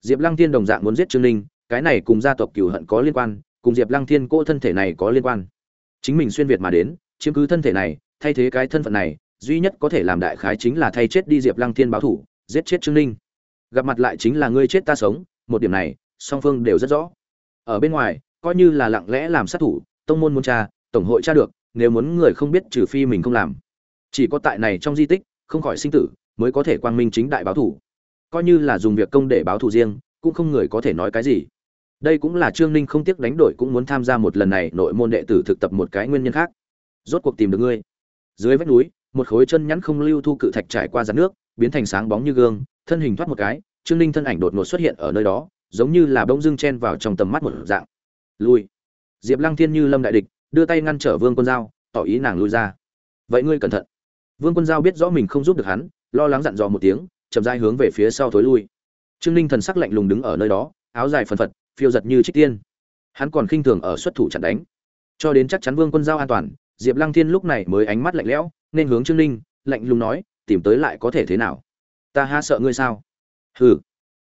diệp lăng thiên đồng dạng muốn giết trương ninh, cái này cùng gia tộc cửu hận có liên quan, cùng diệp lăng thiên cô thân thể này có liên quan. Chính mình xuyên việt mà đến, chiếm cứ thân thể này, thay thế cái thân phận này, duy nhất có thể làm đại khái chính là thay chết đi diệp lăng thiên báo thủ, giết chết trương ninh. Gặp mặt lại chính là ngươi chết ta sống, một điểm này, song phương đều rất rõ. Ở bên ngoài, coi như là lặng lẽ làm sát thủ, tông môn muốn tra, tổng hội tra được, nếu muốn người không biết trừ phi mình không làm. Chỉ có tại này trong di tích, không khỏi sinh tử, mới có thể quang minh chính đại báo thủ coi như là dùng việc công để báo thù riêng, cũng không người có thể nói cái gì. Đây cũng là trương ninh không tiếc đánh đổi cũng muốn tham gia một lần này nội môn đệ tử thực tập một cái nguyên nhân khác. Rốt cuộc tìm được ngươi. Dưới vách núi, một khối chân nhắn không lưu thu cự thạch trải qua giặt nước, biến thành sáng bóng như gương, thân hình thoát một cái, trương ninh thân ảnh đột ngột xuất hiện ở nơi đó, giống như là bông dưng chen vào trong tầm mắt một dạng. Lui. Diệp lăng thiên như lâm đại địch, đưa tay ngăn trở vương quân giao, tỏ ý nàng lui ra. Vậy ngươi cẩn thận. Vương quân giao biết rõ mình không giúp được hắn, lo lắng dặn dò một tiếng chậm rãi hướng về phía sau thối lui. Trương ninh thần sắc lạnh lùng đứng ở nơi đó, áo dài phần phật, phiêu giật như trích tiên. Hắn còn khinh thường ở xuất thủ chặn đánh. Cho đến chắc chắn vương quân giao an toàn, diệp lăng thiên lúc này mới ánh mắt lạnh lẽo, nên hướng trương ninh, lạnh lùng nói, tìm tới lại có thể thế nào? Ta ha sợ ngươi sao? Hừ,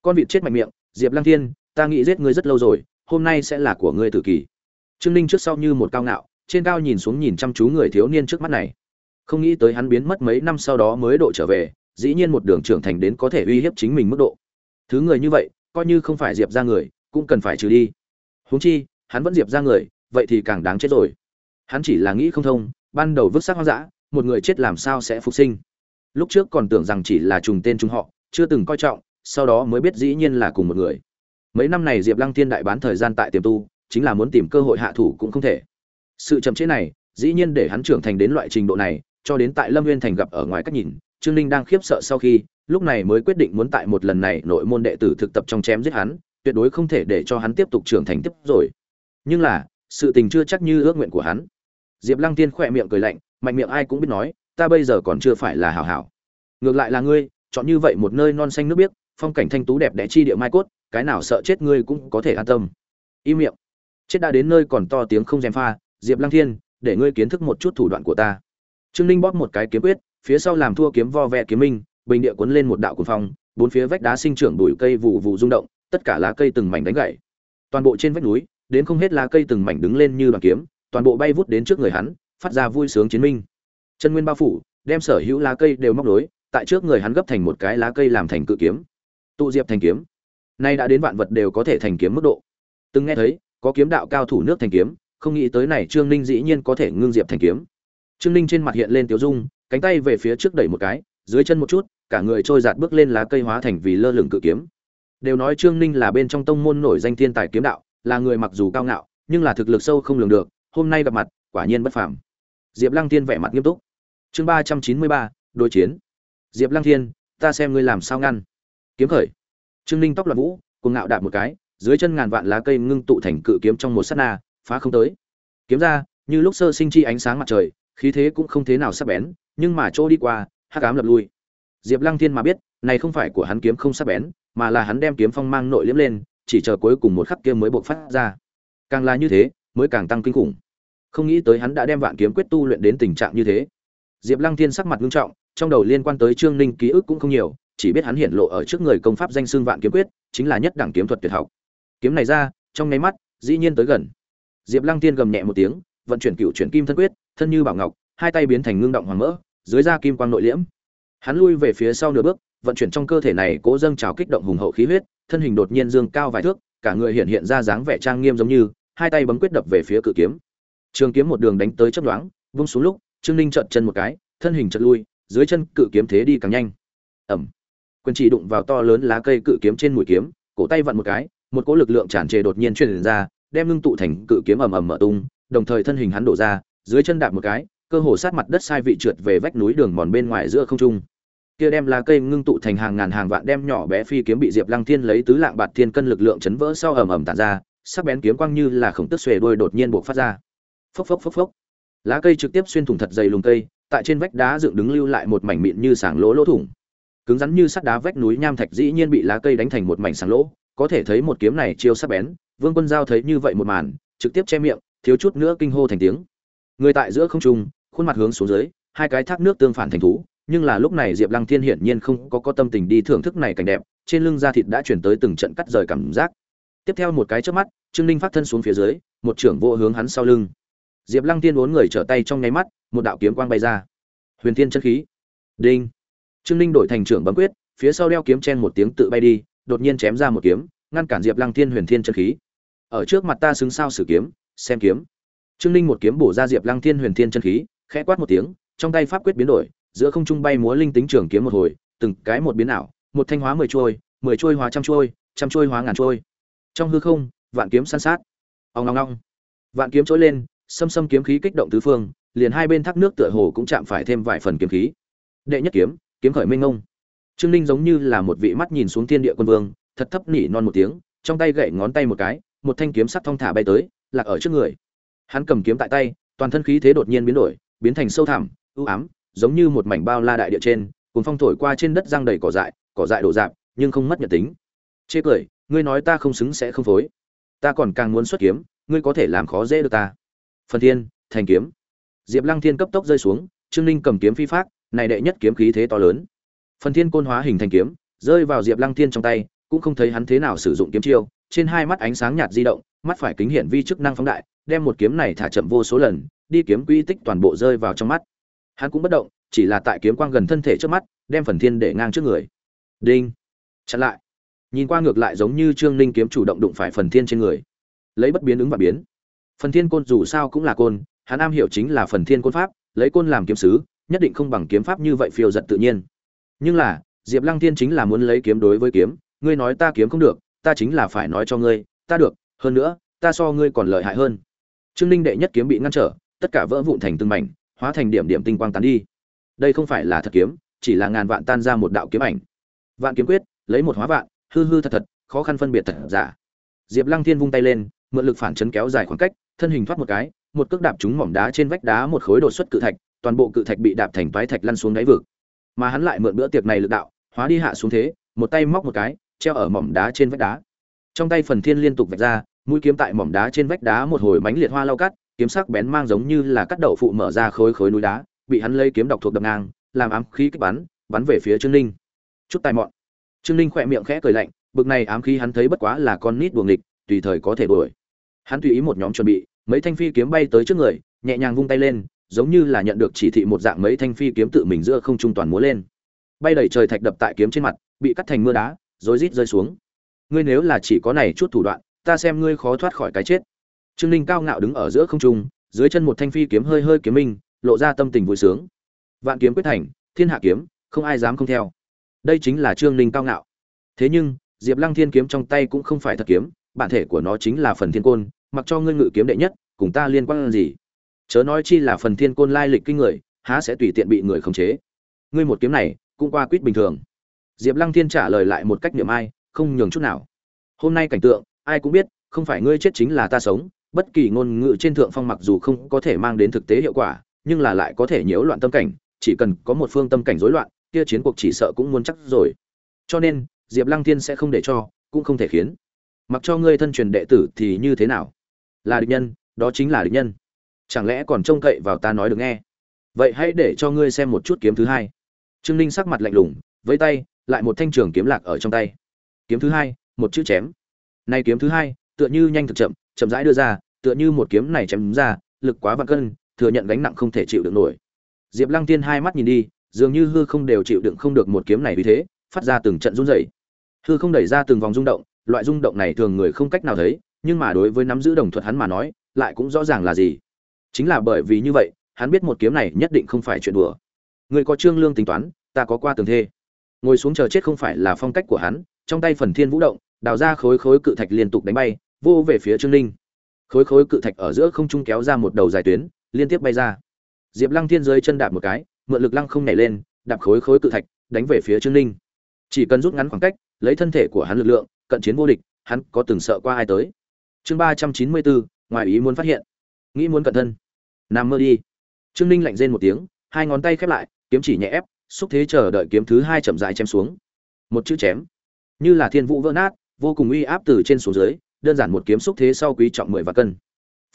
con vịt chết mạnh miệng, diệp lăng thiên, ta nghĩ giết ngươi rất lâu rồi, hôm nay sẽ là của ngươi tử kỳ. Trương ninh trước sau như một cao ngạo, trên cao nhìn xuống nhìn chăm chú người thiếu niên trước mắt này. Không nghĩ tới hắn biến mất mấy năm sau đó mới độ trở về dĩ nhiên một đường trưởng thành đến có thể uy hiếp chính mình mức độ. Thứ người như vậy, coi như không phải diệp ra người, cũng cần phải trừ đi. Huống chi, hắn vẫn diệp ra người, vậy thì càng đáng chết rồi. Hắn chỉ là nghĩ không thông, ban đầu vứt xác hoang dã, một người chết làm sao sẽ phục sinh. Lúc trước còn tưởng rằng chỉ là trùng tên trùng họ, chưa từng coi trọng, sau đó mới biết dĩ nhiên là cùng một người. Mấy năm này diệp lăng thiên đại bán thời gian tại tiềm tu, chính là muốn tìm cơ hội hạ thủ cũng không thể. Sự chậm chế này, dĩ nhiên để hắn trưởng thành đến loại trình độ này, cho đến tại lâm nguyên thành gặp ở ngoài cách nhìn trương ninh đang khiếp sợ sau khi, lúc này mới quyết định muốn tại một lần này nội môn đệ tử thực tập trong chém giết hắn, tuyệt đối không thể để cho hắn tiếp tục trưởng thành tiếp rồi. Nhưng là, sự tình chưa chắc như ước nguyện của hắn. Diệp lăng tiên khỏe miệng cười lạnh, mạnh miệng ai cũng biết nói, ta bây giờ còn chưa phải là hảo hảo. Ngược lại là ngươi, chọn như vậy một nơi non xanh nước biếc, phong cảnh thanh tú đẹp đẽ chi địa mai cốt, cái nào sợ chết ngươi cũng có thể an tâm. Im miệng. Chết đã đến nơi còn to tiếng không dèm pha, diệp lăng thiên để ngươi kiến thức một chút thủ đoạn của ta. Trương ninh bóp một cái kiếm quyết phía sau làm thua kiếm vo vẹ kiếm minh, bình địa cuốn lên một đạo cuồng phong, bốn phía vách đá sinh trưởng bụi cây vụ vụ rung động, tất cả lá cây từng mảnh đánh gãy. Toàn bộ trên vách núi, đến không hết lá cây từng mảnh đứng lên như đoàn kiếm, toàn bộ bay vút đến trước người hắn, phát ra vui sướng chiến minh. Chân nguyên bao phủ, đem sở hữu lá cây đều móc nối, tại trước người hắn gấp thành một cái lá cây làm thành cự kiếm. Tụ diệp thành kiếm. Nay đã đến vạn vật đều có thể thành kiếm mức độ. Từng nghe thấy, có kiếm đạo cao thủ nước thành kiếm, không nghĩ tới này trương ninh dĩ nhiên có thể ngưng diệp thành kiếm. Trương ninh trên mặt hiện lên tiếu dung cánh tay về phía trước đẩy một cái, dưới chân một chút, cả người trôi giạt bước lên lá cây hóa thành vì lơ lửng cự kiếm. Đều nói trương ninh là bên trong tông môn nổi danh thiên tài kiếm đạo, là người mặc dù cao ngạo, nhưng là thực lực sâu không lường được, hôm nay gặp mặt, quả nhiên bất phàm. Diệp lăng thiên vẻ mặt nghiêm túc. Chương ba trăm chín mươi ba, đối chiến. Diệp lăng thiên, ta xem ngươi làm sao ngăn. Kiếm khởi. Trương ninh tóc loạn vũ cùng ngạo đạp một cái, dưới chân ngàn vạn lá cây ngưng tụ thành cự kiếm trong một sát na, phá không tới. Kiếm ra, như lúc sơ sinh chi ánh sáng mặt trời, khí thế cũng không thế nào sắc bén nhưng mà chỗ đi qua, hắc ám lập lui. Diệp lăng thiên mà biết, này không phải của hắn kiếm không sắc bén, mà là hắn đem kiếm phong mang nội liếm lên, chỉ chờ cuối cùng một khắc kia mới bộc phát ra. Càng là như thế, mới càng tăng kinh khủng. Không nghĩ tới hắn đã đem vạn kiếm quyết tu luyện đến tình trạng như thế. Diệp lăng thiên sắc mặt nghiêm trọng, trong đầu liên quan tới trương ninh ký ức cũng không nhiều, chỉ biết hắn hiện lộ ở trước người công pháp danh xương vạn kiếm quyết, chính là nhất đẳng kiếm thuật tuyệt học. Kiếm này ra, trong nháy mắt, dĩ nhiên tới gần. Diệp lăng thiên gầm nhẹ một tiếng, vận chuyển cựu chuyển kim thân quyết, thân như bảo ngọc, hai tay biến thành ngưng động hoàng mỡ dưới da kim quang nội liễm. Hắn lui về phía sau nửa bước, vận chuyển trong cơ thể này cố dâng trào kích động hùng hậu khí huyết, thân hình đột nhiên dương cao vài thước, cả người hiện hiện ra dáng vẻ trang nghiêm giống như, hai tay bấm quyết đập về phía cự kiếm. Trường kiếm một đường đánh tới chấp đoán vung xuống lúc, trương ninh trợn chân một cái, thân hình chợt lui, dưới chân cự kiếm thế đi càng nhanh. Ẩm quyền chỉ đụng vào to lớn lá cây cự kiếm trên mũi kiếm, cổ tay vặn một cái, một cỗ lực lượng tràn trề đột nhiên truyền ra, đem ngưng tụ thành cự kiếm ầm ầm mở tung, đồng thời thân hình hắn đổ ra, dưới chân đạp một cái cơ hồ sát mặt đất sai vị trượt về vách núi đường mòn bên ngoài giữa không trung. Kia đem lá cây ngưng tụ thành hàng ngàn hàng vạn đem nhỏ bé phi kiếm bị diệp lăng thiên lấy tứ lạng bạt thiên cân lực lượng chấn vỡ sau ầm ầm tản ra, sắc bén kiếm quang như là khổng tức xuề đuôi đột nhiên buộc phát ra. Phốc phốc phốc phốc. Lá cây trực tiếp xuyên thủng thật dày lùng cây, tại trên vách đá dựng đứng lưu lại một mảnh mịn như sảng lỗ lỗ thủng. Cứng rắn như sắt đá vách núi nham thạch dĩ nhiên bị lá cây đánh thành một mảnh sảng lỗ, có thể thấy một kiếm này chiêu sắc bén, vương quân giao thấy như vậy một màn, trực tiếp che miệng, thiếu chút nữa kinh hô thành tiếng. Người tại giữa không trung khuôn mặt hướng xuống dưới, hai cái thác nước tương phản thành thú, nhưng là lúc này diệp lăng thiên hiển nhiên không có có tâm tình đi thưởng thức này cảnh đẹp, trên lưng da thịt đã chuyển tới từng trận cắt rời cảm giác. Tiếp theo một cái chớp mắt, trương ninh phát thân xuống phía dưới, một trưởng vô hướng hắn sau lưng. Diệp lăng tiên uốn người trở tay trong nháy mắt, một đạo kiếm quang bay ra. Huyền thiên chân khí. Đinh. Trương ninh đổi thành trưởng bấm quyết, phía sau đeo kiếm chen một tiếng tự bay đi, đột nhiên chém ra một kiếm, ngăn cản diệp lăng tiên huyền thiên chân khí. Ở trước mặt ta xứng sao sử kiếm, xem kiếm. Trương ninh một kiếm bổ ra diệp lăng thiên huyền thiên chân khí khẽ quát một tiếng trong tay pháp quyết biến đổi giữa không trung bay múa linh tính trường kiếm một hồi từng cái một biến ảo một thanh hóa mười trôi mười trôi hóa trăm trôi trăm trôi hóa ngàn trôi. Trong hư không vạn kiếm san sát. Ong ong ong, vạn kiếm trỗi lên xâm xâm kiếm khí kích động tứ phương liền hai bên thác nước tựa hồ cũng chạm phải thêm vài phần kiếm khí. Đệ nhất kiếm kiếm khởi minh ngông trương ninh giống như là một vị mắt nhìn xuống thiên địa quân vương thật thấp nỉ non một tiếng trong tay gậy ngón tay một cái một thanh kiếm sắt thong thả bay tới lạc ở trước người. Hắn cầm kiếm tại tay toàn thân khí thế đột nhiên biến đổi biến thành sâu thẳm ưu ám, giống như một mảnh bao la đại địa trên cùng phong thổi qua trên đất giang đầy cỏ dại cỏ dại đổ dạp, nhưng không mất nhật tính. Chê cười, ngươi nói ta không xứng sẽ không phối. Ta còn càng muốn xuất kiếm, ngươi có thể làm khó dễ được ta. Phần thiên, thành kiếm. Diệp lăng thiên cấp tốc rơi xuống, trương ninh cầm kiếm phi pháp này đệ nhất kiếm khí thế to lớn. Phần thiên côn hóa hình thành kiếm, rơi vào diệp lăng thiên trong tay, cũng không thấy hắn thế nào sử dụng kiếm chiêu, trên hai mắt ánh sáng nhạt di động, mắt phải kính hiển vi chức năng phóng đại, đem một kiếm này thả chậm vô số lần đi kiếm quy tích toàn bộ rơi vào trong mắt. Hắn cũng bất động, chỉ là tại kiếm quang gần thân thể trước mắt, đem phần thiên để ngang trước người. Đinh. Chặn lại. Nhìn qua ngược lại giống như trương ninh kiếm chủ động đụng phải phần thiên trên người. Lấy bất biến ứng và biến. Phần thiên côn dù sao cũng là côn, hắn am hiểu chính là phần thiên côn pháp, lấy côn làm kiếm sứ, nhất định không bằng kiếm pháp như vậy phiêu giật tự nhiên. Nhưng là, diệp lăng thiên chính là muốn lấy kiếm đối với kiếm, ngươi nói ta kiếm không được, ta chính là phải nói cho ngươi, ta được, hơn nữa, ta so ngươi còn lợi hại hơn. Trương ninh đệ nhất kiếm bị ngăn trở tất cả vỡ vụn thành từng mảnh, hóa thành điểm điểm tinh quang tán đi. Đây không phải là thật kiếm, chỉ là ngàn vạn tan ra một đạo kiếm ảnh. Vạn kiếm quyết, lấy một hóa vạn, hư hư thật thật, khó khăn phân biệt thật giả. Diệp lăng thiên vung tay lên, mượn lực phản chấn kéo dài khoảng cách, thân hình thoát một cái, một cước đạp trúng mỏm đá trên vách đá một khối đột xuất cự thạch, toàn bộ cự thạch bị đạp thành toái thạch lăn xuống đáy vực. Mà hắn lại mượn bữa tiệc này lực đạo, hóa đi hạ xuống thế, một tay móc một cái, treo ở mỏm đá trên vách đá. Trong tay phần thiên liên tục vạch ra, mũi kiếm tại mỏm đá trên vách đá một hồi mánh liệt hoa lau cắt kiếm sắc bén mang giống như là cắt đậu phụ mở ra khối khối núi đá, bị hắn lấy kiếm độc thuộc đập ngang, làm ám khí kích bắn bắn về phía trương ninh. Chút tài mọn. Trương ninh khỏe miệng khẽ cười lạnh, bực này ám khí hắn thấy bất quá là con nít buồng địch tùy thời có thể đuổi. Hắn tùy ý một nhóm chuẩn bị, mấy thanh phi kiếm bay tới trước người, nhẹ nhàng vung tay lên, giống như là nhận được chỉ thị một dạng mấy thanh phi kiếm tự mình giữa không trung toàn múa lên. Bay đẩy trời thạch đập tại kiếm trên mặt, bị cắt thành mưa đá, rối rít rơi xuống. Ngươi nếu là chỉ có này chút thủ đoạn, ta xem ngươi khó thoát khỏi cái chết trương ninh cao ngạo đứng ở giữa không trung, dưới chân một thanh phi kiếm hơi hơi kiếm minh, lộ ra tâm tình vui sướng. Vạn kiếm quyết thành, thiên hạ kiếm, không ai dám không theo. Đây chính là trương ninh cao ngạo. Thế nhưng, diệp lăng thiên kiếm trong tay cũng không phải thật kiếm, bản thể của nó chính là phần thiên côn, mặc cho ngươi ngự kiếm đệ nhất, cùng ta liên quan gì? Chớ nói chi là phần thiên côn lai lịch kinh người, há sẽ tùy tiện bị người khống chế. Ngươi một kiếm này, cũng qua quýt bình thường. Diệp lăng thiên trả lời lại một cách niệm ai, không nhường chút nào. Hôm nay cảnh tượng, ai cũng biết, không phải ngươi chết chính là ta sống bất kỳ ngôn ngữ trên thượng phong mặc dù không có thể mang đến thực tế hiệu quả, nhưng là lại có thể nhiễu loạn tâm cảnh, chỉ cần có một phương tâm cảnh rối loạn, kia chiến cuộc chỉ sợ cũng muốn chắc rồi. Cho nên, diệp lăng thiên sẽ không để cho, cũng không thể khiến. Mặc cho ngươi thân truyền đệ tử thì như thế nào? Là địch nhân, đó chính là địch nhân. Chẳng lẽ còn trông cậy vào ta nói được nghe? Vậy hãy để cho ngươi xem một chút kiếm thứ hai. Trương ninh sắc mặt lạnh lùng, với tay, lại một thanh trường kiếm lạc ở trong tay. Kiếm thứ hai, một chữ chém. Nay kiếm thứ hai, tựa như nhanh thực chậm chậm rãi đưa ra tựa như một kiếm này chém ra, lực quá vạn cân, thừa nhận gánh nặng không thể chịu được nổi. Diệp lăng tiên hai mắt nhìn đi, dường như hư không đều chịu đựng không được một kiếm này vì thế, phát ra từng trận run rẩy. Hư không đẩy ra từng vòng rung động, loại rung động này thường người không cách nào thấy, nhưng mà đối với nắm giữ đồng thuật hắn mà nói, lại cũng rõ ràng là gì. Chính là bởi vì như vậy, hắn biết một kiếm này nhất định không phải chuyện đùa. Người có trương lương tính toán, ta có qua tường thê. Ngồi xuống chờ chết không phải là phong cách của hắn, trong tay phần thiên vũ động, đào ra khối khối cự thạch liên tục đánh bay, vô về phía trương ninh khối khối cự thạch ở giữa không trung kéo ra một đầu dài tuyến, liên tiếp bay ra. Diệp lăng thiên dưới chân đạp một cái, mượn lực lăng không nảy lên, đạp khối khối cự thạch, đánh về phía trương ninh. Chỉ cần rút ngắn khoảng cách, lấy thân thể của hắn lực lượng, cận chiến vô địch, hắn có từng sợ qua ai tới. Chương ba trăm chín mươi bốn, ngoài ý muốn phát hiện. Nghĩ muốn cận thân. Nằm mơ đi. Trương ninh lạnh rên một tiếng, hai ngón tay khép lại, kiếm chỉ nhẹ ép, xúc thế chờ đợi kiếm thứ hai chậm dài chém xuống. Một chữ chém. Như là thiên vũ vỡ nát, vô cùng uy áp từ trên xuống dưới đơn giản một kiếm xúc thế sau quý trọng mười và cân.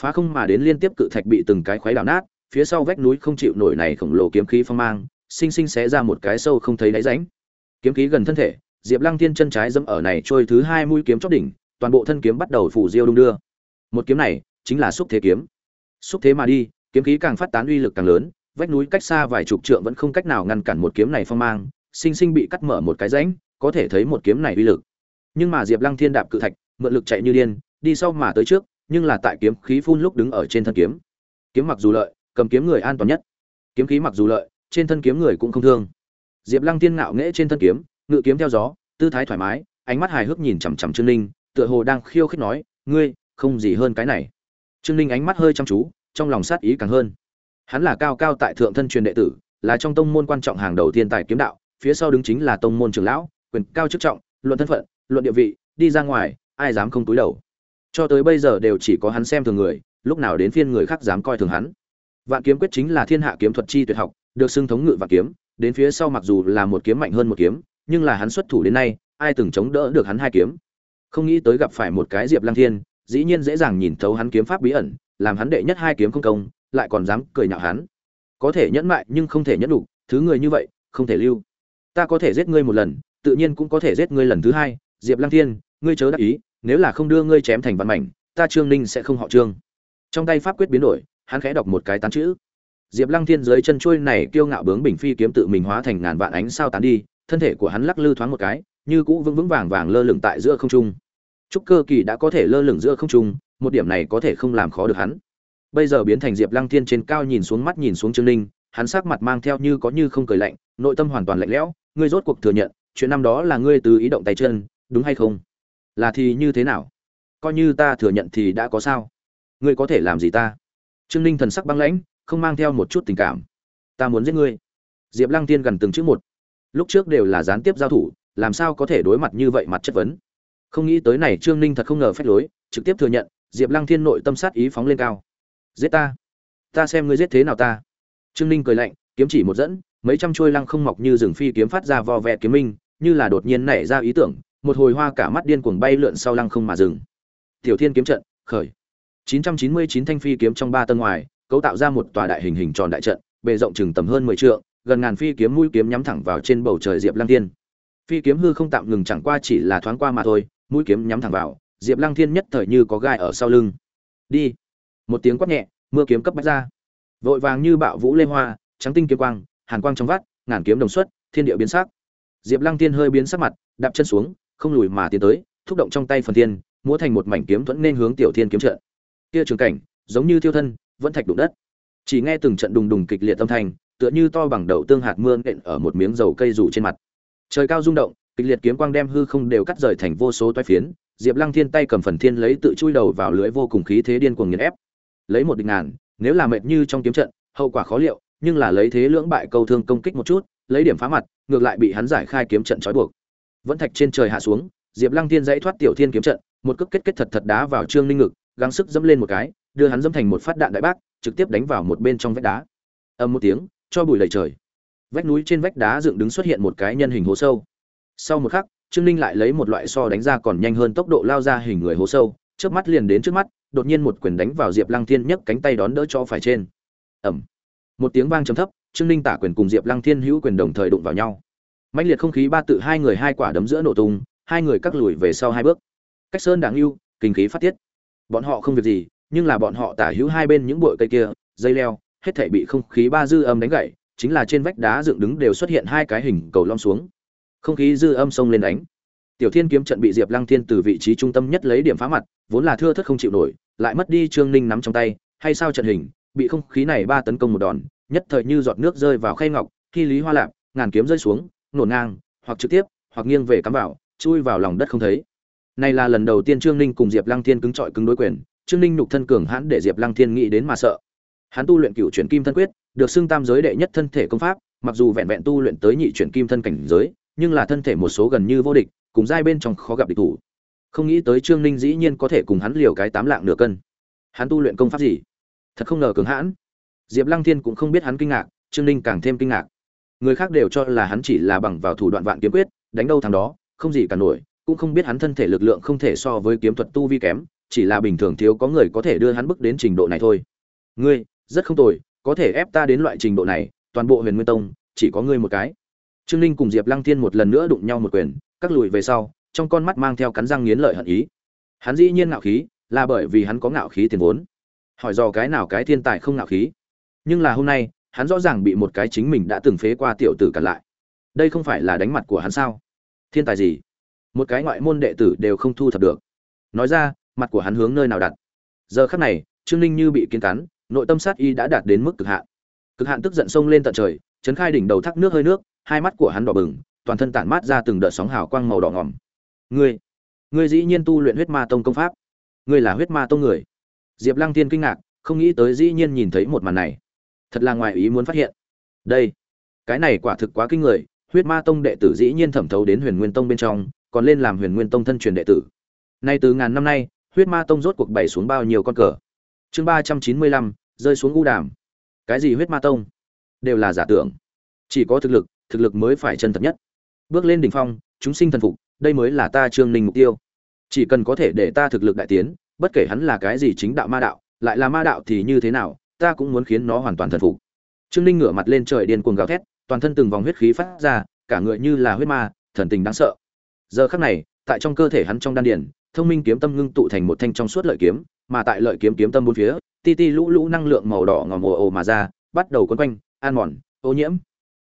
Phá không mà đến liên tiếp cự thạch bị từng cái khoái đảo nát, phía sau vách núi không chịu nổi này khổng lồ kiếm khí phong mang, sinh sinh xé ra một cái sâu không thấy đáy ránh kiếm khí gần thân thể, diệp lăng thiên chân trái dẫm ở này trôi thứ hai mũi kiếm chót đỉnh, toàn bộ thân kiếm bắt đầu phủ diêu đung đưa. Một kiếm này chính là xúc thế kiếm. Xúc thế mà đi, kiếm khí càng phát tán uy lực càng lớn, vách núi cách xa vài chục trượng vẫn không cách nào ngăn cản một kiếm này phong mang, sinh sinh bị cắt mở một cái rãnh, có thể thấy một kiếm này uy lực. Nhưng mà diệp lăng thiên đạp cự thạch mượn lực chạy như điên, đi sau mà tới trước, nhưng là tại kiếm khí phun lúc đứng ở trên thân kiếm. Kiếm mặc dù lợi, cầm kiếm người an toàn nhất. Kiếm khí mặc dù lợi, trên thân kiếm người cũng không thương. Diệp lăng thiên ngạo nghễ trên thân kiếm, ngự kiếm theo gió, tư thái thoải mái, ánh mắt hài hước nhìn chằm chằm trương ninh, tựa hồ đang khiêu khích nói, ngươi, không gì hơn cái này. Trương ninh ánh mắt hơi chăm chú, trong lòng sát ý càng hơn. Hắn là cao cao tại thượng thân truyền đệ tử, là trong tông môn quan trọng hàng đầu tiên tài kiếm đạo, phía sau đứng chính là tông môn trưởng lão, quyền cao chức trọng, luận thân phận, luận địa vị, đi ra ngoài ai dám không túi đầu. Cho tới bây giờ đều chỉ có hắn xem thường người, lúc nào đến phiên người khác dám coi thường hắn. Vạn kiếm quyết chính là thiên hạ kiếm thuật chi tuyệt học, được xưng thống ngự vạn kiếm, đến phía sau mặc dù là một kiếm mạnh hơn một kiếm, nhưng là hắn xuất thủ đến nay, ai từng chống đỡ được hắn hai kiếm? Không nghĩ tới gặp phải một cái diệp Lang thiên, dĩ nhiên dễ dàng nhìn thấu hắn kiếm pháp bí ẩn, làm hắn đệ nhất hai kiếm không công, lại còn dám cười nhạo hắn. Có thể nhẫn mại nhưng không thể nhẫn đủ, thứ người như vậy, không thể lưu. Ta có thể giết ngươi một lần, tự nhiên cũng có thể giết ngươi lần thứ hai, diệp Lang thiên ngươi chớ đắc ý, nếu là không đưa ngươi chém thành văn mảnh, ta trương ninh sẽ không họ trương. Trong tay pháp quyết biến đổi, hắn khẽ đọc một cái tán chữ. Diệp lăng thiên dưới chân chuôi này kiêu ngạo bướng bình phi kiếm tự mình hóa thành ngàn vạn ánh sao tán đi, thân thể của hắn lắc lư thoáng một cái, như cũ vững vững vàng vàng lơ lửng tại giữa không trung. Trúc cơ kỳ đã có thể lơ lửng giữa không trung, một điểm này có thể không làm khó được hắn. Bây giờ biến thành diệp lăng thiên trên cao nhìn xuống mắt nhìn xuống trương ninh, hắn sắc mặt mang theo như có như không cười lạnh, nội tâm hoàn toàn lạnh lẽo, ngươi rốt cuộc thừa nhận, chuyện năm đó là ngươi từ ý động tay chân, đúng hay không? Là thì như thế nào? Coi như ta thừa nhận thì đã có sao? Ngươi có thể làm gì ta? Trương ninh thần sắc băng lãnh, không mang theo một chút tình cảm. Ta muốn giết ngươi. Diệp lăng tiên gần từng chữ một. Lúc trước đều là gián tiếp giao thủ, làm sao có thể đối mặt như vậy mặt chất vấn? Không nghĩ tới này trương ninh thật không ngờ phép lối, trực tiếp thừa nhận, diệp lăng thiên nội tâm sát ý phóng lên cao. Giết ta. Ta xem ngươi giết thế nào ta. Trương ninh cười lạnh, kiếm chỉ một dẫn, mấy trăm trôi lăng không mọc như rừng phi kiếm phát ra vo vẹ kiếm minh, như là đột nhiên nảy ra ý tưởng một hồi hoa cả mắt điên cuồng bay lượn sau lăng không mà dừng. Tiểu thiên kiếm trận, khởi. 999 thanh phi kiếm trong ba tầng ngoài, cấu tạo ra một tòa đại hình hình tròn đại trận, bề rộng chừng tầm hơn 10 trượng, gần ngàn phi kiếm mũi kiếm nhắm thẳng vào trên bầu trời diệp lăng thiên. Phi kiếm hư không tạm ngừng chẳng qua chỉ là thoáng qua mà thôi, mũi kiếm nhắm thẳng vào, diệp lăng thiên nhất thời như có gai ở sau lưng. Đi. Một tiếng quát nhẹ, mưa kiếm cấp bách ra. Vội vàng như bạo vũ lê hoa, trắng tinh kiếm quang, hàn quang trong vắt, ngàn kiếm đồng xuất, thiên địa biến sắc. Diệp lăng thiên hơi biến sắc mặt, đạp chân xuống không lùi mà tiến tới, thúc động trong tay phần thiên, múa thành một mảnh kiếm thuẫn nên hướng tiểu thiên kiếm trận. Kia trường cảnh, giống như thiêu thân, vẫn thạch đụng đất. Chỉ nghe từng trận đùng đùng kịch liệt âm thanh, tựa như to bằng đầu tương hạt mưa nện ở một miếng dầu cây rủ trên mặt. Trời cao rung động, kịch liệt kiếm quang đem hư không đều cắt rời thành vô số toái phiến, diệp lăng thiên tay cầm phần thiên lấy tự chui đầu vào lưới vô cùng khí thế điên cuồng nghiền ép. Lấy một địch ngàn, nếu là mệt như trong kiếm trận, hậu quả khó liệu, nhưng là lấy thế lưỡng bại câu thương công kích một chút, lấy điểm phá mặt, ngược lại bị hắn giải khai kiếm trận trói buộc vẫn thạch trên trời hạ xuống, diệp lăng thiên dãy thoát tiểu thiên kiếm trận, một cước kết kết thật thật đá vào trương ninh ngực, gắng sức dẫm lên một cái, đưa hắn dẫm thành một phát đạn đại bác, trực tiếp đánh vào một bên trong vách đá. Âm một tiếng, cho bụi lầy trời. Vách núi trên vách đá dựng đứng xuất hiện một cái nhân hình hố sâu. Sau một khắc, trương ninh lại lấy một loại so đánh ra còn nhanh hơn tốc độ lao ra hình người hố sâu trước mắt liền đến trước mắt, đột nhiên một quyền đánh vào diệp lăng thiên nhấc cánh tay đón đỡ cho phải trên. Ẩm một tiếng vang trầm thấp, trương ninh tả quyền cùng diệp lăng thiên hữu quyền đồng thời đụng vào nhau mạnh liệt không khí ba tự hai người hai quả đấm giữa nổ tung, hai người cắt lùi về sau hai bước. Cách sơn đáng yêu kinh khí phát tiết. Bọn họ không việc gì, nhưng là bọn họ tả hữu hai bên những bụi cây kia, dây leo, hết thể bị không khí ba dư âm đánh gãy, chính là trên vách đá dựng đứng đều xuất hiện hai cái hình cầu lom xuống. Không khí dư âm xông lên đánh. Tiểu thiên kiếm trận bị diệp lăng thiên từ vị trí trung tâm nhất lấy điểm phá mặt, vốn là thưa thất không chịu nổi, lại mất đi trương ninh nắm trong tay, hay sao trận hình, bị không khí này ba tấn công một đòn, nhất thời như giọt nước rơi vào khay ngọc, khi lý hoa lạp, ngàn kiếm rơi xuống nổ ngang, hoặc trực tiếp, hoặc nghiêng về cắm vào, chui vào lòng đất không thấy. Này là lần đầu tiên trương ninh cùng diệp lăng thiên cứng trọi cứng đối quyền, trương ninh nhục thân cường hãn để diệp lăng thiên nghĩ đến mà sợ. Hắn tu luyện cựu chuyển kim thân quyết, được xưng tam giới đệ nhất thân thể công pháp, mặc dù vẹn vẹn tu luyện tới nhị chuyển kim thân cảnh giới, nhưng là thân thể một số gần như vô địch, cùng giai bên trong khó gặp địch thủ. Không nghĩ tới trương ninh dĩ nhiên có thể cùng hắn liều cái tám lạng nửa cân. Hắn tu luyện công pháp gì? Thật không ngờ cường hãn. Diệp lăng thiên cũng không biết hắn kinh ngạc, trương ninh càng thêm kinh ngạc người khác đều cho là hắn chỉ là bằng vào thủ đoạn vạn kiếm quyết, đánh đâu thằng đó, không gì cả nổi, cũng không biết hắn thân thể lực lượng không thể so với kiếm thuật tu vi kém, chỉ là bình thường thiếu có người có thể đưa hắn bước đến trình độ này thôi. Ngươi, rất không tồi, có thể ép ta đến loại trình độ này, toàn bộ huyền nguyên tông, chỉ có ngươi một cái. Trương ninh cùng diệp lăng thiên một lần nữa đụng nhau một quyền, các lùi về sau, trong con mắt mang theo cắn răng nghiến lợi hận ý. Hắn dĩ nhiên ngạo khí, là bởi vì hắn có ngạo khí tiền vốn. Hỏi do cái nào cái thiên tài không ngạo khí. Nhưng là hôm nay hắn rõ ràng bị một cái chính mình đã từng phế qua tiểu tử cản lại. Đây không phải là đánh mặt của hắn sao? Thiên tài gì? Một cái ngoại môn đệ tử đều không thu thập được. Nói ra, mặt của hắn hướng nơi nào đặt? Giờ khắc này, trương ninh như bị kiến cắn, nội tâm sát y đã đạt đến mức cực hạn. Cực hạn tức giận sông lên tận trời chấn khai đỉnh đầu thác nước hơi nước, hai mắt của hắn đỏ bừng, toàn thân tản mát ra từng đợt sóng hào quang màu đỏ ngỏm ngươi ngươi dĩ nhiên tu luyện huyết ma tông công pháp. Ngươi là huyết ma tông người. Diệp lăng tiên kinh ngạc, không nghĩ tới dĩ nhiên nhìn thấy một màn này thật là ngoài ý muốn phát hiện. Đây, cái này quả thực quá kinh người, huyết ma tông đệ tử dĩ nhiên thẩm thấu đến huyền nguyên tông bên trong, còn lên làm huyền nguyên tông thân truyền đệ tử. Nay từ ngàn năm nay, huyết ma tông rốt cuộc bày xuống bao nhiêu con cờ? Chương ba trăm chín mươi lăm, rơi xuống u đàm. Cái gì huyết ma tông? Đều là giả tưởng. Chỉ có thực lực thực lực mới phải chân thật nhất. Bước lên đỉnh phong, chúng sinh thần phục, đây mới là ta trương ninh mục tiêu. Chỉ cần có thể để ta thực lực đại tiến, bất kể hắn là cái gì chính đạo ma đạo, lại là ma đạo thì như thế nào ta cũng muốn khiến nó hoàn toàn thần phục. Trương ninh ngửa mặt lên trời điên cuồng gào thét, toàn thân từng vòng huyết khí phát ra, cả người như là huyết ma, thần tình đáng sợ. Giờ khắc này, tại trong cơ thể hắn trong đan điền, thông minh kiếm tâm ngưng tụ thành một thanh trong suốt lợi kiếm, mà tại lợi kiếm kiếm tâm bốn phía, ti ti lũ lũ năng lượng màu đỏ ngòm ồ ồ mà ra, bắt đầu quấn quanh, an mòn, ô nhiễm.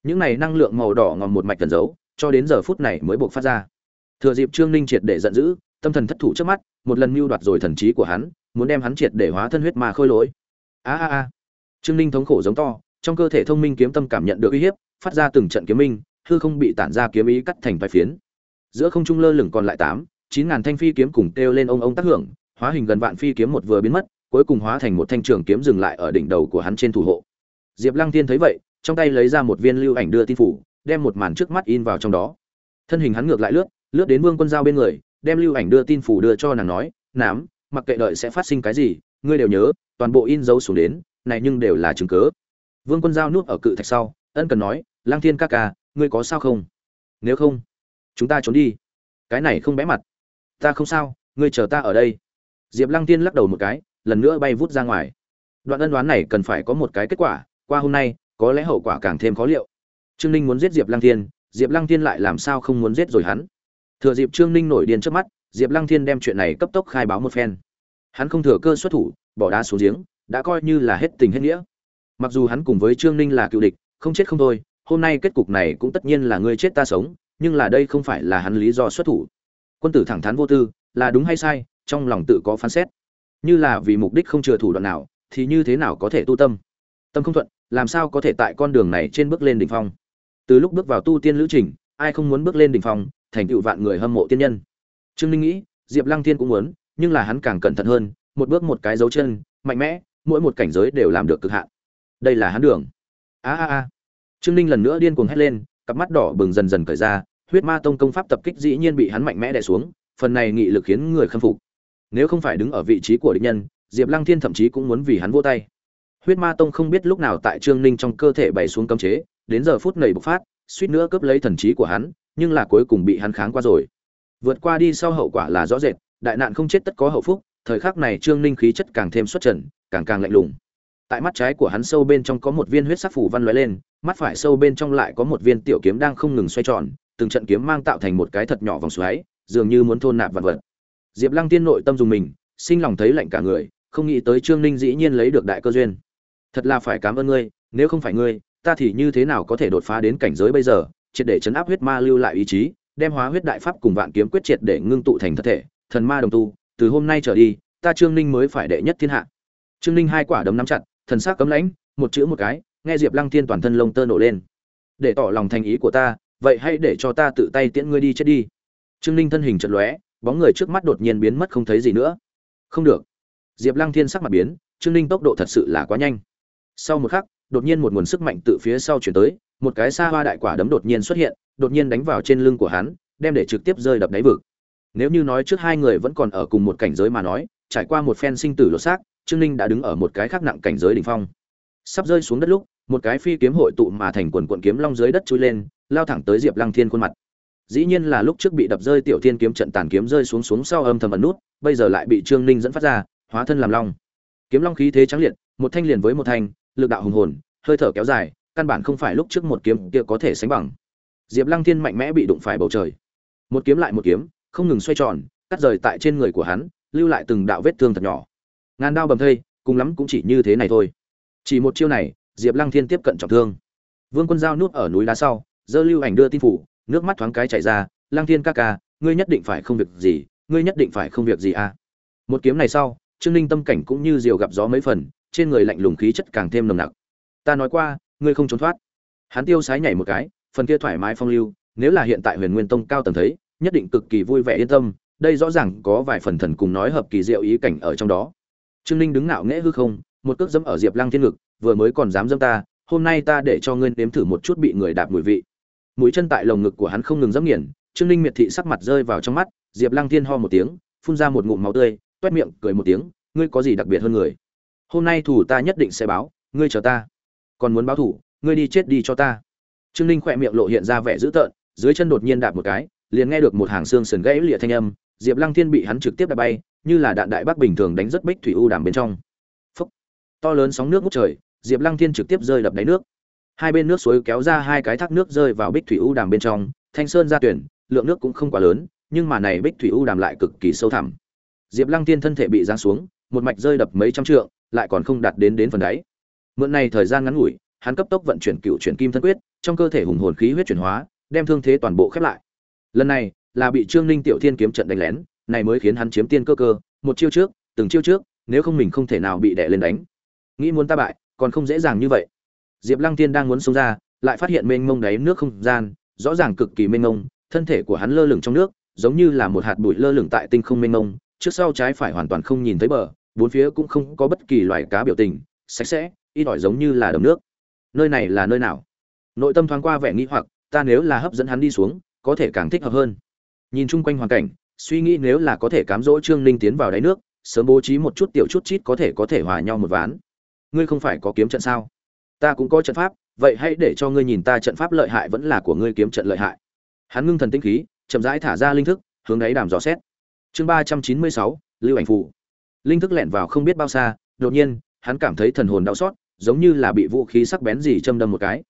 Những này năng lượng màu đỏ ngòm một mạch tần giấu, cho đến giờ phút này mới buộc phát ra. Thừa dịp trương ninh triệt để giận dữ, tâm thần thất thủ trước mắt, một lần mưu đoạt rồi thần trí của hắn, muốn đem hắn triệt để hóa thân huyết ma khôi lỗi a a a. Trương ninh thống khổ giống to, trong cơ thể thông minh kiếm tâm cảm nhận được uy hiếp, phát ra từng trận kiếm minh, hư không bị tản ra kiếm ý cắt thành vài phiến. Giữa không trung lơ lửng còn lại tám, chín ngàn thanh phi kiếm cùng kêu lên ông ông tác hưởng, hóa hình gần vạn phi kiếm một vừa biến mất, cuối cùng hóa thành một thanh trường kiếm dừng lại ở đỉnh đầu của hắn trên thủ hộ. Diệp lăng tiên thấy vậy, trong tay lấy ra một viên lưu ảnh đưa tin phủ, đem một màn trước mắt in vào trong đó. Thân hình hắn ngược lại lướt lướt đến vương quân giao bên người, đem lưu ảnh đưa tin phủ đưa cho nàng nói, nám, mặc kệ đợi sẽ phát sinh cái gì, ngươi đều nhớ toàn bộ in dấu xuống đến, này nhưng đều là chứng cớ. Vương quân giao nuốt ở cự thạch sau, ân cần nói lang thiên ca ca, ngươi có sao không? Nếu không, chúng ta trốn đi. Cái này không bẽ mặt. Ta không sao, ngươi chờ ta ở đây. Diệp lăng tiên lắc đầu một cái, lần nữa bay vút ra ngoài. Đoạn ân đoán này cần phải có một cái kết quả, qua hôm nay, có lẽ hậu quả càng thêm khó liệu. Trương ninh muốn giết diệp lăng thiên, diệp lăng thiên lại làm sao không muốn giết rồi hắn? Thừa dịp trương ninh nổi điên trước mắt, diệp lăng thiên đem chuyện này cấp tốc khai báo một phen. Hắn không thừa cơ xuất thủ bỏ đá xuống giếng, đã coi như là hết tình hết nghĩa. Mặc dù hắn cùng với trương ninh là cựu địch, không chết không thôi, hôm nay kết cục này cũng tất nhiên là ngươi chết ta sống, nhưng là đây không phải là hắn lý do xuất thủ. Quân tử thẳng thắn vô tư, là đúng hay sai, trong lòng tự có phán xét. Như là vì mục đích không chừa thủ đoạn nào, thì như thế nào có thể tu tâm? Tâm không thuận, làm sao có thể tại con đường này trên bước lên đỉnh phong? Từ lúc bước vào tu tiên lữ trình, ai không muốn bước lên đỉnh phong, thành tựu vạn người hâm mộ tiên nhân? Trương ninh nghĩ, diệp lăng thiên cũng muốn, nhưng là hắn càng cẩn thận hơn một bước một cái dấu chân, mạnh mẽ, mỗi một cảnh giới đều làm được cực hạn. Đây là hắn đường. A a a. Trương ninh lần nữa điên cuồng hét lên, cặp mắt đỏ bừng dần dần cởi ra, huyết ma tông công pháp tập kích dĩ nhiên bị hắn mạnh mẽ đè xuống, phần này nghị lực khiến người khâm phục. Nếu không phải đứng ở vị trí của địch nhân, diệp lăng thiên thậm chí cũng muốn vì hắn vô tay. Huyết ma tông không biết lúc nào tại trương ninh trong cơ thể bày xuống cấm chế, đến giờ phút nầy bộc phát, suýt nữa cướp lấy thần trí của hắn, nhưng là cuối cùng bị hắn kháng qua rồi. Vượt qua đi sau hậu quả là rõ rệt, đại nạn không chết tất có hậu phúc thời khắc này trương ninh khí chất càng thêm xuất trần, càng càng lạnh lùng. Tại mắt trái của hắn sâu bên trong có một viên huyết sắc phủ văn lóe lên, mắt phải sâu bên trong lại có một viên tiểu kiếm đang không ngừng xoay tròn, từng trận kiếm mang tạo thành một cái thật nhỏ vòng xoáy, dường như muốn thôn nạp vật vật. Diệp lăng tiên nội tâm dùng mình, sinh lòng thấy lạnh cả người, không nghĩ tới trương ninh dĩ nhiên lấy được đại cơ duyên. Thật là phải cảm ơn ngươi, nếu không phải ngươi, ta thì như thế nào có thể đột phá đến cảnh giới bây giờ, triệt để chấn áp huyết ma lưu lại ý chí, đem hóa huyết đại pháp cùng vạn kiếm quyết triệt để ngưng tụ thành thân thể, thần ma đồng tu từ hôm nay trở đi, ta trương ninh mới phải đệ nhất thiên hạ. Trương ninh hai quả đấm nắm chặt, thần sắc cấm lãnh, một chữ một cái, nghe diệp lăng thiên toàn thân lông tơ nổ lên. Để tỏ lòng thành ý của ta, vậy hãy để cho ta tự tay tiễn ngươi đi chết đi. Trương ninh thân hình chật lóe, bóng người trước mắt đột nhiên biến mất không thấy gì nữa. Không được. Diệp lăng thiên sắc mặt biến, trương ninh tốc độ thật sự là quá nhanh. Sau một khắc, đột nhiên một nguồn sức mạnh từ phía sau chuyển tới, một cái xa hoa đại quả đấm đột nhiên xuất hiện, đột nhiên đánh vào trên lưng của hắn, đem để trực tiếp rơi đập đáy vực nếu như nói trước hai người vẫn còn ở cùng một cảnh giới mà nói, trải qua một phen sinh tử lột xác, trương ninh đã đứng ở một cái khác nặng cảnh giới đỉnh phong. Sắp rơi xuống đất lúc, một cái phi kiếm hội tụ mà thành quần quận kiếm long dưới đất trôi lên, lao thẳng tới diệp lăng thiên khuôn mặt. Dĩ nhiên là lúc trước bị đập rơi tiểu thiên kiếm trận tàn kiếm rơi xuống xuống sau âm thầm ẩn nút, bây giờ lại bị trương ninh dẫn phát ra, hóa thân làm long. Kiếm long khí thế trắng liệt, một thanh liền với một thanh, lực đạo hùng hồn, hơi thở kéo dài, căn bản không phải lúc trước một kiếm kia có thể sánh bằng. Diệp lăng thiên mạnh mẽ bị đụng phải bầu trời. Một kiếm lại một kiếm không ngừng xoay tròn, cắt rời tại trên người của hắn, lưu lại từng đạo vết thương thật nhỏ. Ngàn đao bầm thây, cùng lắm cũng chỉ như thế này thôi. Chỉ một chiêu này, diệp lăng thiên tiếp cận trọng thương. Vương quân giao nuốt ở núi đá sau, dơ lưu ảnh đưa tin phủ, nước mắt thoáng cái chảy ra, lăng thiên ca ca, ngươi nhất định phải không việc gì, ngươi nhất định phải không việc gì à? Một kiếm này sau, trương ninh tâm cảnh cũng như diều gặp gió mấy phần, trên người lạnh lùng khí chất càng thêm nồng nặc. Ta nói qua, ngươi không trốn thoát. Hắn tiêu sái nhảy một cái, phần kia thoải mái phong lưu, nếu là hiện tại huyền nguyên tông cao tầng thấy nhất định cực kỳ vui vẻ yên tâm, đây rõ ràng có vài phần thần cùng nói hợp kỳ diệu ý cảnh ở trong đó. Trương ninh đứng ngạo nghễ hư không, một cước dẫm ở diệp lăng thiên ngực, vừa mới còn dám dẫm ta, hôm nay ta để cho ngươi nếm thử một chút bị người đạp mùi vị. Mũi chân tại lồng ngực của hắn không ngừng dẫm nghiền, trương ninh miệt thị sắc mặt rơi vào trong mắt, diệp lăng thiên ho một tiếng, phun ra một ngụm máu tươi, toét miệng, cười một tiếng, ngươi có gì đặc biệt hơn người? Hôm nay thủ ta nhất định sẽ báo, ngươi chờ ta. Còn muốn báo thủ ngươi đi chết đi cho ta. Trương ninh khỏe miệng lộ hiện ra vẻ dữ tợn, dưới chân đột nhiên đạp một cái liền nghe được một hàng xương sườn gãy lịa thanh âm, diệp lăng thiên bị hắn trực tiếp đạp bay, như là đạn đại bác bình thường đánh rất bích thủy u đàm bên trong. Phốc. to lớn sóng nước ngút trời, diệp lăng thiên trực tiếp rơi đập đáy nước. Hai bên nước suối kéo ra hai cái thác nước rơi vào bích thủy u đàm bên trong, thanh sơn ra tuyển, lượng nước cũng không quá lớn, nhưng mà này bích thủy u đàm lại cực kỳ sâu thẳm. Diệp lăng Thiên thân thể bị giáng xuống, một mạch rơi đập mấy trăm trượng, lại còn không đạt đến đến phần đáy. Mượn này thời gian ngắn ngủi, hắn cấp tốc vận chuyển cựu chuyển kim thân quyết, trong cơ thể hùng hồn khí huyết chuyển hóa, đem thương thế toàn bộ khép lại lần này, là bị trương ninh tiểu thiên kiếm trận đánh lén, này mới khiến hắn chiếm tiên cơ cơ, một chiêu trước, từng chiêu trước, nếu không mình không thể nào bị đẻ lên đánh. Nghĩ muốn ta bại, còn không dễ dàng như vậy. Diệp lăng tiên đang muốn xông ra, lại phát hiện mênh mông đáy nước không gian, rõ ràng cực kỳ mênh mông, thân thể của hắn lơ lửng trong nước, giống như là một hạt bụi lơ lửng tại tinh không mênh mông, trước sau trái phải hoàn toàn không nhìn thấy bờ, bốn phía cũng không có bất kỳ loài cá biểu tình, sạch sẽ, ít ỏi giống như là đầm nước. Nơi này là nơi nào? Nội tâm thoáng qua vẻ nghĩ hoặc, ta nếu là hấp dẫn hắn đi xuống có thể càng thích hợp hơn. Nhìn chung quanh hoàn cảnh, suy nghĩ nếu là có thể cám dỗ trương ninh tiến vào đáy nước, sớm bố trí một chút tiểu chút chít có thể có thể hòa nhau một ván. Ngươi không phải có kiếm trận sao? Ta cũng có trận pháp, vậy hãy để cho ngươi nhìn ta trận pháp lợi hại vẫn là của ngươi kiếm trận lợi hại. Hắn ngưng thần tinh khí, chậm rãi thả ra linh thức, hướng đáy đàm dò xét. Chương ba trăm chín mươi sáu, lưu ảnh phụ linh thức lẹn vào không biết bao xa, đột nhiên, hắn cảm thấy thần hồn đau xót, giống như là bị vũ khí sắc bén gì châm đâm một cái.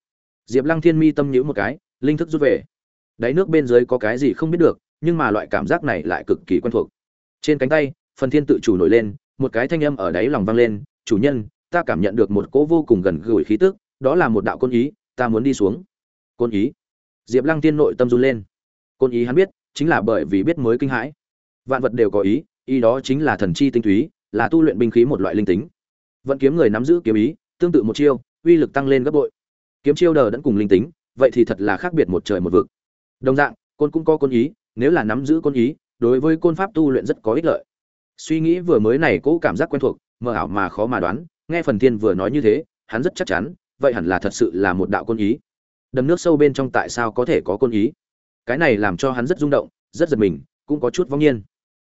Diệp lăng thiên mi tâm nhữ một cái, linh thức rút về đáy nước bên dưới có cái gì không biết được, nhưng mà loại cảm giác này lại cực kỳ quen thuộc. Trên cánh tay, phần thiên tự chủ nổi lên, một cái thanh âm ở đáy lòng vang lên, chủ nhân, ta cảm nhận được một cỗ vô cùng gần gũi khí tức, đó là một đạo côn ý, ta muốn đi xuống. Côn ý? Diệp lăng tiên nội tâm run lên. Côn ý hắn biết, chính là bởi vì biết mới kinh hãi. Vạn vật đều có ý ý đó chính là thần chi tinh túy, là tu luyện binh khí một loại linh tính. Vận kiếm người nắm giữ kiếm ý, tương tự một chiêu, uy lực tăng lên gấp bội. Kiếm chiêu đờ đẫn cùng linh tính, vậy thì thật là khác biệt một trời một vực đồng dạng, côn cũng có côn ý, nếu là nắm giữ côn ý, đối với côn pháp tu luyện rất có ích lợi. Suy nghĩ vừa mới này cố cảm giác quen thuộc, mờ ảo mà khó mà đoán, nghe phần thiên vừa nói như thế, hắn rất chắc chắn, vậy hẳn là thật sự là một đạo côn ý. Đầm nước sâu bên trong tại sao có thể có côn ý? Cái này làm cho hắn rất rung động, rất giật mình, cũng có chút vong nhiên.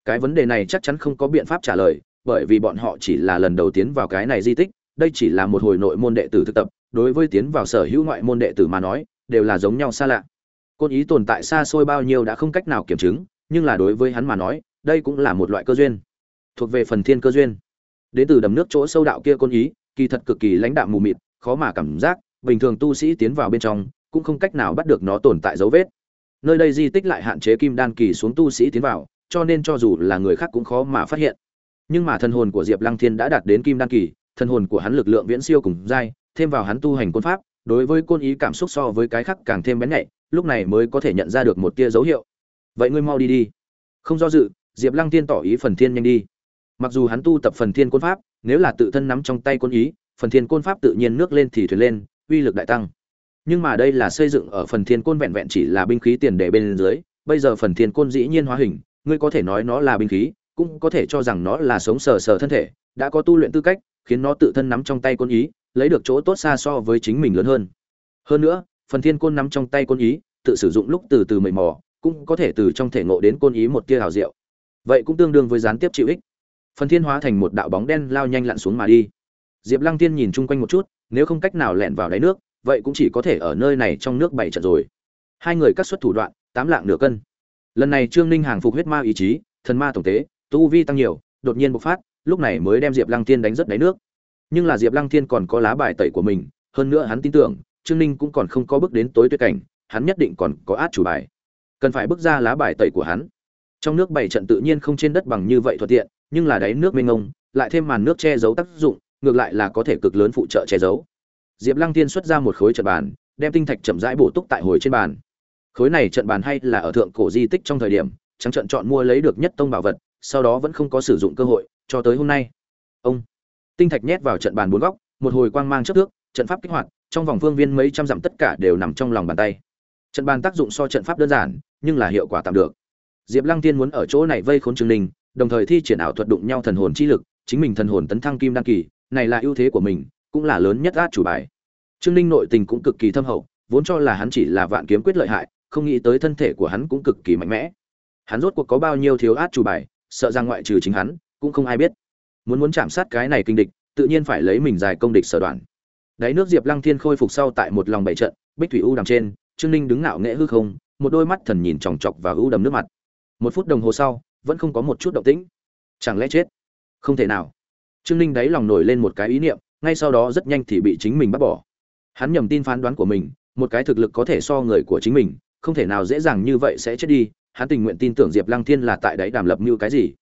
Cái vấn đề này chắc chắn không có biện pháp trả lời, bởi vì bọn họ chỉ là lần đầu tiến vào cái này di tích, đây chỉ là một hồi nội môn đệ tử thực tập, đối với tiến vào sở hữu ngoại môn đệ tử mà nói, đều là giống nhau xa lạ côn ý tồn tại xa xôi bao nhiêu đã không cách nào kiểm chứng nhưng là đối với hắn mà nói đây cũng là một loại cơ duyên. Thuộc về phần thiên cơ duyên. Đến từ đầm nước chỗ sâu đạo kia côn ý kỳ thật cực kỳ lãnh đạm mù mịt khó mà cảm giác bình thường tu sĩ tiến vào bên trong cũng không cách nào bắt được nó tồn tại dấu vết. Nơi đây di tích lại hạn chế kim đan kỳ xuống tu sĩ tiến vào cho nên cho dù là người khác cũng khó mà phát hiện. Nhưng mà thần hồn của diệp lăng thiên đã đạt đến kim đan kỳ thần hồn của hắn lực lượng viễn siêu cùng dai, thêm vào hắn tu hành côn pháp đối với côn ý cảm xúc so với cái khác càng thêm bén nhạy lúc này mới có thể nhận ra được một tia dấu hiệu. Vậy ngươi mau đi đi. Không do dự, diệp lăng tiên tỏ ý phần thiên nhanh đi. Mặc dù hắn tu tập phần thiên côn pháp, nếu là tự thân nắm trong tay côn ý, phần thiên côn pháp tự nhiên nước lên thì thuyền lên, uy lực đại tăng. Nhưng mà đây là xây dựng ở phần thiên côn vẹn vẹn chỉ là binh khí tiền đề bên dưới, bây giờ phần thiên côn dĩ nhiên hóa hình, ngươi có thể nói nó là binh khí, cũng có thể cho rằng nó là sống sờ sờ thân thể, đã có tu luyện tư cách, khiến nó tự thân nắm trong tay côn ý, lấy được chỗ tốt xa so với chính mình lớn hơn. Hơn nữa phần thiên côn nắm trong tay côn ý, tự sử dụng lúc từ từ mầy mò, cũng có thể từ trong thể ngộ đến côn ý một tia hào diệu. Vậy cũng tương đương với gián tiếp chịu ích. Phần thiên hóa thành một đạo bóng đen lao nhanh lặn xuống mà đi. Diệp lăng tiên nhìn chung quanh một chút, nếu không cách nào lẹn vào đáy nước, vậy cũng chỉ có thể ở nơi này trong nước bảy trận rồi. Hai người cắt xuất thủ đoạn, tám lạng nửa cân. Lần này trương ninh hàng phục huyết ma ý chí, thần ma tổng tế, tu vi tăng nhiều, đột nhiên bộc phát, lúc này mới đem diệp lăng tiên đánh rất đáy nước. Nhưng là diệp lăng tiên còn có lá bài tẩy của mình, hơn nữa hắn tin tưởng trương ninh cũng còn không có bước đến tối tuyệt cảnh, hắn nhất định còn có át chủ bài. Cần phải bước ra lá bài tẩy của hắn. Trong nước bảy trận tự nhiên không trên đất bằng như vậy thuận tiện, nhưng là đáy nước mênh ngông lại thêm màn nước che giấu tác dụng, ngược lại là có thể cực lớn phụ trợ che giấu. Diệp lăng tiên xuất ra một khối trận bàn, đem tinh thạch chậm rãi bổ túc tại hồi trên bàn. Khối này trận bàn hay là ở thượng cổ di tích trong thời điểm, trắng trận chọn mua lấy được nhất tông bảo vật, sau đó vẫn không có sử dụng cơ hội, cho tới hôm nay. Ông. Tinh thạch nhét vào trận bàn bốn góc, một hồi quang mang chất thước trận pháp kích hoạt trong vòng phương viên mấy trăm dặm tất cả đều nằm trong lòng bàn tay. Trận bàn tác dụng so trận pháp đơn giản, nhưng là hiệu quả tạm được. Diệp lăng tiên muốn ở chỗ này vây khốn trương ninh, đồng thời thi triển ảo thuật đụng nhau thần hồn chi lực, chính mình thần hồn tấn thăng kim đăng kỳ, này là ưu thế của mình, cũng là lớn nhất át chủ bài. Trương ninh nội tình cũng cực kỳ thâm hậu, vốn cho là hắn chỉ là vạn kiếm quyết lợi hại, không nghĩ tới thân thể của hắn cũng cực kỳ mạnh mẽ. Hắn rốt cuộc có bao nhiêu thiếu át chủ bài, sợ rằng ngoại trừ chính hắn, cũng không ai biết. Muốn muốn chạm sát cái này kinh địch, tự nhiên phải lấy mình dài công địch sở đoạn đáy nước diệp lăng thiên khôi phục sau tại một lòng bảy trận, bích thủy u đằng trên, trương ninh đứng ngạo nghễ hư không, một đôi mắt thần nhìn chòng chọc và u đầm nước mặt. Một phút đồng hồ sau, vẫn không có một chút động tĩnh. Chẳng lẽ chết? Không thể nào. Trương ninh đáy lòng nổi lên một cái ý niệm, ngay sau đó rất nhanh thì bị chính mình bắt bỏ. Hắn nhầm tin phán đoán của mình, một cái thực lực có thể so người của chính mình, không thể nào dễ dàng như vậy sẽ chết đi, hắn tình nguyện tin tưởng diệp lăng thiên là tại đáy đàm lập như cái gì?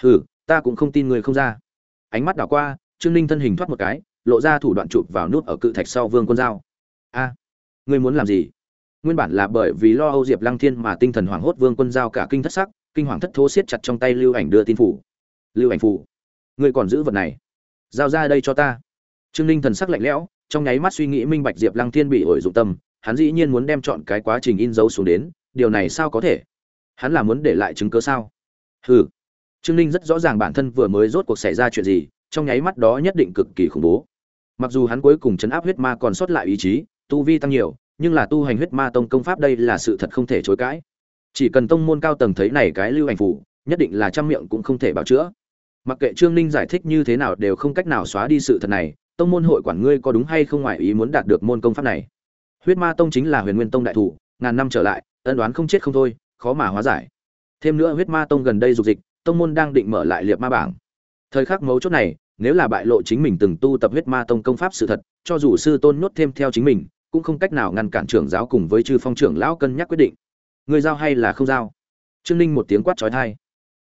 Hừ, ta cũng không tin người không ra. Ánh mắt đảo qua, trương ninh thân hình thoát một cái lộ ra thủ đoạn chụp vào nút ở cự thạch sau vương quân dao a, ngươi muốn làm gì? Nguyên bản là bởi vì lo âu diệp lăng thiên mà tinh thần hoảng hốt vương quân giao cả kinh thất sắc, kinh hoàng thất thố siết chặt trong tay lưu ảnh đưa tin phủ. Lưu ảnh phủ, ngươi còn giữ vật này. Giao ra đây cho ta. Trương ninh thần sắc lạnh lẽo, trong nháy mắt suy nghĩ minh bạch diệp lăng thiên bị ổi dụng tâm, hắn dĩ nhiên muốn đem chọn cái quá trình in dấu xuống đến, điều này sao có thể? Hắn là muốn để lại chứng cớ sao? Hừ. Trương ninh rất rõ ràng bản thân vừa mới rốt cuộc xảy ra chuyện gì, trong nháy mắt đó nhất định cực kỳ khủng bố mặc dù hắn cuối cùng chấn áp huyết ma còn sót lại ý chí, tu vi tăng nhiều, nhưng là tu hành huyết ma tông công pháp đây là sự thật không thể chối cãi. Chỉ cần tông môn cao tầng thấy này cái lưu hành phủ, nhất định là trăm miệng cũng không thể bảo chữa. Mặc kệ trương ninh giải thích như thế nào đều không cách nào xóa đi sự thật này, tông môn hội quản ngươi có đúng hay không ngoài ý muốn đạt được môn công pháp này. Huyết ma tông chính là huyền nguyên tông đại thủ, ngàn năm trở lại, ân đoán không chết không thôi, khó mà hóa giải. Thêm nữa huyết ma tông gần đây dục dịch, tông môn đang định mở lại liệp ma bảng. Thời khắc mấu chốt này nếu là bại lộ chính mình từng tu tập huyết ma tông công pháp sự thật, cho dù sư tôn nhốt thêm theo chính mình, cũng không cách nào ngăn cản trưởng giáo cùng với chư phong trưởng lão cân nhắc quyết định. Người giao hay là không giao? Trương ninh một tiếng quát trói thai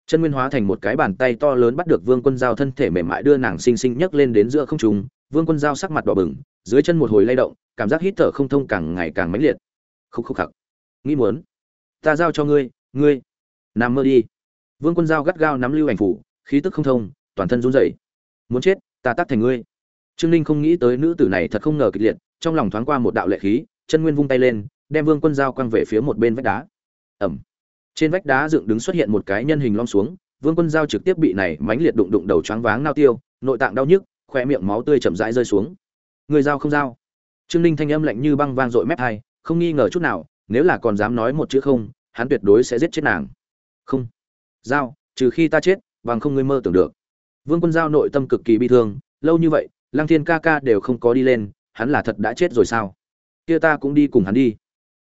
chân nguyên hóa thành một cái bàn tay to lớn bắt được vương quân giao thân thể mềm mại đưa nàng xinh xinh nhấc lên đến giữa không trung. Vương quân giao sắc mặt đỏ bừng, dưới chân một hồi lay động, cảm giác hít thở không thông càng ngày càng mãnh liệt. Khúc khúc khặc. Nghĩ muốn. Ta giao cho ngươi ngươi. Nằm mơ đi. Vương quân giao gắt gao nắm lưu ảnh phủ, khí tức không thông, toàn thân run rẩy muốn chết, ta tắt thành ngươi. Trương ninh không nghĩ tới nữ tử này thật không ngờ kịch liệt, trong lòng thoáng qua một đạo lệ khí, chân nguyên vung tay lên, đem vương quân dao quăng về phía một bên vách đá. Ẩm. Trên vách đá dựng đứng xuất hiện một cái nhân hình lom xuống, vương quân dao trực tiếp bị này mánh liệt đụng đụng đầu choáng váng nao tiêu, nội tạng đau nhức, khoe miệng máu tươi chậm rãi rơi xuống. Người dao không dao trương ninh thanh âm lạnh như băng vang dội mép hai, không nghi ngờ chút nào, nếu là còn dám nói một chữ không, hắn tuyệt đối sẽ giết chết nàng. Không. Dao trừ khi ta chết, bằng không ngươi mơ tưởng được vương quân giao nội tâm cực kỳ bi thương, lâu như vậy, lăng thiên ca ca đều không có đi lên, hắn là thật đã chết rồi sao? Kia ta cũng đi cùng hắn đi.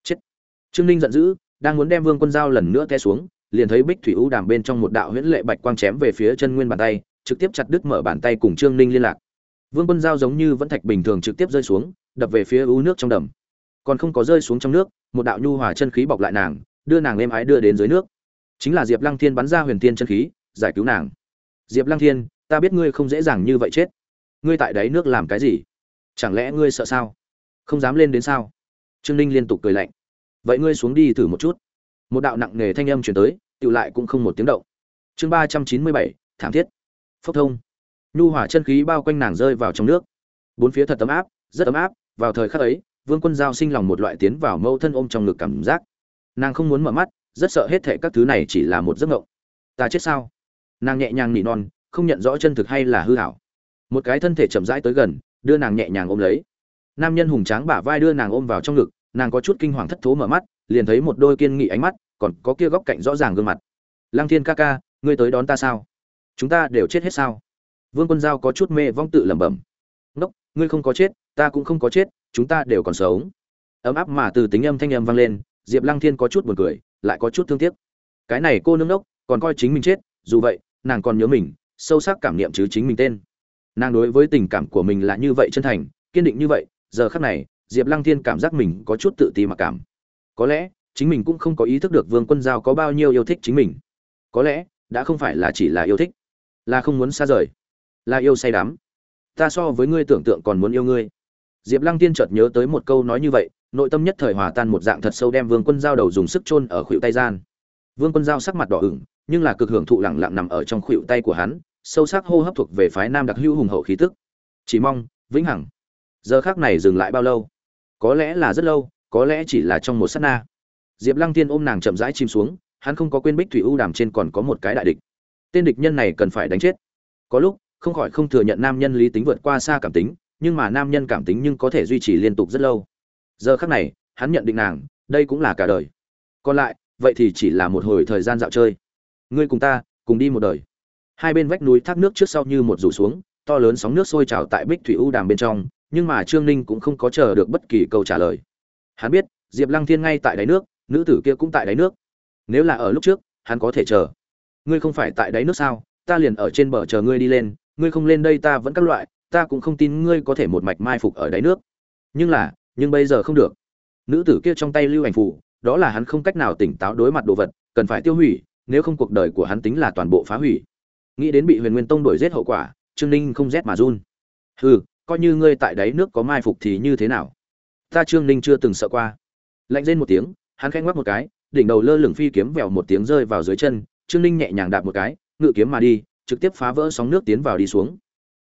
Chết. Trương ninh giận dữ, đang muốn đem vương quân giao lần nữa té xuống, liền thấy bích thủy ưu đàm bên trong một đạo huyễn lệ bạch quang chém về phía chân nguyên bàn tay, trực tiếp chặt đứt mở bàn tay cùng trương ninh liên lạc. Vương quân giao giống như vẫn thạch bình thường trực tiếp rơi xuống, đập về phía u nước trong đầm. Còn không có rơi xuống trong nước, một đạo nhu hòa chân khí bọc lại nàng, đưa nàng êm ái đưa đến dưới nước. Chính là diệp lăng thiên bắn ra huyền thiên chân khí, giải cứu nàng. Diệp lăng thiên ta biết ngươi không dễ dàng như vậy chết. Ngươi tại đáy nước làm cái gì? Chẳng lẽ ngươi sợ sao? Không dám lên đến sao? Trương ninh liên tục cười lạnh. Vậy ngươi xuống đi thử một chút. Một đạo nặng nề thanh âm chuyển tới tự lại cũng không một tiếng động. Chương ba trăm chín mươi bảy, thảm thiết. Phốc thông. Nhu hỏa chân khí bao quanh nàng rơi vào trong nước. Bốn phía thật ấm áp, rất ấm áp, vào thời khắc ấy, vương quân giao sinh lòng một loại tiến vào mâu thân ôm trong ngực cảm giác. Nàng không muốn mở mắt, rất sợ hết thệ các thứ này chỉ là một giấc ngộng ta chết sao? Nàng nhẹ nhàng nỉ non không nhận rõ chân thực hay là hư hảo. Một cái thân thể chậm rãi tới gần, đưa nàng nhẹ nhàng ôm lấy. Nam nhân hùng tráng bả vai đưa nàng ôm vào trong ngực, nàng có chút kinh hoàng thất thố mở mắt, liền thấy một đôi kiên nghị ánh mắt, còn có kia góc cạnh rõ ràng gương mặt. Lăng thiên ca ca, ngươi tới đón ta sao? Chúng ta đều chết hết sao? Vương quân giao có chút mê vong tự lẩm bẩm. Ngốc, ngươi không có chết, ta cũng không có chết, chúng ta đều còn sống. Ấm áp mà từ tính âm thanh âm vang lên, diệp lăng thiên có chút buồn cười, lại có chút thương tiếc. Cái này cô nương đốc còn coi chính mình chết, dù vậy, nàng còn nhớ mình sâu sắc cảm niệm chứ chính mình tên. Nàng đối với tình cảm của mình là như vậy chân thành, kiên định như vậy, giờ khắc này, diệp lăng thiên cảm giác mình có chút tự ti mặc cảm. Có lẽ, chính mình cũng không có ý thức được vương quân giao có bao nhiêu yêu thích chính mình. Có lẽ, đã không phải là chỉ là yêu thích, là không muốn xa rời, là yêu say đắm. Ta so với ngươi tưởng tượng còn muốn yêu ngươi. Diệp lăng tiên chợt nhớ tới một câu nói như vậy, nội tâm nhất thời hòa tan một dạng thật sâu đem vương quân giao đầu dùng sức chôn ở khuỷu tay gian. Vương quân giao sắc mặt đỏ ửng, nhưng là cực hưởng thụ lẳng lặng nằm ở trong khuỷu tay của hắn sâu sắc hô hấp thuộc về phái nam đặc hữu hùng hậu khí tức. Chỉ mong, vĩnh hằng, giờ khác này dừng lại bao lâu? Có lẽ là rất lâu, có lẽ chỉ là trong một sát na. Diệp lăng tiên ôm nàng chậm rãi chìm xuống, hắn không có quên bích thủy u đàm trên còn có một cái đại địch. Tên địch nhân này cần phải đánh chết. Có lúc, không khỏi không thừa nhận nam nhân lý tính vượt qua xa cảm tính, nhưng mà nam nhân cảm tính nhưng có thể duy trì liên tục rất lâu. Giờ khác này, hắn nhận định nàng, đây cũng là cả đời. Còn lại, vậy thì chỉ là một hồi thời gian dạo chơi. Ngươi cùng ta, cùng đi một đời hai bên vách núi thác nước trước sau như một rủ xuống, to lớn sóng nước sôi trào tại bích thủy u đàm bên trong, nhưng mà trương ninh cũng không có chờ được bất kỳ câu trả lời. Hắn biết, diệp lăng thiên ngay tại đáy nước, nữ tử kia cũng tại đáy nước. Nếu là ở lúc trước, hắn có thể chờ. Ngươi không phải tại đáy nước sao? Ta liền ở trên bờ chờ ngươi đi lên, ngươi không lên đây ta vẫn các loại, ta cũng không tin ngươi có thể một mạch mai phục ở đáy nước. Nhưng là, nhưng bây giờ không được. Nữ tử kia trong tay lưu ảnh phủ, đó là hắn không cách nào tỉnh táo đối mặt đồ vật, cần phải tiêu hủy, nếu không cuộc đời của hắn tính là toàn bộ phá hủy nghĩ đến bị huyền nguyên tông đuổi giết hậu quả, trương ninh không rét mà run. Hừ, coi như ngươi tại đáy nước có mai phục thì như thế nào? Ta trương ninh chưa từng sợ qua. Lạnh rên một tiếng, hắn khẽ ngoắc một cái, đỉnh đầu lơ lửng phi kiếm vèo một tiếng rơi vào dưới chân, trương ninh nhẹ nhàng đạp một cái, ngự kiếm mà đi, trực tiếp phá vỡ sóng nước tiến vào đi xuống.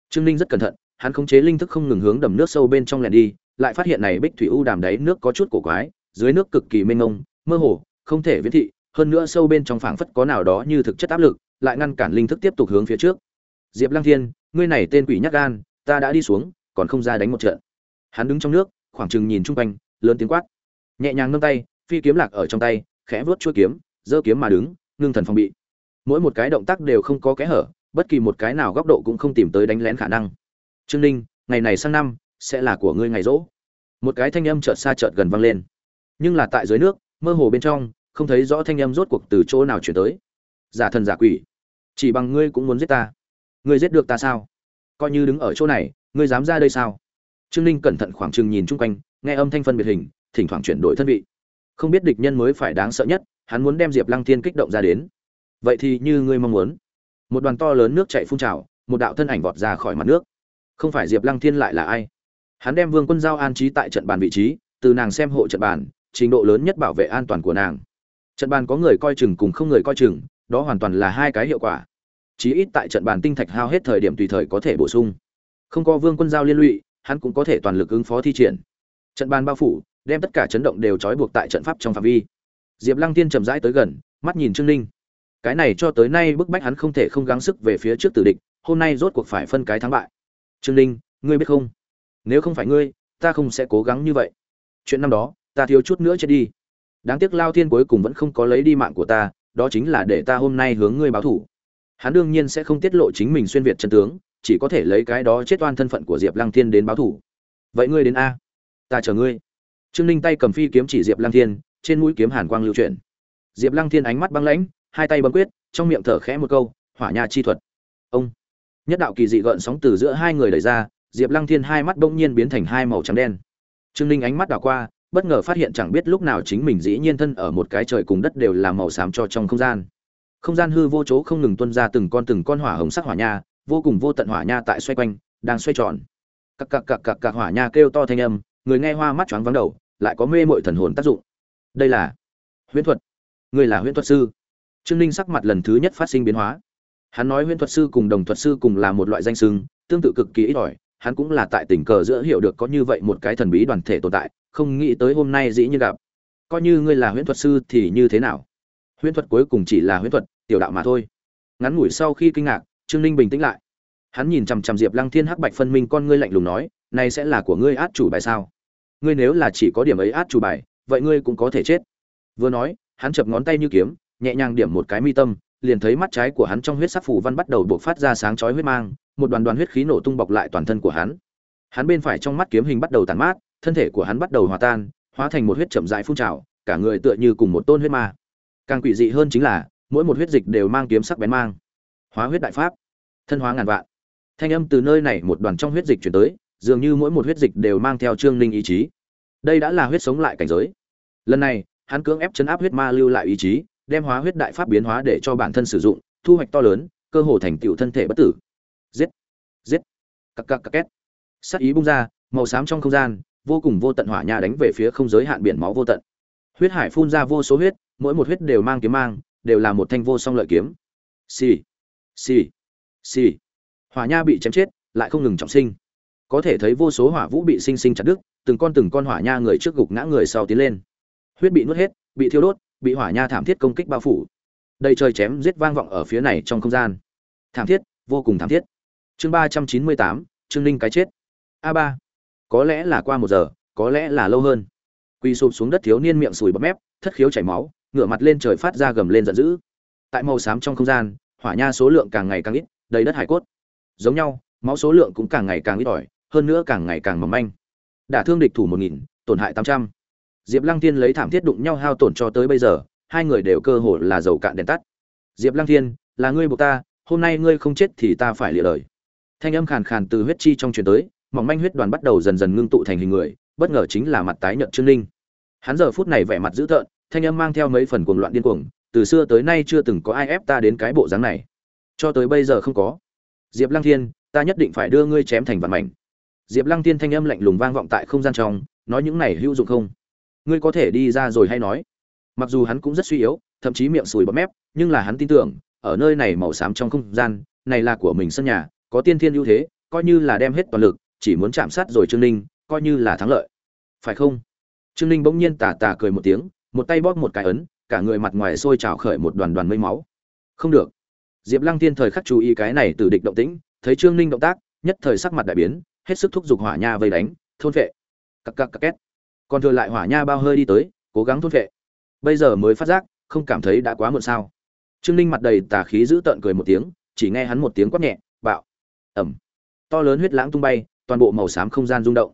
Trương ninh rất cẩn thận, hắn khống chế linh thức không ngừng hướng đầm nước sâu bên trong lẻn đi, lại phát hiện này bích thủy u đàm đáy nước có chút cổ quái, dưới nước cực kỳ mênh mông, mơ hồ, không thể viễn thị, hơn nữa sâu bên trong phảng phất có nào đó như thực chất áp lực lại ngăn cản linh thức tiếp tục hướng phía trước. Diệp lăng thiên, ngươi này tên quỷ nhắc gan, ta đã đi xuống, còn không ra đánh một trận. Hắn đứng trong nước, khoảng chừng nhìn chung quanh, lớn tiếng quát. Nhẹ nhàng nâng tay, phi kiếm lạc ở trong tay, khẽ vuốt chuôi kiếm, giơ kiếm mà đứng, ngưng thần phòng bị. Mỗi một cái động tác đều không có kẽ hở, bất kỳ một cái nào góc độ cũng không tìm tới đánh lén khả năng. Trương ninh, ngày này sang năm, sẽ là của ngươi ngày rỗ. Một cái thanh âm chợt xa chợt gần vang lên. Nhưng là tại dưới nước, mơ hồ bên trong, không thấy rõ thanh âm rốt cuộc từ chỗ nào chuyển tới. Giả thần giả quỷ chỉ bằng ngươi cũng muốn giết ta. Ngươi giết được ta sao? Coi như đứng ở chỗ này, ngươi dám ra đây sao? Trương ninh cẩn thận khoảng chừng nhìn chung quanh, nghe âm thanh phân biệt hình, thỉnh thoảng chuyển đổi thân vị. Không biết địch nhân mới phải đáng sợ nhất, hắn muốn đem diệp lăng thiên kích động ra đến. Vậy thì như ngươi mong muốn. Một đoàn to lớn nước chạy phun trào, một đạo thân ảnh vọt ra khỏi mặt nước. Không phải diệp lăng thiên lại là ai? Hắn đem vương quân giao an trí tại trận bàn vị trí, từ nàng xem hộ trận bàn, trình độ lớn nhất bảo vệ an toàn của nàng. Trận bàn có người coi chừng cùng không người coi chừng đó hoàn toàn là hai cái hiệu quả. Chí ít tại trận bàn tinh thạch hao hết thời điểm tùy thời có thể bổ sung. Không có vương quân giao liên lụy, hắn cũng có thể toàn lực ứng phó thi triển. Trận bàn bao phủ, đem tất cả chấn động đều trói buộc tại trận pháp trong phạm vi. Diệp lăng tiên chậm rãi tới gần, mắt nhìn trương ninh. Cái này cho tới nay bức bách hắn không thể không gắng sức về phía trước tử địch, hôm nay rốt cuộc phải phân cái thắng bại. Trương ninh, ngươi biết không? Nếu không phải ngươi, ta không sẽ cố gắng như vậy. Chuyện năm đó, ta thiếu chút nữa chết đi. Đáng tiếc lao thiên cuối cùng vẫn không có lấy đi mạng của ta đó chính là để ta hôm nay hướng ngươi báo thủ. Hắn đương nhiên sẽ không tiết lộ chính mình xuyên việt chân tướng, chỉ có thể lấy cái đó chết oan thân phận của diệp lăng thiên đến báo thủ. Vậy ngươi đến a. Ta chờ ngươi. Trương ninh tay cầm phi kiếm chỉ diệp lăng thiên, trên mũi kiếm hàn quang lưu chuyển. Diệp lăng thiên ánh mắt băng lãnh, hai tay bấm quyết, trong miệng thở khẽ một câu, hỏa nha chi thuật. Ông. Nhất đạo kỳ dị gợn sóng từ giữa hai người đẩy ra, diệp lăng thiên hai mắt bỗng nhiên biến thành hai màu trắng đen. Trương ninh ánh mắt đảo qua bất ngờ phát hiện chẳng biết lúc nào chính mình dĩ nhiên thân ở một cái trời cùng đất đều là màu xám cho trong không gian. Không gian hư vô chỗ không ngừng tuân ra từng con từng con hỏa hồng sắc hỏa nha, vô cùng vô tận hỏa nha tại xoay quanh, đang xoay tròn. Cặc cặc cặc cặc cặc hỏa nha kêu to thanh âm, người nghe hoa mắt choáng vắng đầu, lại có mê mội thần hồn tác dụng. Đây là huyễn thuật. Người là huyễn thuật sư. Trương ninh sắc mặt lần thứ nhất phát sinh biến hóa. Hắn nói huyễn thuật sư cùng đồng thuật sư cùng là một loại danh sưng tương tự cực kỳ ít ỏi, hắn cũng là tại tình cờ giữa hiểu được có như vậy một cái thần bí đoàn thể tồn tại không nghĩ tới hôm nay dĩ nhiên gặp. Coi như ngươi là huyễn thuật sư thì như thế nào? Huyễn thuật cuối cùng chỉ là huyễn thuật, tiểu đạo mà thôi. Ngắn ngủi sau khi kinh ngạc, trương ninh bình tĩnh lại. Hắn nhìn chằm chằm diệp lăng thiên hắc bạch phân minh con ngươi lạnh lùng nói, này sẽ là của ngươi át chủ bài sao? Ngươi nếu là chỉ có điểm ấy át chủ bài, vậy ngươi cũng có thể chết. Vừa nói, hắn chập ngón tay như kiếm, nhẹ nhàng điểm một cái mi tâm, liền thấy mắt trái của hắn trong huyết sắc phủ văn bắt đầu bộc phát ra sáng chói huyết mang, một đoàn đoàn huyết khí nổ tung bọc lại toàn thân của hắn. Hắn bên phải trong mắt kiếm hình bắt đầu tàn mát thân thể của hắn bắt đầu hòa tan, hóa thành một huyết chậm rãi phun trào, cả người tựa như cùng một tôn huyết ma. Càng quỷ dị hơn chính là, mỗi một huyết dịch đều mang kiếm sắc bén mang. Hóa huyết đại pháp. Thân hóa ngàn vạn. Thanh âm từ nơi này một đoàn trong huyết dịch chuyển tới, dường như mỗi một huyết dịch đều mang theo trương linh ý chí. Đây đã là huyết sống lại cảnh giới. Lần này, hắn cưỡng ép chấn áp huyết ma lưu lại ý chí, đem hóa huyết đại pháp biến hóa để cho bản thân sử dụng, thu hoạch to lớn, cơ hồ thành tựu thân thể bất tử. Giết. Giết. Cặc cặc cặc két. Sắc ý bung ra, màu xám trong không gian vô cùng vô tận hỏa nha đánh về phía không giới hạn biển máu vô tận. Huyết hải phun ra vô số huyết, mỗi một huyết đều mang kiếm mang, đều là một thanh vô song lợi kiếm. Xì xì xì. Hỏa nha bị chém chết, lại không ngừng trọng sinh. Có thể thấy vô số hỏa vũ bị sinh sinh chặt đứt, từng con từng con hỏa nha người trước gục ngã người sau tiến lên. Huyết bị nuốt hết, bị thiêu đốt, bị hỏa nha thảm thiết công kích bao phủ. Đầy trời chém giết vang vọng ở phía này trong không gian. Thảm thiết, vô cùng thảm thiết. Chương ba trăm chín mươi tám, trương ninh cái chết. A ba có lẽ là qua một giờ, có lẽ là lâu hơn. Quỳ sụp xuống đất thiếu niên miệng sùi bắp mép, thất khiếu chảy máu, ngửa mặt lên trời phát ra gầm lên giận dữ. Tại màu xám trong không gian, hỏa nha số lượng càng ngày càng ít, đầy đất hải cốt. Giống nhau, máu số lượng cũng càng ngày càng ít ỏi, hơn nữa càng ngày càng mỏng manh. Đả thương địch thủ một nghìn, tổn hại tám trăm. Diệp lăng thiên lấy thảm thiết đụng nhau hao tổn cho tới bây giờ, hai người đều cơ hồ là dầu cạn đèn tắt. Diệp lăng thiên, là ngươi buộc ta, hôm nay ngươi không chết thì ta phải lịa lời. Thanh âm khàn khàn từ huyết chi trong truyền tới mỏng manh huyết đoàn bắt đầu dần dần ngưng tụ thành hình người, bất ngờ chính là mặt tái nhợt trương ninh. Hắn giờ phút này vẻ mặt dữ tợn, thanh âm mang theo mấy phần cuồng loạn điên cuồng, từ xưa tới nay chưa từng có ai ép ta đến cái bộ dáng này. Cho tới bây giờ không có. Diệp lăng thiên, ta nhất định phải đưa ngươi chém thành vạn mảnh. Diệp lăng thiên thanh âm lạnh lùng vang vọng tại không gian trong, nói những này hữu dụng không? Ngươi có thể đi ra rồi hay nói? Mặc dù hắn cũng rất suy yếu, thậm chí miệng sùi bọt mép, nhưng là hắn tin tưởng, ở nơi này màu xám trong không gian, này là của mình sân nhà, có tiên thiên ưu thế, coi như là đem hết toàn lực chỉ muốn chạm sát rồi trương ninh, coi như là thắng lợi. Phải không? Trương ninh bỗng nhiên tà tà cười một tiếng, một tay bóp một cái ấn, cả người mặt ngoài sôi trào khởi một đoàn đoàn mây máu. Không được. Diệp lăng tiên thời khắc chú ý cái này từ địch động tĩnh, thấy trương ninh động tác, nhất thời sắc mặt đại biến, hết sức thúc giục hỏa nha vây đánh, thôn vệ. Cặc cặc cặc két. Còn thừa lại hỏa nha bao hơi đi tới, cố gắng thôn vệ. Bây giờ mới phát giác, không cảm thấy đã quá muộn sao. Trương ninh mặt đầy tà khí giữ tợn cười một tiếng, chỉ nghe hắn một tiếng quát nhẹ, bạo. Ẩm to lớn huyết lãng tung bay toàn bộ màu xám không gian rung động.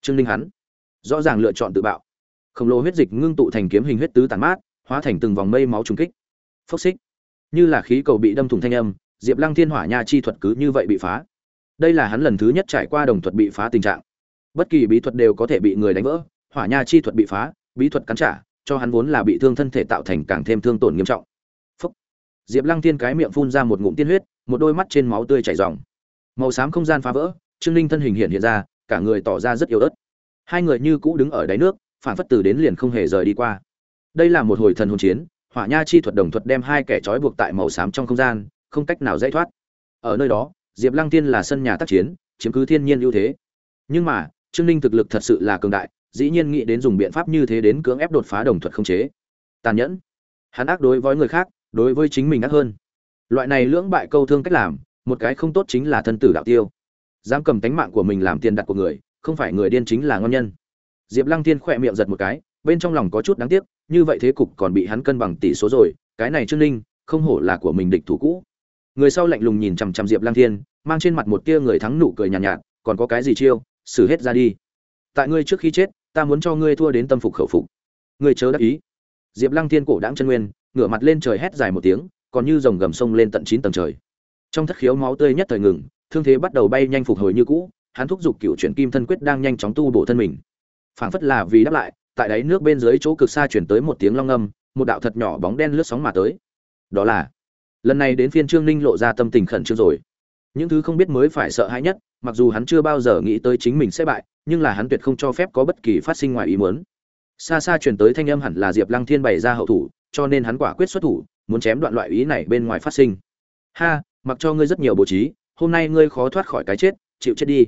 Trương ninh hắn, rõ ràng lựa chọn tự bạo. Khổng lồ huyết dịch ngưng tụ thành kiếm hình huyết tứ tàn mát, hóa thành từng vòng mây máu trùng kích. Phốc xích. Như là khí cầu bị đâm thủng thanh âm, diệp lăng thiên hỏa nha chi thuật cứ như vậy bị phá. Đây là hắn lần thứ nhất trải qua đồng thuật bị phá tình trạng. Bất kỳ bí thuật đều có thể bị người đánh vỡ, hỏa nha chi thuật bị phá, bí thuật cắn trả, cho hắn vốn là bị thương thân thể tạo thành càng thêm thương tổn nghiêm trọng. Phốc. diệp lăng Thiên cái miệng phun ra một ngụm tiên huyết, một đôi mắt trên máu tươi chảy ròng. Màu xám không gian phá vỡ trương linh thân hình hiện hiện ra, cả người tỏ ra rất yếu ớt. Hai người như cũ đứng ở đáy nước, phản phất từ đến liền không hề rời đi qua. Đây là một hồi thần hồn chiến, hỏa nha chi thuật đồng thuật đem hai kẻ trói buộc tại màu xám trong không gian, không cách nào dãy thoát. Ở nơi đó, diệp lăng tiên là sân nhà tác chiến, chiếm cứ thiên nhiên ưu thế. Nhưng mà, trương ninh thực lực thật sự là cường đại, dĩ nhiên nghĩ đến dùng biện pháp như thế đến cưỡng ép đột phá đồng thuật không chế. Tàn nhẫn. Hắn ác đối với người khác, đối với chính mình ác hơn. Loại này lưỡng bại câu thương cách làm, một cái không tốt chính là thân tử đạo tiêu dám cầm tánh mạng của mình làm tiền đặt của người không phải người điên chính là ngon nhân. Diệp lăng thiên khỏe miệng giật một cái bên trong lòng có chút đáng tiếc như vậy thế cục còn bị hắn cân bằng tỷ số rồi cái này trương ninh không hổ là của mình địch thủ cũ. Người sau lạnh lùng nhìn chằm chằm diệp lăng thiên mang trên mặt một tia người thắng nụ cười nhàn nhạt, nhạt còn có cái gì chiêu xử hết ra đi. Tại ngươi trước khi chết ta muốn cho ngươi thua đến tâm phục khẩu phục. Ngươi chớ đắc ý. Diệp lăng thiên cổ đáng chân nguyên ngửa mặt lên trời hét dài một tiếng còn như dòng gầm sông lên tận chín tầng trời. Trong thất khiếu máu tươi nhất thời ngừng thương thế bắt đầu bay nhanh phục hồi như cũ, hắn thúc giục cựu chuyển kim thân quyết đang nhanh chóng tu bổ thân mình. Phảng phất là vì đáp lại, tại đáy nước bên dưới chỗ cực xa chuyển tới một tiếng long âm, một đạo thật nhỏ bóng đen lướt sóng mà tới. Đó là, lần này đến phiên trương ninh lộ ra tâm tình khẩn trương rồi. Những thứ không biết mới phải sợ hãi nhất, mặc dù hắn chưa bao giờ nghĩ tới chính mình sẽ bại, nhưng là hắn tuyệt không cho phép có bất kỳ phát sinh ngoài ý muốn. Xa xa chuyển tới thanh âm hẳn là diệp lăng thiên bày ra hậu thủ, cho nên hắn quả quyết xuất thủ, muốn chém đoạn loại ý này bên ngoài phát sinh. Ha, mặc cho ngươi rất nhiều bố trí hôm nay ngươi khó thoát khỏi cái chết, chịu chết đi.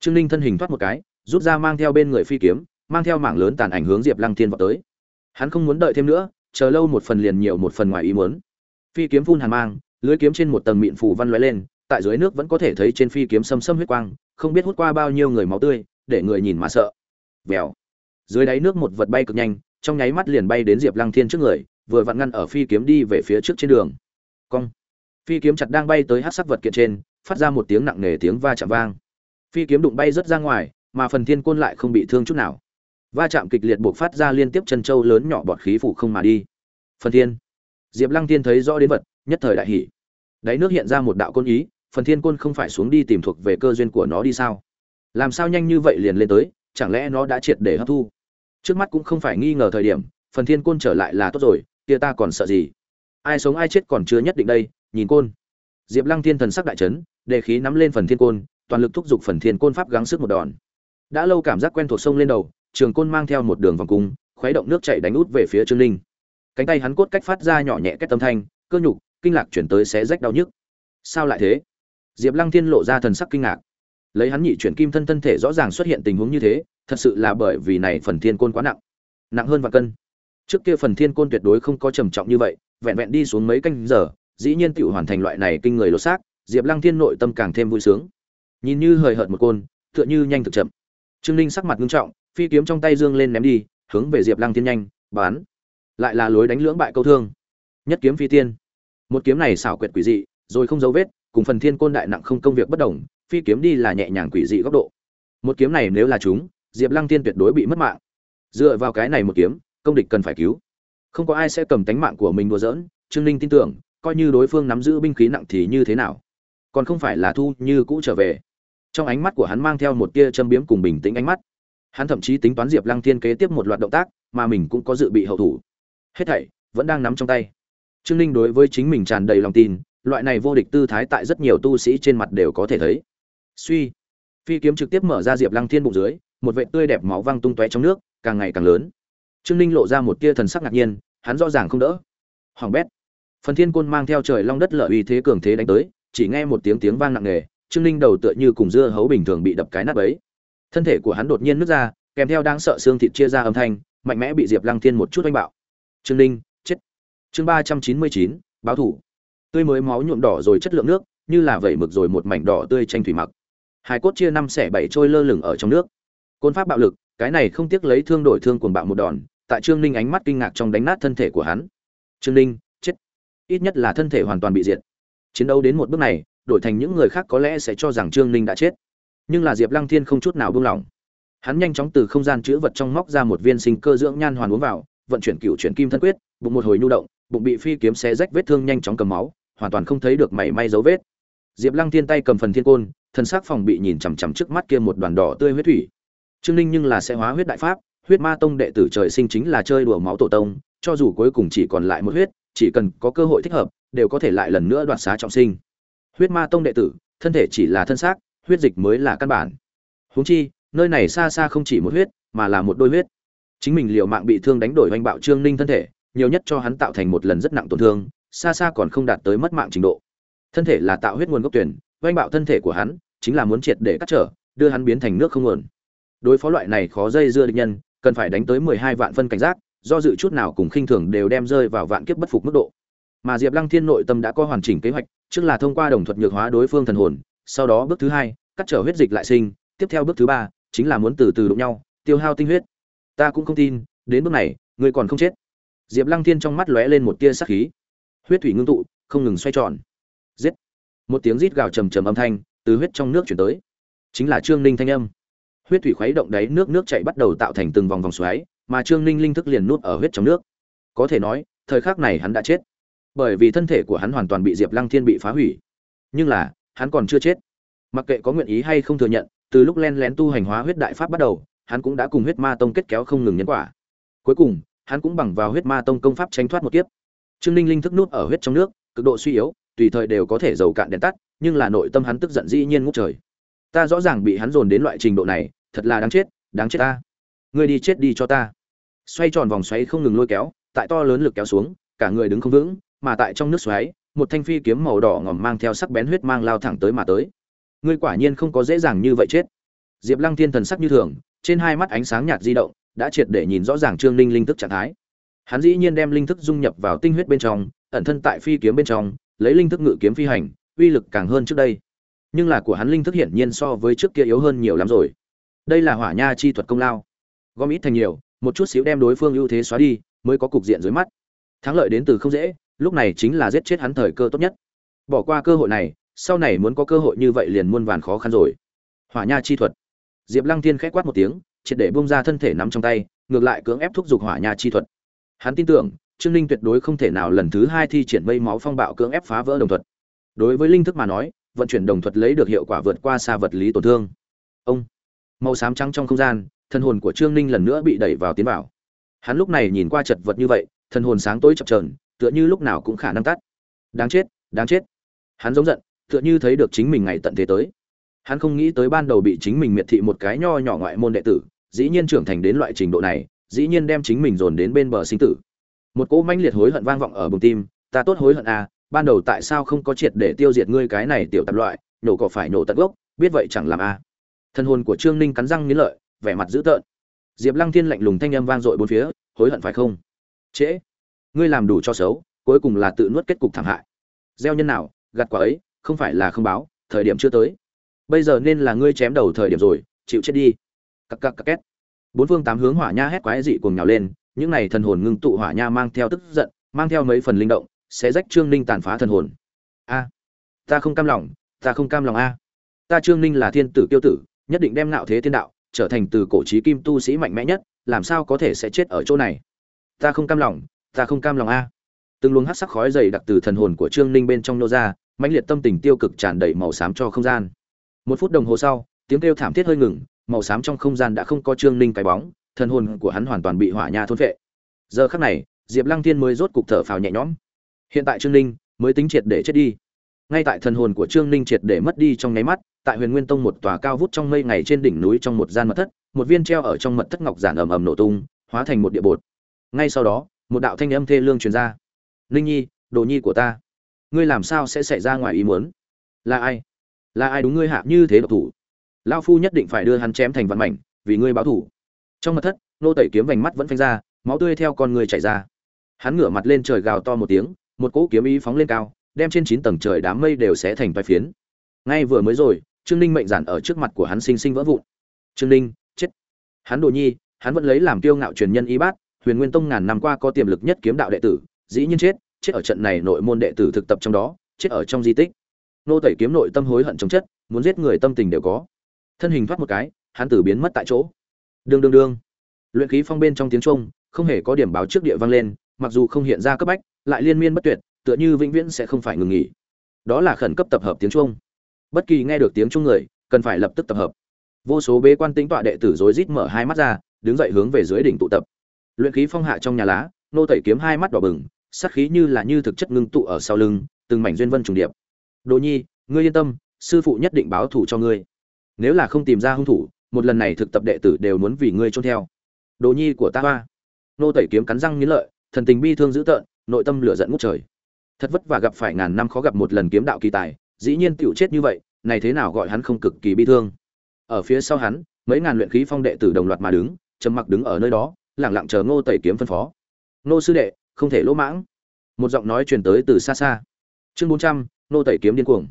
Trương ninh thân hình thoát một cái, rút ra mang theo bên người phi kiếm, mang theo mảng lớn tàn ảnh hướng diệp lăng thiên vào tới. Hắn không muốn đợi thêm nữa, chờ lâu một phần liền nhiều một phần ngoài ý muốn. Phi kiếm phun hàn mang, lưới kiếm trên một tầng mịn phủ văn lóe lên, tại dưới nước vẫn có thể thấy trên phi kiếm xâm xâm huyết quang, không biết hút qua bao nhiêu người máu tươi, để người nhìn mà sợ. Vèo. Dưới đáy nước một vật bay cực nhanh, trong nháy mắt liền bay đến diệp lăng thiên trước người, vừa vặn ngăn ở phi kiếm đi về phía trước trên đường. Cong. Phi kiếm chặt đang bay tới hát sắc vật kiện trên phát ra một tiếng nặng nề tiếng va chạm vang. Phi kiếm đụng bay rất ra ngoài, mà phần thiên côn lại không bị thương chút nào. Va chạm kịch liệt buộc phát ra liên tiếp chân trâu lớn nhỏ bọt khí phủ không mà đi. Phần thiên. Diệp lăng thiên thấy rõ đến vật, nhất thời đại hỷ đáy nước hiện ra một đạo côn ý, phần thiên côn không phải xuống đi tìm thuộc về cơ duyên của nó đi sao? Làm sao nhanh như vậy liền lên tới, chẳng lẽ nó đã triệt để hấp thu? Trước mắt cũng không phải nghi ngờ thời điểm, phần thiên côn trở lại là tốt rồi, kia ta còn sợ gì? Ai sống ai chết còn chưa nhất định đây, nhìn côn. Diệp lăng thiên thần sắc đại trấn đề khí nắm lên phần thiên côn, toàn lực thúc giục phần thiên côn pháp gắng sức một đòn. Đã lâu cảm giác quen thuộc sông lên đầu, trường côn mang theo một đường vòng cung, khuấy động nước chảy đánh út về phía trương linh. Cánh tay hắn cốt cách phát ra nhỏ nhẹ kết tâm thanh, cơ nhục, kinh lạc chuyển tới xé rách đau nhức. Sao lại thế? Diệp lăng thiên lộ ra thần sắc kinh ngạc. Lấy hắn nhị chuyển kim thân thân thể rõ ràng xuất hiện tình huống như thế, thật sự là bởi vì này phần thiên côn quá nặng. Nặng hơn và cân. Trước kia phần thiên côn tuyệt đối không có trầm trọng như vậy, vẹn vẹn đi xuống mấy canh giờ, dĩ nhiên tự hoàn thành loại này kinh người lột xác diệp lăng thiên nội tâm càng thêm vui sướng. Nhìn như hời hợt một côn, tựa như nhanh thực chậm. Trương linh sắc mặt nghiêm trọng, phi kiếm trong tay dương lên ném đi, hướng về diệp lăng thiên nhanh, bán. Lại là lối đánh lưỡng bại câu thương. Nhất kiếm phi tiên. Một kiếm này xảo quyệt quỷ dị, rồi không dấu vết, cùng phần thiên côn đại nặng không công việc bất đồng, phi kiếm đi là nhẹ nhàng quỷ dị góc độ. Một kiếm này nếu là chúng, diệp lăng Thiên tuyệt đối bị mất mạng. Dựa vào cái này một kiếm, công địch cần phải cứu. Không có ai sẽ cầm tánh mạng của mình đùa giỡn, trương linh tin tưởng, coi như đối phương nắm giữ binh khí nặng thì như thế nào? Còn không phải là thu như cũ trở về. Trong ánh mắt của hắn mang theo một tia châm biếm cùng bình tĩnh ánh mắt. Hắn thậm chí tính toán diệp lăng thiên kế tiếp một loạt động tác, mà mình cũng có dự bị hậu thủ. Hết thảy vẫn đang nắm trong tay. Trương ninh đối với chính mình tràn đầy lòng tin, loại này vô địch tư thái tại rất nhiều tu sĩ trên mặt đều có thể thấy. Suy, phi kiếm trực tiếp mở ra diệp lăng thiên bụng dưới, một vệ tươi đẹp máu văng tung tóe trong nước, càng ngày càng lớn. Trương ninh lộ ra một tia thần sắc ngạc nhiên, hắn rõ ràng không đỡ. Hoàng bét, phần thiên côn mang theo trời long đất lợi uy thế cường thế đánh tới chỉ nghe một tiếng tiếng vang nặng nề, trương ninh đầu tựa như cùng dưa hấu bình thường bị đập cái nát ấy. Thân thể của hắn đột nhiên nứt ra, kèm theo đang sợ xương thịt chia ra âm thanh, mạnh mẽ bị diệp lăng thiên một chút oanh bạo. Trương ninh, chết. Chương ba trăm chín mươi chín, báo thủ. Tươi mới máu nhuộm đỏ rồi chất lượng nước, như là vẩy mực rồi một mảnh đỏ tươi tranh thủy mặc. Hai cốt chia năm xẻ bảy trôi lơ lửng ở trong nước. Côn pháp bạo lực, cái này không tiếc lấy thương đổi thương cuồng bạo một đòn, tại trương ninh ánh mắt kinh ngạc trong đánh nát thân thể của hắn. Trương ninh, chết. Ít nhất là thân thể hoàn toàn bị diệt chiến đấu đến một bước này, đổi thành những người khác có lẽ sẽ cho rằng trương ninh đã chết. Nhưng là diệp lăng thiên không chút nào buông lỏng. Hắn nhanh chóng từ không gian chữ vật trong móc ra một viên sinh cơ dưỡng nhan hoàn uống vào, vận chuyển cựu chuyển kim thân quyết, bụng một hồi nhu động, bụng bị phi kiếm xé rách vết thương nhanh chóng cầm máu, hoàn toàn không thấy được mảy may dấu vết. Diệp lăng thiên tay cầm phần thiên côn, thân xác phòng bị nhìn chằm chằm trước mắt kia một đoàn đỏ tươi huyết thủy. Trương ninh nhưng là sẽ hóa huyết đại pháp, huyết ma tông đệ tử trời sinh chính là chơi đùa máu tổ tông, cho dù cuối cùng chỉ còn lại một huyết, chỉ cần có cơ hội thích hợp đều có thể lại lần nữa đoạt xá trọng sinh. Huyết ma tông đệ tử, thân thể chỉ là thân xác, huyết dịch mới là căn bản. Huống chi, nơi này xa xa không chỉ một huyết, mà là một đôi huyết. Chính mình liều mạng bị thương đánh đổi oanh bạo trương ninh thân thể, nhiều nhất cho hắn tạo thành một lần rất nặng tổn thương, xa xa còn không đạt tới mất mạng trình độ. Thân thể là tạo huyết nguồn gốc tuyển, oanh bạo thân thể của hắn, chính là muốn triệt để cắt trở, đưa hắn biến thành nước không nguồn. Đối phó loại này khó dây dưa địch nhân, cần phải đánh tới mười hai vạn phân cảnh giác, do dự chút nào cùng khinh thường đều đem rơi vào vạn kiếp bất phục mức độ mà diệp lăng thiên nội tâm đã có hoàn chỉnh kế hoạch, trước là thông qua đồng thuật nhược hóa đối phương thần hồn, sau đó bước thứ hai, cắt trở huyết dịch lại sinh, tiếp theo bước thứ ba, chính là muốn từ từ đụng nhau, tiêu hao tinh huyết. Ta cũng không tin, đến bước này, ngươi còn không chết. Diệp lăng thiên trong mắt lóe lên một tia sắc khí. Huyết thủy ngưng tụ, không ngừng xoay tròn. Giết. Một tiếng rít gào trầm trầm âm thanh từ huyết trong nước chuyển tới. Chính là trương ninh thanh âm. Huyết thủy khuấy động đáy nước nước chảy bắt đầu tạo thành từng vòng vòng xoáy, mà trương ninh linh thức liền nuốt ở huyết trong nước. Có thể nói, thời khắc này hắn đã chết bởi vì thân thể của hắn hoàn toàn bị diệp lăng thiên bị phá hủy. Nhưng là, hắn còn chưa chết. Mặc kệ có nguyện ý hay không thừa nhận, từ lúc len lén tu hành hóa huyết đại pháp bắt đầu, hắn cũng đã cùng huyết ma tông kết kéo không ngừng nhân quả. Cuối cùng, hắn cũng bằng vào huyết ma tông công pháp tránh thoát một kiếp. Trương ninh linh thức nuốt ở huyết trong nước, cực độ suy yếu, tùy thời đều có thể dầu cạn đèn tắt, nhưng là nội tâm hắn tức giận dĩ nhiên ngút trời. Ta rõ ràng bị hắn dồn đến loại trình độ này, thật là đáng chết đáng chết ta. Ngươi đi chết đi cho ta. Xoay tròn vòng xoáy không ngừng lôi kéo, tại to lớn lực kéo xuống, cả người đứng không vững mà tại trong nước xoáy, một thanh phi kiếm màu đỏ ngòm mang theo sắc bén huyết mang lao thẳng tới mà tới. Ngươi quả nhiên không có dễ dàng như vậy chết. Diệp lăng thiên thần sắc như thường, trên hai mắt ánh sáng nhạt di động, đã triệt để nhìn rõ ràng trương ninh linh thức trạng thái. Hắn dĩ nhiên đem linh thức dung nhập vào tinh huyết bên trong, ẩn thân tại phi kiếm bên trong, lấy linh thức ngự kiếm phi hành, uy lực càng hơn trước đây. Nhưng là của hắn linh thức hiển nhiên so với trước kia yếu hơn nhiều lắm rồi. Đây là hỏa nha chi thuật công lao. Gom ít thành nhiều, một chút xíu đem đối phương ưu thế xóa đi, mới có cục diện dưới mắt. Thắng lợi đến từ không dễ lúc này chính là giết chết hắn thời cơ tốt nhất. Bỏ qua cơ hội này, sau này muốn có cơ hội như vậy liền muôn vàn khó khăn rồi. Hỏa nha chi thuật. Diệp lăng thiên k h á c quát một tiếng, triệt để bông ra thân thể nắm trong tay, ngược lại cưỡng ép thúc giục hỏa nha chi thuật. Hắn tin tưởng, trương linh tuyệt đối không thể nào lần thứ hai thi triển mây máu phong bạo cưỡng ép phá vỡ đồng thuật. Đối với linh thức mà nói, vận chuyển đồng thuật lấy được hiệu quả vượt qua xa vật lý tổn thương. Ông. Màu xám trắng trong không gian thân hồn của trương ninh lần nữa bị đẩy vào tiến vào. Hắn lúc này nhìn qua chật vật như vậy thân hồn sáng tối chập trờn tựa như lúc nào cũng khả năng tắt. Đáng chết đáng chết. Hắn giống giận, tựa như thấy được chính mình ngày tận thế tới. Hắn không nghĩ tới ban đầu bị chính mình miệt thị một cái nho nhỏ ngoại môn đệ tử, dĩ nhiên trưởng thành đến loại trình độ này, dĩ nhiên đem chính mình dồn đến bên bờ sinh tử. Một cỗ manh liệt hối hận vang vọng ở bụng tim, ta tốt hối hận à ban đầu tại sao không có triệt để tiêu diệt ngươi cái này tiểu tạp loại nổ cỏ phải nổ tận gốc, biết vậy chẳng làm à? Thân hồn của trương ninh cắn răng nghiến lợi, vẻ mặt dữ tợn. Diệp lăng thiên lạnh lùng thanh âm vang dội bốn phía, hối hận phải không? Trễ ngươi làm đủ cho xấu, cuối cùng là tự nuốt kết cục thảm hại. Gieo nhân nào gặt quả ấy, không phải là không báo, thời điểm chưa tới. Bây giờ nên là ngươi chém đầu thời điểm rồi, chịu chết đi. Cặc cặc cặc két. Bốn phương tám hướng hỏa nha hét quái dị cuồng nhào lên, những này thần hồn ngưng tụ hỏa nha mang theo tức giận, mang theo mấy phần linh động sẽ rách trương ninh tàn phá thần hồn. A, ta không cam lòng, ta không cam lòng a. Ta trương ninh là thiên tử kiêu tử, nhất định đem nạo thế thiên đạo trở thành từ cổ trí kim tu sĩ mạnh mẽ nhất, làm sao có thể sẽ chết ở chỗ này? Ta không cam lòng ta không cam lòng a. Từng luồng hát sắc khói dày đặc từ thần hồn của trương ninh bên trong nô ra, mãnh liệt tâm tình tiêu cực tràn đầy màu xám cho không gian. Một phút đồng hồ sau, tiếng kêu thảm thiết hơi ngừng, màu xám trong không gian đã không có trương ninh cái bóng, thần hồn của hắn hoàn toàn bị hỏa nha thôn vệ. giờ khắc này, diệp lăng thiên mới rốt cục thở phào nhẹ nhõm. Hiện tại trương ninh mới tính triệt để chết đi. Ngay tại thần hồn của trương ninh triệt để mất đi trong nháy mắt, tại huyền nguyên tông một tòa cao vút trong mây ngày trên đỉnh núi trong một gian mật thất, một viên treo ở trong mật thất ngọc giản ầm ầm nổ tung, hóa thành một địa bột. Ngay sau đó một đạo thanh âm thê lương truyền ra. Ninh nhi, đồ nhi của ta, ngươi làm sao sẽ xảy ra ngoài ý muốn? Là ai? Là ai đúng ngươi hạ như thế độc thủ? Lao phu nhất định phải đưa hắn chém thành vạn mảnh, vì ngươi báo thủ. Trong mật thất, nô tẩy kiếm vành mắt vẫn phanh ra, máu tươi theo con người chảy ra. Hắn ngửa mặt lên trời gào to một tiếng, một cỗ kiếm ý phóng lên cao, đem trên chín tầng trời đám mây đều sẽ thành vai phiến. Ngay vừa mới rồi, trương ninh mệnh giản ở trước mặt của hắn sinh sinh vỡ vụn. Trương ninh, chết! Hắn đồ nhi, hắn vẫn lấy làm kiêu ngạo truyền nhân y bát huyền nguyên tông ngàn năm qua có tiềm lực nhất kiếm đạo đệ tử, dĩ nhiên chết chết ở trận này nội môn đệ tử thực tập trong đó, chết ở trong di tích. Nô tẩy kiếm nội tâm hối hận chống chất, muốn giết người tâm tình đều có. Thân hình thoát một cái, hắn tử biến mất tại chỗ. Đương đương đương. Luyện khí phong bên trong tiếng trung không hề có điểm báo trước địa vang lên, mặc dù không hiện ra cấp bách, lại liên miên bất tuyệt, tựa như vĩnh viễn sẽ không phải ngừng nghỉ. Đó là khẩn cấp tập hợp tiếng trung bất kỳ nghe được tiếng trung người, cần phải lập tức tập hợp. Vô số bế quan tính tọa đệ tử rối rít mở hai mắt ra, đứng dậy hướng về dưới đỉnh tụ tập luyện khí phong hạ trong nhà lá, nô tẩy kiếm hai mắt đỏ bừng, sát khí như là như thực chất ngưng tụ ở sau lưng, từng mảnh duyên vân trùng điệp. Đồ nhi, ngươi yên tâm, sư phụ nhất định báo thủ cho ngươi. Nếu là không tìm ra hung thủ, một lần này thực tập đệ tử đều muốn vì ngươi trôn theo. Đồ nhi của ta hoa. Nô tẩy kiếm cắn răng nghiến lợi, thần tình bi thương dữ tợn, nội tâm lửa giận ngút trời. Thật vất vả gặp phải ngàn năm khó gặp một lần kiếm đạo kỳ tài, dĩ nhiên tựu chết như vậy, này thế nào gọi hắn không cực kỳ bi thương. Ở phía sau hắn, mấy ngàn luyện khí phong đệ tử đồng loạt mà đứng, trầm mặc đứng ở nơi đó lẳng lặng chờ ngô tẩy kiếm phân phó. Ngô sư đệ không thể lỗ mãng. Một giọng nói truyền tới từ xa xa. Chương bốn trăm Ngô tẩy kiếm điên cuồng.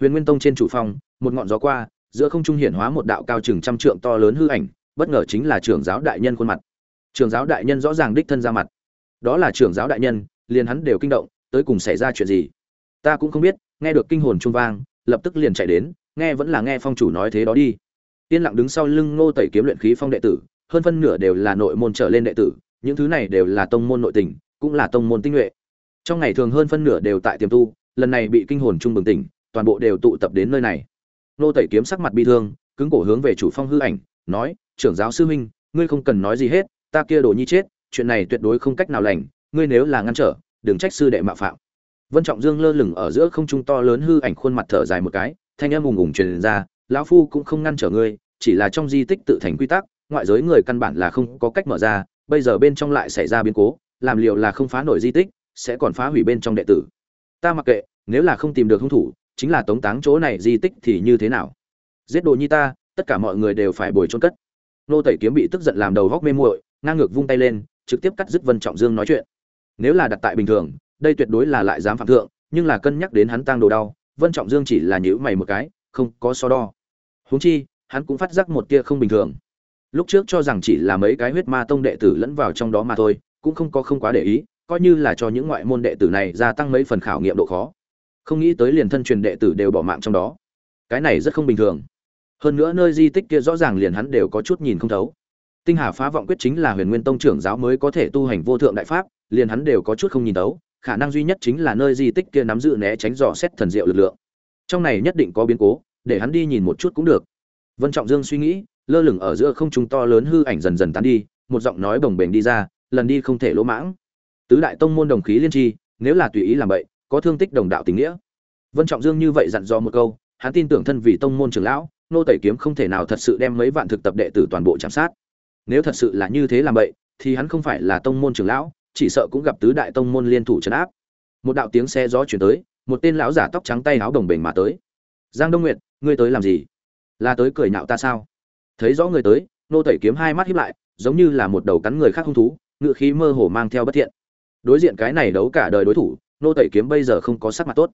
Huyền nguyên tông trên chủ phòng, một ngọn gió qua giữa không trung hiển hóa một đạo cao chừng trăm trượng to lớn hư ảnh bất ngờ chính là trưởng giáo đại nhân khuôn mặt. Trưởng giáo đại nhân rõ ràng đích thân ra mặt. Đó là trưởng giáo đại nhân liền hắn đều kinh động tới cùng xảy ra chuyện gì? Ta cũng không biết nghe được kinh hồn trung vang lập tức liền chạy đến nghe vẫn là nghe phong chủ nói thế đó đi. Yên lặng đứng sau lưng ngô tẩy kiếm luyện khí phong đệ tử hơn phân nửa đều là nội môn trở lên đệ tử, những thứ này đều là tông môn nội tình, cũng là tông môn tinh nhuệ. Trong ngày thường hơn phân nửa đều tại tiềm tu, lần này bị kinh hồn trung bừng tỉnh, toàn bộ đều tụ tập đến nơi này. Nô tẩy kiếm sắc mặt bi thương, cứng cổ hướng về chủ phong hư ảnh, nói, trưởng giáo sư huynh, ngươi không cần nói gì hết, ta kia đồ nhi chết, chuyện này tuyệt đối không cách nào lành, ngươi nếu là ngăn trở, đừng trách sư đệ mạo phạm. Vân trọng dương lơ lửng ở giữa không trung to lớn hư ảnh khuôn mặt thở dài một cái, thanh âm ùng ùng truyền ra, lão phu cũng không ngăn trở ngươi, chỉ là trong di tích tự thành quy tắc ngoại giới người căn bản là không có cách mở ra, bây giờ bên trong lại xảy ra biến cố, làm liệu là không phá nổi di tích, sẽ còn phá hủy bên trong đệ tử. Ta mặc kệ, nếu là không tìm được hung thủ, chính là tống táng chỗ này di tích thì như thế nào? Giết đồ nhi ta, tất cả mọi người đều phải bồi trôn cất. Nô tẩy kiếm bị tức giận làm đầu góc mê muội, ngang ngược vung tay lên, trực tiếp cắt dứt vân trọng dương nói chuyện. Nếu là đặt tại bình thường, đây tuyệt đối là lại dám phạm thượng, nhưng là cân nhắc đến hắn tang đồ đau, vân trọng dương chỉ là nhữ mày một cái, không có so đo. Huống chi, hắn cũng phát giác một tia không bình thường lúc trước cho rằng chỉ là mấy cái huyết ma tông đệ tử lẫn vào trong đó mà thôi, cũng không có không quá để ý, coi như là cho những ngoại môn đệ tử này gia tăng mấy phần khảo nghiệm độ khó. Không nghĩ tới liền thân truyền đệ tử đều bỏ mạng trong đó. Cái này rất không bình thường. Hơn nữa nơi di tích kia rõ ràng liền hắn đều có chút nhìn không thấu. Tinh hà phá vọng quyết chính là huyền nguyên tông trưởng giáo mới có thể tu hành vô thượng đại pháp, liền hắn đều có chút không nhìn thấu, khả năng duy nhất chính là nơi di tích kia nắm giữ né tránh dò xét thần diệu lực lượng. Trong này nhất định có biến cố, để hắn đi nhìn một chút cũng được. Vân trọng dương suy nghĩ lơ lửng ở giữa không trung to lớn hư ảnh dần dần tán đi một giọng nói bồng bềnh đi ra lần đi không thể lỗ mãng. Tứ đại tông môn đồng khí liên tri nếu là tùy ý làm bậy, có thương tích đồng đạo tình nghĩa. Vân trọng dương như vậy dặn dò một câu hắn tin tưởng thân vì tông môn trưởng lão nô tẩy kiếm không thể nào thật sự đem mấy vạn thực tập đệ tử toàn bộ chạm sát. Nếu thật sự là như thế làm bậy, thì hắn không phải là tông môn trưởng lão chỉ sợ cũng gặp tứ đại tông môn liên thủ trấn áp. Một đạo tiếng xe gió truyền tới một tên lão giả tóc trắng tay áo đồng bền mà tới. Giang đông nguyệt ngươi tới làm gì? Là tới cười nhạo ta sao? Thấy rõ người tới, nô tẩy kiếm hai mắt hiếp lại, giống như là một đầu cắn người khác hung thú, ngựa khí mơ hồ mang theo bất thiện. Đối diện cái này đấu cả đời đối thủ, nô tẩy kiếm bây giờ không có sắc mặt tốt.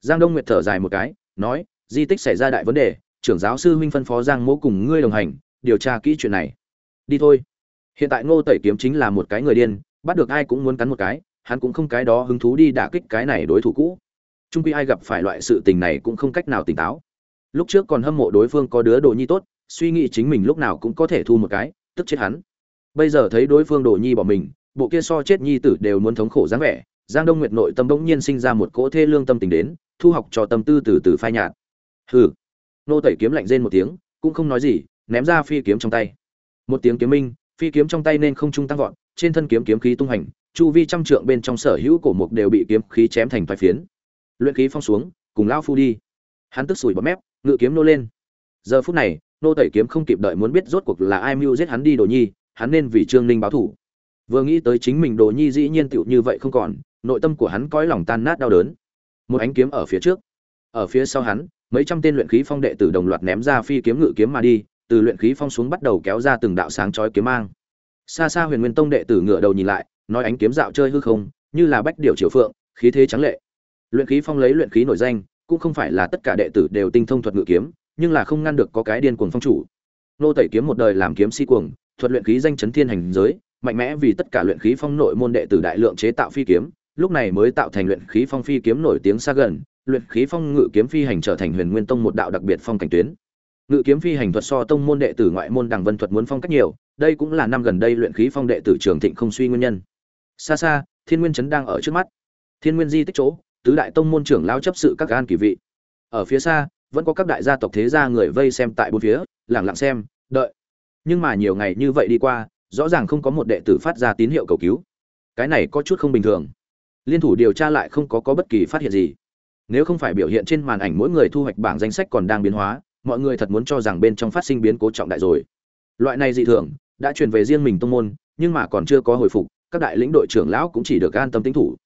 Giang đông nguyệt thở dài một cái, nói, di tích xảy ra đại vấn đề, trưởng giáo sư huynh phân phó giang mỗ cùng ngươi đồng hành, điều tra kỹ chuyện này. Đi thôi. Hiện tại ngô tẩy kiếm chính là một cái người điên, bắt được ai cũng muốn cắn một cái, hắn cũng không cái đó hứng thú đi đả kích cái này đối thủ cũ. Trung quy ai gặp phải loại sự tình này cũng không cách nào tỉnh táo. Lúc trước còn hâm mộ đối phương có đứa đồ nhi tốt suy nghĩ chính mình lúc nào cũng có thể thu một cái, tức chết hắn. Bây giờ thấy đối phương đồ nhi bỏ mình, bộ kia so chết nhi tử đều muốn thống khổ dáng vẻ, giang đông nguyệt nội tâm bỗng nhiên sinh ra một cỗ thê lương tâm tình đến, thu học cho tâm tư từ từ phai nhạt. Hừ. Nô tẩy kiếm lạnh rên một tiếng, cũng không nói gì, ném ra phi kiếm trong tay. Một tiếng kiếm minh, phi kiếm trong tay nên không trung tăng vọt, trên thân kiếm kiếm khí tung hành, chu vi trăm trượng bên trong sở hữu cổ mục đều bị kiếm khí chém thành vài phiến. Luyện khí phong xuống, cùng lao phu đi. Hắn tức sủi bọt mép, ngự kiếm nô lên. Giờ phút này nô tẩy kiếm không kịp đợi muốn biết rốt cuộc là ai mưu giết hắn đi đồ nhi, hắn nên vì trương ninh báo thủ. Vừa nghĩ tới chính mình đồ nhi dĩ nhiên tựu như vậy không còn, nội tâm của hắn cõi lòng tan nát đau đớn. Một ánh kiếm ở phía trước. Ở phía sau hắn, mấy trăm tên luyện khí phong đệ tử đồng loạt ném ra phi kiếm ngự kiếm mà đi, từ luyện khí phong xuống bắt đầu kéo ra từng đạo sáng chói kiếm mang. Xa xa huyền nguyên tông đệ tử ngựa đầu nhìn lại, nói ánh kiếm dạo chơi hư không, như là bách điệu triều phượng, khí thế trắng lệ. Luyện khí phong lấy luyện khí nổi danh, cũng không phải là tất cả đệ tử đều tinh thông thuật ngự kiếm nhưng là không ngăn được có cái điên cuồng phong chủ. Nô tẩy kiếm một đời làm kiếm si cuồng, thuật luyện khí danh chấn thiên hành giới, mạnh mẽ vì tất cả luyện khí phong nội môn đệ tử đại lượng chế tạo phi kiếm, lúc này mới tạo thành luyện khí phong phi kiếm nổi tiếng xa gần, luyện khí phong ngự kiếm phi hành trở thành huyền nguyên tông một đạo đặc biệt phong cảnh tuyến. Ngự kiếm phi hành thuật so tông môn đệ tử ngoại môn đằng vân thuật muốn phong cách nhiều, đây cũng là năm gần đây luyện khí phong đệ tử trường thịnh không suy nguyên nhân. Xa xa, thiên nguyên trấn đang ở trước mắt. Thiên nguyên di tích chỗ, tứ đại tông môn trưởng lao chấp sự các gan kỳ vị. Ở phía xa vẫn có các đại gia tộc thế gia người vây xem tại bốn phía lẳng lặng xem, đợi. Nhưng mà nhiều ngày như vậy đi qua, rõ ràng không có một đệ tử phát ra tín hiệu cầu cứu. Cái này có chút không bình thường. Liên thủ điều tra lại không có có bất kỳ phát hiện gì. Nếu không phải biểu hiện trên màn ảnh mỗi người thu hoạch bảng danh sách còn đang biến hóa, mọi người thật muốn cho rằng bên trong phát sinh biến cố trọng đại rồi. Loại này dị thường đã truyền về riêng mình tông môn, nhưng mà còn chưa có hồi phục, các đại lĩnh đội trưởng lão cũng chỉ được an tâm tính thủ.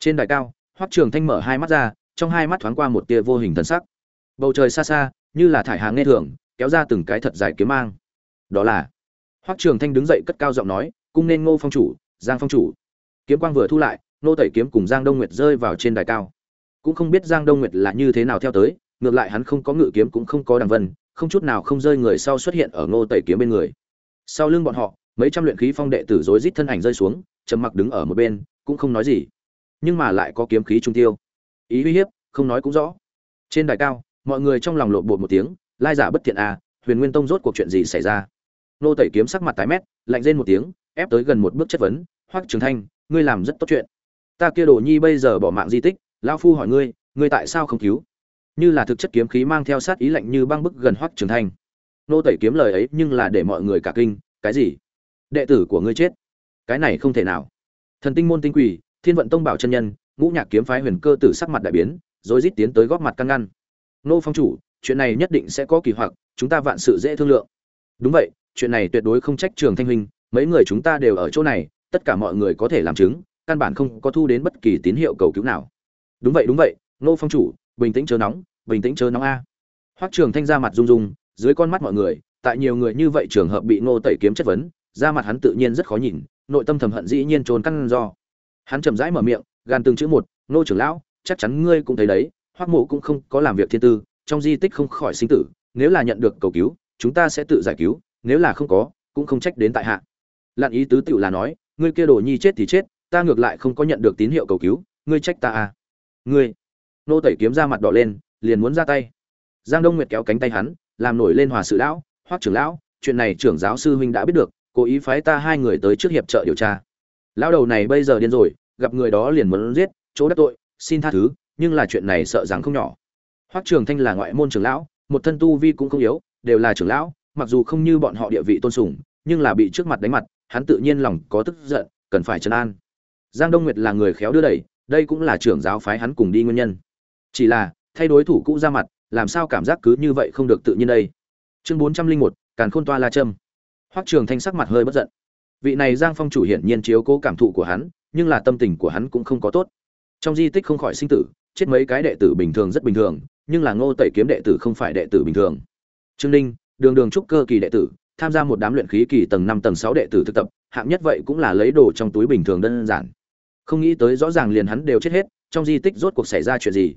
Trên đài cao, hoắc trường thanh mở hai mắt ra, trong hai mắt thoáng qua một tia vô hình thần sắc bầu trời xa xa, như là thải hàng nghe thường, kéo ra từng cái thật dài kiếm mang. Đó là, hoắc trường thanh đứng dậy cất cao giọng nói, cung nên ngô phong chủ, giang phong chủ. Kiếm quang vừa thu lại nô tẩy kiếm cùng giang đông nguyệt rơi vào trên đài cao. Cũng không biết giang đông nguyệt là như thế nào theo tới, ngược lại hắn không có ngự kiếm cũng không có đằng vân, không chút nào không rơi người sau xuất hiện ở ngô tẩy kiếm bên người. Sau lưng bọn họ, mấy trăm luyện khí phong đệ tử rối rít thân ảnh rơi xuống, trầm mặc đứng ở một bên, cũng không nói gì. Nhưng mà lại có kiếm khí trung tiêu. Ý uy hiếp, không nói cũng rõ. Trên đài cao mọi người trong lòng lộn bột một tiếng, lai giả bất thiện à huyền nguyên tông rốt cuộc chuyện gì xảy ra? Nô tẩy kiếm sắc mặt tái mét, lạnh rên một tiếng, ép tới gần một bước chất vấn, hoắc trường thanh, ngươi làm rất tốt chuyện. Ta kia đồ nhi bây giờ bỏ mạng di tích, lão phu hỏi ngươi ngươi tại sao không cứu? Như là thực chất kiếm khí mang theo sát ý lạnh như băng bức gần hoắc trường thanh. Nô tẩy kiếm lời ấy nhưng là để mọi người cả kinh, cái gì? Đệ tử của ngươi chết? Cái này không thể nào. Thần tinh môn tinh quỷ, thiên vận tông bảo chân nhân, ngũ nhạc kiếm phái huyền cơ tử sắc mặt đại biến rồi rít tiến tới góp mặt căn ngăn nô phong chủ, chuyện này nhất định sẽ có kỳ hoặc, chúng ta vạn sự dễ thương lượng. Đúng vậy, chuyện này tuyệt đối không trách trường thanh huynh, mấy người chúng ta đều ở chỗ này, tất cả mọi người có thể làm chứng, căn bản không có thu đến bất kỳ tín hiệu cầu cứu nào. Đúng vậy đúng vậy, nô phong chủ, bình tĩnh chớ nóng, bình tĩnh chớ nóng a. Hoắc trường thanh ra mặt rung rung dưới con mắt mọi người, tại nhiều người như vậy trường hợp bị nô tẩy kiếm chất vấn ra mặt hắn tự nhiên rất khó nhìn, nội tâm thầm hận dĩ nhiên trốn căn do. Hắn chậm rãi mở miệng gan từng chữ một nô trưởng lão, chắc chắn ngươi cũng thấy đấy hoắc mộ cũng không có làm việc thiên tư, trong di tích không khỏi sinh tử, nếu là nhận được cầu cứu, chúng ta sẽ tự giải cứu, nếu là không có, cũng không trách đến tại hạ. Lạn ý tứ tựu là nói, ngươi kia đồ nhi chết thì chết, ta ngược lại không có nhận được tín hiệu cầu cứu, ngươi trách ta à? Ngươi? Nô tẩy kiếm ra mặt đỏ lên, liền muốn ra tay. Giang đông nguyệt kéo cánh tay hắn, làm nổi lên hòa sự lão, hoắc trưởng lão, chuyện này trưởng giáo sư huynh đã biết được, cố ý phái ta hai người tới trước hiệp trợ điều tra. Lão đầu này bây giờ điên rồi, gặp người đó liền muốn giết, chỗ đắc tội, xin tha thứ nhưng là chuyện này sợ rằng không nhỏ. Hoắc trường thanh là ngoại môn trưởng lão, một thân tu vi cũng không yếu, đều là trưởng lão, mặc dù không như bọn họ địa vị tôn sùng, nhưng là bị trước mặt đánh mặt, hắn tự nhiên lòng có tức giận, cần phải trấn an. Giang đông nguyệt là người khéo đưa đẩy, đây cũng là trưởng giáo phái hắn cùng đi nguyên nhân. Chỉ là, thay đối thủ cũ ra mặt, làm sao cảm giác cứ như vậy không được tự nhiên đây? Chương bốn trăm linh một, càn khôn toa la trâm hoắc trường thanh sắc mặt hơi bất giận. Vị này giang phong chủ hiển nhiên chiếu cố cảm thụ của hắn, nhưng là tâm tình của hắn cũng không có tốt. Trong di tích không khỏi sinh tử chết mấy cái đệ tử bình thường rất bình thường, nhưng là ngô tẩy kiếm đệ tử không phải đệ tử bình thường. Trương ninh, đường đường trúc cơ kỳ đệ tử, tham gia một đám luyện khí kỳ tầng năm, tầng sáu đệ tử thực tập, hạng nhất vậy cũng là lấy đồ trong túi bình thường đơn giản. Không nghĩ tới rõ ràng liền hắn đều chết hết, trong di tích rốt cuộc xảy ra chuyện gì.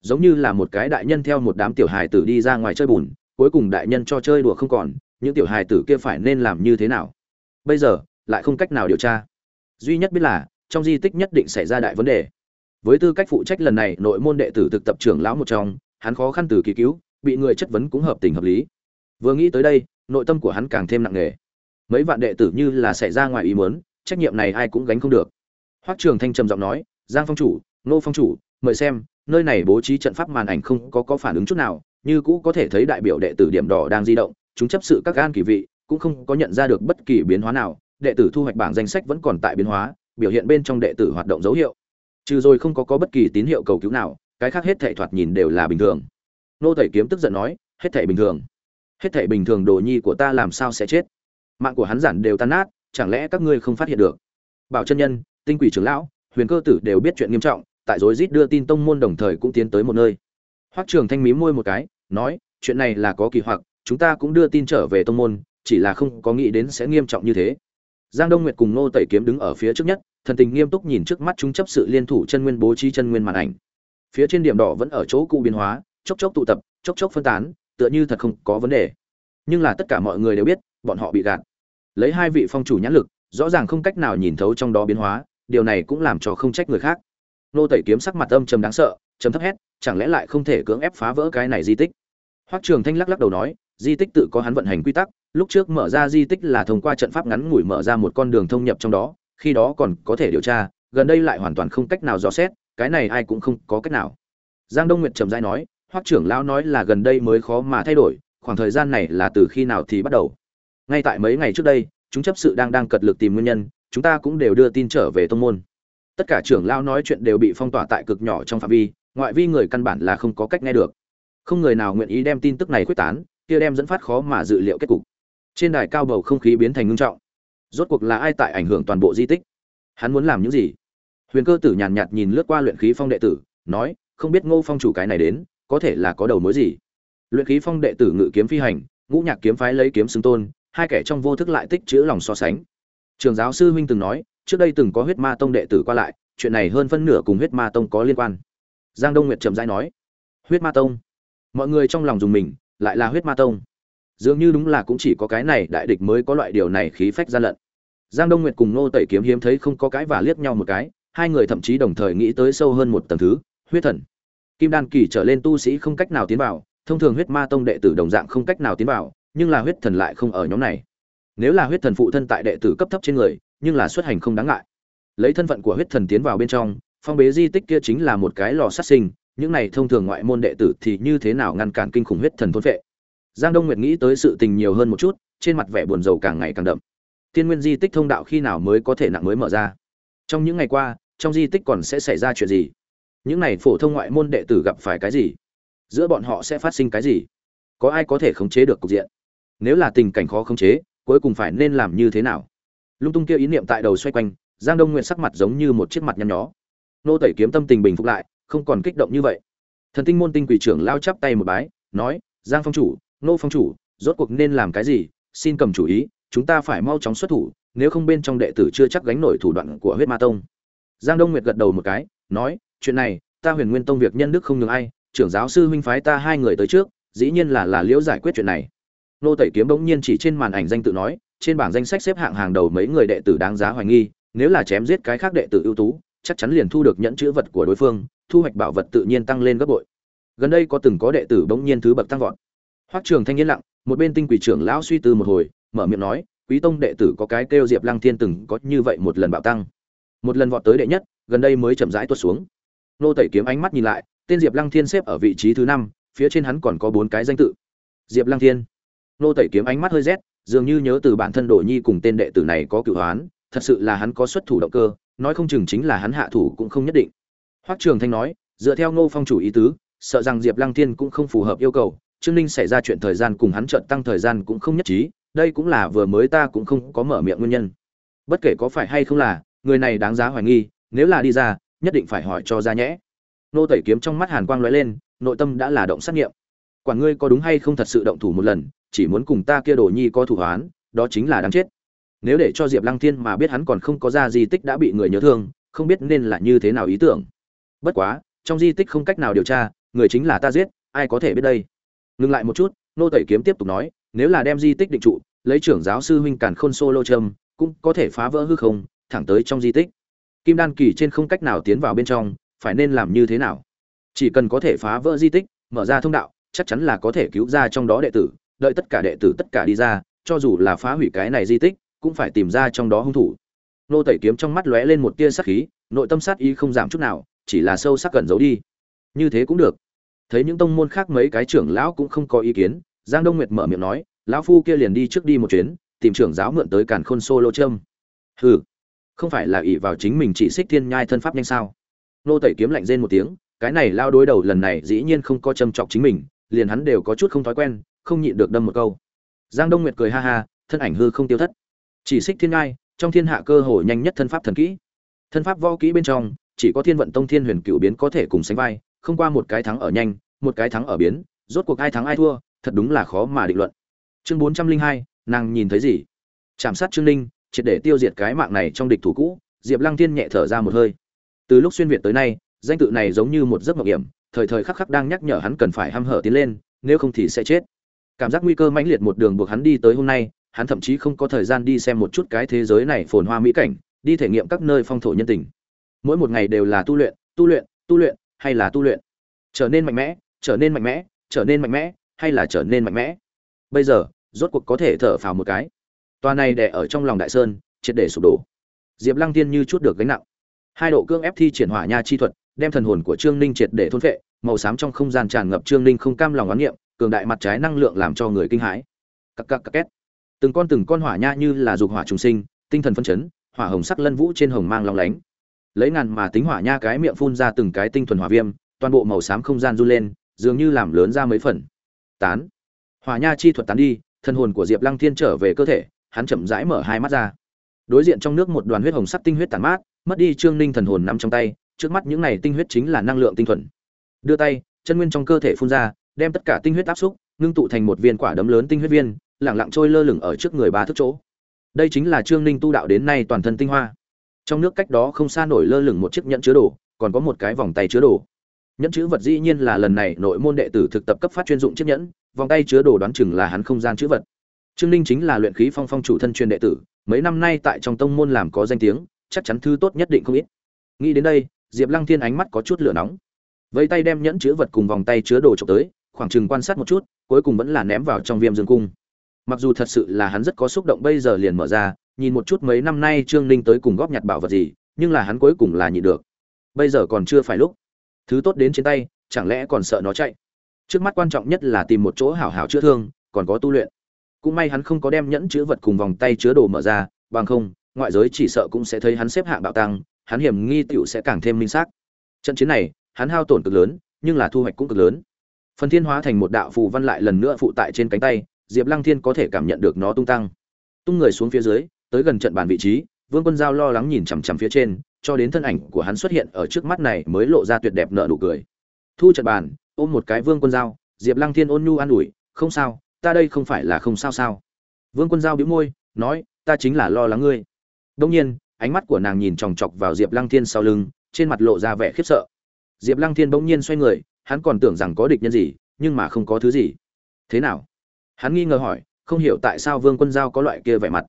Giống như là một cái đại nhân theo một đám tiểu hài tử đi ra ngoài chơi bùn, cuối cùng đại nhân cho chơi đùa không còn, những tiểu hài tử kia phải nên làm như thế nào? Bây giờ, lại không cách nào điều tra. Duy nhất biết là, trong di tích nhất định xảy ra đại vấn đề với tư cách phụ trách lần này, nội môn đệ tử thực tập trưởng lão một trong, hắn khó khăn từ kỳ cứu, bị người chất vấn cũng hợp tình hợp lý. Vừa nghĩ tới đây, nội tâm của hắn càng thêm nặng nề. Mấy vạn đệ tử như là xảy ra ngoài ý muốn, trách nhiệm này ai cũng gánh không được. Hoắc trường thanh trầm giọng nói, giang phong chủ, nô phong chủ, mời xem, nơi này bố trí trận pháp màn ảnh không có có phản ứng chút nào, như cũ có thể thấy đại biểu đệ tử điểm đỏ đang di động, chúng chấp sự các gan kỳ vị, cũng không có nhận ra được bất kỳ biến hóa nào, đệ tử thu hoạch bảng danh sách vẫn còn tại biến hóa, biểu hiện bên trong đệ tử hoạt động dấu hiệu trừ rồi không có có bất kỳ tín hiệu cầu cứu nào, cái khác hết thảy thoạt nhìn đều là bình thường. Nô tẩy kiếm tức giận nói, hết thảy bình thường. Hết thảy bình thường đồ nhi của ta làm sao sẽ chết? Mạng của hắn giản đều tan nát, chẳng lẽ các ngươi không phát hiện được? Bảo chân nhân, tinh quỷ trưởng lão, huyền cơ tử đều biết chuyện nghiêm trọng, tại rối rít đưa tin tông môn đồng thời cũng tiến tới một nơi. Hoắc trường thanh mí môi một cái, nói, chuyện này là có kỳ hoặc, chúng ta cũng đưa tin trở về tông môn, chỉ là không có nghĩ đến sẽ nghiêm trọng như thế. Giang đông nguyệt cùng nô tẩy kiếm đứng ở phía trước nhất thần tình nghiêm túc nhìn trước mắt chúng chấp sự liên thủ chân nguyên bố trí chân nguyên màn ảnh. Phía trên điểm đỏ vẫn ở chỗ cũ biến hóa, chốc chốc tụ tập, chốc chốc phân tán, tựa như thật không có vấn đề. Nhưng là tất cả mọi người đều biết, bọn họ bị gạt. Lấy hai vị phong chủ nhãn lực, rõ ràng không cách nào nhìn thấu trong đó biến hóa, điều này cũng làm cho không trách người khác. Nô tẩy kiếm sắc mặt âm trầm đáng sợ, trầm thấp hét, chẳng lẽ lại không thể cưỡng ép phá vỡ cái này di tích? Hoắc trường thanh lắc lắc đầu nói, di tích tự có hắn vận hành quy tắc, lúc trước mở ra di tích là thông qua trận pháp ngắn ngủi mở ra một con đường thông nhập trong đó khi đó còn có thể điều tra, gần đây lại hoàn toàn không cách nào dò xét, cái này ai cũng không có cách nào. Giang đông nguyệt trầm dai nói, hoắc trưởng lão nói là gần đây mới khó mà thay đổi, khoảng thời gian này là từ khi nào thì bắt đầu? Ngay tại mấy ngày trước đây, chúng chấp sự đang đang cật lực tìm nguyên nhân, chúng ta cũng đều đưa tin trở về tông môn. Tất cả trưởng lão nói chuyện đều bị phong tỏa tại cực nhỏ trong phạm vi, ngoại vi người căn bản là không có cách nghe được. Không người nào nguyện ý đem tin tức này quyết tán, kia đem dẫn phát khó mà dự liệu kết cục. Trên đài cao bầu không khí biến thành ngưng trọng rốt cuộc là ai tại ảnh hưởng toàn bộ di tích? Hắn muốn làm những gì? Huyền cơ tử nhàn nhạt nhìn lướt qua luyện khí phong đệ tử, nói, không biết ngô phong chủ cái này đến, có thể là có đầu mối gì? Luyện khí phong đệ tử ngự kiếm phi hành, ngũ nhạc kiếm phái lấy kiếm xưng tôn, hai kẻ trong vô thức lại tích chữ lòng so sánh. Trường giáo sư huynh từng nói, trước đây từng có huyết ma tông đệ tử qua lại, chuyện này hơn phân nửa cùng huyết ma tông có liên quan. Giang đông nguyệt trầm rãi nói, huyết ma tông? Mọi người trong lòng dùng mình, lại là huyết ma tông. Dường như đúng là cũng chỉ có cái này đại địch mới có loại điều này khí phách gian lận giang đông nguyệt cùng nô tẩy kiếm hiếm thấy không có cái và liếc nhau một cái, hai người thậm chí đồng thời nghĩ tới sâu hơn một tầng thứ, huyết thần. Kim đan kỳ trở lên tu sĩ không cách nào tiến vào, thông thường huyết ma tông đệ tử đồng dạng không cách nào tiến vào, nhưng là huyết thần lại không ở nhóm này. Nếu là huyết thần phụ thân tại đệ tử cấp thấp trên người, nhưng là xuất hành không đáng ngại. Lấy thân phận của huyết thần tiến vào bên trong, phong bế di tích kia chính là một cái lò sát sinh, những này thông thường ngoại môn đệ tử thì như thế nào ngăn cản kinh khủng huyết thần thôn vệ giang đông nguyệt nghĩ tới sự tình nhiều hơn một chút, trên mặt vẻ buồn rầu càng ngày càng đậm tiên nguyên di tích thông đạo khi nào mới có thể nặng mới mở ra? Trong những ngày qua, trong di tích còn sẽ xảy ra chuyện gì? Những này phổ thông ngoại môn đệ tử gặp phải cái gì? Giữa bọn họ sẽ phát sinh cái gì? Có ai có thể khống chế được cục diện? Nếu là tình cảnh khó khống chế, cuối cùng phải nên làm như thế nào? Lung tung kia ý niệm tại đầu xoay quanh, giang đông nguyện sắc mặt giống như một chiếc mặt nhăn nhó. Nô tẩy kiếm tâm tình bình phục lại, không còn kích động như vậy. Thần tinh môn tinh quỷ trưởng lao chắp tay một bái, nói, giang phong chủ, nô phong chủ, rốt cuộc nên làm cái gì? Xin cầm chủ ý chúng ta phải mau chóng xuất thủ, nếu không bên trong đệ tử chưa chắc gánh nổi thủ đoạn của huyết ma tông. Giang đông nguyệt gật đầu một cái, nói, chuyện này, ta huyền nguyên tông việc nhân đức không ngừng ai, trưởng giáo sư huynh phái ta hai người tới trước, dĩ nhiên là là liễu giải quyết chuyện này. Nô tẩy kiếm bỗng nhiên chỉ trên màn ảnh danh tự nói, trên bảng danh sách xếp hạng hàng đầu mấy người đệ tử đáng giá hoài nghi, nếu là chém giết cái khác đệ tử ưu tú, chắc chắn liền thu được nhẫn chữ vật của đối phương, thu hoạch bảo vật tự nhiên tăng lên gấp bội. Gần đây có từng có đệ tử bỗng nhiên thứ bậc tăng vọt. Hoắc trường thanh yên lặng, một bên tinh quỷ trưởng lão suy tư một hồi mở miệng nói, quý tông đệ tử có cái kêu diệp lăng thiên từng có như vậy một lần bạo tăng. Một lần vọt tới đệ nhất, gần đây mới chậm rãi tuột xuống. Nô tẩy kiếm ánh mắt nhìn lại, tên diệp lăng thiên xếp ở vị trí thứ năm, phía trên hắn còn có bốn cái danh tự. Diệp lăng thiên. Nô tẩy kiếm ánh mắt hơi rét, dường như nhớ từ bản thân đồ nhi cùng tên đệ tử này có cựu hoán, thật sự là hắn có xuất thủ động cơ, nói không chừng chính là hắn hạ thủ cũng không nhất định. Hoắc trường thanh nói, dựa theo ngô phong chủ ý tứ, sợ rằng diệp lăng thiên cũng không phù hợp yêu cầu, trương ninh xảy ra chuyện thời gian cùng hắn trợn tăng thời gian cũng không nhất trí đây cũng là vừa mới ta cũng không có mở miệng nguyên nhân. Bất kể có phải hay không là, người này đáng giá hoài nghi, nếu là đi ra, nhất định phải hỏi cho ra nhẽ. Nô tẩy kiếm trong mắt hàn quang lóe lên, nội tâm đã là động sát nghiệm. Quản ngươi có đúng hay không thật sự động thủ một lần, chỉ muốn cùng ta kia đồ nhi có thủ hoán, đó chính là đáng chết. Nếu để cho diệp lăng thiên mà biết hắn còn không có ra di tích đã bị người nhớ thương, không biết nên là như thế nào ý tưởng. Bất quá, trong di tích không cách nào điều tra, người chính là ta giết, ai có thể biết đây? Ngừng lại một chút, nô tẩy kiếm tiếp tục nói nếu là đem di tích định trụ, lấy trưởng giáo sư huynh càn khôn solo châm cũng có thể phá vỡ hư không, thẳng tới trong di tích. Kim đan kỳ trên không cách nào tiến vào bên trong, phải nên làm như thế nào? Chỉ cần có thể phá vỡ di tích, mở ra thông đạo, chắc chắn là có thể cứu ra trong đó đệ tử, đợi tất cả đệ tử tất cả đi ra, cho dù là phá hủy cái này di tích, cũng phải tìm ra trong đó hung thủ. Nô tẩy kiếm trong mắt lóe lên một tia sắc khí, nội tâm sát ý không giảm chút nào, chỉ là sâu sắc gần giấu đi. Như thế cũng được. Thấy những tông môn khác mấy cái trưởng lão cũng không có ý kiến giang đông nguyệt mở miệng nói, lão phu kia liền đi trước đi một chuyến, tìm trưởng giáo mượn tới càn khôn solo châm hừ, không phải là ỷ vào chính mình chỉ xích thiên nhai thân pháp nhanh sao? Nô tẩy kiếm lạnh rên một tiếng, cái này lao đối đầu lần này dĩ nhiên không có châm chọc chính mình, liền hắn đều có chút không thói quen, không nhịn được đâm một câu. Giang đông nguyệt cười ha ha, thân ảnh hư không tiêu thất. Chỉ xích thiên nhai, trong thiên hạ cơ hội nhanh nhất thân pháp thần kỹ. Thân pháp võ kỹ bên trong, chỉ có thiên vận tông thiên huyền cựu biến có thể cùng sánh vai, không qua một cái thắng ở nhanh, một cái thắng ở biến, rốt cuộc ai thắng ai thua thật đúng là khó mà định luận. Chương bốn trăm linh hai, nàng nhìn thấy gì? Chạm sát trương ninh, triệt để tiêu diệt cái mạng này trong địch thủ cũ, diệp lăng thiên nhẹ thở ra một hơi. Từ lúc xuyên việt tới nay, danh tự này giống như một giấc mộng hiểm, thời thời khắc khắc đang nhắc nhở hắn cần phải hăm hở tiến lên, nếu không thì sẽ chết. Cảm giác nguy cơ mãnh liệt một đường buộc hắn đi tới hôm nay, hắn thậm chí không có thời gian đi xem một chút cái thế giới này phồn hoa mỹ cảnh, đi thể nghiệm các nơi phong thổ nhân tình. Mỗi một ngày đều là tu luyện tu luyện tu luyện, hay là tu luyện. Trở nên mạnh mẽ, trở nên mạnh mẽ, trở nên mạnh mẽ hay là trở nên mạnh mẽ? Bây giờ, rốt cuộc có thể thở phào một cái. Toa này đè ở trong lòng đại sơn, triệt để sụp đổ. Diệp lăng tiên như chút được gánh nặng. Hai độ cương ép thi triển hỏa nha chi thuật, đem thần hồn của trương ninh triệt để thôn vệ màu xám trong không gian tràn ngập trương ninh không cam lòng oán niệm, cường đại mặt trái năng lượng làm cho người kinh hãi. Cặc cặc cặc két. Từng con từng con hỏa nha như là dục hỏa trùng sinh, tinh thần phân chấn, hỏa hồng sắc lân vũ trên hồng mang lòng lánh. Lấy ngàn mà tính hỏa nha cái miệng phun ra từng cái tinh thuần hỏa viêm, toàn bộ màu xám không gian run lên, dường như làm lớn ra mấy phần tán. Hòa nha chi thuật tán đi, thân hồn của diệp lăng thiên trở về cơ thể, hắn chậm rãi mở hai mắt ra. Đối diện trong nước một đoàn huyết hồng sắc tinh huyết tàn mát, mất đi trương ninh thần hồn nắm trong tay, trước mắt những này tinh huyết chính là năng lượng tinh thuần. Đưa tay, chân nguyên trong cơ thể phun ra, đem tất cả tinh huyết áp xúc, ngưng tụ thành một viên quả đấm lớn tinh huyết viên lẳng lặng trôi lơ lửng ở trước người ba thước chỗ. Đây chính là trương ninh tu đạo đến nay toàn thân tinh hoa. Trong nước cách đó không xa nổi lơ lửng một chiếc nhẫn chứa đồ, còn có một cái vòng tay chứa đồ nhẫn chữ vật dĩ nhiên là lần này nội môn đệ tử thực tập cấp phát chuyên dụng chiếc nhẫn, vòng tay chứa đồ đoán chừng là hắn không gian chữ vật. Trương ninh chính là luyện khí phong phong chủ thân truyền đệ tử, mấy năm nay tại trong tông môn làm có danh tiếng, chắc chắn thứ tốt nhất định không ít. Nghĩ đến đây, diệp lăng thiên ánh mắt có chút lửa nóng. Vẫy tay đem nhẫn chữ vật cùng vòng tay chứa đồ trộm tới, khoảng chừng quan sát một chút, cuối cùng vẫn là ném vào trong viêm dương cung. Mặc dù thật sự là hắn rất có xúc động, bây giờ liền mở ra, nhìn một chút mấy năm nay trương ninh tới cùng góp nhặt bảo vật gì, nhưng là hắn cuối cùng là nhịn được. Bây giờ còn chưa phải lúc thứ tốt đến trên tay, chẳng lẽ còn sợ nó chạy? Trước mắt quan trọng nhất là tìm một chỗ hảo hảo chữa thương, còn có tu luyện. Cũng may hắn không có đem nhẫn chứa vật cùng vòng tay chứa đồ mở ra, bằng không, ngoại giới chỉ sợ cũng sẽ thấy hắn xếp hạng bạo tăng, hắn hiểm nghi tựu sẽ càng thêm minh xác. Trận chiến này, hắn hao tổn cực lớn, nhưng là thu hoạch cũng cực lớn. Phần thiên hóa thành một đạo phù văn lại lần nữa phụ tại trên cánh tay, diệp lăng thiên có thể cảm nhận được nó tung tăng. Tung người xuống phía dưới, tới gần trận bàn vị trí, vương quân giao lo lắng nhìn chằm chằm phía trên cho đến thân ảnh của hắn xuất hiện ở trước mắt này mới lộ ra tuyệt đẹp nợ nụ cười. Thu trận bàn, ôm một cái vương quân giao diệp lăng thiên ôn nhu an ủi, không sao, ta đây không phải là không sao sao? Vương quân giao bĩu môi, nói, ta chính là lo lắng ngươi. Đông nhiên, ánh mắt của nàng nhìn chòng chọc vào diệp lăng thiên sau lưng, trên mặt lộ ra vẻ khiếp sợ. Diệp lăng thiên bỗng nhiên xoay người, hắn còn tưởng rằng có địch nhân gì, nhưng mà không có thứ gì. Thế nào? Hắn nghi ngờ hỏi, không hiểu tại sao vương quân giao có loại kia vẻ mặt.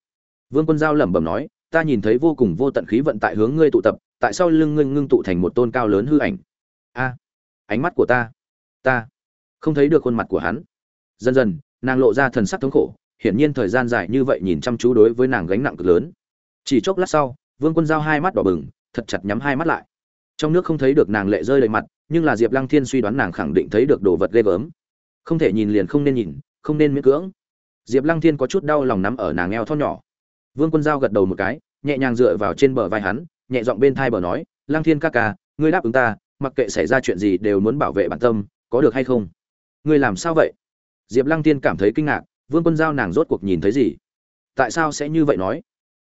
Vương quân giao lẩm bẩm nói ta nhìn thấy vô cùng vô tận khí vận tại hướng ngươi tụ tập, tại sao lưng ngươi ngưng tụ thành một tôn cao lớn hư ảnh. A, ánh mắt của ta ta không thấy được khuôn mặt của hắn. Dần dần, nàng lộ ra thần sắc thống khổ, hiển nhiên thời gian dài như vậy nhìn chăm chú đối với nàng gánh nặng cực lớn. Chỉ chốc lát sau, vương quân giao hai mắt đỏ bừng, thật chặt nhắm hai mắt lại. Trong nước không thấy được nàng lệ rơi đầy mặt, nhưng là diệp lăng thiên suy đoán nàng khẳng định thấy được đồ vật ghê gớm. Không thể nhìn liền không nên nhìn, không nên miễn cưỡng. Diệp lăng thiên có chút đau lòng nắm ở nàng eo thon nhỏ. Vương quân giao gật đầu một cái nhẹ nhàng dựa vào trên bờ vai hắn, nhẹ giọng bên thai bờ nói, lăng thiên ca ca, ngươi đáp ứng ta, mặc kệ xảy ra chuyện gì đều muốn bảo vệ bản tâm, có được hay không? Ngươi làm sao vậy? Diệp lăng Thiên cảm thấy kinh ngạc, vương quân giao nàng rốt cuộc nhìn thấy gì? Tại sao sẽ như vậy nói?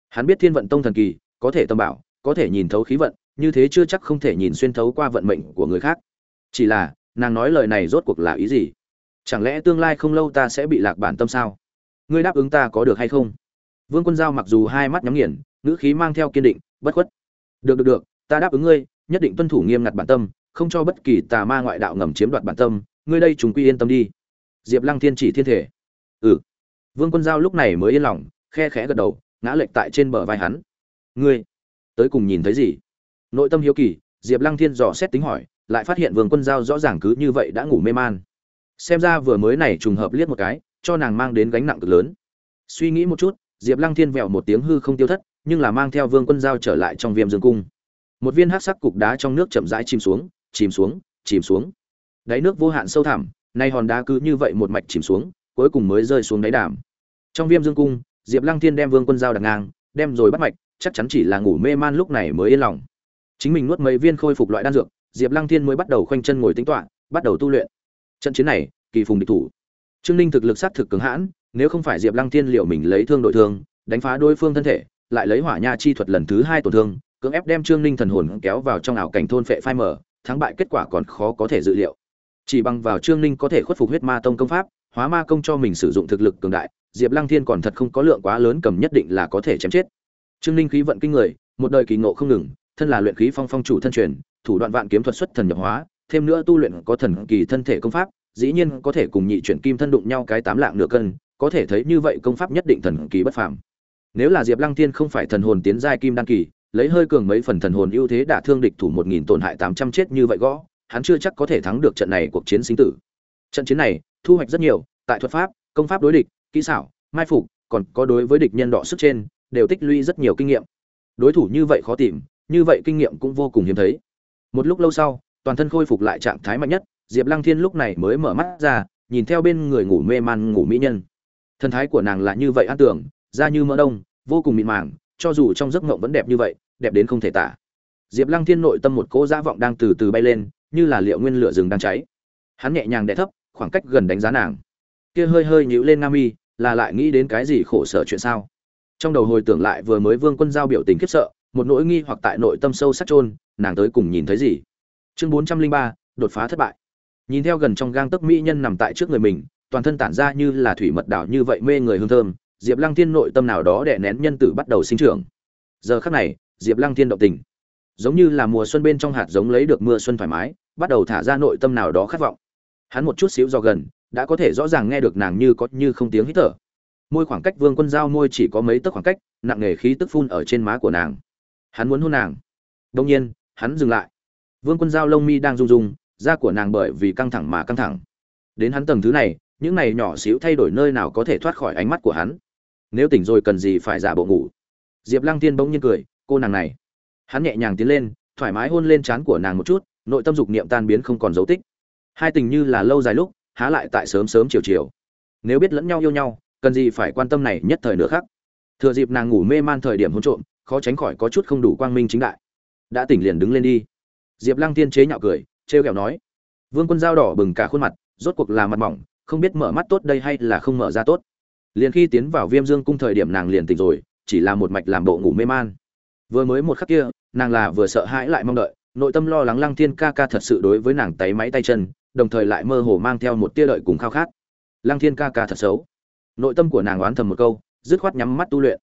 Hắn biết thiên vận tông thần kỳ, có thể tâm bảo, có thể nhìn thấu khí vận, như thế chưa chắc không thể nhìn xuyên thấu qua vận mệnh của người khác. Chỉ là, nàng nói lời này rốt cuộc là ý gì? Chẳng lẽ tương lai không lâu ta sẽ bị lạc bản tâm sao? Ngươi đáp ứng ta có được hay không? Vương quân giao mặc dù hai mắt nhắm nghiền ngữ khí mang theo kiên định, bất khuất. Được được được, ta đáp ứng ngươi, nhất định tuân thủ nghiêm ngặt bản tâm, không cho bất kỳ tà ma ngoại đạo ngầm chiếm đoạt bản tâm, ngươi đây chúng quy yên tâm đi. Diệp lăng thiên chỉ thiên thể. Ừ. Vương quân giao lúc này mới yên lòng, khe khẽ gật đầu, ngã lệch tại trên bờ vai hắn. Ngươi, tới cùng nhìn thấy gì? Nội tâm hiếu kỳ, diệp lăng thiên dò xét tính hỏi, lại phát hiện vương quân giao rõ ràng cứ như vậy đã ngủ mê man. Xem ra vừa mới này trùng hợp liếc một cái, cho nàng mang đến gánh nặng cực lớn. Suy nghĩ một chút, diệp lăng thiên vẹo một tiếng hư không tiêu thất nhưng là mang theo vương quân giao trở lại trong viêm dương cung. Một viên hát sắc cục đá trong nước chậm rãi chìm xuống chìm xuống chìm xuống. Đáy nước vô hạn sâu thẳm, nay hòn đá cứ như vậy một mạch chìm xuống, cuối cùng mới rơi xuống đáy đàm. Trong viêm dương cung, diệp lăng thiên đem vương quân giao đặt ngang, đem rồi bắt mạch, chắc chắn chỉ là ngủ mê man lúc này mới yên lòng. Chính mình nuốt mấy viên khôi phục loại đan dược, diệp lăng thiên mới bắt đầu khoanh chân ngồi tính toán, bắt đầu tu luyện. Trận chiến này, kỳ phùng địch thủ. Trương ninh thực lực sát thực cứng hãn, nếu không phải diệp lăng thiên liệu mình lấy thương đội thương, đánh phá đối phương thân thể lại lấy hỏa nha chi thuật lần thứ hai tổn thương, cưỡng ép đem trương ninh thần hồn kéo vào trong ảo cảnh thôn phệ phai mở thắng bại kết quả còn khó có thể dự liệu. Chỉ bằng vào trương ninh có thể khuất phục huyết ma tông công pháp, hóa ma công cho mình sử dụng thực lực cường đại, diệp lăng thiên còn thật không có lượng quá lớn cầm nhất định là có thể chém chết. Trương ninh khí vận kinh người, một đời kỳ ngộ không ngừng, thân là luyện khí phong phong chủ thân truyền, thủ đoạn vạn kiếm thuật xuất thần nhập hóa, thêm nữa tu luyện có thần kỳ thân thể công pháp, dĩ nhiên có thể cùng nhị chuyển kim thân đụng nhau cái tám lạng nửa cân, có thể thấy như vậy công pháp nhất định thần kỳ bất phàm nếu là diệp lăng thiên không phải thần hồn tiến giai kim đan kỳ, lấy hơi cường mấy phần thần hồn ưu thế đả thương địch thủ một nghìn tổn hại tám trăm chết như vậy gõ, hắn chưa chắc có thể thắng được trận này cuộc chiến sinh tử. Trận chiến này, thu hoạch rất nhiều, tại thuật pháp, công pháp đối địch, kỹ xảo, mai phục, còn có đối với địch nhân đọ sức trên, đều tích lũy rất nhiều kinh nghiệm. Đối thủ như vậy khó tìm, như vậy kinh nghiệm cũng vô cùng hiếm thấy. Một lúc lâu sau, toàn thân khôi phục lại trạng thái mạnh nhất, diệp lăng thiên lúc này mới mở mắt ra, nhìn theo bên người ngủ mê man ngủ mỹ nhân. Thân thái của nàng là như vậy an tưởng da như mỡ đông, vô cùng mịn màng, cho dù trong giấc mộng vẫn đẹp như vậy, đẹp đến không thể tả. Diệp lăng thiên nội tâm một cỗ dã vọng đang từ từ bay lên, như là liệu nguyên lửa rừng đang cháy. Hắn nhẹ nhàng đè thấp, khoảng cách gần đánh giá nàng. Kia hơi hơi nhíu lên nam y là lại nghĩ đến cái gì khổ sở chuyện sao? Trong đầu hồi tưởng lại vừa mới vương quân giao biểu tình khiếp sợ, một nỗi nghi hoặc tại nội tâm sâu sắc chôn, nàng tới cùng nhìn thấy gì? Chương bốn trăm linh ba, đột phá thất bại. Nhìn theo gần trong gang tấc mỹ nhân nằm tại trước người mình, toàn thân tản ra như là thủy mật đảo như vậy mê người hương thơm diệp lăng thiên nội tâm nào đó đè nén nhân tử bắt đầu sinh trưởng. Giờ khắc này, diệp lăng thiên động tình. Giống như là mùa xuân bên trong hạt giống lấy được mưa xuân thoải mái, bắt đầu thả ra nội tâm nào đó khát vọng. Hắn một chút xíu do gần, đã có thể rõ ràng nghe được nàng như có như không tiếng hít thở. Môi khoảng cách vương quân giao môi chỉ có mấy tấc khoảng cách, nặng nề khí tức phun ở trên má của nàng. Hắn muốn hôn nàng. Đông nhiên, hắn dừng lại. Vương quân giao lông mi đang rung rung, da của nàng bởi vì căng thẳng mà căng thẳng. Đến hắn tầng thứ này, những này nhỏ xíu thay đổi nơi nào có thể thoát khỏi ánh mắt của hắn nếu tỉnh rồi cần gì phải giả bộ ngủ. Diệp lăng tiên bỗng nhiên cười, cô nàng này. Hắn nhẹ nhàng tiến lên, thoải mái hôn lên trán của nàng một chút, nội tâm dục niệm tan biến không còn dấu tích. Hai tình như là lâu dài lúc, há lại tại sớm sớm chiều chiều. Nếu biết lẫn nhau yêu nhau, cần gì phải quan tâm này nhất thời nữa khác thừa dịp nàng ngủ mê man thời điểm hôn trộm, khó tránh khỏi có chút không đủ quang minh chính đại. Đã tỉnh liền đứng lên đi. Diệp lăng tiên chế nhạo cười, trêu ghẹo nói. Vương quân dao đỏ bừng cả khuôn mặt, rốt cuộc là mặt mỏng, không biết mở mắt tốt đây hay là không mở ra tốt liền khi tiến vào viêm dương cung thời điểm nàng liền tỉnh rồi, chỉ là một mạch làm bộ ngủ mê man. Vừa mới một khắc kia, nàng là vừa sợ hãi lại mong đợi, nội tâm lo lắng lăng thiên ca ca thật sự đối với nàng tay máy tay chân, đồng thời lại mơ hồ mang theo một tia đợi cùng khao khát. Lăng thiên ca ca thật xấu. Nội tâm của nàng oán thầm một câu, dứt khoát nhắm mắt tu luyện.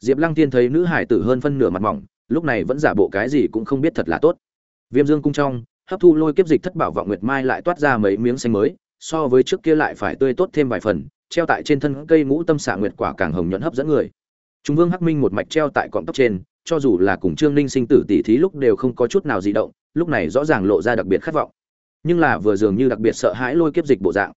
Diệp lăng thiên thấy nữ hải tử hơn phân nửa mặt mỏng, lúc này vẫn giả bộ cái gì cũng không biết thật là tốt. Viêm dương cung trong, hấp thu lôi kiếp dịch thất bảo vọng nguyệt mai lại toát ra mấy miếng xanh mới, so với trước kia lại phải tươi tốt thêm vài phần treo tại trên thân cây ngũ tâm xạ nguyệt quả càng hồng nhuận hấp dẫn người. Trung vương hắc minh một mạch treo tại cọng tóc trên, cho dù là cùng trương ninh sinh tử tỷ thí lúc đều không có chút nào di động, lúc này rõ ràng lộ ra đặc biệt khát vọng. Nhưng là vừa dường như đặc biệt sợ hãi lôi kiếp dịch bộ dạng.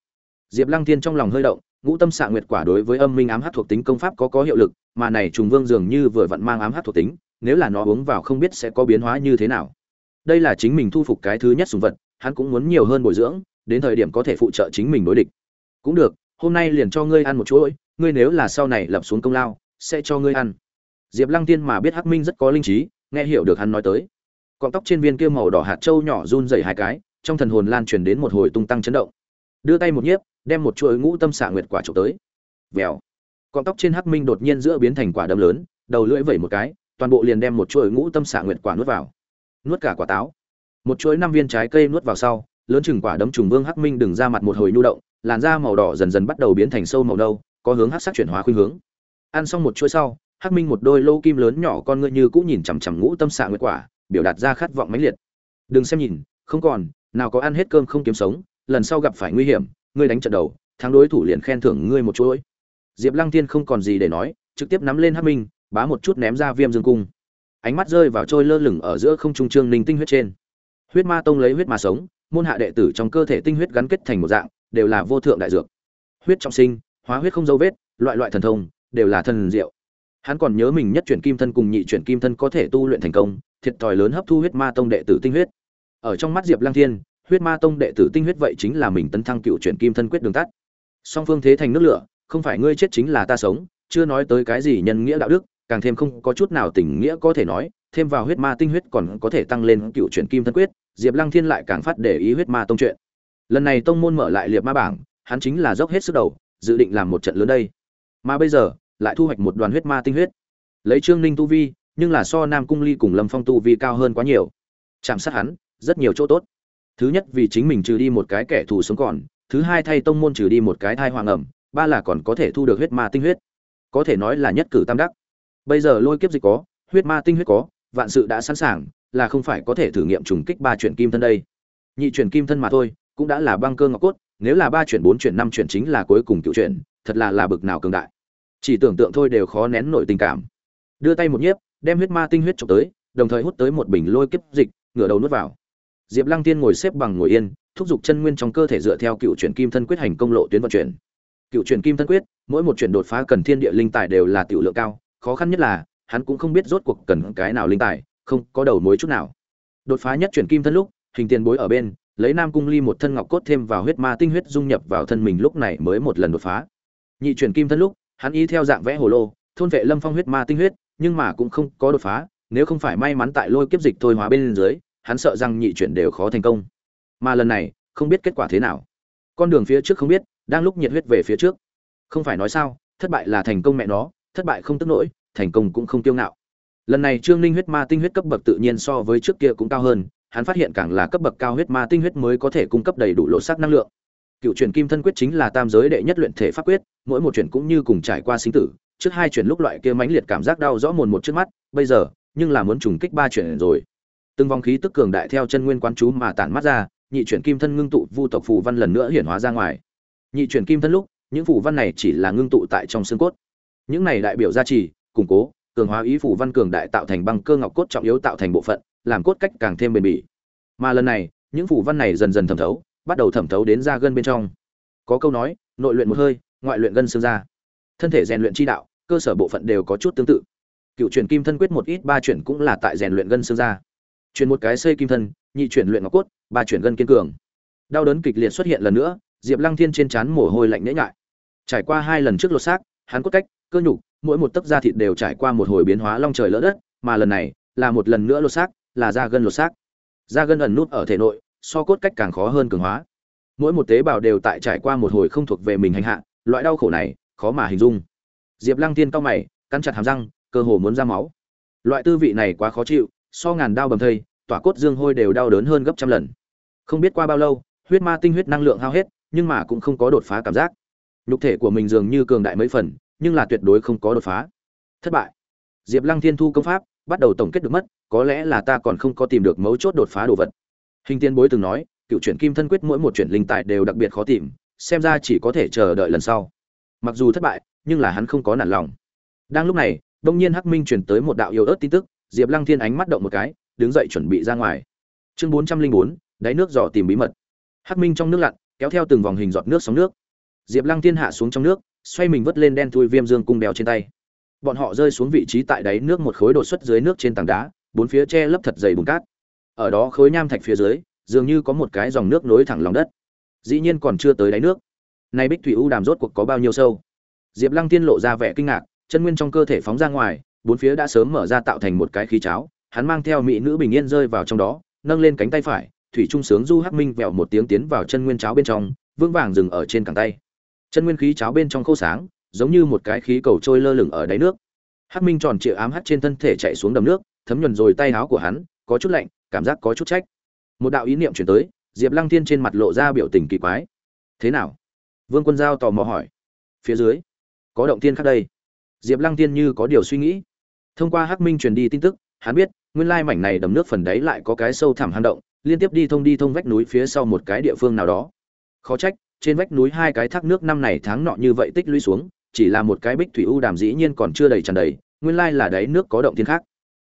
Diệp lăng thiên trong lòng hơi động, ngũ tâm xạ nguyệt quả đối với âm minh ám hát thuộc tính công pháp có có hiệu lực, mà này trùng vương dường như vừa vặn mang ám hát thuộc tính, nếu là nó uống vào không biết sẽ có biến hóa như thế nào. Đây là chính mình thu phục cái thứ nhất sùng vật, hắn cũng muốn nhiều hơn bồi dưỡng, đến thời điểm có thể phụ trợ chính mình đối địch. Cũng được hôm nay liền cho ngươi ăn một chuỗi, ngươi nếu là sau này lập xuống công lao, sẽ cho ngươi ăn. Diệp lăng tiên mà biết hắc minh rất có linh trí, nghe hiểu được hắn nói tới. Cọng tóc trên viên kia màu đỏ hạt trâu nhỏ run rẩy hai cái, trong thần hồn lan truyền đến một hồi tung tăng chấn động. Đưa tay một nhiếp, đem một chuỗi ngũ tâm xạ nguyệt quả trộm tới. Vèo. Cọng tóc trên hắc minh đột nhiên giữa biến thành quả đấm lớn, đầu lưỡi vẩy một cái, toàn bộ liền đem một chuỗi ngũ tâm xạ nguyệt quả nuốt vào. Nuốt cả quả táo. Một chuỗi năm viên trái cây nuốt vào sau, lớn chừng quả đấm trùng vương hắc minh đừng ra mặt một hồi nhu động làn da màu đỏ dần dần bắt đầu biến thành sâu màu nâu, có hướng hắc sắc chuyển hóa khuynh hướng. Ăn xong một chuỗi sau, hắc minh một đôi lô kim lớn nhỏ con ngươi như cũng nhìn chằm chằm ngũ tâm xạ nguyệt quả, biểu đạt ra khát vọng mãnh liệt. Đừng xem nhìn, không còn, nào có ăn hết cơm không kiếm sống, lần sau gặp phải nguy hiểm, ngươi đánh trận đầu, thắng đối thủ liền khen thưởng ngươi một chuỗi. Diệp lăng tiên không còn gì để nói, trực tiếp nắm lên hắc minh, bá một chút ném ra viêm dương cung. Ánh mắt rơi vào trôi lơ lửng ở giữa không trung trương ninh tinh huyết trên. Huyết ma tông lấy huyết ma sống, môn hạ đệ tử trong cơ thể tinh huyết gắn kết thành một dạng đều là vô thượng đại dược. Huyết trọng sinh, hóa huyết không dấu vết, loại loại thần thông, đều là thần diệu. Hắn còn nhớ mình nhất chuyển kim thân cùng nhị chuyển kim thân có thể tu luyện thành công, thiệt thòi lớn hấp thu huyết ma tông đệ tử tinh huyết. Ở trong mắt diệp lang thiên, huyết ma tông đệ tử tinh huyết vậy chính là mình tấn thăng cựu chuyển kim thân quyết đường tắt. Song phương thế thành nước lửa, không phải ngươi chết chính là ta sống, chưa nói tới cái gì nhân nghĩa đạo đức, càng thêm không có chút nào tình nghĩa có thể nói, thêm vào huyết ma tinh huyết còn có thể tăng lên cựu chuyển kim thân quyết, diệp lăng thiên lại càng phát để ý huyết ma tông chuyện lần này tông môn mở lại liệt ma bảng, hắn chính là dốc hết sức đầu, dự định làm một trận lớn đây. Mà bây giờ, lại thu hoạch một đoàn huyết ma tinh huyết. Lấy trương ninh tu vi, nhưng là so nam cung ly cùng lâm phong tu vi cao hơn quá nhiều. Chạm sát hắn, rất nhiều chỗ tốt. Thứ nhất vì chính mình trừ đi một cái kẻ thù sống còn, thứ hai thay tông môn trừ đi một cái thai hoàng ẩm, ba là còn có thể thu được huyết ma tinh huyết. Có thể nói là nhất cử tam đắc. Bây giờ lôi kiếp dịch có, huyết ma tinh huyết có, vạn sự đã sẵn sàng, là không phải có thể thử nghiệm trùng kích ba chuyển kim thân đây. Nhị chuyển kim thân mà thôi cũng đã là băng cơ ngọc cốt, nếu là ba chuyển, bốn chuyển, năm chuyển chính là cuối cùng cựu chuyển, thật là là bực nào cường đại. Chỉ tưởng tượng thôi đều khó nén nổi tình cảm. Đưa tay một nhiếp, đem huyết ma tinh huyết trộm tới, đồng thời hút tới một bình lôi kiếp dịch, ngửa đầu nuốt vào. Diệp lăng tiên ngồi xếp bằng ngồi yên, thúc giục chân nguyên trong cơ thể dựa theo cựu chuyển kim thân quyết hành công lộ tuyến vận chuyển. Cựu chuyển kim thân quyết, mỗi một chuyển đột phá cần thiên địa linh tài đều là tiểu lượng cao, khó khăn nhất là, hắn cũng không biết rốt cuộc cần cái nào linh tài, không có đầu mối chút nào. Đột phá nhất chuyển kim thân lúc, hình tiền bối ở bên lấy nam cung ly một thân ngọc cốt thêm vào huyết ma tinh huyết dung nhập vào thân mình lúc này mới một lần đột phá. Nhị chuyển kim thân lúc, hắn y theo dạng vẽ hồ lô, thôn vệ lâm phong huyết ma tinh huyết, nhưng mà cũng không có đột phá, nếu không phải may mắn tại lôi kiếp dịch thôi hóa bên dưới, hắn sợ rằng nhị chuyển đều khó thành công. Mà lần này, không biết kết quả thế nào. Con đường phía trước không biết, đang lúc nhiệt huyết về phía trước. Không phải nói sao, thất bại là thành công mẹ nó, thất bại không tức nổi thành công cũng không tiêu ngạo. Lần này trương ninh huyết ma tinh huyết cấp bậc tự nhiên so với trước kia cũng cao hơn hắn phát hiện càng là cấp bậc cao huyết ma tinh huyết mới có thể cung cấp đầy đủ lộ sắc năng lượng. Cựu chuyển kim thân quyết chính là tam giới đệ nhất luyện thể pháp quyết, mỗi một chuyển cũng như cùng trải qua sinh tử. Trước hai chuyển lúc loại kia mãnh liệt cảm giác đau rõ mồn một trước mắt, bây giờ, nhưng là muốn trùng kích ba chuyển rồi. Từng vòng khí tức cường đại theo chân nguyên quán chú mà tản mắt ra, nhị chuyển kim thân ngưng tụ vu tộc phù văn lần nữa hiển hóa ra ngoài. Nhị chuyển kim thân lúc, những phù văn này chỉ là ngưng tụ tại trong xương cốt. Những này đại biểu gia trì, củng cố, cường hóa ý phù văn cường đại tạo thành băng cơ ngọc cốt trọng yếu tạo thành bộ phận làm cốt cách càng thêm bền bỉ. Mà lần này, những phù văn này dần dần thẩm thấu, bắt đầu thẩm thấu đến da gân bên trong. Có câu nói, nội luyện một hơi, ngoại luyện gân xương da. Thân thể rèn luyện chi đạo, cơ sở bộ phận đều có chút tương tự. Cựu chuyển kim thân quyết một ít, ba chuyển cũng là tại rèn luyện gân xương da. Chuyển một cái xây kim thân, nhị chuyển luyện ngọc cốt, ba chuyển gân kiên cường. Đau đớn kịch liệt xuất hiện lần nữa, diệp lăng thiên trên trán mồ hôi lạnh nhễ nhại. Trải qua hai lần trước lột xác, hắn cốt cách, cơ nhục, mỗi một tấc da thịt đều trải qua một hồi biến hóa long trời lỡ đất, mà lần này là một lần nữa lột xác là da gân lột xác. Da gân ẩn nút ở thể nội, so cốt cách càng khó hơn cường hóa. Mỗi một tế bào đều tại trải qua một hồi không thuộc về mình hành hạ, loại đau khổ này khó mà hình dung. Diệp lăng tiên cao mày, cắn chặt hàm răng, cơ hồ muốn ra máu. Loại tư vị này quá khó chịu, so ngàn đau bầm thây, tỏa cốt dương hôi đều đau đớn hơn gấp trăm lần. Không biết qua bao lâu, huyết ma tinh huyết năng lượng hao hết, nhưng mà cũng không có đột phá cảm giác. Nhục thể của mình dường như cường đại mấy phần, nhưng là tuyệt đối không có đột phá. Thất bại. Diệp lăng thiên thu công pháp bắt đầu tổng kết được mất, có lẽ là ta còn không có tìm được mấu chốt đột phá đồ vật. Hình tiên bối từng nói, cựu chuyển kim thân quyết mỗi một chuyển linh tài đều đặc biệt khó tìm, xem ra chỉ có thể chờ đợi lần sau. Mặc dù thất bại, nhưng là hắn không có nản lòng. Đang lúc này, đông nhiên hắc minh chuyển tới một đạo yêu ớt tin tức, diệp lăng thiên ánh mắt động một cái, đứng dậy chuẩn bị ra ngoài. Chương bốn trăm linh bốn, đáy nước dò tìm bí mật. Hắc minh trong nước lặn, kéo theo từng vòng hình giọt nước sóng nước. Diệp lăng thiên hạ xuống trong nước, xoay mình vớt lên đen thui viêm dương cung đeo trên tay bọn họ rơi xuống vị trí tại đáy nước một khối đột xuất dưới nước trên tảng đá, bốn phía che lấp thật dày bùn cát. Ở đó khối nham thạch phía dưới, dường như có một cái dòng nước nối thẳng lòng đất. Dĩ nhiên còn chưa tới đáy nước. Nay bích thủy u đàm rốt cuộc có bao nhiêu sâu? Diệp lăng tiên lộ ra vẻ kinh ngạc, chân nguyên trong cơ thể phóng ra ngoài, bốn phía đã sớm mở ra tạo thành một cái khí cháo, hắn mang theo mỹ nữ bình yên rơi vào trong đó, nâng lên cánh tay phải, thủy trung sướng du hắc minh vẹo một tiếng tiến vào chân nguyên cháo bên trong, vững vàng dừng ở trên cẳng tay. Chân nguyên khí cháo bên trong khô sáng giống như một cái khí cầu trôi lơ lửng ở đáy nước. Hắc minh tròn trịa ám hắt trên thân thể chạy xuống đầm nước, thấm nhuần rồi tay áo của hắn, có chút lạnh, cảm giác có chút trách. Một đạo ý niệm chuyển tới, diệp lăng thiên trên mặt lộ ra biểu tình kỳ quái. Thế nào? Vương quân giao tò mò hỏi. Phía dưới, có động tiên khác đây. Diệp lăng tiên như có điều suy nghĩ. Thông qua hắc minh truyền đi tin tức, hắn biết, nguyên lai mảnh này đầm nước phần đáy lại có cái sâu thẳm hang động, liên tiếp đi thông đi thông vách núi phía sau một cái địa phương nào đó. Khó trách, trên vách núi hai cái thác nước năm này tháng nọ như vậy tích lũy xuống chỉ là một cái bích thủy u đàm dĩ nhiên còn chưa đầy tràn đầy, nguyên lai là đáy nước có động thiên khác.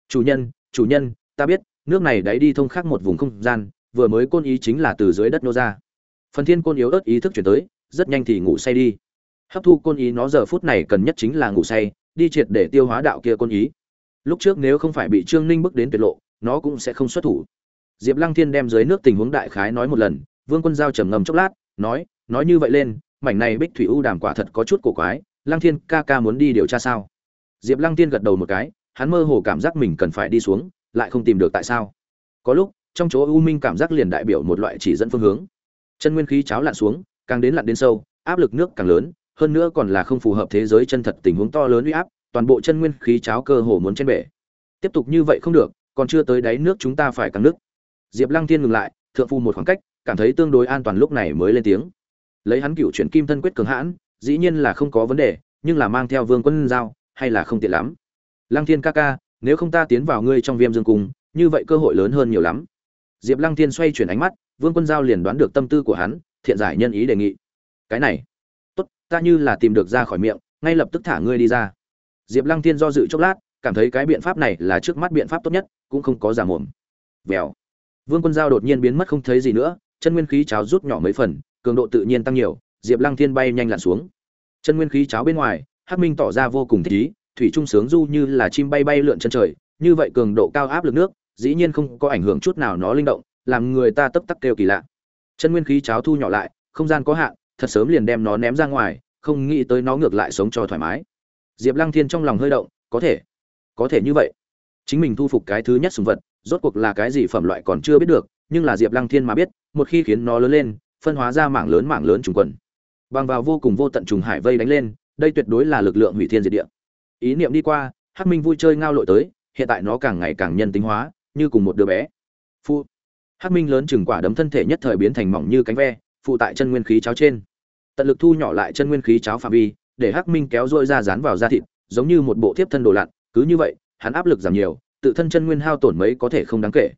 Chủ nhân chủ nhân, ta biết, nước này đáy đi thông khác một vùng không gian, vừa mới côn ý chính là từ dưới đất nô ra. Phần thiên côn yếu ớt ý thức chuyển tới, rất nhanh thì ngủ say đi. Hấp thu côn ý nó giờ phút này cần nhất chính là ngủ say, đi triệt để tiêu hóa đạo kia côn ý. Lúc trước nếu không phải bị trương ninh bước đến tuyệt lộ, nó cũng sẽ không xuất thủ. Diệp lăng thiên đem dưới nước tình huống đại khái nói một lần, vương quân giao trầm ngầm chốc lát, nói nói như vậy lên, mảnh này bích thủy u đàm quả thật có chút cổ quái lăng thiên ca ca muốn đi điều tra sao? Diệp lăng thiên gật đầu một cái, hắn mơ hồ cảm giác mình cần phải đi xuống, lại không tìm được tại sao. Có lúc, trong chỗ u minh cảm giác liền đại biểu một loại chỉ dẫn phương hướng. Chân nguyên khí cháo lặn xuống, càng đến lặn đến sâu, áp lực nước càng lớn, hơn nữa còn là không phù hợp thế giới chân thật tình huống to lớn uy áp, toàn bộ chân nguyên khí cháo cơ hồ muốn trên bể. Tiếp tục như vậy không được, còn chưa tới đáy nước chúng ta phải càng nước. Diệp lăng thiên ngừng lại, thượng phu một khoảng cách, cảm thấy tương đối an toàn lúc này mới lên tiếng. Lấy hắn cựu chuyển kim thân quyết cường hãn dĩ nhiên là không có vấn đề, nhưng là mang theo vương quân giao, hay là không tiện lắm. Lăng thiên ca ca, nếu không ta tiến vào ngươi trong viêm dương cung, như vậy cơ hội lớn hơn nhiều lắm. Diệp lăng thiên xoay chuyển ánh mắt, vương quân giao liền đoán được tâm tư của hắn, thiện giải nhân ý đề nghị. Cái này, tốt, ta như là tìm được ra khỏi miệng, ngay lập tức thả ngươi đi ra. Diệp lăng thiên do dự chốc lát, cảm thấy cái biện pháp này là trước mắt biện pháp tốt nhất, cũng không có giả mồm. Vèo. Vương quân giao đột nhiên biến mất không thấy gì nữa, chân nguyên khí cháo rút nhỏ mấy phần, cường độ tự nhiên tăng nhiều diệp lăng thiên bay nhanh lặn xuống. Chân nguyên khí cháo bên ngoài, hắc minh tỏ ra vô cùng thích ý, thủy trung sướng du như là chim bay bay lượn chân trời, như vậy cường độ cao áp lực nước, dĩ nhiên không có ảnh hưởng chút nào nó linh động, làm người ta tấp tắc kêu kỳ lạ. Chân nguyên khí cháo thu nhỏ lại, không gian có hạn, thật sớm liền đem nó ném ra ngoài, không nghĩ tới nó ngược lại sống cho thoải mái. Diệp lăng thiên trong lòng hơi động, có thể có thể như vậy. Chính mình thu phục cái thứ nhất sùng vật, rốt cuộc là cái gì phẩm loại còn chưa biết được, nhưng là diệp lăng thiên mà biết, một khi khiến nó lớn lên, phân hóa ra mảng lớn mảng lớn trùng quần bằng vào vô cùng vô tận trùng hải vây đánh lên, đây tuyệt đối là lực lượng hủy thiên diệt địa. Ý niệm đi qua, hắc minh vui chơi ngao lội tới, hiện tại nó càng ngày càng nhân tính hóa, như cùng một đứa bé. Phu. Hắc minh lớn chừng quả đấm thân thể nhất thời biến thành mỏng như cánh ve, phụ tại chân nguyên khí cháo trên. Tận lực thu nhỏ lại chân nguyên khí cháo phạm vi, để hắc minh kéo dôi ra dán vào da thịt, giống như một bộ thiếp thân đồ lặn, cứ như vậy, hắn áp lực giảm nhiều, tự thân chân nguyên hao tổn mấy có thể không đáng kể.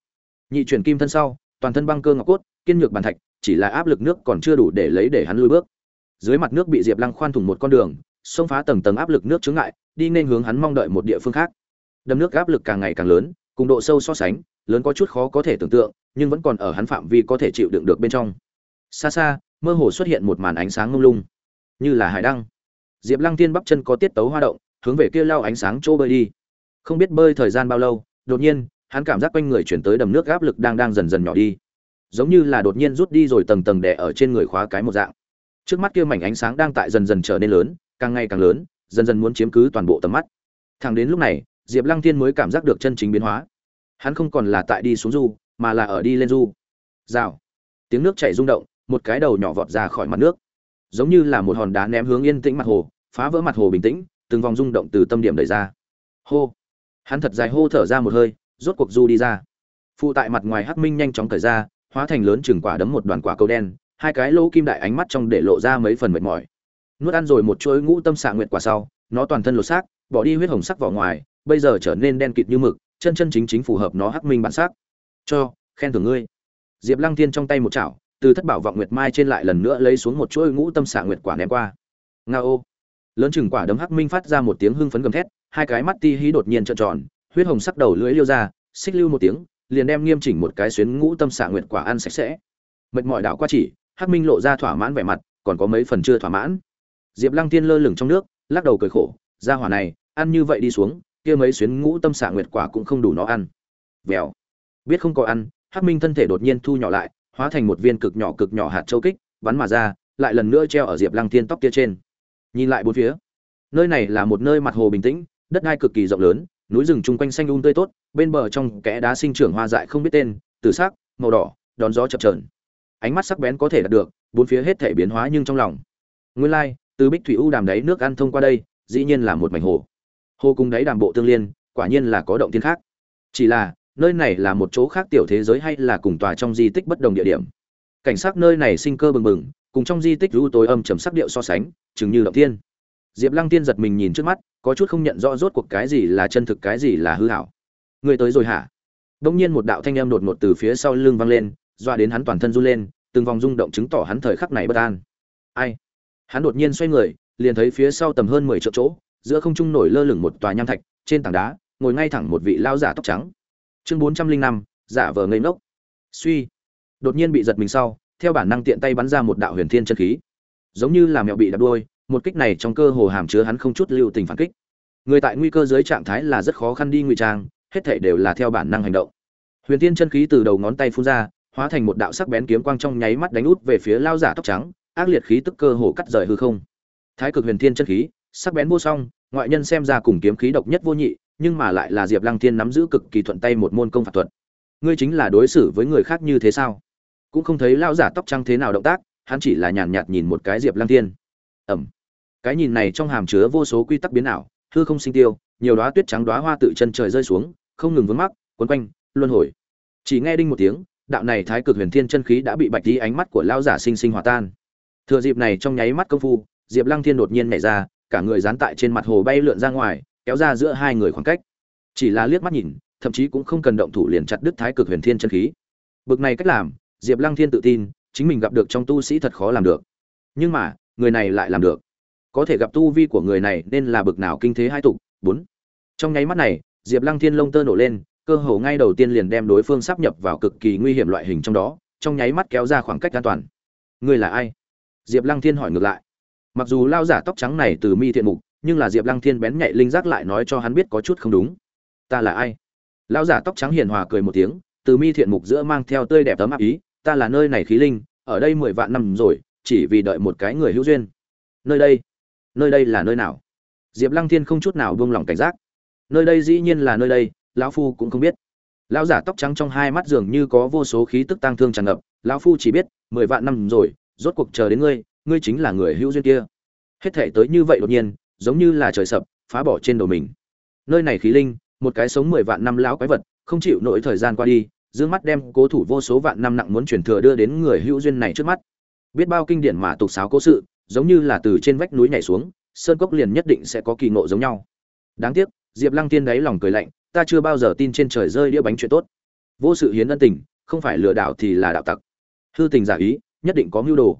Nhị chuyển kim thân sau, toàn thân băng cơ ngọc cốt, kiên nhược bàn thạch, chỉ là áp lực nước còn chưa đủ để lấy để hắn lùi bước dưới mặt nước bị diệp lăng khoan thủng một con đường, xông phá tầng tầng áp lực nước chướng ngại, đi nên hướng hắn mong đợi một địa phương khác. Đầm nước áp lực càng ngày càng lớn, cùng độ sâu so sánh, lớn có chút khó có thể tưởng tượng, nhưng vẫn còn ở hắn phạm vi có thể chịu đựng được bên trong. Xa xa, mơ hồ xuất hiện một màn ánh sáng ngông lung. Như là hải đăng. Diệp lăng tiên bắp chân có tiết tấu hoa động, hướng về kia lao ánh sáng chỗ bơi đi. Không biết bơi thời gian bao lâu, đột nhiên, hắn cảm giác quanh người chuyển tới đầm nước áp lực đang đang dần dần nhỏ đi. Giống như là đột nhiên rút đi rồi tầng tầng đè ở trên người khóa cái một dạng trước mắt kia mảnh ánh sáng đang tại dần dần trở nên lớn, càng ngày càng lớn, dần dần muốn chiếm cứ toàn bộ tầm mắt. Thẳng đến lúc này, diệp lăng thiên mới cảm giác được chân chính biến hóa. Hắn không còn là tại đi xuống du, mà là ở đi lên du. Rào. Tiếng nước chảy rung động, một cái đầu nhỏ vọt ra khỏi mặt nước. Giống như là một hòn đá ném hướng yên tĩnh mặt hồ, phá vỡ mặt hồ bình tĩnh, từng vòng rung động từ tâm điểm đẩy ra. Hô. Hắn thật dài hô thở ra một hơi, rốt cuộc du đi ra. Phụ tại mặt ngoài hắc minh nhanh chóng cởi ra, hóa thành lớn chừng quả đấm một đoàn quả cầu đen hai cái lỗ kim đại ánh mắt trong để lộ ra mấy phần mệt mỏi. Nuốt ăn rồi một chuỗi ngũ tâm xạ nguyệt quả sau, nó toàn thân lột xác, bỏ đi huyết hồng sắc vỏ ngoài, bây giờ trở nên đen kịt như mực, chân chân chính chính phù hợp nó hắc minh bản sắc. Cho, khen thưởng ngươi. Diệp lăng thiên trong tay một chảo, từ thất bảo vọng nguyệt mai trên lại lần nữa lấy xuống một chuỗi ngũ tâm xạ nguyệt quả ném qua. Nga ô. Lớn chừng quả đấm hắc minh phát ra một tiếng hưng phấn gầm thét, hai cái mắt ti hí đột nhiên trợn tròn, huyết hồng sắc đầu lưỡi liêu ra, xích lưu một tiếng, liền đem nghiêm chỉnh một cái xuyến ngũ tâm xạ nguyệt quả ăn sạch sẽ. Mệt mỏi đảo qua chỉ hắc minh lộ ra thỏa mãn vẻ mặt, còn có mấy phần chưa thỏa mãn. Diệp lăng tiên lơ lửng trong nước, lắc đầu cười khổ ra hỏa này, ăn như vậy đi xuống, kia mấy xuyến ngũ tâm xạ nguyệt quả cũng không đủ nó ăn. Vèo. Biết không có ăn, hắc minh thân thể đột nhiên thu nhỏ lại, hóa thành một viên cực nhỏ cực nhỏ hạt châu kích, bắn mà ra, lại lần nữa treo ở diệp lăng tiên tóc kia trên. Nhìn lại bốn phía. Nơi này là một nơi mặt hồ bình tĩnh, đất đai cực kỳ rộng lớn, núi rừng chung quanh xanh um tươi tốt, bên bờ trong kẽ đá sinh trưởng hoa dại không biết tên từ sắc, màu đỏ, đón gió chập chờn ánh mắt sắc bén có thể đạt được, bốn phía hết thể biến hóa nhưng trong lòng. Nguyên lai, từ bích thủy u đàm đáy nước ăn thông qua đây, dĩ nhiên là một mảnh hồ. Hồ cùng đáy đàm bộ tương liên, quả nhiên là có động thiên khác. Chỉ là, nơi này là một chỗ khác tiểu thế giới hay là cùng tòa trong di tích bất đồng địa điểm? Cảnh sắc nơi này sinh cơ bừng bừng, cùng trong di tích u tối âm trầm sắc điệu so sánh, chừng như động thiên. Diệp lăng tiên giật mình nhìn trước mắt, có chút không nhận rõ rốt cuộc cái gì là chân thực, cái gì là hư hảo người tới rồi hả? Đông nhiên một đạo thanh âm đột ngột từ phía sau lưng vang lên doa đến hắn toàn thân run lên, từng vòng rung động chứng tỏ hắn thời khắc này bất an. Ai? Hắn đột nhiên xoay người, liền thấy phía sau tầm hơn mười triệu chỗ, giữa không trung nổi lơ lửng một tòa nham thạch, trên tảng đá, ngồi ngay thẳng một vị lao giả tóc trắng. Chương bốn trăm linh năm, giả vờ ngây ngốc. Suy. Đột nhiên bị giật mình sau, theo bản năng tiện tay bắn ra một đạo huyền thiên chân khí. Giống như là mẹo bị đập đuôi, một kích này trong cơ hồ hàm chứa hắn không chút lưu tình phản kích. Người tại nguy cơ dưới trạng thái là rất khó khăn đi ngụy trang, hết thảy đều là theo bản năng hành động. Huyền thiên chân khí từ đầu ngón tay phun ra hóa thành một đạo sắc bén kiếm quang trong nháy mắt đánh út về phía lao giả tóc trắng, ác liệt khí tức cơ hồ cắt rời hư không. Thái cực huyền thiên chân khí, sắc bén vô song, ngoại nhân xem ra cùng kiếm khí độc nhất vô nhị, nhưng mà lại là diệp lăng thiên nắm giữ cực kỳ thuận tay một môn công phạt thuật. Ngươi chính là đối xử với người khác như thế sao? Cũng không thấy lao giả tóc trắng thế nào động tác, hắn chỉ là nhàn nhạt nhìn một cái diệp lăng thiên. Ẩm. Cái nhìn này trong hàm chứa vô số quy tắc biến ảo, hư không sinh tiêu, nhiều đoá tuyết trắng đoá hoa tự chân trời rơi xuống, không ngừng vướng mắc, quấn quanh, luân hồi. Chỉ nghe đinh một tiếng đạo này thái cực huyền thiên chân khí đã bị bạch tí ánh mắt của lao giả sinh sinh hòa tan. Thừa dịp này trong nháy mắt công phu, diệp lăng thiên đột nhiên nhảy ra, cả người dán tại trên mặt hồ bay lượn ra ngoài, kéo ra giữa hai người khoảng cách. Chỉ là liếc mắt nhìn, thậm chí cũng không cần động thủ liền chặt đứt thái cực huyền thiên chân khí. Bực này cách làm, diệp lăng thiên tự tin, chính mình gặp được trong tu sĩ thật khó làm được. Nhưng mà, người này lại làm được. Có thể gặp tu vi của người này nên là bực nào kinh thế hai tục bốn. Trong nháy mắt này, diệp lăng thiên lông tơ nổ lên cơ hồ ngay đầu tiên liền đem đối phương sắp nhập vào cực kỳ nguy hiểm loại hình trong đó, trong nháy mắt kéo ra khoảng cách an toàn. Người là ai? Diệp lăng thiên hỏi ngược lại. Mặc dù lao giả tóc trắng này từ mi thiện mục, nhưng là diệp lăng thiên bén nhạy linh giác lại nói cho hắn biết có chút không đúng. Ta là ai? Lao giả tóc trắng hiền hòa cười một tiếng, từ mi thiện mục giữa mang theo tươi đẹp tấm áp ý, ta là nơi này khí linh, ở đây mười vạn năm rồi, chỉ vì đợi một cái người hữu duyên. Nơi đây? Nơi đây là nơi nào? Diệp lăng thiên không chút nào buông lỏng cảnh giác. Nơi đây dĩ nhiên là nơi đây lão phu cũng không biết. Lão giả tóc trắng trong hai mắt dường như có vô số khí tức tăng thương tràn ngập, lão phu chỉ biết, mười vạn năm rồi, rốt cuộc chờ đến ngươi ngươi chính là người hữu duyên kia. Hết thể tới như vậy đột nhiên, giống như là trời sập, phá bỏ trên đầu mình. Nơi này khí linh, một cái sống mười vạn năm lão quái vật, không chịu nổi thời gian qua đi, dương mắt đem cố thủ vô số vạn năm nặng muốn truyền thừa đưa đến người hữu duyên này trước mắt. Biết bao kinh điển mà tục sáo cố sự, giống như là từ trên vách núi nhảy xuống, sơn cốc liền nhất định sẽ có kỳ ngộ giống nhau. Đáng tiếc, diệp lăng tiên đáy lòng cười lạnh ta chưa bao giờ tin trên trời rơi đĩa bánh chuyện tốt. Vô sự hiến ân tình, không phải lừa đảo thì là đạo tặc. Hư tình giả ý, nhất định có mưu đồ.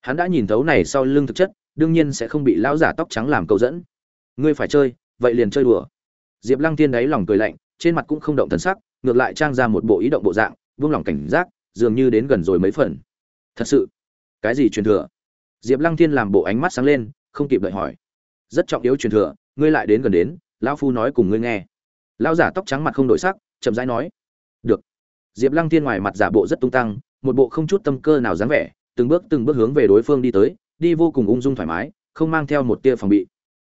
Hắn đã nhìn thấu này sau lưng thực chất, đương nhiên sẽ không bị lão giả tóc trắng làm câu dẫn. Ngươi phải chơi, vậy liền chơi đùa. Diệp lăng Thiên đáy lòng cười lạnh, trên mặt cũng không động thần sắc, ngược lại trang ra một bộ ý động bộ dạng, vung lòng cảnh giác, dường như đến gần rồi mấy phần. Thật sự, cái gì truyền thừa? Diệp lăng thiên làm bộ ánh mắt sáng lên, không kịp đợi hỏi. Rất trọng yếu truyền thừa, ngươi lại đến gần đến, lão phu nói cùng ngươi nghe lão giả tóc trắng mặt không đổi sắc, chậm rãi nói, được. Diệp lăng thiên ngoài mặt giả bộ rất tung tăng, một bộ không chút tâm cơ nào dáng vẻ, từng bước từng bước hướng về đối phương đi tới, đi vô cùng ung dung thoải mái, không mang theo một tia phòng bị.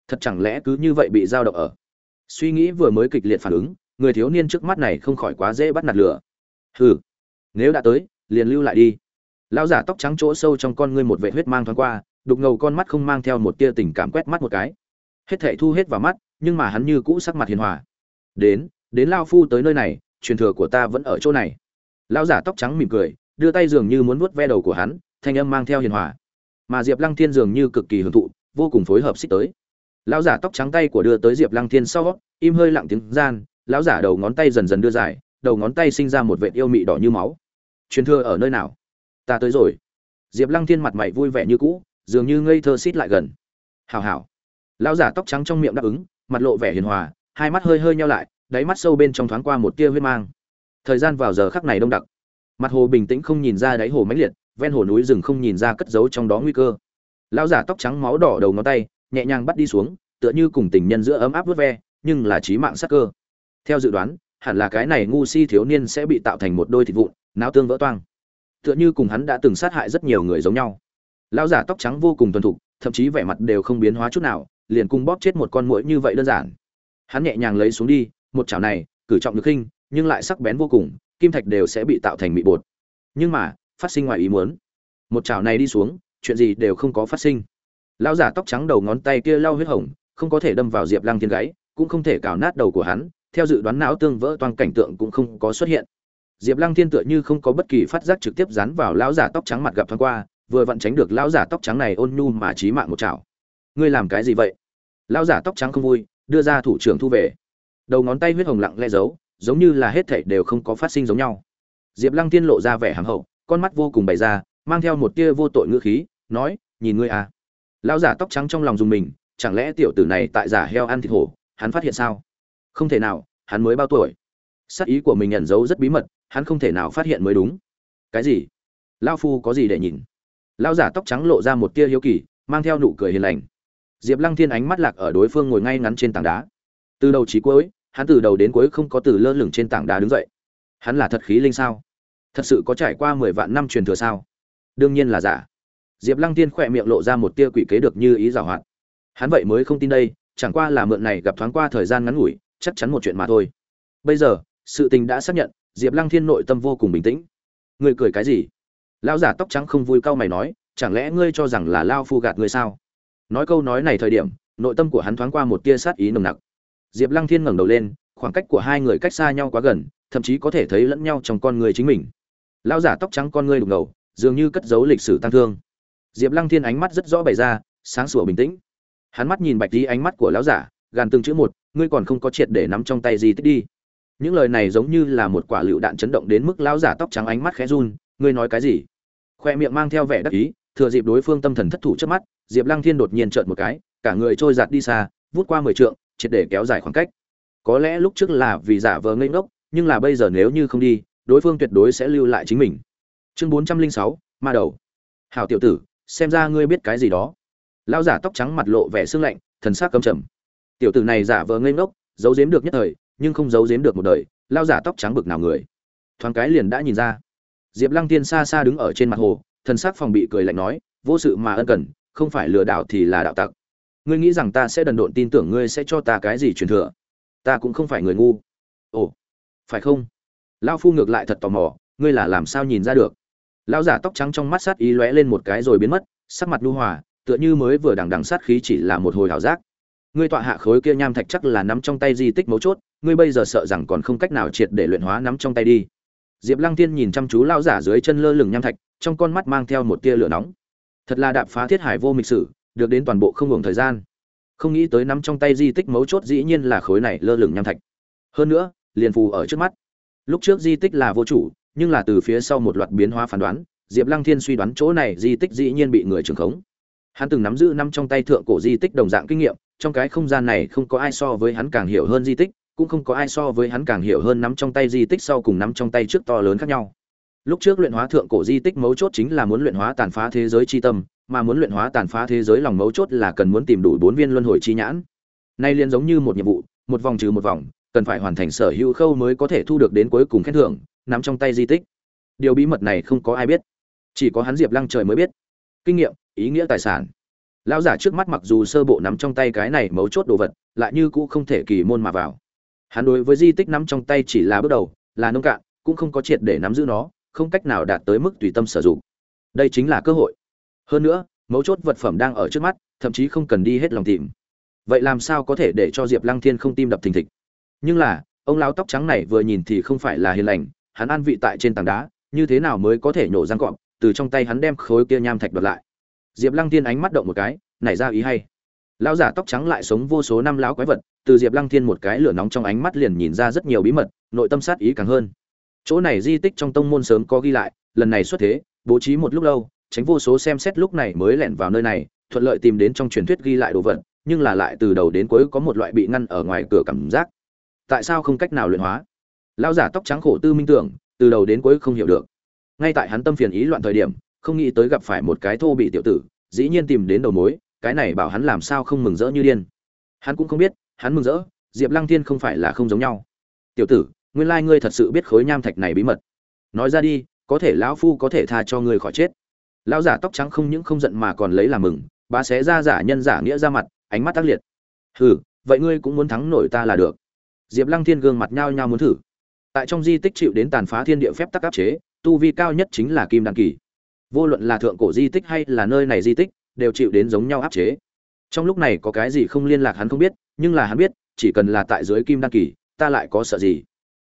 Thật chẳng lẽ cứ như vậy bị giao động ở? Suy nghĩ vừa mới kịch liệt phản ứng, người thiếu niên trước mắt này không khỏi quá dễ bắt nạt lửa. Hừ, nếu đã tới, liền lưu lại đi. Lão giả tóc trắng chỗ sâu trong con ngươi một vệ huyết mang thoáng qua, đục ngầu con mắt không mang theo một tia tình cảm quét mắt một cái. Hết thảy thu hết vào mắt, nhưng mà hắn như cũ sắc mặt hiền hòa đến đến lao phu tới nơi này, truyền thừa của ta vẫn ở chỗ này. Lão giả tóc trắng mỉm cười, đưa tay dường như muốn vuốt ve đầu của hắn, thanh âm mang theo hiền hòa. Mà diệp lăng thiên dường như cực kỳ hưởng thụ, vô cùng phối hợp xích tới. Lão giả tóc trắng tay của đưa tới diệp lăng thiên sau, im hơi lặng tiếng gian, lão giả đầu ngón tay dần dần đưa dài, đầu ngón tay sinh ra một vệt yêu mị đỏ như máu. Truyền thừa ở nơi nào? Ta tới rồi. Diệp lăng thiên mặt mày vui vẻ như cũ, dường như ngây thơ xít lại gần. Hào hào lão giả tóc trắng trong miệng đáp ứng, mặt lộ vẻ hiền hòa hai mắt hơi hơi nhau lại, đáy mắt sâu bên trong thoáng qua một tia huyết mang. Thời gian vào giờ khắc này đông đặc. Mặt hồ bình tĩnh không nhìn ra đáy hồ mãnh liệt, ven hồ núi rừng không nhìn ra cất giấu trong đó nguy cơ. Lão giả tóc trắng máu đỏ đầu ngón tay, nhẹ nhàng bắt đi xuống, tựa như cùng tình nhân giữa ấm áp vớt ve, nhưng là trí mạng sắc cơ. Theo dự đoán, hẳn là cái này ngu si thiếu niên sẽ bị tạo thành một đôi thịt vụn, não tương vỡ toang. Tựa như cùng hắn đã từng sát hại rất nhiều người giống nhau. Lão giả tóc trắng vô cùng thuần thục, thậm chí vẻ mặt đều không biến hóa chút nào, liền cung bóp chết một con muỗi như vậy đơn giản hắn nhẹ nhàng lấy xuống đi, một chảo này, cử trọng được khinh, nhưng lại sắc bén vô cùng, kim thạch đều sẽ bị tạo thành mị bột. Nhưng mà, phát sinh ngoài ý muốn. Một chảo này đi xuống, chuyện gì đều không có phát sinh. Lão giả tóc trắng đầu ngón tay kia lau huyết hồng, không có thể đâm vào diệp lăng thiên gáy, cũng không thể cào nát đầu của hắn, theo dự đoán não tương vỡ toàn cảnh tượng cũng không có xuất hiện. Diệp lăng thiên tựa như không có bất kỳ phát giác trực tiếp dán vào lão giả tóc trắng mặt gặp thoáng qua, vừa vặn tránh được lão giả tóc trắng này ôn nhu mà chí mạng một chảo. Ngươi làm cái gì vậy? Lão giả tóc trắng không vui đưa ra thủ trưởng thu về. Đầu ngón tay huyết hồng lặng lẽ giấu, giống như là hết thảy đều không có phát sinh giống nhau. Diệp lăng tiên lộ ra vẻ hàm hậu, con mắt vô cùng bày ra, mang theo một tia vô tội ngữ khí, nói, nhìn ngươi à. Lão giả tóc trắng trong lòng dùng mình, chẳng lẽ tiểu tử này tại giả heo ăn thịt hổ, hắn phát hiện sao? Không thể nào, hắn mới bao tuổi? Sắc ý của mình nhận giấu rất bí mật, hắn không thể nào phát hiện mới đúng. Cái gì? Lao phu có gì để nhìn? Lao giả tóc trắng lộ ra một tia hiếu kỳ, mang theo nụ cười hiền lành diệp lăng thiên ánh mắt lạc ở đối phương ngồi ngay ngắn trên tảng đá. Từ đầu chí cuối, hắn từ đầu đến cuối không có từ lơ lửng trên tảng đá đứng dậy. Hắn là thật khí linh sao? Thật sự có trải qua mười vạn năm truyền thừa sao? Đương nhiên là giả. Diệp lăng tiên khỏe miệng lộ ra một tia quỷ kế được như ý giảo hoạt. Hắn vậy mới không tin đây, chẳng qua là mượn này gặp thoáng qua thời gian ngắn ngủi, chắc chắn một chuyện mà thôi. Bây giờ, sự tình đã xác nhận, diệp lăng thiên nội tâm vô cùng bình tĩnh. Người cười cái gì? Lão giả tóc trắng không vui cau mày nói, chẳng lẽ ngươi cho rằng là lao phu gạt ngươi sao? Nói câu nói này thời điểm, nội tâm của hắn thoáng qua một tia sát ý nồng nặc. Diệp lăng thiên ngẩng đầu lên, khoảng cách của hai người cách xa nhau quá gần, thậm chí có thể thấy lẫn nhau trong con người chính mình. Lão giả tóc trắng con ngươi đục ngầu, dường như cất giấu lịch sử tăng thương. Diệp lăng thiên ánh mắt rất rõ bày ra, sáng sủa bình tĩnh. Hắn mắt nhìn bạch tí ánh mắt của lão giả, gàn từng chữ một, ngươi còn không có triệt để nắm trong tay gì tích đi. Những lời này giống như là một quả lựu đạn chấn động đến mức lão giả tóc trắng ánh mắt khẽ run, ngươi nói cái gì? Khoe miệng mang theo vẻ đắc ý thừa dịp đối phương tâm thần thất thủ trước mắt, diệp lăng thiên đột nhiên trợn một cái, cả người trôi giạt đi xa, vút qua mười trượng, triệt để kéo dài khoảng cách. Có lẽ lúc trước là vì giả vờ ngây ngốc, nhưng là bây giờ nếu như không đi, đối phương tuyệt đối sẽ lưu lại chính mình. Chương bốn trăm linh sáu, ma đầu. Hảo tiểu tử, xem ra ngươi biết cái gì đó. Lão giả tóc trắng mặt lộ vẻ sương lạnh, thần sắc căm trầm. Tiểu tử này giả vờ ngây ngốc, giấu giếm được nhất thời, nhưng không giấu giếm được một đời, Lão giả tóc trắng bực nào người. Thoáng cái liền đã nhìn ra. Diệp lăng tiên xa xa đứng ở trên mặt hồ thần sắc phòng bị cười lạnh nói, vô sự mà ân cần, không phải lừa đảo thì là đạo tặc. Ngươi nghĩ rằng ta sẽ đần độn tin tưởng ngươi sẽ cho ta cái gì truyền thừa? Ta cũng không phải người ngu. Ồ, phải không? Lão phu ngược lại thật tò mò, ngươi là làm sao nhìn ra được? Lão giả tóc trắng trong mắt sát ý lóe lên một cái rồi biến mất, sắc mặt nhu hòa, tựa như mới vừa đằng đằng sát khí chỉ là một hồi hảo giác. Ngươi tọa hạ khối kia nham thạch chắc là nắm trong tay di tích mấu chốt, ngươi bây giờ sợ rằng còn không cách nào triệt để luyện hóa nắm trong tay đi. Diệp lăng tiên nhìn chăm chú lão giả dưới chân lơ lửng nham thạch trong con mắt mang theo một tia lửa nóng. Thật là đạp phá thiết hải vô mịch sử, được đến toàn bộ không ngừng thời gian. Không nghĩ tới nắm trong tay di tích mấu chốt dĩ nhiên là khối này lơ lửng nham thạch. Hơn nữa, liền phù ở trước mắt. Lúc trước di tích là vô chủ, nhưng là từ phía sau một loạt biến hóa phán đoán, diệp lăng thiên suy đoán chỗ này di tích dĩ nhiên bị người trừng khống. Hắn từng nắm giữ năm trong tay thượng cổ di tích đồng dạng kinh nghiệm, trong cái không gian này không có ai so với hắn càng hiểu hơn di tích, cũng không có ai so với hắn càng hiểu hơn nắm trong tay di tích sau cùng nắm trong tay trước to lớn khác nhau lúc trước luyện hóa thượng cổ di tích mấu chốt chính là muốn luyện hóa tàn phá thế giới chi tâm, mà muốn luyện hóa tàn phá thế giới lòng mấu chốt là cần muốn tìm đủ bốn viên luân hồi chi nhãn. Nay liên giống như một nhiệm vụ, một vòng trừ một vòng, cần phải hoàn thành sở hữu khâu mới có thể thu được đến cuối cùng khen thưởng nằm trong tay di tích. Điều bí mật này không có ai biết, chỉ có hắn diệp lăng trời mới biết. Kinh nghiệm, ý nghĩa tài sản. Lão giả trước mắt mặc dù sơ bộ nắm trong tay cái này mấu chốt đồ vật, lại như cũ không thể kỳ môn mà vào. Hắn đối với di tích nắm trong tay chỉ là bước đầu, là nông cạn, cũng không có triệt để nắm giữ nó không cách nào đạt tới mức tùy tâm sử dụng. Đây chính là cơ hội. Hơn nữa, mấu chốt vật phẩm đang ở trước mắt, thậm chí không cần đi hết lòng tìm. Vậy làm sao có thể để cho diệp lăng thiên không tim đập thình thịch? Nhưng là, ông lão tóc trắng này vừa nhìn thì không phải là hiền lành, hắn an vị tại trên tảng đá, như thế nào mới có thể nhổ răng cọp, từ trong tay hắn đem khối kia nham thạch đoạt lại. Diệp lăng thiên ánh mắt động một cái, nảy ra ý hay. Lão giả tóc trắng lại sống vô số năm lão quái vật, từ diệp lăng thiên một cái lửa nóng trong ánh mắt liền nhìn ra rất nhiều bí mật, nội tâm sát ý càng hơn chỗ này di tích trong tông môn sớm có ghi lại, lần này xuất thế, bố trí một lúc lâu, tránh vô số xem xét lúc này mới lẻn vào nơi này, thuận lợi tìm đến trong truyền thuyết ghi lại đồ vật, nhưng là lại từ đầu đến cuối có một loại bị ngăn ở ngoài cửa cảm giác. Tại sao không cách nào luyện hóa? Lão giả tóc trắng khổ tư minh tưởng, từ đầu đến cuối không hiểu được. Ngay tại hắn tâm phiền ý loạn thời điểm, không nghĩ tới gặp phải một cái thô bị tiểu tử, dĩ nhiên tìm đến đầu mối, cái này bảo hắn làm sao không mừng rỡ như điên. Hắn cũng không biết, hắn mừng rỡ, diệp lăng thiên không phải là không giống nhau. Tiểu tử nguyên lai ngươi thật sự biết khối nham thạch này bí mật. Nói ra đi, có thể lão phu có thể tha cho ngươi khỏi chết. Lão giả tóc trắng không những không giận mà còn lấy làm mừng, bá xé ra giả nhân giả nghĩa ra mặt, ánh mắt tác liệt. Hừ, vậy ngươi cũng muốn thắng nổi ta là được. Diệp lăng thiên gương mặt nhao nhao muốn thử. Tại trong di tích chịu đến tàn phá thiên địa phép tắc áp chế, tu vi cao nhất chính là kim đan kỳ. Vô luận là thượng cổ di tích hay là nơi này di tích, đều chịu đến giống nhau áp chế. Trong lúc này có cái gì không liên lạc hắn không biết, nhưng là hắn biết, chỉ cần là tại dưới kim đan kỳ, ta lại có sợ gì?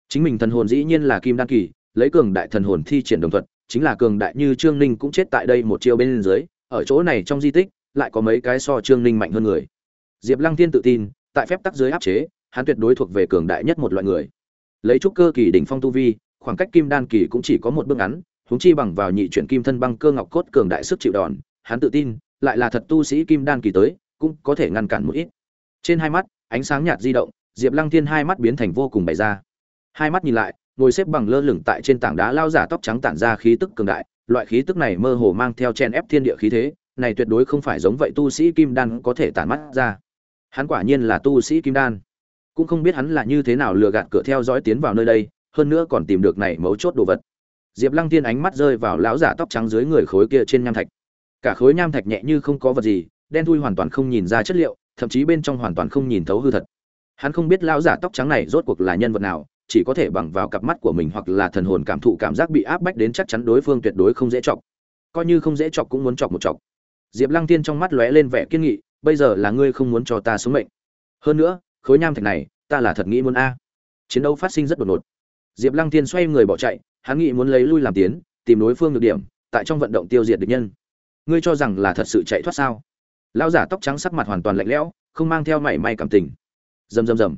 Chính mình thần hồn dĩ nhiên là kim đan kỳ, lấy cường đại thần hồn thi triển đồng thuật, chính là cường đại như trương ninh cũng chết tại đây một chiêu bên dưới, ở chỗ này trong di tích, lại có mấy cái so trương ninh mạnh hơn người. Diệp lăng thiên tự tin, tại phép tắc dưới áp chế, hắn tuyệt đối thuộc về cường đại nhất một loại người. Lấy trúc cơ kỳ đỉnh phong tu vi, khoảng cách kim đan kỳ cũng chỉ có một bước ngắn, huống chi bằng vào nhị chuyển kim thân băng cơ ngọc cốt cường đại sức chịu đòn, hắn tự tin, lại là thật tu sĩ kim đan kỳ tới, cũng có thể ngăn cản một ít. Trên hai mắt, ánh sáng nhạt di động, diệp lăng thiên hai mắt biến thành vô cùng bày ra hai mắt nhìn lại, ngồi xếp bằng lơ lửng tại trên tảng đá lao giả tóc trắng tản ra khí tức cường đại, loại khí tức này mơ hồ mang theo chen ép thiên địa khí thế, này tuyệt đối không phải giống vậy tu sĩ kim đan có thể tản mắt ra. Hắn quả nhiên là tu sĩ kim đan. Cũng không biết hắn là như thế nào lừa gạt cửa theo dõi tiến vào nơi đây, hơn nữa còn tìm được này mấu chốt đồ vật. Diệp lăng tiên ánh mắt rơi vào lão giả tóc trắng dưới người khối kia trên nham thạch. Cả khối nham thạch nhẹ như không có vật gì, đen thui hoàn toàn không nhìn ra chất liệu, thậm chí bên trong hoàn toàn không nhìn thấu hư thật. Hắn không biết lão giả tóc trắng này rốt cuộc là nhân vật nào chỉ có thể bằng vào cặp mắt của mình hoặc là thần hồn cảm thụ cảm giác bị áp bách đến chắc chắn đối phương tuyệt đối không dễ chọc. Coi như không dễ chọc cũng muốn chọc một chọc. Diệp lăng tiên trong mắt lóe lên vẻ kiên nghị, bây giờ là ngươi không muốn cho ta sống mệnh. Hơn nữa, khối nham thạch này, ta là thật nghĩ muốn a. Chiến đấu phát sinh rất đột ngột. Diệp lăng tiên xoay người bỏ chạy, hắn nghĩ muốn lấy lui làm tiến, tìm đối phương được điểm, tại trong vận động tiêu diệt địch nhân. Ngươi cho rằng là thật sự chạy thoát sao? Lão giả tóc trắng sắc mặt hoàn toàn lạnh lẽo, không mang theo mảy may cảm tình. Rầm rầm rầm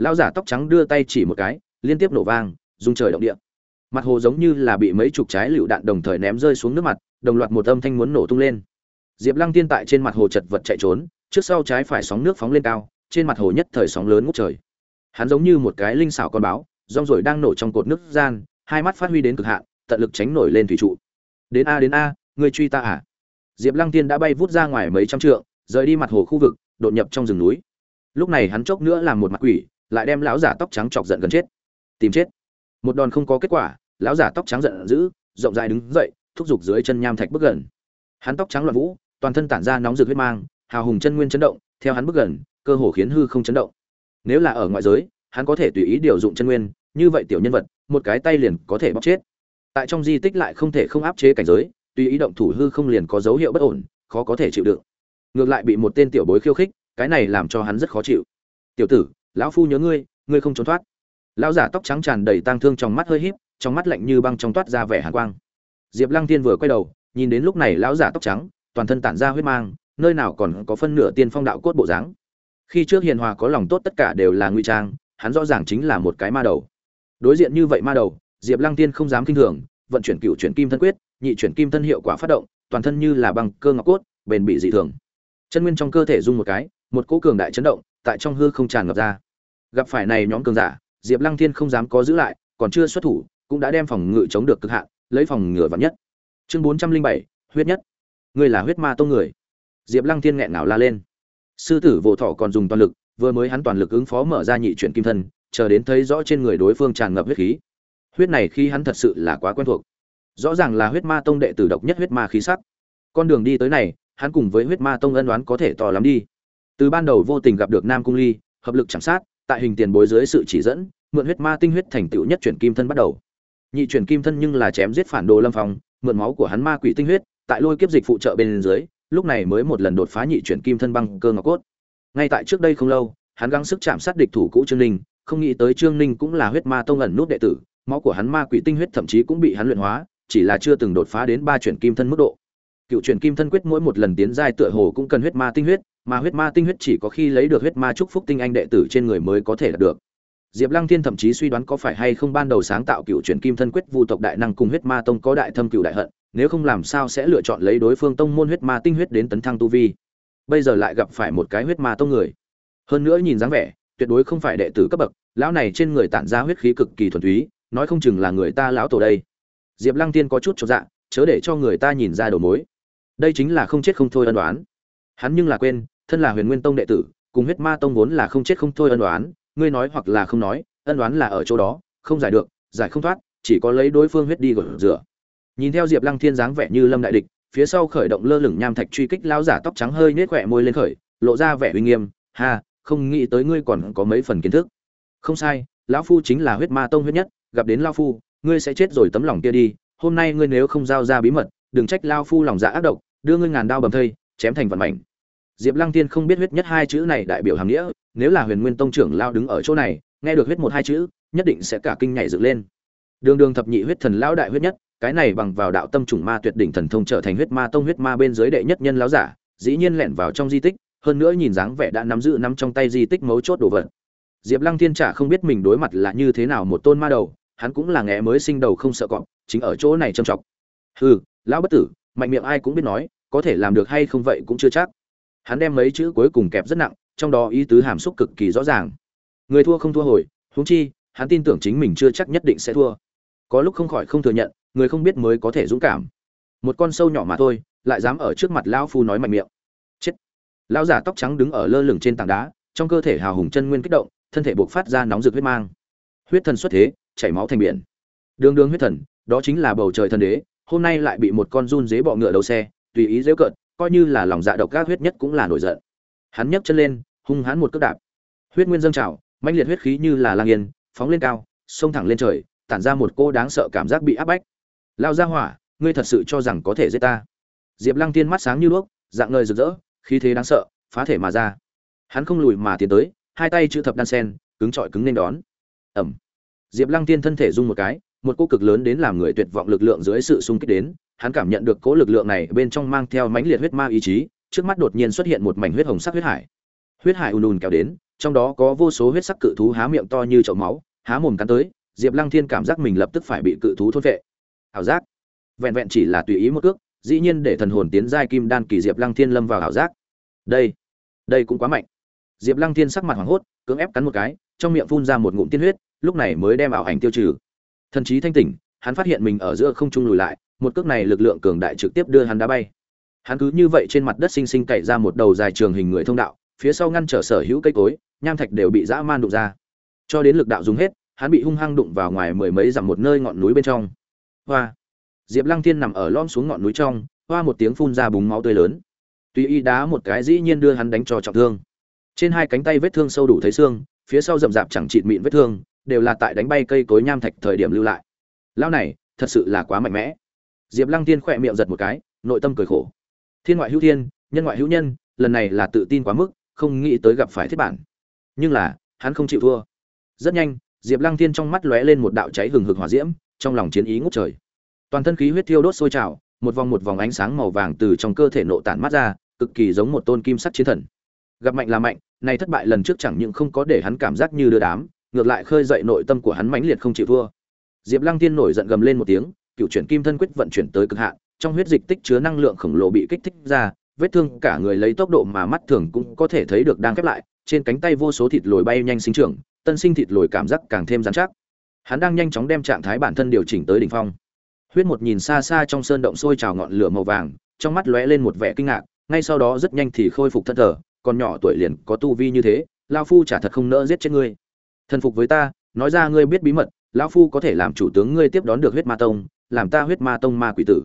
lão giả tóc trắng đưa tay chỉ một cái, liên tiếp nổ vang, rung trời động địa. Mặt hồ giống như là bị mấy chục trái lựu đạn đồng thời ném rơi xuống nước mặt, đồng loạt một âm thanh muốn nổ tung lên. Diệp lăng tiên tại trên mặt hồ chật vật chạy trốn, trước sau trái phải sóng nước phóng lên cao, trên mặt hồ nhất thời sóng lớn ngút trời. Hắn giống như một cái linh xảo con báo, rong rồi đang nổ trong cột nước gian, hai mắt phát huy đến cực hạn, tận lực tránh nổi lên thủy trụ. Đến a đến a, ngươi truy ta à? Diệp lăng tiên đã bay vút ra ngoài mấy trăm trượng, rời đi mặt hồ khu vực, đột nhập trong rừng núi. Lúc này hắn chốc nữa làm một mặt quỷ lại đem lão giả tóc trắng chọc giận gần chết. Tìm chết. Một đòn không có kết quả, lão giả tóc trắng giận dữ, rộng dài đứng dậy, thúc giục dưới chân nham thạch bước gần. Hắn tóc trắng loạn vũ, toàn thân tản ra nóng rực huyết mang, hào hùng chân nguyên chấn động, theo hắn bước gần, cơ hồ khiến hư không chấn động. Nếu là ở ngoại giới, hắn có thể tùy ý điều dụng chân nguyên, như vậy tiểu nhân vật, một cái tay liền có thể bóc chết. Tại trong di tích lại không thể không áp chế cảnh giới, tùy ý động thủ hư không liền có dấu hiệu bất ổn, khó có thể chịu đựng. Ngược lại bị một tên tiểu bối khiêu khích, cái này làm cho hắn rất khó chịu. Tiểu tử lão phu nhớ ngươi ngươi không trốn thoát. Lão giả tóc trắng tràn đầy tang thương trong mắt hơi híp, trong mắt lạnh như băng trong toát ra vẻ hàn quang. Diệp lăng tiên vừa quay đầu, nhìn đến lúc này lão giả tóc trắng, toàn thân tản ra huyết mang, nơi nào còn có phân nửa tiên phong đạo cốt bộ dáng. Khi trước hiền hòa có lòng tốt tất cả đều là ngụy trang, hắn rõ ràng chính là một cái ma đầu. Đối diện như vậy ma đầu, diệp lăng tiên không dám kinh thường, vận chuyển cựu chuyển kim thân quyết, nhị chuyển kim thân hiệu quả phát động, toàn thân như là băng cơ ngọc cốt, bền bị dị thường. Chân nguyên trong cơ thể rung một cái, một cỗ cường đại chấn động tại trong hư không tràn ngập ra. Gặp phải này nhóm cường giả, diệp lăng thiên không dám có giữ lại, còn chưa xuất thủ, cũng đã đem phòng ngự chống được cực hạn, lấy phòng ngừa vắn nhất. Chương bốn trăm linh bảy, huyết nhất. Ngươi là huyết ma tông người. Diệp lăng thiên nghẹn ngào la lên. Sư tử vô thọ còn dùng toàn lực, vừa mới hắn toàn lực ứng phó mở ra nhị chuyển kim thân, chờ đến thấy rõ trên người đối phương tràn ngập huyết khí. Huyết này khi hắn thật sự là quá quen thuộc. Rõ ràng là huyết ma tông đệ tử độc nhất huyết ma khí sắc. Con đường đi tới này, hắn cùng với huyết ma tông ân đoán có thể to lắm đi từ ban đầu vô tình gặp được nam cung ly, hợp lực chạm sát, tại hình tiền bối dưới sự chỉ dẫn, mượn huyết ma tinh huyết thành tựu nhất chuyển kim thân bắt đầu. Nhị chuyển kim thân nhưng là chém giết phản đồ lâm phong, mượn máu của hắn ma quỷ tinh huyết, tại lôi kiếp dịch phụ trợ bên dưới, lúc này mới một lần đột phá nhị chuyển kim thân băng cơ ngọc cốt. Ngay tại trước đây không lâu, hắn gắng sức chạm sát địch thủ cũ trương ninh, không nghĩ tới trương ninh cũng là huyết ma tông ẩn nút đệ tử, máu của hắn ma quỷ tinh huyết thậm chí cũng bị hắn luyện hóa, chỉ là chưa từng đột phá đến ba chuyển kim thân mức độ. Cựu chuyển kim thân quyết mỗi một lần tiến giai tựa hồ cũng cần huyết ma tinh huyết mà huyết ma tinh huyết chỉ có khi lấy được huyết ma chúc phúc tinh anh đệ tử trên người mới có thể đạt được. Diệp lăng thiên thậm chí suy đoán có phải hay không ban đầu sáng tạo cựu chuyển kim thân quyết vu tộc đại năng cùng huyết ma tông có đại thâm cựu đại hận, nếu không làm sao sẽ lựa chọn lấy đối phương tông môn huyết ma tinh huyết đến tấn thăng tu vi. Bây giờ lại gặp phải một cái huyết ma tông người. Hơn nữa nhìn dáng vẻ, tuyệt đối không phải đệ tử cấp bậc, lão này trên người tản ra huyết khí cực kỳ thuần túy, nói không chừng là người ta lão tổ đây. Diệp lăng tiên có chút cho dạ chớ để cho người ta nhìn ra đầu mối. Đây chính là không chết không thôi ân đoán hắn nhưng là quên, thân là huyền nguyên tông đệ tử, cùng huyết ma tông vốn là không chết không thôi ân đoán ngươi nói hoặc là không nói, ân đoán là ở chỗ đó, không giải được, giải không thoát, chỉ có lấy đối phương huyết đi gột rửa. Nhìn theo diệp lăng thiên dáng vẻ như lâm đại địch, phía sau khởi động lơ lửng nham thạch truy kích lao giả tóc trắng hơi nết khỏe môi lên khởi, lộ ra vẻ uy nghiêm, ha, không nghĩ tới ngươi còn có mấy phần kiến thức. Không sai, lão phu chính là huyết ma tông huyết nhất, gặp đến lão phu, ngươi sẽ chết rồi tấm lòng kia đi, hôm nay ngươi nếu không giao ra bí mật, đừng trách lão phu lòng dạ ác độc, đưa ngươi ngàn đao bầm thây, chém thành vận mảnh diệp lăng tiên không biết huyết nhất hai chữ này đại biểu hàm nghĩa, nếu là huyền nguyên tông trưởng lao đứng ở chỗ này, nghe được huyết một hai chữ, nhất định sẽ cả kinh nhảy dựng lên. Đường đường thập nhị huyết thần lão đại huyết nhất, cái này bằng vào đạo tâm trùng ma tuyệt đỉnh thần thông trở thành huyết ma tông huyết ma bên dưới đệ nhất nhân lão giả, dĩ nhiên lẻn vào trong di tích, hơn nữa nhìn dáng vẻ đã nắm giữ nắm trong tay di tích mấu chốt đồ vật. Diệp lăng thiên chả không biết mình đối mặt là như thế nào một tôn ma đầu, hắn cũng là ngẻ mới sinh đầu không sợ cọp, chính ở chỗ này trầm trọng hừ, lão bất tử, mạnh miệng ai cũng biết nói, có thể làm được hay không vậy cũng chưa chắc hắn đem mấy chữ cuối cùng kẹp rất nặng, trong đó ý tứ hàm xúc cực kỳ rõ ràng. Người thua không thua hồi, huống chi, hắn tin tưởng chính mình chưa chắc nhất định sẽ thua. Có lúc không khỏi không thừa nhận, người không biết mới có thể dũng cảm. Một con sâu nhỏ mà thôi, lại dám ở trước mặt lão phu nói mạnh miệng. Chết! Lão giả tóc trắng đứng ở lơ lửng trên tảng đá, trong cơ thể hào hùng chân nguyên kích động, thân thể buộc phát ra nóng rực huyết mang. Huyết thần xuất thế, chảy máu thành biển. Đường đường huyết thần, đó chính là bầu trời thần đế, hôm nay lại bị một con run dế bọ ngựa đầu xe, tùy ý dễ cợt coi như là lòng dạ độc các huyết nhất cũng là nổi giận. Hắn nhấc chân lên, hung hãn một cước đạp. Huyết nguyên dâng trào, mãnh liệt huyết khí như là lang yên, phóng lên cao, xông thẳng lên trời, tản ra một cô đáng sợ cảm giác bị áp bách. Lao ra hỏa, ngươi thật sự cho rằng có thể giết ta? Diệp lăng tiên mắt sáng như đuốc, dạng ngời rực rỡ, khí thế đáng sợ, phá thể mà ra. Hắn không lùi mà tiến tới, hai tay chữ thập đan sen, cứng trọi cứng nên đón. Ẩm. Diệp lăng tiên thân thể rung một cái, một cô cực lớn đến làm người tuyệt vọng lực lượng dưới sự xung kích đến hắn cảm nhận được cố lực lượng này bên trong mang theo mãnh liệt huyết ma ý chí, trước mắt đột nhiên xuất hiện một mảnh huyết hồng sắc huyết hải. Huyết hải ùn ùn kéo đến, trong đó có vô số huyết sắc cự thú há miệng to như chậu máu, há mồm cắn tới, diệp lăng thiên cảm giác mình lập tức phải bị cự thú thôn vệ ảo giác. Vẹn vẹn chỉ là tùy ý một cước, dĩ nhiên để thần hồn tiến giai kim đan kỳ diệp lăng thiên lâm vào ảo giác. Đây đây cũng quá mạnh. Diệp lăng thiên sắc mặt hoảng hốt, cưỡng ép cắn một cái, trong miệng phun ra một ngụm tiên huyết, lúc này mới đem ảo ảnh tiêu trừ. Thần trí thanh tỉnh, hắn phát hiện mình ở giữa không trung lùi lại một cước này lực lượng cường đại trực tiếp đưa hắn đá bay. Hắn cứ như vậy trên mặt đất sinh sinh cậy ra một đầu dài trường hình người thông đạo, phía sau ngăn trở sở hữu cây cối, nham thạch đều bị dã man đụng ra. Cho đến lực đạo dùng hết, hắn bị hung hăng đụng vào ngoài mười mấy dặm một nơi ngọn núi bên trong. Hoa! Diệp lăng thiên nằm ở lõm xuống ngọn núi trong, hoa một tiếng phun ra búng máu tươi lớn. Tuy y đá một cái dĩ nhiên đưa hắn đánh cho trọng thương. Trên hai cánh tay vết thương sâu đủ thấy xương, phía sau rậm rạp chẳng chịt mịn vết thương, đều là tại đánh bay cây cối nham thạch thời điểm lưu lại. Lão này, thật sự là quá mạnh mẽ diệp lăng tiên khỏe miệng giật một cái, nội tâm cười khổ. Thiên ngoại hữu thiên, nhân ngoại hữu nhân, lần này là tự tin quá mức, không nghĩ tới gặp phải thiết bản. Nhưng là, hắn không chịu thua. Rất nhanh, diệp lăng tiên trong mắt lóe lên một đạo cháy hừng hực hỏa diễm, trong lòng chiến ý ngút trời. Toàn thân khí huyết thiêu đốt sôi trào, một vòng một vòng ánh sáng màu vàng từ trong cơ thể nộ tản mắt ra, cực kỳ giống một tôn kim sắc chiến thần. Gặp mạnh là mạnh, này thất bại lần trước chẳng những không có để hắn cảm giác như đưa đám, ngược lại khơi dậy nội tâm của hắn mãnh liệt không chịu thua. Diệp lăng tiên nổi giận gầm lên một tiếng cựu chuyển kim thân quyết vận chuyển tới cực hạn, trong huyết dịch tích chứa năng lượng khổng lồ bị kích thích ra, vết thương cả người lấy tốc độ mà mắt thường cũng có thể thấy được đang khép lại, trên cánh tay vô số thịt lồi bay nhanh sinh trưởng, tân sinh thịt lồi cảm giác càng thêm dán chắc. Hắn đang nhanh chóng đem trạng thái bản thân điều chỉnh tới đỉnh phong. Huyết một nhìn xa xa trong sơn động sôi trào ngọn lửa màu vàng, trong mắt lóe lên một vẻ kinh ngạc, ngay sau đó rất nhanh thì khôi phục thân thờ, còn nhỏ tuổi liền có tu vi như thế lao phu chả thật không nỡ giết chết ngươi. Thần phục với ta, nói ra ngươi biết bí mật, lão phu có thể làm chủ tướng ngươi tiếp đón được huyết ma tông làm ta huyết ma tông ma quỷ tử.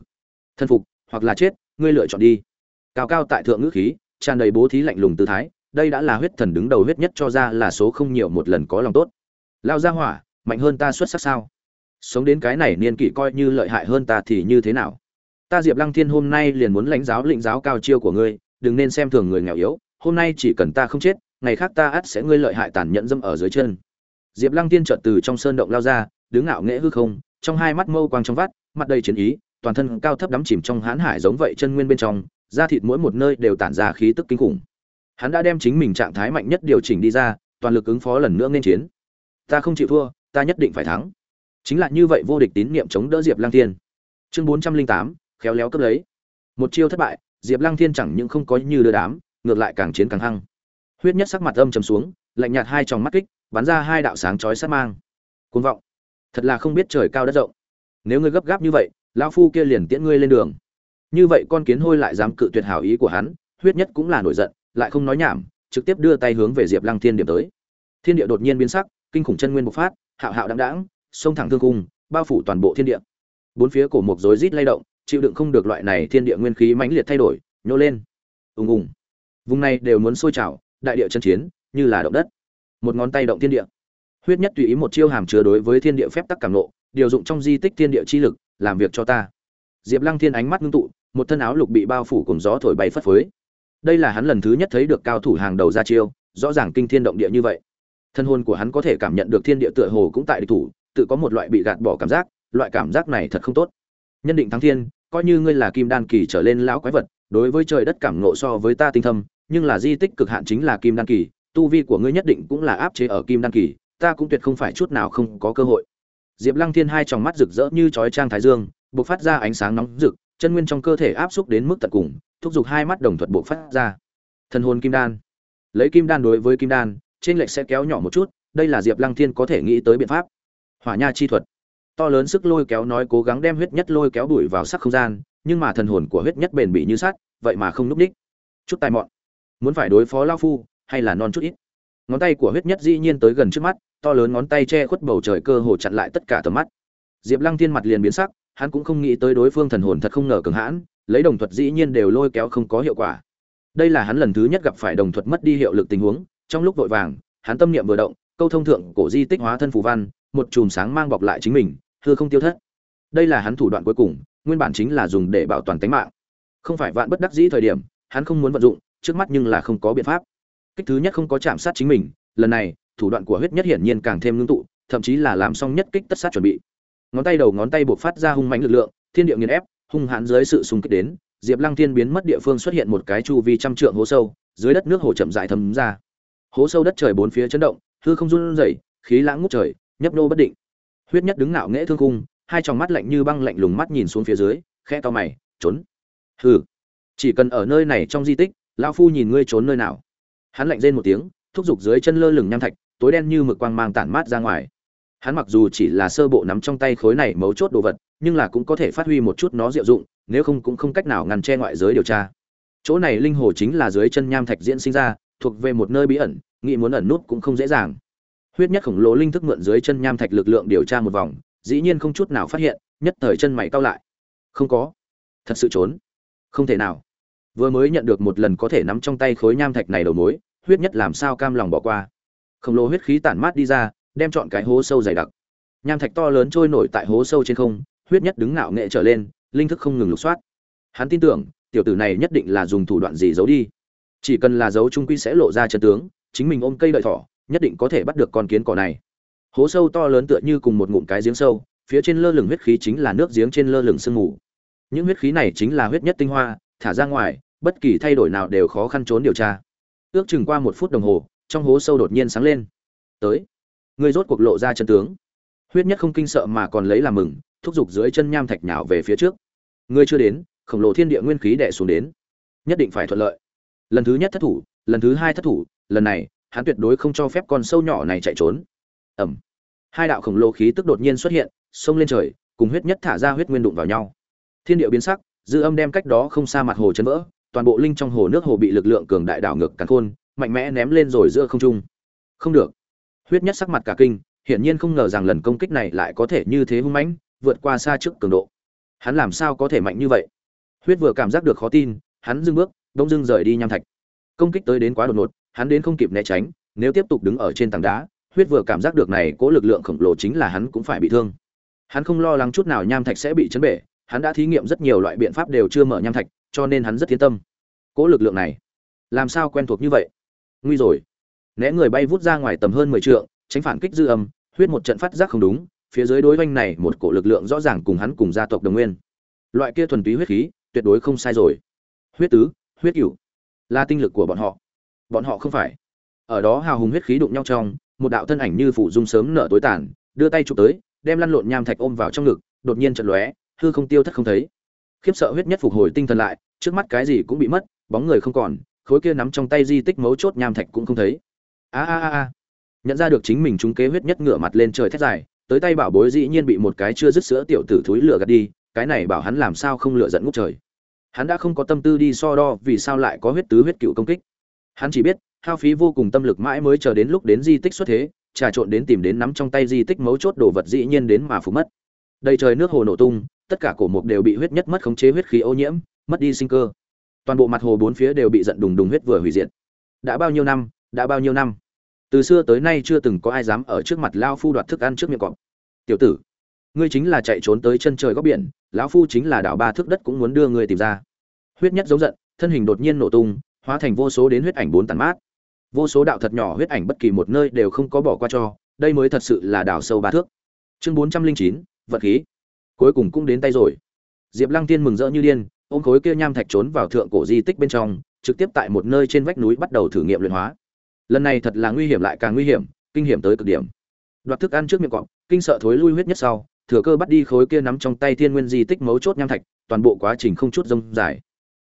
Thân phục, hoặc là chết, ngươi lựa chọn đi. Cao cao tại thượng ngữ khí, tràn đầy bố thí lạnh lùng tư thái, đây đã là huyết thần đứng đầu huyết nhất cho ra là số không nhiều một lần có lòng tốt. Lao ra hỏa, mạnh hơn ta xuất sắc sao? Sống đến cái này niên kỷ coi như lợi hại hơn ta thì như thế nào? Ta diệp lăng thiên hôm nay liền muốn lãnh giáo lĩnh giáo cao chiêu của ngươi, đừng nên xem thường người nghèo yếu, hôm nay chỉ cần ta không chết, ngày khác ta ắt sẽ ngươi lợi hại tàn nhẫn dâm ở dưới chân. Diệp lăng tiên trợt từ trong sơn động lao ra, đứng ngạo nghễ hư không trong hai mắt mâu quang trong vắt, mặt đầy chiến ý, toàn thân cao thấp đắm chìm trong hãn hải giống vậy chân nguyên bên trong, da thịt mỗi một nơi đều tản ra khí tức kinh khủng. Hắn đã đem chính mình trạng thái mạnh nhất điều chỉnh đi ra, toàn lực ứng phó lần nữa nên chiến. Ta không chịu thua, ta nhất định phải thắng. Chính là như vậy vô địch tín niệm chống đỡ diệp lăng thiên. Chương bốn trăm linh tám, khéo léo cấp lấy. Một chiêu thất bại, diệp lăng thiên chẳng những không có như đưa đám, ngược lại càng chiến càng hăng. Huyết nhất sắc mặt âm trầm xuống, lạnh nhạt hai tròng mắt kích, bắn ra hai đạo sáng chói sát mang. Cuồng vọng thật là không biết trời cao đất rộng. Nếu ngươi gấp gáp như vậy, lão phu kia liền tiễn ngươi lên đường. Như vậy con kiến hôi lại dám cự tuyệt hảo ý của hắn, huyết nhất cũng là nổi giận, lại không nói nhảm, trực tiếp đưa tay hướng về diệp lăng thiên điểm tới. Thiên địa đột nhiên biến sắc, kinh khủng chân nguyên bộc phát, hạo hạo đáng đáng sông thẳng thương cung bao phủ toàn bộ thiên địa. Bốn phía cổ mộc rối rít lay động, chịu đựng không được loại này thiên địa nguyên khí mãnh liệt thay đổi, nhô lên. Ùng ùng. Vùng này đều muốn sôi trào, đại địa chân chiến, như là động đất. Một ngón tay động thiên địa huyết nhất tùy ý một chiêu hàm chứa đối với thiên địa phép tắc cảm nộ, điều dụng trong di tích thiên địa chi lực, làm việc cho ta. Diệp lăng thiên ánh mắt ngưng tụ, một thân áo lục bị bao phủ cùng gió thổi bay phất phới. Đây là hắn lần thứ nhất thấy được cao thủ hàng đầu ra chiêu, rõ ràng kinh thiên động địa như vậy. Thân hồn của hắn có thể cảm nhận được thiên địa tựa hồ cũng tại địch thủ, tự có một loại bị gạt bỏ cảm giác, loại cảm giác này thật không tốt. Nhân định thắng thiên, coi như ngươi là kim đan kỳ trở lên lão quái vật, đối với trời đất cảm ngộ so với ta tinh thâm, nhưng là di tích cực hạn chính là kim đan kỳ, tu vi của ngươi nhất định cũng là áp chế ở kim đan kỳ ta cũng tuyệt không phải chút nào không có cơ hội. Diệp lăng thiên hai tròng mắt rực rỡ như chói trang thái dương, bộc phát ra ánh sáng nóng rực, chân nguyên trong cơ thể áp xúc đến mức tận cùng, thúc giục hai mắt đồng thuận bộc phát ra. Thần hồn kim đan. Lấy kim đan đối với kim đan, trên lệch sẽ kéo nhỏ một chút, đây là diệp lăng thiên có thể nghĩ tới biện pháp. Hỏa nha chi thuật. To lớn sức lôi kéo nói cố gắng đem huyết nhất lôi kéo đuổi vào sắc không gian, nhưng mà thần hồn của huyết nhất bền bỉ như sắt, vậy mà không núp đích. Chút tài mọn. Muốn phải đối phó lao phu, hay là non chút ít? Ngón tay của huyết nhất dĩ nhiên tới gần trước mắt, to lớn ngón tay che khuất bầu trời cơ hồ chặn lại tất cả tầm mắt. Diệp lăng thiên mặt liền biến sắc, hắn cũng không nghĩ tới đối phương thần hồn thật không ngờ cường hãn, lấy đồng thuật dĩ nhiên đều lôi kéo không có hiệu quả. Đây là hắn lần thứ nhất gặp phải đồng thuật mất đi hiệu lực tình huống, trong lúc vội vàng, hắn tâm niệm vừa động, câu thông thượng cổ di tích hóa thân phù văn, một chùm sáng mang bọc lại chính mình, hư không tiêu thất. Đây là hắn thủ đoạn cuối cùng, nguyên bản chính là dùng để bảo toàn tính mạng. Không phải vạn bất đắc dĩ thời điểm, hắn không muốn vận dụng, trước mắt nhưng là không có biện pháp kích thứ nhất không có chạm sát chính mình, lần này, thủ đoạn của huyết nhất hiển nhiên càng thêm ngưng tụ, thậm chí là làm xong nhất kích tất sát chuẩn bị. Ngón tay đầu ngón tay buộc phát ra hung mãnh lực lượng, thiên địa nghiền ép, hung hãn dưới sự súng kích đến, diệp lăng thiên biến mất địa phương xuất hiện một cái chu vi trăm trượng hố sâu, dưới đất nước hồ chậm dại thấm ra. Hố sâu đất trời bốn phía chấn động, hư không run rẩy, khí lãng ngút trời, nhấp nô bất định. Huyết nhất đứng ngạo nghễ thương cung hai tròng mắt lạnh như băng lạnh lùng mắt nhìn xuống phía dưới khe to mày, trốn. Hừ. Chỉ cần ở nơi này trong di tích, lão phu nhìn ngươi trốn nơi nào hắn lạnh rên một tiếng, thúc giục dưới chân lơ lửng nham thạch, tối đen như mực quang mang tản mát ra ngoài. Hắn mặc dù chỉ là sơ bộ nắm trong tay khối này mấu chốt đồ vật, nhưng là cũng có thể phát huy một chút nó diệu dụng, nếu không cũng không cách nào ngăn che ngoại giới điều tra. Chỗ này linh hồ chính là dưới chân nham thạch diễn sinh ra, thuộc về một nơi bí ẩn, nghĩ muốn ẩn nút cũng không dễ dàng. Huyết nhất khổng lồ linh thức mượn dưới chân nham thạch lực lượng điều tra một vòng, dĩ nhiên không chút nào phát hiện, nhất thời chân mày cao lại. Không có. Thật sự trốn. Không thể nào. Vừa mới nhận được một lần có thể nắm trong tay khối nham thạch này đầu mối huyết nhất làm sao cam lòng bỏ qua. Khổng lồ huyết khí tản mát đi ra, đem chọn cái hố sâu dày đặc. Nham thạch to lớn trôi nổi tại hố sâu trên không, huyết nhất đứng ngạo nghệ trở lên, linh thức không ngừng lục soát. Hắn tin tưởng, tiểu tử này nhất định là dùng thủ đoạn gì giấu đi. Chỉ cần là giấu trung quy sẽ lộ ra chân tướng, chính mình ôm cây đợi thỏ, nhất định có thể bắt được con kiến cỏ này. Hố sâu to lớn tựa như cùng một ngụm cái giếng sâu, phía trên lơ lửng huyết khí chính là nước giếng trên lơ lửng sương mù. Những huyết khí này chính là huyết nhất tinh hoa, thả ra ngoài, bất kỳ thay đổi nào đều khó khăn trốn điều tra ước chừng qua một phút đồng hồ, trong hố sâu đột nhiên sáng lên. Tới. Người rốt cuộc lộ ra chân tướng. Huyết nhất không kinh sợ mà còn lấy làm mừng, thúc giục dưới chân nham thạch nhào về phía trước. Ngươi chưa đến, khổng lồ thiên địa nguyên khí đẻ xuống đến. Nhất định phải thuận lợi. Lần thứ nhất thất thủ, lần thứ hai thất thủ, lần này, hắn tuyệt đối không cho phép con sâu nhỏ này chạy trốn. Ẩm hai đạo khổng lồ khí tức đột nhiên xuất hiện, xông lên trời, cùng huyết nhất thả ra huyết nguyên đụng vào nhau. Thiên địa biến sắc, dư âm đem cách đó không xa mặt hồ chấn vỡ toàn bộ linh trong hồ nước hồ bị lực lượng cường đại đảo ngược càn khôn, mạnh mẽ ném lên rồi giữa không trung. Không được. Huyết nhất sắc mặt cả kinh, hiển nhiên không ngờ rằng lần công kích này lại có thể như thế hung mãnh, vượt qua xa trước cường độ. Hắn làm sao có thể mạnh như vậy? Huyết vừa cảm giác được khó tin, hắn dừng bước đông dưng rời đi nham thạch. Công kích tới đến quá đột ngột, hắn đến không kịp né tránh, nếu tiếp tục đứng ở trên tảng đá, huyết vừa cảm giác được này cố lực lượng khổng lồ chính là hắn cũng phải bị thương. Hắn không lo lắng chút nào nham thạch sẽ bị chấn bể, hắn đã thí nghiệm rất nhiều loại biện pháp đều chưa mở nham thạch cho nên hắn rất yên tâm. Cỗ lực lượng này, làm sao quen thuộc như vậy? Nguy rồi. Né người bay vút ra ngoài tầm hơn mười trượng, tránh phản kích dư âm, huyết một trận phát giác không đúng, phía dưới đối oanh này một cổ lực lượng rõ ràng cùng hắn cùng gia tộc đồng nguyên. Loại kia thuần túy huyết khí, tuyệt đối không sai rồi. Huyết tứ, huyết cửu, là tinh lực của bọn họ. Bọn họ không phải. Ở đó hào hùng huyết khí đụng nhau trong, một đạo thân ảnh như phủ dung sớm nở tối tàn, đưa tay chụp tới, đem lăn lộn nham thạch ôm vào trong ngực, đột nhiên trận lóe, hư không tiêu thất không thấy. Khiếp sợ huyết nhất phục hồi tinh thần lại trước mắt cái gì cũng bị mất, bóng người không còn, khối kia nắm trong tay di tích mấu chốt nham thạch cũng không thấy. A a a a. Nhận ra được chính mình chúng kế huyết nhất ngửa mặt lên trời thét dài, tới tay bảo bối dĩ nhiên bị một cái chưa dứt sữa tiểu tử thúi lửa gạt đi, cái này bảo hắn làm sao không lựa giận ngút trời. Hắn đã không có tâm tư đi so đo vì sao lại có huyết tứ huyết cựu công kích. Hắn chỉ biết, hao phí vô cùng tâm lực mãi mới chờ đến lúc đến di tích xuất thế, trà trộn đến tìm đến nắm trong tay di tích mấu chốt đồ vật dĩ nhiên đến mà phủ mất. Đầy trời nước hồ nổ tung, tất cả cổ mục đều bị huyết nhất mất khống chế huyết khí ô nhiễm mất đi sinh cơ. Toàn bộ mặt hồ bốn phía đều bị giận đùng đùng huyết vừa hủy diệt. Đã bao nhiêu năm, đã bao nhiêu năm? Từ xưa tới nay chưa từng có ai dám ở trước mặt lao phu đoạt thức ăn trước miệng cọp. Tiểu tử, ngươi chính là chạy trốn tới chân trời góc biển, lão phu chính là đảo ba thước đất cũng muốn đưa ngươi tìm ra. Huyết nhất giống giận, thân hình đột nhiên nổ tung, hóa thành vô số đến huyết ảnh bốn tàn mát. Vô số đạo thật nhỏ huyết ảnh bất kỳ một nơi đều không có bỏ qua cho, đây mới thật sự là đảo sâu ba thước. Chương bốn trăm linh chín, vật khí. Cuối cùng cũng đến tay rồi. Diệp lăng tiên mừng rỡ như điên ôm khối kia nham thạch trốn vào thượng cổ di tích bên trong, trực tiếp tại một nơi trên vách núi bắt đầu thử nghiệm luyện hóa. Lần này thật là nguy hiểm lại càng nguy hiểm, kinh hiểm tới cực điểm. Đoạt thức ăn trước miệng cọp, kinh sợ thối lui huyết nhất sau, thừa cơ bắt đi khối kia nắm trong tay thiên nguyên di tích mấu chốt nham thạch, toàn bộ quá trình không chút rông dài.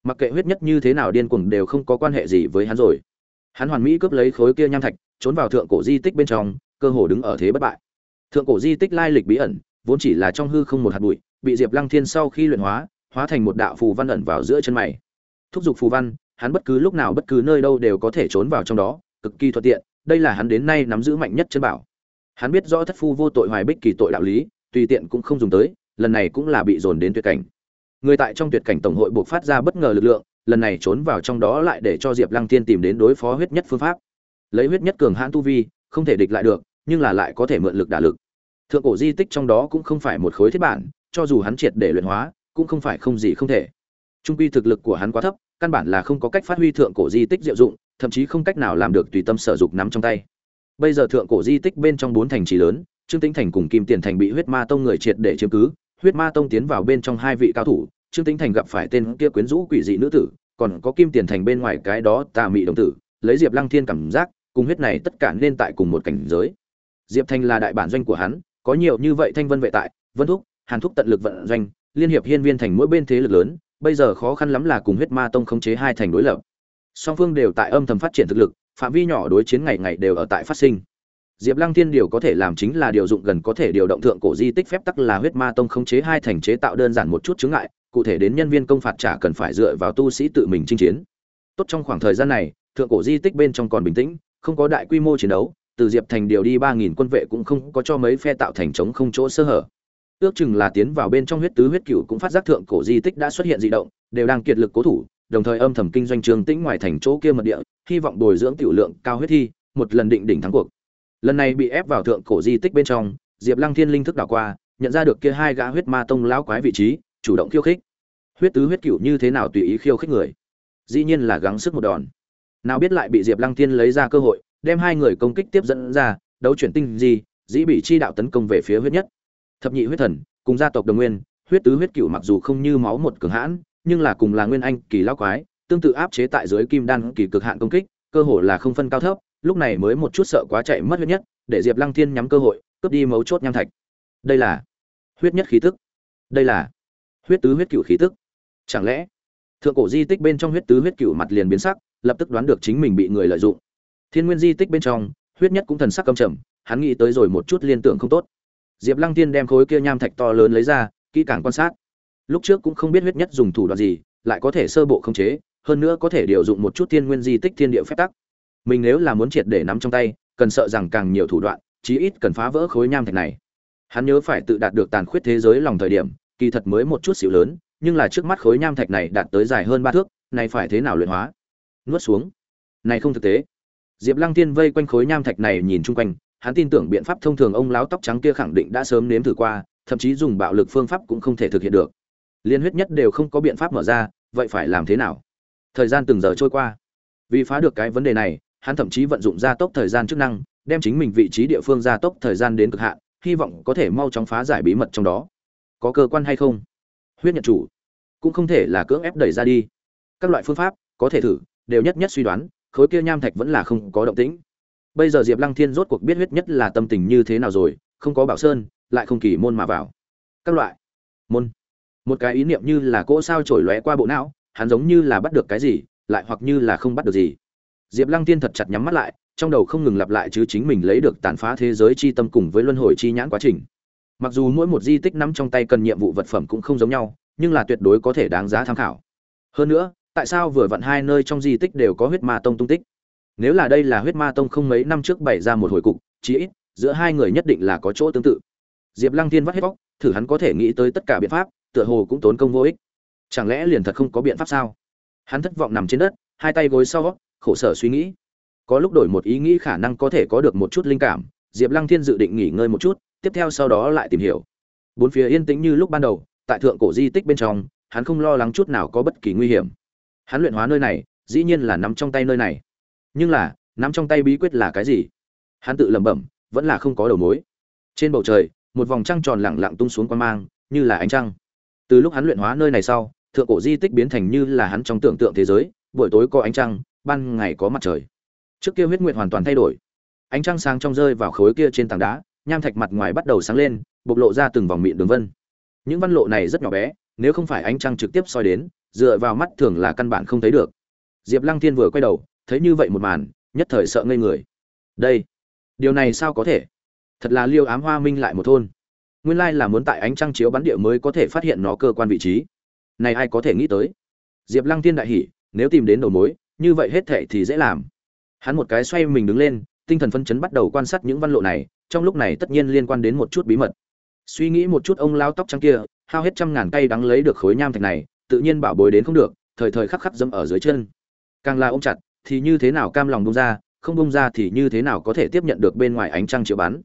Mặc kệ huyết nhất như thế nào điên cuồng đều không có quan hệ gì với hắn rồi. Hắn hoàn mỹ cướp lấy khối kia nham thạch, trốn vào thượng cổ di tích bên trong, cơ hồ đứng ở thế bất bại. Thượng cổ di tích lai lịch bí ẩn, vốn chỉ là trong hư không một hạt bụi, bị diệp lăng thiên sau khi luyện hóa hóa thành một đạo phù văn ẩn vào giữa chân mày. Thúc giục phù văn, hắn bất cứ lúc nào bất cứ nơi đâu đều có thể trốn vào trong đó, cực kỳ thuận tiện, đây là hắn đến nay nắm giữ mạnh nhất chân bảo. Hắn biết rõ thất phu vô tội hoài bích kỳ tội đạo lý, tùy tiện cũng không dùng tới, lần này cũng là bị dồn đến tuyệt cảnh. Người tại trong tuyệt cảnh tổng hội buộc phát ra bất ngờ lực lượng, lần này trốn vào trong đó lại để cho diệp lăng tiên tìm đến đối phó huyết nhất phương pháp. Lấy huyết nhất cường hãn tu vi, không thể địch lại được, nhưng là lại có thể mượn lực đả lực. Thượng cổ di tích trong đó cũng không phải một khối thiết bản, cho dù hắn triệt để luyện hóa cũng không phải không gì không thể. Trung quy thực lực của hắn quá thấp, căn bản là không có cách phát huy thượng cổ di tích diệu dụng, thậm chí không cách nào làm được tùy tâm sở dục nắm trong tay. Bây giờ thượng cổ di tích bên trong bốn thành trì lớn, trương tĩnh thành cùng kim tiền thành bị huyết ma tông người triệt để chiếm cứ, huyết ma tông tiến vào bên trong hai vị cao thủ, trương tĩnh thành gặp phải tên kia quyến rũ quỷ dị nữ tử, còn có kim tiền thành bên ngoài cái đó tà mị đồng tử, lấy diệp lăng thiên cảm giác, cùng huyết này tất cả nên tại cùng một cảnh giới. Diệp thành là đại bản doanh của hắn, có nhiều như vậy thanh vân vệ tại, vân thúc, hàn thúc tận lực vận doanh liên hiệp hiên viên thành mỗi bên thế lực lớn, bây giờ khó khăn lắm là cùng huyết ma tông khống chế hai thành đối lập. Song phương đều tại âm thầm phát triển thực lực, phạm vi nhỏ đối chiến ngày ngày đều ở tại phát sinh. Diệp lăng thiên điều có thể làm chính là điều dụng gần có thể điều động thượng cổ di tích phép tắc là huyết ma tông khống chế hai thành chế tạo đơn giản một chút chứng ngại, cụ thể đến nhân viên công phạt trả cần phải dựa vào tu sĩ tự mình chinh chiến. Tốt trong khoảng thời gian này, thượng cổ di tích bên trong còn bình tĩnh, không có đại quy mô chiến đấu, từ diệp thành điều đi ba nghìn quân vệ cũng không có cho mấy phe tạo thành chống không chỗ sơ hở ước chừng là tiến vào bên trong huyết tứ huyết cửu cũng phát giác thượng cổ di tích đã xuất hiện dị động, đều đang kiệt lực cố thủ, đồng thời âm thầm kinh doanh trường tĩnh ngoài thành chỗ kia mật địa, hy vọng bồi dưỡng tiểu lượng cao huyết thi, một lần định đỉnh thắng cuộc. Lần này bị ép vào thượng cổ di tích bên trong, diệp lăng thiên linh thức đảo qua, nhận ra được kia hai gã huyết ma tông lão quái vị trí, chủ động khiêu khích. Huyết tứ huyết cửu như thế nào tùy ý khiêu khích người? Dĩ nhiên là gắng sức một đòn. Nào biết lại bị diệp lăng thiên lấy ra cơ hội, đem hai người công kích tiếp dẫn ra, đấu chuyển tinh gì dĩ bị chi đạo tấn công về phía huyết nhất thập nhị huyết thần, cùng gia tộc đồng nguyên, huyết tứ huyết cửu mặc dù không như máu một cường hãn, nhưng là cùng là nguyên anh, kỳ lao quái, tương tự áp chế tại dưới kim đan kỳ cực hạn công kích, cơ hội là không phân cao thấp, lúc này mới một chút sợ quá chạy mất huyết nhất, để diệp lăng thiên nhắm cơ hội, cướp đi mấu chốt nham thạch. Đây là huyết nhất khí tức. Đây là huyết tứ huyết cửu khí tức. Chẳng lẽ thượng cổ di tích bên trong huyết tứ huyết cửu mặt liền biến sắc, lập tức đoán được chính mình bị người lợi dụng. Thiên nguyên di tích bên trong, huyết nhất cũng thần sắc căm trầm, hắn nghĩ tới rồi một chút liên tưởng không tốt diệp lăng tiên đem khối kia nham thạch to lớn lấy ra, kỹ càng quan sát. Lúc trước cũng không biết huyết nhất dùng thủ đoạn gì, lại có thể sơ bộ khống chế, hơn nữa có thể điều dụng một chút thiên nguyên di tích thiên địa phép tắc. Mình nếu là muốn triệt để nắm trong tay, cần sợ rằng càng nhiều thủ đoạn, chí ít cần phá vỡ khối nham thạch này. Hắn nhớ phải tự đạt được tàn khuyết thế giới lòng thời điểm, kỳ thật mới một chút xíu lớn, nhưng là trước mắt khối nham thạch này đạt tới dài hơn ba thước, này phải thế nào luyện hóa? Nuốt xuống. Này không thực tế. Diệp lăng tiên vây quanh khối nham thạch này nhìn chung quanh hắn tin tưởng biện pháp thông thường ông lão tóc trắng kia khẳng định đã sớm nếm thử qua, thậm chí dùng bạo lực phương pháp cũng không thể thực hiện được. Liên huyết nhất đều không có biện pháp mở ra, vậy phải làm thế nào? Thời gian từng giờ trôi qua. Vì phá được cái vấn đề này, hắn thậm chí vận dụng gia tốc thời gian chức năng, đem chính mình vị trí địa phương gia tốc thời gian đến cực hạn, hy vọng có thể mau chóng phá giải bí mật trong đó. Có cơ quan hay không? Huyết nhận chủ. Cũng không thể là cưỡng ép đẩy ra đi. Các loại phương pháp, có thể thử, đều nhất nhất suy đoán, khối kia nham thạch vẫn là không có động tĩnh bây giờ diệp lăng thiên rốt cuộc biết huyết nhất là tâm tình như thế nào rồi, không có bảo sơn, lại không kỳ môn mà vào. Các loại. Môn. Một cái ý niệm như là cỗ sao trổi lóe qua bộ não, hắn giống như là bắt được cái gì, lại hoặc như là không bắt được gì. Diệp lăng thiên thật chặt nhắm mắt lại, trong đầu không ngừng lặp lại chứ chính mình lấy được tàn phá thế giới chi tâm cùng với luân hồi chi nhãn quá trình. Mặc dù mỗi một di tích nắm trong tay cần nhiệm vụ vật phẩm cũng không giống nhau, nhưng là tuyệt đối có thể đáng giá tham khảo. Hơn nữa, tại sao vừa vặn hai nơi trong di tích đều có huyết ma tông tung tích? Nếu là đây là huyết ma tông không mấy năm trước bày ra một hồi cục, chí ít, giữa hai người nhất định là có chỗ tương tự. Diệp lăng Thiên vắt hết vóc thử hắn có thể nghĩ tới tất cả biện pháp, tựa hồ cũng tốn công vô ích. Chẳng lẽ liền thật không có biện pháp sao? Hắn thất vọng nằm trên đất, hai tay gối sau, khổ sở suy nghĩ. Có lúc đổi một ý nghĩ khả năng có thể có được một chút linh cảm, diệp lăng thiên dự định nghỉ ngơi một chút, tiếp theo sau đó lại tìm hiểu. Bốn phía yên tĩnh như lúc ban đầu, tại thượng cổ di tích bên trong, hắn không lo lắng chút nào có bất kỳ nguy hiểm. Hắn luyện hóa nơi này, dĩ nhiên là nắm trong tay nơi này nhưng là, nắm trong tay bí quyết là cái gì? Hắn tự lẩm bẩm, vẫn là không có đầu mối. Trên bầu trời, một vòng trăng tròn lẳng lặng tung xuống quan mang, như là ánh trăng. Từ lúc hắn luyện hóa nơi này sau, thượng cổ di tích biến thành như là hắn trong tưởng tượng thế giới, buổi tối có ánh trăng, ban ngày có mặt trời. Trước kia huyết nguyệt hoàn toàn thay đổi. Ánh trăng sáng trong rơi vào khối kia trên tảng đá, nham thạch mặt ngoài bắt đầu sáng lên, bộc lộ ra từng vòng mịn đường vân. Những văn lộ này rất nhỏ bé, nếu không phải ánh trăng trực tiếp soi đến, dựa vào mắt thường là căn bản không thấy được. Diệp lăng thiên vừa quay đầu thấy như vậy một màn, nhất thời sợ ngây người. Đây, điều này sao có thể? Thật là liêu ám hoa minh lại một thôn. Nguyên lai là muốn tại ánh trăng chiếu bắn địa mới có thể phát hiện nó cơ quan vị trí. Này ai có thể nghĩ tới? Diệp lăng tiên đại hỉ, nếu tìm đến đầu mối, như vậy hết thệ thì dễ làm. Hắn một cái xoay mình đứng lên, tinh thần phân chấn bắt đầu quan sát những văn lộ này, trong lúc này tất nhiên liên quan đến một chút bí mật. Suy nghĩ một chút ông lao tóc trắng kia, hao hết trăm ngàn cây đắng lấy được khối nham thạch này, tự nhiên bảo bối đến không được, thời thời khắc khắc dâm ở dưới chân. Càng là ôm chặt thì như thế nào cam lòng bung ra, không bung ra thì như thế nào có thể tiếp nhận được bên ngoài ánh trăng chiếu bắn.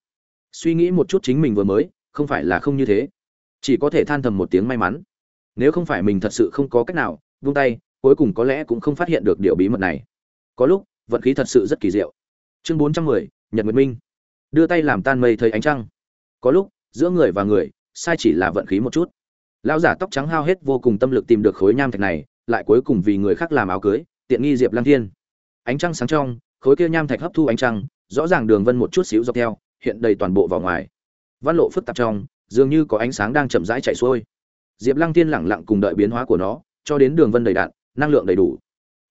Suy nghĩ một chút chính mình vừa mới, không phải là không như thế. Chỉ có thể than thầm một tiếng may mắn. Nếu không phải mình thật sự không có cách nào, vung tay, cuối cùng có lẽ cũng không phát hiện được điều bí mật này. Có lúc, vận khí thật sự rất kỳ diệu. Chương bốn trăm mười, nhật nguyệt minh. Đưa tay làm tan mây thấy ánh trăng. Có lúc, giữa người và người, sai chỉ là vận khí một chút. Lão giả tóc trắng hao hết vô cùng tâm lực tìm được khối nham thạch này, lại cuối cùng vì người khác làm áo cưới, tiện nghi diệp lăng thiên ánh trăng sáng trong, khối kia nham thạch hấp thu ánh trăng, rõ ràng đường vân một chút xíu dọc theo, hiện đầy toàn bộ vào ngoài. Văn lộ phức tạp trong, dường như có ánh sáng đang chậm rãi chạy xuôi. Diệp lăng tiên lẳng lặng cùng đợi biến hóa của nó, cho đến đường vân đầy đạn, năng lượng đầy đủ.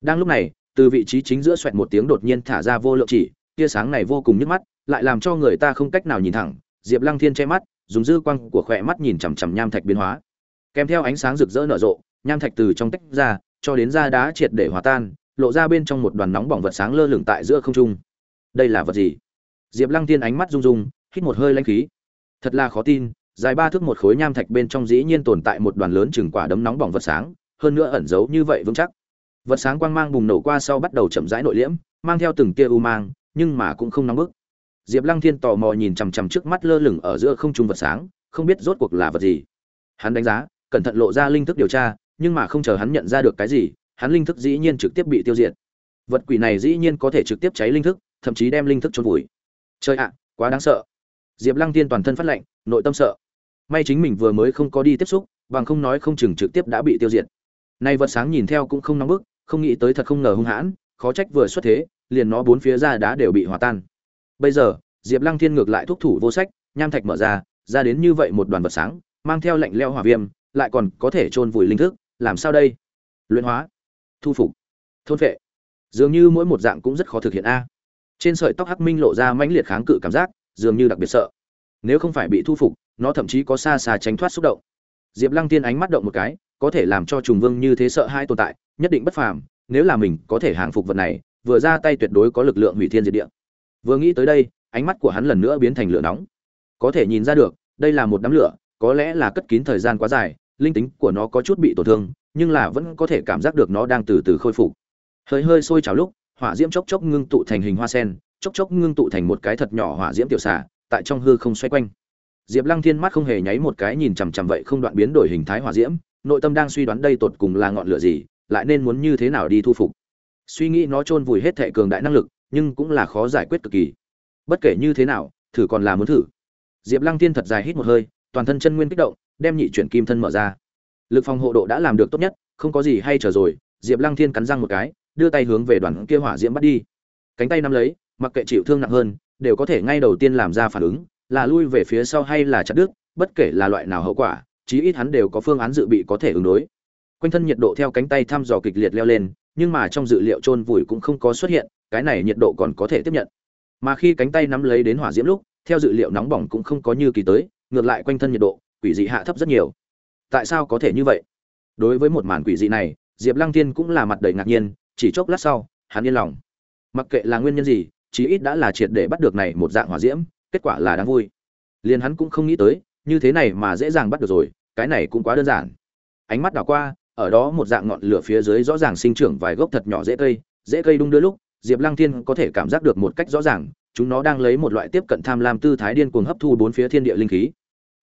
Đang lúc này, từ vị trí chính giữa xoẹt một tiếng đột nhiên thả ra vô lượng chỉ, tia sáng này vô cùng nhức mắt, lại làm cho người ta không cách nào nhìn thẳng. Diệp lăng thiên che mắt, dùng dư quang của khỏe mắt nhìn chằm chằm nham thạch biến hóa. Kèm theo ánh sáng rực rỡ nở rộ, nham thạch từ trong tách ra, cho đến da đá triệt để hòa tan lộ ra bên trong một đoàn nóng bỏng vật sáng lơ lửng tại giữa không trung. Đây là vật gì? Diệp lăng tiên ánh mắt rung rung, hít một hơi lanh khí. Thật là khó tin, dài ba thước một khối nham thạch bên trong dĩ nhiên tồn tại một đoàn lớn chừng quả đấm nóng bỏng vật sáng, hơn nữa ẩn giấu như vậy vững chắc. Vật sáng quang mang bùng nổ qua sau bắt đầu chậm rãi nội liễm, mang theo từng tia u mang, nhưng mà cũng không nóng bức. Diệp lăng thiên tò mò nhìn chằm chằm trước mắt lơ lửng ở giữa không trung vật sáng, không biết rốt cuộc là vật gì. Hắn đánh giá, cẩn thận lộ ra linh thức điều tra, nhưng mà không chờ hắn nhận ra được cái gì hắn linh thức dĩ nhiên trực tiếp bị tiêu diệt. Vật quỷ này dĩ nhiên có thể trực tiếp cháy linh thức, thậm chí đem linh thức trôn vùi. Chơi ạ, quá đáng sợ. Diệp lăng tiên toàn thân phát lệnh nội tâm sợ. May chính mình vừa mới không có đi tiếp xúc, bằng không nói không chừng trực tiếp đã bị tiêu diệt. Nay vật sáng nhìn theo cũng không nóng bức, không nghĩ tới thật không ngờ hung hãn, khó trách vừa xuất thế, liền nó bốn phía ra đá đều bị hòa tan. Bây giờ, diệp lăng thiên ngược lại thúc thủ vô sách, nham thạch mở ra ra đến như vậy một đoàn vật sáng, mang theo lạnh leo hỏa viêm, lại còn có thể chôn vùi linh thức, làm sao đây? Luyện hóa thu phục. Thôn vệ. Dường như mỗi một dạng cũng rất khó thực hiện a. Trên sợi tóc hắc minh lộ ra mãnh liệt kháng cự cảm giác, dường như đặc biệt sợ. Nếu không phải bị thu phục, nó thậm chí có xa xa tránh thoát xúc động. Diệp lăng tiên ánh mắt động một cái, có thể làm cho trùng vương như thế sợ hai tồn tại, nhất định bất phàm, nếu là mình có thể hàng phục vật này, vừa ra tay tuyệt đối có lực lượng hủy thiên diệt địa. Vừa nghĩ tới đây, ánh mắt của hắn lần nữa biến thành lửa nóng. Có thể nhìn ra được, đây là một đám lửa, có lẽ là cất kín thời gian quá dài, linh tính của nó có chút bị tổn thương nhưng là vẫn có thể cảm giác được nó đang từ từ khôi phục. Hơi hơi sôi trào lúc, hỏa diễm chốc chốc ngưng tụ thành hình hoa sen, chốc chốc ngưng tụ thành một cái thật nhỏ hỏa diễm tiểu xà, tại trong hư không xoay quanh. Diệp lăng thiên mắt không hề nháy một cái nhìn chằm chằm vậy không đoạn biến đổi hình thái hỏa diễm, nội tâm đang suy đoán đây tột cùng là ngọn lửa gì, lại nên muốn như thế nào đi thu phục. Suy nghĩ nó chôn vùi hết thệ cường đại năng lực, nhưng cũng là khó giải quyết cực kỳ. Bất kể như thế nào, thử còn là muốn thử. Diệp lăng thiên thật dài hít một hơi, toàn thân chân nguyên kích động, đem nhị chuyển kim thân mở ra lực phòng hộ độ đã làm được tốt nhất, không có gì hay trở rồi, diệp lăng thiên cắn răng một cái, đưa tay hướng về đoàn kia hỏa diễm bắt đi. Cánh tay nắm lấy, mặc kệ chịu thương nặng hơn, đều có thể ngay đầu tiên làm ra phản ứng, là lui về phía sau hay là chặt đứt, bất kể là loại nào hậu quả, chí ít hắn đều có phương án dự bị có thể ứng đối. Quanh thân nhiệt độ theo cánh tay thăm dò kịch liệt leo lên, nhưng mà trong dự liệu chôn vùi cũng không có xuất hiện, cái này nhiệt độ còn có thể tiếp nhận. Mà khi cánh tay nắm lấy đến hỏa diễm lúc, theo dự liệu nóng bỏng cũng không có như kỳ tới, ngược lại quanh thân nhiệt độ, quỷ dị hạ thấp rất nhiều tại sao có thể như vậy? Đối với một màn quỷ dị này, diệp lăng Thiên cũng là mặt đầy ngạc nhiên, chỉ chốc lát sau, hắn yên lòng. Mặc kệ là nguyên nhân gì, chí ít đã là triệt để bắt được này một dạng hỏa diễm, kết quả là đáng vui. Liền hắn cũng không nghĩ tới, như thế này mà dễ dàng bắt được rồi, cái này cũng quá đơn giản. Ánh mắt đảo qua, ở đó một dạng ngọn lửa phía dưới rõ ràng sinh trưởng vài gốc thật nhỏ dễ cây. Dễ cây đung đưa lúc, diệp lăng thiên có thể cảm giác được một cách rõ ràng, chúng nó đang lấy một loại tiếp cận tham lam tư thái điên cuồng hấp thu bốn phía thiên địa linh khí.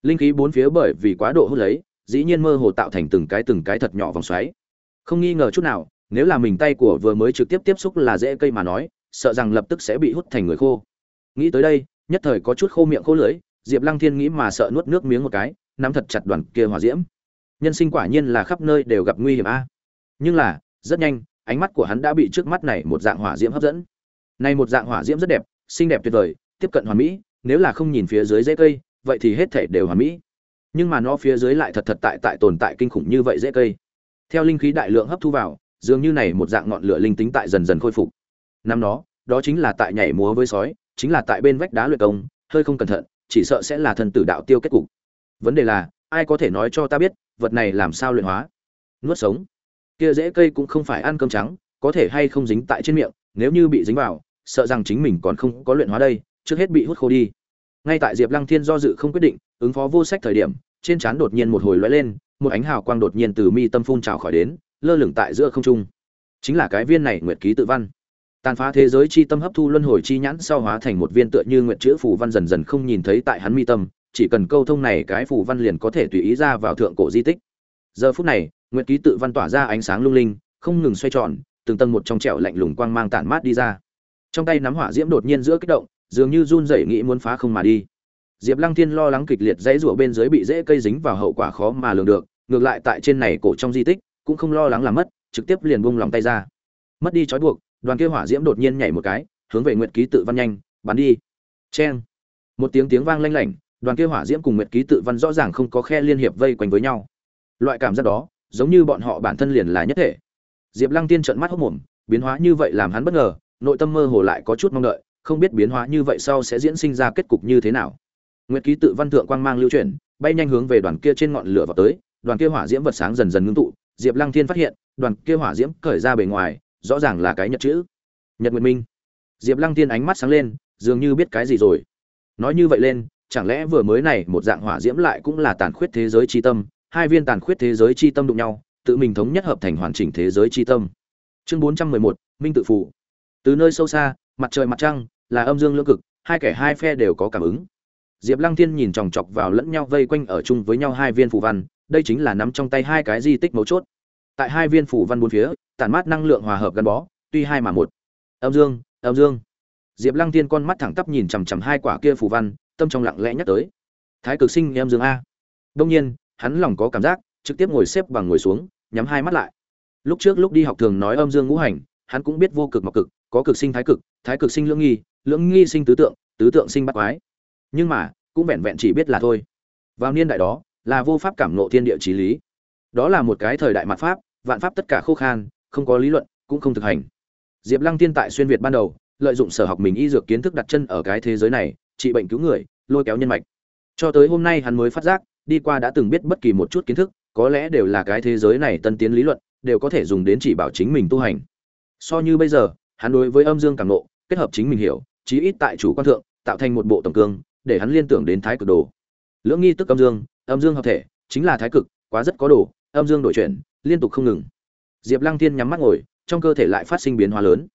Linh khí bốn phía bởi vì quá độ hút lấy dĩ nhiên mơ hồ tạo thành từng cái từng cái thật nhỏ vòng xoáy. Không nghi ngờ chút nào, nếu là mình tay của vừa mới trực tiếp tiếp xúc là dễ cây mà nói, sợ rằng lập tức sẽ bị hút thành người khô. Nghĩ tới đây, nhất thời có chút khô miệng khô lưỡi, diệp lăng thiên nghĩ mà sợ nuốt nước miếng một cái, nắm thật chặt đoàn kia hỏa diễm. Nhân sinh quả nhiên là khắp nơi đều gặp nguy hiểm a. Nhưng là, rất nhanh, ánh mắt của hắn đã bị trước mắt này một dạng hỏa diễm hấp dẫn. Này một dạng hỏa diễm rất đẹp, xinh đẹp tuyệt vời, tiếp cận hoàn mỹ, nếu là không nhìn phía dưới dễ cây, vậy thì hết thể đều hoàn mỹ nhưng mà nó phía dưới lại thật thật tại tại tồn tại kinh khủng như vậy dễ cây. Theo linh khí đại lượng hấp thu vào, dường như này một dạng ngọn lửa linh tính tại dần dần khôi phục. Năm đó đó chính là tại nhảy múa với sói, chính là tại bên vách đá luyện công, hơi không cẩn thận, chỉ sợ sẽ là thần tử đạo tiêu kết cục. Vấn đề là, ai có thể nói cho ta biết, vật này làm sao luyện hóa? Nuốt sống. Kia dễ cây cũng không phải ăn cơm trắng, có thể hay không dính tại trên miệng, nếu như bị dính vào, sợ rằng chính mình còn không có luyện hóa đây, trước hết bị hút khô đi. Ngay tại diệp lăng thiên do dự không quyết định, ứng phó vô sách thời điểm trên trán đột nhiên một hồi lóe lên, một ánh hào quang đột nhiên từ mi tâm phun trào khỏi đến, lơ lửng tại giữa không trung. Chính là cái viên này nguyệt ký tự văn. Tàn phá thế giới chi tâm hấp thu luân hồi chi nhãn sau hóa thành một viên tựa như nguyệt chữ phù văn dần dần không nhìn thấy tại hắn mi tâm, chỉ cần câu thông này cái phù văn liền có thể tùy ý ra vào thượng cổ di tích. Giờ phút này, nguyệt ký tự văn tỏa ra ánh sáng lung linh, không ngừng xoay tròn, từng tầng một trong trẻo lạnh lùng quang mang tản mát đi ra. Trong tay nắm hỏa diễm đột nhiên giữa kích động, dường như run rẩy nghĩ muốn phá không mà đi diệp lăng thiên lo lắng kịch liệt dãy rủa bên dưới bị rễ cây dính vào hậu quả khó mà lường được, ngược lại tại trên này cổ trong di tích, cũng không lo lắng làm mất, trực tiếp liền buông lòng tay ra. Mất đi trói buộc, đoàn kia hỏa diễm đột nhiên nhảy một cái, hướng về nguyệt ký tự văn nhanh, bắn đi. Chen. một tiếng tiếng vang lanh lảnh, đoàn kia hỏa diễm cùng nguyệt ký tự văn rõ ràng không có khe liên hiệp vây quanh với nhau. Loại cảm giác đó, giống như bọn họ bản thân liền là nhất thể. Diệp lăng tiên trợn mắt hốc mồm, biến hóa như vậy làm hắn bất ngờ, nội tâm mơ hồ lại có chút mong đợi, không biết biến hóa như vậy sau sẽ diễn sinh ra kết cục như thế nào nguyệt ký tự văn thượng quang mang lưu chuyển, bay nhanh hướng về đoàn kia trên ngọn lửa vào tới, đoàn kia hỏa diễm vật sáng dần dần ngưng tụ, diệp lăng thiên phát hiện, đoàn kia hỏa diễm cởi ra bề ngoài, rõ ràng là cái nhật chữ. Nhật nguyệt minh. Diệp lăng thiên ánh mắt sáng lên, dường như biết cái gì rồi. Nói như vậy lên, chẳng lẽ vừa mới này một dạng hỏa diễm lại cũng là tàn khuyết thế giới chi tâm, hai viên tàn khuyết thế giới chi tâm đụng nhau, tự mình thống nhất hợp thành hoàn chỉnh thế giới chi tâm. Chương bốn trăm mười một, minh tự phủ từ nơi sâu xa, mặt trời mặt trăng, là âm dương lưỡng cực, hai kẻ hai phe đều có cảm ứng diệp lăng thiên nhìn chòng chọc vào lẫn nhau vây quanh ở chung với nhau hai viên phù văn, đây chính là nắm trong tay hai cái di tích mấu chốt. Tại hai viên phù văn bốn phía, tản mát năng lượng hòa hợp gắn bó, tuy hai mà một. Âm dương âm dương. Diệp lăng thiên con mắt thẳng tắp nhìn chằm chằm hai quả kia phù văn, tâm trong lặng lẽ nhắc tới. Thái cực sinh em dương a. Đương nhiên, hắn lòng có cảm giác, trực tiếp ngồi xếp bằng ngồi xuống, nhắm hai mắt lại. Lúc trước lúc đi học thường nói âm dương ngũ hành, hắn cũng biết vô cực mọc cực, có cực sinh thái cực thái cực sinh lưỡng nghi lưỡng nghi sinh tứ tượng tứ tượng sinh bát quái nhưng mà, cũng vẹn vẹn chỉ biết là thôi. Vào niên đại đó, là vô pháp cảm nộ thiên địa trí lý. Đó là một cái thời đại mặt pháp, vạn pháp tất cả khô khan, không có lý luận, cũng không thực hành. Diệp lăng tiên tại xuyên việt ban đầu, lợi dụng sở học mình y dược kiến thức đặt chân ở cái thế giới này, trị bệnh cứu người, lôi kéo nhân mạch. Cho tới hôm nay hắn mới phát giác, đi qua đã từng biết bất kỳ một chút kiến thức, có lẽ đều là cái thế giới này tân tiến lý luận, đều có thể dùng đến chỉ bảo chính mình tu hành. So như bây giờ, hắn đối với âm dương càng nộ kết hợp chính mình hiểu, chí ít tại chủ quan thượng, tạo thành một bộ tổng cương để hắn liên tưởng đến thái cực đồ. Lưỡng nghi tức âm dương âm dương hợp thể, chính là thái cực, quá rất có đồ, âm dương đổi chuyển, liên tục không ngừng. Diệp lăng thiên nhắm mắt ngồi, trong cơ thể lại phát sinh biến hóa lớn.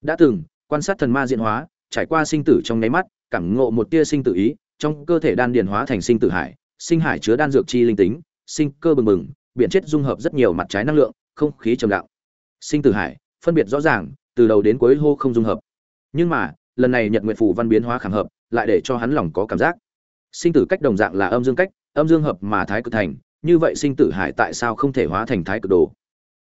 Đã từng, quan sát thần ma diễn hóa, trải qua sinh tử trong nháy mắt, cảm ngộ một tia sinh tử ý, trong cơ thể đan điền hóa thành sinh tử hải, sinh hải chứa đan dược chi linh tính, sinh cơ bừng bừng, biện chết dung hợp rất nhiều mặt trái năng lượng, không khí trầm lặng. Sinh tử hải, phân biệt rõ ràng, từ đầu đến cuối hô không dung hợp. Nhưng mà, lần này nhật nguyện phủ văn biến hóa khảm hợp lại để cho hắn lòng có cảm giác. Sinh tử cách đồng dạng là âm dương cách, âm dương hợp mà thái cực thành, như vậy sinh tử hải tại sao không thể hóa thành thái cực đồ?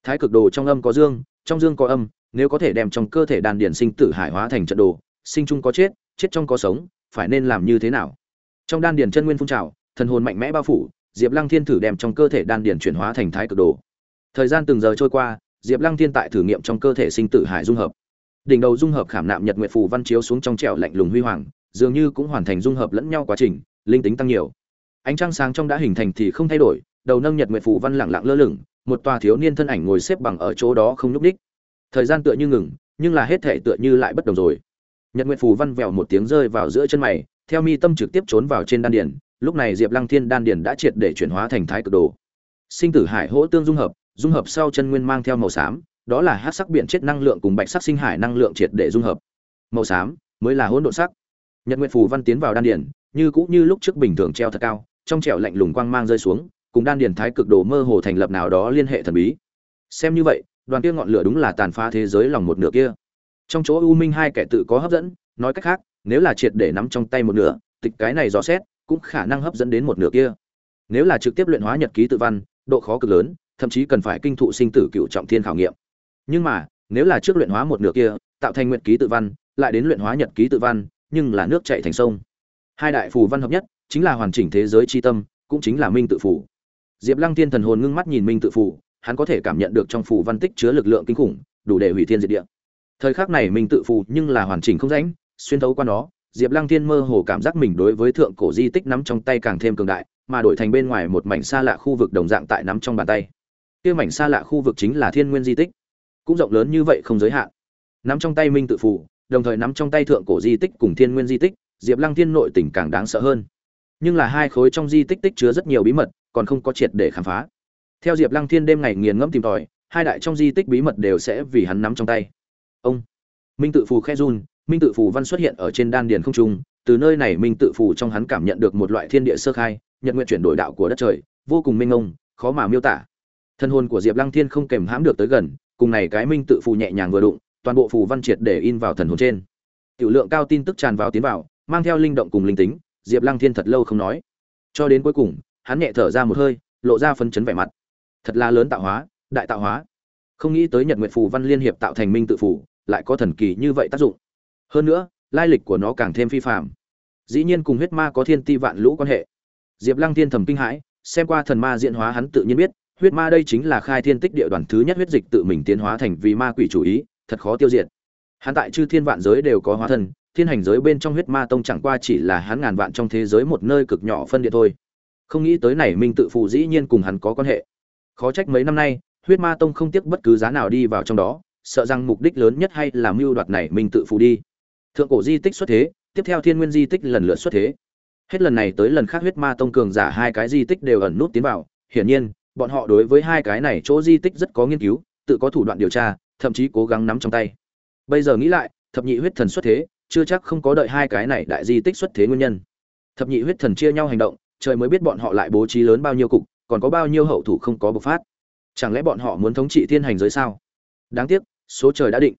Thái cực đồ trong âm có dương, trong dương có âm, nếu có thể đem trong cơ thể đàn điển sinh tử hải hóa thành trận đồ, sinh chung có chết chết trong có sống, phải nên làm như thế nào? Trong đan điển chân nguyên phun trào, thần hồn mạnh mẽ bao phủ, diệp lăng thiên thử đem trong cơ thể đan điển chuyển hóa thành thái cực đồ. Thời gian từng giờ trôi qua, diệp lăng thiên tại thử nghiệm trong cơ thể sinh tử hải dung hợp. Đỉnh đầu dung hợp khảm nạm nhật nguyệt phù văn chiếu xuống trong trẻo lạnh lùng huy hoàng dường như cũng hoàn thành dung hợp lẫn nhau quá trình, linh tính tăng nhiều. Ánh trăng sáng trong đã hình thành thì không thay đổi, đầu nâng nhật nguyệt phù văn lẳng lặng lơ lửng, một tòa thiếu niên thân ảnh ngồi xếp bằng ở chỗ đó không nhúc đích thời gian tựa như ngừng, nhưng là hết thể tựa như lại bất đồng rồi. Nhật nguyệt phù văn vèo một tiếng rơi vào giữa chân mày, theo mi tâm trực tiếp trốn vào trên đan điển lúc này diệp lăng thiên đan điển đã triệt để chuyển hóa thành thái cực đồ. Sinh tử hải hỗ tương dung hợp dung hợp sau chân nguyên mang theo màu xám, đó là hắc sắc biển chết năng lượng cùng bạch sắc sinh hải năng lượng triệt để dung hợp. Màu xám mới là hỗn độn sắc nhật nguyện phù văn tiến vào đan điển như cũng như lúc trước bình thường treo thật cao, trong trẻo lạnh lùng quang mang rơi xuống, cùng đan điển thái cực đồ mơ hồ thành lập nào đó liên hệ thần bí. Xem như vậy, đoàn kia ngọn lửa đúng là tàn phá thế giới lòng một nửa kia. Trong chỗ u minh hai kẻ tự có hấp dẫn, nói cách khác, nếu là triệt để nắm trong tay một nửa, tịch cái này dò xét, cũng khả năng hấp dẫn đến một nửa kia. Nếu là trực tiếp luyện hóa nhật ký tự văn, độ khó cực lớn, thậm chí cần phải kinh thụ sinh tử cựu trọng thiên khảo nghiệm. Nhưng mà, nếu là trước luyện hóa một nửa kia, tạo thành nguyện ký tự văn, lại đến luyện hóa nhật ký tự văn nhưng là nước chảy thành sông. Hai đại phù văn hợp nhất, chính là hoàn chỉnh thế giới chi tâm, cũng chính là minh tự phù diệp lăng thiên thần hồn ngưng mắt nhìn minh tự phù hắn có thể cảm nhận được trong phù văn tích chứa lực lượng kinh khủng, đủ để hủy thiên diệt địa. Thời khắc này minh tự phù nhưng là hoàn chỉnh không rãnh, xuyên thấu qua nó, diệp lăng thiên mơ hồ cảm giác mình đối với thượng cổ di tích nắm trong tay càng thêm cường đại, mà đổi thành bên ngoài một mảnh xa lạ khu vực đồng dạng tại nắm trong bàn tay. Kia mảnh xa lạ khu vực chính là thiên nguyên di tích. Cũng rộng lớn như vậy không giới hạn. Nắm trong tay minh tự phù đồng thời nắm trong tay thượng cổ di tích cùng thiên nguyên di tích diệp lăng thiên nội tình càng đáng sợ hơn. Nhưng là hai khối trong di tích tích chứa rất nhiều bí mật còn không có triệt để khám phá. Theo diệp lăng thiên đêm ngày nghiền ngẫm tìm tòi hai đại trong di tích bí mật đều sẽ vì hắn nắm trong tay. Ông minh tự phù khe dun minh tự phù văn xuất hiện ở trên đan điền không trung từ nơi này minh tự phù trong hắn cảm nhận được một loại thiên địa sơ khai nhận nguyện chuyển đổi đạo của đất trời vô cùng minh ông, khó mà miêu tả. Thân hồn của diệp lăng thiên không kèm hãm được tới gần cùng này cái minh tự phù nhẹ nhàng vừa đụng toàn bộ phù văn triệt để in vào thần hồn trên. Tiểu lượng cao tin tức tràn vào tiến vào, mang theo linh động cùng linh tính, diệp lăng thiên thật lâu không nói. Cho đến cuối cùng, hắn nhẹ thở ra một hơi, lộ ra phân chấn vẻ mặt. Thật là lớn tạo hóa, đại tạo hóa. Không nghĩ tới nhật nguyệt phù văn liên hiệp tạo thành minh tự phù, lại có thần kỳ như vậy tác dụng. Hơn nữa, lai lịch của nó càng thêm phi phạm dĩ nhiên cùng huyết ma có thiên ti vạn lũ quan hệ. Diệp lăng thiên thầm kinh hãi, xem qua thần ma diễn hóa hắn tự nhiên biết, huyết ma đây chính là khai thiên tích địa đoàn thứ nhất huyết dịch tự mình tiến hóa thành vì ma quỷ chủ ý thật khó tiêu diệt. Hắn tại chư thiên vạn giới đều có hóa thân, thiên hành giới bên trong huyết ma tông chẳng qua chỉ là hắn ngàn vạn trong thế giới một nơi cực nhỏ phân địa thôi. Không nghĩ tới này minh tự phụ dĩ nhiên cùng hắn có quan hệ. Khó trách mấy năm nay, huyết ma tông không tiếc bất cứ giá nào đi vào trong đó, sợ rằng mục đích lớn nhất hay là mưu đoạt này minh tự phụ đi. Thượng cổ di tích xuất thế, tiếp theo thiên nguyên di tích lần lượt xuất thế. Hết lần này tới lần khác huyết ma tông cường giả hai cái di tích đều ẩn nút tiến vào. Hiển nhiên, bọn họ đối với hai cái này chỗ di tích rất có nghiên cứu, tự có thủ đoạn điều tra thậm chí cố gắng nắm trong tay. Bây giờ nghĩ lại, thập nhị huyết thần xuất thế, chưa chắc không có đợi hai cái này đại di tích xuất thế nguyên nhân. Thập nhị huyết thần chia nhau hành động, trời mới biết bọn họ lại bố trí lớn bao nhiêu cục, còn có bao nhiêu hậu thủ không có bộc phát. Chẳng lẽ bọn họ muốn thống trị thiên hành giới sao? Đáng tiếc, số trời đã định.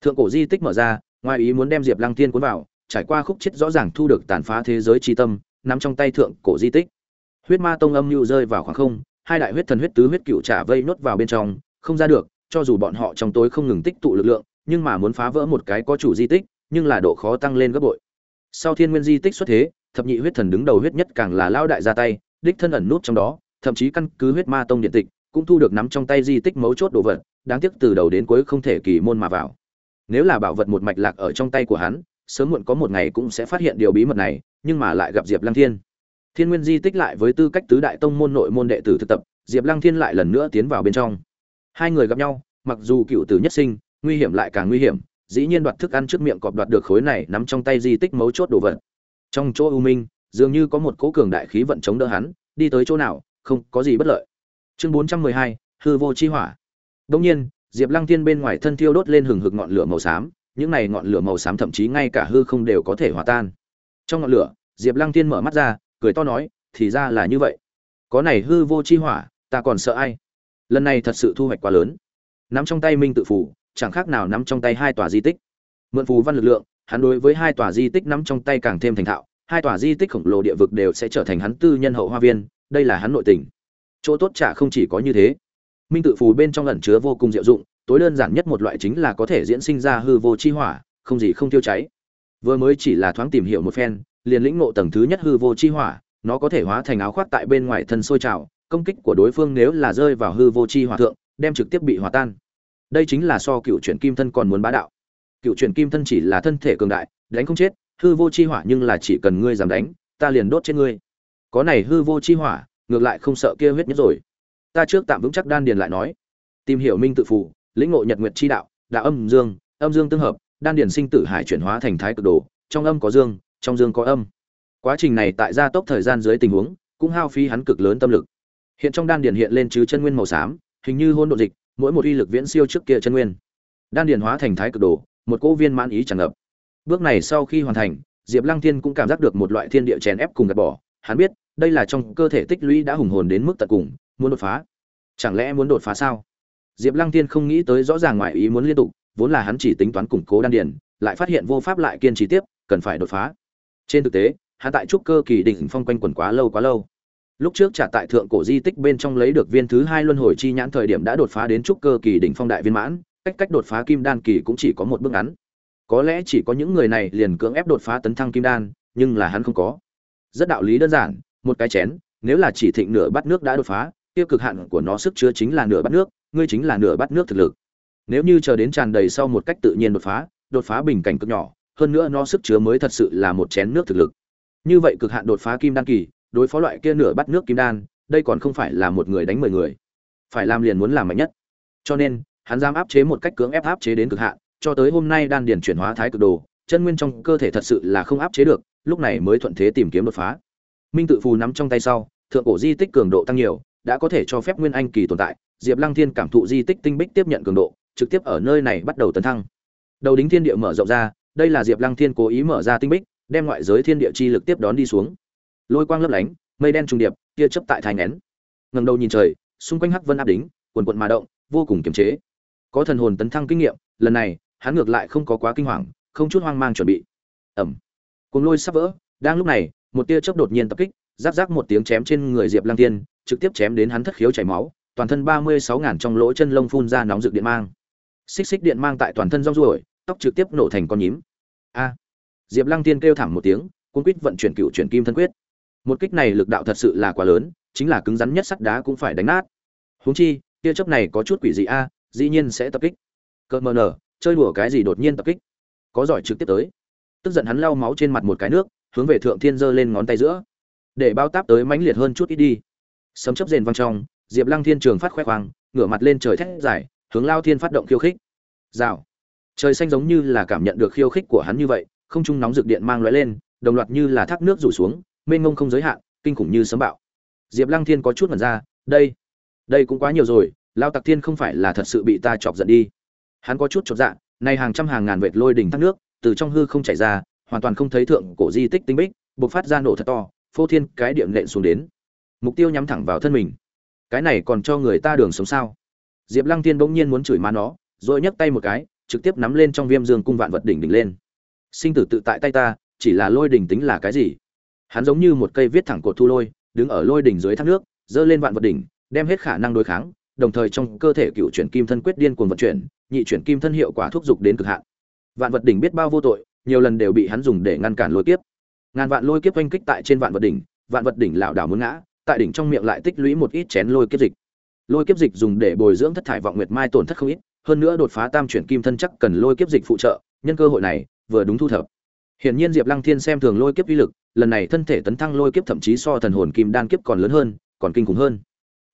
Thượng cổ di tích mở ra, ngoài ý muốn đem diệp lăng tiên cuốn vào, trải qua khúc chết rõ ràng thu được tàn phá thế giới tri tâm, nắm trong tay thượng cổ di tích. Huyết ma tông âm mưu rơi vào khoảng không, hai đại huyết thần huyết tứ huyết cựu trả vây nốt vào bên trong, không ra được cho dù bọn họ trong tối không ngừng tích tụ lực lượng, nhưng mà muốn phá vỡ một cái có chủ di tích, nhưng là độ khó tăng lên gấp bội. Sau thiên nguyên di tích xuất thế, thập nhị huyết thần đứng đầu huyết nhất càng là lao đại ra tay, đích thân ẩn nút trong đó, thậm chí căn cứ huyết ma tông điện tịch, cũng thu được nắm trong tay di tích mấu chốt đồ vật, đáng tiếc từ đầu đến cuối không thể kỳ môn mà vào. Nếu là bảo vật một mạch lạc ở trong tay của hắn, sớm muộn có một ngày cũng sẽ phát hiện điều bí mật này, nhưng mà lại gặp diệp lăng thiên. Thiên nguyên di tích lại với tư cách tứ đại tông môn nội môn đệ tử thực tập, diệp lăng thiên lại lần nữa tiến vào bên trong hai người gặp nhau, mặc dù cựu tử nhất sinh, nguy hiểm lại càng nguy hiểm, dĩ nhiên đoạt thức ăn trước miệng cọp đoạt được khối này nắm trong tay di tích mấu chốt đồ vật. Trong chỗ u minh, dường như có một cố cường đại khí vận chống đỡ hắn, đi tới chỗ nào, không có gì bất lợi. Chương bốn trăm mười hai, hư vô chi hỏa. Đông nhiên, diệp lăng thiên bên ngoài thân thiêu đốt lên hừng hực ngọn lửa màu xám, những này ngọn lửa màu xám thậm chí ngay cả hư không đều có thể hòa tan. Trong ngọn lửa, diệp lăng thiên mở mắt ra, cười to nói, thì ra là như vậy. Có này hư vô chi hỏa, ta còn sợ ai? Lần này thật sự thu hoạch quá lớn. Nắm trong tay minh tự phủ, chẳng khác nào nắm trong tay hai tòa di tích. Mượn phù văn lực lượng, hắn đối với hai tòa di tích nắm trong tay càng thêm thành thạo, hai tòa di tích khổng lồ địa vực đều sẽ trở thành hắn tư nhân hậu hoa viên, đây là hắn nội tình. Chỗ tốt trả không chỉ có như thế. Minh tự phù bên trong ẩn chứa vô cùng diệu dụng, tối đơn giản nhất một loại chính là có thể diễn sinh ra hư vô chi hỏa, không gì không tiêu cháy. Vừa mới chỉ là thoáng tìm hiểu một phen, liền lĩnh ngộ tầng thứ nhất hư vô chi hỏa, nó có thể hóa thành áo khoác tại bên ngoài thân sôi trào công kích của đối phương nếu là rơi vào hư vô chi hỏa thượng, đem trực tiếp bị hòa tan. Đây chính là so cựu chuyển kim thân còn muốn bá đạo. Cựu chuyển kim thân chỉ là thân thể cường đại, đánh không chết, hư vô chi hỏa nhưng là chỉ cần ngươi dám đánh, ta liền đốt chết ngươi. Có này hư vô chi hỏa, ngược lại không sợ kia huyết nhất rồi. Ta trước tạm vững chắc đan điền lại nói. Tìm hiểu minh tự phủ lĩnh ngộ nhật nguyệt chi đạo đạo âm dương âm dương tương hợp, đan điền sinh tử hải chuyển hóa thành thái cực đồ, trong âm có dương, trong dương có âm. Quá trình này tại gia tốc thời gian dưới tình huống, cũng hao phí hắn cực lớn tâm lực hiện trong đan điền hiện lên chứ chân nguyên màu xám, hình như hôn độn dịch, mỗi một uy lực viễn siêu trước kia chân nguyên. Đan điền hóa thành thái cực đồ, một cỗ viên mãn ý tràn ngập. Bước này sau khi hoàn thành, diệp lăng thiên cũng cảm giác được một loại thiên địa chèn ép cùng gạt bỏ. Hắn biết, đây là trong cơ thể tích lũy đã hùng hồn đến mức tận cùng, muốn đột phá. Chẳng lẽ muốn đột phá sao? Diệp lăng thiên không nghĩ tới rõ ràng ngoài ý muốn liên tục, vốn là hắn chỉ tính toán củng cố đan điền, lại phát hiện vô pháp lại kiên trì tiếp, cần phải đột phá. Trên thực tế, hắn tại trúc cơ kỳ đỉnh phong quanh quẩn quá lâu quá lâu lúc trước trả tại thượng cổ di tích bên trong lấy được viên thứ hai luân hồi chi nhãn thời điểm đã đột phá đến trúc cơ kỳ đỉnh phong đại viên mãn, cách cách đột phá kim đan kỳ cũng chỉ có một bước ngắn. Có lẽ chỉ có những người này liền cưỡng ép đột phá tấn thăng kim đan, nhưng là hắn không có. Rất đạo lý đơn giản, một cái chén, nếu là chỉ thịnh nửa bát nước đã đột phá tiêu cực hạn của nó sức chứa chính là nửa bát nước, ngươi chính là nửa bát nước thực lực. Nếu như chờ đến tràn đầy sau một cách tự nhiên đột phá đột phá bình cảnh cực nhỏ, hơn nữa nó sức chứa mới thật sự là một chén nước thực lực. Như vậy cực hạn đột phá kim đan kỳ đối phó loại kia nửa bắt nước kim đan, đây còn không phải là một người đánh mười người. Phải làm liền muốn làm mạnh nhất. Cho nên, hắn dám áp chế một cách cưỡng ép áp chế đến cực hạn, cho tới hôm nay đan điền chuyển hóa thái cực đồ, chân nguyên trong cơ thể thật sự là không áp chế được, lúc này mới thuận thế tìm kiếm đột phá. Minh tự phù nắm trong tay sau, thượng cổ di tích cường độ tăng nhiều, đã có thể cho phép nguyên anh kỳ tồn tại, diệp lăng thiên cảm thụ di tích tinh bích tiếp nhận cường độ, trực tiếp ở nơi này bắt đầu tấn thăng. Đầu đính thiên địa mở rộng ra, đây là diệp lăng thiên cố ý mở ra tinh bích, đem ngoại giới thiên địa chi lực tiếp đón đi xuống lôi quang lấp lánh, mây đen trùng điệp, tia chấp tại thành nén ngầm đầu nhìn trời, xung quanh hắc vân áp đính, quần quận mà động, vô cùng kiềm chế. Có thần hồn tấn thăng kinh nghiệm, lần này, hắn ngược lại không có quá kinh hoàng, không chút hoang mang chuẩn bị. Ẩm. Cuồng lôi sắp vỡ, đang lúc này, một tia chớp đột nhiên tập kích, giáp giáp một tiếng chém trên người diệp lang tiên, trực tiếp chém đến hắn thất khiếu chảy máu, toàn thân ba mươi sáu ngàn trong lỗ chân lông phun ra nóng rực điện mang. Xích xích điện mang tại toàn thân rong ruổi, tóc trực tiếp nổ thành con nhím. A. Diệp lăng tiên kêu thảm một tiếng, cuốn quýt vận chuyển cựu chuyển kim thân quyết một kích này lực đạo thật sự là quá lớn, chính là cứng rắn nhất sắt đá cũng phải đánh nát. Huống chi, tia chớp này có chút quỷ dị a, dĩ nhiên sẽ tập kích. Cỡ mờ nở, chơi đùa cái gì đột nhiên tập kích? Có giỏi trực tiếp tới. Tức giận hắn lau máu trên mặt một cái nước, hướng về thượng thiên giơ lên ngón tay giữa. Để bao táp tới mãnh liệt hơn chút ít đi. Sấm chấp rền vang trong, diệp lăng thiên trường phát khoe khoang, ngửa mặt lên trời thét dài, hướng lao thiên phát động khiêu khích. Rào. Trời xanh giống như là cảm nhận được khiêu khích của hắn như vậy, không trung nóng rực điện mang lóe lên, đồng loạt như là thác nước rủ xuống mênh ngông không giới hạn, kinh khủng như sấm bạo. Diệp lăng thiên có chút mật ra, đây đây cũng quá nhiều rồi, lao tặc thiên không phải là thật sự bị ta chọc giận đi. Hắn có chút chọc dạ nay hàng trăm hàng ngàn vệt lôi đỉnh thác nước, từ trong hư không chảy ra, hoàn toàn không thấy thượng cổ di tích tinh bích, bộc phát ra nổ thật to, phô thiên cái điệm nện xuống đến. Mục tiêu nhắm thẳng vào thân mình. Cái này còn cho người ta đường sống sao? Diệp lăng Thiên bỗng nhiên muốn chửi má nó, rồi nhấc tay một cái, trực tiếp nắm lên trong viêm dương cung vạn vật đỉnh đỉnh lên. Sinh tử tự tại tay ta, chỉ là lôi đỉnh tính là cái gì? Hắn giống như một cây viết thẳng cột thu lôi, đứng ở lôi đỉnh dưới thác nước dơ lên vạn vật đỉnh, đem hết khả năng đối kháng, đồng thời trong cơ thể cựu chuyển kim thân quyết điên cuồng vận chuyển, nhị chuyển kim thân hiệu quả thúc giục đến cực hạn. Vạn vật đỉnh biết bao vô tội, nhiều lần đều bị hắn dùng để ngăn cản lôi kiếp. Ngàn vạn lôi kiếp oanh kích tại trên vạn vật đỉnh, vạn vật đỉnh lảo đảo muốn ngã, tại đỉnh trong miệng lại tích lũy một ít chén lôi kiếp dịch. Lôi kiếp dịch dùng để bồi dưỡng thất thải vọng nguyệt mai tổn thất không ít, hơn nữa đột phá tam chuyển kim thân chắc cần lôi kiếp dịch phụ trợ, nhân cơ hội này vừa đúng thu thập hiển nhiên diệp lăng thiên xem thường lôi kiếp uy lực, lần này thân thể tấn thăng lôi kiếp thậm chí so thần hồn kim đan kiếp còn lớn hơn, còn kinh khủng hơn.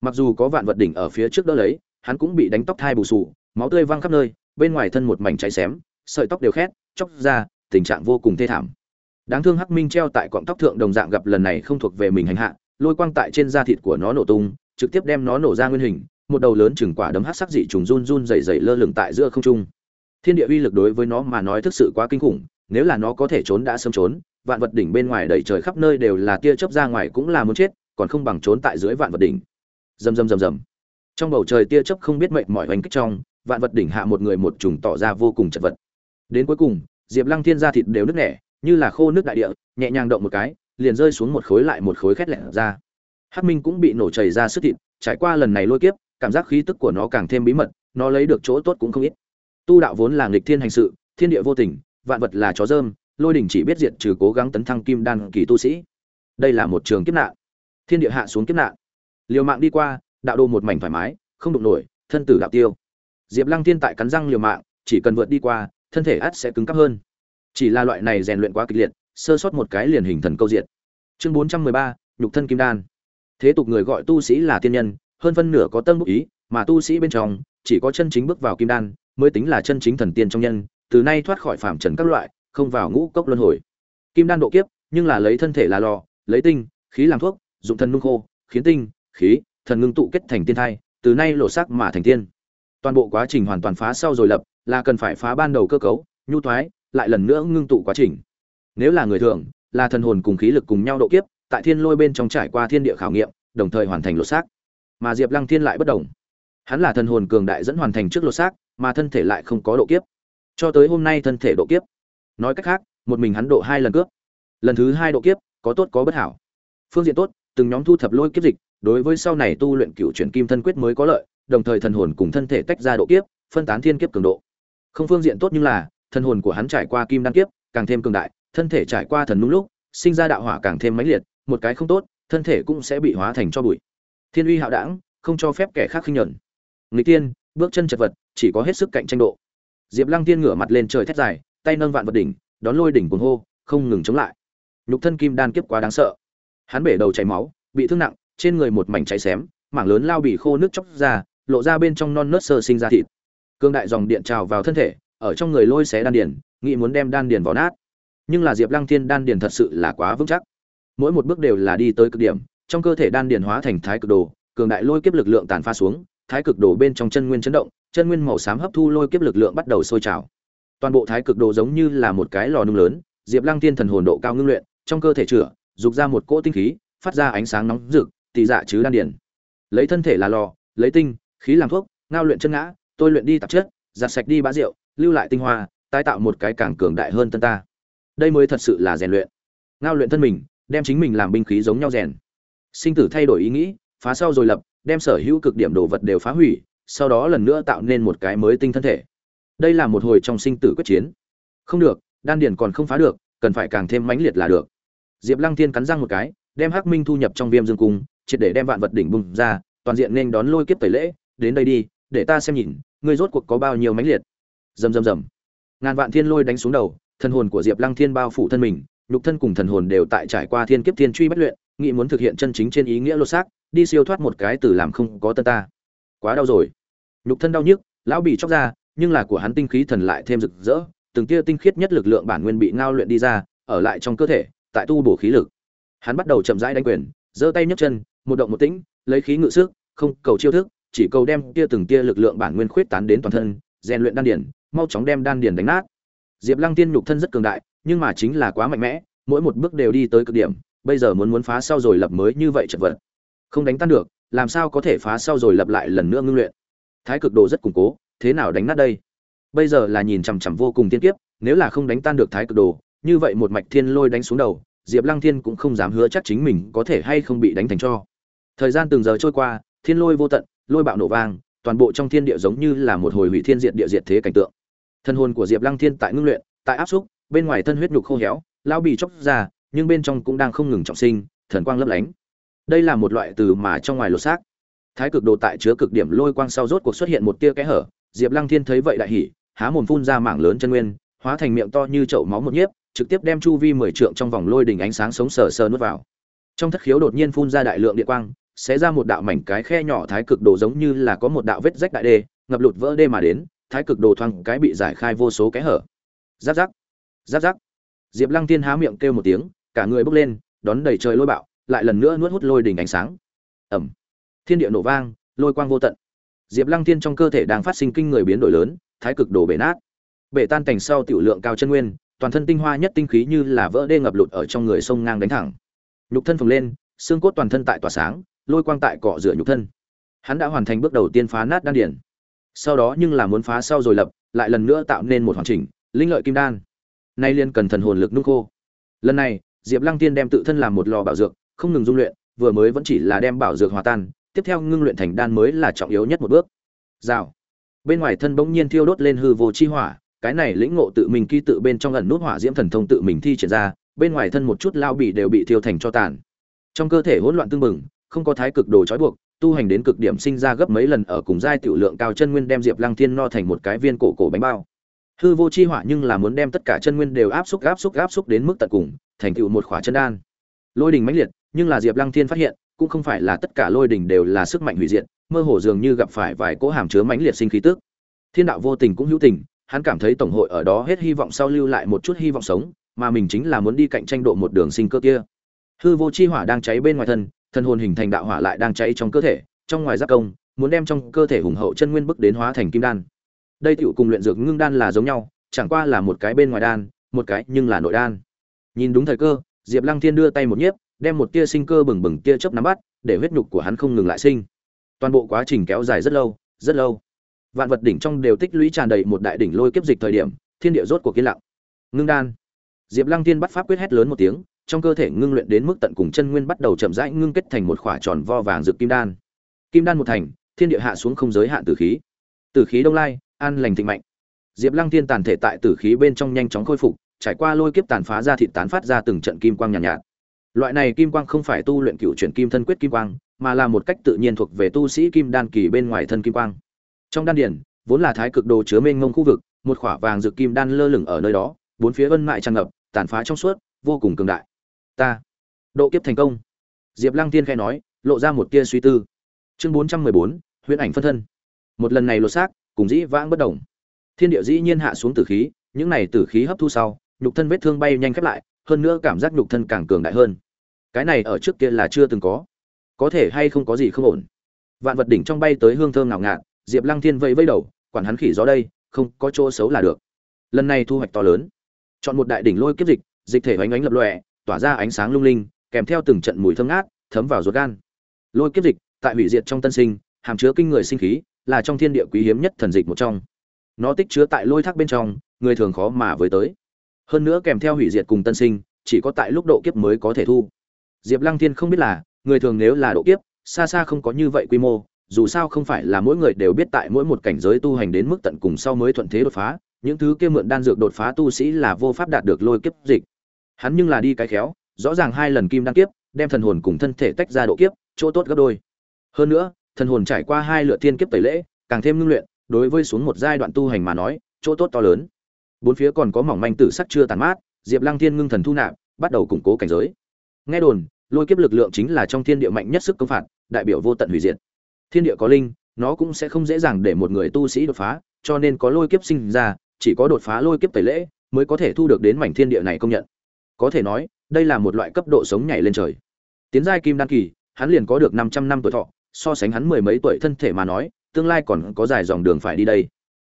Mặc dù có vạn vật đỉnh ở phía trước đỡ lấy, hắn cũng bị đánh tóc thai bù sù, máu tươi văng khắp nơi, bên ngoài thân một mảnh cháy xém, sợi tóc đều khét, chóc ra, tình trạng vô cùng thê thảm. Đáng thương hắc minh treo tại cọng tóc thượng đồng dạng gặp lần này không thuộc về mình hành hạ, lôi quang tại trên da thịt của nó nổ tung, trực tiếp đem nó nổ ra nguyên hình, một đầu lớn chừng quả đấm hắc sắc dị trùng run run rẩy rẩy lơ lửng tại giữa không trung. Thiên địa uy lực đối với nó mà nói thực sự quá kinh khủng nếu là nó có thể trốn đã sớm trốn, vạn vật đỉnh bên ngoài đầy trời khắp nơi đều là tia chớp ra ngoài cũng là muốn chết, còn không bằng trốn tại dưới vạn vật đỉnh. Rầm rầm rầm rầm. Trong bầu trời tia chớp không biết mệnh mọi hoành kích trong, vạn vật đỉnh hạ một người một trùng tỏ ra vô cùng chật vật. Đến cuối cùng, diệp lăng thiên ra thịt đều nứt nẻ, như là khô nước đại địa, nhẹ nhàng động một cái, liền rơi xuống một khối lại một khối khét lẹn ra. Hắc minh cũng bị nổ chảy ra sức thịt, trải qua lần này lôi kiếp, cảm giác khí tức của nó càng thêm bí mật, nó lấy được chỗ tốt cũng không ít. Tu đạo vốn là nghịch thiên hành sự, thiên địa vô tình vạn vật là chó dơm, lôi đỉnh chỉ biết diệt trừ cố gắng tấn thăng kim đan kỳ tu sĩ. Đây là một trường kiếp nạn. Thiên địa hạ xuống kiếp nạn. Liều mạng đi qua, đạo đồ một mảnh thoải mái, không đụng nổi, thân tử đạo tiêu. Diệp lăng thiên tại cắn răng liều mạng, chỉ cần vượt đi qua, thân thể ắt sẽ cứng cáp hơn. Chỉ là loại này rèn luyện quá kịch liệt, sơ sót một cái liền hình thần câu diện chương bốn trăm mười ba, nhục thân kim đan. Thế tục người gọi tu sĩ là tiên nhân, hơn phân nửa có tân bút ý, mà tu sĩ bên trong, chỉ có chân chính bước vào kim đan, mới tính là chân chính thần tiên trong nhân từ nay thoát khỏi phạm trần các loại, không vào ngũ cốc luân hồi. Kim đan độ kiếp, nhưng là lấy thân thể là lò, lấy tinh, khí làm thuốc, dụng thần nung khô, khiến tinh, khí, thần ngưng tụ kết thành tiên thai, từ nay lộ sắc mà thành tiên. Toàn bộ quá trình hoàn toàn phá sau rồi lập, là cần phải phá ban đầu cơ cấu, nhu thoái, lại lần nữa ngưng tụ quá trình. Nếu là người thường, là thần hồn cùng khí lực cùng nhau độ kiếp, tại thiên lôi bên trong trải qua thiên địa khảo nghiệm, đồng thời hoàn thành lộ xác mà diệp lăng thiên lại bất đồng. Hắn là thần hồn cường đại dẫn hoàn thành trước lộ xác mà thân thể lại không có độ kiếp cho tới hôm nay thân thể độ kiếp. Nói cách khác, một mình hắn độ hai lần cướp. Lần thứ hai độ kiếp, có tốt có bất hảo. Phương diện tốt, từng nhóm thu thập lôi kiếp dịch, đối với sau này tu luyện cựu chuyển kim thân quyết mới có lợi, đồng thời thần hồn cùng thân thể tách ra độ kiếp, phân tán thiên kiếp cường độ. Không phương diện tốt nhưng là, thần hồn của hắn trải qua kim đan kiếp, càng thêm cường đại, thân thể trải qua thần nung lúc, sinh ra đạo hỏa càng thêm mãnh liệt, một cái không tốt, thân thể cũng sẽ bị hóa thành cho bụi. Thiên uy hạo đảng không cho phép kẻ khác khinh nhẫn. Người tiên, bước chân chật vật, chỉ có hết sức cạnh tranh độ diệp lăng Thiên ngửa mặt lên trời thét dài, tay nâng vạn vật đỉnh, đón lôi đỉnh cuồng hô, không ngừng chống lại. Nhục thân kim đan kiếp quá đáng sợ. Hắn bể đầu chảy máu, bị thương nặng, trên người một mảnh cháy xém, mảng lớn lao bị khô nước chóc ra, lộ ra bên trong non nớt sơ sinh ra thịt. Cương đại dòng điện trào vào thân thể, ở trong người lôi xé đan điền, nghĩ muốn đem đan điền vào nát. Nhưng là diệp lăng thiên đan điền thật sự là quá vững chắc. Mỗi một bước đều là đi tới cực điểm, trong cơ thể đan điền hóa thành thái cực đồ, cường đại lôi kiếp lực lượng tàn pha xuống thái cực đồ bên trong chân nguyên chấn động, chân nguyên màu xám hấp thu lôi kiếp lực lượng bắt đầu sôi trào. Toàn bộ thái cực đồ giống như là một cái lò nung lớn, diệp lăng thiên thần hồn độ cao ngưng luyện, trong cơ thể chữa, dục ra một cỗ tinh khí, phát ra ánh sáng nóng rực tỷ dạ chứ đan điền. Lấy thân thể là lò, lấy tinh, khí làm thuốc, ngao luyện chân ngã, tôi luyện đi tạp chất, giặt sạch đi bã rượu, lưu lại tinh hoa, tái tạo một cái càng cường đại hơn tân ta. Đây mới thật sự là rèn luyện. Ngao luyện thân mình, đem chính mình làm binh khí giống nhau rèn. Sinh tử thay đổi ý nghĩ, phá sau rồi lập đem sở hữu cực điểm đồ vật đều phá hủy, sau đó lần nữa tạo nên một cái mới tinh thân thể. Đây là một hồi trong sinh tử quyết chiến. Không được, đan điền còn không phá được, cần phải càng thêm mãnh liệt là được. Diệp lăng thiên cắn răng một cái, đem hắc minh thu nhập trong viêm dương cung, triệt để đem vạn vật đỉnh bùng ra, toàn diện nên đón lôi kiếp tẩy lễ, đến đây đi, để ta xem nhìn, ngươi rốt cuộc có bao nhiêu mãnh liệt. Rầm rầm rầm. Ngàn vạn thiên lôi đánh xuống đầu thân hồn của diệp lăng thiên bao phủ thân mình, nhục thân cùng thần hồn đều tại trải qua thiên kiếp thiên truy bất luyện nghĩ muốn thực hiện chân chính trên ý nghĩa lột xác, đi siêu thoát một cái từ làm không có tân ta. Quá đau rồi. Nhục thân đau nhức, lão bị chóc ra, nhưng là của hắn tinh khí thần lại thêm rực rỡ, từng tia tinh khiết nhất lực lượng bản nguyên bị ngao luyện đi ra, ở lại trong cơ thể, tại tu bổ khí lực. Hắn bắt đầu chậm rãi đánh quyền, giơ tay nhấc chân, một động một tĩnh, lấy khí ngự sức, không cầu chiêu thức, chỉ cầu đem tia từng tia lực lượng bản nguyên khuyết tán đến toàn thân, rèn luyện đan điển, mau chóng đem đan điển đánh nát. Diệp lăng tiên nhục thân rất cường đại, nhưng mà chính là quá mạnh mẽ, mỗi một bước đều đi tới cực điểm bây giờ muốn muốn phá sau rồi lập mới như vậy chật vật. Không đánh tan được, làm sao có thể phá sau rồi lập lại lần nữa ngưng luyện? Thái cực đồ rất củng cố, thế nào đánh nát đây? Bây giờ là nhìn chằm chằm vô cùng tiên kiếp, nếu là không đánh tan được thái cực đồ, như vậy một mạch thiên lôi đánh xuống đầu, diệp lăng thiên cũng không dám hứa chắc chính mình có thể hay không bị đánh thành cho. Thời gian từng giờ trôi qua, thiên lôi vô tận, lôi bạo nổ vang, toàn bộ trong thiên địa giống như là một hồi hủy thiên diệt địa diệt thế cảnh tượng. Thân hồn của diệp lăng thiên tại ngưng luyện, tại áp xúc, bên ngoài thân huyết nhục khô héo lao bị chóc ra nhưng bên trong cũng đang không ngừng trọng sinh, thần quang lấp lánh. Đây là một loại từ mà trong ngoài lột xác. Thái cực đồ tại chứa cực điểm lôi quang sau rốt cuộc xuất hiện một tia kẽ hở, diệp lăng thiên thấy vậy đại hỉ, há mồm phun ra mảng lớn chân nguyên, hóa thành miệng to như chậu máu một nhiếp, trực tiếp đem chu vi mười trượng trong vòng lôi đỉnh ánh sáng sống sờ sờ nuốt vào. Trong thất khiếu đột nhiên phun ra đại lượng điện quang sẽ ra một đạo mảnh cái khe nhỏ thái cực đồ giống như là có một đạo vết rách đại đê, ngập lụt vỡ đê mà đến, thái cực đồ thoáng cái bị giải khai vô số kẽ hở. Giáp giáp giáp giáp. Diệp lăng tiên há miệng kêu một tiếng cả người bốc lên, đón đầy trời lôi bạo, lại lần nữa nuốt hút lôi đỉnh ánh sáng. Ẩm thiên địa nổ vang, lôi quang vô tận. Diệp lăng Thiên trong cơ thể đang phát sinh kinh người biến đổi lớn, thái cực đồ bể nát. Bể tan cảnh sau tiểu lượng cao chân nguyên, toàn thân tinh hoa nhất tinh khí như là vỡ đê ngập lụt ở trong người sông ngang đánh thẳng. Nhục thân phồng lên, xương cốt toàn thân tại tỏa sáng, lôi quang tại cọ rửa nhục thân. Hắn đã hoàn thành bước đầu tiên phá nát đan điển sau đó nhưng là muốn phá sau rồi lập, lại lần nữa tạo nên một hoàn chỉnh, linh lợi kim đan. Nay liên cần thần hồn lực nung khô. Lần này diệp lăng tiên đem tự thân làm một lò bảo dược, không ngừng dung luyện, vừa mới vẫn chỉ là đem bảo dược hòa tan, tiếp theo ngưng luyện thành đan mới là trọng yếu nhất một bước. Rào. Bên ngoài thân bỗng nhiên thiêu đốt lên hư vô chi hỏa, cái này lĩnh ngộ tự mình ký tự bên trong ẩn nút hỏa diễm thần thông tự mình thi triển ra, bên ngoài thân một chút lao bị đều bị thiêu thành cho tàn. Trong cơ thể hỗn loạn tương mừng không có thái cực đồ trói buộc, tu hành đến cực điểm sinh ra gấp mấy lần ở cùng giai tiểu lượng cao chân nguyên đem diệp lăng thiên no thành một cái viên cổ cổ bánh bao. Hư vô chi hỏa nhưng là muốn đem tất cả chân nguyên đều áp xúc áp xúc áp xúc đến mức tận cùng thành tựu một khỏa chân đan. Lôi đình mãnh liệt, nhưng là diệp lăng thiên phát hiện, cũng không phải là tất cả lôi đình đều là sức mạnh hủy diệt, mơ hồ dường như gặp phải vài cỗ hàm chứa mãnh liệt sinh khí tức. Thiên đạo vô tình cũng hữu tình, hắn cảm thấy tổng hội ở đó hết hy vọng sau lưu lại một chút hy vọng sống, mà mình chính là muốn đi cạnh tranh độ một đường sinh cơ kia. Hư vô chi hỏa đang cháy bên ngoài thân thân hồn hình thành đạo hỏa lại đang cháy trong cơ thể, trong ngoài giác công, muốn đem trong cơ thể hùng hậu chân nguyên bức đến hóa thành kim đan. Đây tựu cùng luyện dược ngưng đan là giống nhau, chẳng qua là một cái bên ngoài đan, một cái nhưng là nội đan nhìn đúng thời cơ, diệp lăng thiên đưa tay một nhiếp, đem một tia sinh cơ bừng bừng tia chớp nắm bắt, để huyết nhục của hắn không ngừng lại sinh. Toàn bộ quá trình kéo dài rất lâu rất lâu. Vạn vật đỉnh trong đều tích lũy tràn đầy một đại đỉnh lôi kiếp dịch thời điểm, thiên địa rốt cuộc yên lặng. Ngưng đan. Diệp lăng thiên bắt pháp quyết hét lớn một tiếng, trong cơ thể ngưng luyện đến mức tận cùng chân nguyên bắt đầu chậm rãi ngưng kết thành một khỏa tròn vo vàng rực kim đan. Kim đan một thành, thiên địa hạ xuống không giới hạn tử khí. Tử khí đông lai, an lành thịnh mạnh. Diệp lăng thiên tàn thể tại tử khí bên trong nhanh chóng khôi phục trải qua lôi kiếp tàn phá ra thịt tán phát ra từng trận kim quang nhàn nhạt, nhạt. Loại này kim quang không phải tu luyện cựu chuyển kim thân quyết kim quang mà là một cách tự nhiên thuộc về tu sĩ kim đan kỳ bên ngoài thân kim quang. Trong đan điển vốn là thái cực đồ chứa mênh mông khu vực một khỏa vàng rực kim đan lơ lửng ở nơi đó bốn phía vân mại tràn ngập tàn phá trong suốt vô cùng cường đại. Ta độ kiếp thành công. Diệp lăng tiên khẽ nói lộ ra một tia suy tư. Chương bốn trăm mười bốn huyễn ảnh phân thân. Một lần này lột xác cùng dĩ vãng bất động. Thiên địa dĩ nhiên hạ xuống tử khí những này tử khí hấp thu sau nhục thân vết thương bay nhanh khép lại, hơn nữa cảm giác nhục thân càng cường đại hơn. Cái này ở trước kia là chưa từng có. Có thể hay không có gì không ổn? Vạn vật đỉnh trong bay tới hương thơm ngào ngạt, diệp lăng thiên vây vây đầu, quản hắn khỉ gió đây, không có chỗ xấu là được. Lần này thu hoạch to lớn. Chọn một đại đỉnh lôi kiếp dịch dịch thể oánh ánh lập lòe, tỏa ra ánh sáng lung linh, kèm theo từng trận mùi thơm ngát, thấm vào ruột gan. Lôi kiếp dịch, tại hủy diệt trong tân sinh, hàm chứa kinh người sinh khí, là trong thiên địa quý hiếm nhất thần dịch một trong. Nó tích chứa tại lôi thác bên trong, người thường khó mà với tới hơn nữa kèm theo hủy diệt cùng tân sinh, chỉ có tại lúc độ kiếp mới có thể thu. Diệp lăng thiên không biết là, người thường nếu là độ kiếp, xa xa không có như vậy quy mô, dù sao không phải là mỗi người đều biết tại mỗi một cảnh giới tu hành đến mức tận cùng sau mới thuận thế đột phá, những thứ kia mượn đan dược đột phá tu sĩ là vô pháp đạt được lôi kiếp dịch. Hắn nhưng là đi cái khéo, rõ ràng hai lần kim đan kiếp, đem thần hồn cùng thân thể tách ra độ kiếp, chỗ tốt gấp đôi. Hơn nữa, thần hồn trải qua hai lượt thiên kiếp tẩy lễ, càng thêm ngưng luyện, đối với xuống một giai đoạn tu hành mà nói, chỗ tốt to lớn bốn phía còn có mỏng manh tử sắc chưa tàn mát, diệp lăng thiên ngưng thần thu nạp, bắt đầu củng cố cảnh giới. Nghe đồn, lôi kiếp lực lượng chính là trong thiên địa mạnh nhất sức công phạt, đại biểu vô tận hủy diệt. Thiên địa có linh, nó cũng sẽ không dễ dàng để một người tu sĩ đột phá, cho nên có lôi kiếp sinh ra, chỉ có đột phá lôi kiếp tẩy lễ mới có thể thu được đến mảnh thiên địa này công nhận. Có thể nói, đây là một loại cấp độ sống nhảy lên trời. Tiến giai kim đan kỳ, hắn liền có được 500 năm tuổi thọ, so sánh hắn mười mấy tuổi thân thể mà nói, tương lai còn có dài dòng đường phải đi đây.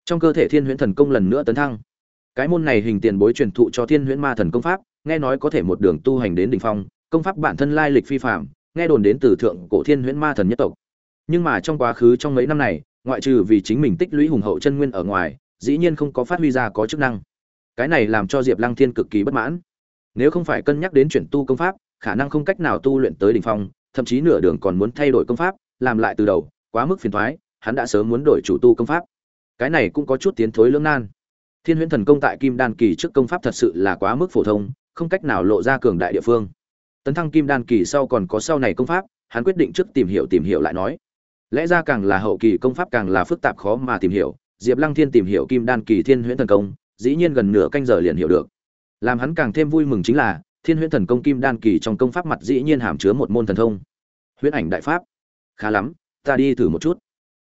Trong cơ thể thiên huyễn thần công lần nữa tấn thăng cái môn này hình tiền bối truyền thụ cho thiên huyễn ma thần công pháp, nghe nói có thể một đường tu hành đến đỉnh phong, công pháp bản thân lai lịch phi phạm nghe đồn đến từ thượng cổ thiên huyễn ma thần nhất tộc. Nhưng mà trong quá khứ trong mấy năm này, ngoại trừ vì chính mình tích lũy hùng hậu chân nguyên ở ngoài, dĩ nhiên không có phát huy ra có chức năng. Cái này làm cho diệp lăng thiên cực kỳ bất mãn. Nếu không phải cân nhắc đến chuyển tu công pháp, khả năng không cách nào tu luyện tới đỉnh phong, thậm chí nửa đường còn muốn thay đổi công pháp, làm lại từ đầu, quá mức phiền thoái hắn đã sớm muốn đổi chủ tu công pháp. Cái này cũng có chút tiến thối lưỡng nan thiên huyễn thần công tại kim đan kỳ trước công pháp thật sự là quá mức phổ thông, không cách nào lộ ra cường đại địa phương. Tấn thăng kim đan kỳ sau còn có sau này công pháp, hắn quyết định trước tìm hiểu tìm hiểu lại nói. Lẽ ra càng là hậu kỳ công pháp càng là phức tạp khó mà tìm hiểu, diệp lăng thiên tìm hiểu kim đan kỳ thiên huyễn thần công, dĩ nhiên gần nửa canh giờ liền hiểu được. Làm hắn càng thêm vui mừng chính là, thiên huyễn thần công kim đan kỳ trong công pháp mặt dĩ nhiên hàm chứa một môn thần thông. Huyễn ảnh đại pháp. Khá lắm, ta đi thử một chút.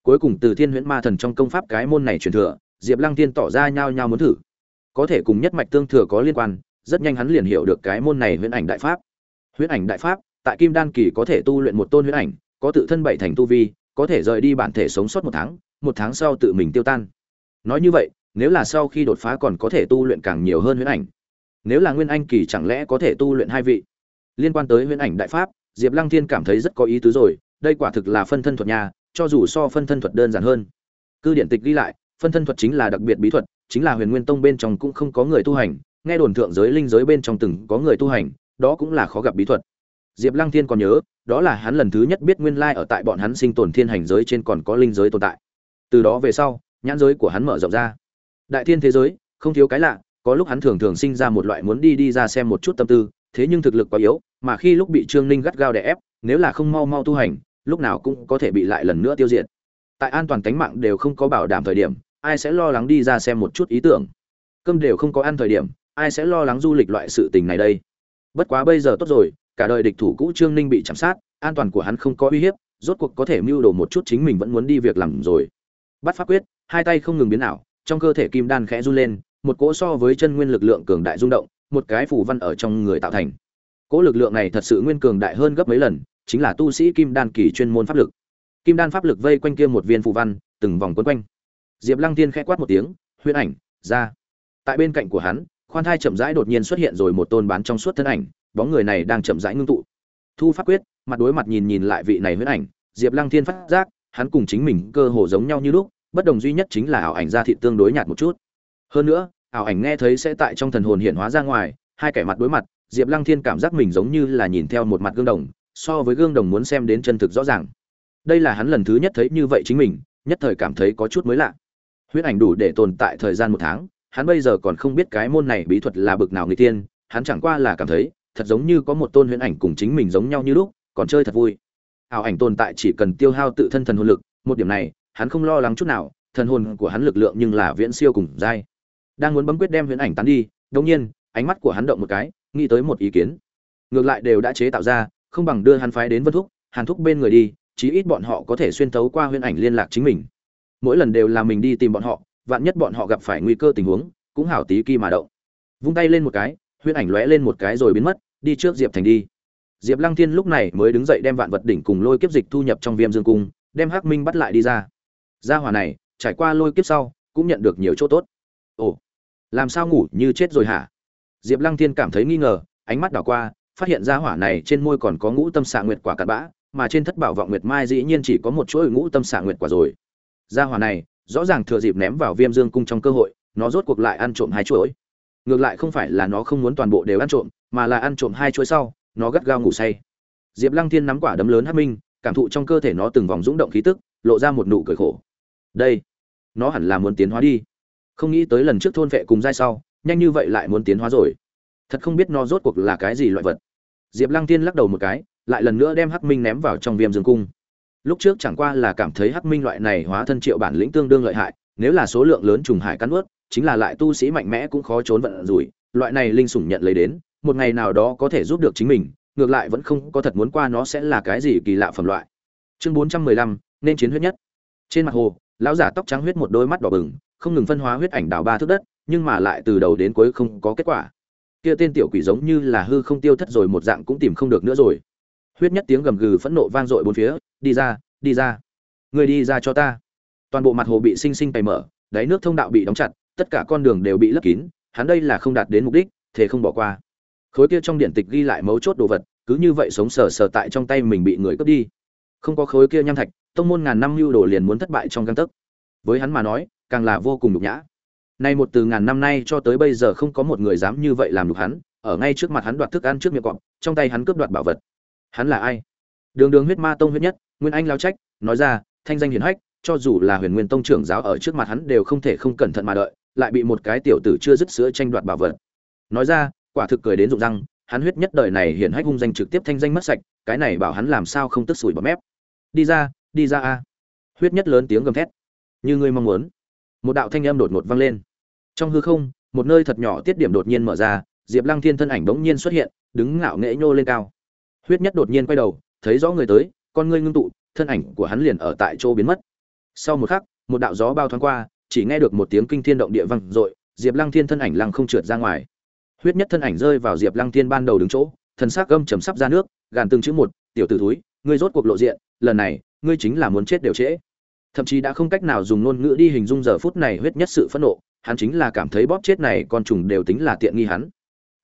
Cuối cùng từ thiên huyễn ma thần trong công pháp cái môn này truyền thừa diệp lăng thiên tỏ ra nhao nhao muốn thử. Có thể cùng nhất mạch tương thừa có liên quan, rất nhanh hắn liền hiểu được cái môn này huyễn ảnh đại pháp. Huyễn ảnh đại pháp, tại kim đan kỳ có thể tu luyện một tôn huyễn ảnh, có tự thân bảy thành tu vi, có thể rời đi bản thể sống sót một tháng một tháng sau tự mình tiêu tan. Nói như vậy, nếu là sau khi đột phá còn có thể tu luyện càng nhiều hơn huyễn ảnh. Nếu là nguyên anh kỳ chẳng lẽ có thể tu luyện hai vị? Liên quan tới huyễn ảnh đại pháp, diệp lăng thiên cảm thấy rất có ý tứ rồi, đây quả thực là phân thân thuật nhà cho dù so phân thân thuật đơn giản hơn. Cư điện tịch ghi lại phân thân thuật chính là đặc biệt bí thuật, chính là huyền nguyên tông bên trong cũng không có người tu hành, nghe đồn thượng giới linh giới bên trong từng có người tu hành, đó cũng là khó gặp bí thuật. Diệp lăng thiên còn nhớ, đó là hắn lần thứ nhất biết nguyên lai ở tại bọn hắn sinh tồn thiên hành giới trên còn có linh giới tồn tại. Từ đó về sau, nhãn giới của hắn mở rộng ra. Đại thiên thế giới, không thiếu cái lạ, có lúc hắn thường thường sinh ra một loại muốn đi đi ra xem một chút tâm tư, thế nhưng thực lực quá yếu, mà khi lúc bị trương ninh gắt gao đè ép, nếu là không mau mau tu hành, lúc nào cũng có thể bị lại lần nữa tiêu diệt. Tại an toàn tính mạng đều không có bảo đảm thời điểm ai sẽ lo lắng đi ra xem một chút ý tưởng? Cơm đều không có ăn thời điểm, ai sẽ lo lắng du lịch loại sự tình này đây? Bất quá bây giờ tốt rồi, cả đời địch thủ cũ trương ninh bị chạm sát, an toàn của hắn không có uy hiếp, rốt cuộc có thể mưu đồ một chút chính mình vẫn muốn đi việc làm rồi. Bắt pháp quyết, hai tay không ngừng biến ảo, trong cơ thể kim đan khẽ run lên, một cỗ so với chân nguyên lực lượng cường đại rung động, một cái phủ văn ở trong người tạo thành. Cỗ lực lượng này thật sự nguyên cường đại hơn gấp mấy lần, chính là tu sĩ kim đan kỳ chuyên môn pháp lực. Kim đan pháp lực vây quanh kia một viên phù văn, từng vòng quấn quanh diệp lăng tiên khẽ quát một tiếng, huyễn ảnh, ra. Tại bên cạnh của hắn, khoan thai chậm rãi đột nhiên xuất hiện rồi một tôn bán trong suốt thân ảnh, bóng người này đang chậm rãi ngưng tụ. Thu pháp quyết, mặt đối mặt nhìn nhìn lại vị này huyễn ảnh, diệp lăng thiên phát giác, hắn cùng chính mình cơ hồ giống nhau như lúc, bất đồng duy nhất chính là ảo ảnh ra thị tương đối nhạt một chút. Hơn nữa, ảo ảnh nghe thấy sẽ tại trong thần hồn hiện hóa ra ngoài, hai kẻ mặt đối mặt, diệp lăng thiên cảm giác mình giống như là nhìn theo một mặt gương đồng, so với gương đồng muốn xem đến chân thực rõ ràng. Đây là hắn lần thứ nhất thấy như vậy chính mình, nhất thời cảm thấy có chút mới lạ huyết ảnh đủ để tồn tại thời gian một tháng, hắn bây giờ còn không biết cái môn này bí thuật là bực nào người tiên hắn chẳng qua là cảm thấy, thật giống như có một tôn huyễn ảnh cùng chính mình giống nhau như lúc, còn chơi thật vui. Ảo ảnh tồn tại chỉ cần tiêu hao tự thân thần hồn lực, một điểm này, hắn không lo lắng chút nào, thần hồn của hắn lực lượng nhưng là viễn siêu cùng dai. Đang muốn bấm quyết đem huyễn ảnh tán đi, đột nhiên, ánh mắt của hắn động một cái, nghĩ tới một ý kiến. Ngược lại đều đã chế tạo ra, không bằng đưa hắn phái đến vân thúc, hàn thúc bên người đi, chí ít bọn họ có thể xuyên thấu qua huyễn ảnh liên lạc chính mình mỗi lần đều là mình đi tìm bọn họ, vạn nhất bọn họ gặp phải nguy cơ tình huống, cũng hảo tí kỳ mà động. Vung tay lên một cái, huyễn ảnh lóe lên một cái rồi biến mất, đi trước diệp thành đi. Diệp lăng thiên lúc này mới đứng dậy đem vạn vật đỉnh cùng lôi kiếp dịch thu nhập trong viêm dương cung, đem hắc minh bắt lại đi ra. Gia hỏa này, trải qua lôi kiếp sau, cũng nhận được nhiều chỗ tốt. Ồ, làm sao ngủ như chết rồi hả? Diệp lăng thiên cảm thấy nghi ngờ, ánh mắt đảo qua, phát hiện gia hỏa này trên môi còn có ngũ tâm xạ nguyệt quả cặn bã, mà trên thất bảo vọng nguyệt mai dĩ nhiên chỉ có một chuỗi ngũ tâm xạ nguyệt quả rồi gia hỏa này, rõ ràng thừa dịp ném vào viêm dương cung trong cơ hội, nó rốt cuộc lại ăn trộm hai chuỗi. Ngược lại không phải là nó không muốn toàn bộ đều ăn trộm, mà là ăn trộm hai chuỗi sau, nó gắt gao ngủ say. Diệp lăng thiên nắm quả đấm lớn hắc minh, cảm thụ trong cơ thể nó từng vòng dũng động khí tức, lộ ra một nụ cười khổ. Đây, nó hẳn là muốn tiến hóa đi. Không nghĩ tới lần trước thôn vệ cùng giai sau, nhanh như vậy lại muốn tiến hóa rồi. Thật không biết nó rốt cuộc là cái gì loại vật. Diệp lăng Thiên lắc đầu một cái, lại lần nữa đem hắc minh ném vào trong viêm dương cung lúc trước chẳng qua là cảm thấy hắc minh loại này hóa thân triệu bản lĩnh tương đương lợi hại, nếu là số lượng lớn trùng hải cắn ướt chính là lại tu sĩ mạnh mẽ cũng khó trốn vận rủi, loại này linh sủng nhận lấy đến, một ngày nào đó có thể giúp được chính mình, ngược lại vẫn không có thật muốn qua nó sẽ là cái gì kỳ lạ phẩm loại. Chương bốn trăm mười lăm, nên chiến huyết nhất. Trên mặt hồ, lão giả tóc trắng huyết một đôi mắt đỏ bừng, không ngừng phân hóa huyết ảnh đào ba thước đất, nhưng mà lại từ đầu đến cuối không có kết quả. Kia tên tiểu quỷ giống như là hư không tiêu thất rồi một dạng cũng tìm không được nữa rồi huyết nhất tiếng gầm gừ phẫn nộ vang dội bốn phía, đi ra đi ra. Người đi ra cho ta. Toàn bộ mặt hồ bị sinh sinh bày mở, đáy nước thông đạo bị đóng chặt, tất cả con đường đều bị lấp kín, hắn đây là không đạt đến mục đích, thế không bỏ qua. Khối kia trong điện tịch ghi lại mấu chốt đồ vật, cứ như vậy sống sờ sờ tại trong tay mình bị người cướp đi. Không có khối kia nham thạch, tông môn ngàn năm lưu đồ liền muốn thất bại trong căn tấc. Với hắn mà nói, càng là vô cùng nhục nhã. Nay một từ ngàn năm nay cho tới bây giờ không có một người dám như vậy làm nhục hắn, ở ngay trước mặt hắn đoạt thức ăn trước miệng cọp, trong tay hắn cướp đoạt bảo vật hắn là ai? Đường đường huyết ma tông huyết nhất, nguyên anh lao trách, nói ra, thanh danh hiển hách, cho dù là huyền nguyên tông trưởng giáo ở trước mặt hắn đều không thể không cẩn thận mà đợi, lại bị một cái tiểu tử chưa dứt sữa tranh đoạt bảo vật. Nói ra, quả thực cười đến rụng răng, hắn huyết nhất đời này hiển hách hung danh trực tiếp thanh danh mất sạch, cái này bảo hắn làm sao không tức sủi bọt mép. Đi ra đi ra a. Huyết nhất lớn tiếng gầm thét. Như ngươi mong muốn. Một đạo thanh âm đột ngột vang lên. Trong hư không, một nơi thật nhỏ tiết điểm đột nhiên mở ra, diệp lăng thiên thân ảnh bỗng nhiên xuất hiện, đứng ngạo nghễ nhô lên cao huyết nhất đột nhiên quay đầu, thấy rõ người tới, con ngươi ngưng tụ, thân ảnh của hắn liền ở tại chỗ biến mất. Sau một khắc, một đạo gió bao thoáng qua, chỉ nghe được một tiếng kinh thiên động địa vang dội, diệp lăng thiên thân ảnh lăng không trượt ra ngoài. Huyết nhất thân ảnh rơi vào diệp lăng thiên ban đầu đứng chỗ, thần sắc gâm chầm sắp ra nước, gàn từng chữ một, tiểu t ử túi ngươi rốt cuộc lộ diện, lần này, ngươi chính là muốn chết đều trễ. Thậm chí đã không cách nào dùng ngôn ngữ đi hình dung giờ phút này huyết nhất sự phẫn nộ, hắn chính là cảm thấy bóp chết này con trùng đều tính là tiện nghi hắn.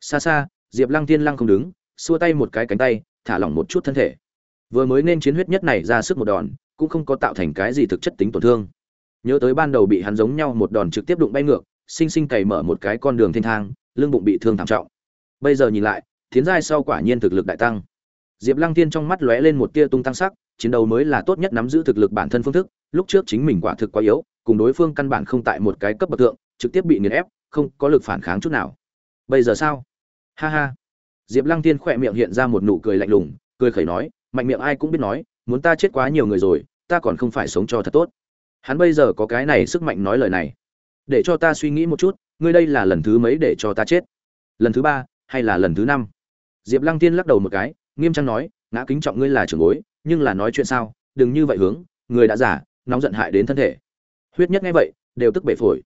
Xa xa, diệp lăng Thiên lăng không đứng xua tay một cái cánh tay, thả lỏng một chút thân thể. Vừa mới nên chiến huyết nhất này ra sức một đòn, cũng không có tạo thành cái gì thực chất tính tổn thương. Nhớ tới ban đầu bị hắn giống nhau một đòn trực tiếp đụng bay ngược, sinh sinh cày mở một cái con đường thiên thang, lưng bụng bị thương thảm trọng. Bây giờ nhìn lại, thiến giai sau quả nhiên thực lực đại tăng. Diệp lăng tiên trong mắt lóe lên một tia tung tăng sắc, chiến đấu mới là tốt nhất nắm giữ thực lực bản thân phương thức, lúc trước chính mình quả thực quá yếu, cùng đối phương căn bản không tại một cái cấp bậc thượng, trực tiếp bị nghiền ép, không có lực phản kháng chút nào. Bây giờ sao? Ha ha diệp lăng tiên khẽ miệng hiện ra một nụ cười lạnh lùng, cười khẩy nói, mạnh miệng ai cũng biết nói, muốn ta chết quá nhiều người rồi, ta còn không phải sống cho thật tốt. Hắn bây giờ có cái này sức mạnh nói lời này. Để cho ta suy nghĩ một chút, ngươi đây là lần thứ mấy để cho ta chết? Lần thứ ba hay là lần thứ năm? Diệp lăng tiên lắc đầu một cái, nghiêm trang nói, ngã kính trọng ngươi là trưởng bối, nhưng là nói chuyện sao, đừng như vậy hướng, người đã giả nóng giận hại đến thân thể. Huyết nhất nghe vậy, đều tức bể phổi.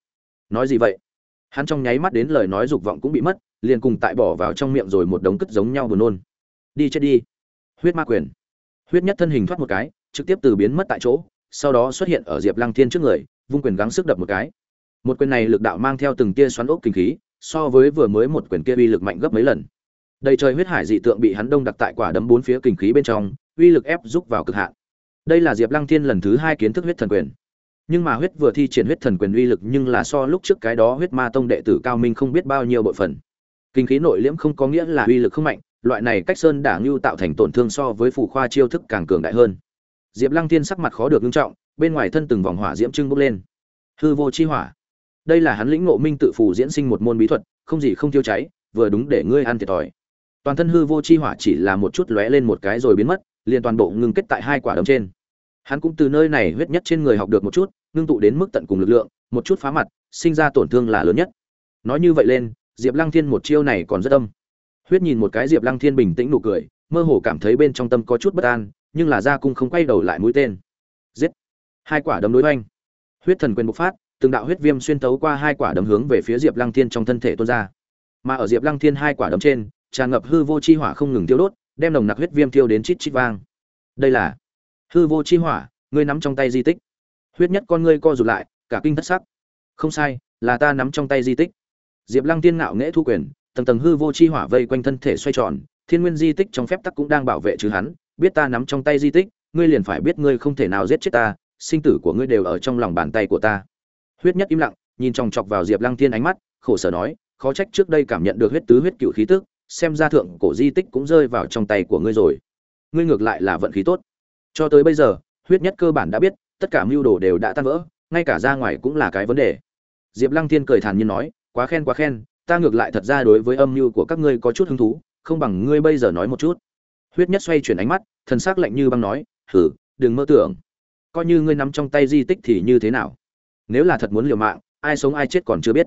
Nói gì vậy? Hắn trong nháy mắt đến lời nói dục vọng cũng bị mất, liền cùng tại bỏ vào trong miệng rồi một đống cất giống nhau buồn nôn. Đi chết đi. Huyết ma quyền. Huyết nhất thân hình thoát một cái, trực tiếp từ biến mất tại chỗ, sau đó xuất hiện ở diệp lăng thiên trước người, vung quyền gắng sức đập một cái. Một quyền này lực đạo mang theo từng tia xoắn ốc kinh khí, so với vừa mới một quyền kia uy lực mạnh gấp mấy lần. Đầy trời huyết hải dị tượng bị hắn đông đặc tại quả đấm bốn phía kinh khí bên trong, uy lực ép rút vào cực hạn. Đây là diệp lăng thiên lần thứ hai kiến thức huyết thần quyền nhưng mà huyết vừa thi triển huyết thần quyền uy lực nhưng là so lúc trước cái đó huyết ma tông đệ tử cao minh không biết bao nhiêu bộ phận kinh khí nội liễm không có nghĩa là uy lực không mạnh, loại này cách sơn đả ngưu tạo thành tổn thương so với phủ khoa chiêu thức càng cường đại hơn. Diệp lăng thiên sắc mặt khó được nghiêm trọng, bên ngoài thân từng vòng hỏa diễm trưng bốc lên. Hư vô chi hỏa. Đây là hắn lĩnh ngộ minh tự phù diễn sinh một môn bí thuật, không gì không tiêu cháy, vừa đúng để ngươi ăn thiệt thòi. Toàn thân hư vô chi hỏa chỉ là một chút lóe lên một cái rồi biến mất, liền toàn bộ ngưng kết tại hai quả đấm trên. Hắn cũng từ nơi này huyết nhất trên người học được một chút ngưng tụ đến mức tận cùng lực lượng, một chút phá mặt, sinh ra tổn thương là lớn nhất. Nói như vậy lên, diệp lăng thiên một chiêu này còn rất âm. Huyết nhìn một cái diệp lăng thiên bình tĩnh nụ cười, mơ hồ cảm thấy bên trong tâm có chút bất an, nhưng là gia cung không quay đầu lại mũi tên. Giết! Hai quả đấm đối oanh huyết thần quyền bộc phát, từng đạo huyết viêm xuyên tấu qua hai quả đấm hướng về phía diệp lăng thiên trong thân thể tuôn ra. Mà ở diệp lăng thiên hai quả đấm trên, tràn ngập hư vô chi hỏa không ngừng tiêu đốt, đem nồng nặc huyết viêm tiêu đến chít chít vang. Đây là hư vô chi hỏa, ngươi nắm trong tay di tích huyết nhất con ngươi co rụt lại, cả kinh thất sắc. Không sai, là ta nắm trong tay di tích. Diệp lăng tiên ngạo nghễ thu quyền, tầng tầng hư vô chi hỏa vây quanh thân thể xoay tròn, thiên nguyên di tích trong phép tắc cũng đang bảo vệ chứ hắn, biết ta nắm trong tay di tích, ngươi liền phải biết ngươi không thể nào giết chết ta, sinh tử của ngươi đều ở trong lòng bàn tay của ta. Huyết nhất im lặng, nhìn chòng chọc vào diệp lăng tiên ánh mắt, khổ sở nói, khó trách trước đây cảm nhận được huyết tứ huyết cựu khí tức, xem ra thượng cổ di tích cũng rơi vào trong tay của ngươi rồi. Ngươi ngược lại là vận khí tốt. Cho tới bây giờ, huyết nhất cơ bản đã biết tất cả mưu đồ đều đã tan vỡ, ngay cả ra ngoài cũng là cái vấn đề. Diệp lăng thiên cười thản nhiên nói, quá khen quá khen, ta ngược lại thật ra đối với âm mưu của các ngươi có chút hứng thú, không bằng ngươi bây giờ nói một chút. Huyết nhất xoay chuyển ánh mắt, thần s ắ c lạnh như băng nói, hử, đừng mơ tưởng. Coi như ngươi nắm trong tay di tích thì như thế nào? Nếu là thật muốn liều mạng, ai sống ai chết còn chưa biết.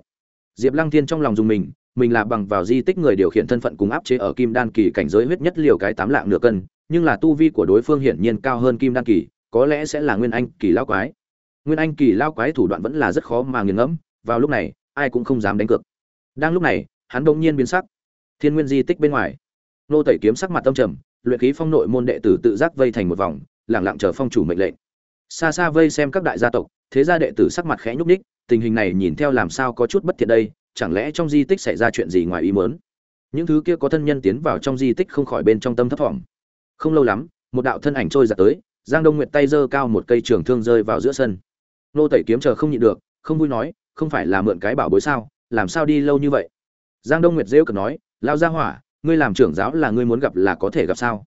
Diệp lăng thiên trong lòng dùng mình mình là bằng vào di tích người điều khiển thân phận cùng áp chế ở kim đan kỳ cảnh giới huyết nhất liều cái tám lạng nửa cân, nhưng là tu vi của đối phương hiển nhiên cao hơn kim đan kỳ có lẽ sẽ là nguyên anh kỳ lao quái. Nguyên anh kỳ lao quái thủ đoạn vẫn là rất khó mà nghiền ngẫm, vào lúc này, ai cũng không dám đánh cược. Đang lúc này, hắn bỗng nhiên biến sắc. Thiên nguyên di tích bên ngoài. Nô tẩy kiếm sắc mặt tâm trầm, luyện khí phong nội môn đệ tử tự giác vây thành một vòng, lẳng lặng chờ phong chủ mệnh lệnh. Xa xa vây xem các đại gia tộc, thế gia đệ tử sắc mặt khẽ nhúc ních tình hình này nhìn theo làm sao có chút bất thiện đây, chẳng lẽ trong di tích xảy ra chuyện gì ngoài ý mớn những thứ kia có thân nhân tiến vào trong di tích không khỏi bên trong tâm thấp thỏm. Không lâu lắm, một đạo thân ảnh trôi giặt tới giang đông nguyệt tay giơ cao một cây trường thương rơi vào giữa sân. Nô tẩy kiếm chờ không nhịn được, không vui nói, không phải là mượn cái bảo bối sao? Làm sao đi lâu như vậy? Giang đông nguyệt rêu cực nói lao ra hỏa, ngươi làm trưởng giáo là ngươi muốn gặp là có thể gặp sao?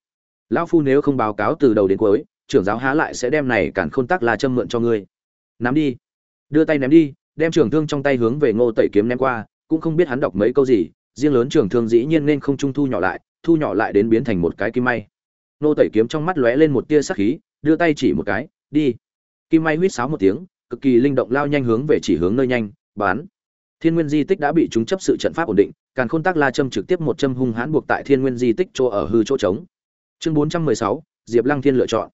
Lão phu nếu không báo cáo từ đầu đến cuối, trưởng giáo há lại sẽ đem này cản khôn tắc là châm mượn cho ngươi. Nắm đi. Đưa tay ném đi, đem trường thương trong tay hướng về ngô tẩy kiếm ném qua, cũng không biết hắn đọc mấy câu gì, riêng lớn trường thương dĩ nhiên nên không trung thu nhỏ lại, thu nhỏ lại đến biến thành một cái kim may. Nô tẩy kiếm trong mắt lóe lên một tia sắc khí, đưa tay chỉ một cái, đi. Kim may huýt sáo một tiếng, cực kỳ linh động lao nhanh hướng về chỉ hướng nơi nhanh, bán. Thiên nguyên di tích đã bị chúng chấp sự trận pháp ổn định, càn khôn tác la châm trực tiếp một châm hung hãn buộc tại thiên nguyên di tích chỗ ở hư chỗ trống. Chương bốn trăm mười sáu, diệp lăng thiên lựa chọn.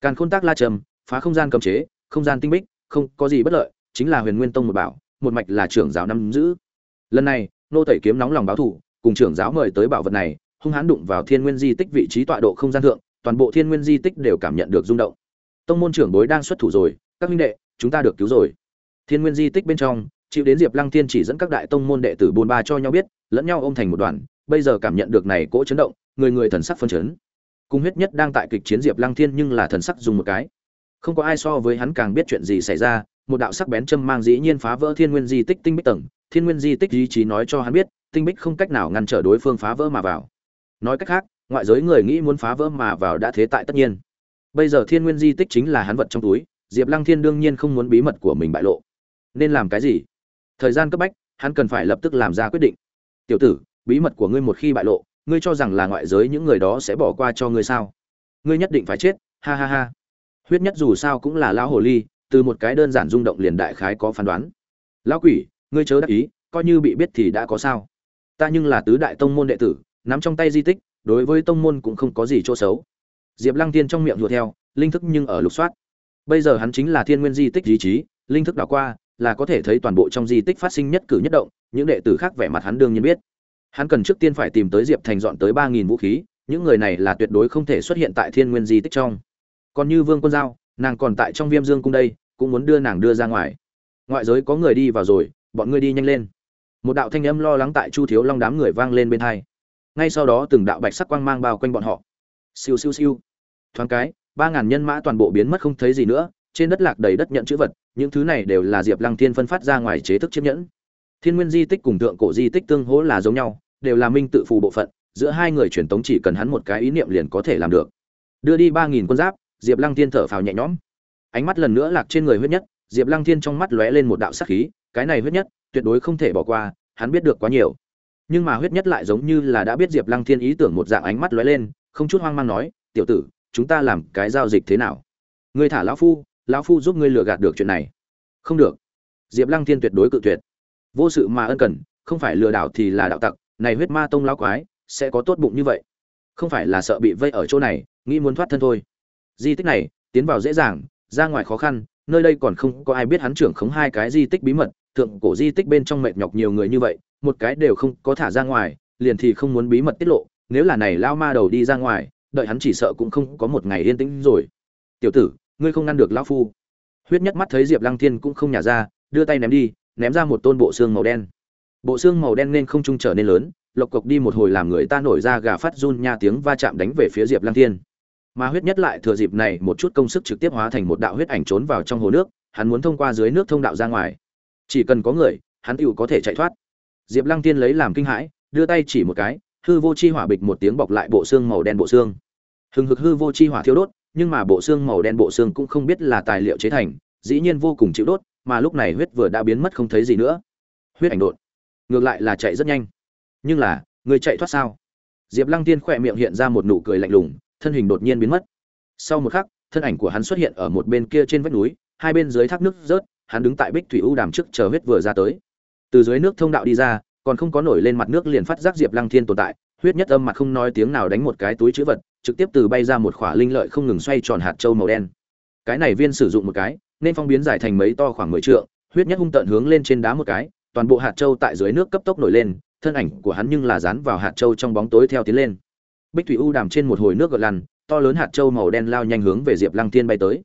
Càn khôn tác la châm, phá không gian cầm chế, không gian tinh bích, không có gì bất lợi, chính là huyền nguyên tông một bảo, một mạch là trưởng giáo năm giữ. Lần này, nô tẩy kiếm nóng lòng báo thủ, cùng trưởng giáo mời tới bảo vật này hung hãn đụng vào thiên nguyên di tích vị trí tọa độ không gian thượng, toàn bộ thiên nguyên di tích đều cảm nhận được rung động. Tông môn trưởng bối đang xuất thủ rồi, các huynh đệ, chúng ta được cứu rồi. Thiên nguyên di tích bên trong, chịu đến diệp lăng thiên chỉ dẫn các đại tông môn đệ tử bôn ba cho nhau biết, lẫn nhau ôm thành một đoàn, bây giờ cảm nhận được này cỗ chấn động, người người thần sắc phân chấn. Cung huyết nhất đang tại kịch chiến diệp lăng thiên nhưng là thần sắc dùng một cái. Không có ai so với hắn càng biết chuyện gì xảy ra, một đạo sắc bén châm mang dĩ nhiên phá vỡ thiên nguyên di tích tinh bích tầng, thiên nguyên di tích ý chí nói cho hắn biết, tinh bích không cách nào ngăn trở đối phương phá vỡ mà vào nói cách khác, ngoại giới người nghĩ muốn phá vỡ mà vào đã thế tại tất nhiên. Bây giờ thiên nguyên di tích chính là hắn vật trong túi, diệp lăng thiên đương nhiên không muốn bí mật của mình bại lộ. Nên làm cái gì? Thời gian cấp bách, hắn cần phải lập tức làm ra quyết định. Tiểu tử, bí mật của ngươi một khi bại lộ, ngươi cho rằng là ngoại giới những người đó sẽ bỏ qua cho ngươi sao? Ngươi nhất định phải chết, ha ha ha. Huyết nhất dù sao cũng là lão hồ ly, từ một cái đơn giản rung động liền đại khái có phán đoán. Lão quỷ, ngươi chớ đắc ý, coi như bị biết thì đã có sao. Ta nhưng là tứ đại tông môn đệ tử nắm trong tay di tích, đối với tông môn cũng không có gì chỗ xấu. Diệp lăng tiên trong miệng đùa theo, linh thức nhưng ở lục soát. Bây giờ hắn chính là thiên nguyên di tích di chí, linh thức đảo qua, là có thể thấy toàn bộ trong di tích phát sinh nhất cử nhất động, những đệ tử khác vẻ mặt hắn đương nhiên biết. Hắn cần trước tiên phải tìm tới diệp thành dọn tới ba nghìn vũ khí, những người này là tuyệt đối không thể xuất hiện tại thiên nguyên di tích trong. Còn như vương quân giao, nàng còn tại trong viêm dương cung đây, cũng muốn đưa nàng đưa ra ngoài. Ngoại giới có người đi vào rồi, bọn ngươi đi nhanh lên. Một đạo thanh âm lo lắng tại chu thiếu long đám người vang lên bên thai ngay sau đó từng đạo bạch sắc quang mang bao quanh bọn họ. Siêu siêu siêu. Thoáng cái, ba ngàn nhân mã toàn bộ biến mất không thấy gì nữa, trên đất lạc đầy đất nhận chữ vật, những thứ này đều là diệp lăng thiên phân phát ra ngoài chế thức chiếc nhẫn. Thiên nguyên di tích cùng tượng cổ di tích tương hỗ là giống nhau, đều là minh tự phù bộ phận, giữa hai người truyền tống chỉ cần hắn một cái ý niệm liền có thể làm được. Đưa đi ba nghìn quân giáp, diệp lăng thiên thở phào nhẹ nhõm. Ánh mắt lần nữa lạc trên người huyết nhất, diệp lăng thiên trong mắt lóe lên một đạo sắc khí, cái này huyết nhất, tuyệt đối không thể bỏ qua, hắn biết được quá nhiều nhưng mà huyết nhất lại giống như là đã biết diệp lăng thiên ý tưởng một dạng ánh mắt lóe lên, không chút hoang mang nói, tiểu tử, chúng ta làm cái giao dịch thế nào? Ngươi thả lão phu lão phu giúp ngươi lừa gạt được chuyện này. Không được. Diệp lăng thiên tuyệt đối cự tuyệt. Vô sự mà ân cần, không phải lừa đảo thì là đạo tặc, này huyết ma tông lão quái, sẽ có tốt bụng như vậy. Không phải là sợ bị vây ở chỗ này, nghĩ muốn thoát thân thôi. Di tích này, tiến vào dễ dàng, ra ngoài khó khăn, nơi đây còn không có ai biết hắn trưởng khống hai cái di tích bí mật, thượng cổ di tích bên trong mệt nhọc nhiều người như vậy một cái đều không có thả ra ngoài, liền thì không muốn bí mật tiết lộ, nếu là này lao ma đầu đi ra ngoài, đợi hắn chỉ sợ cũng không có một ngày yên tĩnh rồi. Tiểu tử, ngươi không ngăn được lão phu. Huyết nhất mắt thấy diệp lăng thiên cũng không nhả ra, đưa tay ném đi, ném ra một tôn bộ xương màu đen. Bộ xương màu đen nên không trung trở nên lớn, lộc cộc đi một hồi làm người ta nổi ra gà phát run nha tiếng va chạm đánh về phía diệp lăng thiên. Mà huyết nhất lại thừa dịp này một chút công sức trực tiếp hóa thành một đạo huyết ảnh trốn vào trong hồ nước, hắn muốn thông qua dưới nước thông đạo ra ngoài. Chỉ cần có người, hắn tựu có thể chạy thoát diệp lăng tiên lấy làm kinh hãi, đưa tay chỉ một cái, hư vô chi hỏa bịch một tiếng bọc lại bộ xương màu đen bộ xương. Hừng hực hư vô chi hỏa thiêu đốt, nhưng mà bộ xương màu đen bộ xương cũng không biết là tài liệu chế thành, dĩ nhiên vô cùng chịu đốt, mà lúc này huyết vừa đã biến mất không thấy gì nữa. Huyết ảnh đột. Ngược lại là chạy rất nhanh. Nhưng là, người chạy thoát sao? Diệp lăng tiên khỏe miệng hiện ra một nụ cười lạnh lùng, thân hình đột nhiên biến mất. Sau một khắc, thân ảnh của hắn xuất hiện ở một bên kia trên vách núi, hai bên dưới thác nước rớt, hắn đứng tại bích thủy u đàm trước chờ huyết vừa ra tới từ dưới nước thông đạo đi ra, còn không có nổi lên mặt nước liền phát giác diệp lăng thiên tồn tại, huyết nhất âm mặt không nói tiếng nào đánh một cái túi chữ vật, trực tiếp từ bay ra một khỏa linh lợi không ngừng xoay tròn hạt châu màu đen. Cái này viên sử dụng một cái, nên phong biến giải thành mấy to khoảng mười trượng, huyết nhất hung tận hướng lên trên đá một cái, toàn bộ hạt châu tại dưới nước cấp tốc nổi lên, thân ảnh của hắn nhưng là dán vào hạt châu trong bóng tối theo tiến lên. Bích thủy u đàm trên một hồi nước gợn lăn, to lớn hạt châu màu đen lao nhanh hướng về diệp lăng tiên bay tới.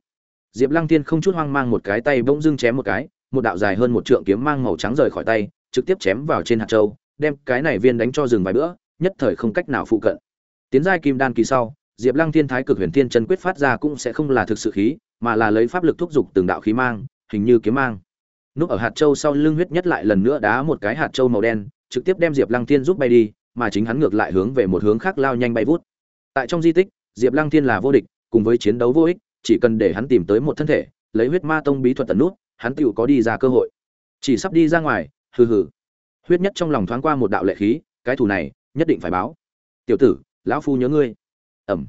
Diệp lăng tiên không chút hoang mang một cái tay bỗng dưng chém một cái một đạo dài hơn một trượng kiếm mang màu trắng rời khỏi tay, trực tiếp chém vào trên hạt châu, đem cái này viên đánh cho dừng vài bữa, nhất thời không cách nào phụ cận. Tiến giai kim đan kỳ sau, diệp lăng thiên thái cực huyền thiên chân quyết phát ra cũng sẽ không là thực sự khí, mà là lấy pháp lực thúc giục từng đạo khí mang, hình như kiếm mang. Núp ở hạt châu sau lưng huyết nhất lại lần nữa đá một cái hạt châu màu đen, trực tiếp đem diệp lăng thiên giúp bay đi, mà chính hắn ngược lại hướng về một hướng khác lao nhanh bay vút. Tại trong di tích, diệp lăng thiên là vô địch, cùng với chiến đấu vô ích, chỉ cần để hắn tìm tới một thân thể, lấy huyết ma tông bí thuật tận nút hắn tựu có đi ra cơ hội. Chỉ sắp đi ra ngoài, hừ hừ. Huyết nhất trong lòng thoáng qua một đạo lệ khí, cái thù này, nhất định phải báo. Tiểu tử, lão phu nhớ ngươi. Ẩm.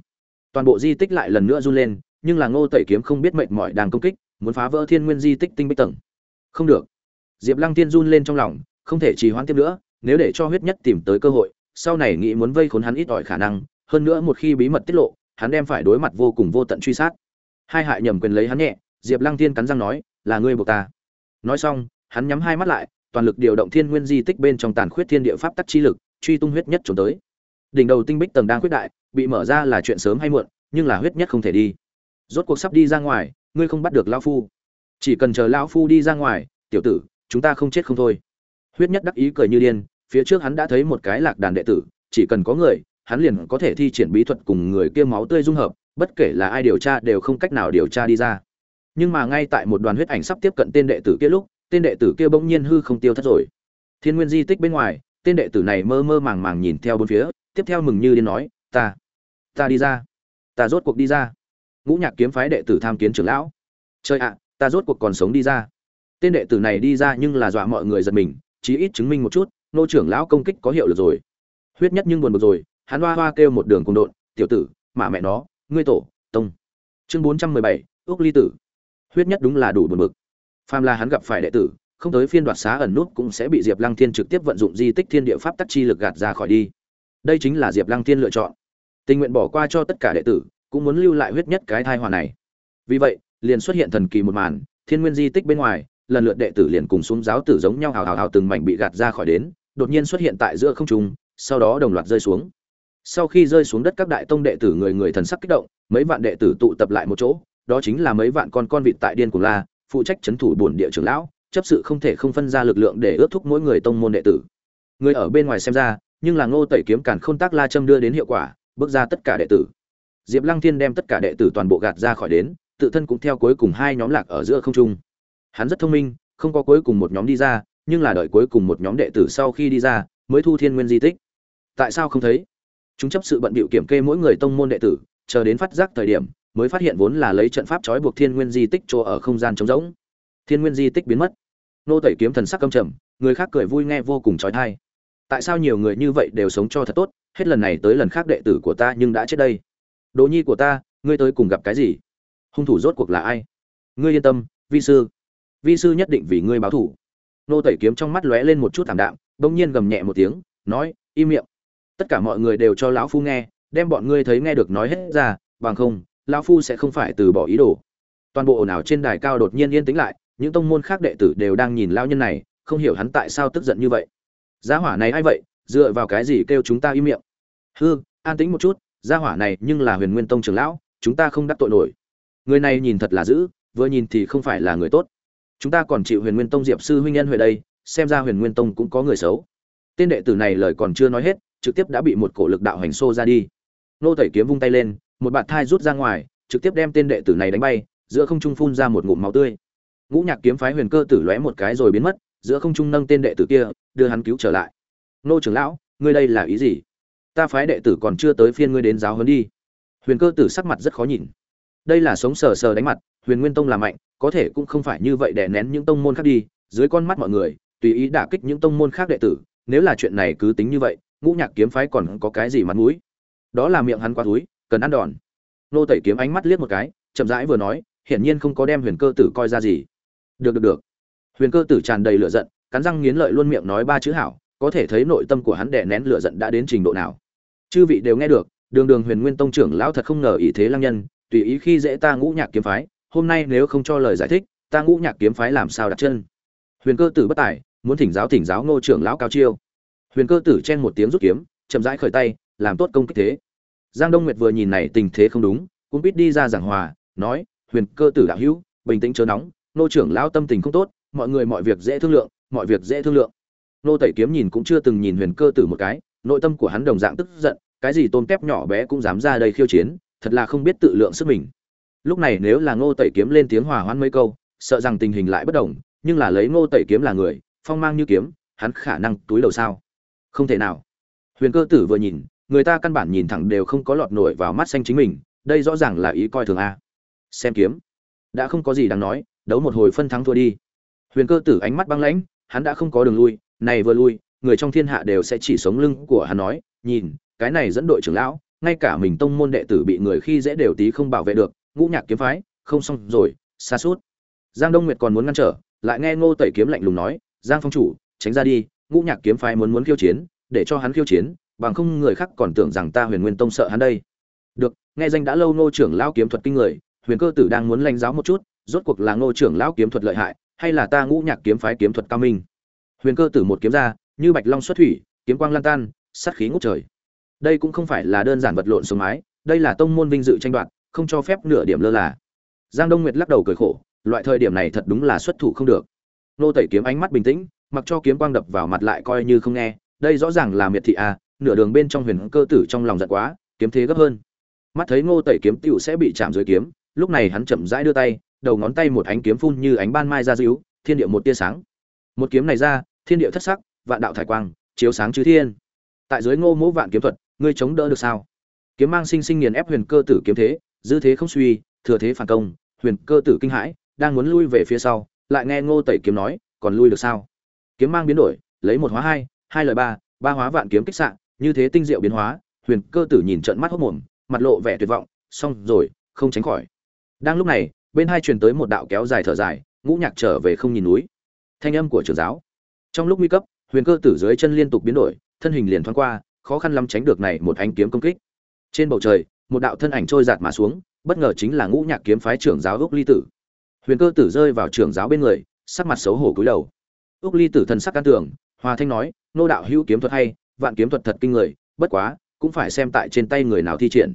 Toàn bộ di tích lại lần nữa run lên, nhưng là ngô tẩy kiếm không biết mệnh mỏi đang công kích, muốn phá vỡ thiên nguyên di tích tinh bích tầng. Không được. Diệp lăng tiên run lên trong lòng, không thể trì hoãn tiếp nữa, nếu để cho huyết nhất tìm tới cơ hội, sau này nghĩ muốn vây khốn hắn ít ỏi khả năng, hơn nữa một khi bí mật tiết lộ, hắn đem phải đối mặt vô cùng vô tận truy sát. Hai hại nhầm quyền lấy hắn nhẹ, diệp lăng tiên cắn răng nói là ngươi buộc ta. Nói xong, hắn nhắm hai mắt lại, toàn lực điều động thiên nguyên di tích bên trong tàn khuyết thiên địa pháp tắc chi lực, truy tung huyết nhất trốn tới. Đỉnh đầu tinh bích tầng đang khuyết đại, bị mở ra là chuyện sớm hay muộn, nhưng là huyết nhất không thể đi. Rốt cuộc sắp đi ra ngoài, ngươi không bắt được lão phu. Chỉ cần chờ lão phu đi ra ngoài, tiểu tử, chúng ta không chết không thôi. Huyết nhất đắc ý cười như điên, phía trước hắn đã thấy một cái lạc đàn đệ tử, chỉ cần có người, hắn liền có thể thi triển bí thuật cùng người kia máu tươi dung hợp, bất kể là ai điều tra đều không cách nào điều tra đi ra nhưng mà ngay tại một đoàn huyết ảnh sắp tiếp cận tên đệ tử kia lúc, tên đệ tử kia bỗng nhiên hư không tiêu thất rồi. Thiên nguyên di tích bên ngoài, tên đệ tử này mơ mơ màng màng nhìn theo bốn phía, tiếp theo mừng như điên nói, ta ta đi ra. Ta rốt cuộc đi ra. Ngũ nhạc kiếm phái đệ tử tham kiến trưởng lão. Chơi ạ, ta rốt cuộc còn sống đi ra. Tên đệ tử này đi ra nhưng là dọa mọi người giật mình, chí ít chứng minh một chút, nô trưởng lão công kích có hiệu lực rồi. Huyết nhất nhưng buồn bực rồi, hắn hoa hoa kêu một đường cùng độn, tiểu tử, mà mẹ nó, ngươi tổ, tông. Chương bốn trăm mười bảy, ước ly tử huyết nhất đúng là đủ buồn bực. Phàm là hắn gặp phải đệ tử, không tới phiên đoạt xá ẩn nút cũng sẽ bị diệp lăng thiên trực tiếp vận dụng di tích thiên địa pháp tắc chi lực gạt ra khỏi đi. Đây chính là diệp lăng thiên lựa chọn. Tình nguyện bỏ qua cho tất cả đệ tử, cũng muốn lưu lại huyết nhất cái thai hòa này. Vì vậy, liền xuất hiện thần kỳ một màn, thiên nguyên di tích bên ngoài, lần lượt đệ tử liền cùng xuống giáo tử giống nhau hào hào hào từng mảnh bị gạt ra khỏi đến, đột nhiên xuất hiện tại giữa không trung, sau đó đồng loạt rơi xuống. Sau khi rơi xuống đất các đại tông đệ tử người người thần sắc kích động, mấy vạn đệ tử tụ tập lại một chỗ đó chính là mấy vạn con con vịt tại điên cùng la, phụ trách chấn thủ bổn địa trưởng lão, chấp sự không thể không phân ra lực lượng để ước thúc mỗi người tông môn đệ tử. Người ở bên ngoài xem ra, nhưng là ngô tẩy kiếm càn khôn tác la châm đưa đến hiệu quả, bước ra tất cả đệ tử. Diệp lăng thiên đem tất cả đệ tử toàn bộ gạt ra khỏi đến, tự thân cũng theo cuối cùng hai nhóm lạc ở giữa không trung. Hắn rất thông minh, không có cuối cùng một nhóm đi ra, nhưng là đợi cuối cùng một nhóm đệ tử sau khi đi ra, mới thu thiên nguyên di tích. Tại sao không thấy? Chúng chấp sự bận bịu kiểm kê mỗi người tông môn đệ tử, chờ đến phát giác thời điểm mới phát hiện vốn là lấy trận pháp trói buộc thiên nguyên di tích chỗ ở không gian trống rỗng. Thiên nguyên di tích biến mất. Nô tẩy kiếm thần sắc căm trầm, người khác cười vui nghe vô cùng trói thai. Tại sao nhiều người như vậy đều sống cho thật tốt, hết lần này tới lần khác đệ tử của ta nhưng đã chết đây. Đỗ nhi của ta, ngươi tới cùng gặp cái gì? Hung thủ rốt cuộc là ai? Ngươi yên tâm, vi sư. Vi sư nhất định vì ngươi báo thủ. Nô tẩy kiếm trong mắt lóe lên một chút thảm đạm, bỗng nhiên gầm nhẹ một tiếng, nói, im miệng. Tất cả mọi người đều cho lão phu nghe, đem bọn ngươi thấy nghe được nói hết ra, bằng không lão phu sẽ không phải từ bỏ ý đồ. Toàn bộ ồn ào trên đài cao đột nhiên yên tĩnh lại, những tông môn khác đệ tử đều đang nhìn lão nhân này, không hiểu hắn tại sao tức giận như vậy. Gia hỏa này ai vậy? Dựa vào cái gì kêu chúng ta im miệng? Hư, an tĩnh một chút, gia hỏa này nhưng là huyền nguyên tông trưởng lão, chúng ta không đắc tội nổi. Người này nhìn thật là dữ, vừa nhìn thì không phải là người tốt. Chúng ta còn chịu huyền nguyên tông diệp sư huynh nhân huệ đây, xem ra huyền nguyên tông cũng có người xấu. Tên đệ tử này lời còn chưa nói hết, trực tiếp đã bị một cổ lực đạo hành xô ra đi. Nô tẩy kiếm vung tay lên một bạt thai rút ra ngoài, trực tiếp đem tên đệ tử này đánh bay, giữa không trung phun ra một ngụm máu tươi. Ngũ nhạc kiếm phái huyền cơ tử lóe một cái rồi biến mất, giữa không trung nâng tên đệ tử kia, đưa hắn cứu trở lại. Nô trưởng lão, ngươi đây là ý gì? Ta phái đệ tử còn chưa tới phiên ngươi đến giáo huấn đi. Huyền cơ tử sắc mặt rất khó nhìn. Đây là sống sờ sờ đánh mặt, huyền nguyên tông là mạnh, có thể cũng không phải như vậy để nén những tông môn khác đi. Dưới con mắt mọi người, tùy ý đả kích những tông môn khác đệ tử, nếu là chuyện này cứ tính như vậy, ngũ nhạc kiếm phái còn có cái gì mặt mũi? Đó là miệng hắn qua túi cần ăn đòn. Nô tẩy kiếm ánh mắt liếc một cái, chậm rãi vừa nói, hiển nhiên không có đem huyền cơ tử coi ra gì. Được được được. Huyền cơ tử tràn đầy lửa giận, cắn răng nghiến lợi luôn miệng nói ba chữ hảo, có thể thấy nội tâm của hắn đè nén lửa giận đã đến trình độ nào. Chư vị đều nghe được, đường đường huyền nguyên tông trưởng lão thật không ngờ ý thế lăng nhân, tùy ý khi dễ ta ngũ nhạc kiếm phái, hôm nay nếu không cho lời giải thích, ta ngũ nhạc kiếm phái làm sao đặt chân? Huyền cơ tử bất tài, muốn thỉnh giáo thỉnh giáo ngô trưởng lão cao chiêu. Huyền cơ tử chen một tiếng rút kiếm, chậm rãi khởi tay, làm tốt công kích thế giang đông nguyệt vừa nhìn này tình thế không đúng, cũng biết đi ra giảng hòa, nói, huyền cơ tử đạo hữu, bình tĩnh chớ nóng, nô trưởng lão tâm tình không tốt, mọi người mọi việc dễ thương lượng, mọi việc dễ thương lượng. Nô tẩy kiếm nhìn cũng chưa từng nhìn huyền cơ tử một cái, nội tâm của hắn đồng dạng tức giận, cái gì tôm tép nhỏ bé cũng dám ra đây khiêu chiến, thật là không biết tự lượng sức mình. Lúc này nếu là ngô tẩy kiếm lên tiếng hòa hoãn mấy câu, sợ rằng tình hình lại bất đồng, nhưng là lấy ngô tẩy kiếm là người, phong mang như kiếm, hắn khả năng túi đầu sao? Không thể nào. Huyền cơ tử vừa nhìn người ta căn bản nhìn thẳng đều không có lọt nổi vào mắt xanh chính mình, đây rõ ràng là ý coi thường a. Xem kiếm. Đã không có gì đáng nói, đấu một hồi phân thắng thua đi. Huyền cơ tử ánh mắt băng lãnh, hắn đã không có đường lui, này vừa lui, người trong thiên hạ đều sẽ chỉ sống lưng của hắn nói, nhìn, cái này dẫn đội trưởng lão, ngay cả mình tông môn đệ tử bị người khi dễ đều tí không bảo vệ được, ngũ nhạc kiếm phái, không xong rồi, xa suốt. Giang đông nguyệt còn muốn ngăn trở, lại nghe ngô tẩy kiếm lạnh lùng nói, giang phong chủ, tránh ra đi, ngũ nhạc kiếm phái muốn muốn khiêu chiến, để cho hắn khiêu chiến bằng không người khác còn tưởng rằng ta huyền nguyên tông sợ hắn đây. Được, nghe danh đã lâu ngô trưởng lão kiếm thuật kinh người, huyền cơ tử đang muốn lãnh giáo một chút, rốt cuộc là ngô trưởng lão kiếm thuật lợi hại, hay là ta ngũ nhạc kiếm phái kiếm thuật cao minh? Huyền cơ tử một kiếm ra, như bạch long xuất thủy, kiếm quang lan tan, sát khí ngút trời. Đây cũng không phải là đơn giản vật lộn xuống mái, đây là tông môn vinh dự tranh đoạt, không cho phép nửa điểm lơ là. Giang đông nguyệt lắc đầu cười khổ, loại thời điểm này thật đúng là xuất thủ không được. Nô tẩy kiếm ánh mắt bình tĩnh, mặc cho kiếm quang đập vào mặt lại coi như không nghe, đây rõ ràng là miệt thị a nửa đường bên trong huyền cơ tử trong lòng giận quá, kiếm thế gấp hơn. Mắt thấy ngô tẩy kiếm tựu sẽ bị chạm dưới kiếm, lúc này hắn chậm rãi đưa tay, đầu ngón tay một ánh kiếm phun như ánh ban mai ra díu thiên địa một tia sáng. Một kiếm này ra, thiên địa thất sắc, vạn đạo thải quang, chiếu sáng chư thiên. Tại dưới ngô mỗ vạn kiếm thuật, ngươi chống đỡ được sao? Kiếm mang sinh sinh nghiền ép huyền cơ tử kiếm thế, dư thế không suy, thừa thế phản công, huyền cơ tử kinh hãi, đang muốn lui về phía sau, lại nghe ngô tẩy kiếm nói, còn lui được sao? Kiếm mang biến đổi, lấy một hóa hai hai lời ba ba hóa vạn kiếm kích sạn như thế tinh diệu biến hóa, huyền cơ tử nhìn trận mắt hốc mồm, mặt lộ vẻ tuyệt vọng, xong rồi, không tránh khỏi. Đang lúc này, bên hai truyền tới một đạo kéo dài thở dài, ngũ nhạc trở về không nhìn núi. Thanh âm của trưởng giáo. Trong lúc nguy cấp, huyền cơ tử dưới chân liên tục biến đổi, thân hình liền thoáng qua, khó khăn lắm tránh được này một ánh kiếm công kích. Trên bầu trời, một đạo thân ảnh trôi giạt mà xuống, bất ngờ chính là ngũ nhạc kiếm phái trưởng giáo úc ly tử. Huyền cơ tử rơi vào trưởng giáo bên người, sắc mặt xấu hổ cúi đầu. Úc ly tử thân sắc can tưởng hòa thanh nói, nô đạo hữu kiếm thuật hay vạn kiếm thuật thật kinh người bất quá cũng phải xem tại trên tay người nào thi triển.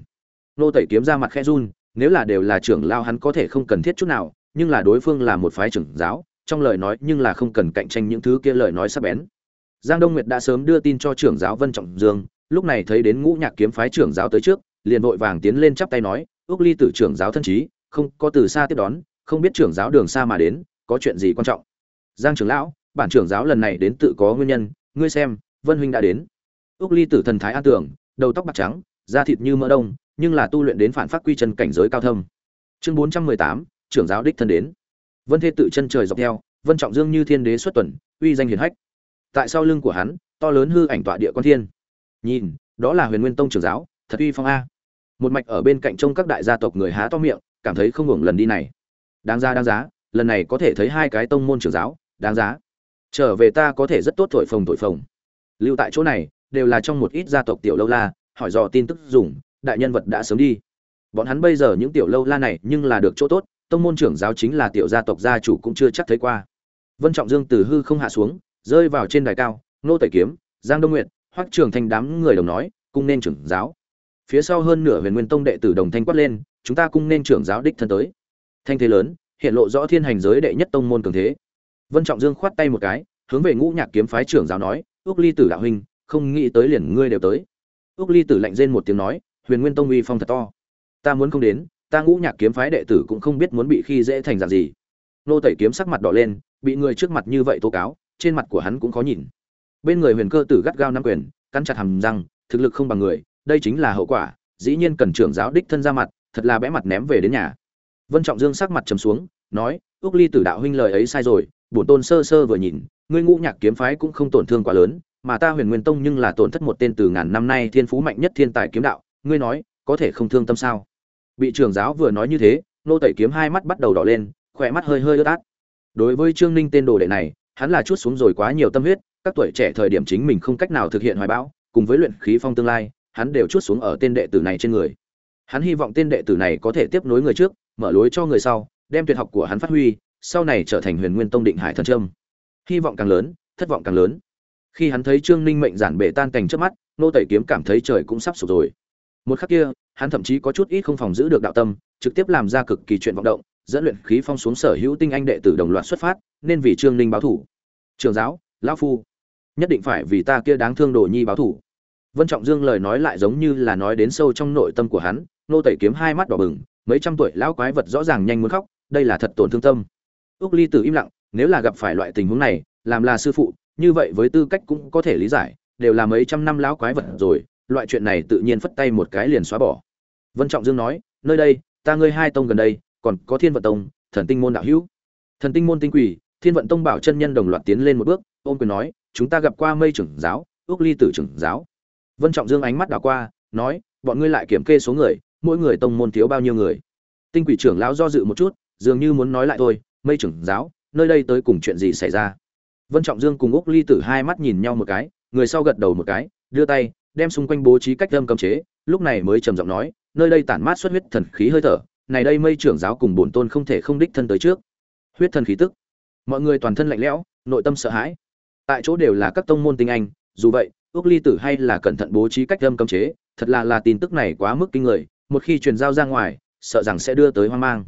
Nô tẩy kiếm ra mặt khẽ run nếu là đều là trưởng lao hắn có thể không cần thiết chút nào nhưng là đối phương là một phái trưởng giáo trong lời nói nhưng là không cần cạnh tranh những thứ kia lời nói sắc bén. Giang đông nguyệt đã sớm đưa tin cho trưởng giáo vân trọng dương lúc này thấy đến ngũ nhạc kiếm phái trưởng giáo tới trước liền vội vàng tiến lên chắp tay nói ước ly tử trưởng giáo thân chí, không có từ xa tiếp đón không biết trưởng giáo đường xa mà đến có chuyện gì quan trọng? Giang trưởng lão bản trưởng giáo lần này đến tự có nguyên nhân ngươi xem vân huynh đã đến. Úc ly tử thần thái an tưởng, đầu tóc bạc trắng, da thịt như mỡ đông, nhưng là tu luyện đến phản phát quy chân cảnh giới cao thâm. Chương bốn trăm mười tám, trưởng giáo đích thân đến. Vân thê tự chân trời dọc theo, vân trọng dương như thiên đế xuất tuần, uy danh hiển hách. Tại sau lưng của hắn, to lớn hư ảnh tọa địa quan thiên. Nhìn, đó là huyền nguyên tông trưởng giáo, thật uy phong a. Một mạch ở bên cạnh trông các đại gia tộc người há to miệng, cảm thấy không hưởng lần đi này. Đáng ra đáng giá, lần này có thể thấy hai cái tông môn trưởng giáo, đáng giá. Trở về ta có thể rất tốt thổi phồng thổi phồng. Lưu tại chỗ này đều là trong một ít gia tộc tiểu lâu la, hỏi dò tin tức dùng, đại nhân vật đã sớm đi. Bọn hắn bây giờ những tiểu lâu la này nhưng là được chỗ tốt, tông môn trưởng giáo chính là tiểu gia tộc gia chủ cũng chưa chắc thấy qua. Vân trọng dương từ hư không hạ xuống, rơi vào trên đài cao nô tẩy kiếm, giang đông nguyện hoắc trường thanh đám người đồng nói, cung nên trưởng giáo. Phía sau hơn nửa huyền nguyên tông đệ tử đồng thanh quát lên, chúng ta cung nên trưởng giáo đích thân tới. Thanh thế lớn, hiện lộ rõ thiên hành giới đệ nhất tông môn cường thế. Vân trọng dương khoát tay một cái, hướng về ngũ nhạc kiếm phái trưởng giáo nói, ước ly tử đạo huynh không nghĩ tới liền ngươi đều tới. Ước ly tử lạnh rên một tiếng nói, huyền nguyên tông uy phong thật to. Ta muốn không đến, ta ngũ nhạc kiếm phái đệ tử cũng không biết muốn bị khi dễ thành dạng gì. Nô tẩy kiếm sắc mặt đỏ lên, bị người trước mặt như vậy tố cáo, trên mặt của hắn cũng khó nhìn. Bên người huyền cơ tử gắt gao nắm quyền, cắn chặt hàm răng, thực lực không bằng người, đây chính là hậu quả, dĩ nhiên cần trưởng giáo đích thân ra mặt, thật là bẽ mặt ném về đến nhà. Vân trọng dương sắc mặt trầm xuống, nói ước ly tử đạo huynh lời ấy sai rồi, bổn tôn sơ sơ vừa nhìn, ngươi ngũ nhạc kiếm phái cũng không tổn thương quá lớn mà ta huyền nguyên tông nhưng là tổn thất một tên từ ngàn năm nay thiên phú mạnh nhất thiên tài kiếm đạo, ngươi nói, có thể không thương tâm sao? Bị trưởng giáo vừa nói như thế, nô tẩy kiếm hai mắt bắt đầu đỏ lên, khỏe mắt hơi hơi ướt át. Đối với trương ninh tên đồ đệ này, hắn là chút xuống rồi quá nhiều tâm huyết, các tuổi trẻ thời điểm chính mình không cách nào thực hiện hoài bão, cùng với luyện khí phong tương lai, hắn đều chút xuống ở tên đệ tử này trên người. Hắn hy vọng tên đệ tử này có thể tiếp nối người trước, mở lối cho người sau, đem tuyệt học của hắn phát huy, sau này trở thành huyền nguyên tông định hải thần trâm hy vọng càng lớn, thất vọng càng lớn khi hắn thấy trương ninh mệnh giản bể tan cành trước mắt, nô tẩy kiếm cảm thấy trời cũng sắp sụp rồi. Một khắc kia, hắn thậm chí có chút ít không phòng giữ được đạo tâm, trực tiếp làm ra cực kỳ chuyện vọng động, dẫn luyện khí phong xuống sở hữu tinh anh đệ tử đồng loạt xuất phát, nên vì trương ninh báo thủ. Trường giáo, lão phu, nhất định phải vì ta kia đáng thương đồ nhi báo thủ. Vân trọng dương lời nói lại giống như là nói đến sâu trong nội tâm của hắn, nô tẩy kiếm hai mắt đỏ bừng, mấy trăm tuổi lão quái vật rõ ràng nhanh muốn khóc, đây là thật tổn thương tâm. Úc ly tử im lặng, nếu là gặp phải loại tình huống này, làm là sư phụ như vậy với tư cách cũng có thể lý giải, đều là mấy trăm năm lão quái vật rồi, loại chuyện này tự nhiên phất tay một cái liền xóa bỏ. Vân trọng dương nói, nơi đây, ta ngươi hai tông gần đây, còn có thiên vận tông, thần tinh môn đạo hữu. Thần tinh môn tinh quỷ, thiên vận tông bảo chân nhân đồng loạt tiến lên một bước, ôm quyền nói, chúng ta gặp qua mây trưởng giáo, ước ly tử trưởng giáo. Vân trọng dương ánh mắt đảo qua, nói, bọn ngươi lại kiểm kê số người, mỗi người tông môn thiếu bao nhiêu người? Tinh quỷ trưởng lão do dự một chút, dường như muốn nói lại thôi, mây trưởng giáo, nơi đây tới cùng chuyện gì xảy ra? Vân trọng dương cùng úc ly tử hai mắt nhìn nhau một cái, người sau gật đầu một cái, đưa tay, đem xung quanh bố trí cách âm cấm chế, lúc này mới trầm giọng nói, nơi đây tản mát xuất huyết thần khí hơi thở, này đây mây trưởng giáo cùng bổn tôn không thể không đích thân tới trước. Huyết thần khí tức. Mọi người toàn thân lạnh lẽo, nội tâm sợ hãi. Tại chỗ đều là các tông môn tinh anh, dù vậy, Úc ly tử hay là cẩn thận bố trí cách âm cấm chế, thật là là tin tức này quá mức kinh người, một khi truyền giao ra ngoài, sợ rằng sẽ đưa tới hoang mang.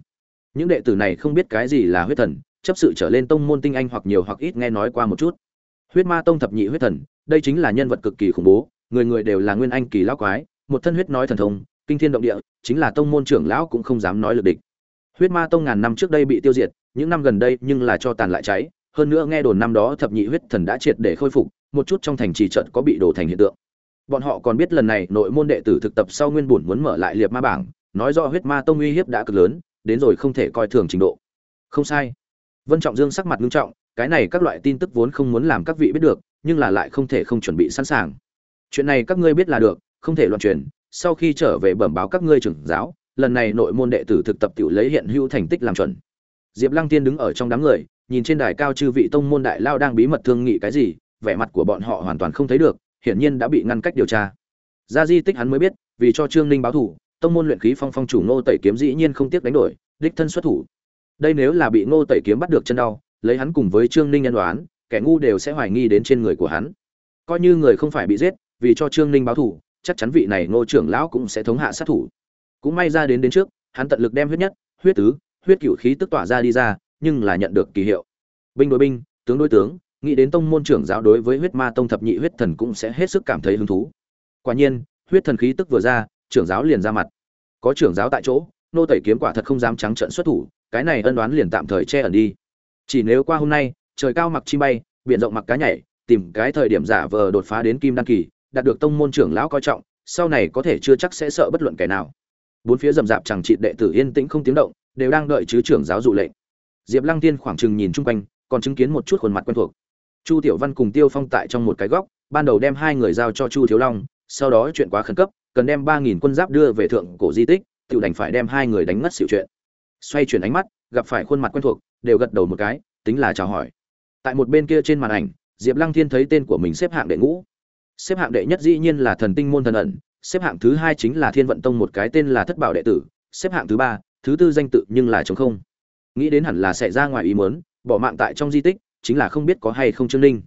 Những đệ tử này không biết cái gì là huyết thần chấp sự trở lên tông môn tinh anh hoặc nhiều hoặc ít nghe nói qua một chút. Huyết ma tông thập nhị huyết thần, đây chính là nhân vật cực kỳ khủng bố, người người đều là nguyên anh kỳ lão quái, một thân huyết nói thần thông, kinh thiên động địa, chính là tông môn trưởng lão cũng không dám nói lực địch. Huyết ma tông ngàn năm trước đây bị tiêu diệt, những năm gần đây nhưng là cho tàn lại cháy, hơn nữa nghe đồn năm đó thập nhị huyết thần đã triệt để khôi phục, một chút trong thành trì trận có bị đổ thành hiện tượng. Bọn họ còn biết lần này nội môn đệ tử thực tập sau nguyên bổn muốn mở lại liệt ma bảng, nói do huyết ma tông uy hiếp đã cực lớn, đến rồi không thể coi thường trình độ. Không sai vân trọng dương sắc mặt nghiêm trọng, cái này các loại tin tức vốn không muốn làm các vị biết được, nhưng là lại không thể không chuẩn bị sẵn sàng. Chuyện này các ngươi biết là được, không thể loạn truyền, sau khi trở về bẩm báo các ngươi trưởng giáo, lần này nội môn đệ tử thực tập tiểu lấy hiện hữu thành tích làm chuẩn. Diệp lăng tiên đứng ở trong đám người, nhìn trên đài cao chư vị tông môn đại lao đang bí mật thương nghị cái gì, vẻ mặt của bọn họ hoàn toàn không thấy được, hiển nhiên đã bị ngăn cách điều tra. Ra di tích hắn mới biết, vì cho trương ninh báo thủ, tông môn luyện khí phong phong chủ ngô tẩy kiếm dĩ nhiên không tiếc đánh đổi, đích thân xuất thủ đây nếu là bị ngô tẩy kiếm bắt được chân đau, lấy hắn cùng với trương ninh nhân đoán, kẻ ngu đều sẽ hoài nghi đến trên người của hắn. Coi như người không phải bị giết, vì cho trương ninh báo thủ chắc chắn vị này ngô trưởng lão cũng sẽ thống hạ sát thủ. Cũng may ra đến đến trước, hắn tận lực đem huyết nhất, huyết tứ, huyết cửu khí tức tỏa ra đi ra, nhưng là nhận được kỳ hiệu. Binh đối binh, tướng đối tướng, nghĩ đến tông môn trưởng giáo đối với huyết ma tông thập nhị huyết thần cũng sẽ hết sức cảm thấy hứng thú. Quả nhiên, huyết thần khí tức vừa ra, trưởng giáo liền ra mặt. Có trưởng giáo tại chỗ nô tẩy kiếm quả thật không dám trắng trợn xuất thủ cái này ân đoán liền tạm thời che ẩn đi. Chỉ nếu qua hôm nay, trời cao mặc chim bay, biển rộng mặc cá nhảy, tìm cái thời điểm giả vờ đột phá đến kim đăng kỳ, đạt được tông môn trưởng lão coi trọng, sau này có thể chưa chắc sẽ sợ bất luận kẻ nào. Bốn phía rầm rạp chẳng trị đệ tử yên tĩnh không tiếng động, đều đang đợi chứ trưởng giáo dụ lệnh. Diệp lăng tiên khoảng chừng nhìn chung quanh, còn chứng kiến một chút khuôn mặt quen thuộc. Chu tiểu văn cùng tiêu phong tại trong một cái góc, ban đầu đem hai người giao cho chu thiếu long, sau đó chuyện quá khẩn cấp, cần đem ba nghìn quân giáp đưa về thượng cổ di tích tự đành phải đem hai người đánh ngất xỉu chuyện xoay chuyển ánh mắt, gặp phải khuôn mặt quen thuộc, đều gật đầu một cái, tính là chào hỏi. Tại một bên kia trên màn ảnh, diệp lăng thiên thấy tên của mình xếp hạng đệ ngũ. Xếp hạng đệ nhất dĩ nhiên là thần tinh môn thần ẩn, xếp hạng thứ hai chính là thiên vận tông một cái tên là thất bảo đệ tử, xếp hạng thứ ba, thứ tư danh tự nhưng là chống không. Nghĩ đến hẳn là sẽ ra ngoài ý muốn, bỏ mạng tại trong di tích, chính là không biết có hay không trương ninh.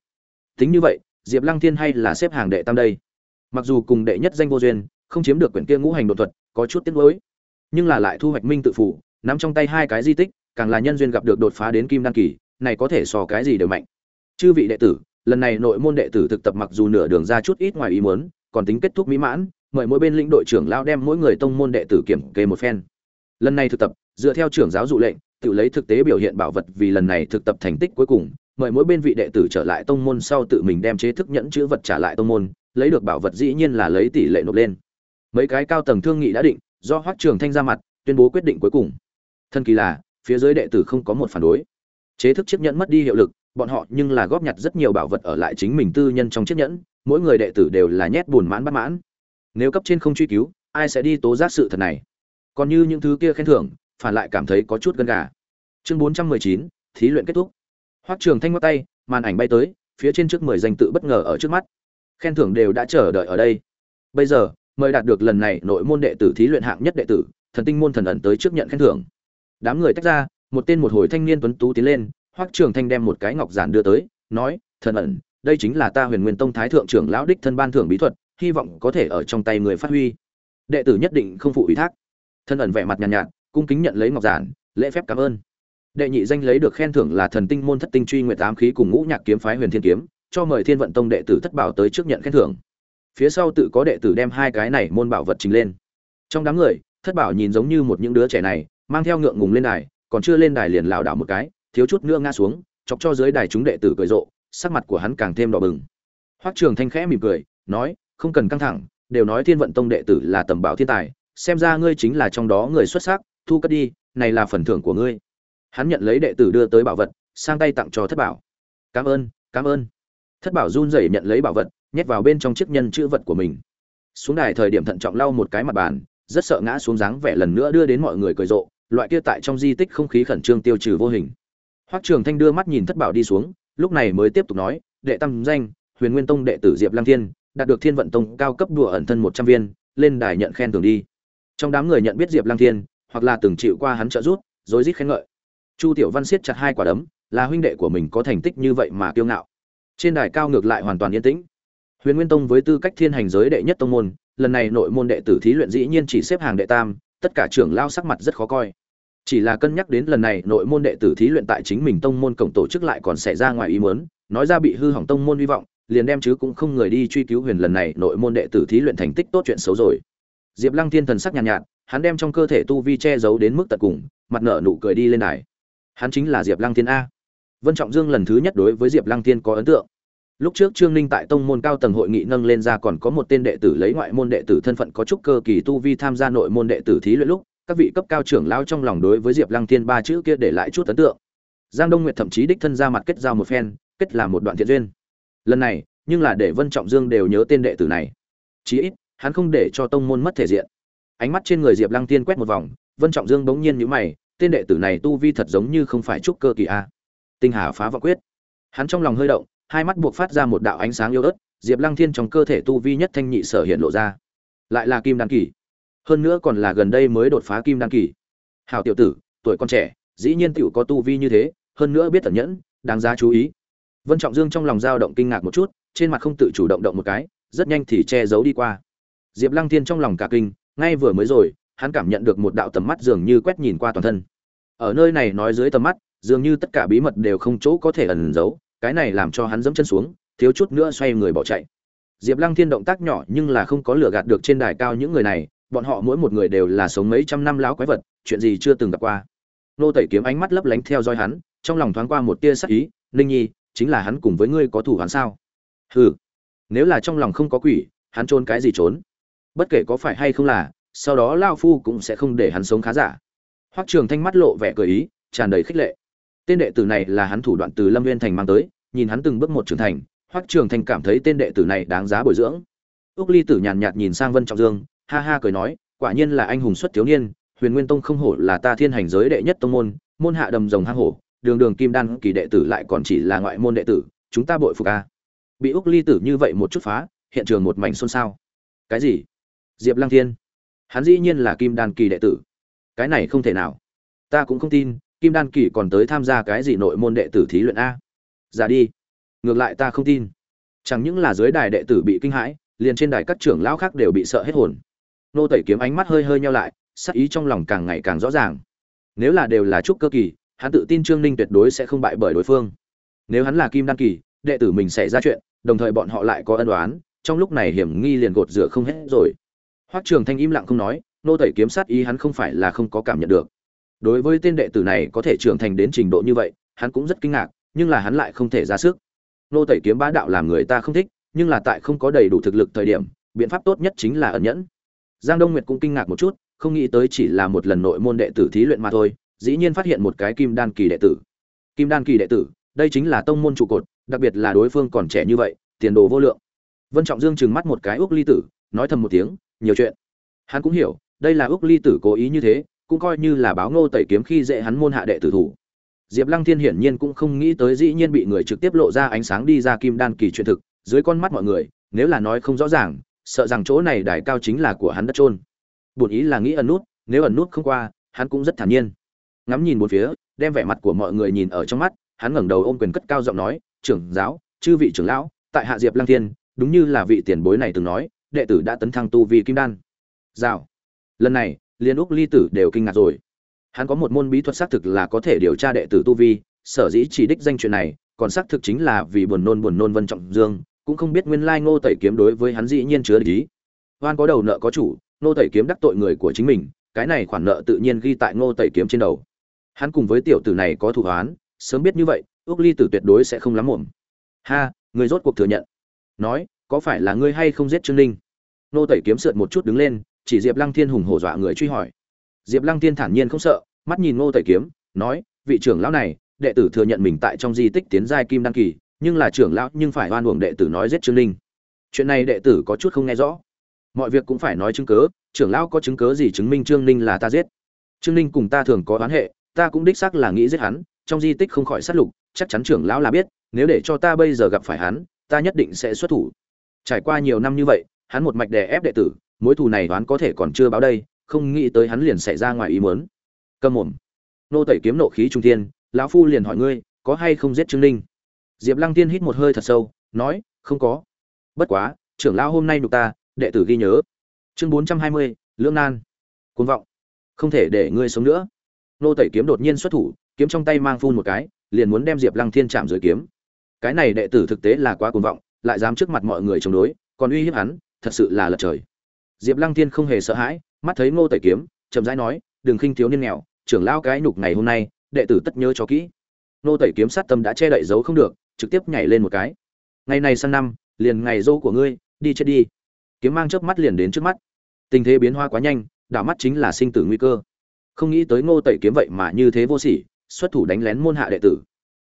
Tính như vậy, diệp lăng thiên hay là xếp hàng đệ tam đây? Mặc dù cùng đệ nhất danh vô duyên, không chiếm được quyển kia ngũ hành đột thuật, có chút tiếc nuối, nhưng là lại thu hoạch minh tự phủ nắm trong tay hai cái di tích, càng là nhân duyên gặp được đột phá đến kim đăng kỳ, này có thể so cái gì đều mạnh. Chư vị đệ tử, lần này nội môn đệ tử thực tập mặc dù nửa đường ra chút ít ngoài ý muốn, còn tính kết thúc mỹ mãn, mời mỗi bên lĩnh đội trưởng lao đem mỗi người tông môn đệ tử kiểm kê một phen. Lần này thực tập, dựa theo trưởng giáo dụ lệnh, tự lấy thực tế biểu hiện bảo vật vì lần này thực tập thành tích cuối cùng, mời mỗi bên vị đệ tử trở lại tông môn sau tự mình đem chế thức nhẫn chữ vật trả lại tông môn, lấy được bảo vật dĩ nhiên là lấy tỷ lệ nộp lên. Mấy cái cao tầng thương nghị đã định, do hoắc trường thanh ra mặt, tuyên bố quyết định cuối cùng thân kỳ là, phía dưới đệ tử không có một phản đối. Chế thức chiếc nhẫn mất đi hiệu lực, bọn họ nhưng là góp nhặt rất nhiều bảo vật ở lại chính mình tư nhân trong chiếc nhẫn, mỗi người đệ tử đều là nhét buồn mãn bất mãn. Nếu cấp trên không truy cứu, ai sẽ đi tố giác sự thật này? Còn như những thứ kia khen thưởng, phản lại cảm thấy có chút gân gà. Chương bốn trăm mười chín, thí luyện kết thúc. Hoắc trường thanh ngoắc tay, màn ảnh bay tới, phía trên trước mười danh tự bất ngờ ở trước mắt. Khen thưởng đều đã chờ đợi ở đây. Bây giờ mời đạt được lần này nội môn đệ tử thí luyện hạng nhất đệ tử, thần tinh môn thần ẩn tới trước nhận khen thưởng đám người tách ra một tên một hồi thanh niên tuấn tú tiến lên hoắc trường thanh đem một cái ngọc giản đưa tới nói thần ẩn đây chính là ta huyền nguyên tông thái thượng trưởng lão đích thân ban thưởng bí thuật hy vọng có thể ở trong tay người phát huy. Đệ tử nhất định không phụ ủy thác. Thần ẩn vẻ mặt nhàn nhạt, nhạt cung kính nhận lấy ngọc giản lễ phép cảm ơn. Đệ nhị danh lấy được khen thưởng là thần tinh môn thất tinh truy nguyệt tám khí cùng ngũ nhạc kiếm phái huyền thiên kiếm cho mời thiên vận tông đệ tử thất bảo tới trước nhận khen thưởng. Phía sau tự có đệ tử đem hai cái này môn bảo vật trình lên. Trong đám người thất bảo nhìn giống như một những đứa trẻ này mang theo ngượng ngùng lên đài, còn chưa lên đài liền lảo đảo một cái, thiếu chút nữa ngã xuống, chọc cho dưới đài chúng đệ tử cười rộ, sắc mặt của hắn càng thêm đỏ bừng. Hoắc trường thanh khẽ mỉm cười, nói, không cần căng thẳng, đều nói thiên vận tông đệ tử là tầm bảo thiên tài, xem ra ngươi chính là trong đó người xuất sắc, thu cất đi, này là phần thưởng của ngươi. Hắn nhận lấy đệ tử đưa tới bảo vật, sang tay tặng cho thất bảo. Cảm ơn cảm ơn. Thất bảo run rẩy nhận lấy bảo vật, nhét vào bên trong chiếc nhân chữ vật của mình. Xuống đài thời điểm thận trọng lau một cái mặt bàn, rất sợ ngã xuống dáng vẻ lần nữa đưa đến mọi người cười rộ loại kia tại trong di tích không khí khẩn trương tiêu trừ vô hình. Hoắc trường thanh đưa mắt nhìn thất bảo đi xuống, lúc này mới tiếp tục nói, đệ tam danh, huyền nguyên tông đệ tử diệp lăng thiên, đạt được thiên vận tông cao cấp đùa ẩn thân một trăm viên, lên đài nhận khen thưởng đi. Trong đám người nhận biết diệp lăng thiên, hoặc là từng chịu qua hắn trợ giúp, rối rít khen ngợi. Chu tiểu văn siết chặt hai quả đấm, là huynh đệ của mình có thành tích như vậy mà kiêu ngạo. Trên đài cao ngược lại hoàn toàn yên tĩnh. Huyền nguyên tông với tư cách thiên hành giới đệ nhất tông môn, lần này nội môn đệ tử thí luyện dĩ nhiên chỉ xếp hàng đệ tam, tất cả trưởng lao sắc mặt rất khó coi chỉ là cân nhắc đến lần này nội môn đệ tử thí luyện tại chính mình tông môn cổng tổ chức lại còn xảy ra ngoài ý muốn nói ra bị hư hỏng tông môn hy vọng liền đem chứ cũng không người đi truy cứu huyền lần này nội môn đệ tử thí luyện thành tích tốt chuyện xấu rồi. Diệp lăng thiên thần sắc nhàn nhạt, nhạt hắn đem trong cơ thể tu vi che giấu đến mức tận cùng mặt nở nụ cười đi lên đài. Hắn chính là diệp lăng thiên a. Vân trọng dương lần thứ nhất đối với diệp lăng thiên có ấn tượng. Lúc trước trương ninh tại tông môn cao tầng hội nghị nâng lên ra còn có một tên đệ tử lấy ngoại môn đệ tử thân phận có chút cơ kỳ tu vi tham gia nội môn đệ tử thí luyện lúc các vị cấp cao trưởng lao trong lòng đối với diệp lăng thiên ba chữ kia để lại chút ấn tượng. Giang đông nguyệt thậm chí đích thân ra mặt kết giao một phen, kết làm một đoạn thiện duyên. Lần này, nhưng là để vân trọng dương đều nhớ tên đệ tử này. Chí ít, hắn không để cho tông môn mất thể diện. Ánh mắt trên người diệp lăng tiên quét một vòng, vân trọng dương bỗng nhiên nhíu mày, tên đệ tử này tu vi thật giống như không phải trúc cơ kỳ a. Tinh hà phá vọng quyết. Hắn trong lòng hơi động, hai mắt buộc phát ra một đạo ánh sáng yếu ớt, diệp lăng thiên trong cơ thể tu vi nhất thanh nhị sở hiện lộ ra. Lại là kim đan kỳ hơn nữa còn là gần đây mới đột phá kim đan kỳ. Hào tiểu tử, tuổi con trẻ, dĩ nhiên tiểu có tu vi như thế, hơn nữa biết tẩn nhẫn, đáng giá chú ý. Vân trọng dương trong lòng dao động kinh ngạc một chút, trên mặt không tự chủ động động một cái, rất nhanh thì che giấu đi qua. Diệp lăng thiên trong lòng cả kinh, ngay vừa mới rồi, hắn cảm nhận được một đạo tầm mắt dường như quét nhìn qua toàn thân. Ở nơi này nói dưới tầm mắt, dường như tất cả bí mật đều không chỗ có thể ẩn giấu, cái này làm cho hắn dẫm chân xuống, thiếu chút nữa xoay người bỏ chạy. Diệp lăng thiên động tác nhỏ nhưng là không có lửa gạt được trên đài cao những người này bọn họ mỗi một người đều là sống mấy trăm năm láo quái vật, chuyện gì chưa từng gặp qua. Nô tẩy kiếm ánh mắt lấp lánh theo dõi hắn, trong lòng thoáng qua một tia sắc ý, ninh nhi, chính là hắn cùng với ngươi có thủ hắn sao? Hừ, nếu là trong lòng không có quỷ, hắn trốn cái gì trốn? Bất kể có phải hay không là, sau đó lao phu cũng sẽ không để hắn sống khá giả. Hoắc trường thanh mắt lộ vẻ cười ý, tràn đầy khích lệ. Tên đệ tử này là hắn thủ đoạn từ lâm viên thành mang tới, nhìn hắn từng bước một trưởng thành, hoắc trường thanh cảm thấy tên đệ tử này đáng giá bồi dưỡng. Úc ly tử nhàn nhạt nhìn sang vân trọng dương ha ha cười nói, quả nhiên là anh hùng xuất thiếu niên, huyền nguyên tông không hổ là ta thiên hành giới đệ nhất tông môn môn hạ đầm rồng hang hổ, đường đường kim đan kỳ đệ tử lại còn chỉ là ngoại môn đệ tử, chúng ta bội phục a. Bị úc ly tử như vậy một chút phá, hiện trường một mảnh xôn xao. Cái gì? Diệp lăng thiên. Hắn dĩ nhiên là kim đan kỳ đệ tử. Cái này không thể nào. Ta cũng không tin, kim đan kỳ còn tới tham gia cái gì nội môn đệ tử thí luyện a. Ra đi. Ngược lại ta không tin. Chẳng những là dưới đài đệ tử bị kinh hãi, liền trên đài các trưởng lão khác đều bị sợ hết hồn nô tẩy kiếm ánh mắt hơi hơi nhau lại, sắc ý trong lòng càng ngày càng rõ ràng. Nếu là đều là trúc cơ kỳ, hắn tự tin trương ninh tuyệt đối sẽ không bại bởi đối phương. Nếu hắn là kim đan kỳ, đệ tử mình sẽ ra chuyện, đồng thời bọn họ lại có ân đoán trong lúc này hiểm nghi liền gột rửa không hết rồi. Hoắc trường thanh im lặng không nói, nô tẩy kiếm sát ý hắn không phải là không có cảm nhận được. Đối với tên đệ tử này có thể trưởng thành đến trình độ như vậy, hắn cũng rất kinh ngạc, nhưng là hắn lại không thể ra sức. Nô tẩy kiếm bá đạo làm người ta không thích, nhưng là tại không có đầy đủ thực lực thời điểm, biện pháp tốt nhất chính là ẩn nhẫn giang đông nguyệt cũng kinh ngạc một chút, không nghĩ tới chỉ là một lần nội môn đệ tử thí luyện mà thôi, dĩ nhiên phát hiện một cái kim đan kỳ đệ tử. Kim đan kỳ đệ tử, đây chính là tông môn trụ cột, đặc biệt là đối phương còn trẻ như vậy, tiền đồ vô lượng. Vân trọng dương trừng mắt một cái úc ly tử, nói thầm một tiếng, nhiều chuyện. Hắn cũng hiểu, đây là úc ly tử cố ý như thế, cũng coi như là báo ngô tẩy kiếm khi dễ hắn môn hạ đệ tử thủ. Diệp lăng thiên hiển nhiên cũng không nghĩ tới dĩ nhiên bị người trực tiếp lộ ra ánh sáng đi ra kim đan kỳ chuyện thực, dưới con mắt mọi người, nếu là nói không rõ ràng sợ rằng chỗ này đài cao chính là của hắn đất trôn bổn ý là nghĩ ẩn nút, nếu ẩn nút không qua, hắn cũng rất thản nhiên. Ngắm nhìn một phía, đem vẻ mặt của mọi người nhìn ở trong mắt, hắn ngẩng đầu ôm quyền cất cao giọng nói, trưởng giáo, chư vị trưởng lão, tại hạ diệp Lang thiên, đúng như là vị tiền bối này từng nói, đệ tử đã tấn thăng tu vi kim đan. Rào. Lần này, liên úc ly tử đều kinh ngạc rồi. Hắn có một môn bí thuật xác thực là có thể điều tra đệ tử tu vi, sở dĩ chỉ đích danh chuyện này, còn xác thực chính là vì buồn nôn buồn nôn vân trọng dương cũng không biết nguyên lai ngô tẩy kiếm đối với hắn dĩ nhiên chứa lý oan có đầu nợ có chủ ngô tẩy kiếm đắc tội người của chính mình cái này khoản nợ tự nhiên ghi tại ngô tẩy kiếm trên đầu. Hắn cùng với tiểu tử này có thù oán, sớm biết như vậy ước ly tử tuyệt đối sẽ không lắm muộn. Ha người rốt cuộc thừa nhận. Nói có phải là ngươi hay không giết trương ninh? Ngô tẩy kiếm sượt một chút đứng lên chỉ diệp lăng thiên hùng hổ dọa người truy hỏi. Diệp lăng thiên thản nhiên không sợ mắt nhìn ngô tẩy kiếm nói vị trưởng lão này đệ tử thừa nhận mình tại trong di tích tiến giai kim đăng kỳ nhưng là trưởng lão nhưng phải oan uổng đệ tử nói giết trương ninh. Chuyện này đệ tử có chút không nghe rõ. Mọi việc cũng phải nói chứng cớ trưởng lão có chứng cớ gì chứng minh trương ninh là ta giết? Trương ninh cùng ta thường có oán hệ, ta cũng đích xác là nghĩ giết hắn, trong di tích không khỏi sát lục, chắc chắn trưởng lão là biết, nếu để cho ta bây giờ gặp phải hắn, ta nhất định sẽ xuất thủ. Trải qua nhiều năm như vậy, hắn một mạch đè ép đệ tử, mối thù này đoán có thể còn chưa báo đây, không nghĩ tới hắn liền xảy ra ngoài ý muốn. Cơm mồm. Nô tẩy kiếm nộ khí trung thiên, lão phu liền hỏi ngươi, có hay không giết trương ninh? Diệp lăng tiên hít một hơi thật sâu, nói, không có. Bất quá, trưởng lão hôm nay nhục ta, đệ tử ghi nhớ. Chương bốn trăm hai mươi, lưỡng nan. Côn vọng. Không thể để ngươi sống nữa. Nô tẩy kiếm đột nhiên xuất thủ, kiếm trong tay mang phun một cái, liền muốn đem diệp lăng thiên chạm dưới kiếm. Cái này đệ tử thực tế là quá cuồng vọng, lại dám trước mặt mọi người chống đối, còn uy hiếp hắn, thật sự là lật trời. Diệp lăng thiên không hề sợ hãi, mắt thấy ngô tẩy kiếm, chậm rãi nói, đừng khinh thiếu niên nghèo, trưởng lao cái nhục ngày hôm nay, đệ tử tất nhớ cho kỹ. Ngô tẩy kiếm sát tâm đã che đậy dấu không được trực tiếp nhảy lên một cái. Ngày này sang năm, liền ngày dỗ của ngươi, đi chết đi. Kiếm mang chớp mắt liền đến trước mắt. Tình thế biến hoa quá nhanh, đảo mắt chính là sinh tử nguy cơ. Không nghĩ tới ngô tẩy kiếm vậy mà như thế vô sỉ, xuất thủ đánh lén môn hạ đệ tử.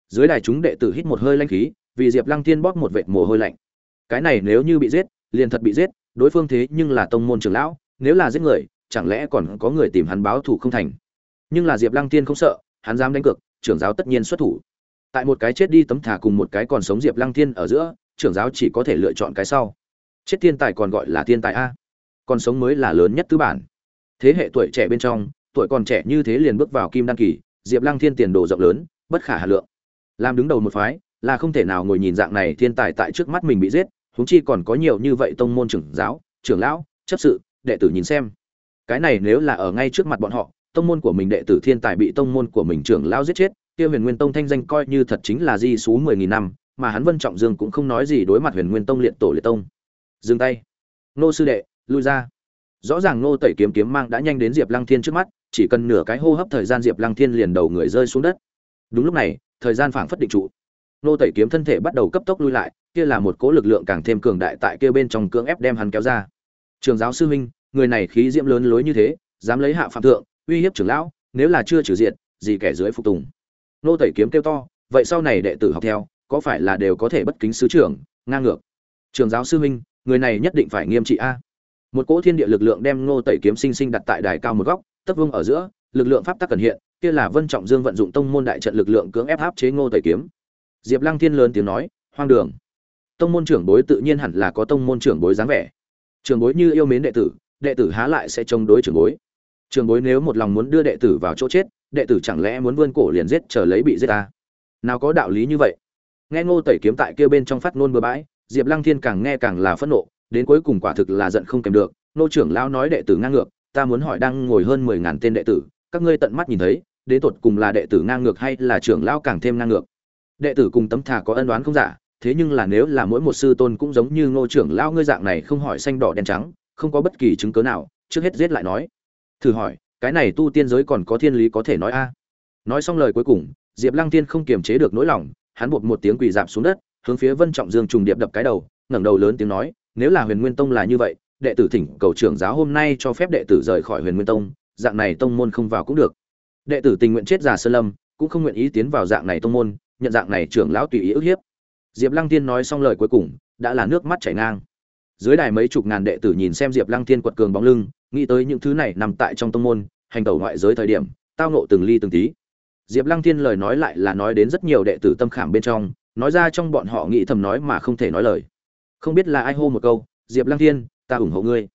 Dưới đài chúng đệ tử hít một hơi lanh khí, vì diệp lăng tiên bóp một vệt mồ hôi lạnh. Cái này nếu như bị giết, liền thật bị giết, đối phương thế nhưng là tông môn trưởng lão, nếu là giết người, chẳng lẽ còn có người tìm hắn báo thù không thành? Nhưng là diệp lăng tiên không sợ, hắn dám đánh cược, trưởng giáo tất nhiên xuất thủ tại một cái chết đi tấm thả cùng một cái còn sống diệp lăng Thiên ở giữa, trưởng giáo chỉ có thể lựa chọn cái sau. Chết thiên tài còn gọi là thiên tài a. Còn sống mới là lớn nhất tư bản. Thế hệ tuổi trẻ bên trong, tuổi còn trẻ như thế liền bước vào kim đăng kỳ, diệp lăng thiên tiền đồ rộng lớn, bất khả hà lượng. Làm đứng đầu một phái, là không thể nào ngồi nhìn dạng này thiên tài tại trước mắt mình bị giết, huống chi còn có nhiều như vậy tông môn trưởng giáo, trưởng lão, chấp sự, đệ tử nhìn xem. Cái này nếu là ở ngay trước mặt bọn họ, tông môn của mình đệ tử thiên tài bị tông môn của mình trưởng lão giết chết kia huyền nguyên tông thanh danh coi như thật chính là di số mười nghìn năm, mà hắn vân trọng dương cũng không nói gì đối mặt huyền nguyên tông liệt tổ liệt tông. Dừng tay. Nô sư đệ, lui ra. Rõ ràng nô tẩy kiếm kiếm mang đã nhanh đến diệp lăng thiên trước mắt, chỉ cần nửa cái hô hấp thời gian diệp lăng thiên liền đầu người rơi xuống đất. Đúng lúc này, thời gian phảng phất định trụ. Nô tẩy kiếm thân thể bắt đầu cấp tốc lui lại, kia là một cỗ lực lượng càng thêm cường đại tại kia bên trong cưỡng ép đem hắn kéo ra. Trường giáo sư huynh, người này khí diễm lớn lối như thế, dám lấy hạ phạm thượng, uy hiếp trưởng lão, nếu là chưa trừ diện gì kẻ dưới phục tùng nô tẩy kiếm kêu to vậy sau này đệ tử học theo có phải là đều có thể bất kính sứ trưởng? Ngang ngược. Trường giáo sư Minh, người này nhất định phải nghiêm trị a. Một cỗ thiên địa lực lượng đem nô tẩy kiếm sinh sinh đặt tại đài cao một góc tấp vương ở giữa lực lượng pháp tắc cần hiện kia là vân trọng dương vận dụng tông môn đại trận lực lượng cưỡng ép áp chế ngô tẩy kiếm. Diệp lăng thiên lớn tiếng nói hoang đường. Tông môn trưởng bối tự nhiên hẳn là có tông môn trưởng bối dáng vẻ. Trưởng bối như yêu mến đệ tử đệ tử há lại sẽ chống đối trưởng bối. Trưởng bối nếu một lòng muốn đưa đệ tử vào chỗ chết đệ tử chẳng lẽ muốn vươn cổ liền giết chờ lấy bị giết ta? Nào có đạo lý như vậy. Nghe ngô tẩy kiếm tại kia bên trong phát nôn bừa bãi, diệp lăng thiên càng nghe càng là phẫn nộ, đến cuối cùng quả thực là giận không kèm được. Nô trưởng lão nói đệ tử ngang ngược, ta muốn hỏi đang ngồi hơn mười ngàn tên đệ tử, các ngươi tận mắt nhìn thấy, đến tột cùng là đệ tử ngang ngược hay là trưởng lão càng thêm ngang ngược? Đệ tử cùng tấm thà có ân đoán không giả, thế nhưng là nếu là mỗi một sư tôn cũng giống như ngô trưởng lão ngươi dạng này không hỏi xanh đỏ đen trắng, không có bất kỳ chứng cớ nào, trước hết giết lại nói. Thử hỏi cái này tu tiên giới còn có thiên lý có thể nói a. Nói xong lời cuối cùng, diệp lăng tiên không kiềm chế được nỗi lòng, hắn buộc một tiếng quỳ dạp xuống đất, hướng phía vân trọng dương trùng điệp đập cái đầu, ngẩng đầu lớn tiếng nói, nếu là huyền nguyên tông là như vậy, đệ tử thỉnh cầu trưởng giáo hôm nay cho phép đệ tử rời khỏi huyền nguyên tông, dạng này tông môn không vào cũng được. Đệ tử tình nguyện chết già sơn lâm, cũng không nguyện ý tiến vào dạng này tông môn, nhận dạng này trưởng lão tùy ý ức hiếp. Diệp lăng tiên nói xong lời cuối cùng, đã là nước mắt chảy ngang. Dưới đài mấy chục ngàn đệ tử nhìn xem diệp lăng tiên quật cường bóng lưng, nghĩ tới những thứ này nằm tại trong tông môn hành tẩu ngoại giới thời điểm tao nộ từng ly từng tí. Diệp lăng Thiên lời nói lại là nói đến rất nhiều đệ tử tâm khảm bên trong nói ra trong bọn họ nghĩ thầm nói mà không thể nói lời. Không biết là ai hô một câu diệp lăng Thiên, ta ủng hộ ngươi.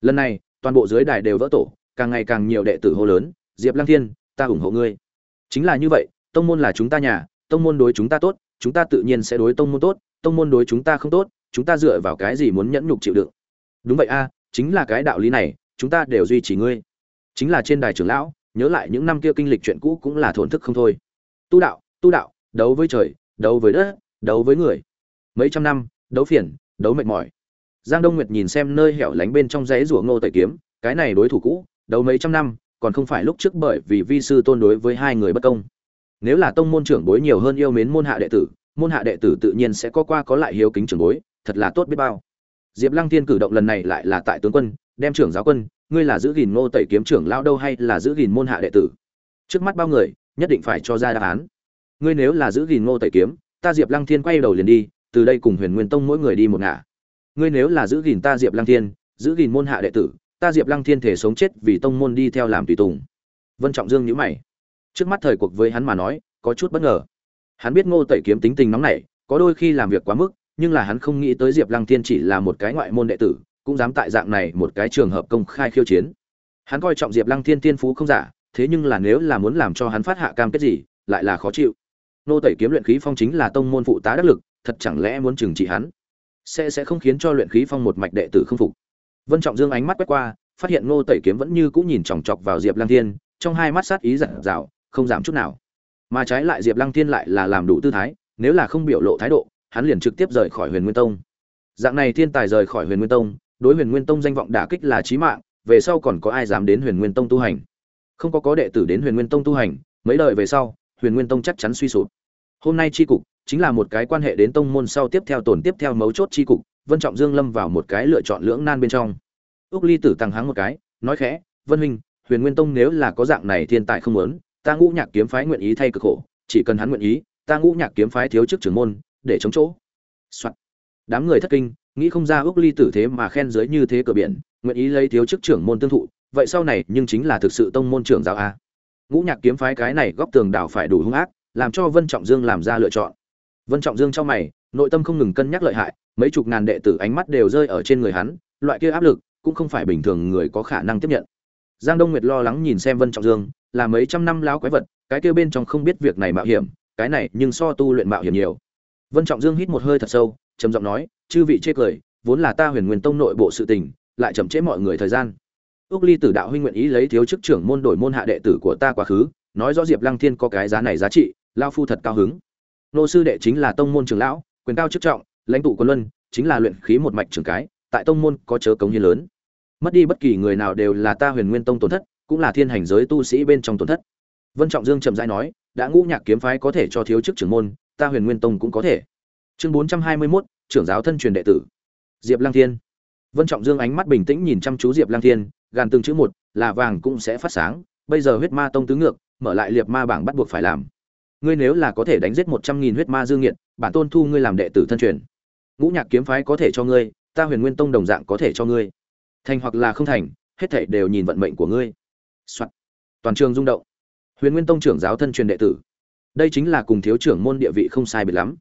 Lần này toàn bộ dưới đài đều vỡ tổ càng ngày càng nhiều đệ tử hô lớn diệp lăng thiên ta ủng hộ ngươi. Chính là như vậy tông môn là chúng ta nhà tông môn đối chúng ta tốt chúng ta tự nhiên sẽ đối tông môn tốt tông môn đối chúng ta không tốt chúng ta dựa vào cái gì muốn nhẫn nhục chịu đựng? Đúng vậy a chính là cái đạo lý này chúng ta đều duy trì ngươi chính là trên đài trưởng lão, nhớ lại những năm kia kinh lịch chuyện cũ cũng là thổn thức không thôi. Tu đạo tu đạo, đấu với trời, đấu với đất, đấu với người. Mấy trăm năm, đấu phiền, đấu mệt mỏi. Giang đông nguyệt nhìn xem nơi hẻo lánh bên trong dãy rủa ngô tẩy kiếm, cái này đối thủ cũ, đấu mấy trăm năm, còn không phải lúc trước bởi vì vi sư tôn đối với hai người bất công. Nếu là tông môn trưởng bối nhiều hơn yêu mến môn hạ đệ tử, môn hạ đệ tử tự nhiên sẽ có qua có lại hiếu kính trưởng bối, thật là tốt biết bao. Diệp lăng Thiên cử động lần này lại là tại tướng quân, đem trưởng giáo quân ngươi là giữ gìn ngô tẩy kiếm trưởng lao đâu hay là giữ gìn môn hạ đệ tử? Trước mắt bao người, nhất định phải cho ra đáp án. Ngươi nếu là giữ gìn ngô tẩy kiếm, ta diệp lăng thiên quay đầu liền đi, từ đây cùng huyền nguyên tông mỗi người đi một ngả. Ngươi nếu là giữ gìn ta diệp lăng thiên, giữ gìn môn hạ đệ tử, ta diệp lăng thiên thể sống chết vì tông môn đi theo làm tùy tùng. Vân trọng dương nhữ mày. Trước mắt thời cuộc với hắn mà nói, có chút bất ngờ. Hắn biết ngô tẩy kiếm tính tình nóng nảy, có đôi khi làm việc quá mức, nhưng là hắn không nghĩ tới diệp lăng thiên chỉ là một cái ngoại môn đệ tử cũng dám tại dạng này một cái trường hợp công khai khiêu chiến. Hắn coi trọng diệp lăng thiên tiên phú không giả, thế nhưng là nếu là muốn làm cho hắn phát hạ cam kết gì, lại là khó chịu. Nô tẩy kiếm luyện khí phong chính là tông môn phụ tá đắc lực, thật chẳng lẽ muốn trừng trị hắn? Sẽ sẽ không khiến cho luyện khí phong một mạch đệ tử không phục. Vân trọng dương ánh mắt quét qua, phát hiện ngô tẩy kiếm vẫn như cũng nhìn chòng chọc vào diệp lăng thiên, trong hai mắt sát ý giặt rào không giảm chút nào. Mà trái lại diệp lăng thiên lại là làm đủ tư thái, nếu là không biểu lộ thái độ, hắn liền trực tiếp rời khỏi huyền nguyên tông. Dạng này thiên tài rời khỏi huyền nguyên tông đối huyền nguyên tông danh vọng đả kích là chí mạng, về sau còn có ai dám đến huyền nguyên tông tu hành? Không có có đệ tử đến huyền nguyên tông tu hành, mấy đời về sau, huyền nguyên tông chắc chắn suy sụp. Hôm nay tri cục, chính là một cái quan hệ đến tông môn sau tiếp theo tổn tiếp theo mấu chốt tri cục, vân trọng dương lâm vào một cái lựa chọn lưỡng nan bên trong. Ước ly tử tăng hắng một cái, nói khẽ, vân huynh, huyền nguyên tông nếu là có dạng này thiên tài không muốn, ta ngũ nhạc kiếm phái nguyện ý thay cực khổ, chỉ cần hắn nguyện ý, ta ngũ nhạc kiếm phái thiếu chức trưởng môn, để chống chỗ. Soạn. đám người thất kinh nghĩ không ra ước ly tử thế mà khen dưới như thế cửa biển, nguyện ý lấy thiếu chức trưởng môn tương thụ, vậy sau này nhưng chính là thực sự tông môn trưởng giáo a. Ngũ nhạc kiếm phái cái này góc tường đảo phải đủ hung ác, làm cho vân trọng dương làm ra lựa chọn. Vân trọng dương trong mày, nội tâm không ngừng cân nhắc lợi hại, mấy chục ngàn đệ tử ánh mắt đều rơi ở trên người hắn, loại kia áp lực cũng không phải bình thường người có khả năng tiếp nhận. Giang đông nguyệt lo lắng nhìn xem vân trọng dương, là mấy trăm năm láo quái vật, cái kia bên trong không biết việc này mạo hiểm, cái này nhưng so tu luyện mạo hiểm nhiều. Vân trọng dương hít một hơi thật sâu, trầm giọng nói chư vị chê cười vốn là ta huyền nguyên tông nội bộ sự tình lại chậm trễ mọi người thời gian. Ước ly tử đạo huynh nguyện ý lấy thiếu chức trưởng môn đổi môn hạ đệ tử của ta quá khứ nói rõ diệp lăng thiên có cái giá này giá trị lao phu thật cao hứng. Nô sư đệ chính là tông môn trưởng lão quyền cao chức trọng lãnh tụ quân luân chính là luyện khí một mạch trưởng cái tại tông môn có chớ cống hiến lớn. Mất đi bất kỳ người nào đều là ta huyền nguyên tông tổn thất cũng là thiên hành giới tu sĩ bên trong tổn thất. Vân trọng dương chậm rãi nói đã ngũ nhạc kiếm phái có thể cho thiếu chức trưởng môn ta huyền nguyên tông cũng có thể. Chương bốn trăm hai mươi 421, trưởng giáo thân truyền đệ tử. Diệp lăng thiên. Vân trọng dương ánh mắt bình tĩnh nhìn chăm chú diệp lăng thiên, gàn từng chữ một, là vàng cũng sẽ phát sáng, bây giờ huyết ma tông tứ ngược, mở lại liệt ma bảng bắt buộc phải làm. Ngươi nếu là có thể đánh giết một trăm nghìn huyết ma dương nghiệt, bản tôn thu ngươi làm đệ tử thân truyền. Ngũ nhạc kiếm phái có thể cho ngươi, ta huyền nguyên tông đồng dạng có thể cho ngươi. Thành hoặc là không thành, hết thảy đều nhìn vận mệnh của ngươi、Soạn. toàn trường rung động. Huyền nguyên tông trưởng giáo thân truyền đệ tử. Đây chính là cùng thiếu trưởng môn địa vị không sai biệt lắm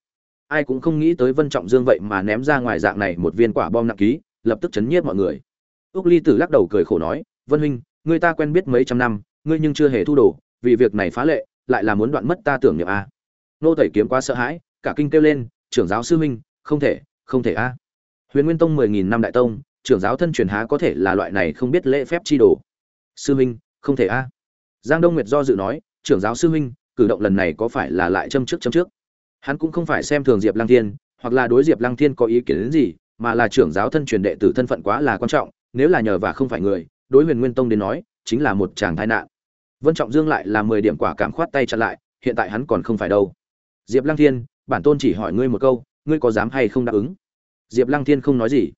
ai cũng không nghĩ tới vân trọng dương vậy mà ném ra ngoài dạng này một viên quả bom nặng ký, lập tức chấn nhiếp mọi người. Úc ly tử lắc đầu cười khổ nói, vân huynh, người ta quen biết mấy trăm năm, ngươi nhưng chưa hề thu đồ, vì việc này phá lệ, lại là muốn đoạn mất ta tưởng niệm a. Nô tẩy kiếm quá sợ hãi, cả kinh kêu lên, trưởng giáo sư huynh, không thể không thể a. Huyền nguyên tông mười nghìn năm đại tông, trưởng giáo thân truyền há có thể là loại này không biết lễ phép chi đồ? Sư huynh, không thể a. Giang đông nguyệt do dự nói, trưởng giáo sư huynh, cử động lần này có phải là lại châm trước châm trước? Hắn cũng không phải xem thường diệp lăng thiên, hoặc là đối diệp lăng thiên có ý kiến đến gì, mà là trưởng giáo thân truyền đệ tử thân phận quá là quan trọng, nếu là nhờ và không phải người, đối huyền nguyên tông đến nói, chính là một chàng tai nạn. Vân trọng dương lại là mười điểm quả cảm khoát tay chặn lại, hiện tại hắn còn không phải đâu. Diệp lăng thiên, bản tôn chỉ hỏi ngươi một câu, ngươi có dám hay không đáp ứng? Diệp lăng thiên không nói gì.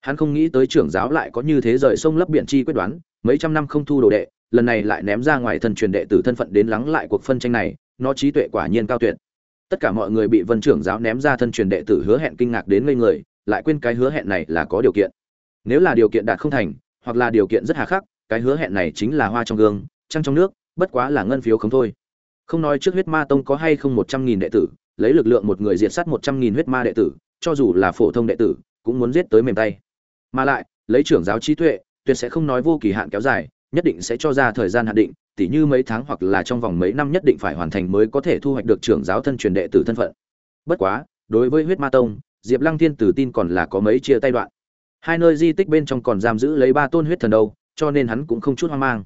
Hắn không nghĩ tới trưởng giáo lại có như thế rời sông lấp biển chi quyết đoán, mấy trăm năm không thu đồ đệ, lần này lại ném ra ngoài thần truyền đệ tử thân phận đến lắng lại cuộc phân tranh này, nó trí tuệ quả nhiên cao tuyệt tất cả mọi người bị vân trưởng giáo ném ra thân truyền đệ tử hứa hẹn kinh ngạc đến ngây người, lại quên cái hứa hẹn này là có điều kiện. Nếu là điều kiện đạt không thành, hoặc là điều kiện rất hà khắc, cái hứa hẹn này chính là hoa trong gương, trăng trong nước, bất quá là ngân phiếu không thôi. Không nói trước huyết ma tông có hay không một trăm nghìn đệ tử, lấy lực lượng một người diệt sát một trăm nghìn huyết ma đệ tử, cho dù là phổ thông đệ tử, cũng muốn giết tới mềm tay. Mà lại, lấy trưởng giáo trí tuệ, tuyệt sẽ không nói vô kỳ hạn kéo dài nhất định sẽ cho ra thời gian hạn định, tỉ như mấy tháng hoặc là trong vòng mấy năm nhất định phải hoàn thành mới có thể thu hoạch được trưởng giáo thân truyền đệ tử thân phận. Bất quá, đối với huyết ma tông, diệp lăng thiên tử tin còn là có mấy chia tay đoạn. Hai nơi di tích bên trong còn giam giữ lấy ba tôn huyết thần đâu, cho nên hắn cũng không chút hoang mang.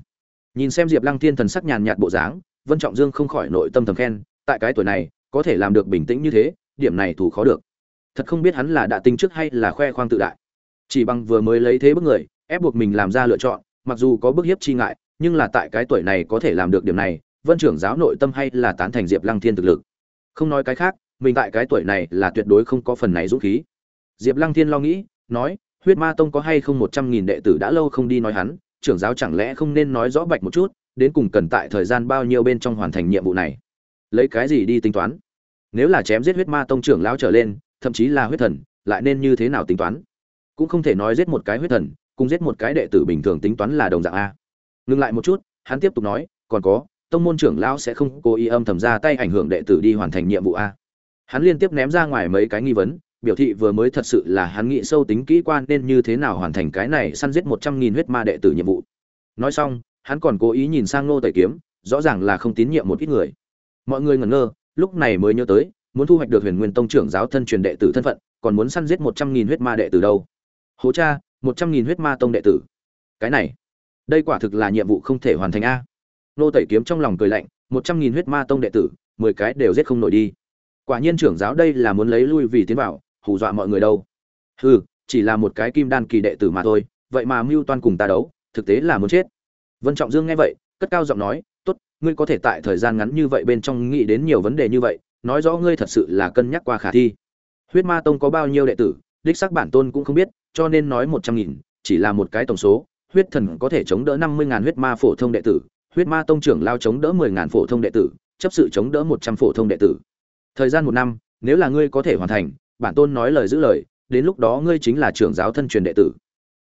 Nhìn xem diệp lăng thiên thần sắc nhàn nhạt bộ dáng, vân trọng dương không khỏi nội tâm thầm khen, tại cái tuổi này, có thể làm được bình tĩnh như thế, điểm này thủ khó được. Thật không biết hắn là đã tinh trước hay là khoe khoang tự đại. Chỉ bằng vừa mới lấy thế bức người, ép buộc mình làm ra lựa chọn mặc dù có bức hiếp chi ngại, nhưng là tại cái tuổi này có thể làm được điểm này, vân trưởng giáo nội tâm hay là tán thành diệp lăng thiên thực lực. Không nói cái khác, mình tại cái tuổi này là tuyệt đối không có phần này dũng khí. Diệp lăng thiên lo nghĩ, nói, huyết ma tông có hay không một trăm nghìn đệ tử đã lâu không đi nói hắn, trưởng giáo chẳng lẽ không nên nói rõ bạch một chút, đến cùng cần tại thời gian bao nhiêu bên trong hoàn thành nhiệm vụ này? Lấy cái gì đi tính toán? Nếu là chém giết huyết ma tông trưởng lão trở lên, thậm chí là huyết thần, lại nên như thế nào tính toán? Cũng không thể nói giết một cái huyết thần cùng giết một cái đệ tử bình thường tính toán là đồng dạng a. Ngừng lại một chút, hắn tiếp tục nói, còn có, tông môn trưởng lão sẽ không cố ý âm thầm ra tay ảnh hưởng đệ tử đi hoàn thành nhiệm vụ a. Hắn liên tiếp ném ra ngoài mấy cái nghi vấn, biểu thị vừa mới thật sự là hắn nghĩ sâu tính kỹ quan nên như thế nào hoàn thành cái này săn giết một trăm nghìn huyết ma đệ tử nhiệm vụ. Nói xong, hắn còn cố ý nhìn sang nô tẩy kiếm, rõ ràng là không tín nhiệm một ít người. Mọi người ngẩn ngơ, lúc này mới nhớ tới, muốn thu hoạch được huyền nguyên tông trưởng giáo thân truyền đệ tử thân phận, còn muốn săn giết một trăm nghìn huyết ma đệ tử đâu. Hố cha một trăm nghìn huyết ma tông đệ tử. Cái này, đây quả thực là nhiệm vụ không thể hoàn thành a. Nô tẩy kiếm trong lòng cười lạnh, một trăm nghìn huyết ma tông đệ tử, mười cái đều giết không nổi đi. Quả nhiên trưởng giáo đây là muốn lấy lui vì tiến vào, hù dọa mọi người đâu. Hừ, chỉ là một cái kim đan kỳ đệ tử mà thôi, vậy mà mưu toan cùng ta đấu, thực tế là muốn chết. Vân trọng dương nghe vậy, cất cao giọng nói, tốt, ngươi có thể tại thời gian ngắn như vậy bên trong nghĩ đến nhiều vấn đề như vậy, nói rõ ngươi thật sự là cân nhắc qua khả thi. Huyết ma tông có bao nhiêu đệ tử, đích xác bản tôn cũng không biết cho nên nói một trăm nghìn, chỉ là một cái tổng số, huyết thần có thể chống đỡ năm mươi ngàn huyết ma phổ thông đệ tử, huyết ma tông trưởng lao chống đỡ mười ngàn phổ thông đệ tử, chấp sự chống đỡ một trăm phổ thông đệ tử. Thời gian một năm, nếu là ngươi có thể hoàn thành, bản tôn nói lời giữ lời, đến lúc đó ngươi chính là trưởng giáo thân truyền đệ tử.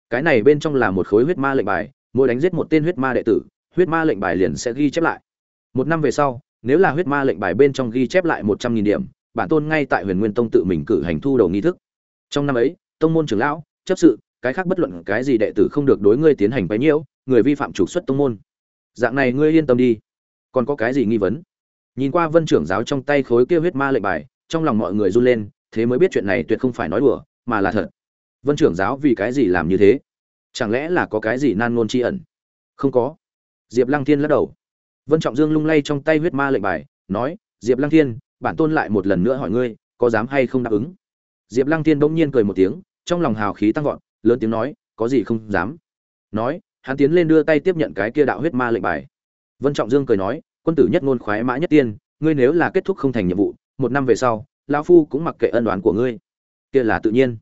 Cái này bên trong là một khối huyết ma lệnh bài, mỗi đánh giết một tên huyết ma đệ tử, huyết ma lệnh bài liền sẽ ghi chép lại. Một năm về sau, nếu là huyết ma lệnh bài bên trong ghi chép lại một trăm nghìn điểm, bản tôn ngay tại huyền nguyên tông tự mình cử hành thu đầu nghi thức. Trong năm ấy, tông môn trưởng lão chấp sự, cái khác bất luận cái gì đệ tử không được đối ngươi tiến hành bấy nhiêu, người vi phạm trục xuất tông môn. Dạng này ngươi yên tâm đi. Còn có cái gì nghi vấn? Nhìn qua vân trưởng giáo trong tay khối kia huyết ma lệnh bài, trong lòng mọi người run lên, thế mới biết chuyện này tuyệt không phải nói đùa, mà là thật. Vân trưởng giáo vì cái gì làm như thế? Chẳng lẽ là có cái gì nan ngôn tri ẩn? Không có. Diệp lăng thiên lắc đầu. Vân trọng dương lung lay trong tay huyết ma lệnh bài, nói, diệp lăng thiên, bản tôn lại một lần nữa hỏi ngươi, có dám hay không đáp ứng? Diệp lăng thiên bỗng nhiên cười một tiếng trong lòng hào khí tăng vọt, lớn tiếng nói, có gì không dám? Nói, hắn tiến lên đưa tay tiếp nhận cái kia đạo huyết ma lệnh bài. Vân trọng dương cười nói, quân tử nhất ngôn khoái mã nhất tiên, ngươi nếu là kết thúc không thành nhiệm vụ, một năm về sau, lão phu cũng mặc kệ ân oán của ngươi. Kia là tự nhiên.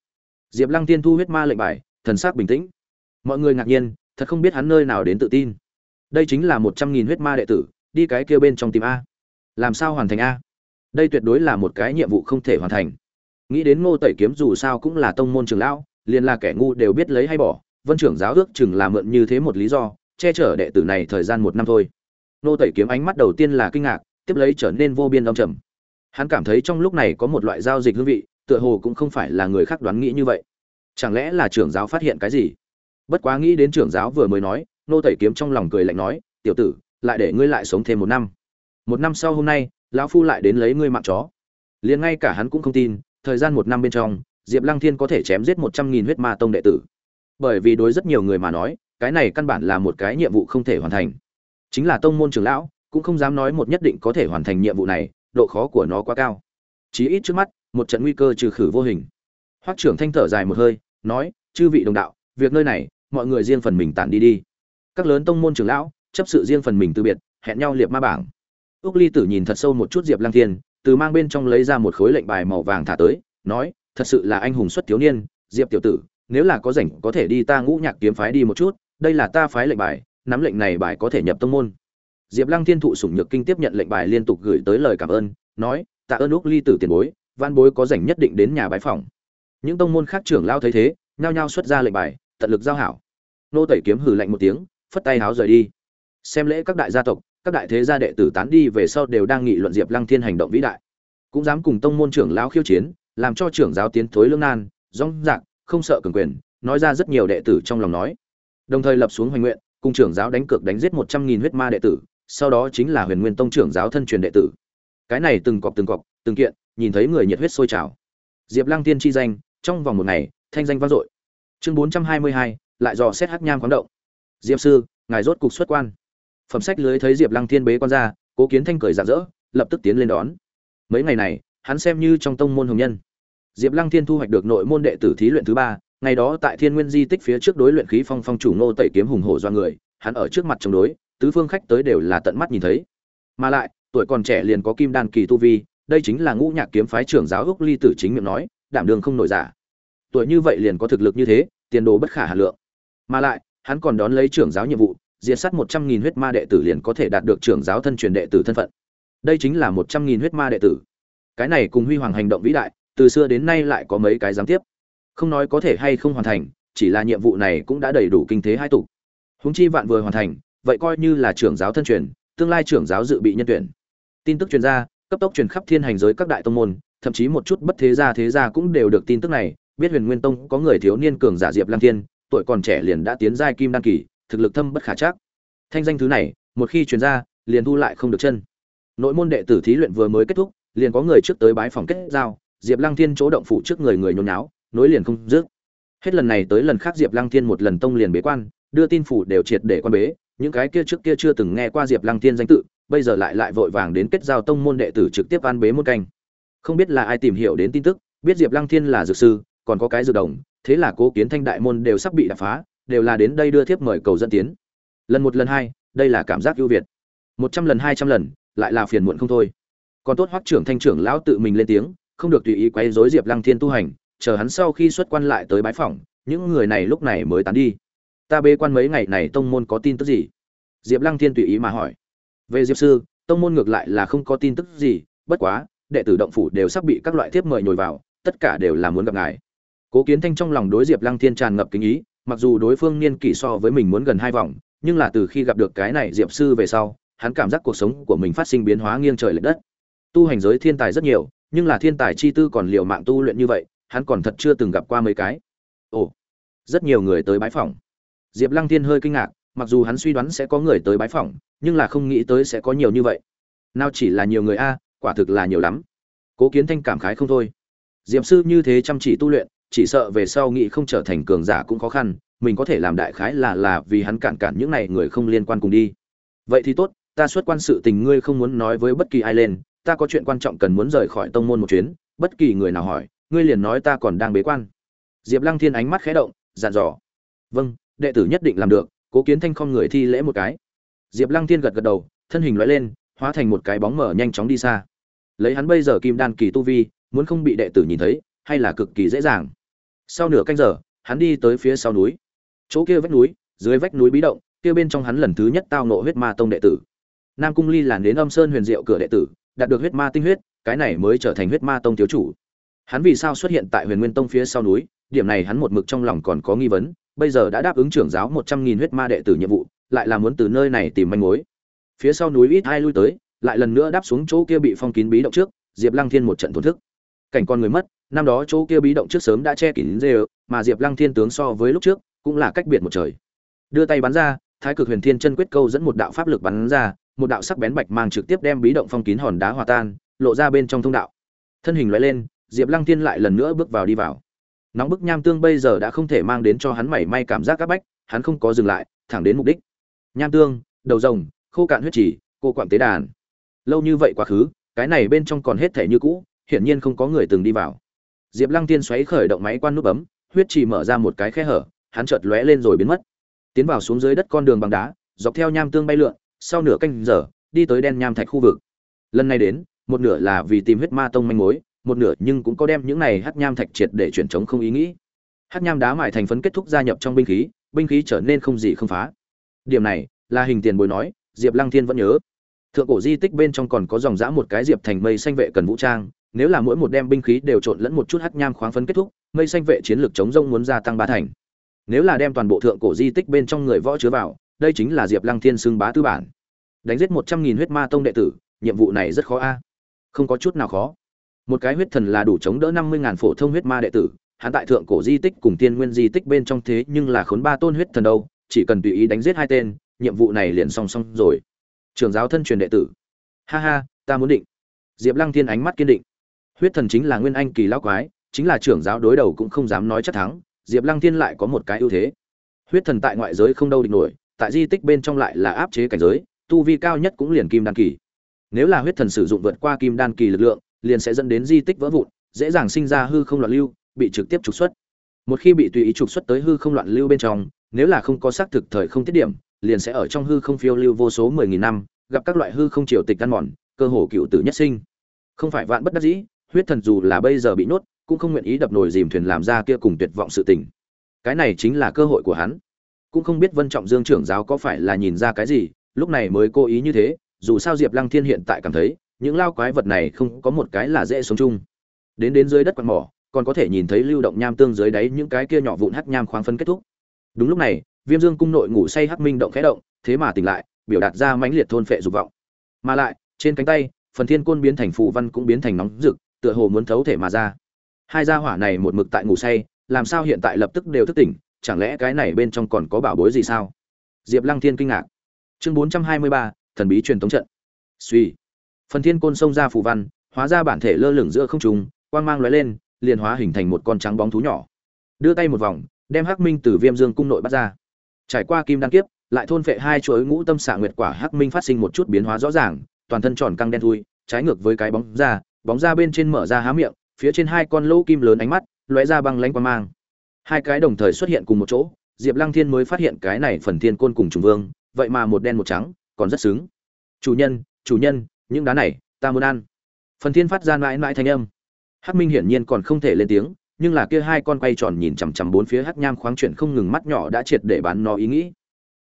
Diệp lăng tiên thu huyết ma lệnh bài, thần sắc bình tĩnh. Mọi người ngạc nhiên, thật không biết hắn nơi nào đến tự tin. Đây chính là một trăm nghìn huyết ma đệ tử, đi cái kia bên trong tìm a. Làm sao hoàn thành a? Đây tuyệt đối là một cái nhiệm vụ không thể hoàn thành nghĩ đến ngô tẩy kiếm dù sao cũng là tông môn trường lão, liền là kẻ ngu đều biết lấy hay bỏ, vân trưởng giáo ước chừng là mượn như thế một lý do, che chở đệ tử này thời gian một năm thôi. Ngô tẩy kiếm ánh mắt đầu tiên là kinh ngạc, tiếp lấy trở nên vô biên đông trầm. Hắn cảm thấy trong lúc này có một loại giao dịch hương vị, tựa hồ cũng không phải là người khác đoán nghĩ như vậy. Chẳng lẽ là trưởng giáo phát hiện cái gì? Bất quá nghĩ đến trưởng giáo vừa mới nói nô tẩy kiếm trong lòng cười lạnh nói, tiểu tử, lại để ngươi lại sống thêm một năm. Một năm sau hôm nay, lão phu lại đến lấy ngươi mạng chó. Liền ngay cả hắn cũng không tin thời gian một năm bên trong, diệp lăng thiên có thể chém giết một trăm nghìn huyết ma tông đệ tử. Bởi vì đối rất nhiều người mà nói, cái này căn bản là một cái nhiệm vụ không thể hoàn thành. Chính là tông môn trưởng lão, cũng không dám nói một nhất định có thể hoàn thành nhiệm vụ này, độ khó của nó quá cao. Chí ít trước mắt, một trận nguy cơ trừ khử vô hình. Hoắc trưởng thanh thở dài một hơi, nói, chư vị đồng đạo, việc nơi này, mọi người riêng phần mình tản đi đi. Các lớn tông môn trưởng lão, chấp sự riêng phần mình từ biệt, hẹn nhau liệp ma bảng. Úc ly tử nhìn thật sâu một chút diệp lăng thiên từ mang bên trong lấy ra một khối lệnh bài màu vàng thả tới, nói, thật sự là anh hùng xuất thiếu niên, diệp tiểu tử, nếu là có rảnh có thể đi ta ngũ nhạc kiếm phái đi một chút, đây là ta phái lệnh bài, nắm lệnh này bài có thể nhập tông môn. Diệp lăng thiên thụ sủng nhược kinh tiếp nhận lệnh bài liên tục gửi tới lời cảm ơn, nói, tạ ơn úc ly tử tiền bối, văn bối có rảnh nhất định đến nhà bái phòng những tông môn khác trưởng lao thấy thế, nhao nhao xuất ra lệnh bài, tận lực giao hảo. Nô tẩy kiếm hừ lạnh một tiếng, phất tay háo rời đi. Xem lễ các đại gia tộc các đại thế gia đệ tử tán đi về sau đều đang nghị luận diệp lăng thiên hành động vĩ đại. Cũng dám cùng tông môn trưởng lão khiêu chiến, làm cho trưởng giáo tiến thối lương nan, rong rạc, không sợ cường quyền, nói ra rất nhiều đệ tử trong lòng nói. Đồng thời lập xuống hoành nguyện, cùng trưởng giáo đánh cược đánh giết một trăm nghìn huyết ma đệ tử, sau đó chính là huyền nguyên tông trưởng giáo thân truyền đệ tử. Cái này từng cọc từng cọc, từng kiện, nhìn thấy người nhiệt huyết sôi trào. Diệp lăng tiên chi danh, trong vòng một ngày, thanh danh vang dội. Chương bốn trăm hai mươi hai, lại dò xét hắc nham khoáng động. Diệp sư, ngài rốt cục xuất quan phẩm sách lưới thấy diệp lăng thiên bế quan ra, cố kiến thanh cười rạng rỡ, lập tức tiến lên đón. Mấy ngày này, hắn xem như trong tông môn hồng nhân. Diệp lăng thiên thu hoạch được nội môn đệ tử thí luyện thứ ba, ngày đó tại thiên nguyên di tích phía trước đối luyện khí phong phong chủ nô tẩy kiếm hùng hổ do người, hắn ở trước mặt chống đối, tứ phương khách tới đều là tận mắt nhìn thấy. Mà lại, tuổi còn trẻ liền có kim đan kỳ tu vi, đây chính là ngũ nhạc kiếm phái trưởng giáo úc ly tử chính miệng nói, đảm đường không nổi giả. Tuổi như vậy liền có thực lực như thế, tiền đồ bất khả hà lượng. Mà lại, hắn còn đón lấy trưởng giáo nhiệm vụ diệt sát một trăm nghìn huyết ma đệ tử liền có thể đạt được trưởng giáo thân truyền đệ tử thân phận. Đây chính là một trăm nghìn huyết ma đệ tử. Cái này cùng huy hoàng hành động vĩ đại, từ xưa đến nay lại có mấy cái giáng tiếp. Không nói có thể hay không hoàn thành, chỉ là nhiệm vụ này cũng đã đầy đủ kinh thế hai tục húng chi vạn vừa hoàn thành, vậy coi như là trưởng giáo thân truyền, tương lai trưởng giáo dự bị nhân tuyển. Tin tức truyền ra, cấp tốc truyền khắp thiên hành giới các đại tông môn, thậm chí một chút bất thế gia thế gia cũng đều được tin tức này. Biết huyền nguyên tông có người thiếu niên cường giả diệp lăng thiên, tuổi còn trẻ liền đã tiến giai kim đan kỳ thực lực thâm bất khả chắc. Thanh danh thứ này, một khi truyền ra, liền thu lại không được chân. Nội môn đệ tử thí luyện vừa mới kết thúc, liền có người trước tới bái phòng kết giao, diệp lăng thiên chỗ động phủ trước người người nhốn nháo, nối liền không dứt. Hết lần này tới lần khác diệp lăng thiên một lần tông liền bế quan, đưa tin phủ đều triệt để quan bế, những cái kia trước kia chưa từng nghe qua diệp lăng thiên danh tự, bây giờ lại lại vội vàng đến kết giao tông môn đệ tử trực tiếp an bế một canh. Không biết là ai tìm hiểu đến tin tức, biết diệp lăng thiên là dược sư, còn có cái dược đồng, thế là cố kiến thanh đại môn đều sắp bị đập phá đều là đến đây đưa thiếp mời cầu dẫn tiến. Lần một, lần hai, đây là cảm giác ưu việt. Một trăm lần, hai trăm lần, lại là phiền muộn không thôi. Còn tốt hoắc trưởng thanh trưởng lão tự mình lên tiếng, không được tùy ý quấy rối diệp lăng thiên tu hành, chờ hắn sau khi xuất quan lại tới bái phỏng, những người này lúc này mới tán đi. Ta bế quan mấy ngày này tông môn có tin tức gì? Diệp lăng thiên tùy ý mà hỏi. Về diệp sư, tông môn ngược lại là không có tin tức gì, bất quá, đệ tử động phủ đều sắp bị các loại thiếp mời nhồi vào, tất cả đều là muốn gặp ngài. Cố kiến thanh trong lòng đối diệp lăng thiên tràn ngập kính ý mặc dù đối phương niên kỷ so với mình muốn gần hai vòng, nhưng là từ khi gặp được cái này diệp sư về sau, hắn cảm giác cuộc sống của mình phát sinh biến hóa nghiêng trời l ệ đất. Tu hành giới thiên tài rất nhiều, nhưng là thiên tài chi tư còn liệu mạng tu luyện như vậy, hắn còn thật chưa từng gặp qua mấy cái. Ồ, rất nhiều người tới bái phỏng. Diệp lăng thiên hơi kinh ngạc, mặc dù hắn suy đoán sẽ có người tới bái phỏng, nhưng là không nghĩ tới sẽ có nhiều như vậy. Nào chỉ là nhiều người a, quả thực là nhiều lắm. Cố kiến thanh cảm khái không thôi. Diệp sư như thế chăm chỉ tu luyện chỉ sợ về sau nghĩ không trở thành cường giả cũng khó khăn, mình có thể làm đại khái là là vì hắn cản cản những này người không liên quan cùng đi. Vậy thì tốt, ta xuất quan sự tình ngươi không muốn nói với bất kỳ ai lên, ta có chuyện quan trọng cần muốn rời khỏi tông môn một chuyến, bất kỳ người nào hỏi, ngươi liền nói ta còn đang bế quan. Diệp lăng thiên ánh mắt khẽ động, dặn dò. Vâng đệ tử nhất định làm được, cố kiến thanh không người thi lễ một cái. Diệp lăng thiên gật gật đầu, thân hình lóe lên, hóa thành một cái bóng mở nhanh chóng đi xa. Lấy hắn bây giờ kim đan kỳ tu vi, muốn không bị đệ tử nhìn thấy, hay là cực kỳ dễ dàng? Sau nửa canh giờ, hắn đi tới phía sau núi. Chỗ kia vách núi, dưới vách núi bí động, kia bên trong hắn lần thứ nhất tao nộ huyết ma tông đệ tử. Nam cung ly là đến âm sơn huyền diệu cửa đệ tử, đạt được huyết ma tinh huyết, cái này mới trở thành huyết ma tông thiếu chủ. Hắn vì sao xuất hiện tại huyền nguyên tông phía sau núi, điểm này hắn một mực trong lòng còn có nghi vấn, bây giờ đã đáp ứng trưởng giáo một trăm nghìn huyết ma đệ tử nhiệm vụ, lại là muốn từ nơi này tìm manh mối. Phía sau núi ít ai lui tới, lại lần nữa đáp xuống chỗ kia bị phong kín bí động trước, diệp lăng thiên một trận thổn thức. Cảnh con người mất năm đó chỗ kia bí động trước sớm đã che kín dê mà diệp lăng thiên tướng so với lúc trước, cũng là cách biệt một trời. Đưa tay bắn ra, thái cực huyền thiên chân quyết câu dẫn một đạo pháp lực bắn ra, một đạo sắc bén bạch mang trực tiếp đem bí động phong kín hòn đá hòa tan, lộ ra bên trong thông đạo. Thân hình loại lên, diệp lăng thiên lại lần nữa bước vào đi vào. Nóng bức nham tương bây giờ đã không thể mang đến cho hắn mảy may cảm giác c áp bách, hắn không có dừng lại, thẳng đến mục đích. Nham tương, đầu rồng, khô cạn huyết trì cô quạng tế đàn. Lâu như vậy quá khứ, cái này bên trong còn hết thể như cũ, hiển nhiên không có người từng đi vào diệp lăng tiên xoáy khởi động máy quan nút bấm, huyết trì mở ra một cái khe hở, hắn chợt lóe lên rồi biến mất. Tiến vào xuống dưới đất con đường bằng đá, dọc theo nham tương bay lượn, sau nửa canh giờ, đi tới đen nham thạch khu vực. Lần này đến, một nửa là vì tìm huyết ma tông manh mối, một nửa nhưng cũng có đem những này hắc nham thạch triệt để chuyển chống không ý nghĩ. Hắc nham đá mài thành phấn kết thúc gia nhập trong binh khí binh khí trở nên không gì không phá. Điểm này, là hình tiền bối nói, diệp lăng thiên vẫn nhớ. Thượng cổ di tích bên trong còn có dòng dã một cái diệp thành mây xanh vệ cần vũ trang nếu là mỗi một đem binh khí đều trộn lẫn một chút hắc nham khoáng phấn kết thúc, mây xanh vệ chiến lược chống rông muốn gia tăng ba thành. Nếu là đem toàn bộ thượng cổ di tích bên trong người võ chứa vào, đây chính là diệp lăng thiên xưng bá tư bản. Đánh giết một trăm nghìn huyết ma tông đệ tử, nhiệm vụ này rất khó a. Không có chút nào khó. Một cái huyết thần là đủ chống đỡ năm mươi ngàn phổ thông huyết ma đệ tử, hắn tại thượng cổ di tích cùng tiên nguyên di tích bên trong thế nhưng là khốn ba tôn huyết thần đâu, chỉ cần tùy ý đánh giết hai tên, nhiệm vụ này liền song song rồi. Trường giáo thân truyền đệ tử. Ha ha, ta muốn định. Diệp lăng thiên ánh mắt kiên định huyết thần chính là nguyên anh kỳ lão quái, chính là trưởng giáo đối đầu cũng không dám nói chắc thắng, diệp lăng thiên lại có một cái ưu thế. Huyết thần tại ngoại giới không đâu địch nổi, tại di tích bên trong lại là áp chế cảnh giới, tu vi cao nhất cũng liền kim đan kỳ. Nếu là huyết thần sử dụng vượt qua kim đan kỳ lực lượng, liền sẽ dẫn đến di tích vỡ vụn, dễ dàng sinh ra hư không loạn lưu, bị trực tiếp trục xuất. Một khi bị tùy ý trục xuất tới hư không loạn lưu bên trong, nếu là không có xác thực thời không tiết điểm, liền sẽ ở trong hư không phiêu lưu vô số mười nghìn năm, gặp các loại hư không triều tịch ăn mòn, cơ hồ cựu tử nhất sinh. Không phải vạn bất đắc dĩ huyết thần dù là bây giờ bị nhốt, cũng không nguyện ý đập nồi dìm thuyền làm ra kia cùng tuyệt vọng sự tình. Cái này chính là cơ hội của hắn. Cũng không biết vân trọng dương trưởng giáo có phải là nhìn ra cái gì, lúc này mới cố ý như thế, dù sao diệp lăng thiên hiện tại cảm thấy, những lao quái vật này không có một cái là dễ sống chung. Đến đến dưới đất quan mỏ, còn có thể nhìn thấy lưu động nham tương dưới đáy những cái kia nhỏ vụn hắc nham khoáng phân kết thúc. Đúng lúc này, viêm dương cung nội ngủ say hắc minh động khẽ động, thế mà tỉnh lại, biểu đạt ra mãnh liệt thôn phệ dục vọng. Mà lại, trên cánh tay, phần thiên côn biến thành phù văn cũng biến thành nóng rực tựa hồ muốn thấu thể mà ra. Hai gia hỏa này một mực tại ngủ say, làm sao hiện tại lập tức đều thức tỉnh, chẳng lẽ cái này bên trong còn có bảo bối gì sao? Diệp lăng thiên kinh ngạc. Chương bốn trăm hai mươi ba, thần bí truyền tống trận. Suy phần thiên côn xông ra phù văn, hóa ra bản thể lơ lửng giữa không trung, quang mang lóe lên, liền hóa hình thành một con trắng bóng thú nhỏ. Đưa tay một vòng, đem hắc minh từ viêm dương cung nội bắt ra. Trải qua kim đăng kiếp, lại thôn phệ hai chuỗi ngũ tâm xạ nguyệt quả hắc minh phát sinh một chút biến hóa rõ ràng, toàn thân tròn căng đen thui, trái ngược với cái bóng ra bóng ra bên trên mở ra há miệng, phía trên hai con lỗ kim lớn ánh mắt, lóe ra băng lanh quang mang. Hai cái đồng thời xuất hiện cùng một chỗ, diệp lăng thiên mới phát hiện cái này phần thiên côn cùng trùng vương, vậy mà một đen một trắng, còn rất xứng. Chủ nhân chủ nhân, những đá này, ta muốn ăn. Phần thiên phát ra mãi mãi thanh âm. Hắc minh hiển nhiên còn không thể lên tiếng, nhưng là kia hai con quay tròn nhìn chằm chằm bốn phía hắc nham khoáng chuyển không ngừng mắt nhỏ đã triệt để bán nó ý nghĩ.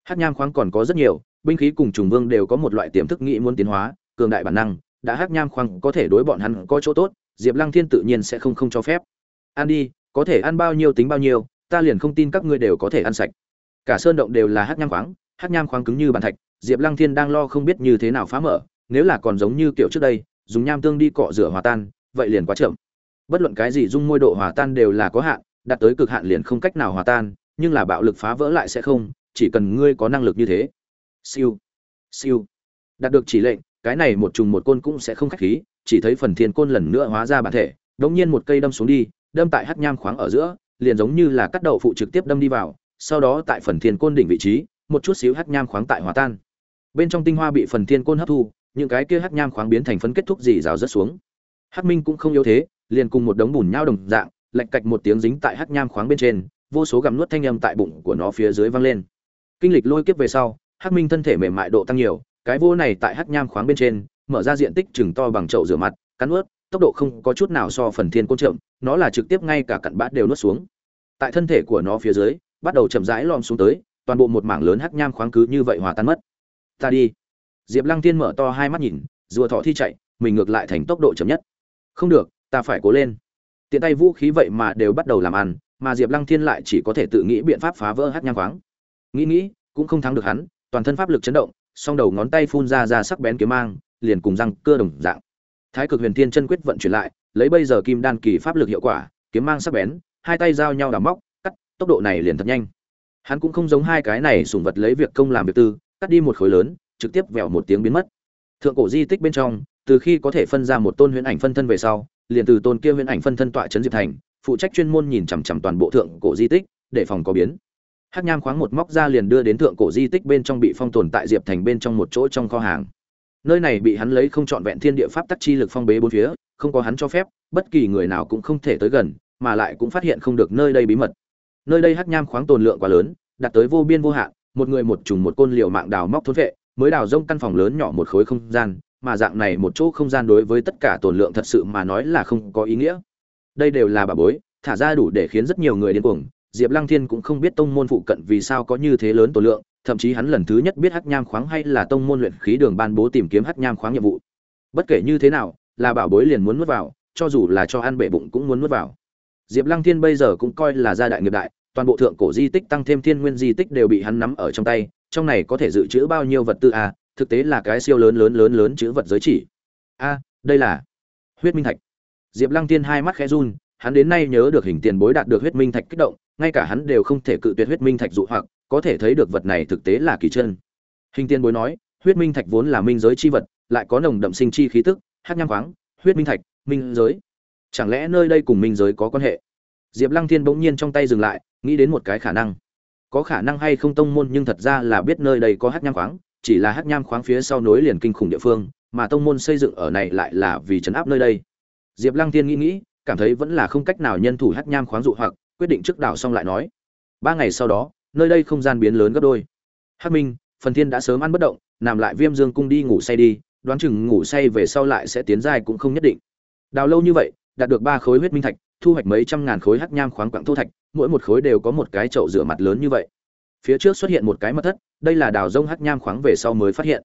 Hắc nham khoáng còn có rất nhiều, binh khí cùng trùng vương đều có một loại tiềm thức nghĩ muốn tiến hóa, cường đại bản năng đã hắc nham khoang có thể đối bọn hắn có chỗ tốt, diệp lăng thiên tự nhiên sẽ không không cho phép. Ăn đi, có thể ăn bao nhiêu tính bao nhiêu, ta liền không tin các ngươi đều có thể ăn sạch. Cả sơn động đều là hắc nham khoáng, hắc nham khoáng cứng như bàn thạch, diệp lăng thiên đang lo không biết như thế nào phá mở, nếu là còn giống như kiểu trước đây, dùng nham tương đi cọ rửa hòa tan, vậy liền quá chậm. Bất luận cái gì dung môi độ hòa tan đều là có hạn, đạt tới cực hạn liền không cách nào hòa tan, nhưng là bạo lực phá vỡ lại sẽ không, chỉ cần ngươi có năng lực như thế. Siêu. Siêu. Đạt được chỉ lệnh cái này một trùng một côn cũng sẽ không khách khí, chỉ thấy phần thiên côn lần nữa hóa ra bản thể đột nhiên một cây đâm xuống đi, đâm tại hắc nham khoáng ở giữa, liền giống như là cắt đậu phụ trực tiếp đâm đi vào, sau đó tại phần thiên côn đỉnh vị trí, một chút xíu hắc nham khoáng tại hòa tan. Bên trong tinh hoa bị phần thiên côn hấp thu, những cái kia hắc nham khoáng biến thành phấn kết thúc dì rào rất xuống. Hắc minh cũng không yếu thế, liền cùng một đống bùn nhau đồng dạng lạch cạch một tiếng dính tại hắc nham khoáng bên trên, vô số gặm nuốt thanh âm tại bụng của nó phía dưới vang lên. Kinh lịch lôi kiếp về sau, hắc minh thân thể mềm mại độ tăng nhiều cái vô này tại hắc nham khoáng bên trên, mở ra diện tích chừng to bằng chậu rửa mặt, cắn nuốt tốc độ không có chút nào so phần thiên côn chậm, nó là trực tiếp ngay cả cặn bát đều nuốt xuống. Tại thân thể của nó phía dưới, bắt đầu chậm rãi lom xuống tới, toàn bộ một mảng lớn hắc nham khoáng cứ như vậy hòa tan mất. Ta đi. Diệp lăng tiên mở to hai mắt nhìn, rùa thọ thi chạy, mình ngược lại thành tốc độ chậm nhất. Không được, ta phải cố lên. Tiện tay vũ khí vậy mà đều bắt đầu làm ăn, mà diệp lăng thiên lại chỉ có thể tự nghĩ biện pháp phá vỡ hắc nhang khoáng. Nghĩ nghĩ, cũng không thắng được hắn, toàn thân pháp lực chấn động song đầu ngón tay phun ra ra sắc bén kiếm mang, liền cùng răng cưa đồng dạng. Thái cực huyền thiên chân quyết vận chuyển lại, lấy bây giờ kim đan kỳ pháp lực hiệu quả, kiếm mang sắc bén, hai tay giao nhau đả móc, cắt, tốc độ này liền thật nhanh. Hắn cũng không giống hai cái này sùng vật lấy việc công làm việc tư, cắt đi một khối lớn, trực tiếp vẹo một tiếng biến mất. Thượng cổ di tích bên trong, từ khi có thể phân ra một tôn huyền ảnh phân thân về sau, liền từ tôn kia huyền ảnh phân thân tọa trấn diệp thành, phụ trách chuyên môn nhìn chằm chằm toàn bộ thượng cổ di tích, để phòng có biến hắc nham khoáng một móc ra liền đưa đến thượng cổ di tích bên trong bị phong tồn tại diệp thành bên trong một chỗ trong kho hàng. Nơi này bị hắn lấy không trọn vẹn thiên địa pháp tắc chi lực phong bế bốn phía, không có hắn cho phép, bất kỳ người nào cũng không thể tới gần, mà lại cũng phát hiện không được nơi đây bí mật. Nơi đây hắc nham khoáng tồn lượng quá lớn, đạt tới vô biên vô hạn, một người một trùng một côn liều mạng đào móc thốn vệ, mới đào rông căn phòng lớn nhỏ một khối không gian, mà dạng này một chỗ không gian đối với tất cả tồn lượng thật sự mà nói là không có ý nghĩa. Đây đều là bà bối, thả ra đủ để khiến rất nhiều người điên cuồng diệp lăng thiên cũng không biết tông môn phụ cận vì sao có như thế lớn tổ lượng thậm chí hắn lần thứ nhất biết hắc nham khoáng hay là tông môn luyện khí đường ban bố tìm kiếm hắc nham khoáng nhiệm vụ. Bất kể như thế nào là bảo bối liền muốn nuốt vào cho dù là cho ăn bệ bụng cũng muốn nuốt vào. Diệp lăng thiên bây giờ cũng coi là gia đại nghiệp đại toàn bộ thượng cổ di tích tăng thêm thiên nguyên di tích đều bị hắn nắm ở trong tay trong này có thể dự trữ bao nhiêu vật tư a à, thực tế là cái siêu lớn lớn lớn lớn chữ vật giới chỉ. A đây là huyết minh thạch. Diệp lăng Thiên hai mắt khẽ run hắn đến nay nhớ được hình tiền bối đạt được huyết minh thạch kích động, ngay cả hắn đều không thể cự tuyệt huyết minh thạch dụ hoặc, có thể thấy được vật này thực tế là kỳ chân. Hình tiền bối nói, huyết minh thạch vốn là minh giới chi vật, lại có nồng đậm sinh chi khí tức hắc nham khoáng, huyết minh thạch, minh giới. Chẳng lẽ nơi đây cùng minh giới có quan hệ? Diệp lăng thiên bỗng nhiên trong tay dừng lại, nghĩ đến một cái khả năng. Có khả năng hay không tông môn nhưng thật ra là biết nơi đây có hắc nham khoáng, chỉ là hắc nham khoáng phía sau nối liền kinh khủng địa phương, mà tông môn xây dựng ở này lại là vì chấn áp nơi đây. Diệp lăng thiên nghĩ nghĩ cảm thấy vẫn là không cách nào nhân thủ hắc nham khoáng dụ hoặc, quyết định trước đảo xong lại nói. Ba ngày sau đó, nơi đây không gian biến lớn gấp đôi. Hắc minh, phần thiên đã sớm ăn bất động, nằm lại viêm dương cung đi ngủ say đi, đoán chừng ngủ say về sau lại sẽ tiến dài cũng không nhất định. Đào lâu như vậy, đạt được ba khối huyết minh thạch, thu hoạch mấy trăm ngàn khối hắc nham khoáng quặng thu thạch, mỗi một khối đều có một cái chậu rửa mặt lớn như vậy. Phía trước xuất hiện một cái mật thất, đây là đào rông hắc nham khoáng về sau mới phát hiện.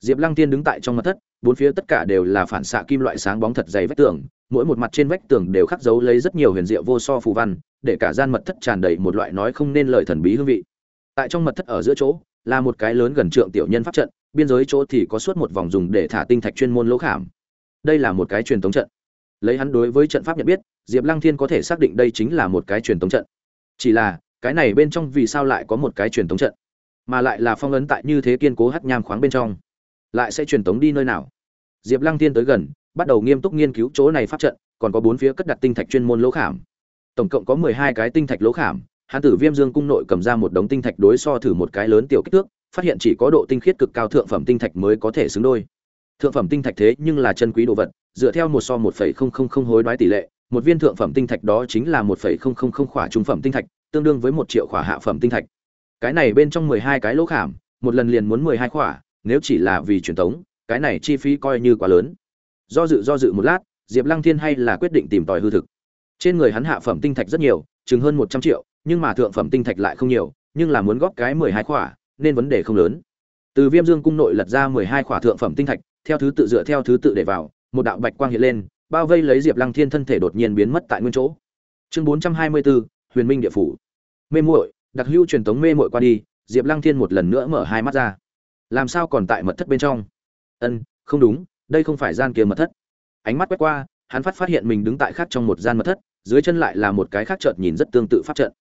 Diệp lăng tiên đứng tại trong mật thất bốn phía tất cả đều là phản xạ kim loại sáng bóng thật dày vách tường, mỗi một mặt trên vách tường đều khắc dấu lấy rất nhiều huyền diệu vô so phù văn, để cả gian mật thất tràn đầy một loại nói không nên lời thần bí hương vị. Tại trong mật thất ở giữa chỗ, là một cái lớn gần trượng tiểu nhân pháp trận, biên giới chỗ thì có suốt một vòng dùng để thả tinh thạch chuyên môn lỗ khảm. Đây là một cái truyền thống trận. Lấy hắn đối với trận pháp nhận biết, diệp lăng thiên có thể xác định đây chính là một cái truyền thống trận. Chỉ là, cái này bên trong vì sao lại có một cái truyền thống trận? Mà lại là phong ấn tại như thế kiên cố hắt nham khoáng bên trong lại sẽ truyền tống đi nơi nào? Diệp lăng thiên tới gần, bắt đầu nghiêm túc nghiên cứu chỗ này pháp trận, còn có bốn phía cất đặt tinh thạch chuyên môn lỗ khảm. Tổng cộng có mười hai cái tinh thạch lỗ khảm hán tử viêm dương cung nội cầm ra một đống tinh thạch đối so thử một cái lớn tiểu kích thước, phát hiện chỉ có độ tinh khiết cực cao thượng phẩm tinh thạch mới có thể xứng đôi. Thượng phẩm tinh thạch thế nhưng là chân quý đồ vật, dựa theo một so một phẩy không không không hối đoái tỷ lệ, một viên thượng phẩm tinh thạch đó chính là một phẩy không không không khỏa trung phẩm tinh thạch, tương đương với một triệu khỏa hạ phẩm tinh thạch. Cái này bên trong mười hai cái lỗ khảm, một lần liền muốn mười hai khỏa nếu chỉ là vì truyền thống, cái này chi phí coi như quá lớn. Do dự do dự một lát, diệp lăng thiên hay là quyết định tìm tòi hư thực. Trên người hắn hạ phẩm tinh thạch rất nhiều, chừng hơn một trăm triệu, nhưng mà thượng phẩm tinh thạch lại không nhiều, nhưng là muốn góp cái mười hai khỏa, nên vấn đề không lớn. Từ viêm dương cung nội lật ra mười hai khỏa thượng phẩm tinh thạch, theo thứ tự dựa theo thứ tự để vào, một đạo bạch quang hiện lên, bao vây lấy diệp lăng thiên thân thể đột nhiên biến mất tại nguyên chỗ. Chương bốn trăm hai mươi bốn, huyền minh địa phủ. Mê muội, đặc hữu truyền thống mê muội qua đi, diệp lăng thiên một lần nữa mở hai mắt ra làm sao còn tại mật thất bên trong? Ân, không đúng, đây không phải gian kia mật thất. Ánh mắt quét qua, hắn phát phát hiện mình đứng tại khác trong một gian mật thất, dưới chân lại là một cái khác chợt nhìn rất tương tự pháp trận.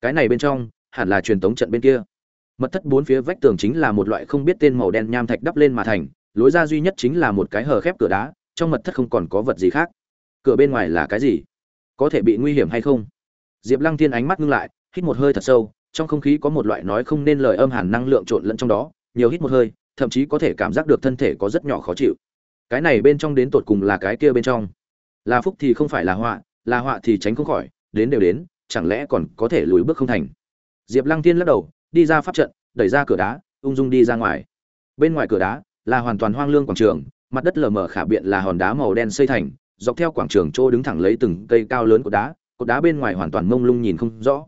Cái này bên trong, hẳn là truyền thống trận bên kia. Mật thất bốn phía vách tường chính là một loại không biết tên màu đen nham thạch đắp lên mà thành, lối ra duy nhất chính là một cái hờ khép cửa đá, trong mật thất không còn có vật gì khác. Cửa bên ngoài là cái gì? Có thể bị nguy hiểm hay không? Diệp lăng thiên ánh mắt ngưng lại, hít một hơi thật sâu, trong không khí có một loại nói không nên lời âm hàn năng lượng trộn lẫn trong đó nhiều hít một hơi, thậm chí có thể cảm giác được thân thể có rất nhỏ khó chịu. Cái này bên trong đến tột cùng là cái kia bên trong. Là phúc thì không phải là họa là họa thì tránh không khỏi, đến đều đến, chẳng lẽ còn có thể lùi bước không thành? Diệp lăng tiên lắc đầu, đi ra pháp trận, đẩy ra cửa đá, ung dung đi ra ngoài. Bên ngoài cửa đá là hoàn toàn hoang lương quảng trường, mặt đất lờ mờ khả biện là hòn đá màu đen xây thành, dọc theo quảng trường chỗ đứng thẳng lấy từng cây cao lớn của đá, cột đá bên ngoài hoàn toàn mông lung nhìn không rõ.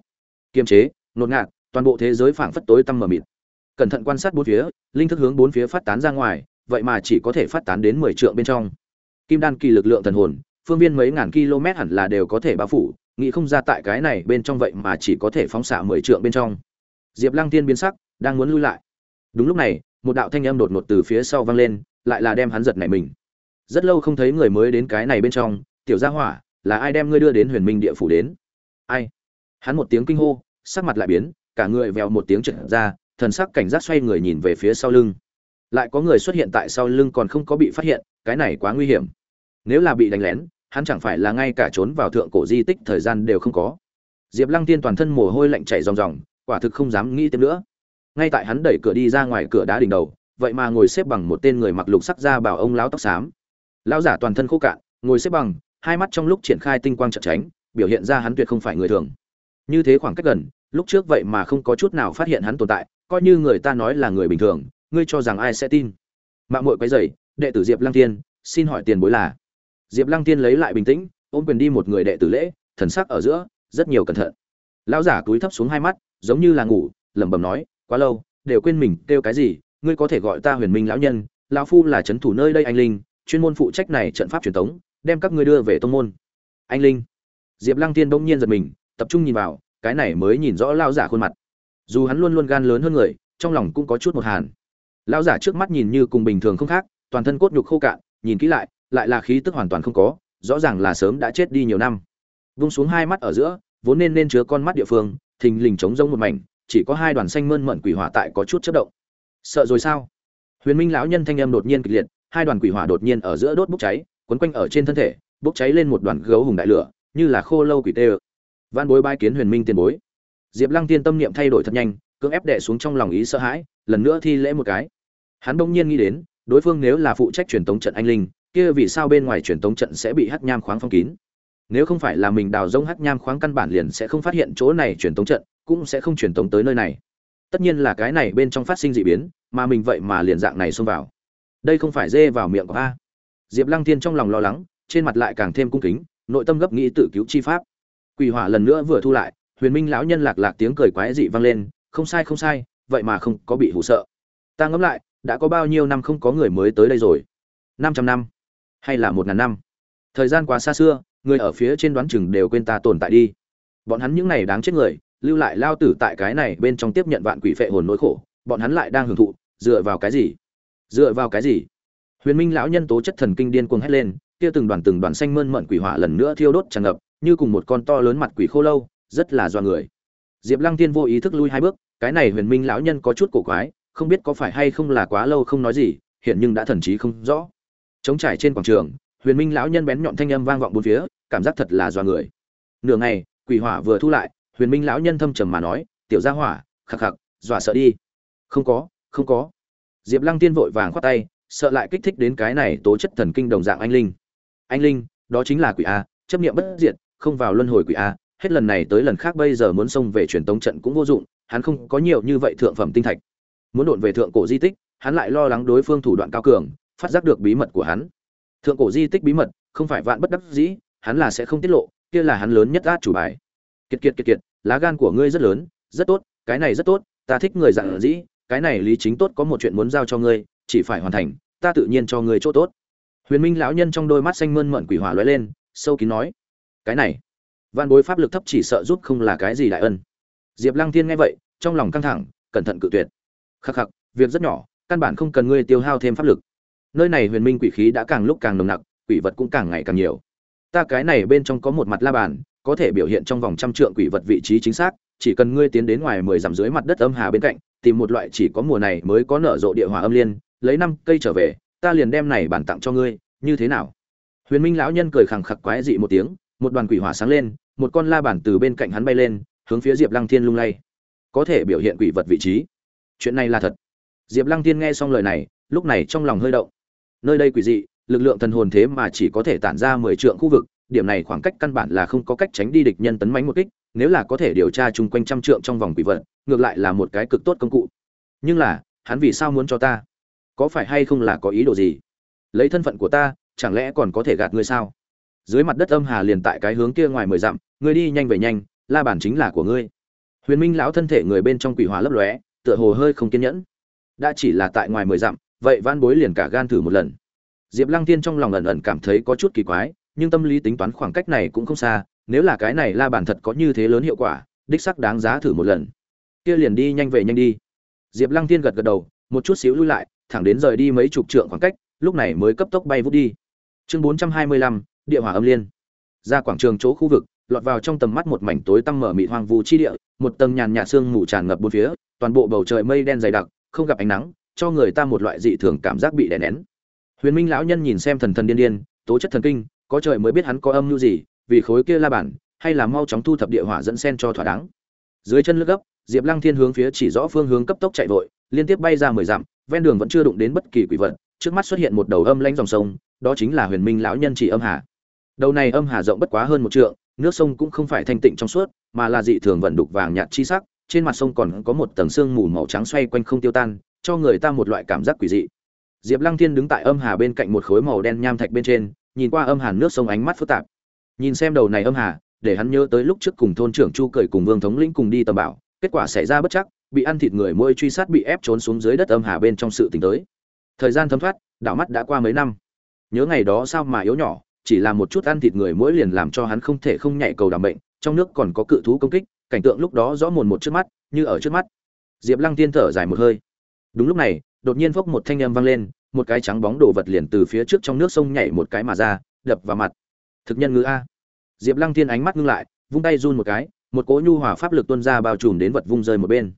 Kiềm chế, nột ngạt, toàn bộ thế giới phảng phất tối tăm mờ mịt cẩn thận quan sát bốn phía, linh thức hướng bốn phía phát tán ra ngoài, vậy mà chỉ có thể phát tán đến mười trượng bên trong. Kim đan kỳ lực lượng thần hồn, phương viên mấy ngàn km hẳn là đều có thể bao phủ, nghĩ không ra tại cái này bên trong vậy mà chỉ có thể phóng xạ mười trượng bên trong. Diệp lăng tiên biến sắc, đang muốn lui lại. Đúng lúc này, một đạo thanh âm đột ngột từ phía sau vang lên, lại là đem hắn giật nảy mình. Rất lâu không thấy người mới đến cái này bên trong, tiểu gia hỏa, là ai đem ngươi đưa đến huyền minh địa phủ đến? Ai? Hắn một tiếng kinh hô, sắc mặt lại biến, cả người vèo một tiếng trượt ra thần sắc cảnh giác xoay người nhìn về phía sau lưng. Lại có người xuất hiện tại sau lưng còn không có bị phát hiện, cái này quá nguy hiểm. Nếu là bị đánh lén, hắn chẳng phải là ngay cả trốn vào thượng cổ di tích thời gian đều không có. Diệp lăng tiên toàn thân mồ hôi lạnh chảy ròng ròng, quả thực không dám nghĩ tiếp nữa. Ngay tại hắn đẩy cửa đi ra ngoài cửa đá đỉnh đầu, vậy mà ngồi xếp bằng một tên người mặc lục sắc da bảo ông lão tóc xám. Lão giả toàn thân khô cạn, ngồi xếp bằng, hai mắt trong lúc triển khai tinh quang trận tránh, biểu hiện ra hắn tuyệt không phải người thường. Như thế khoảng cách gần, lúc trước vậy mà không có chút nào phát hiện hắn tồn tại coi như người ta nói là người bình thường, ngươi cho rằng ai sẽ tin? Mạng mội quấy dày đệ tử diệp lăng tiên xin hỏi tiền bối là? Diệp lăng tiên lấy lại bình tĩnh, ôm quyền đi một người đệ tử lễ, thần sắc ở giữa, rất nhiều cẩn thận. Lão giả túi thấp xuống hai mắt, giống như là ngủ, lẩm bẩm nói, quá lâu, đều quên mình kêu cái gì, ngươi có thể gọi ta huyền minh lão nhân, lão phu là c thủ nơi đây anh linh, chuyên môn phụ trách này trận pháp truyền thống đem các ngươi đưa về tông môn. Anh linh. Diệp lăng tiên bỗng nhiên giật mình, tập trung nhìn vào, cái này mới nhìn rõ lao giả khuôn mặt dù hắn luôn luôn gan lớn hơn người, trong lòng cũng có chút một hàn. Lão giả trước mắt nhìn như cùng bình thường không khác, toàn thân cốt nhục khô cạn, nhìn kỹ lại lại là khí tức hoàn toàn không có, rõ ràng là sớm đã chết đi nhiều năm. Vung xuống hai mắt ở giữa, vốn nên nên chứa con mắt địa phương, thình lình trống rông một mảnh, chỉ có hai đoàn xanh mơn mận quỷ hỏa tại có chút chất động. Sợ rồi sao? Huyền minh lão nhân thanh âm đột nhiên kịch liệt, hai đoàn quỷ hỏa đột nhiên ở giữa đốt bốc cháy, quấn quanh ở trên thân thể, bốc cháy lên một đoàn gấu hùng đại lửa, như là khô lâu quỷ tê ơ. Văn bối bai kiến huyền minh tiền bối diệp lăng tiên tâm niệm thay đổi thật nhanh, cưỡng ép đè xuống trong lòng ý sợ hãi, lần nữa thi lễ một cái. Hắn bỗng nhiên nghĩ đến, đối phương nếu là phụ trách truyền tống trận anh linh, kia vì sao bên ngoài truyền tống trận sẽ bị hắc nham khoáng phong kín? Nếu không phải là mình đào rông hắc nham khoáng căn bản liền sẽ không phát hiện chỗ này truyền tống trận, cũng sẽ không truyền tống tới nơi này. Tất nhiên là cái này bên trong phát sinh dị biến, mà mình vậy mà liền dạng này xông vào. Đây không phải dê vào miệng của a diệp lăng tiên trong lòng lo lắng, trên mặt lại càng thêm cung kính, nội tâm gấp nghĩ tự cứu chi pháp. Quỷ hỏa lần nữa vừa thu lại huyền minh lão nhân lạc lạc tiếng cười quái dị vang lên, không sai không sai, vậy mà không có bị hụ sợ. Ta ngẫm lại, đã có bao nhiêu năm không có người mới tới đây rồi? Năm trăm năm? Hay là một ngàn năm? Thời gian quá xa xưa, người ở phía trên đoán chừng đều quên ta tồn tại đi. Bọn hắn những này đáng chết người, lưu lại lao tử tại cái này bên trong tiếp nhận vạn quỷ phệ hồn nỗi khổ, bọn hắn lại đang hưởng thụ, dựa vào cái gì? Dựa vào cái gì? Huyền minh lão nhân tố chất thần kinh điên cuồng hét lên, kia từng đoàn từng đoàn xanh mơn mận quỷ hỏa lần nữa thiêu đốt tràn ngập, như cùng một con to lớn mặt quỷ khô lâu rất là do người. Diệp lăng Thiên vô ý thức lui hai bước cái này huyền minh lão nhân có chút cổ quái không biết có phải hay không là quá lâu không nói gì hiện nhưng đã thần trí không rõ. Chống trải trên quảng trường huyền minh lão nhân bén nhọn thanh âm vang vọng bốn phía cảm giác thật là do người. Nửa ngày quỷ hỏa vừa thu lại huyền minh lão nhân thâm trầm mà nói tiểu gia hỏa khạc khạc, dọa sợ đi. Không có không có. Diệp lăng tiên vội vàng khoát tay sợ lại kích thích đến cái này tố chất thần kinh đồng dạng anh linh. Anh linh đó chính là quỷ a chấp niệm bất diệt không vào luân hồi quỷ a hết lần này tới lần khác bây giờ muốn xông về truyền tống trận cũng vô dụng, hắn không có nhiều như vậy thượng phẩm tinh thạch. Muốn đột về thượng cổ di tích, hắn lại lo lắng đối phương thủ đoạn cao cường, phát giác được bí mật của hắn. Thượng cổ di tích bí mật, không phải vạn bất đắc dĩ, hắn là sẽ không tiết lộ, kia là hắn lớn nhất át chủ bài. Kiệt kiệt kiệt kiệt, lá gan của ngươi rất lớn, rất tốt, cái này rất tốt, ta thích người dạng dĩ, cái này lý chính tốt có một chuyện muốn giao cho ngươi, chỉ phải hoàn thành, ta tự nhiên cho ngươi chỗ tốt. Huyền minh lão nhân trong đôi mắt xanh mơn mởn quỷ hỏa lóe lên, sâu kín nói, cái này văn bối pháp lực thấp chỉ sợ giúp không là cái gì đại ân. Diệp lăng thiên nghe vậy, trong lòng căng thẳng, cẩn thận cự tuyệt. Khắc khắc, việc rất nhỏ, căn bản không cần ngươi tiêu hao thêm pháp lực. Nơi này huyền minh quỷ khí đã càng lúc càng nồng nặc, quỷ vật cũng càng ngày càng nhiều. Ta cái này bên trong có một mặt la bàn, có thể biểu hiện trong vòng trăm trượng quỷ vật vị trí chính xác, chỉ cần ngươi tiến đến ngoài mười dặm dưới mặt đất âm hà bên cạnh, tìm một loại chỉ có mùa này mới có nở rộ địa hỏa âm liên, lấy năm cây trở về, ta liền đem này bản tặng cho ngươi, như thế nào? Huyền minh lão nhân cười khẳng khặc quái dị một tiếng một đoàn quỷ hỏa sáng lên, một con la bản từ bên cạnh hắn bay lên, hướng phía diệp lăng thiên lung lay. Có thể biểu hiện quỷ vật vị trí. Chuyện này là thật. Diệp lăng Thiên nghe xong lời này, lúc này trong lòng hơi động. Nơi đây quỷ dị, lực lượng thần hồn thế mà chỉ có thể tản ra mười trượng khu vực, điểm này khoảng cách căn bản là không có cách tránh đi địch nhân tấn mánh một kích, nếu là có thể điều tra chung quanh trăm trượng trong vòng quỷ vật, ngược lại là một cái cực tốt công cụ. Nhưng là, hắn vì sao muốn cho ta? Có phải hay không là có ý đồ gì? Lấy thân phận của ta, chẳng lẽ còn có thể gạt ngươi sao? Dưới mặt đất âm hà liền tại cái hướng kia ngoài mười dặm, ngươi đi nhanh về nhanh, la bản chính là của ngươi. Huyền minh lão thân thể người bên trong quỷ hỏa lấp lóe, tựa hồ hơi không kiên nhẫn. Đã chỉ là tại ngoài mười dặm, vậy van bối liền cả gan thử một lần. Diệp lăng tiên trong lòng ẩn ẩn cảm thấy có chút kỳ quái, nhưng tâm lý tính toán khoảng cách này cũng không xa, nếu là cái này la bản thật có như thế lớn hiệu quả, đích sắc đáng giá thử một lần. Kia liền đi nhanh về nhanh đi. Diệp lăng tiên gật gật đầu, một chút xíu lui lại, thẳng đến rời đi mấy chục trượng khoảng cách, lúc này mới cấp tốc bay vút đi. Chương bốn trăm hai mươi lăm địa hỏa âm liên. Ra quảng trường chỗ khu vực, lọt vào trong tầm mắt một mảnh tối tăm mở mịt hoang vu chi địa, một tầng nhàn nhạt sương mù tràn ngập bốn phía, toàn bộ bầu trời mây đen dày đặc, không gặp ánh nắng, cho người ta một loại dị thường cảm giác bị đè nén. Huyền minh lão nhân nhìn xem thần thần điên điên, tố chất thần kinh, có trời mới biết hắn có âm mưu gì, vì khối kia la bản, hay là mau chóng thu thập địa hỏa dẫn sen cho thỏa đáng. Dưới chân lướt gấp, diệp lăng thiên hướng phía chỉ rõ phương hướng cấp tốc chạy vội, liên tiếp bay ra mười dặm, ven đường vẫn chưa đụng đến bất kỳ quỷ vật, trước mắt xuất hiện một đầu âm lãnh dòng sông, đó chính là huyền minh lão nhân chỉ âm hà đầu này âm hà rộng bất quá hơn một trượng, nước sông cũng không phải thanh tịnh trong suốt, mà là dị thường vận đục vàng nhạt chi sắc, trên mặt sông còn có một tầng sương mù màu trắng xoay quanh không tiêu tan, cho người ta một loại cảm giác quỷ dị. Diệp lăng thiên đứng tại âm hà bên cạnh một khối màu đen nham thạch bên trên, nhìn qua âm hà nước sông ánh mắt phức tạp. Nhìn xem đầu này âm hà, để hắn nhớ tới lúc trước cùng thôn trưởng chu cởi cùng vương thống lĩnh cùng đi tầm bảo, kết quả xảy ra bất chắc, bị ăn thịt người môi truy sát bị ép trốn xuống dưới đất âm hà bên trong sự tình tới. Thời gian thấm thoát, đảo mắt đã qua mấy năm. Nhớ ngày đó sao mà yếu nhỏ chỉ là một chút ăn thịt người mỗi liền làm cho hắn không thể không nhảy cầu đảm bệnh trong nước còn có cự thú công kích, cảnh tượng lúc đó rõ mồn một trước mắt, như ở trước mắt. Diệp lăng tiên thở dài một hơi. Đúng lúc này, đột nhiên phốc một thanh âm vang lên, một cái trắng bóng đồ vật liền từ phía trước trong nước sông nhảy một cái mà ra, đập vào mặt. Thực nhân ngữ a. Diệp lăng tiên ánh mắt ngưng lại, vung tay run một cái, một cỗ nhu hòa pháp lực tuôn ra bao trùm đến vật vung rơi một bên.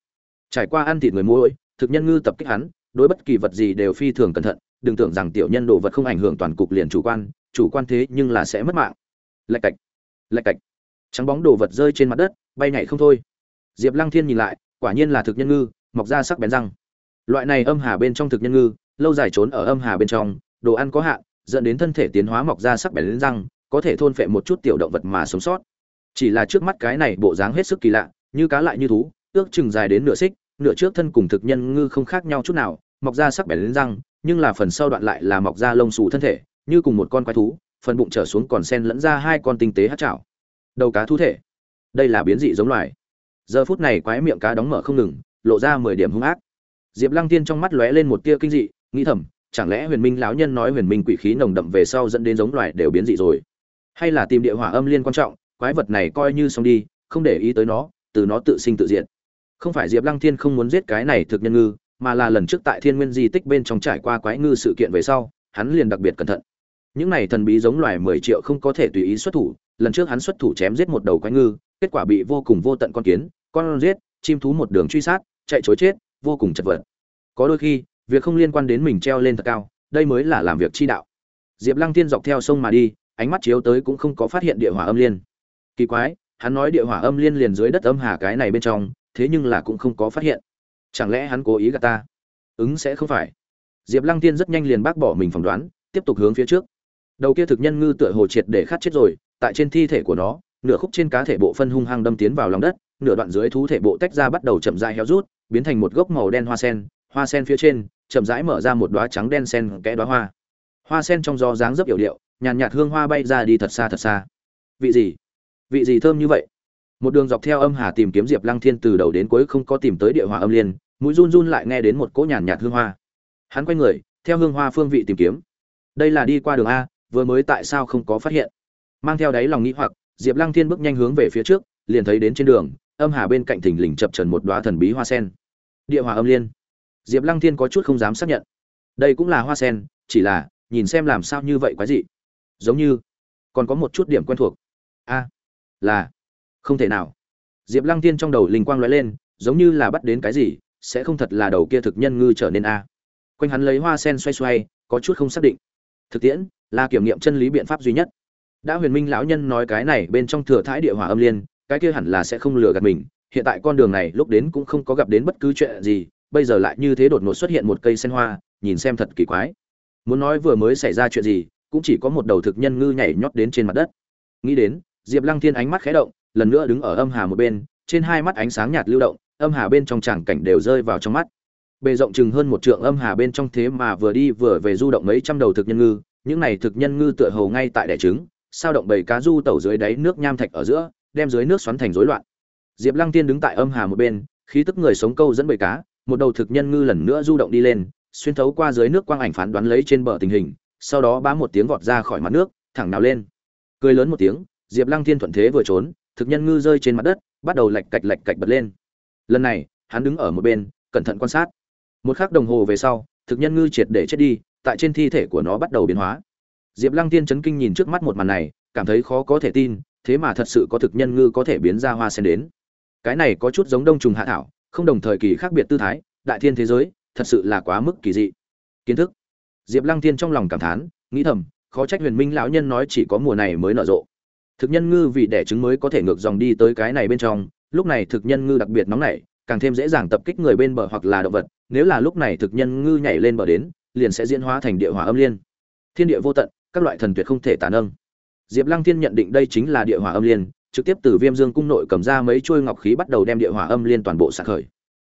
Trải qua ăn thịt người mũi thực nhân ngư tập kích hắn, đối bất kỳ vật gì đều phi thường cẩn thận, đừng tưởng rằng tiểu nhân đồ vật không ảnh hưởng toàn cục liền chủ quan chủ quan thế nhưng là sẽ mất mạng. Lạch cạch lạch cạch. Trắng bóng đồ vật rơi trên mặt đất, bay nhảy không thôi. Diệp lăng thiên nhìn lại, quả nhiên là thực nhân ngư, mọc ra sắc bén răng. Loại này âm hà bên trong thực nhân ngư, lâu dài trốn ở âm hà bên trong, đồ ăn có hạn, dẫn đến thân thể tiến hóa mọc ra sắc bén răng, có thể thôn phệ một chút tiểu động vật mà sống sót. Chỉ là trước mắt cái này bộ dáng hết sức kỳ lạ, như cá lại như thú, ước chừng dài đến nửa xích, nửa trước thân cùng thực nhân ngư không khác nhau chút nào, mọc ra sắc bén răng, nhưng là phần sau đoạn lại là mọc ra lông xù thân thể như cùng một con quái thú, phần bụng trở xuống còn sen lẫn ra hai con tinh tế hát chảo. Đầu cá thú thể. Đây là biến dị giống loài. Giờ phút này quái miệng cá đóng mở không ngừng, lộ ra mười điểm hung ác. Diệp lăng tiên trong mắt lóe lên một tia kinh dị, nghĩ thầm, chẳng lẽ huyền minh lão nhân nói huyền minh quỷ khí nồng đậm về sau dẫn đến giống loài đều biến dị rồi? Hay là tìm địa hỏa âm liên quan trọng, quái vật này coi như xong đi, không để ý tới nó, từ nó tự sinh tự diệt. Không phải diệp lăng thiên không muốn giết cái này thực nhân ngư, mà là lần trước tại thiên nguyên di tích bên trong trải qua quái ngư sự kiện về sau, hắn liền đặc biệt cẩn thận những này thần bí giống loài mười triệu không có thể tùy ý xuất thủ, lần trước hắn xuất thủ chém giết một đầu quái ngư, kết quả bị vô cùng vô tận con kiến, con giết, chim thú một đường truy sát, chạy chối chết, vô cùng chật vật. Có đôi khi, việc không liên quan đến mình treo lên thật cao, đây mới là làm việc chi đạo. Diệp lăng tiên dọc theo sông mà đi, ánh mắt chiếu tới cũng không có phát hiện địa hỏa âm liên. Kỳ quái, hắn nói địa hỏa âm liên liền dưới đất âm hà cái này bên trong, thế nhưng là cũng không có phát hiện. Chẳng lẽ hắn cố ý gạt ta? Ứng sẽ không phải. Diệp lăng tiên rất nhanh liền bác bỏ mình phỏng đoán, tiếp tục hướng phía trước đầu kia thực nhân ngư tựa hồ triệt để khát chết rồi, tại trên thi thể của nó, nửa khúc trên cá thể bộ phân hung hăng đâm tiến vào lòng đất, nửa đoạn dưới thú thể bộ tách ra bắt đầu chậm rãi héo rút, biến thành một gốc màu đen hoa sen hoa sen phía trên, chậm rãi mở ra một đóa trắng đen sen kẽ đóa hoa. Hoa sen trong gió dáng dấp yểu điệu, nhàn nhạt hương hoa bay ra đi thật xa thật xa. Vị gì? Vị gì thơm như vậy? Một đường dọc theo âm hà tìm kiếm diệp lăng thiên từ đầu đến cuối không có tìm tới địa hỏa âm liên, mũi run run lại nghe đến một cỗ nhàn nhạt hương hoa. Hắn quay người, theo hương hoa phương vị tìm kiếm. Đây là đi qua đường a vừa mới tại sao không có phát hiện. Mang theo đáy lòng nghĩ hoặc, diệp lăng thiên bước nhanh hướng về phía trước, liền thấy đến trên đường, âm hà bên cạnh thình lình chập trần một đoá thần bí hoa sen. Địa hỏa âm liên. Diệp lăng thiên có chút không dám xác nhận. Đây cũng là hoa sen, chỉ là, nhìn xem làm sao như vậy quái dị. Giống như, còn có một chút điểm quen thuộc. A, là, không thể nào. Diệp lăng thiên trong đầu linh quang lóe lên, giống như là bắt đến cái gì, sẽ không thật là đầu kia thực nhân ngư trở nên a. Quanh hắn lấy hoa sen xoay xoay, có chút không xác định. Thực tiễn là kiểm nghiệm chân lý biện pháp duy nhất. Đã huyền minh lão nhân nói cái này bên trong thừa thái địa hỏa âm liên, cái kia hẳn là sẽ không lừa gạt mình. Hiện tại con đường này lúc đến cũng không có gặp đến bất cứ chuyện gì, bây giờ lại như thế đột ngột xuất hiện một cây sen hoa, nhìn xem thật kỳ quái. Muốn nói vừa mới xảy ra chuyện gì, cũng chỉ có một đầu thực nhân ngư nhảy nhót đến trên mặt đất. Nghĩ đến, diệp lăng thiên ánh mắt khẽ động, lần nữa đứng ở âm hà một bên, trên hai mắt ánh sáng nhạt lưu động, âm hà bên trong tràng cảnh đều rơi vào trong mắt. Bề rộng chừng hơn một trượng âm hà bên trong thế mà vừa đi vừa về du động mấy trăm đầu thực nhân ngư những này thực nhân ngư tựa hồ ngay tại đẻ trứng, sao động bầy cá du tẩu dưới đáy nước nham thạch ở giữa, đem dưới nước xoắn thành rối loạn. Diệp lăng tiên đứng tại âm hà một bên, khí tức người sống câu dẫn bầy cá, một đầu thực nhân ngư lần nữa du động đi lên, xuyên thấu qua dưới nước quang ảnh phán đoán lấy trên bờ tình hình, sau đó bám một tiếng vọt ra khỏi mặt nước, thẳng nào lên. Cười lớn một tiếng, diệp lăng thiên thuận thế vừa trốn, thực nhân ngư rơi trên mặt đất, bắt đầu lạch cạch lạch cạch bật lên. Lần này, hắn đứng ở một bên, cẩn thận quan sát. Một khắc đồng hồ về sau, thực nhân ngư triệt để chết đi tại trên thi thể của nó bắt đầu biến hóa. Diệp lăng tiên chấn kinh nhìn trước mắt một màn này, cảm thấy khó có thể tin, thế mà thật sự có thực nhân ngư có thể biến ra hoa sen đến. Cái này có chút giống đông trùng hạ thảo, không đồng thời kỳ khác biệt tư thái, đại thiên thế giới, thật sự là quá mức kỳ dị. Kiến thức. Diệp lăng tiên trong lòng cảm thán, nghĩ thầm, khó trách huyền minh lão nhân nói chỉ có mùa này mới nở rộ. Thực nhân ngư vì đẻ trứng mới có thể ngược dòng đi tới cái này bên trong, lúc này thực nhân ngư đặc biệt nóng nảy, càng thêm dễ dàng tập kích người bên bờ hoặc là động vật, nếu là lúc này thực nhân ngư nhảy lên bờ đến liền sẽ diễn hóa thành địa hỏa âm liên. Thiên địa vô tận, các loại thần tuyệt không thể tàn nâng diệp lăng thiên nhận định đây chính là địa hỏa âm liên, trực tiếp từ viêm dương cung nội cầm ra mấy chuôi ngọc khí bắt đầu đem địa hỏa âm liên toàn bộ sạc khởi.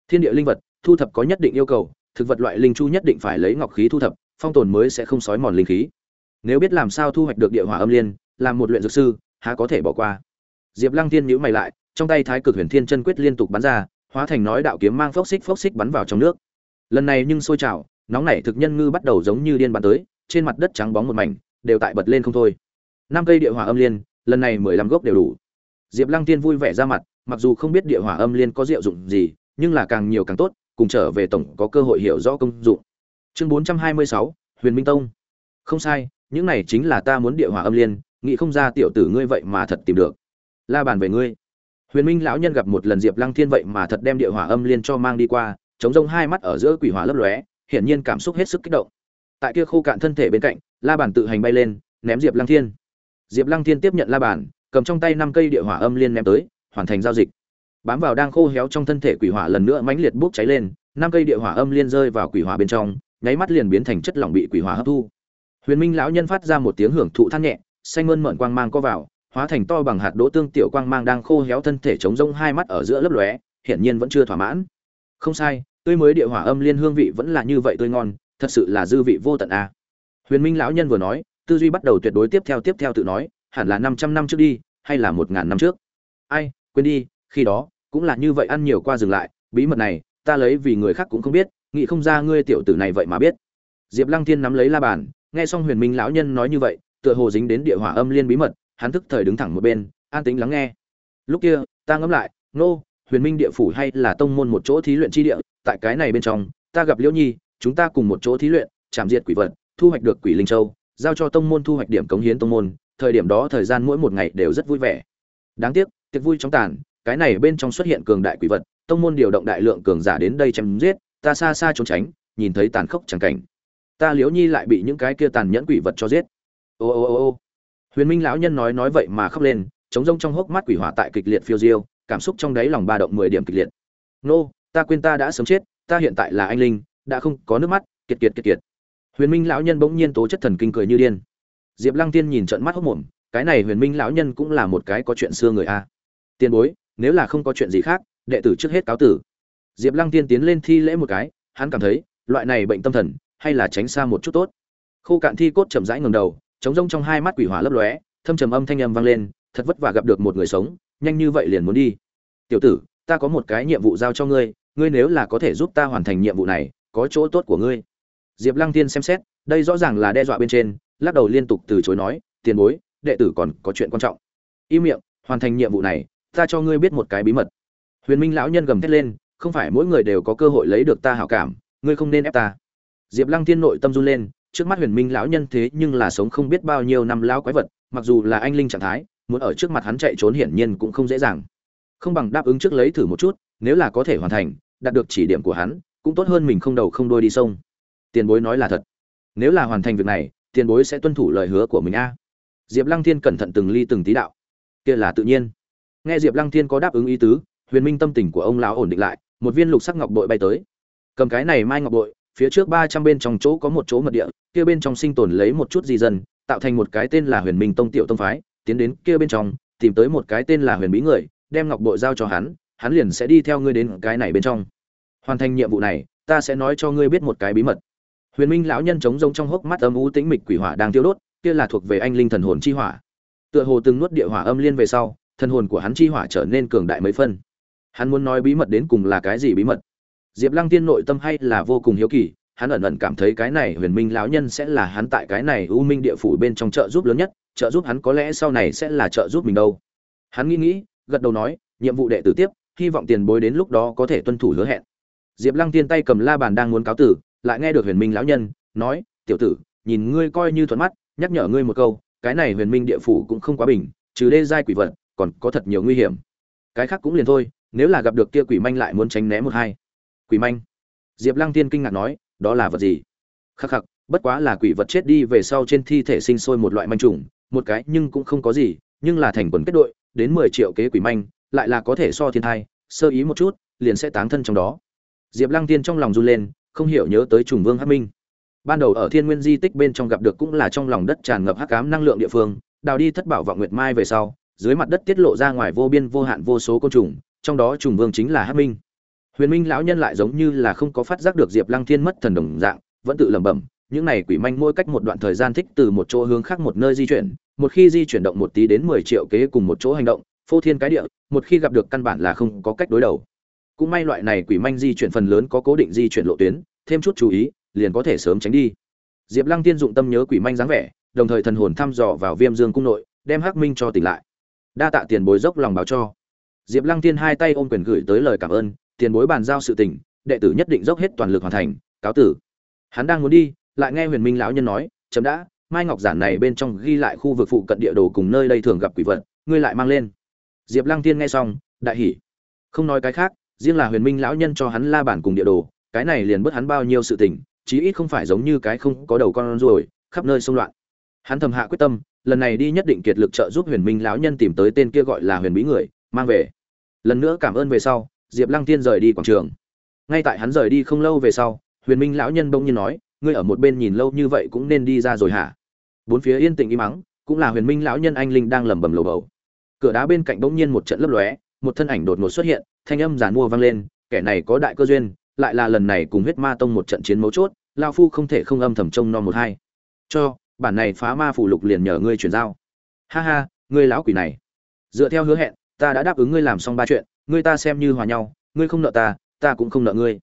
Thiên địa linh vật, thu thập có nhất định yêu cầu, thực vật loại linh chu nhất định phải lấy ngọc khí thu thập, phong tồn mới sẽ không sói mòn linh khí. Nếu biết làm sao thu hoạch được địa hỏa âm liên, làm một luyện dược sư, há có thể bỏ qua. Diệp lăng thiên nhíu mày lại, trong tay thái cực huyền thiên chân quyết liên tục bắn ra, hóa thành nói đạo kiếm mang phốc xích phốc xích bắn vào trong nước. Lần này nhưng sôi trào nóng nảy thực nhân ngư bắt đầu giống như điên bắn tới, trên mặt đất trắng bóng một mảnh, đều tại bật lên không thôi. Năm cây địa hỏa âm liên, lần này mười lăm gốc đều đủ. Diệp lăng tiên vui vẻ ra mặt, mặc dù không biết địa hỏa âm liên có diệu dụng gì, nhưng là càng nhiều càng tốt, cùng trở về tổng có cơ hội hiểu rõ công dụng. Chương bốn trăm hai mươi sáu, huyền minh tông. Không sai, những này chính là ta muốn địa hỏa âm liên, nghĩ không ra tiểu tử ngươi vậy mà thật tìm được. La bàn về ngươi. Huyền minh lão nhân gặp một lần diệp lăng thiên vậy mà thật đem địa hỏa âm liên cho mang đi qua, chống rông hai mắt ở giữa quỷ hỏa lấp lóe hiển nhiên cảm xúc hết sức kích động. Tại kia khô cạn thân thể bên cạnh, la bàn tự hành bay lên, ném diệp lăng thiên. Diệp lăng thiên tiếp nhận la bàn, cầm trong tay năm cây địa hỏa âm liên ném tới, hoàn thành giao dịch. Bám vào đang khô héo trong thân thể quỷ hỏa lần nữa mãnh liệt bốc cháy lên, năm cây địa hỏa âm liên rơi vào quỷ hỏa bên trong, nháy mắt liền biến thành chất lỏng bị quỷ hỏa hấp thu. Huyền minh lão nhân phát ra một tiếng hưởng thụ than nhẹ, xanh mơn mởn quang mang có vào, hóa thành to bằng hạt đỗ tương tiểu quang mang đang khô héo thân thể chống rông hai mắt ở giữa lấp lóe, hiển nhiên vẫn chưa thỏa mãn. Không sai tươi mới địa hỏa âm liên hương vị vẫn là như vậy tươi ngon, thật sự là dư vị vô tận a. Huyền minh lão nhân vừa nói, tư duy bắt đầu tuyệt đối tiếp theo tiếp theo tự nói, hẳn là năm trăm năm trước đi, hay là một ngàn năm trước. Ai, quên đi, khi đó, cũng là như vậy ăn nhiều qua dừng lại, bí mật này, ta lấy vì người khác cũng không biết, nghĩ không ra ngươi tiểu tử này vậy mà biết. Diệp lăng thiên nắm lấy la bàn, nghe xong huyền minh lão nhân nói như vậy, tựa hồ dính đến địa hỏa âm liên bí mật, hắn thức thời đứng thẳng một bên, an tính lắng nghe. Lúc kia, ta ngẫm lại, nô, huyền minh địa phủ hay là tông môn một chỗ thí luyện chi địa tại cái này bên trong, ta gặp liễu nhi, chúng ta cùng một chỗ thí luyện, chạm diệt quỷ vật, thu hoạch được quỷ linh châu, giao cho tông môn thu hoạch điểm cống hiến tông môn, thời điểm đó thời gian mỗi một ngày đều rất vui vẻ. Đáng tiếc, tiệc vui trong tàn, cái này bên trong xuất hiện cường đại quỷ vật, tông môn điều động đại lượng cường giả đến đây chém giết, ta xa xa trốn tránh, nhìn thấy tàn khốc chẳng cảnh. Ta liễu nhi lại bị những cái kia tàn nhẫn quỷ vật cho giết. Ô ô ô ô. Huyền minh lão nhân nói nói vậy mà khóc lên, chống rông trong hốc mắt quỷ hỏa tại kịch liệt phiêu diêu, cảm xúc trong đáy lòng ba động mười điểm kịch liệt. Nô ta quên ta đã sớm chết, ta hiện tại là anh linh, đã không có nước mắt, kiệt kiệt kiệt kiệt. Huyền minh lão nhân bỗng nhiên tố chất thần kinh cười như điên. Diệp lăng tiên nhìn trận mắt hốc mồm, cái này huyền minh lão nhân cũng là một cái có chuyện xưa người a. Tiền bối, nếu là không có chuyện gì khác, đệ tử trước hết cáo tử. Diệp lăng tiên tiến lên thi lễ một cái, hắn cảm thấy, loại này bệnh tâm thần, hay là tránh xa một chút tốt. Khô cạn thi cốt chậm rãi ngầm đầu, trống rông trong hai mắt quỷ hỏa lấp lóe, thâm trầm âm thanh âm vang lên, thật vất vả gặp được một người sống, nhanh như vậy liền muốn đi. Tiểu tử, ta có một cái nhiệm vụ giao cho ngươi ngươi nếu là có thể giúp ta hoàn thành nhiệm vụ này, có chỗ tốt của ngươi. Diệp lăng tiên xem xét, đây rõ ràng là đe dọa bên trên, lắc đầu liên tục từ chối nói, tiền bối, đệ tử còn có chuyện quan trọng. Im miệng, hoàn thành nhiệm vụ này, ta cho ngươi biết một cái bí mật. Huyền minh lão nhân gầm thét lên, không phải mỗi người đều có cơ hội lấy được ta hảo cảm, ngươi không nên ép ta. Diệp lăng tiên nội tâm run lên, trước mắt huyền minh lão nhân thế nhưng là sống không biết bao nhiêu năm lão quái vật, mặc dù là anh linh trạng thái, muốn ở trước mặt hắn chạy trốn hiển nhiên cũng không dễ dàng. Không bằng đáp ứng trước lấy thử một chút, nếu là có thể hoàn thành đạt được chỉ điểm của hắn, cũng tốt hơn mình không đầu không đuôi đi sông. Tiền bối nói là thật. Nếu là hoàn thành việc này, tiền bối sẽ tuân thủ lời hứa của mình a. Diệp lăng thiên cẩn thận từng ly từng tí đạo. Kia là tự nhiên. Nghe diệp lăng thiên có đáp ứng ý tứ, huyền minh tâm tình của ông lão ổn định lại, một viên lục sắc ngọc bội bay tới. Cầm cái này mai ngọc bội, phía trước ba trăm bên trong chỗ có một chỗ mật địa, kia bên trong sinh tồn lấy một chút di dân, tạo thành một cái tên là huyền minh tông tiểu tông phái, tiến đến kia bên trong, tìm tới một cái tên là huyền bí người, đem ngọc bội giao cho hắn hắn liền sẽ đi theo ngươi đến cái này bên trong. Hoàn thành nhiệm vụ này, ta sẽ nói cho ngươi biết một cái bí mật. Huyền minh lão nhân chống rông trong hốc mắt âm u tĩnh mịch quỷ hỏa đang tiêu đốt, kia là thuộc về anh linh thần hồn chi hỏa. Tựa hồ từng nuốt địa hỏa âm liên về sau, thần hồn của hắn chi hỏa trở nên cường đại mấy phân. Hắn muốn nói bí mật đến cùng là cái gì bí mật? Diệp lăng tiên nội tâm hay là vô cùng hiếu kỳ, hắn ẩn ẩn cảm thấy cái này huyền minh lão nhân sẽ là hắn tại cái này u minh địa phủ bên trong trợ giúp lớn nhất, trợ giúp hắn có lẽ sau này sẽ là trợ giúp mình đâu. Hắn nghĩ nghĩ, gật đầu nói, nhiệm vụ đệ tử tiếp hy vọng tiền bối đến lúc đó có thể tuân thủ hứa hẹn. Diệp lăng tiên tay cầm la bàn đang muốn cáo tử, lại nghe được huyền minh lão nhân, nói, tiểu tử, nhìn ngươi coi như thuận mắt, nhắc nhở ngươi một câu, cái này huyền minh địa phủ cũng không quá bình, trừ đê giai quỷ vật, còn có thật nhiều nguy hiểm. Cái khác cũng liền thôi, nếu là gặp được kia quỷ manh lại muốn tránh né một hai. Quỷ manh? Diệp lăng tiên kinh ngạc nói, đó là vật gì? Khắc khắc, bất quá là quỷ vật chết đi về sau trên thi thể sinh sôi một loại manh trùng một cái nhưng cũng không có gì, nhưng là thành quần kết đội, đến mười triệu kế quỷ manh lại là có thể so thiên thai, sơ ý một chút, liền sẽ táng thân trong đó. Diệp lăng tiên trong lòng run lên, không hiểu nhớ tới trùng vương hắc minh. Ban đầu ở thiên nguyên di tích bên trong gặp được cũng là trong lòng đất tràn ngập hắc cám năng lượng địa phương, đào đi thất bảo vọng nguyệt mai về sau, dưới mặt đất tiết lộ ra ngoài vô biên vô hạn vô số côn trùng, trong đó trùng vương chính là hắc minh. Huyền minh lão nhân lại giống như là không có phát giác được diệp lăng thiên mất thần đồng dạng, vẫn tự lẩm bẩm, những này quỷ manh mỗi cách một đoạn thời gian thích từ một chỗ hướng khác một nơi di chuyển, một khi di chuyển động một tí đến mười triệu kế cùng một chỗ hành động phô thiên cái địa, một khi gặp được căn bản là không có cách đối đầu. Cũng may loại này quỷ manh di chuyển phần lớn có cố định di chuyển lộ tuyến, thêm chút chú ý, liền có thể sớm tránh đi. Diệp lăng tiên dụng tâm nhớ quỷ manh dáng vẻ, đồng thời thần hồn thăm dò vào viêm dương cung nội, đem hắc minh cho tỉnh lại. Đa tạ tiền bối dốc lòng báo cho. Diệp lăng tiên hai tay ôm quyền gửi tới lời cảm ơn, tiền bối bàn giao sự tình, đệ tử nhất định dốc hết toàn lực hoàn thành, cáo tử. Hắn đang muốn đi, lại nghe huyền minh lão nhân nói, chấm đã, mai ngọc giản này bên trong ghi lại khu vực phụ cận địa đồ cùng nơi đây thường gặp quỷ vật, ngươi lại mang lên diệp lăng tiên nghe xong, đại hỉ. Không nói cái khác, riêng là huyền minh lão nhân cho hắn la bản cùng địa đồ, cái này liền bớt hắn bao nhiêu sự tình, chí ít không phải giống như cái không có đầu con ruồi, khắp nơi xung loạn. Hắn thầm hạ quyết tâm, lần này đi nhất định kiệt lực trợ giúp huyền minh lão nhân tìm tới tên kia gọi là huyền bí người, mang về. Lần nữa cảm ơn về sau, diệp lăng tiên rời đi quảng trường. Ngay tại hắn rời đi không lâu về sau, huyền minh lão nhân bỗng nhiên nói, ngươi ở một bên nhìn lâu như vậy cũng nên đi ra rồi hả? Bốn phía yên tĩnh im mắng cũng là huyền minh lão nhân anh linh đang lẩm bẩm lầu bầu cửa đá bên cạnh bỗng nhiên một trận lấp lóe, một thân ảnh đột ngột xuất hiện, thanh âm giàn mua vang lên, kẻ này có đại cơ duyên, lại là lần này cùng huyết ma tông một trận chiến mấu chốt lao phu không thể không âm thầm trông non một hai. Cho, bản này phá ma phủ lục liền nhờ ngươi chuyển giao. Ha ha, ngươi lão quỷ này. Dựa theo hứa hẹn, ta đã đáp ứng ngươi làm xong ba chuyện, ngươi ta xem như hòa nhau, ngươi không nợ ta ta cũng không nợ ngươi.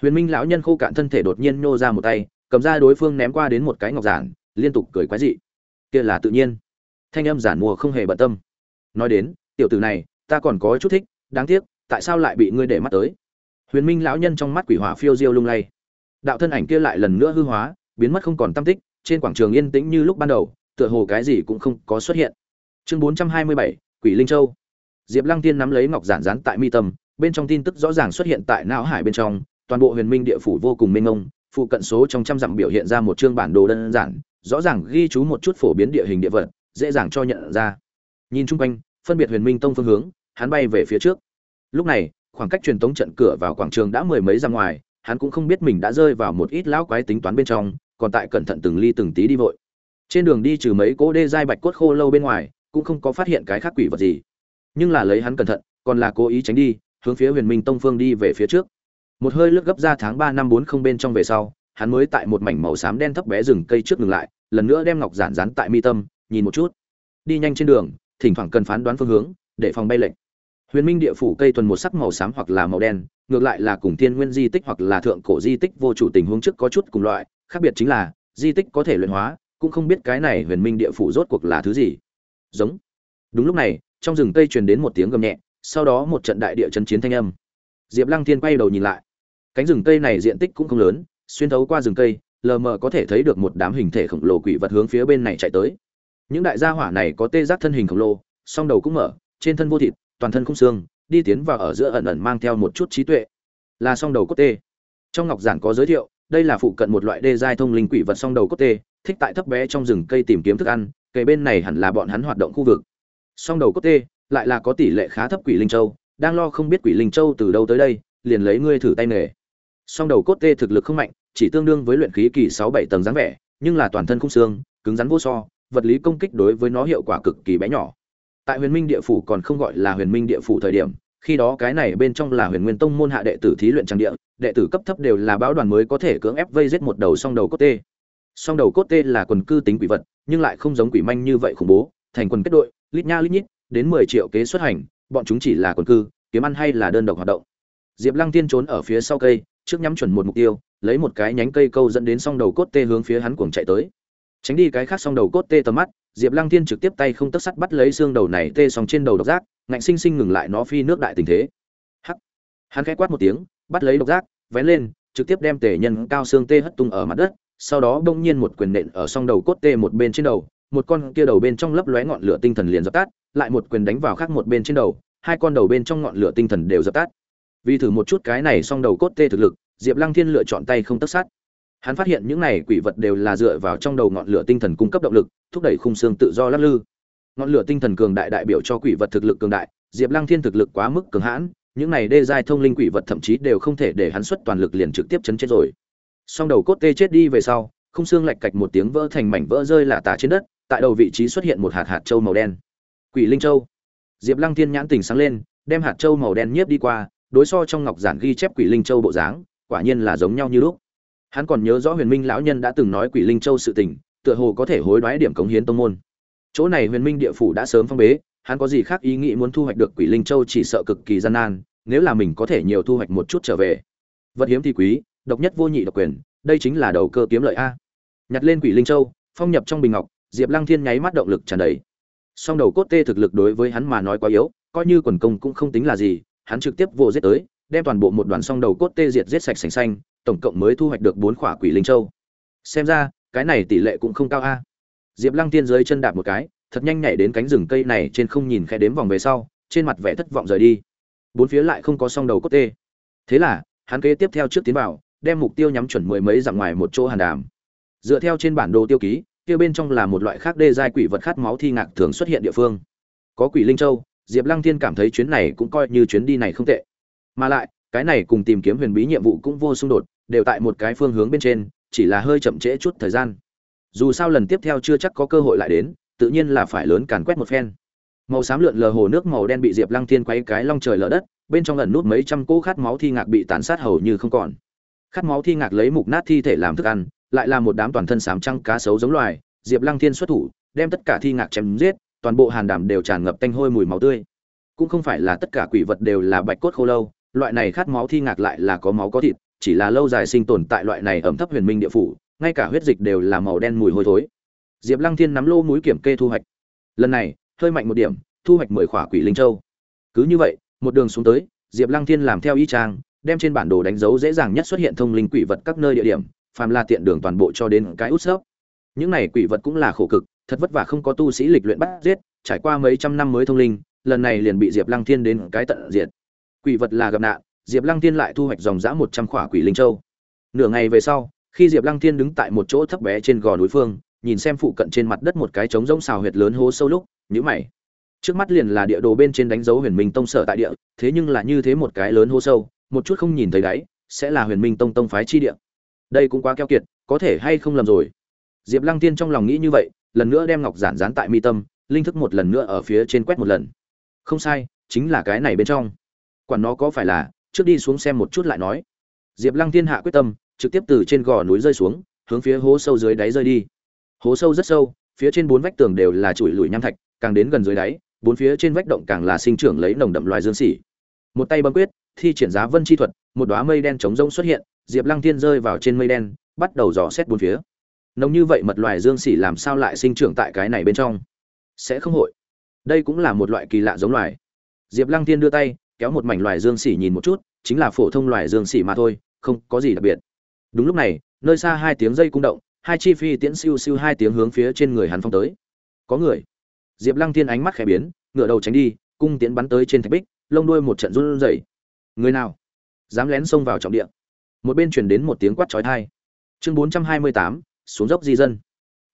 Huyền minh lão nhân khô cạn thân thể đột nhiên nhô ra một tay, cầm ra đối phương ném qua đến một cái ngọc giản, liên tục cười quái dị. Kia là tự nhiên. Thanh âm giản mùa không hề bận tâm nói đến, tiểu tử này, ta còn có chút thích, đáng tiếc, tại sao lại bị ngươi để mắt tới? Huyền minh lão nhân trong mắt quỷ hỏa phiêu diêu lung lay. Đạo thân ảnh kia lại lần nữa hư hóa, biến mất không còn tâm tích, trên quảng trường yên tĩnh như lúc ban đầu, tựa hồ cái gì cũng không có xuất hiện. Chương bốn trăm hai mươi bảy, quỷ linh châu. Diệp lăng tiên nắm lấy ngọc giản rán tại mi tâm, bên trong tin tức rõ ràng xuất hiện tại não hải bên trong, toàn bộ huyền minh địa phủ vô cùng mênh mông, phụ cận số trong trăm dặm biểu hiện ra một chương bản đồ đơn giản, rõ ràng ghi chú một chút phổ biến địa hình địa vật, dễ dàng cho nhận ra nhìn chung quanh, phân biệt huyền minh tông phương hướng, hắn bay về phía trước. Lúc này, khoảng cách truyền tống trận cửa vào quảng trường đã mười mấy ra ngoài, hắn cũng không biết mình đã rơi vào một ít lão quái tính toán bên trong, còn tại cẩn thận từng ly từng tí đi vội. Trên đường đi trừ mấy cỗ đê dai bạch cốt khô lâu bên ngoài, cũng không có phát hiện cái khác quỷ vật gì. Nhưng là lấy hắn cẩn thận, còn là cố ý tránh đi, hướng phía huyền minh tông phương đi về phía trước. Một hơi lướt gấp ra tháng ba năm bốn không bên trong về sau, hắn mới tại một mảnh màu xám đen thấp bé rừng cây trước ngừng lại, lần nữa đem ngọc giản rán tại mi tâm, nhìn một chút. Đi nhanh trên đường thỉnh thoảng cần phán đoán phương hướng, để phòng bay lệnh huyền minh địa phủ cây tuần một sắc màu xám hoặc là màu đen, ngược lại là cùng thiên nguyên di tích hoặc là thượng cổ di tích vô chủ tình huống trước có chút cùng loại, khác biệt chính là, di tích có thể luyện hóa, cũng không biết cái này huyền minh địa phủ rốt cuộc là thứ gì. Giống. Đúng lúc này, trong rừng cây truyền đến một tiếng gầm nhẹ, sau đó một trận đại địa chấn chiến thanh âm. Diệp lăng thiên quay đầu nhìn lại. Cánh rừng cây này diện tích cũng không lớn, xuyên thấu qua rừng cây, lờ mờ có thể thấy được một đám hình thể khổng lồ quỷ vật hướng phía bên này chạy tới những đại gia hỏa này có tê giác thân hình khổng lồ, song đầu cũng mở, trên thân vô thịt, toàn thân không xương, đi tiến vào ở giữa ẩn ẩn mang theo một chút trí tuệ. Là song đầu cốt tê. Trong ngọc giản có giới thiệu, đây là phụ cận một loại đê giai thông linh quỷ vật song đầu cốt tê, thích tại thấp bé trong rừng cây tìm kiếm thức ăn, kề bên này hẳn là bọn hắn hoạt động khu vực. Song đầu cốt tê, lại là có tỷ lệ khá thấp quỷ linh châu, đang lo không biết quỷ linh châu từ đâu tới đây, liền lấy ngươi thử tay nghề. Song đầu cốt tê thực lực không mạnh, chỉ tương đương với luyện khí kỳ sáu bảy tầng dáng vẻ, nhưng là toàn thân không xương, cứng rắn vô so vật lý công kích đối với nó hiệu quả cực kỳ bé nhỏ. Tại huyền minh địa phủ còn không gọi là huyền minh địa phủ thời điểm, khi đó cái này bên trong là huyền nguyên tông môn hạ đệ tử thí luyện trang địa, đệ tử cấp thấp đều là báo đoàn mới có thể cưỡng ép vây giết một đầu song đầu cốt tê. Song đầu cốt tê là quần cư tính quỷ vật, nhưng lại không giống quỷ manh như vậy khủng bố, thành quần kết đội, lít nha lít nhít, đến mười triệu kế xuất hành, bọn chúng chỉ là quần cư, kiếm ăn hay là đơn độc hoạt động. Diệp lăng tiên trốn ở phía sau cây, trước nhắm chuẩn một mục tiêu, lấy một cái nhánh cây câu dẫn đến song đầu cốt tê hướng phía hắn cuồng chạy tới tránh đi cái khác song đầu cốt tê tầm mắt, diệp lăng thiên trực tiếp tay không tấc sắt bắt lấy xương đầu này tê song trên đầu độc giác, ngạnh sinh sinh ngừng lại nó phi nước đại tình thế. Hắc. Hắn khẽ quát một tiếng, bắt lấy độc giác, vén lên, trực tiếp đem tể nhân cao xương tê hất tung ở mặt đất, sau đó bỗng nhiên một quyền nện ở song đầu cốt tê một bên trên đầu, một con kia đầu bên trong lấp lóe ngọn lửa tinh thần liền dập tắt, lại một quyền đánh vào khác một bên trên đầu, hai con đầu bên trong ngọn lửa tinh thần đều dập tắt. Vì thử một chút cái này song đầu cốt tê thực lực, diệp lăng thiên lựa chọn tay không tất sát hắn phát hiện những này quỷ vật đều là dựa vào trong đầu ngọn lửa tinh thần cung cấp động lực, thúc đẩy khung xương tự do lắc lư. Ngọn lửa tinh thần cường đại đại biểu cho quỷ vật thực lực cường đại, diệp lăng thiên thực lực quá mức cường hãn, những này đê giai thông linh quỷ vật thậm chí đều không thể để hắn xuất toàn lực liền trực tiếp chấn chết rồi. Song đầu cốt tê chết đi về sau, khung xương lạch cạch một tiếng vỡ thành mảnh vỡ rơi lả tả trên đất, tại đầu vị trí xuất hiện một hạt hạt châu màu đen. Quỷ linh châu. Diệp lăng thiên nhãn tình sáng lên, đem hạt châu màu đen nhiếp đi qua, đối so trong ngọc giản ghi chép quỷ linh châu bộ dáng, quả nhiên là giống nhau như lúc hắn còn nhớ rõ huyền minh lão nhân đã từng nói quỷ linh châu sự tình, tựa hồ có thể hối đoái điểm cống hiến tông môn. Chỗ này huyền minh địa phủ đã sớm phong bế, hắn có gì khác ý nghĩ muốn thu hoạch được quỷ linh châu chỉ sợ cực kỳ gian nan, nếu là mình có thể nhiều thu hoạch một chút trở về. Vật hiếm thì quý, độc nhất vô nhị độc quyền, đây chính là đầu cơ kiếm lợi a. Nhặt lên quỷ linh châu, phong nhập trong bình ngọc, diệp lăng thiên nháy mắt động lực tràn đầy. Song đầu cốt tê thực lực đối với hắn mà nói quá yếu, coi như quần công cũng không tính là gì, hắn trực tiếp vô giết tới, đem toàn bộ một đoàn song đầu cốt tê diệt giết sạch sành xanh tổng cộng mới thu hoạch được bốn khỏa quỷ linh châu. Xem ra, cái này tỷ lệ cũng không cao a. Diệp lăng tiên dưới chân đạp một cái, thật nhanh nhảy đến cánh rừng cây này trên không nhìn khe đếm vòng về sau, trên mặt vẻ thất vọng rời đi. Bốn phía lại không có song đầu cốt tê. Thế là, hắn kế tiếp theo trước tiến vào, đem mục tiêu nhắm chuẩn mười mấy dặm ngoài một chỗ hàn đàm. Dựa theo trên bản đồ tiêu ký, kia bên trong là một loại khác đê giai quỷ vật khát máu thi ngạc thường xuất hiện địa phương. Có quỷ linh châu, diệp lăng thiên cảm thấy chuyến này cũng coi như chuyến đi này không tệ. Mà lại cái này cùng tìm kiếm huyền bí nhiệm vụ cũng vô xung đột, đều tại một cái phương hướng bên trên, chỉ là hơi chậm trễ chút thời gian. Dù sao lần tiếp theo chưa chắc có cơ hội lại đến, tự nhiên là phải lớn càn quét một phen. Màu xám lượn lờ hồ nước màu đen bị diệp lăng thiên quay cái long trời lở đất, bên trong lần nút mấy trăm cỗ khát máu thi ngạc bị tàn sát hầu như không còn. Khát máu thi ngạc lấy mục nát thi thể làm thức ăn, lại là một đám toàn thân sám trăng cá sấu giống loài, diệp lăng thiên xuất thủ, đem tất cả thi ngạc chém giết, toàn bộ hàn đảm đều tràn ngập tanh hôi mùi máu tươi. Cũng không phải là tất cả quỷ vật đều là bạch cốt khô lâu loại này khát máu thi ngạc lại là có máu có thịt, chỉ là lâu dài sinh tồn tại loại này ẩm thấp huyền minh địa phủ, ngay cả huyết dịch đều là màu đen mùi hôi thối. Diệp lăng thiên nắm lô mũi kiểm kê thu hoạch. Lần này, hơi mạnh một điểm, thu hoạch mười khỏa quỷ linh châu. Cứ như vậy, một đường xuống tới, diệp lăng thiên làm theo y trang đem trên bản đồ đánh dấu dễ dàng nhất xuất hiện thông linh quỷ vật các nơi địa điểm, phàm là tiện đường toàn bộ cho đến cái út sấp những này quỷ vật cũng là khổ cực, thật vất vả không có tu sĩ lịch luyện bắt giết, trải qua mấy trăm năm mới thông linh, lần này liền bị diệp lăng thiên đến cái tận diệt quỷ vật là gặp nạn, diệp lăng thiên lại thu hoạch dòng dã một trăm khỏa quỷ linh châu. Nửa ngày về sau, khi diệp lăng thiên đứng tại một chỗ thấp bé trên gò núi phương, nhìn xem phụ cận trên mặt đất một cái trống rỗng xào huyệt lớn hố sâu lúc nhữ mày. Trước mắt liền là địa đồ bên trên đánh dấu huyền minh tông sở tại địa, thế nhưng là như thế một cái lớn hố sâu, một chút không nhìn thấy đáy, sẽ là huyền minh tông tông phái chi địa. Đây cũng quá keo kiệt, có thể hay không lầm rồi? Diệp lăng tiên trong lòng nghĩ như vậy, lần nữa đem ngọc giản dán tại mi tâm, linh thức một lần nữa ở phía trên quét một lần. Không sai, chính là cái này bên trong quản nó có phải là, trước đi xuống xem một chút lại nói. Diệp lăng Thiên hạ quyết tâm, trực tiếp từ trên gò núi rơi xuống, hướng phía hố sâu dưới đáy rơi đi. Hố sâu rất sâu, phía trên bốn vách tường đều là chùi lùi nham thạch, càng đến gần dưới đáy, bốn phía trên vách động càng là sinh trưởng lấy nồng đậm loài dương xỉ. Một tay bấm quyết, thi triển giá vân chi thuật, một đóa mây đen trống rông xuất hiện, diệp lăng thiên rơi vào trên mây đen, bắt đầu dò xét bốn phía. Nồng như vậy mật loài dương xỉ làm sao lại sinh trưởng tại cái này bên trong? Sẽ không hội. Đây cũng là một loại kỳ lạ giống loài. Diệp lăng thiên đưa tay kéo một mảnh loài dương xỉ nhìn một chút, chính là phổ thông loài dương xỉ mà thôi, không có gì đặc biệt. Đúng lúc này, nơi xa hai tiếng dây cung động, hai chi phi tiễn siêu siêu hai tiếng hướng phía trên người hắn phong tới. Có người. Diệp lăng thiên ánh mắt khẽ biến ngựa đầu tránh đi, cung tiễn bắn tới trên thạch bích, lông đuôi một trận run rẩy. Người nào? Dám lén xông vào trọng địa. Một bên truyền đến một tiếng quát chói tai. Chương bốn trăm hai mươi tám, xuống dốc di dân.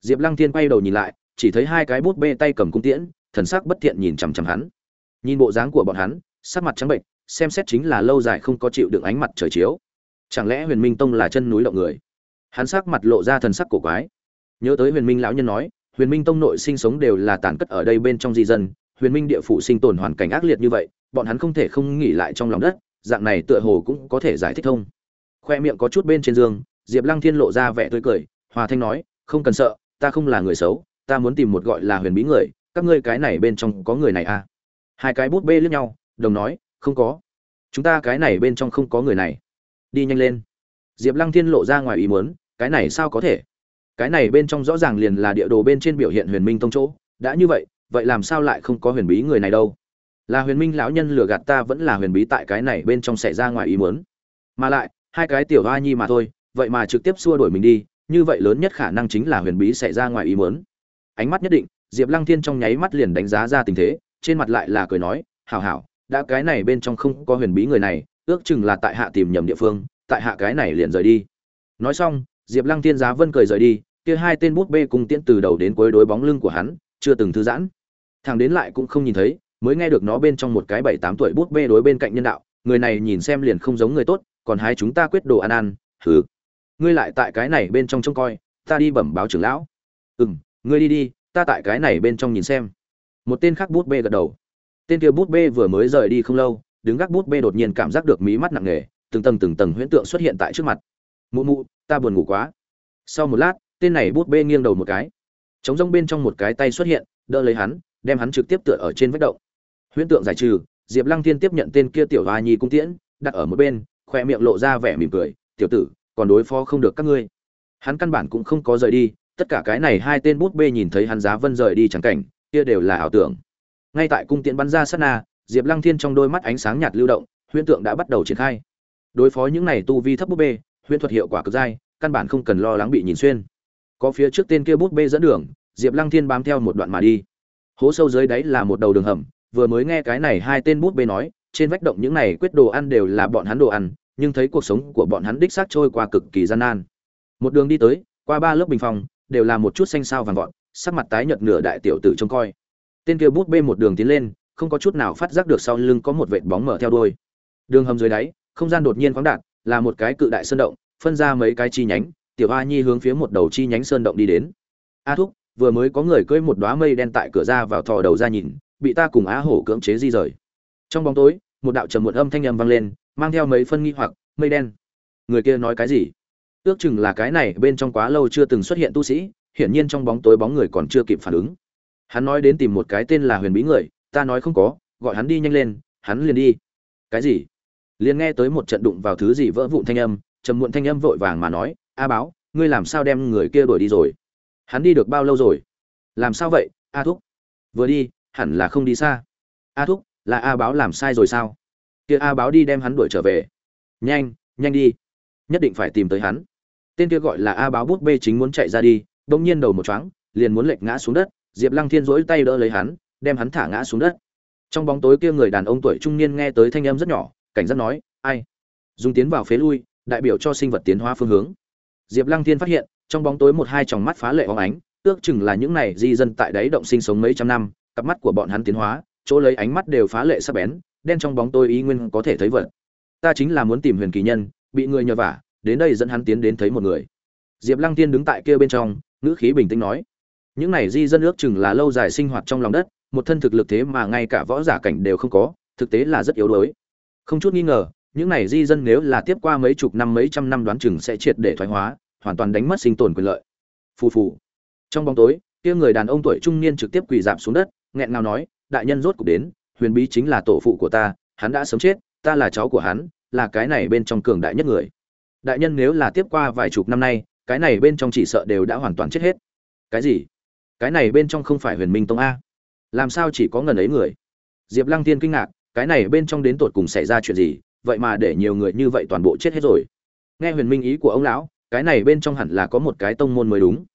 Diệp lăng thiên quay đầu nhìn lại, chỉ thấy hai cái bút bê tay cầm cung tiễn, thần sắc bất thiện nhìn chằm chằm hắn. Nhìn bộ dáng của bọn hắn sắc mặt trắng bệnh, xem xét chính là lâu dài không có chịu được ánh mặt trời chiếu. Chẳng lẽ huyền minh tông là chân núi động người? Hắn sắc mặt lộ ra thần sắc cổ quái. Nhớ tới huyền minh lão nhân nói, huyền minh tông nội sinh sống đều là tàn cất ở đây bên trong di dân, huyền minh địa phủ sinh tồn hoàn cảnh ác liệt như vậy, bọn hắn không thể không nghỉ lại trong lòng đất, dạng này tựa hồ cũng có thể giải thích thông. Khoe miệng có chút bên trên giường diệp lăng thiên lộ ra vẻ tươi cười, hòa thanh nói, không cần sợ, ta không là người xấu, ta muốn tìm một gọi là huyền bí người, các ngươi cái này bên trong có người này à? Hai cái bút bê lướt nhau đồng nói, không có. Chúng ta cái này bên trong không có người này. Đi nhanh lên. Diệp lăng thiên lộ ra ngoài ý muốn, cái này sao có thể? Cái này bên trong rõ ràng liền là địa đồ bên trên biểu hiện huyền minh tông chỗ. Đã như vậy vậy làm sao lại không có huyền bí người này đâu? Là huyền minh lão nhân lừa gạt ta vẫn là huyền bí tại cái này bên trong xảy ra ngoài ý muốn. Mà lại, hai cái tiểu hoa nhi mà thôi, vậy mà trực tiếp xua đuổi mình đi, như vậy lớn nhất khả năng chính là huyền bí xảy ra ngoài ý muốn. Ánh mắt nhất định, diệp lăng thiên trong nháy mắt liền đánh giá ra tình thế, trên mặt lại là cười nói, hảo hảo đã cái này bên trong không có huyền bí người này, ước chừng là tại hạ tìm nhầm địa phương, tại hạ cái này liền rời đi. Nói xong, diệp lăng thiên giá vân cười rời đi, kia hai tên bút bê cùng tiễn từ đầu đến cuối đối bóng lưng của hắn, chưa từng thư giãn. Thằng đến lại cũng không nhìn thấy, mới nghe được nó bên trong một cái bảy tám tuổi bút bê đối bên cạnh nhân đạo, người này nhìn xem liền không giống người tốt, còn hai chúng ta quyết đồ ăn ăn, hừ. Ngươi lại tại cái này bên trong trông coi, ta đi bẩm báo trưởng lão. Ừ m ngươi đi đi, ta tại cái này bên trong nhìn xem. Một tên khác bút bê gật đầu tên kia bút bê vừa mới rời đi không lâu, đứng gác bút bê đột nhiên cảm giác được mí mắt nặng nề, từng tầng từng tầng huyễn tượng xuất hiện tại trước mặt. Mụ mụ, ta buồn ngủ quá. Sau một lát, tên này bút bê nghiêng đầu một cái. Chống rông bên trong một cái tay xuất hiện, đỡ lấy hắn, đem hắn trực tiếp tựa ở trên vách động. Huyễn tượng giải trừ, diệp lăng thiên tiếp nhận tên kia tiểu hoa nhi cung tiễn, đặt ở một bên, khoe miệng lộ ra vẻ mỉm cười, tiểu tử, còn đối phó không được các ngươi. Hắn căn bản cũng không có rời đi, tất cả cái này hai tên bút bê nhìn thấy hắn giá vân rời đi chẳng cảnh, kia đều là ảo tưởng ngay tại cung tiễn bắn ra sát na, diệp lăng thiên trong đôi mắt ánh sáng nhạt lưu động, huyễn tượng đã bắt đầu triển khai. Đối phó những này tu vi thấp bút bê, huyễn thuật hiệu quả cực dai, căn bản không cần lo lắng bị nhìn xuyên. Có phía trước tên kia bút bê dẫn đường, diệp lăng thiên bám theo một đoạn mà đi. Hố sâu dưới đáy là một đầu đường hầm, vừa mới nghe cái này hai tên bút bê nói, trên vách động những này quyết đồ ăn đều là bọn hắn đồ ăn, nhưng thấy cuộc sống của bọn hắn đích xác trôi qua cực kỳ gian nan. Một đường đi tới, qua ba lớp bình phòng, đều là một chút xanh sao vàng vọt, sắc mặt tái nhợt nửa đại tiểu tử trông coi tên kia bút bê một đường tiến lên, không có chút nào phát giác được sau lưng có một vệt bóng mở theo đuôi. Đường hầm dưới đáy, không gian đột nhiên khoáng đạt, là một cái cự đại sơn động, phân ra mấy cái chi nhánh, tiểu a nhi hướng phía một đầu chi nhánh sơn động đi đến. A thúc, vừa mới có người cưỡi một đóa mây đen tại cửa ra vào thò đầu ra nhìn, bị ta cùng á hổ cưỡng chế di rời. Trong bóng tối, một đạo trầm một âm thanh âm vang lên, mang theo mấy phân nghi hoặc, mây đen. Người kia nói cái gì? Ước chừng là cái này bên trong quá lâu chưa từng xuất hiện tu sĩ, hiển nhiên trong bóng tối bóng người còn chưa kịp phản ứng hắn nói đến tìm một cái tên là huyền bí người, ta nói không có, gọi hắn đi nhanh lên, hắn liền đi. Cái gì? Liền nghe tới một trận đụng vào thứ gì vỡ vụn thanh âm, trầm muộn thanh âm vội vàng mà nói, a báo, ngươi làm sao đem người kia đuổi đi rồi? Hắn đi được bao lâu rồi? Làm sao vậy, a thúc? Vừa đi, hẳn là không đi xa. A thúc, là a báo làm sai rồi sao? Kia a báo đi đem hắn đuổi trở về. Nhanh nhanh đi. Nhất định phải tìm tới hắn. Tên kia gọi là a báo bút bê chính muốn chạy ra đi, bỗng nhiên đầu một chóng liền muốn lệch ngã xuống đất diệp lăng thiên rỗi tay đỡ lấy hắn, đem hắn thả ngã xuống đất. Trong bóng tối kia người đàn ông tuổi trung niên nghe tới thanh âm rất nhỏ, cảnh giác nói, ai? Dùng tiến vào phế lui, đại biểu cho sinh vật tiến hóa phương hướng. Diệp lăng thiên phát hiện, trong bóng tối một hai tròng mắt phá lệ óng ánh, ước chừng là những này di dân tại đáy động sinh sống mấy trăm năm, cặp mắt của bọn hắn tiến hóa, chỗ lấy ánh mắt đều phá lệ sắc bén, đen trong bóng tối ý nguyên có thể thấy vật. Ta chính là muốn tìm huyền kỳ nhân, bị người nhờ vả, đến đây dẫn hắn tiến đến thấy một người. Diệp lăng tiên đứng tại kia bên trong, ngữ khí bình tĩnh nói những này di dân ước chừng là lâu dài sinh hoạt trong lòng đất, một thân thực lực thế mà ngay cả võ giả cảnh đều không có, thực tế là rất yếu đuối. Không chút nghi ngờ, những này di dân nếu là tiếp qua mấy chục năm, mấy trăm năm đoán chừng sẽ triệt để thoái hóa, hoàn toàn đánh mất sinh tồn quyền lợi. Phù phù. Trong bóng tối, kia người đàn ông tuổi trung niên trực tiếp quỳ dạp xuống đất, nghẹn ngào nói, đại nhân rốt cuộc đến, huyền bí chính là tổ phụ của ta, hắn đã sớm chết, ta là cháu của hắn, là cái này bên trong cường đại nhất người. Đại nhân nếu là tiếp qua vài chục năm nay, cái này bên trong chỉ sợ đều đã hoàn toàn chết hết. Cái gì? Cái này bên trong không phải huyền minh tông a. Làm sao chỉ có ngần ấy người? Diệp lăng tiên kinh ngạc, cái này bên trong đến tột cùng xảy ra chuyện gì, vậy mà để nhiều người như vậy toàn bộ chết hết rồi. Nghe huyền minh ý của ông lão, cái này bên trong hẳn là có một cái tông môn mới đúng.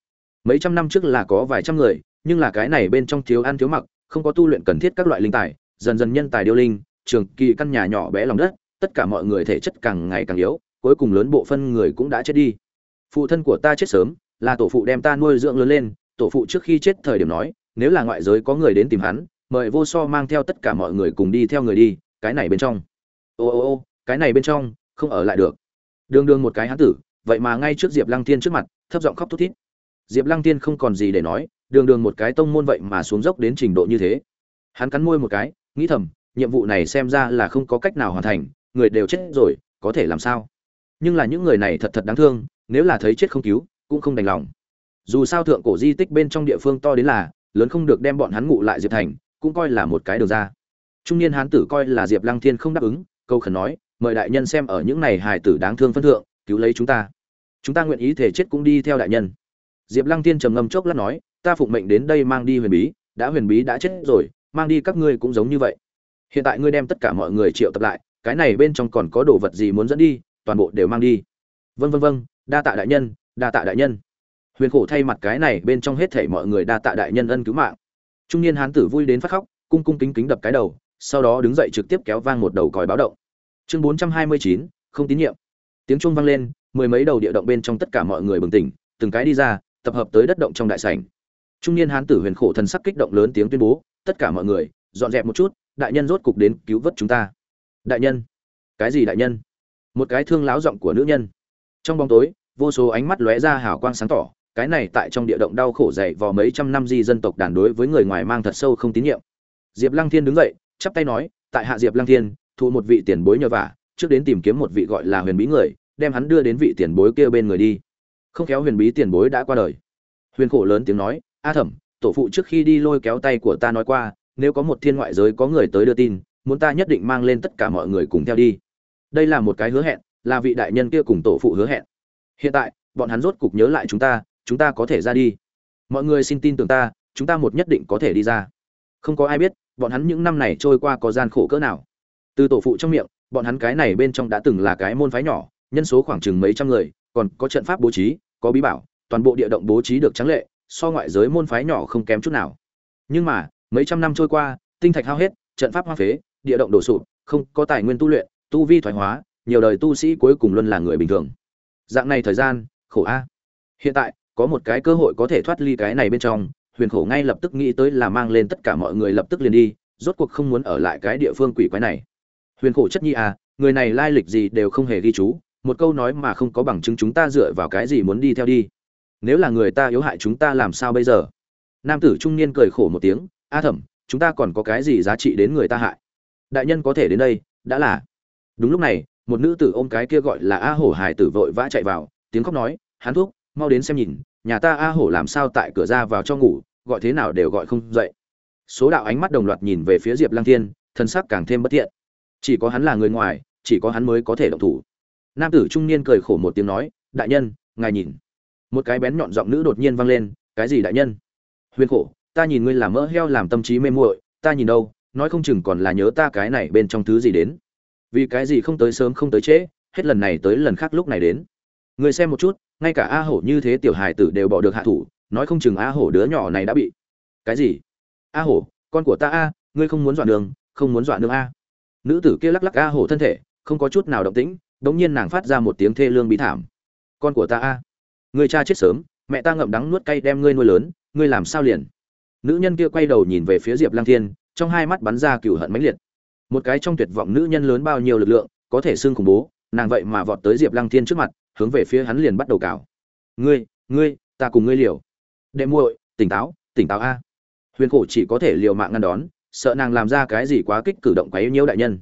Mấy trăm năm trước là có vài trăm người, nhưng là cái này bên trong thiếu ăn thiếu mặc, không có tu luyện cần thiết các loại linh tài, dần dần nhân tài điêu linh, trường kỳ căn nhà nhỏ bé lòng đất, tất cả mọi người thể chất càng ngày càng yếu, cuối cùng lớn bộ phân người cũng đã chết đi. Phụ thân của ta chết sớm, là tổ phụ đem ta nuôi dưỡng lớn lên tổ phụ trước khi chết thời điểm nói, nếu là ngoại giới có người đến tìm hắn, mời vô so mang theo tất cả mọi người cùng đi theo người đi, cái này bên trong. Ô ô ô, cái này bên trong, không ở lại được. Đường đường một cái hán tử, vậy mà ngay trước diệp lăng tiên trước mặt, thấp giọng khóc thút thít. Diệp lăng tiên không còn gì để nói, đường đường một cái tông môn vậy mà xuống dốc đến trình độ như thế. Hắn cắn môi một cái, nghĩ thầm, nhiệm vụ này xem ra là không có cách nào hoàn thành, người đều chết rồi, có thể làm sao? Nhưng là những người này thật thật đáng thương, nếu là thấy chết không cứu, cũng không đành lòng dù sao thượng cổ di tích bên trong địa phương to đến là, lớn không được đem bọn hắn ngụ lại diệp thành, cũng coi là một cái đường ra. Trung niên hán tử coi là diệp lăng thiên không đáp ứng, câu khẩn nói, mời đại nhân xem ở những này hài tử đáng thương phân thượng, cứu lấy chúng ta. Chúng ta nguyện ý thể chết cũng đi theo đại nhân. Diệp lăng thiên trầm ngâm chốc lát nói, ta phụng mệnh đến đây mang đi huyền bí, đã huyền bí đã chết rồi, mang đi các ngươi cũng giống như vậy. Hiện tại ngươi đem tất cả mọi người triệu tập lại, cái này bên trong còn có đồ vật gì muốn dẫn đi, toàn bộ đều mang đi. Vân vân vân đa tạ đại nhân, đa tạ đại nhân huyền khổ thay mặt cái này, bên trong hết thảy mọi người đa tạ đại nhân ân cứu mạng. Trung niên hán tử vui đến phát khóc, cung cung kính kính đập cái đầu, sau đó đứng dậy trực tiếp kéo vang một đầu còi báo động. Chương bốn trăm hai mươi chín, không tín nhiệm. Tiếng chuông vang lên, mười mấy đầu địa động bên trong tất cả mọi người bừng tỉnh, từng cái đi ra, tập hợp tới đất động trong đại sảnh. Trung niên hán tử huyền khổ thần sắc kích động lớn tiếng tuyên bố, tất cả mọi người, dọn dẹp một chút, đại nhân rốt cục đến cứu vớt chúng ta. Đại nhân? Cái gì đại nhân? Một cái thương láo giọng của nữ nhân. Trong bóng tối, vô số ánh mắt lóe ra hào quang sáng tỏ cái này tại trong địa động đau khổ dày vò mấy trăm năm di dân tộc đàn đối với người ngoài mang thật sâu không tín nhiệm. Diệp lăng thiên đứng dậy, chắp tay nói, tại hạ diệp lăng thiên, thu một vị tiền bối nhờ vả, trước đến tìm kiếm một vị gọi là huyền bí người, đem hắn đưa đến vị tiền bối kia bên người đi. Không khéo huyền bí tiền bối đã qua đời. Huyền khổ lớn tiếng nói, a thẩm, tổ phụ trước khi đi lôi kéo tay của ta nói qua, nếu có một thiên ngoại giới có người tới đưa tin, muốn ta nhất định mang lên tất cả mọi người cùng theo đi. Đây là một cái hứa hẹn, là vị đại nhân kia cùng tổ phụ hứa hẹn. Hiện tại, bọn hắn rốt cục nhớ lại chúng ta chúng ta có thể ra đi. Mọi người xin tin tưởng ta, chúng ta một nhất định có thể đi ra. Không có ai biết, bọn hắn những năm này trôi qua có gian khổ cỡ nào. Từ tổ phụ trong miệng, bọn hắn cái này bên trong đã từng là cái môn phái nhỏ, nhân số khoảng chừng mấy trăm người, còn có trận pháp bố trí, có bí bảo, toàn bộ địa động bố trí được trắng lệ, so ngoại giới môn phái nhỏ không kém chút nào. Nhưng mà, mấy trăm năm trôi qua, tinh thạch hao hết, trận pháp hoang phế, địa động đổ sụp, không có tài nguyên tu luyện, tu vi thoái hóa, nhiều đời tu sĩ cuối cùng luôn là người bình thường. Dạng này thời gian, khổ a. Hiện tại có một cái cơ hội có thể thoát ly cái này bên trong, huyền khổ ngay lập tức nghĩ tới là mang lên tất cả mọi người lập tức liền đi, rốt cuộc không muốn ở lại cái địa phương quỷ quái này. Huyền khổ chất nhi à người này lai lịch gì đều không hề ghi chú, một câu nói mà không có bằng chứng chúng ta dựa vào cái gì muốn đi theo đi. Nếu là người ta yếu hại chúng ta làm sao bây giờ? Nam tử trung niên cười khổ một tiếng, a thẩm, chúng ta còn có cái gì giá trị đến người ta hại? Đại nhân có thể đến đây, đã là. Đúng lúc này, một nữ tử ôm cái kia gọi là a hổ hải tử vội vã chạy vào, tiếng khóc nói, hắn thuốc mau đến xem nhìn, nhà ta a hổ làm sao tại cửa ra vào cho ngủ, gọi thế nào đều gọi không dậy. Số đạo ánh mắt đồng loạt nhìn về phía diệp lăng thiên thân sắc càng thêm bất tiện chỉ có hắn là người ngoài, chỉ có hắn mới có thể động thủ. Nam tử trung niên cười khổ một tiếng nói, đại nhân, ngài nhìn. Một cái bén nhọn giọng nữ đột nhiên vang lên, cái gì đại nhân? Huyền khổ, ta nhìn ngươi làm mỡ heo làm tâm trí mê muội, ta nhìn đâu, nói không chừng còn là nhớ ta cái này bên trong thứ gì đến. Vì cái gì không tới sớm không tới trễ, hết lần này tới lần khác lúc này đến. Ngươi xem một chút ngay cả a hổ như thế tiểu hài tử đều bỏ được hạ thủ, nói không chừng a hổ đứa nhỏ này đã bị cái gì? A hổ, con của ta a, ngươi không muốn dọa đường, không muốn dọa nương a. Nữ tử kia lắc lắc a hổ thân thể, không có chút nào động tĩnh, đống nhiên nàng phát ra một tiếng thê lương bí thảm. Con của ta a người cha chết sớm, mẹ ta ngậm đắng nuốt cay đem ngươi nuôi lớn, ngươi làm sao liền? Nữ nhân kia quay đầu nhìn về phía diệp lang thiên, trong hai mắt bắn ra cửu hận mãnh liệt. Một cái trong tuyệt vọng nữ nhân lớn bao nhiêu lực lượng, có thể xương khủng bố, nàng vậy mà vọt tới diệp lang thiên trước mặt hướng về phía hắn liền bắt đầu cào. Ngươi ngươi, ta cùng ngươi liều. Đệ muội, tỉnh táo tỉnh táo a. Huyền khổ chỉ có thể liều mạng ngăn đón, sợ nàng làm ra cái gì quá kích cử động quấy nhiễu đại nhân.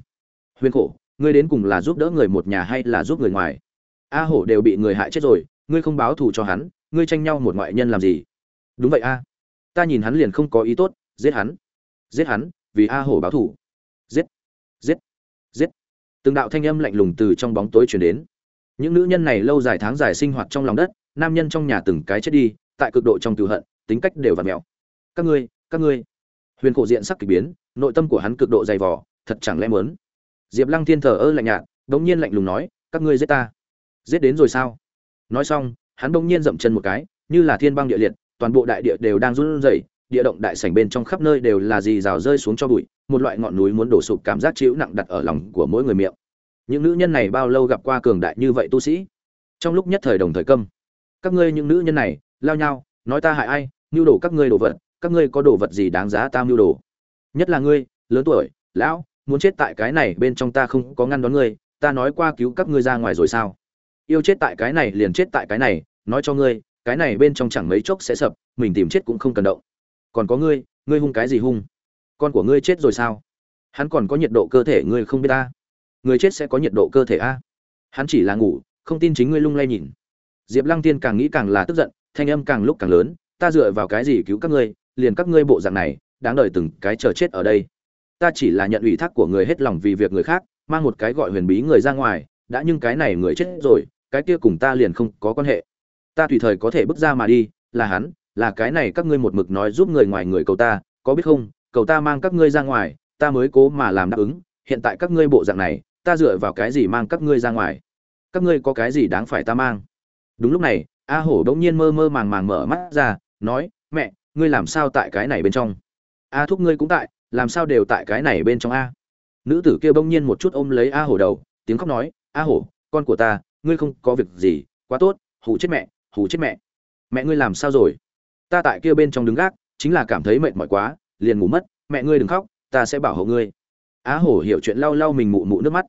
Huyền khổ, ngươi đến cùng là giúp đỡ người một nhà hay là giúp người ngoài? A hổ đều bị người hại chết rồi, ngươi không báo thù cho hắn, ngươi tranh nhau một ngoại nhân làm gì? Đúng vậy a. Ta nhìn hắn liền không có ý tốt, giết hắn. Giết hắn, vì a hổ báo thù. Giết giết giết. Từng đạo thanh âm lạnh lùng từ trong bóng tối truyền đến những nữ nhân này lâu dài tháng dài sinh hoạt trong lòng đất, nam nhân trong nhà từng cái chết đi, tại cực độ trong cựu hận, tính cách đều vặt mẹo. Các ngươi các ngươi. Huyền cổ diện sắc k ỳ biến, nội tâm của hắn cực độ dày vỏ thật chẳng lẽ mớn diệp lăng thiên thờ ơ lạnh nhạt đ ỗ n g nhiên lạnh lùng nói, các ngươi giết ta. Giết đến rồi sao? Nói xong, hắn đ ỗ n g nhiên dậm chân một cái, như là thiên băng địa liệt, toàn bộ đại địa đều đang run rẩy, địa động đại sảnh bên trong khắp nơi đều là dì rào rơi xuống cho bụi, một loại ngọn núi muốn đổ sụp cảm giác chịu nặng đặt ở lòng của mỗi người miệng những nữ nhân này bao lâu gặp qua cường đại như vậy tu sĩ? Trong lúc nhất thời đồng thời câm. Các ngươi những nữ nhân này, lao nhau, nói ta hại ai, mưu đồ các ngươi đồ vật, các ngươi có đồ vật gì đáng giá ta mưu đồ? Nhất là ngươi, lớn tuổi, lão, muốn chết tại cái này bên trong ta không có ngăn đón ngươi, ta nói qua cứu các ngươi ra ngoài rồi sao? Yêu chết tại cái này liền chết tại cái này, nói cho ngươi, cái này bên trong chẳng mấy chốc sẽ sập, mình tìm chết cũng không cần động. Còn có ngươi ngươi hung cái gì hung? Con của ngươi chết rồi sao? Hắn còn có nhiệt độ cơ thể ngươi không biết ta người chết sẽ có nhiệt độ cơ thể a. Hắn chỉ là ngủ, không tin chính ngươi lung lay nhìn. Diệp lăng tiên càng nghĩ càng là tức giận, thanh âm càng lúc càng lớn, ta dựa vào cái gì cứu các ngươi, liền các ngươi bộ dạng này, đáng đời từng cái chờ chết ở đây. Ta chỉ là nhận ủy thác của người hết lòng vì việc người khác, mang một cái gọi huyền bí người ra ngoài, đã nhưng cái này người chết rồi, cái kia cùng ta liền không có quan hệ. Ta tùy thời có thể bước ra mà đi, là hắn, là cái này các ngươi một mực nói giúp người ngoài người cầu ta, có biết không, cầu ta mang các ngươi ra ngoài, ta mới cố mà làm đáp ứng, hiện tại các ngươi bộ dạng này ta dựa vào cái gì mang các ngươi ra ngoài? Các ngươi có cái gì đáng phải ta mang? Đúng lúc này, a hổ bỗng nhiên mơ mơ màng màng mở mắt ra, nói, mẹ, ngươi làm sao tại cái này bên trong? A thúc ngươi cũng tại, làm sao đều tại cái này bên trong a? Nữ tử kia bỗng nhiên một chút ôm lấy a hổ đầu, tiếng khóc nói, a hổ, con của ta, ngươi không có việc gì, quá tốt, hù chết mẹ, hù chết mẹ. Mẹ ngươi làm sao rồi? Ta tại kia bên trong đứng gác, chính là cảm thấy mệt mỏi quá, liền ngủ mất, mẹ ngươi đừng khóc, ta sẽ bảo hộ ngươi á hổ hiểu chuyện lau lau mình mụ mụ nước mắt.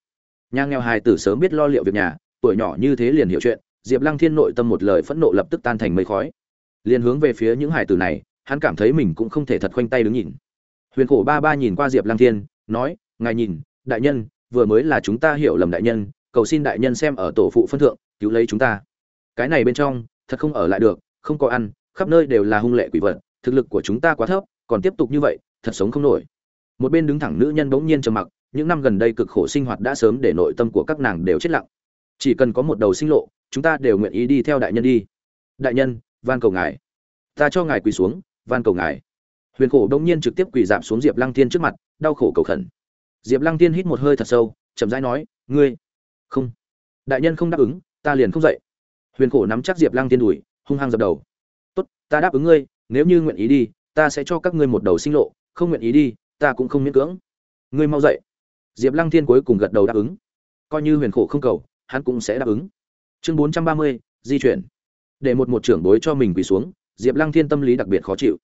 Nhà nghèo hài tử sớm biết lo liệu việc nhà, tuổi nhỏ như thế liền hiểu chuyện, diệp lăng thiên nội tâm một lời phẫn nộ lập tức tan thành mây khói. Liền hướng về phía những hài tử này, hắn cảm thấy mình cũng không thể thật khoanh tay đứng nhìn. Huyền khổ ba ba nhìn qua diệp lăng thiên, nói, ngài nhìn, đại nhân, vừa mới là chúng ta hiểu lầm đại nhân, cầu xin đại nhân xem ở tổ phụ phân thượng, cứu lấy chúng ta. Cái này bên trong, thật không ở lại được, không có ăn, khắp nơi đều là hung lệ quỷ vật, thực lực của chúng ta quá thấp, còn tiếp tục như vậy, thật sống không nổi một bên đứng thẳng nữ nhân bỗng nhiên trầm mặc, những năm gần đây cực khổ sinh hoạt đã sớm để nội tâm của các nàng đều chết lặng. Chỉ cần có một đầu sinh lộ, chúng ta đều nguyện ý đi theo đại nhân đi. Đại nhân, van cầu ngài. Ta cho ngài quỳ xuống, van cầu ngài. Huyền khổ đông nhiên trực tiếp quỳ dạp xuống diệp lăng tiên trước mặt, đau khổ cầu khẩn. Diệp lăng tiên hít một hơi thật sâu, chậm rãi nói, ngươi, không. Đại nhân không đáp ứng, ta liền không dậy. Huyền khổ nắm chắc diệp lăng tiên đùi, hung hăng dập đầu. Tốt, ta đáp ứng ngươi, nếu như nguyện ý đi, ta sẽ cho các ngươi một đầu sinh lộ, không nguyện ý đi ta cũng không miễn cưỡng. Ngươi mau dậy. Diệp lăng thiên cuối cùng gật đầu đáp ứng. Coi như huyền khổ không cầu, hắn cũng sẽ đáp ứng. Chương bốn trăm ba mươi, di chuyển. Để một một trưởng bối cho mình quỳ xuống, diệp lăng thiên tâm lý đặc biệt khó chịu.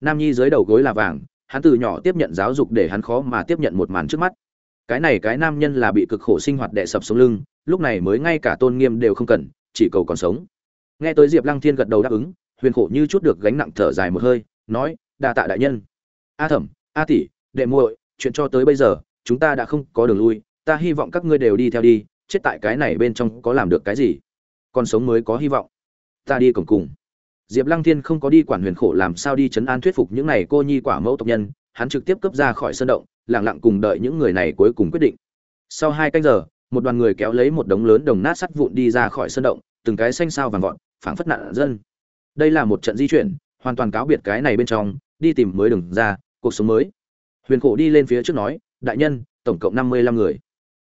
Nam nhi dưới đầu gối là vàng, hắn từ nhỏ tiếp nhận giáo dục để hắn khó mà tiếp nhận một màn trước mắt. Cái này cái nam nhân là bị cực khổ sinh hoạt đè sập sống lưng, lúc này mới ngay cả tôn nghiêm đều không cần, chỉ cầu còn sống. Nghe tới diệp lăng thiên gật đầu đáp ứng, huyền khổ như chút được gánh nặng thở dài một hơi, nói, đa tạ đại nhân. A thẩm, a tỷ đệ muội, chuyện cho tới bây giờ, chúng ta đã không có đường lui, ta hy vọng các ngươi đều đi theo đi, chết tại cái này bên trong có làm được cái gì? Còn sống mới có hy vọng. Ta đi cùng cùng. Diệp lăng thiên không có đi quản huyền khổ làm sao đi chấn an thuyết phục những này cô nhi quả mẫu tộc nhân, hắn trực tiếp cấp ra khỏi sân động lẳng lặng cùng đợi những người này cuối cùng quyết định. Sau hai canh giờ, một đoàn người kéo lấy một đống lớn đồng nát sắt vụn đi ra khỏi sân động, từng cái xanh sao vàng vọt, phảng phất nạn dân. Đây là một trận di chuyển, hoàn toàn cáo biệt cái này bên trong, đi tìm mới đừng ra, cuộc sống mới huyền khổ đi lên phía trước nói, đại nhân, tổng cộng năm mươi lăm người.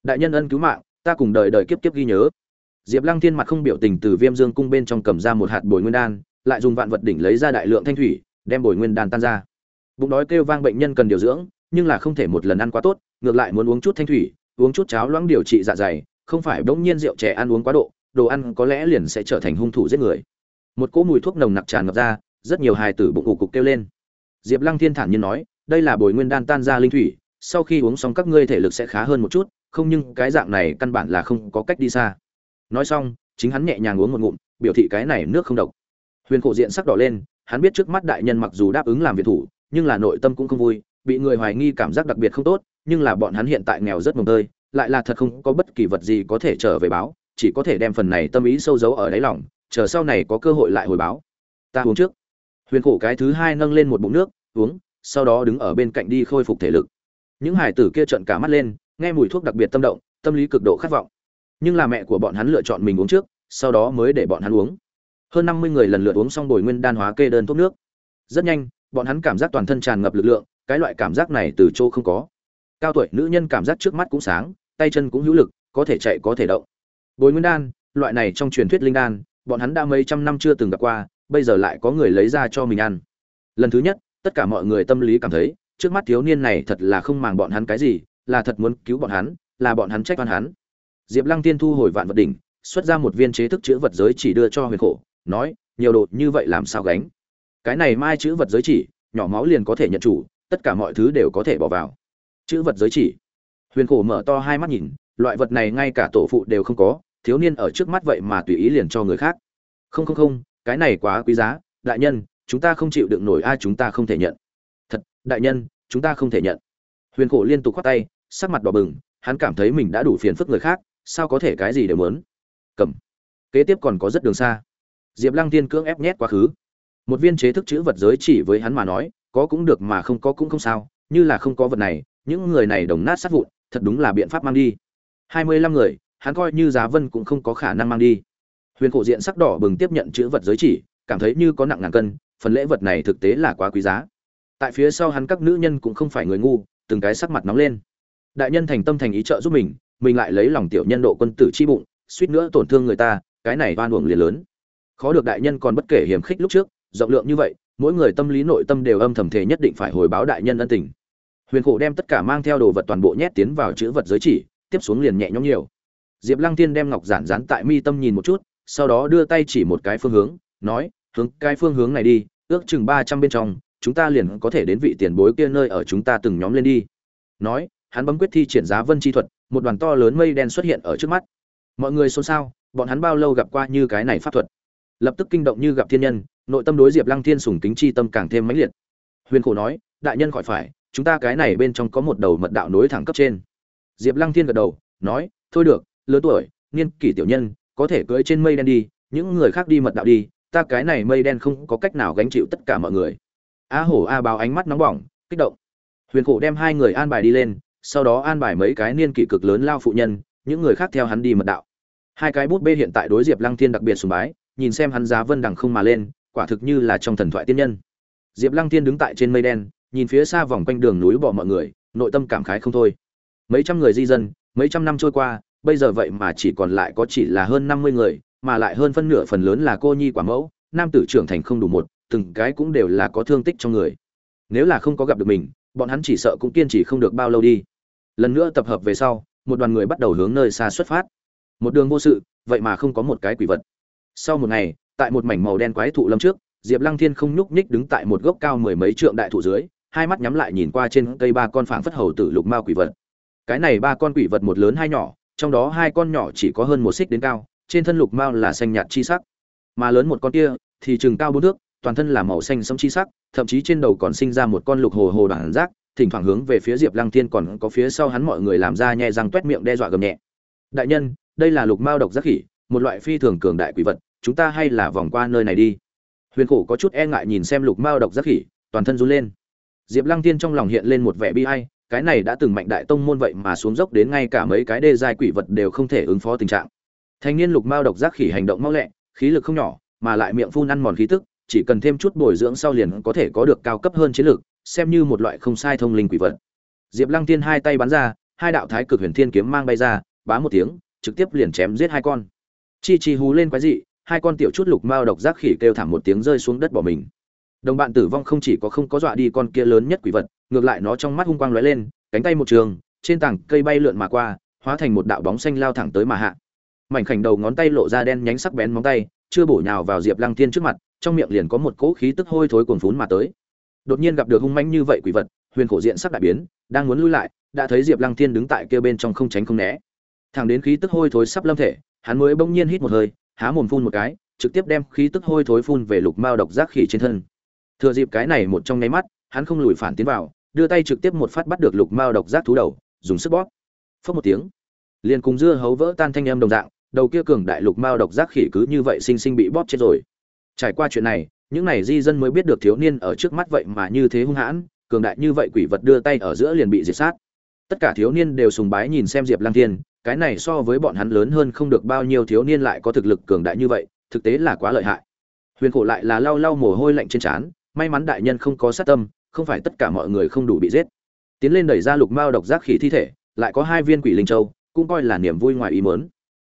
Đại nhân ân cứu mạng, ta cùng đời đời kiếp kiếp ghi nhớ. Diệp lăng thiên mặt không biểu tình từ viêm dương cung bên trong cầm ra một hạt bồi nguyên đan, lại dùng vạn vật đỉnh lấy ra đại lượng thanh thủy, đem bồi nguyên đan tan ra. Bụng đói kêu vang bệnh nhân cần điều dưỡng, nhưng là không thể một lần ăn quá tốt, ngược lại muốn uống chút thanh thủy, uống chút cháo loãng điều trị dạ dày, không phải bỗng nhiên rượu trẻ ăn uống quá độ, đồ ăn có lẽ liền sẽ trở thành hung thủ giết người. Một cỗ mùi thuốc nồng nặc tràn ngập ra, rất nhiều hài tử bụng ủ cục kêu lên. Diệp lăng thiên thản nhiên nói đây là bồi nguyên đan tan ra linh thủy, sau khi uống xong các ngươi thể lực sẽ khá hơn một chút, không nhưng cái dạng này căn bản là không có cách đi xa. Nói xong, chính hắn nhẹ nhàng uống một ngụm, biểu thị cái này nước không độc. Huyền khổ diện sắc đỏ lên, hắn biết trước mắt đại nhân mặc dù đáp ứng làm việc thủ, nhưng là nội tâm cũng không vui, bị người hoài nghi cảm giác đặc biệt không tốt, nhưng là bọn hắn hiện tại nghèo rất mồng tơi, lại là thật không có bất kỳ vật gì có thể trở về báo, chỉ có thể đem phần này tâm ý sâu giấu ở đáy lòng, chờ sau này có cơ hội lại hồi báo. Ta uống trước. Huyền khổ cái thứ hai nâng lên một bụng nước, uống sau đó đứng ở bên cạnh đi khôi phục thể lực. Những hải tử kia trợn cả mắt lên, nghe mùi thuốc đặc biệt tâm động, tâm lý cực độ khát vọng. Nhưng là mẹ của bọn hắn lựa chọn mình uống trước, sau đó mới để bọn hắn uống. Hơn năm mươi người lần lượt uống xong bồi nguyên đan hóa kê đơn thuốc nước. Rất nhanh, bọn hắn cảm giác toàn thân tràn ngập lực lượng, cái loại cảm giác này từ chỗ không có. Cao tuổi nữ nhân cảm giác trước mắt cũng sáng, tay chân cũng hữu lực, có thể chạy có thể động. Bồi nguyên đan, loại này trong truyền thuyết linh đan, bọn hắn đã mấy trăm năm chưa từng gặp qua, bây giờ lại có người lấy ra cho mình ăn. Lần thứ nhất tất cả mọi người tâm lý cảm thấy, trước mắt thiếu niên này thật là không màng bọn hắn cái gì, là thật muốn cứu bọn hắn, là bọn hắn trách oan hắn. Diệp lăng tiên thu hồi vạn vật đỉnh, xuất ra một viên chế thức chữ vật giới chỉ đưa cho huyền khổ, nói, nhiều đột như vậy làm sao gánh? Cái này mai chữ vật giới chỉ, nhỏ máu liền có thể nhận chủ, tất cả mọi thứ đều có thể bỏ vào. Chữ vật giới chỉ. Huyền khổ mở to hai mắt nhìn, loại vật này ngay cả tổ phụ đều không có, thiếu niên ở trước mắt vậy mà tùy ý liền cho người khác. Không không không, cái này quá quý giá, đại nhân chúng ta không chịu đựng nổi ai chúng ta không thể nhận. Thật, đại nhân, chúng ta không thể nhận. Huyền khổ liên tục khoát tay, sắc mặt đỏ bừng, hắn cảm thấy mình đã đủ phiền phức người khác, sao có thể cái gì đều muốn. Cầm. Kế tiếp còn có rất đường xa. Diệp lăng tiên cưỡng ép nhét quá khứ. Một viên chế thức chữ vật giới chỉ với hắn mà nói, có cũng được mà không có cũng không sao, như là không có vật này, những người này đồng nát sát vụn, thật đúng là biện pháp mang đi. Hai mươi lăm người, hắn coi như giá vân cũng không có khả năng mang đi. Huyền cổ diện sắc đỏ bừng tiếp nhận chữ vật giới chỉ, cảm thấy như có nặng ngàn cân phần lễ vật này thực tế là quá quý giá. Tại phía sau hắn các nữ nhân cũng không phải người ngu, từng cái sắc mặt nóng lên. Đại nhân thành tâm thành ý trợ giúp mình mình lại lấy lòng tiểu nhân độ quân tử chi bụng, suýt nữa tổn thương người ta, cái này oan uổng liền lớn. Khó được đại nhân còn bất kể hiểm khích lúc trước, rộng lượng như vậy, mỗi người tâm lý nội tâm đều âm thầm thể nhất định phải hồi báo đại nhân ân tình. Huyền khổ đem tất cả mang theo đồ vật toàn bộ nhét tiến vào chữ vật giới chỉ, tiếp xuống liền nhẹ nhõm nhiều. Diệp lăng tiên đem ngọc giản dán tại mi tâm nhìn một chút, sau đó đưa tay chỉ một cái phương hướng, nói, hướng, cái phương hướng này đi ước chừng ba trăm bên trong, chúng ta liền có thể đến vị tiền bối kia nơi ở chúng ta từng nhóm lên đi. Nói, hắn bấm quyết thi triển giá vân chi thuật, một đoàn to lớn mây đen xuất hiện ở trước mắt. Mọi người xôn xao, bọn hắn bao lâu gặp qua như cái này pháp thuật? Lập tức kinh động như gặp thiên nhân, nội tâm đối diệp lăng thiên sùng kính chi tâm càng thêm mãnh liệt. Huyền khổ nói, đại nhân khỏi phải, chúng ta cái này bên trong có một đầu mật đạo nối thẳng cấp trên. Diệp lăng thiên gật đầu, nói, thôi được, lớn tuổi, niên kỷ tiểu nhân, có thể cưỡi trên mây đen đi, những người khác đi mật đạo đi ta cái này mây đen không có cách nào gánh chịu tất cả mọi người. A hổ a báo ánh mắt nóng bỏng, kích động. Huyền khổ đem hai người an bài đi lên, sau đó an bài mấy cái niên kỷ cực lớn lao phụ nhân, những người khác theo hắn đi mật đạo. Hai cái bút bê hiện tại đối diệp lăng thiên đặc biệt sùng bái, nhìn xem hắn giá vân đằng không mà lên, quả thực như là trong thần thoại tiên nhân. Diệp lăng thiên đứng tại trên mây đen, nhìn phía xa vòng quanh đường núi bỏ mọi người, nội tâm cảm khái không thôi. Mấy trăm người di dân, mấy trăm năm trôi qua, bây giờ vậy mà chỉ còn lại có chỉ là hơn năm mươi người mà lại hơn phân nửa phần lớn là cô nhi quả mẫu, nam tử trưởng thành không đủ một, từng cái cũng đều là có thương tích trong người. Nếu là không có gặp được mình, bọn hắn chỉ sợ cũng kiên trì không được bao lâu đi. Lần nữa tập hợp về sau, một đoàn người bắt đầu hướng nơi xa xuất phát. Một đường vô sự, vậy mà không có một cái quỷ vật. Sau một ngày, tại một mảnh màu đen quái thụ lâm trước, diệp lăng thiên không nhúc nhích đứng tại một gốc cao mười mấy trượng đại thụ dưới, hai mắt nhắm lại nhìn qua trên cây ba con phảng phất hầu tử lục mao quỷ vật. Cái này ba con quỷ vật một lớn hai nhỏ, trong đó hai con nhỏ chỉ có hơn một xích đến cao trên thân lục mao là xanh nhạt chi sắc, mà lớn một con kia thì chừng cao bốn thước, toàn thân là màu xanh sẫm chi sắc, thậm chí trên đầu còn sinh ra một con lục hồ hồ đoàn rác, thỉnh thoảng hướng về phía diệp lăng thiên còn có phía sau hắn mọi người làm ra nhẹ răng toét miệng đe dọa gầm nhẹ. Đại nhân, đây là lục mao độc giác khỉ, một loại phi thường cường đại quỷ vật, chúng ta hay là vòng qua nơi này đi. Huyền khổ có chút e ngại nhìn xem lục mao độc giác khỉ, toàn thân run lên. Diệp lăng Thiên trong lòng hiện lên một vẻ bi hay cái này đã từng mạnh đại tông môn vậy mà xuống dốc đến ngay cả mấy cái đê dài quỷ vật đều không thể ứng phó tình trạng thanh niên lục mao độc giác khỉ hành động mau lẹ khí lực không nhỏ mà lại miệng phun ăn mòn khí tức chỉ cần thêm chút bồi dưỡng sau liền có thể có được cao cấp hơn chiến lực, xem như một loại không sai thông linh quỷ vật. Diệp lăng tiên hai tay bắn ra hai đạo thái cực huyền thiên kiếm mang bay ra bá một tiếng trực tiếp liền chém giết hai con. Chi chi hú lên quái dị hai con tiểu chút lục mao độc giác khỉ kêu thảm một tiếng rơi xuống đất bỏ mình. Đồng bạn tử vong không chỉ có không có dọa đi con kia lớn nhất quỷ vật ngược lại nó trong mắt hung quang lóe lên cánh tay một trường trên tảng cây bay lượn mà qua hóa thành một đạo bóng xanh lao thẳng tới mà hạ mảnh khảnh đầu ngón tay lộ ra đen nhánh sắc bén móng tay, chưa bổ nhào vào diệp lăng thiên trước mặt, trong miệng liền có một cỗ khí tức hôi thối cuồn phún mà tới. Đột nhiên gặp được hung manh như vậy quỷ vật, huyền khổ diện sắc đại biến, đang muốn lui lại, đã thấy diệp lăng thiên đứng tại kia bên trong không tránh không né. Thẳng đến khí tức hôi thối sắp lâm thể, hắn mới bỗng nhiên hít một hơi, há mồm phun một cái, trực tiếp đem khí tức hôi thối phun về lục mao độc giác khỉ trên thân. Thừa dịp cái này một trong nháy mắt, hắn không lùi phản tiến vào, đưa tay trực tiếp một phát bắt được lục mao độc giác thú đầu, dùng sức bóp. Phớt một tiếng liền cùng dưa hấu vỡ tan thanh âm đồng dạng, đầu kia cường đại lục mao độc giác khỉ cứ như vậy sinh sinh bị bóp chết rồi. Trải qua chuyện này, những này di dân mới biết được thiếu niên ở trước mắt vậy mà như thế hung hãn, cường đại như vậy quỷ vật đưa tay ở giữa liền bị diệt sát. Tất cả thiếu niên đều sùng bái nhìn xem diệp lang thiên, cái này so với bọn hắn lớn hơn không được bao nhiêu thiếu niên lại có thực lực cường đại như vậy, thực tế là quá lợi hại. Huyền cổ lại là lau lau mồ hôi lạnh trên trán, may mắn đại nhân không có sát tâm, không phải tất cả mọi người không đủ bị giết. Tiến lên đẩy ra lục mao độc giác khỉ thi thể, lại có hai viên quỷ linh châu cũng coi là niềm vui ngoài ý mớn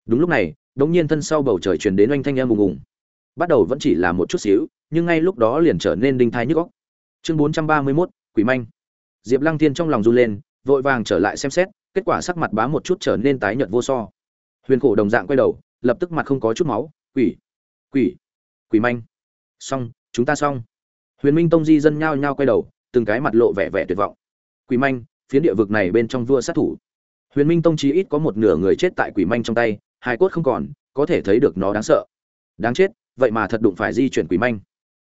đúng lúc này, đống nhiên thân sau bầu trời truyền đến oanh thanh em ùng ùng. Bắt đầu vẫn chỉ là một chút xíu, nhưng ngay lúc đó liền trở nên đinh thai nhức góc chương bốn trăm ba mươi mốt, quỷ manh. Diệp lăng thiên trong lòng run lên, vội vàng trở lại xem xét, kết quả sắc mặt bá một chút trở nên tái nhợt vô so. Huyền cổ đồng dạng quay đầu, lập tức mặt không có chút máu, quỷ quỷ quỷ manh. Xong, chúng ta xong. Huyền minh tông di dân nhao nhao quay đầu, từng cái mặt lộ vẻ vẻ tuyệt vọng. Quỷ manh, phiến địa vực này bên trong vua sát thủ huyền minh tông chí ít có một nửa người chết tại quỷ manh trong tay hai cốt không còn, có thể thấy được nó đáng sợ. Đáng chết, vậy mà thật đụng phải di chuyển quỷ manh.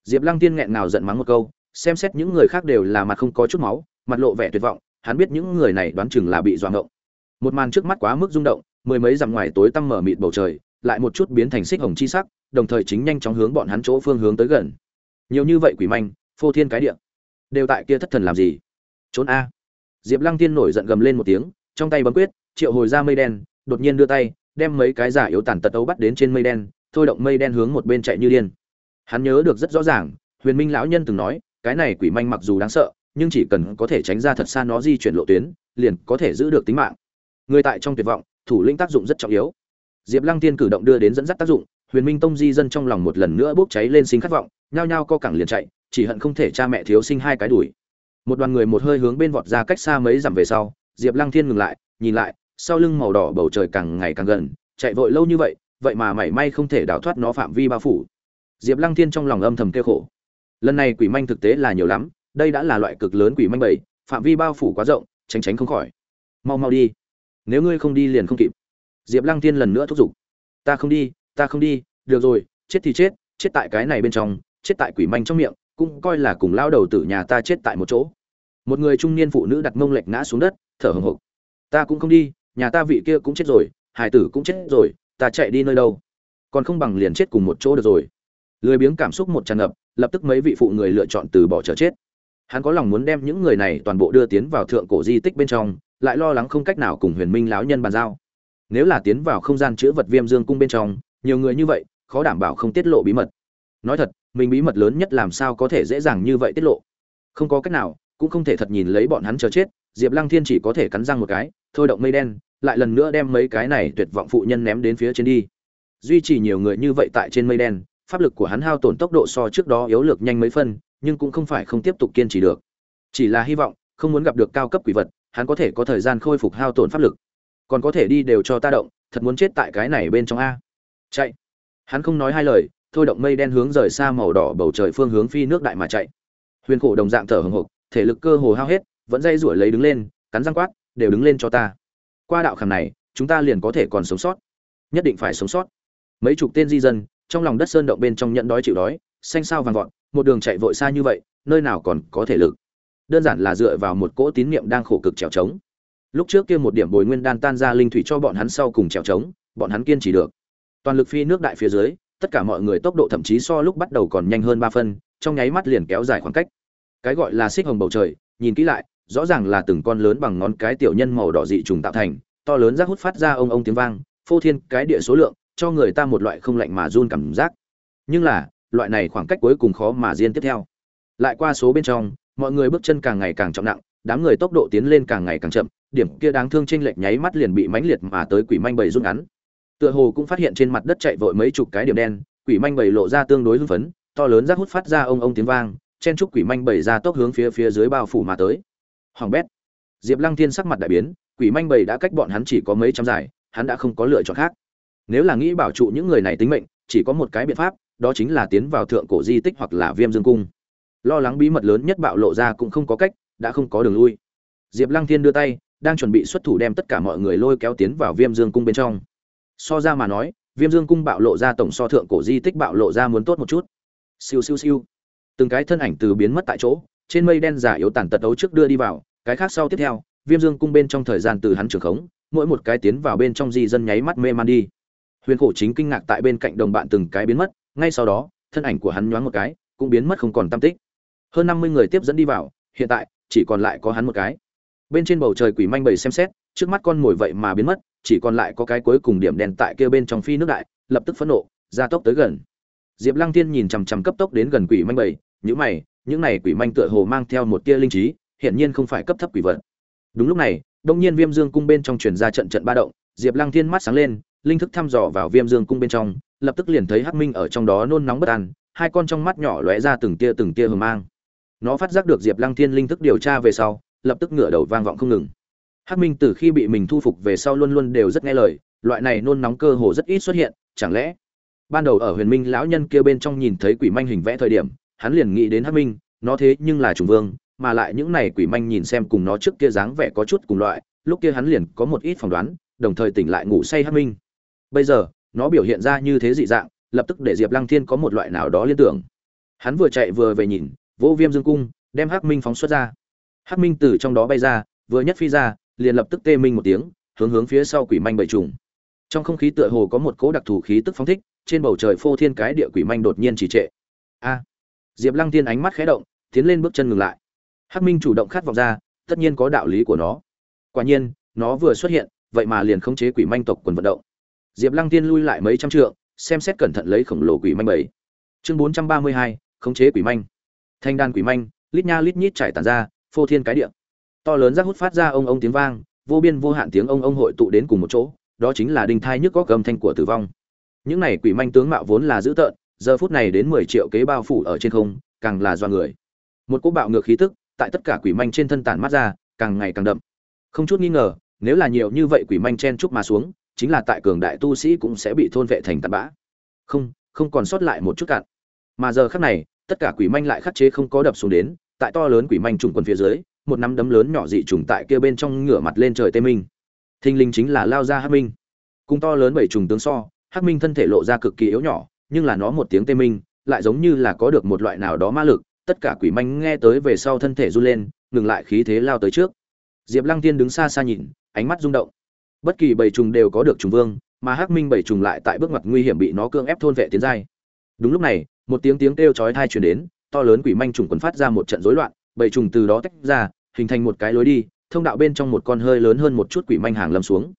Diệp lăng tiên nghẹn nào giận mắng một câu, xem xét những người khác đều là mặt không có chút máu, mặt lộ vẻ tuyệt vọng, hắn biết những người này đoán chừng là bị doạng ngộng. Một màn trước mắt quá mức rung động, mười mấy dặm ngoài tối tăm mở mịt bầu trời, lại một chút biến thành xích hồng chi sắc, đồng thời chính nhanh chóng hướng bọn hắn chỗ phương hướng tới gần. Nhiều như vậy quỷ manh, phô thiên cái địa, đều tại kia thất thần làm gì? Trốn a. Diệp lăng tiên nổi giận gầm lên một tiếng trong tay bấm quyết, triệu hồi ra mây đen, đột nhiên đưa tay, đem mấy cái giả yếu tàn tật ấu bắt đến trên mây đen, thôi động mây đen hướng một bên chạy như điên. Hắn nhớ được rất rõ ràng, huyền minh lão nhân từng nói, cái này quỷ manh mặc dù đáng sợ, nhưng chỉ cần có thể tránh ra thật xa nó di chuyển lộ tuyến, liền có thể giữ được tính mạng. Người tại trong tuyệt vọng, thủ lĩnh tác dụng rất trọng yếu. Diệp lăng tiên cử động đưa đến dẫn dắt tác dụng, huyền minh tông di dân trong lòng một lần nữa bốc cháy lên sinh khát vọng, nhao nhao co cẳng liền chạy, chỉ hận không thể cha mẹ thiếu sinh hai cái đuổi. Một đoàn người một hơi hướng bên vọt ra cách xa mấy dặm về sau diệp lăng thiên ngừng lại, nhìn lại, sau lưng màu đỏ bầu trời càng ngày càng gần, chạy vội lâu như vậy vậy mà mảy may không thể đào thoát nó phạm vi bao phủ. Diệp lăng thiên trong lòng âm thầm kêu khổ. Lần này quỷ manh thực tế là nhiều lắm, đây đã là loại cực lớn quỷ manh bầy, phạm vi bao phủ quá rộng, tránh tránh không khỏi. Mau mau đi. Nếu ngươi không đi liền không kịp. Diệp lăng thiên lần nữa thúc giục. Ta không đi, ta không đi, được rồi, chết thì chết chết tại cái này bên trong, chết tại quỷ manh trong miệng, cũng coi là cùng lao đầu tử nhà ta chết tại một chỗ. Một người trung niên phụ nữ đặt mông lệch ngã xuống đất thở hồng hộc. Ta cũng không đi, nhà ta vị kia cũng chết rồi hải tử cũng chết rồi, ta chạy đi nơi đâu? Còn không bằng liền chết cùng một chỗ được rồi. Lười biếng cảm xúc một tràn ngập, lập tức mấy vị phụ người lựa chọn từ bỏ chờ chết. Hắn có lòng muốn đem những người này toàn bộ đưa tiến vào thượng cổ di tích bên trong, lại lo lắng không cách nào cùng huyền minh lão nhân bàn giao. Nếu là tiến vào không gian chữ vật viêm dương cung bên trong, nhiều người như vậy, khó đảm bảo không tiết lộ bí mật. Nói thật, mình bí mật lớn nhất làm sao có thể dễ dàng như vậy tiết lộ? Không có cách nào, cũng không thể thật nhìn lấy bọn hắn chờ chết diệp lăng thiên chỉ có thể cắn răng một cái, thôi động mây đen, lại lần nữa đem mấy cái này tuyệt vọng phụ nhân ném đến phía trên đi. Duy trì nhiều người như vậy tại trên mây đen, pháp lực của hắn hao tổn tốc độ so trước đó yếu lược nhanh mấy phân, nhưng cũng không phải không tiếp tục kiên trì được. Chỉ là hy vọng, không muốn gặp được cao cấp quỷ vật, hắn có thể có thời gian khôi phục hao tổn pháp lực. Còn có thể đi đều cho ta động, thật muốn chết tại cái này bên trong a. Chạy. Hắn không nói hai lời, thôi động mây đen hướng rời xa màu đỏ bầu trời phương hướng phi nước đại mà chạy. Huyền khổ đồng dạng thở hổn hộc, thể lực cơ hồ hao hết vẫn dây rủi lấy đứng lên, cắn răng quát, đều đứng lên cho ta. Qua đạo khảm này, chúng ta liền có thể còn sống sót. Nhất định phải sống sót. Mấy chục tên di dân, trong lòng đất sơn động bên trong nhận đói chịu đói, xanh sao vàng vọt, một đường chạy vội xa như vậy, nơi nào còn có thể lực. Đơn giản là dựa vào một cỗ tín niệm đang khổ cực trèo trống. Lúc trước kia một điểm bồi nguyên đan tan ra linh thủy cho bọn hắn sau cùng trèo trống, bọn hắn kiên trì được. Toàn lực phi nước đại phía dưới, tất cả mọi người tốc độ thậm chí so lúc bắt đầu còn nhanh hơn ba phân, trong nháy mắt liền kéo dài khoảng cách. Cái gọi là xích hồng bầu trời, nhìn kỹ lại rõ ràng là từng con lớn bằng ngón cái tiểu nhân màu đỏ dị trùng tạo thành, to lớn rác hút phát ra ông ông tiếng vang, phô thiên cái địa số lượng, cho người ta một loại không lạnh mà run cảm giác. Nhưng là, loại này khoảng cách cuối cùng khó mà diên tiếp theo. Lại qua số bên trong, mọi người bước chân càng ngày càng trọng nặng, đám người tốc độ tiến lên càng ngày càng chậm, điểm kia đáng thương chênh lệch nháy mắt liền bị mãnh liệt mà tới quỷ manh bầy rút ngắn. Tựa hồ cũng phát hiện trên mặt đất chạy vội mấy chục cái điểm đen, quỷ manh bầy lộ ra tương đối hưng phấn, to lớn rác hút phát ra ông ông tiếng vang, chen chúc quỷ manh bầy ra tốc hướng phía phía dưới bao phủ mà tới hoàng bét. Diệp lăng thiên sắc mặt đại biến, quỷ manh bầy đã cách bọn hắn chỉ có mấy trăm dài hắn đã không có lựa chọn khác. Nếu là nghĩ bảo trụ những người này tính mệnh, chỉ có một cái biện pháp, đó chính là tiến vào thượng cổ di tích hoặc là viêm dương cung. Lo lắng bí mật lớn nhất bạo lộ ra cũng không có cách, đã không có đường lui. Diệp lăng thiên đưa tay, đang chuẩn bị xuất thủ đem tất cả mọi người lôi kéo tiến vào viêm dương cung bên trong. So ra mà nói, viêm dương cung bạo lộ ra tổng so thượng cổ di tích bạo lộ ra muốn tốt một chút. Siêu siêu siêu. Từng cái thân ảnh từ biến mất tại chỗ trên mây đen giả yếu tàn tật ấu trước đưa đi vào, cái khác sau tiếp theo, viêm dương cung bên trong thời gian từ hắn trường khống, mỗi một cái tiến vào bên trong di dân nháy mắt mê man đi. Huyền khổ chính kinh ngạc tại bên cạnh đồng bạn từng cái biến mất, ngay sau đó, thân ảnh của hắn nhoáng một cái, cũng biến mất không còn tam tích. Hơn năm mươi người tiếp dẫn đi vào, hiện tại, chỉ còn lại có hắn một cái. Bên trên bầu trời quỷ manh bầy xem xét, trước mắt con mồi vậy mà biến mất, chỉ còn lại có cái cuối cùng điểm đèn tại kia bên trong phi nước đại, lập tức phẫn nộ, gia tốc tới gần. Diệp lăng tiên nhìn chằm chằm cấp tốc đến gần quỷ manh bầy những mày những này quỷ manh tựa hồ mang theo một tia linh trí, hiển nhiên không phải cấp thấp quỷ vật. Đúng lúc này, đông nhiên viêm dương cung bên trong truyền ra trận trận ba động, diệp lăng thiên mắt sáng lên, linh thức thăm dò vào viêm dương cung bên trong, lập tức liền thấy hắc minh ở trong đó nôn nóng bất an, hai con trong mắt nhỏ lóe ra từng tia từng tia hờ mang. Nó phát giác được diệp lăng thiên linh thức điều tra về sau, lập tức ngửa đầu vang vọng không ngừng. Hắc minh từ khi bị mình thu phục về sau luôn luôn đều rất nghe lời, loại này nôn nóng cơ hồ rất ít xuất hiện, chẳng lẽ? Ban đầu ở huyền minh lão nhân kia bên trong nhìn thấy quỷ manh hình vẽ thời điểm hắn liền nghĩ đến hắc minh, nó thế nhưng là trùng vương, mà lại những này quỷ manh nhìn xem cùng nó trước kia dáng vẻ có chút cùng loại, lúc kia hắn liền có một ít phỏng đoán, đồng thời tỉnh lại ngủ say hắc minh. Bây giờ, nó biểu hiện ra như thế dị dạng, lập tức để diệp lăng thiên có một loại nào đó liên tưởng. Hắn vừa chạy vừa về nhìn vỗ viêm dương cung, đem hắc minh phóng xuất ra. Hắc minh từ trong đó bay ra, vừa nhất phi ra, liền lập tức tê minh một tiếng, hướng hướng phía sau quỷ manh bảy trùng. Trong không khí tựa hồ có một cỗ đặc thù khí tức phóng thích, trên bầu trời phô thiên cái địa quỷ manh đột nhiên trì trệ. A! Diệp lăng tiên ánh mắt khẽ động, tiến lên bước chân ngừng lại. Hắc minh chủ động khát vọng ra, tất nhiên có đạo lý của nó. Quả nhiên, nó vừa xuất hiện, vậy mà liền khống chế quỷ manh tộc quần vận động. Diệp lăng tiên lui lại mấy trăm trượng, xem xét cẩn thận lấy khổng lồ quỷ manh bảy. Chương bốn trăm ba mươi hai, khống chế quỷ manh. Thanh đan quỷ manh, lít nha lít nhít trải tản ra, phô thiên cái địa. To lớn rắc hút phát ra ông ông tiếng vang, vô biên vô hạn tiếng ông ông hội tụ đến cùng một chỗ, đó chính là đinh thai nhức có gầm thanh của tử vong. Những này quỷ manh tướng mạo vốn là dữ tợn giờ phút này đến mười triệu kế bao phủ ở trên không, càng là do người. Một cỗ bạo ngược khí tức tại tất cả quỷ manh trên thân tản mắt ra, càng ngày càng đậm. Không chút nghi ngờ, nếu là nhiều như vậy quỷ manh chen chúc mà xuống, chính là tại cường đại tu sĩ cũng sẽ bị thôn vệ thành tàn bã. Không không còn sót lại một chút cạn. Mà giờ khắc này, tất cả quỷ manh lại khắc chế không có đập xuống đến, tại to lớn quỷ manh trùng quân phía dưới, một nắm đấm lớn nhỏ dị trùng tại kia bên trong ngửa mặt lên trời tê minh. Thinh linh chính là lao ra hắc minh. Cùng to lớn bảy trùng tướng so, hắc minh thân thể lộ ra cực kỳ yếu nhỏ nhưng là nó một tiếng tê minh, lại giống như là có được một loại nào đó ma lực, tất cả quỷ manh nghe tới về sau thân thể run lên, ngừng lại khí thế lao tới trước. Diệp lăng tiên đứng xa xa nhìn, ánh mắt rung động. Bất kỳ bầy trùng đều có được trùng vương, mà hắc minh bầy trùng lại tại bước ngoặt nguy hiểm bị nó cưỡng ép thôn vệ tiến giai. Đúng lúc này, một tiếng tiếng kêu chói tai truyền đến, to lớn quỷ manh trùng quần phát ra một trận rối loạn bầy trùng từ đó tách ra, hình thành một cái lối đi, thông đạo bên trong một con hơi lớn hơn một chút quỷ manh hàng lâm xuống.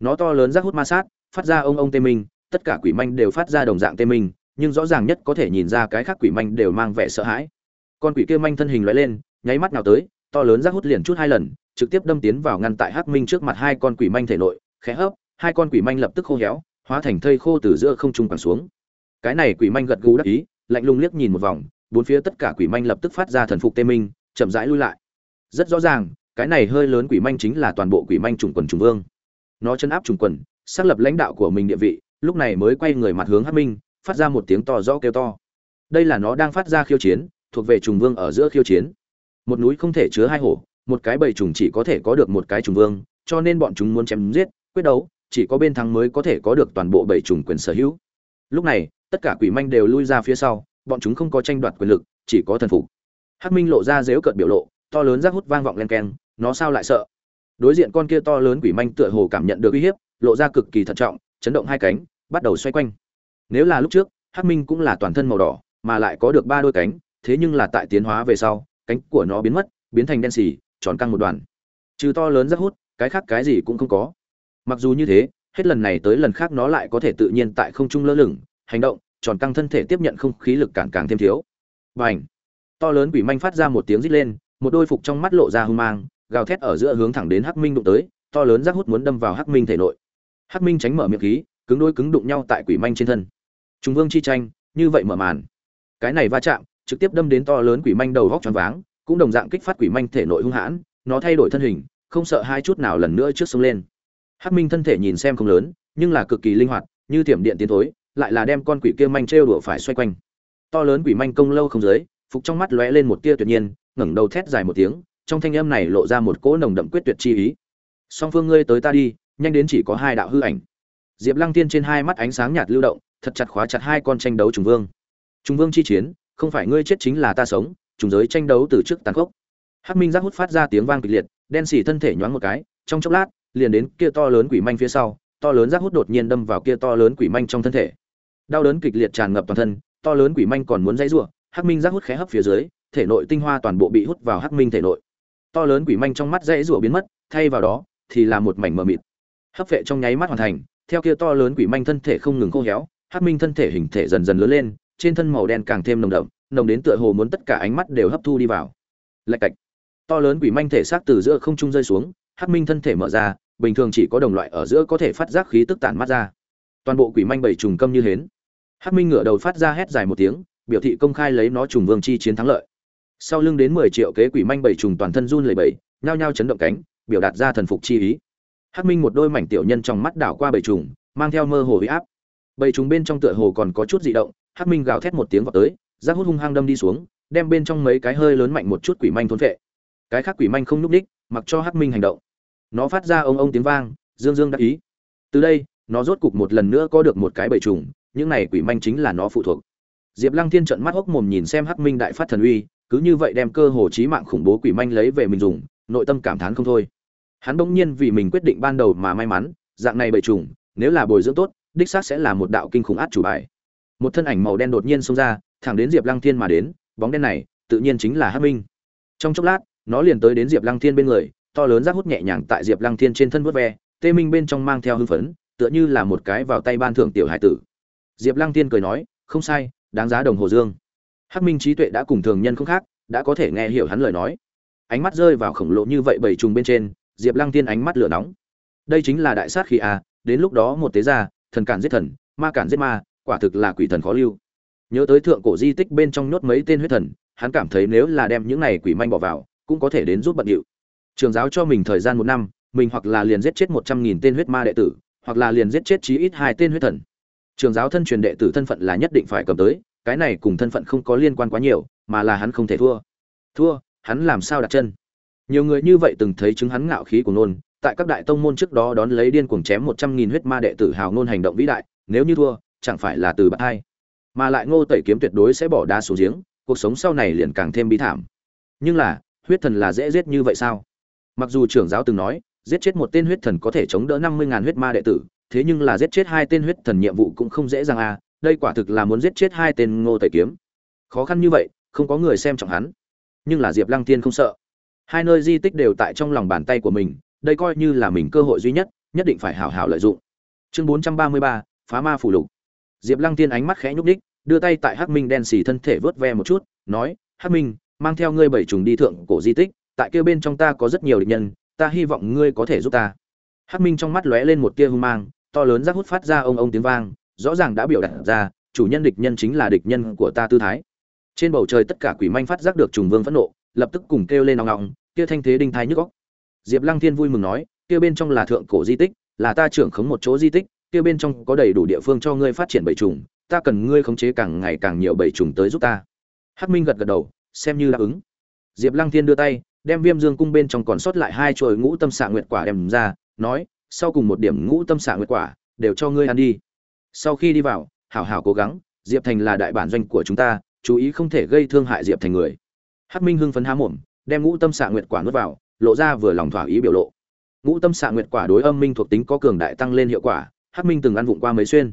Nó to lớn rác hút ma sát, phát ra ông ông tê minh tất cả quỷ manh đều phát ra đồng dạng tê minh, nhưng rõ ràng nhất có thể nhìn ra cái khác quỷ manh đều mang vẻ sợ hãi. Con quỷ kia manh thân hình lóe lên, nháy mắt nào tới, to lớn rác hút liền chút hai lần, trực tiếp đâm tiến vào ngăn tại hắc minh trước mặt hai con quỷ manh thể nội, khẽ hấp, hai con quỷ manh lập tức khô héo, hóa thành thây khô từ giữa không trung quẳng xuống. Cái này quỷ manh gật gù đắc ý, lạnh lùng liếc nhìn một vòng, bốn phía tất cả quỷ manh lập tức phát ra thần phục tê minh, chậm rãi lui lại. Rất rõ ràng, cái này hơi lớn quỷ manh chính là toàn bộ quỷ manh trùng quần trùng vương. Nó chân áp trùng quần, xác lập lãnh đạo của mình địa vị lúc này mới quay người mặt hướng hắc minh, phát ra một tiếng to rõ kêu to. Đây là nó đang phát ra khiêu chiến, thuộc về trùng vương ở giữa khiêu chiến. Một núi không thể chứa hai hổ, một cái bầy trùng chỉ có thể có được một cái trùng vương, cho nên bọn chúng muốn chém giết, quyết đấu, chỉ có bên thắng mới có thể có được toàn bộ bầy trùng quyền sở hữu. Lúc này, tất cả quỷ manh đều lui ra phía sau, bọn chúng không có tranh đoạt quyền lực, chỉ có thần phục. Hắc minh lộ ra giễu cợt biểu lộ, to lớn rác hút vang vọng lên keng, nó sao lại sợ? Đối diện con kia to lớn quỷ manh tựa hồ cảm nhận được uy hiếp, lộ ra cực kỳ thận trọng chấn động hai cánh, bắt đầu xoay quanh. Nếu là lúc trước, hắc minh cũng là toàn thân màu đỏ, mà lại có được ba đôi cánh, thế nhưng là tại tiến hóa về sau, cánh của nó biến mất, biến thành đen xì, tròn căng một đoàn. Trừ to lớn rất hút, cái khác cái gì cũng không có. Mặc dù như thế, hết lần này tới lần khác nó lại có thể tự nhiên tại không trung lơ lửng, hành động, tròn căng thân thể tiếp nhận không khí lực càng càng thêm thiếu. B à n h to lớn quỷ manh phát ra một tiếng rít lên, một đôi phục trong mắt lộ ra hung mang, gào thét ở giữa hướng thẳng đến hắc minh đụng tới, to lớn rác hút muốn đâm vào hắc minh thể nội hắc minh tránh mở miệng khí, cứng đôi cứng đụng nhau tại quỷ manh trên thân. Trung vương chi tranh, như vậy mở màn. Cái này va chạm, trực tiếp đâm đến to lớn quỷ manh đầu góc tròn váng, cũng đồng dạng kích phát quỷ manh thể nội hung hãn, nó thay đổi thân hình, không sợ hai chút nào lần nữa trước sông lên. Hắc minh thân thể nhìn xem không lớn, nhưng là cực kỳ linh hoạt, như thiểm điện tiến thối, lại là đem con quỷ kia manh trêu đùa phải xoay quanh. To lớn quỷ manh công lâu không dưới, phục trong mắt lóe lên một tia tuyệt nhiên, ngẩng đầu thét dài một tiếng, trong thanh âm này lộ ra một cỗ nồng đậm quyết tuyệt chi ý. Song phương ngươi tới ta đi nhanh đến chỉ có hai đạo hư ảnh. Diệp lăng tiên trên hai mắt ánh sáng nhạt lưu động, thật chặt khóa chặt hai con tranh đấu trùng vương. Trùng vương chi chiến, không phải ngươi chết chính là ta sống, trùng giới tranh đấu từ trước tàn khốc. Hắc minh giác hút phát ra tiếng vang kịch liệt, đen xỉ thân thể nhoáng một cái, trong chốc lát, liền đến kia to lớn quỷ manh phía sau, to lớn giác hút đột nhiên đâm vào kia to lớn quỷ manh trong thân thể. Đau đớn kịch liệt tràn ngập toàn thân, to lớn quỷ manh còn muốn dãy rủa, hắc minh giác hút khẽ hấp phía dưới, thể nội tinh hoa toàn bộ bị hút vào hắc minh thể nội. To lớn quỷ manh trong mắt dãy rủa biến mất, thay vào đó, thì là một mảnh mờ mịt hấp vệ trong nháy mắt hoàn thành, theo kia to lớn quỷ manh thân thể không ngừng khô héo, hắc minh thân thể hình thể dần dần lớn lên, trên thân màu đen càng thêm nồng đậm, nồng đến tựa hồ muốn tất cả ánh mắt đều hấp thu đi vào. Lạch cạch. To lớn quỷ manh thể xác từ giữa không trung rơi xuống, hắc minh thân thể mở ra, bình thường chỉ có đồng loại ở giữa có thể phát giác khí tức tản mắt ra. Toàn bộ quỷ manh bảy trùng câm như hến. Hắc minh ngửa đầu phát ra hét dài một tiếng, biểu thị công khai lấy nó trùng vương chi chiến thắng lợi. Sau lưng đến mười triệu kế quỷ manh bảy trùng toàn thân run lẩy bẩy, nhao nhao chấn động cánh, biểu đạt ra thần phục chi ý hắc minh một đôi mảnh tiểu nhân trong mắt đảo qua bầy trùng, mang theo mơ hồ huy áp. Bầy trùng bên trong tựa hồ còn có chút dị động, hắc minh gào thét một tiếng vọt tới, rác hút hung hăng đâm đi xuống, đem bên trong mấy cái hơi lớn mạnh một chút quỷ manh thôn phệ. Cái khác quỷ manh không núp đích, mặc cho hắc minh hành động. Nó phát ra ông ông tiếng vang, dương dương đắc ý. Từ đây, nó rốt cục một lần nữa có được một cái bầy trùng, những này quỷ manh chính là nó phụ thuộc. Diệp lăng thiên trợn mắt hốc mồm nhìn xem hắc minh đại phát thần uy, cứ như vậy đem cơ hồ chí mạng khủng bố quỷ manh lấy về mình dùng, nội tâm cảm thán không thôi hắn bỗng nhiên vì mình quyết định ban đầu mà may mắn, dạng này bậy trùng, nếu là bồi dưỡng tốt, đích xác sẽ là một đạo kinh khủng át chủ bài. Một thân ảnh màu đen đột nhiên xông ra, thẳng đến diệp lăng thiên mà đến, bóng đen này, tự nhiên chính là hắc minh. Trong chốc lát, nó liền tới đến diệp lăng thiên bên người, to lớn rác hút nhẹ nhàng tại diệp lăng thiên trên thân vớt ve, tê minh bên trong mang theo hưng phấn, tựa như là một cái vào tay ban thưởng tiểu hải tử. Diệp lăng thiên cười nói, không sai, đáng giá đồng hồ dương. Hắc minh trí tuệ đã cùng thường nhân không khác, đã có thể nghe hiểu hắn lời nói. Ánh mắt rơi vào khổng lồ như vậy bảy trùng bên trên diệp lăng thiên ánh mắt lửa nóng. Đây chính là đại sát khí a đến lúc đó một tế gia, thần cản giết thần, ma cản giết ma, quả thực là quỷ thần khó lưu. Nhớ tới thượng cổ di tích bên trong nhốt mấy tên huyết thần, hắn cảm thấy nếu là đem những này quỷ manh bỏ vào, cũng có thể đến giúp bận điệu. Trường giáo cho mình thời gian một năm, mình hoặc là liền giết chết một trăm nghìn tên huyết ma đệ tử, hoặc là liền giết chết chí ít hai tên huyết thần. Trường giáo thân truyền đệ tử thân phận là nhất định phải cầm tới, cái này cùng thân phận không có liên quan quá nhiều, mà là hắn không thể thua. Thua, hắn làm sao đặt chân? Nhiều người như vậy từng thấy chứng hắn ngạo khí của nôn, tại các đại tông môn trước đó đón lấy điên cuồng chém một trăm nghìn huyết ma đệ tử hào nôn hành động vĩ đại, nếu như thua, chẳng phải là từ bạc hai. Mà lại ngô tẩy kiếm tuyệt đối sẽ bỏ đá xuống giếng, cuộc sống sau này liền càng thêm bi thảm. Nhưng là, huyết thần là dễ giết như vậy sao? Mặc dù trưởng giáo từng nói, giết chết một tên huyết thần có thể chống đỡ năm mươi ngàn huyết ma đệ tử, thế nhưng là giết chết hai tên huyết thần nhiệm vụ cũng không dễ dàng à đây quả thực là muốn giết chết hai tên ngô tẩy kiếm. Khó khăn như vậy, không có người xem trọng hắn. Nhưng là diệp lăng tiên không sợ hai nơi di tích đều tại trong lòng bàn tay của mình, đây coi như là mình cơ hội duy nhất nhất định phải hảo hảo lợi dụng. Chương bốn trăm ba mươi ba, phá ma phủ lục. Diệp lăng tiên ánh mắt khẽ nhúc ních đưa tay tại hắc minh đen xì thân thể vớt ve một chút, nói, hắc minh, mang theo ngươi bảy trùng đi thượng cổ di tích, tại kia bên trong ta có rất nhiều địch nhân, ta hy vọng ngươi có thể giúp ta. Hắc minh trong mắt lóe lên một tia hung mang, to lớn rác hút phát ra ông ông tiếng vang, rõ ràng đã biểu đạt ra, chủ nhân địch nhân chính là địch nhân của ta tư thái. Trên bầu trời tất cả quỷ manh phát giác được trùng vương phẫn nộ lập tức cùng kêu lên nòng nòng kia thanh thế đinh thái nhức góc diệp lăng thiên vui mừng nói, kia bên trong là thượng cổ di tích, là ta trưởng khống một chỗ di tích, kia bên trong có đầy đủ địa phương cho ngươi phát triển bầy trùng ta cần ngươi khống chế càng ngày càng nhiều bầy trùng tới giúp ta. Hắc minh gật gật đầu, xem như đáp ứng. Diệp lăng thiên đưa tay, đem viêm dương cung bên trong còn sót lại hai chuỗi ngũ tâm xạ nguyệt quả đem ra, nói, sau cùng một điểm ngũ tâm xạ nguyệt quả, đều cho ngươi ăn đi. Sau khi đi vào, hảo hảo cố gắng, diệp thành là đại bản doanh của chúng ta, chú ý không thể gây thương hại diệp thành người hắc minh hưng phấn há mồm, đem ngũ tâm xạ nguyệt quả nuốt vào, lộ ra vừa lòng thỏa ý biểu lộ. Ngũ tâm xạ nguyệt quả đối âm minh thuộc tính có cường đại tăng lên hiệu quả, hắc minh từng ăn vụng qua mấy xuyên.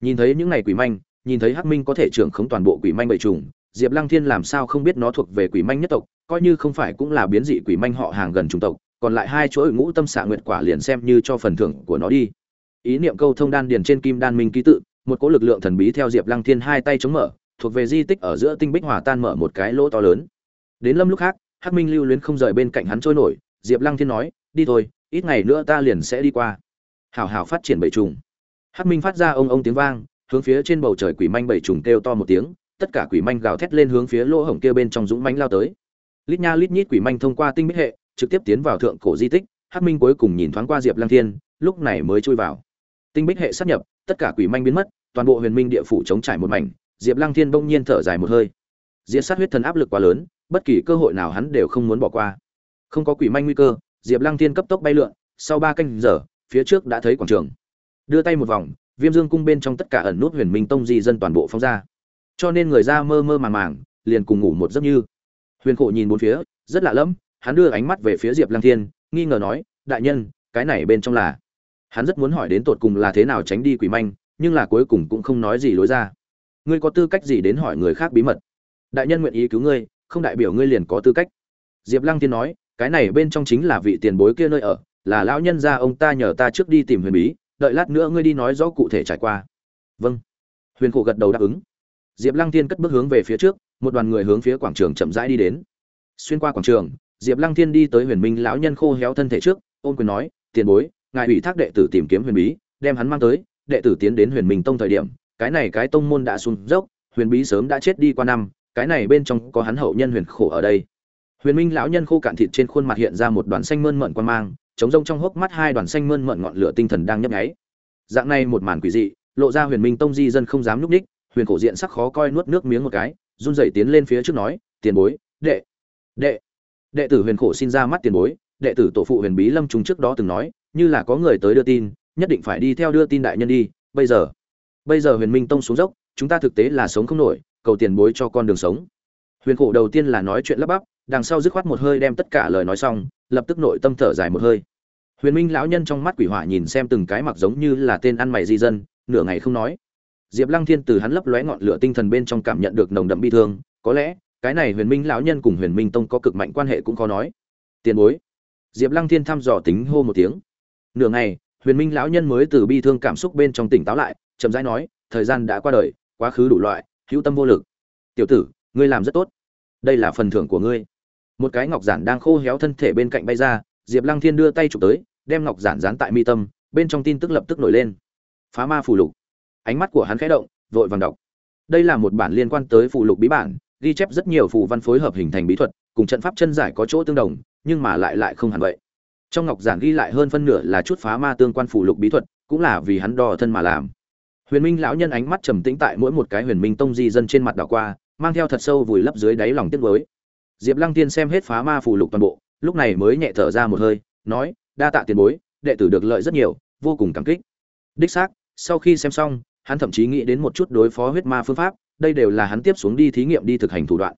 Nhìn thấy những này quỷ manh, nhìn thấy hắc minh có thể trưởng khống toàn bộ quỷ manh bầy trùng, diệp lăng thiên làm sao không biết nó thuộc về quỷ manh nhất tộc, coi như không phải cũng là biến dị quỷ manh họ hàng gần chủng tộc, còn lại hai chuỗi ngũ tâm xạ nguyệt quả liền xem như cho phần thưởng của nó đi. Ý niệm câu thông đan điền trên kim đan minh ký tự, một cỗ lực lượng thần bí theo diệp lăng thiên hai tay chống mở, thuộc về di tích ở giữa tinh bích hòa tan mở một cái lỗ to lớn đến lâm lúc khác, hắc minh lưu luyến không rời bên cạnh hắn trôi nổi, diệp lăng thiên nói, đi thôi, ít ngày nữa ta liền sẽ đi qua. Hảo hảo phát triển bảy trùng. Hắc minh phát ra ông ông tiếng vang, hướng phía trên bầu trời quỷ manh bảy trùng kêu to một tiếng, tất cả quỷ manh gào thét lên hướng phía lỗ hổng kia bên trong dũng manh lao tới. Lít nha lít nhít quỷ manh thông qua tinh bích hệ, trực tiếp tiến vào thượng cổ di tích, hắc minh cuối cùng nhìn thoáng qua diệp lăng thiên, lúc này mới chui vào. Tinh bích hệ sắp nhập, tất cả quỷ manh biến mất, toàn bộ huyền minh địa phủ chống trải một mảnh, diệp lăng thiên bỗng nhiên thở dài một hơi. Diễn sát huyết thần áp lực quá lớn bất kỳ cơ hội nào hắn đều không muốn bỏ qua. Không có quỷ manh nguy cơ, diệp lăng thiên cấp tốc bay lượn, sau ba canh giờ, phía trước đã thấy quảng trường. Đưa tay một vòng, viêm dương cung bên trong tất cả ẩn nút huyền minh tông di dân toàn bộ phóng ra. Cho nên người ra mơ mơ màng màng, liền cùng ngủ một giấc như. Huyền khổ nhìn bốn phía, rất lạ lẫm, hắn đưa ánh mắt về phía diệp lăng thiên, nghi ngờ nói, đại nhân, cái này bên trong là hắn rất muốn hỏi đến tột cùng là thế nào tránh đi quỷ manh, nhưng là cuối cùng cũng không nói gì lối ra. Ngươi có tư cách gì đến hỏi người khác bí mật? Đại nhân nguyện ý cứu ngươi không đại biểu ngươi liền có tư cách. Diệp lăng thiên nói, cái này bên trong chính là vị tiền bối kia nơi ở, là lão nhân gia ông ta nhờ ta trước đi tìm huyền bí, đợi lát nữa ngươi đi nói rõ cụ thể trải qua. Vâng. Huyền khổ gật đầu đáp ứng. Diệp lăng thiên cất bước hướng về phía trước, một đoàn người hướng phía quảng trường chậm rãi đi đến. Xuyên qua quảng trường, diệp lăng thiên đi tới huyền minh lão nhân khô héo thân thể trước, ôn quyền nói, tiền bối, ngài ủy thác đệ tử tìm kiếm huyền bí, đem hắn mang tới, đệ tử tiến đến huyền minh tông thời điểm, cái này cái tông môn đã xuống dốc, huyền bí sớm đã chết đi qua năm cái này bên trong có hắn hậu nhân huyền khổ ở đây. Huyền minh lão nhân khô cạn thịt trên khuôn mặt hiện ra một đoàn xanh mơn mận quan mang, chống rông trong hốc mắt hai đoàn xanh mơn mận ngọn lửa tinh thần đang nhấp nháy. Dạng này một màn quỷ dị, lộ ra huyền minh tông di dân không dám núp ních huyền cổ diện sắc khó coi nuốt nước miếng một cái, run rẩy tiến lên phía trước nói, tiền bối, đệ đệ. Đệ tử huyền khổ xin ra mắt tiền bối, đệ tử tổ phụ huyền bí lâm trùng trước đó từng nói, như là có người tới đưa tin, nhất định phải đi theo đưa tin đại nhân đi, bây giờ bây giờ huyền minh tông xuống dốc, chúng ta thực tế là sống không nổi cầu tiền bối cho con đường sống. Huyền khổ đầu tiên là nói chuyện lắp bắp, đằng sau dứt khoát một hơi đem tất cả lời nói xong, lập tức nội tâm thở dài một hơi. Huyền minh lão nhân trong mắt quỷ hỏa nhìn xem từng cái mặc giống như là tên ăn mày di dân, nửa ngày không nói. Diệp lăng thiên từ hắn lấp lóe ngọn lửa tinh thần bên trong cảm nhận được nồng đậm bi thương, có lẽ, cái này huyền minh lão nhân cùng huyền minh tông có cực mạnh quan hệ cũng khó nói. Tiền bối. Diệp lăng thiên thăm dò tính hô một tiếng. Nửa ngày, huyền minh lão nhân mới từ bi thương cảm xúc bên trong tỉnh táo lại, chậm rãi nói, thời gian đã qua đời, quá khứ đủ loại hữu tâm vô lực. Tiểu tử, ngươi làm rất tốt. Đây là phần thưởng của ngươi. Một cái ngọc giản đang khô héo thân thể bên cạnh bay ra, diệp lăng thiên đưa tay chụp tới, đem ngọc giản dán tại mi tâm, bên trong tin tức lập tức nổi lên. Phá ma phù lục. Ánh mắt của hắn khẽ động, vội vàng đọc. Đây là một bản liên quan tới phù lục bí bản, ghi chép rất nhiều phù văn phối hợp hình thành bí thuật, cùng trận pháp chân giải có chỗ tương đồng, nhưng mà lại lại không hẳn vậy. Trong ngọc giản ghi lại hơn phân nửa là chút phá ma tương quan phù lục bí thuật, cũng là vì hắn đo thân mà làm huyền minh lão nhân ánh mắt trầm tĩnh tại mỗi một cái huyền minh tông di dân trên mặt đảo qua, mang theo thật sâu vùi lấp dưới đáy lòng tiếc với diệp lăng tiên xem hết phá ma phù lục toàn bộ, lúc này mới nhẹ thở ra một hơi, nói, đa tạ tiền bối, đệ tử được lợi rất nhiều, vô cùng cảm kích. Đích xác, sau khi xem xong, hắn thậm chí nghĩ đến một chút đối phó huyết ma phương pháp, đây đều là hắn tiếp xuống đi thí nghiệm đi thực hành thủ đoạn.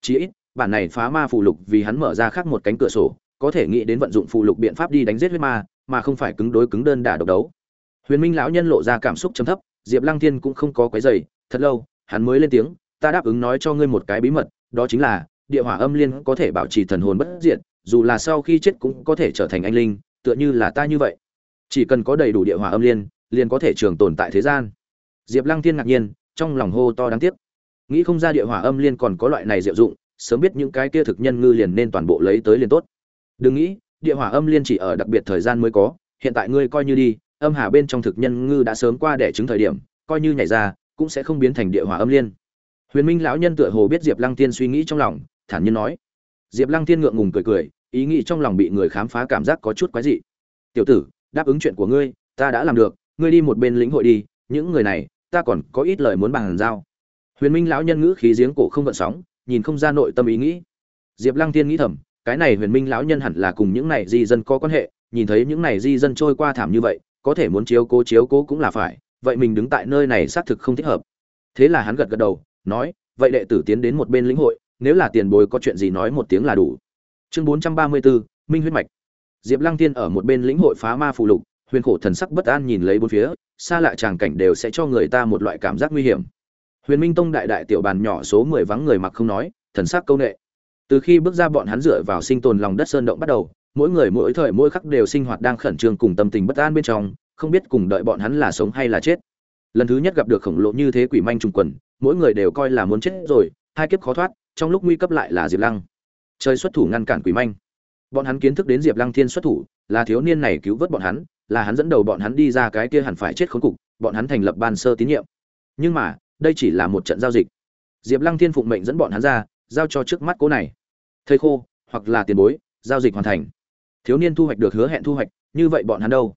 Chí ít, bản này phá ma phù lục vì hắn mở ra khác một cánh cửa sổ, có thể nghĩ đến vận dụng phù lục biện pháp đi đánh giết huyết ma, mà không phải cứng đối cứng đơn đả độc đấu. Huyền minh lão nhân lộ ra cảm xúc chấm thấp diệp lăng thiên cũng không có quấy rầy, thật lâu hắn mới lên tiếng ta đáp ứng nói cho ngươi một cái bí mật đó chính là địa hỏa âm liên có thể bảo trì thần hồn bất diệt dù là sau khi chết cũng có thể trở thành anh linh tựa như là ta như vậy. Chỉ cần có đầy đủ địa hỏa âm liên liền có thể trường tồn tại thế gian. Diệp lăng thiên ngạc nhiên trong lòng hô to đáng tiếc. Nghĩ không ra địa hỏa âm liên còn có loại này diệu dụng sớm biết những cái kia thực nhân ngư liền nên toàn bộ lấy tới liền tốt. Đừng nghĩ địa hỏa âm liên chỉ ở đặc biệt thời gian mới có hiện tại ngươi coi như đi âm hà bên trong thực nhân ngư đã sớm qua đẻ trứng thời điểm, coi như nhảy ra, cũng sẽ không biến thành địa hỏa âm liên. Huyền minh lão nhân tựa hồ biết diệp lăng tiên suy nghĩ trong lòng, thản nhiên nói. Diệp lăng tiên ngượng ngùng cười cười, ý nghĩ trong lòng bị người khám phá cảm giác có chút quái dị. Tiểu tử, đáp ứng chuyện của ngươi, ta đã làm được, ngươi đi một bên lĩnh hội đi, những người này, ta còn có ít lời muốn bàn giao. Huyền minh lão nhân ngữ khí giếng cổ không gợn sóng, nhìn không ra nội tâm ý nghĩ. Diệp lăng tiên nghĩ thầm, cái này huyền minh lão nhân hẳn là cùng những này di dân có quan hệ, nhìn thấy những này di dân trôi qua thảm như vậy có thể muốn chiếu cố chiếu cố cũng là phải, vậy mình đứng tại nơi này xác thực không thích hợp. Thế là hắn gật gật đầu, nói, vậy đệ tử tiến đến một bên lĩnh hội, nếu là tiền bối có chuyện gì nói một tiếng là đủ. Chương bốn trăm ba mươi bốn minh huyết mạch. Diệp lăng tiên ở một bên lĩnh hội phá ma phù lục, huyền khổ thần sắc bất an nhìn lấy bốn phía, xa lạ tràng cảnh đều sẽ cho người ta một loại cảm giác nguy hiểm. Huyền minh tông đại đại tiểu bàn nhỏ số mười vắng người mặc không nói, thần sắc câu nệ. Từ khi bước ra bọn hắn dựa vào sinh tồn lòng đất sơn động bắt đầu mỗi người mỗi thời mỗi khắc đều sinh hoạt đang khẩn trương cùng tâm tình bất an bên trong, không biết cùng đợi bọn hắn là sống hay là chết. Lần thứ nhất gặp được khổng lồ như thế quỷ manh trùng quần, mỗi người đều coi là muốn chết rồi, hai kiếp khó thoát, trong lúc nguy cấp lại là diệp lăng. Chơi xuất thủ ngăn cản quỷ manh. Bọn hắn kiến thức đến diệp lăng thiên xuất thủ, là thiếu niên này cứu vớt bọn hắn, là hắn dẫn đầu bọn hắn đi ra cái kia hẳn phải chết khốn cục, bọn hắn thành lập ban sơ tín nhiệm. Nhưng mà, đây chỉ là một trận giao dịch. Diệp lăng thiên phụng mệnh dẫn bọn hắn ra, giao cho trước mắt cố này. Thầy khô, hoặc là tiền bối, giao dịch hoàn thành thiếu niên thu hoạch được hứa hẹn thu hoạch, như vậy bọn hắn đâu?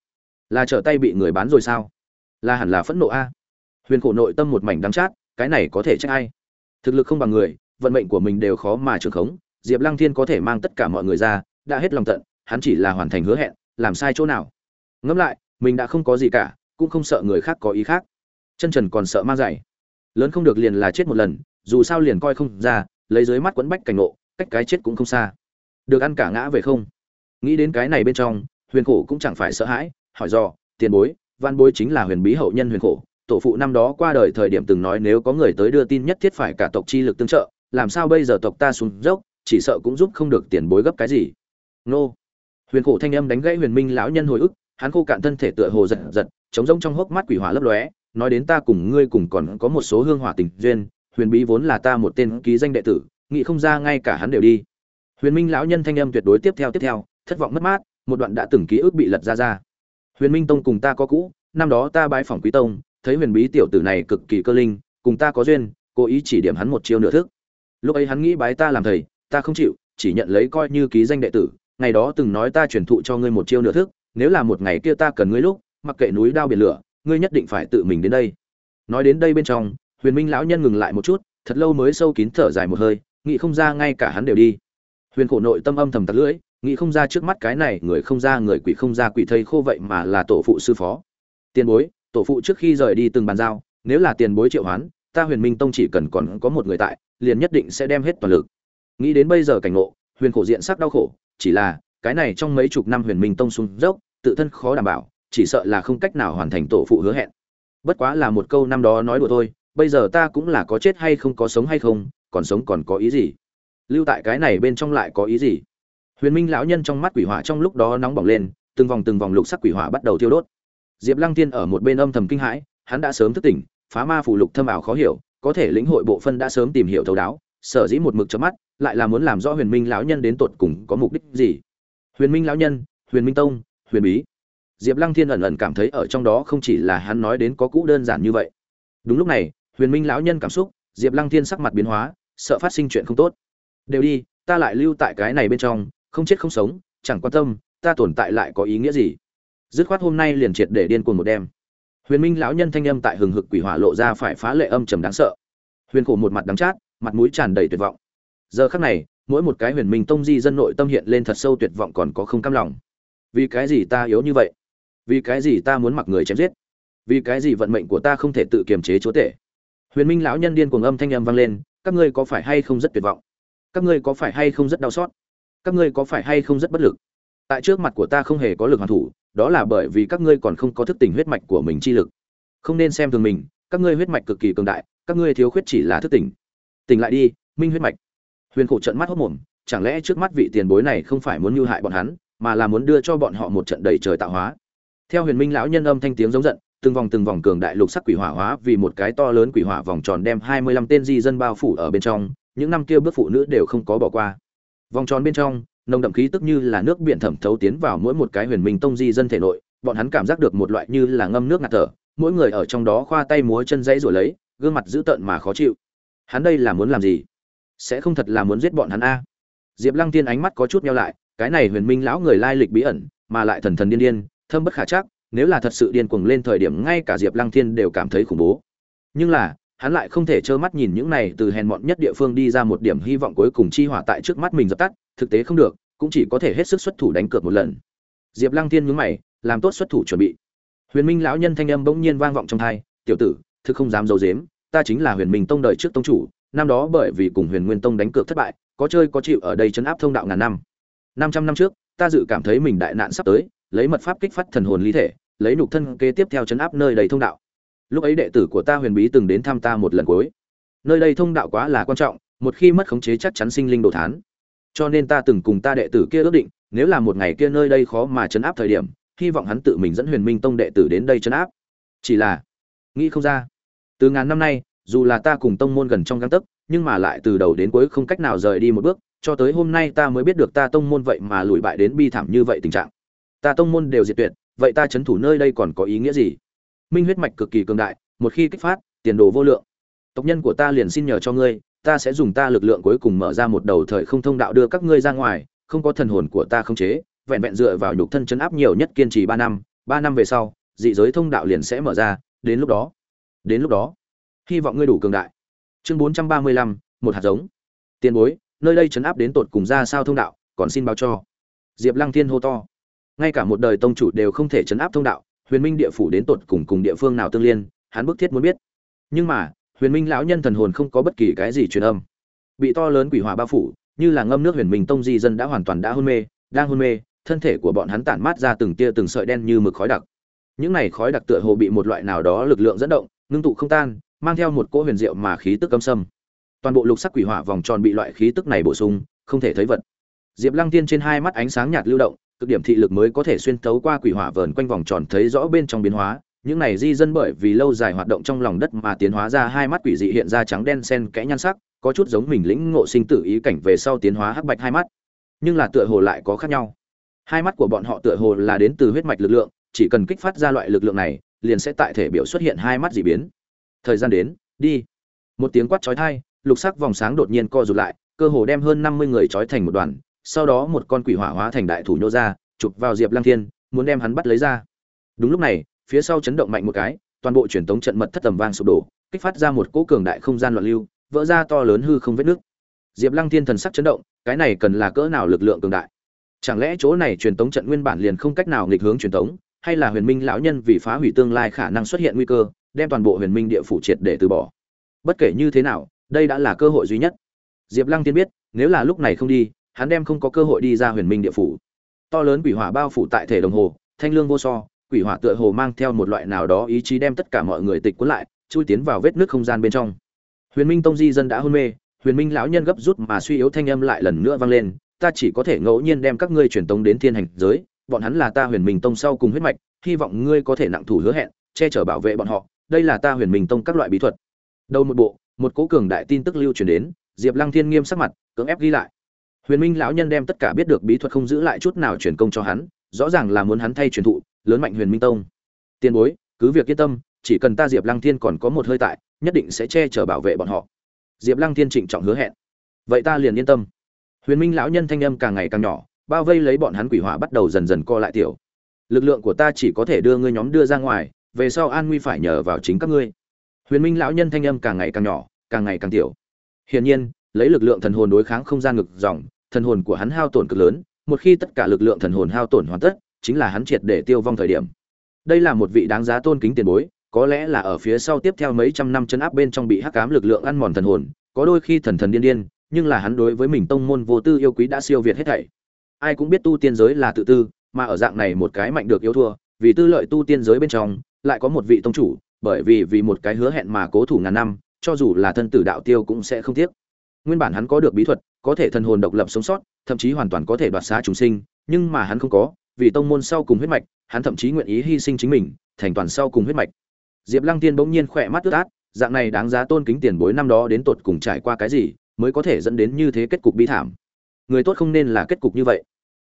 Là trở tay bị người bán rồi sao? Là hẳn là phẫn nộ a. Huyền cổ nội tâm một mảnh đắng chát, cái này có thể trách ai? Thực lực không bằng người, vận mệnh của mình đều khó mà trưởng khống, diệp lăng thiên có thể mang tất cả mọi người ra, đã hết lòng tận, hắn chỉ là hoàn thành hứa hẹn, làm sai chỗ nào? Ngẫm lại, mình đã không có gì cả, cũng không sợ người khác có ý khác. Chân trần còn sợ mang giày lớn không được liền là chết một lần, dù sao liền coi không ra, lấy dưới mắt quẫn bách cảnh ngộ, cách cái chết cũng không xa. Được ăn cả ngã về không? Nghĩ đến cái này bên trong, huyền khổ cũng chẳng phải sợ hãi, hỏi do tiền bối, văn bối chính là huyền bí hậu nhân huyền khổ, tổ phụ năm đó qua đời thời điểm từng nói nếu có người tới đưa tin nhất thiết phải cả tộc chi lực tương trợ, làm sao bây giờ tộc ta xuống dốc, chỉ sợ cũng giúp không được tiền bối gấp cái gì? Nô. Huyền khổ thanh âm đánh gãy huyền minh lão nhân hồi ức, hắn khô cạn thân thể tựa hồ giật giật chống rỗng trong hốc mắt quỷ hỏa lấp lóe, nói đến ta cùng ngươi cùng còn có một số hương hỏa tình duyên, huyền bí vốn là ta một tên ký danh đệ tử, nghĩ không ra ngay cả hắn đều đi. Huyền minh lão nhân thanh âm tuyệt đối tiếp theo tiếp theo thất vọng mất mát, một đoạn đã từng ký ức bị lật ra ra. Huyền minh tông cùng ta có cũ, năm đó ta bái phỏng quý tông, thấy huyền bí tiểu tử này cực kỳ cơ linh, cùng ta có duyên, cố ý chỉ điểm hắn một chiêu nửa thức. Lúc ấy hắn nghĩ bái ta làm thầy, ta không chịu, chỉ nhận lấy coi như ký danh đệ tử, ngày đó từng nói ta truyền thụ cho ngươi một chiêu nửa thức, nếu là một ngày kia ta cần ngươi lúc, mặc kệ núi đao biển lửa, ngươi nhất định phải tự mình đến đây. Nói đến đây bên trong, huyền minh lão nhân ngừng lại một chút, thật lâu mới sâu kín thở dài một hơi, nghĩ không ra ngay cả hắn đều đi. Huyền khổ nội tâm âm thầm tắt lưỡi nghĩ không ra trước mắt cái này, người không ra người quỷ không ra quỷ thây khô vậy mà là tổ phụ sư phó. Tiền bối, tổ phụ trước khi rời đi từng bàn giao, nếu là tiền bối triệu hoán, ta huyền minh tông chỉ cần còn có một người tại, liền nhất định sẽ đem hết toàn lực. Nghĩ đến bây giờ cảnh ngộ, huyền khổ diện sắc đau khổ, chỉ là, cái này trong mấy chục năm huyền minh tông xuống dốc, tự thân khó đảm bảo, chỉ sợ là không cách nào hoàn thành tổ phụ hứa hẹn. Bất quá là một câu năm đó nói đùa thôi, bây giờ ta cũng là có chết hay không, có sống hay không, còn sống còn có ý gì? Lưu tại cái này bên trong lại có ý gì? Huyền minh lão nhân trong mắt quỷ hỏa trong lúc đó nóng bỏng lên, từng vòng từng vòng lục sắc quỷ hỏa bắt đầu thiêu đốt. Diệp lăng Thiên ở một bên âm thầm kinh hãi, hắn đã sớm thức tỉnh, phá ma phủ lục thâm ảo khó hiểu, có thể lĩnh hội bộ phân đã sớm tìm hiểu thấu đáo, sở dĩ một mực chớp mắt, lại là muốn làm rõ huyền minh lão nhân đến tột cùng có mục đích gì. Huyền minh lão nhân, huyền minh tông, huyền bí. Diệp lăng thiên ẩn ẩn cảm thấy ở trong đó không chỉ là hắn nói đến có cũ đơn giản như vậy. Đúng lúc này, huyền minh lão nhân cảm xúc, diệp lăng thiên sắc mặt biến hóa, sợ phát sinh chuyện không tốt. Đều đi, ta lại lưu tại cái này bên trong không chết không sống, chẳng quan tâm, ta tồn tại lại có ý nghĩa gì? Dứt khoát hôm nay liền triệt để điên cuồng một đêm. Huyền minh lão nhân thanh âm tại hừng hực quỷ hỏa lộ ra phải phá lệ âm trầm đáng sợ. Huyền khổ một mặt đắng chát, mặt mũi tràn đầy tuyệt vọng. Giờ khắc này, mỗi một cái huyền minh tông di dân nội tâm hiện lên thật sâu tuyệt vọng còn có không cam lòng. Vì cái gì ta yếu như vậy? Vì cái gì ta muốn mặc người chém giết? Vì cái gì vận mệnh của ta không thể tự kiềm chế chúa tể? Huyền minh lão nhân điên cuồng âm thanh âm vang lên, các ngươi có phải hay không rất tuyệt vọng? Các ngươi có phải hay không rất đau xót? Các ngươi có phải hay không rất bất lực? Tại trước mặt của ta không hề có lực hoàn thủ, đó là bởi vì các ngươi còn không có thức tỉnh huyết mạch của mình chi lực. Không nên xem thường mình, các ngươi huyết mạch cực kỳ cường đại, các ngươi thiếu khuyết chỉ là thức tỉnh. Tỉnh lại đi, minh huyết mạch. Huyền khổ trận mắt hốc mồm, chẳng lẽ trước mắt vị tiền bối này không phải muốn mưu hại bọn hắn, mà là muốn đưa cho bọn họ một trận đầy trời tạo hóa? Theo huyền minh lão nhân âm thanh tiếng giống giận, từng vòng từng vòng cường đại lục sắc quỷ hỏa hóa vì một cái to lớn quỷ hỏa vòng tròn đem hai mươi lăm tên di dân bao phủ ở bên trong, những năm kia bước phụ nữ đều không có bỏ qua vòng tròn bên trong, nồng đậm khí tức như là nước biển thẩm thấu tiến vào mỗi một cái huyền minh tông di dân thể nội, bọn hắn cảm giác được một loại như là ngâm nước ngạt thở, mỗi người ở trong đó khoa tay múa chân dãy rồi lấy, gương mặt dữ tợn mà khó chịu. Hắn đây là muốn làm gì? Sẽ không thật là muốn giết bọn hắn a? Diệp lăng tiên ánh mắt có chút meo lại, cái này huyền minh lão người lai lịch bí ẩn, mà lại thần thần điên điên, thâm bất khả chắc, nếu là thật sự điên cuồng lên thời điểm, ngay cả diệp lăng thiên đều cảm thấy khủng bố. Nhưng là hắn lại không thể trơ mắt nhìn những này từ hèn mọn nhất địa phương đi ra một điểm hy vọng cuối cùng chi hỏa tại trước mắt mình dập tắt thực tế không được cũng chỉ có thể hết sức xuất thủ đánh cược một lần. Diệp lăng thiên nhướng mày làm tốt xuất thủ chuẩn bị. Huyền minh lão nhân thanh âm bỗng nhiên vang vọng trong tai tiểu tử thực không dám giấu giếm, ta chính là huyền minh tông đời trước tông chủ năm đó bởi vì cùng huyền nguyên tông đánh cược thất bại có chơi có chịu ở đây chấn áp thông đạo ngàn năm. Năm trăm năm trước ta dự cảm thấy mình đại nạn sắp tới lấy mật pháp kích phát thần hồn lý thể lấy nục thân kế tiếp theo chấn áp nơi đầy thông đạo lúc ấy đệ tử của ta huyền bí từng đến thăm ta một lần cuối. Nơi đây thông đạo quá là quan trọng, một khi mất khống chế chắc chắn sinh linh đồ thán. Cho nên ta từng cùng ta đệ tử kia ước định, nếu là một ngày kia nơi đây khó mà chấn áp thời điểm, hy vọng hắn tự mình dẫn huyền minh tông đệ tử đến đây chấn áp. Chỉ là, nghĩ không ra. Từ ngàn năm nay, dù là ta cùng tông môn gần trong găng tấc, nhưng mà lại từ đầu đến cuối không cách nào rời đi một bước, cho tới hôm nay ta mới biết được ta tông môn vậy mà lùi bại đến bi thảm như vậy tình trạng. Ta tông môn đều diệt tuyệt, vậy ta chấn thủ nơi đây còn có ý nghĩa gì? Minh huyết mạch cực kỳ cường đại, một khi kích phát, tiền đồ vô lượng. Tộc nhân của ta liền xin nhờ cho ngươi, ta sẽ dùng ta lực lượng cuối cùng mở ra một đầu thời không thông đạo đưa các ngươi ra ngoài, không có thần hồn của ta không chế, vẹn vẹn dựa vào nhục thân chấn áp nhiều nhất kiên trì ba năm ba năm về sau, dị giới thông đạo liền sẽ mở ra, đến lúc đó, đến lúc đó, hy vọng ngươi đủ cường đại. Chương bốn trăm ba mươi lăm, một hạt giống. Tiền bối, nơi đây chấn áp đến tột cùng ra sao thông đạo, còn xin báo cho. Diệp lăng thiên hô to. Ngay cả một đời tông chủ đều không thể chấn áp thông đạo huyền minh địa phủ đến tột cùng cùng địa phương nào tương liên, hắn bức thiết muốn biết. Nhưng mà, huyền minh lão nhân thần hồn không có bất kỳ cái gì truyền âm. Bị to lớn quỷ hỏa bao phủ, như là ngâm nước huyền minh tông di dân đã hoàn toàn đã hôn mê, đang hôn mê, thân thể của bọn hắn tản mát ra từng tia từng sợi đen như mực khói đặc. Những này khói đặc tựa hồ bị một loại nào đó lực lượng dẫn động, ngưng tụ không tan, mang theo một cỗ huyền diệu mà khí tức cấm sâm. Toàn bộ lục sắc quỷ hỏa vòng tròn bị loại khí tức này bổ sung, không thể thấy vật. Diệp lăng tiên trên hai mắt ánh sáng nhạt lưu động cực điểm thị lực mới có thể xuyên thấu qua quỷ hỏa vờn quanh vòng tròn thấy rõ bên trong biến hóa. Những này di dân bởi vì lâu dài hoạt động trong lòng đất mà tiến hóa ra hai mắt quỷ dị hiện ra trắng đen xen kẽ nhan sắc, có chút giống mình lĩnh ngộ sinh tử ý cảnh về sau tiến hóa hắc bạch hai mắt. Nhưng là tựa hồ lại có khác nhau. Hai mắt của bọn họ tựa hồ là đến từ huyết mạch lực lượng, chỉ cần kích phát ra loại lực lượng này, liền sẽ tại thể biểu xuất hiện hai mắt dị biến. Thời gian đến, đi. Một tiếng quát chói tai, lục sắc vòng sáng đột nhiên co rụt lại, cơ hồ đem hơn năm mươi người trói thành một đoàn sau đó một con quỷ hỏa hóa thành đại thủ nhô ra, chụp vào diệp lăng thiên, muốn đem hắn bắt lấy ra. Đúng lúc này, phía sau chấn động mạnh một cái, toàn bộ truyền tống trận mật thất tầm vang sụp đổ, kích phát ra một cỗ cường đại không gian loạn lưu, vỡ ra to lớn hư không vết nước diệp lăng thiên thần sắc chấn động, cái này cần là cỡ nào lực lượng cường đại? Chẳng lẽ chỗ này truyền tống trận nguyên bản liền không cách nào nghịch hướng truyền tống, hay là huyền minh lão nhân vì phá hủy tương lai khả năng xuất hiện nguy cơ, đem toàn bộ huyền minh địa phủ triệt để từ bỏ? Bất kể như thế nào, đây đã là cơ hội duy nhất. Diệp lăng tiên biết, nếu là lúc này không đi hắn đem không có cơ hội đi ra huyền minh địa phủ. To lớn quỷ hỏa bao phủ tại thể đồng hồ, thanh lương vô so, quỷ hỏa tựa hồ mang theo một loại nào đó ý chí đem tất cả mọi người tịch cuốn lại, chui tiến vào vết nước không gian bên trong. Huyền minh tông di dân đã hôn mê, huyền minh lão nhân gấp rút mà suy yếu thanh âm lại lần nữa vang lên, ta chỉ có thể ngẫu nhiên đem các ngươi truyền tống đến thiên hành giới, bọn hắn là ta huyền minh tông sau cùng huyết mạch, hy vọng ngươi có thể nặng thủ hứa hẹn, che chở bảo vệ bọn họ, đây là ta huyền minh tông các loại bí thuật. Đầu một bộ, một cố cường đại tin tức lưu truyền đến, diệp lăng thiên nghiêm sắc mặt, cưỡng ép ghi lại huyền minh lão nhân đem tất cả biết được bí thuật không giữ lại chút nào truyền công cho hắn, rõ ràng là muốn hắn thay truyền thụ, lớn mạnh huyền minh tông. Tiền bối, cứ việc yên tâm, chỉ cần ta diệp lăng thiên còn có một hơi tại, nhất định sẽ che chở bảo vệ bọn họ. Diệp lăng thiên trịnh trọng hứa hẹn. Vậy ta liền yên tâm. Huyền minh lão nhân thanh âm càng ngày càng nhỏ, bao vây lấy bọn hắn quỷ hỏa bắt đầu dần dần co lại tiểu. Lực lượng của ta chỉ có thể đưa ngươi nhóm đưa ra ngoài, về sau an nguy phải nhờ vào chính các ngươi. Huyền minh lão nhân thanh âm càng ngày càng nhỏ, càng ngày càng tiểu. Hiển nhiên, lấy lực lượng thần hồn đối kháng không gian ngực dòng thần hồn của hắn hao tổn cực lớn, một khi tất cả lực lượng thần hồn hao tổn hoàn tất, chính là hắn triệt để tiêu vong thời điểm. Đây là một vị đáng giá tôn kính tiền bối, có lẽ là ở phía sau tiếp theo mấy trăm năm chấn áp bên trong bị hắc ám lực lượng ăn mòn thần hồn, có đôi khi thần thần điên điên, nhưng là hắn đối với mình tông môn vô tư yêu quý đã siêu việt hết thảy. Ai cũng biết tu tiên giới là tự tư, mà ở dạng này một cái mạnh được yếu thua, vì tư lợi tu tiên giới bên trong, lại có một vị tông chủ, bởi vì vì một cái hứa hẹn mà cố thủ ngàn năm, cho dù là thân tử đạo tiêu cũng sẽ không tiếc. Nguyên bản hắn có được bí thuật có thể thần hồn độc lập sống sót, thậm chí hoàn toàn có thể đoạt xá chúng sinh, nhưng mà hắn không có, vì tông môn sau cùng huyết mạch, hắn thậm chí nguyện ý hy sinh chính mình, thành toàn sau cùng huyết mạch. Diệp lăng tiên bỗng nhiên khỏe mắt ướt át, dạng này đáng giá tôn kính tiền bối năm đó đến tột cùng trải qua cái gì, mới có thể dẫn đến như thế kết cục bi thảm. Người tốt không nên là kết cục như vậy.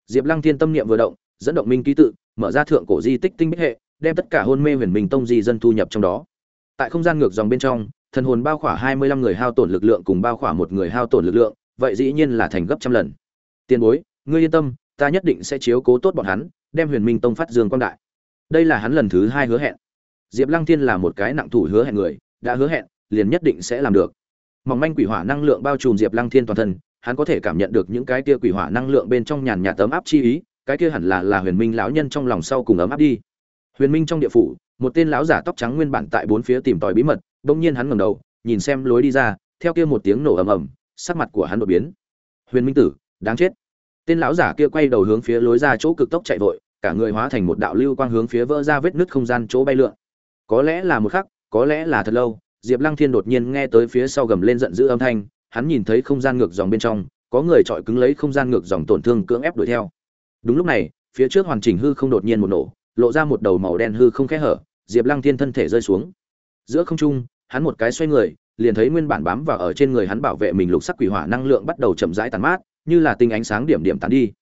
Diệp lăng tiên tâm niệm vừa động, dẫn động minh ký tự, mở ra thượng cổ di tích tinh bích hệ, đem tất cả hôn mê huyền minh tông di dân thu nhập trong đó. Tại không gian ngược dòng bên trong, thần hồn bao khỏa hai mươi lăm người hao tổn lực lượng cùng bao khỏa một người hao tổn lực lượng vậy dĩ nhiên là thành gấp trăm lần. Tiền bối, ngươi yên tâm, ta nhất định sẽ chiếu cố tốt bọn hắn, đem huyền minh tông phát dương quang đại. Đây là hắn lần thứ hai hứa hẹn. Diệp lăng thiên là một cái nặng thủ hứa hẹn người, đã hứa hẹn, liền nhất định sẽ làm được. Mỏng manh quỷ hỏa năng lượng bao trùm diệp lăng thiên toàn thân, hắn có thể cảm nhận được những cái kia quỷ hỏa năng lượng bên trong nhàn nhạt tấm áp chi ý, cái kia hẳn là là huyền minh lão nhân trong lòng sau cùng ấm áp đi. Huyền minh trong địa phủ, một tên lão giả tóc trắng nguyên bản tại bốn phía tìm tòi bí mật, bỗng nhiên hắn ngẩng đầu, nhìn xem lối đi ra, theo kia một tiếng nổ ầm ầm sắc mặt của hắn đột biến. Huyền minh tử, đáng chết. Tên lão giả kia quay đầu hướng phía lối ra chỗ cực tốc chạy vội, cả người hóa thành một đạo lưu quang hướng phía vỡ ra vết nứt không gian chỗ bay lượn. Có lẽ là một khắc, có lẽ là thật lâu, diệp lăng thiên đột nhiên nghe tới phía sau gầm lên giận dữ âm thanh, hắn nhìn thấy không gian ngược dòng bên trong, có người trọi cứng lấy không gian ngược dòng tổn thương cưỡng ép đuổi theo. Đúng lúc này, phía trước hoàn chỉnh hư không đột nhiên một nổ, lộ ra một đầu màu đen hư không khẽ hở, diệp lăng thiên thân thể rơi xuống. Giữa không trung, hắn một cái xoay người liền thấy nguyên bản bám vào ở trên người hắn bảo vệ mình lục sắc quỷ hỏa năng lượng bắt đầu chậm rãi tàn mát, như là tinh ánh sáng điểm điểm tàn đi.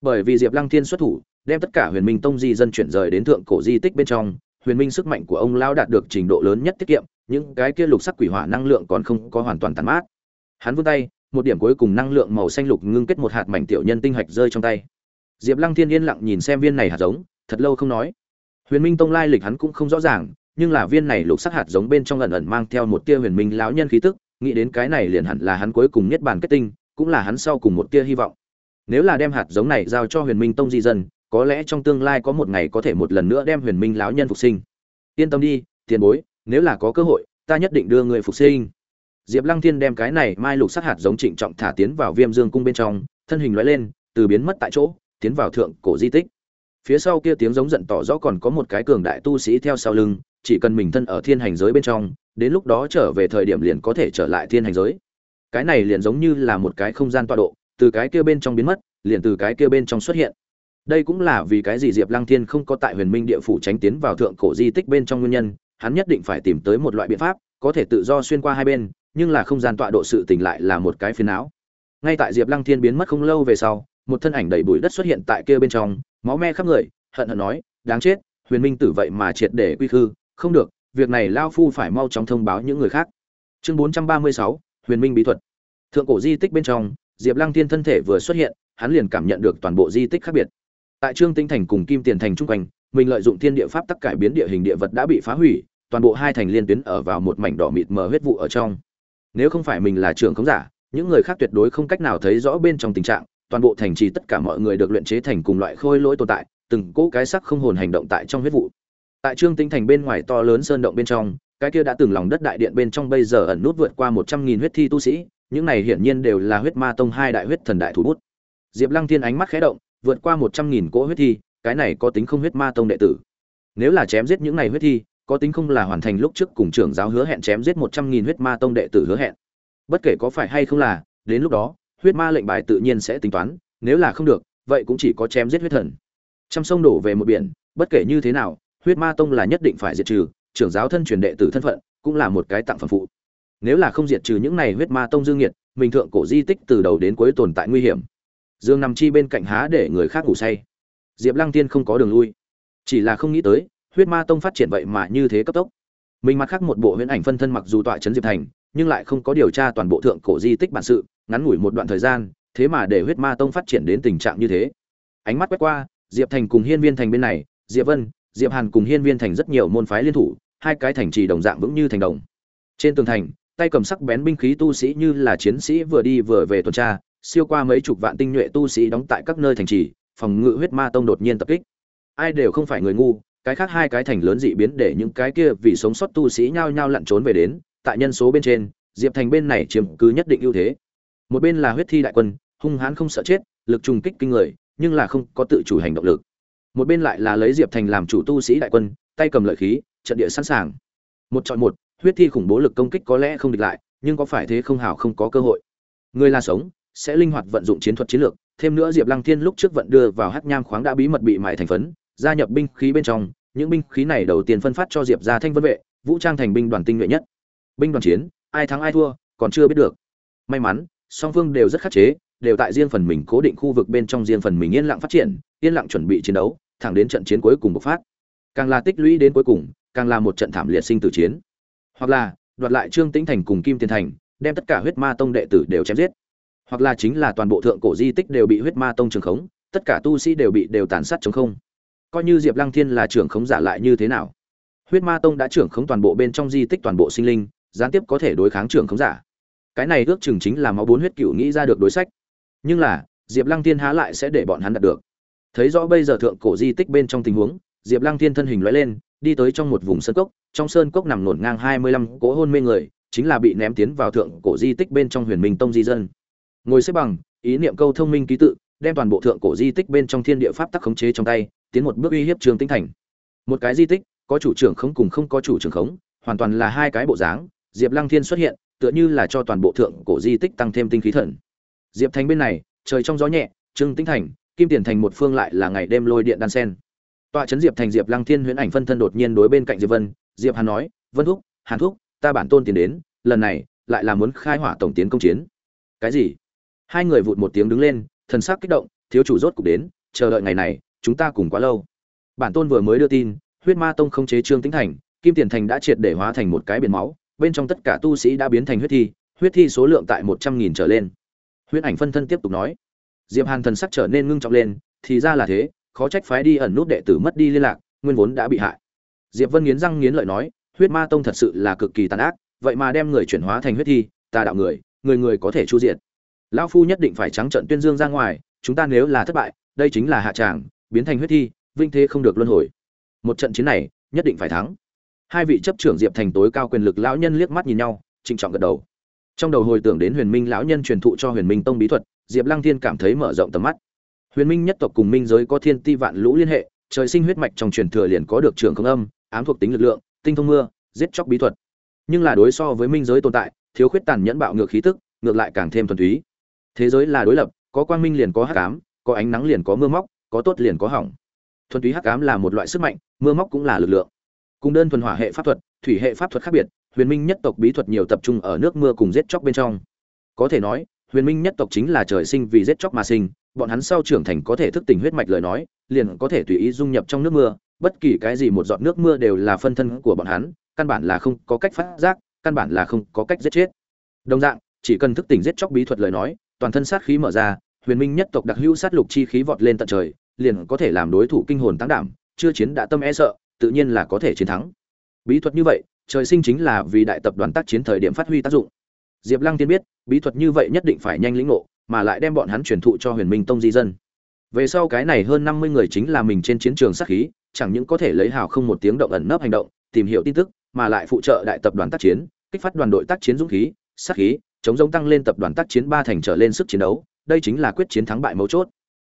Bởi vì diệp lăng thiên xuất thủ, đem tất cả huyền minh tông di dân chuyển rời đến thượng cổ di tích bên trong, huyền minh sức mạnh của ông lao đạt được trình độ lớn nhất tiết kiệm, những cái kia lục sắc quỷ hỏa năng lượng còn không có hoàn toàn tàn mát. Hắn vươn tay, một điểm cuối cùng năng lượng màu xanh lục ngưng kết một hạt mảnh tiểu nhân tinh hạch rơi trong tay. Diệp lăng thiên yên lặng nhìn xem viên này hạt giống, thật lâu không nói. Huyền minh tông lai lịch hắn cũng không rõ ràng nhưng là viên này lục sắc hạt giống bên trong ẩn ẩn mang theo một tia huyền minh lão nhân khí tức, nghĩ đến cái này liền hẳn là hắn cuối cùng nhất bản kết tinh, cũng là hắn sau cùng một tia hy vọng. Nếu là đem hạt giống này giao cho huyền minh tông di dân, có lẽ trong tương lai có một ngày có thể một lần nữa đem huyền minh lão nhân phục sinh. Yên tâm đi, tiền bối, nếu là có cơ hội, ta nhất định đưa người phục sinh. Diệp lăng thiên đem cái này mai lục sắc hạt giống trịnh trọng thả tiến vào viêm dương cung bên trong, thân hình lóe lên, từ biến mất tại chỗ, tiến vào thượng cổ di tích. Phía sau kia tiếng giống giận tỏ rõ còn có một cái cường đại tu sĩ theo sau lưng chỉ cần mình thân ở thiên hành giới bên trong, đến lúc đó trở về thời điểm liền có thể trở lại thiên hành giới. Cái này liền giống như là một cái không gian tọa độ, từ cái kia bên trong biến mất, liền từ cái kia bên trong xuất hiện. Đây cũng là vì cái gì diệp lăng thiên không có tại huyền minh địa phủ tránh tiến vào thượng cổ di tích bên trong nguyên nhân, hắn nhất định phải tìm tới một loại biện pháp, có thể tự do xuyên qua hai bên, nhưng là không gian tọa độ sự tỉnh lại là một cái phiền não. Ngay tại diệp lăng thiên biến mất không lâu về sau, một thân ảnh đầy bụi đất xuất hiện tại kia bên trong, máu me khắp người, hận hận nói, đáng chết, huyền minh tử vậy mà triệt để quy khư không được, việc này lao phu phải mau chóng thông báo những người khác. Chương bốn trăm ba mươi sáu, huyền minh bí thuật. Thượng cổ di tích bên trong, diệp lăng tiên thân thể vừa xuất hiện, hắn liền cảm nhận được toàn bộ di tích khác biệt. Tại trương tinh thành cùng kim tiền thành chung quanh, mình lợi dụng thiên địa pháp tắc cải biến địa hình địa vật đã bị phá hủy, toàn bộ hai thành liên tuyến ở vào một mảnh đỏ mịt mờ huyết vụ ở trong. Nếu không phải mình là trưởng khống giả, những người khác tuyệt đối không cách nào thấy rõ bên trong tình trạng, toàn bộ thành trì tất cả mọi người được luyện chế thành cùng loại khôi lỗi tồn tại, từng cỗ cái sắc không hồn hành động tại trong huyết vụ tại trương tinh thành bên ngoài to lớn sơn động bên trong, cái kia đã từng lòng đất đại điện bên trong bây giờ ẩn nút vượt qua một trăm nghìn huyết thi tu sĩ, những này hiển nhiên đều là huyết ma tông hai đại huyết thần đại thủ bút. Diệp lăng thiên ánh mắt khẽ động, vượt qua một trăm nghìn cỗ huyết thi, cái này có tính không huyết ma tông đệ tử. Nếu là chém giết những này huyết thi, có tính không là hoàn thành lúc trước cùng trưởng giáo hứa hẹn chém giết một trăm nghìn huyết ma tông đệ tử hứa hẹn. Bất kể có phải hay không là, đến lúc đó, huyết ma lệnh bài tự nhiên sẽ tính toán, nếu là không được, vậy cũng chỉ có chém giết huyết thần. Trăm sông đổ về một biển, bất kể như thế nào huyết ma tông là nhất định phải diệt trừ, trưởng giáo thân truyền đệ tử thân phận cũng là một cái tặng phẩm phụ. Nếu là không diệt trừ những này huyết ma tông dương nhiệt mình thượng cổ di tích từ đầu đến cuối tồn tại nguy hiểm. Dương nằm chi bên cạnh há để người khác ngủ say. Diệp lăng tiên không có đường lui. Chỉ là không nghĩ tới, huyết ma tông phát triển vậy mà như thế cấp tốc. Mình mặt khác một bộ huyễn ảnh phân thân mặc dù tọa trấn diệp thành, nhưng lại không có điều tra toàn bộ thượng cổ di tích bản sự, ngắn ngủi một đoạn thời gian, thế mà để huyết ma tông phát triển đến tình trạng như thế. Ánh mắt quét qua, diệp thành cùng hiên viên thành bên này, diệp vân diệp hàn cùng hiên viên thành rất nhiều môn phái liên thủ, hai cái thành trì đồng dạng vững như thành đồng. Trên tường thành, tay cầm sắc bén binh khí tu sĩ như là chiến sĩ vừa đi vừa về tuần tra, siêu qua mấy chục vạn tinh nhuệ tu sĩ đóng tại các nơi thành trì, phòng ngự huyết ma tông đột nhiên tập kích. Ai đều không phải người ngu, cái khác hai cái thành lớn dị biến để những cái kia vì sống sót tu sĩ nhao nhao lặn trốn về đến, tại nhân số bên trên, diệp thành bên này chiếm cứ nhất định ưu thế. Một bên là huyết thi đại quân, hung hãn không sợ chết, lực trùng kích kinh người, nhưng là không có tự chủ hành động lực một bên lại là lấy diệp thành làm chủ tu sĩ đại quân, tay cầm lợi khí, trận địa sẵn sàng. Một chọn một, huyết thi khủng bố lực công kích có lẽ không địch lại, nhưng có phải thế không hào không có cơ hội. Người là sống, sẽ linh hoạt vận dụng chiến thuật chiến lược, thêm nữa diệp lăng thiên lúc trước vận đưa vào hát nham khoáng đã bí mật bị mại thành phấn, gia nhập binh khí bên trong, những binh khí này đầu tiên phân phát cho diệp ra thanh vân vệ, vũ trang thành binh đoàn tinh nhuệ nhất. Binh đoàn chiến, ai thắng ai thua, còn chưa biết được. May mắn, song phương đều rất khắc chế đều tại riêng phần mình cố định khu vực bên trong riêng phần mình yên lặng phát triển, yên lặng chuẩn bị chiến đấu, thẳng đến trận chiến cuối cùng bộc phát. Càng là tích lũy đến cuối cùng, càng là một trận thảm liệt sinh tử chiến. Hoặc là, đoạt lại trương tĩnh thành cùng kim tiền thành, đem tất cả huyết ma tông đệ tử đều chém giết. Hoặc là chính là toàn bộ thượng cổ di tích đều bị huyết ma tông trường khống, tất cả tu sĩ đều bị đều tàn sát chống không. Coi như diệp lăng thiên là trưởng khống giả lại như thế nào? Huyết ma tông đã trưởng khống toàn bộ bên trong di tích toàn bộ sinh linh, gián tiếp có thể đối kháng trưởng khống giả. Cái này ước chừng chính là máu bốn huyết cựu nghĩ ra được đối sách nhưng là, diệp lăng thiên há lại sẽ để bọn hắn đạt được. Thấy rõ bây giờ thượng cổ di tích bên trong tình huống, diệp lăng thiên thân hình lóe lên, đi tới trong một vùng sơn cốc, trong sơn cốc nằm nổn ngang hai mươi lăm cỗ hôn mê người, chính là bị ném tiến vào thượng cổ di tích bên trong huyền minh tông di dân. Ngồi xếp bằng, ý niệm câu thông minh ký tự, đem toàn bộ thượng cổ di tích bên trong thiên địa pháp tắc khống chế trong tay, tiến một bước uy hiếp trường tinh thành. Một cái di tích, có chủ trưởng không cùng không có chủ trưởng khống, hoàn toàn là hai cái bộ dáng, diệp lăng thiên xuất hiện, tựa như là cho toàn bộ thượng cổ di tích tăng thêm tinh khí thần diệp thành bên này, trời trong gió nhẹ, trương Tĩnh thành, kim tiền thành một phương lại là ngày đêm lôi điện đan sen. Tọa trấn diệp thành diệp lăng thiên huyễn ảnh phân thân đột nhiên đối bên cạnh diệp vân, diệp hàn nói, vân thúc, hàn thúc, ta bản tôn tiền đến, lần này lại là muốn khai hỏa tổng tiến công chiến. Cái gì? Hai người vụt một tiếng đứng lên, thần sắc kích động, thiếu chủ rốt cục đến, chờ đợi ngày này, chúng ta cùng quá lâu. Bản tôn vừa mới đưa tin, huyết ma tông không chế trương tĩnh thành, kim tiền thành đã triệt để hóa thành một cái biển máu, bên trong tất cả tu sĩ đã biến thành huyết thi huyết thi số lượng tại một trăm nghìn trở lên. Huyễn ảnh phân thân tiếp tục nói. Diệp hàn thần sắc trở nên ngưng trọng lên, thì ra là thế, khó trách phái đi ẩn nút đệ tử mất đi liên lạc, nguyên vốn đã bị hại. Diệp vân nghiến răng nghiến lợi nói, huyết ma tông thật sự là cực kỳ tàn ác, vậy mà đem người chuyển hóa thành huyết thi tà đạo người người người có thể chu diệt. lão phu nhất định phải trắng trận tuyên dương ra ngoài, chúng ta nếu là thất bại, đây chính là hạ tràng, biến thành huyết thi, vinh thế không được luân hồi. Một trận chiến này, nhất định phải thắng. Hai vị chấp trưởng diệp thành tối cao quyền lực lão nhân liếc mắt nhìn nhau, trịnh trọng gật đầu trong đầu hồi tưởng đến huyền minh lão nhân truyền thụ cho huyền minh tông bí thuật, diệp lăng thiên cảm thấy mở rộng tầm mắt. Huyền minh nhất tộc cùng minh giới có thiên ti vạn lũ liên hệ, trời sinh huyết mạch trong truyền thừa liền có được trường không âm, ám thuộc tính lực lượng, tinh thông mưa, giết chóc bí thuật. Nhưng là đối so với minh giới tồn tại, thiếu khuyết tàn nhẫn bạo ngược khí tức, ngược lại càng thêm thuần túy. Thế giới là đối lập, có quang minh liền có hắc ám, có ánh nắng liền có mưa móc, có tốt liền có hỏng. Thuần túy hắc ám là một loại sức mạnh, mưa móc cũng là lực lượng. Cùng đơn thuần hỏa hệ pháp thuật, thủy hệ pháp thuật khác biệt huyền minh nhất tộc bí thuật nhiều tập trung ở nước mưa cùng giết chóc bên trong. Có thể nói, huyền minh nhất tộc chính là trời sinh vì giết chóc mà sinh, bọn hắn sau trưởng thành có thể thức tỉnh huyết mạch lời nói, liền có thể tùy ý dung nhập trong nước mưa, bất kỳ cái gì một giọt nước mưa đều là phân thân của bọn hắn, căn bản là không có cách phát giác, căn bản là không có cách giết chết. Đồng dạng, chỉ cần thức tỉnh giết chóc bí thuật lời nói, toàn thân sát khí mở ra, huyền minh nhất tộc đặc hữu sát lục chi khí vọt lên tận trời, liền có thể làm đối thủ kinh hồn tăng đảm, chưa chiến đã tâm e sợ, tự nhiên là có thể chiến thắng. Bí thuật như vậy trời sinh chính là vì đại tập đoàn tác chiến thời điểm phát huy tác dụng. Diệp lăng tiên biết, bí thuật như vậy nhất định phải nhanh lĩnh ngộ, mà lại đem bọn hắn truyền thụ cho huyền minh tông di dân. Về sau cái này hơn năm mươi người chính là mình trên chiến trường sát khí, chẳng những có thể lấy hào không một tiếng động ẩn nấp hành động, tìm hiểu tin tức, mà lại phụ trợ đại tập đoàn tác chiến, kích phát đoàn đội tác chiến dũng khí, sát khí, chống giống tăng lên tập đoàn tác chiến ba thành trở lên sức chiến đấu, đây chính là quyết chiến thắng bại mấu chốt.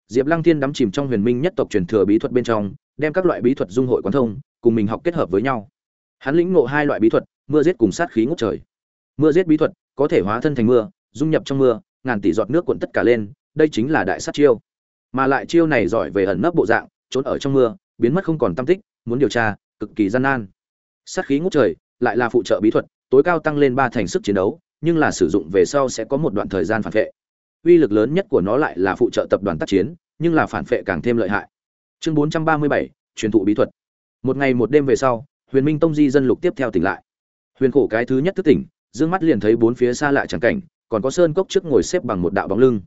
Diệp lăng thiên đắm chìm trong huyền minh nhất tộc truyền thừa bí thuật bên trong, đem các loại bí thuật dung hội quán thông, cùng mình học kết hợp với nhau hắn lĩnh ngộ hai loại bí thuật, mưa giết cùng sát khí ngút trời. Mưa giết bí thuật có thể hóa thân thành mưa, dung nhập trong mưa, ngàn tỷ giọt nước cuộn tất cả lên, đây chính là đại sát chiêu. Mà lại chiêu này giỏi về ẩn nấp bộ dạng, trốn ở trong mưa, biến mất không còn tâm tích, muốn điều tra, cực kỳ gian nan. Sát khí ngút trời lại là phụ trợ bí thuật, tối cao tăng lên ba thành sức chiến đấu, nhưng là sử dụng về sau sẽ có một đoạn thời gian phản vệ. Uy lực lớn nhất của nó lại là phụ trợ tập đoàn tác chiến, nhưng là phản vệ càng thêm lợi hại. Chương bốn trăm ba mươi bảy, truyền thụ bí thuật. Một ngày một đêm về sau huyền minh tông di dân lục tiếp theo tỉnh lại. Huyền khổ cái thứ nhất thức tỉnh, dương mắt liền thấy bốn phía xa lạ trắng cảnh, còn có sơn cốc trước ngồi xếp bằng một đạo bóng lưng.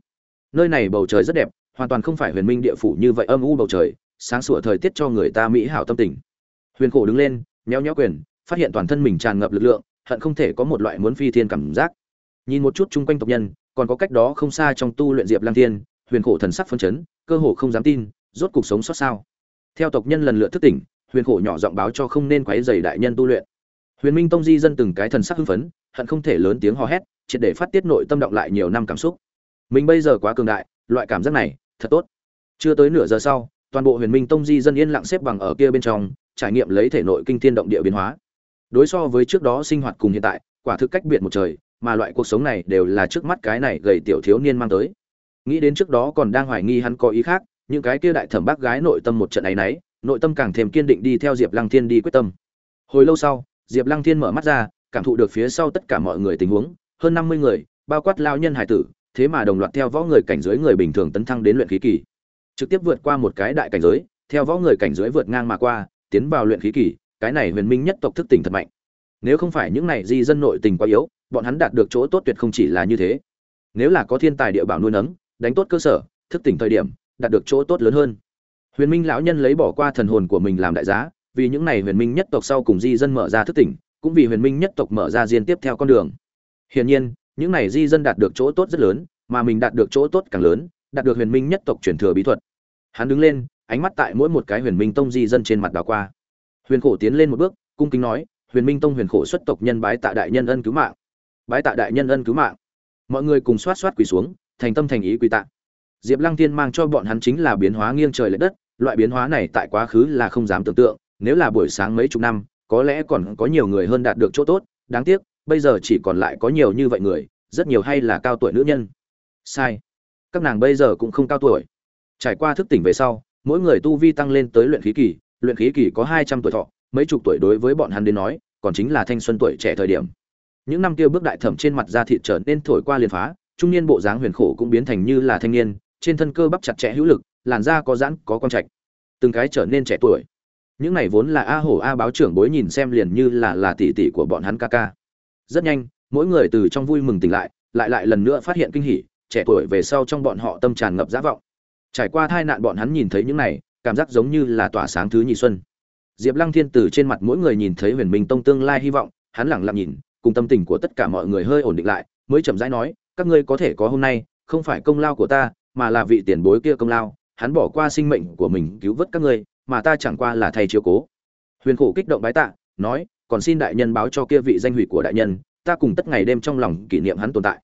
Nơi này bầu trời rất đẹp, hoàn toàn không phải huyền minh địa phủ như vậy âm u bầu trời, sáng sủa thời tiết cho người ta mỹ hảo tâm tình. Huyền khổ đứng lên nhéo nhéo quyền, phát hiện toàn thân mình tràn ngập lực lượng, hận không thể có một loại muốn phi thiên cảm giác. Nhìn một chút chung quanh tộc nhân, còn có cách đó không xa trong tu luyện diệp lang thiên, huyền khổ thần sắc phân chấn, cơ hồ không dám tin, rốt cuộc sống xót sao. Theo tộc nhân lần lượt thức tỉnh huyền khổ nhỏ giọng báo cho không nên quấy rầy đại nhân tu luyện. Huyền minh tông di dân từng cái thần sắc hưng phấn, hận không thể lớn tiếng hò hét, triệt để phát tiết nội tâm động lại nhiều năm cảm xúc. Mình bây giờ quá cường đại, loại cảm giác này, thật tốt. Chưa tới nửa giờ sau, toàn bộ huyền minh tông di dân yên lặng xếp bằng ở kia bên trong, trải nghiệm lấy thể nội kinh thiên động địa biến hóa. Đối so với trước đó sinh hoạt cùng hiện tại, quả thực cách biệt một trời, mà loại cuộc sống này đều là trước mắt cái này gầy tiểu thiếu niên mang tới. Nghĩ đến trước đó còn đang hoài nghi hắn có ý khác, những cái kia đại thẩm bác gái nội tâm một trận ấy nấy nội tâm càng thêm kiên định đi theo diệp lăng thiên đi quyết tâm. Hồi lâu sau, diệp lăng thiên mở mắt ra, cảm thụ được phía sau tất cả mọi người tình huống, hơn năm mươi người, bao quát lao nhân hải tử, thế mà đồng loạt theo võ người cảnh giới người bình thường tấn thăng đến luyện khí kỳ. Trực tiếp vượt qua một cái đại cảnh giới, theo võ người cảnh giới vượt ngang mà qua, tiến vào luyện khí kỳ, cái này huyền minh nhất tộc thức tỉnh thật mạnh. Nếu không phải những này di dân nội tình quá yếu, bọn hắn đạt được chỗ tốt tuyệt không chỉ là như thế. Nếu là có thiên tài địa bảo nuôi nấng, đánh tốt cơ sở, thức tỉnh thời điểm, đạt được chỗ tốt lớn hơn huyền minh lão nhân lấy bỏ qua thần hồn của mình làm đại giá, vì những này huyền minh nhất tộc sau cùng di dân mở ra thức tỉnh, cũng vì huyền minh nhất tộc mở ra diên tiếp theo con đường. Hiển nhiên, những này di dân đạt được chỗ tốt rất lớn, mà mình đạt được chỗ tốt càng lớn, đạt được huyền minh nhất tộc truyền thừa bí thuật. Hắn đứng lên, ánh mắt tại mỗi một cái huyền minh tông di dân trên mặt đảo qua. Huyền khổ tiến lên một bước, cung kính nói, huyền minh tông huyền khổ xuất tộc nhân bái tạ đại nhân ân cứu mạng. Bái tạ đại nhân ân cứu mạng. Mọi người cùng xoát xoát quỳ xuống, thành tâm thành ý quỳ tạ. Diệp lăng tiên mang cho bọn hắn chính là biến hóa nghiêng trời l ệ đất loại biến hóa này tại quá khứ là không dám tưởng tượng, nếu là buổi sáng mấy chục năm, có lẽ còn có nhiều người hơn đạt được chỗ tốt. Đáng tiếc, bây giờ chỉ còn lại có nhiều như vậy người, rất nhiều hay là cao tuổi nữ nhân. Sai. Các nàng bây giờ cũng không cao tuổi. Trải qua thức tỉnh về sau, mỗi người tu vi tăng lên tới luyện khí kỳ, luyện khí kỳ có hai trăm tuổi thọ, mấy chục tuổi đối với bọn hắn đến nói, còn chính là thanh xuân tuổi trẻ thời điểm. Những năm kia bước đại thẩm trên mặt da thịt trở nên thổi qua liền phá, trung niên bộ dáng huyền khổ cũng biến thành như là thanh niên, trên thân cơ bắp chặt chẽ hữu lực làn da có giãn, có quang trạch. Từng cái trở nên trẻ tuổi. Những này vốn là a hổ a báo trưởng bối nhìn xem liền như là là tỷ tỷ của bọn hắn ca ca. Rất nhanh, mỗi người từ trong vui mừng tỉnh lại lại lại lần nữa phát hiện kinh hỉ, trẻ tuổi về sau trong bọn họ tâm tràn ngập giả vọng. Trải qua tai nạn bọn hắn nhìn thấy những này, cảm giác giống như là tỏa sáng thứ nhị xuân. Diệp lăng thiên từ trên mặt mỗi người nhìn thấy huyền minh tông tương lai hy vọng, hắn lẳng lặng nhìn, cùng tâm tình của tất cả mọi người hơi ổn định lại, mới chậm rãi nói, các ngươi có thể có hôm nay, không phải công lao của ta, mà là vị tiền bối kia công lao hắn bỏ qua sinh mệnh của mình cứu vớt các ngươi, mà ta chẳng qua là thầy chiếu cố. Huyền khổ kích động bái tạ, nói, còn xin đại nhân báo cho kia vị danh hủy của đại nhân, ta cùng tất ngày đêm trong lòng kỷ niệm hắn tồn tại.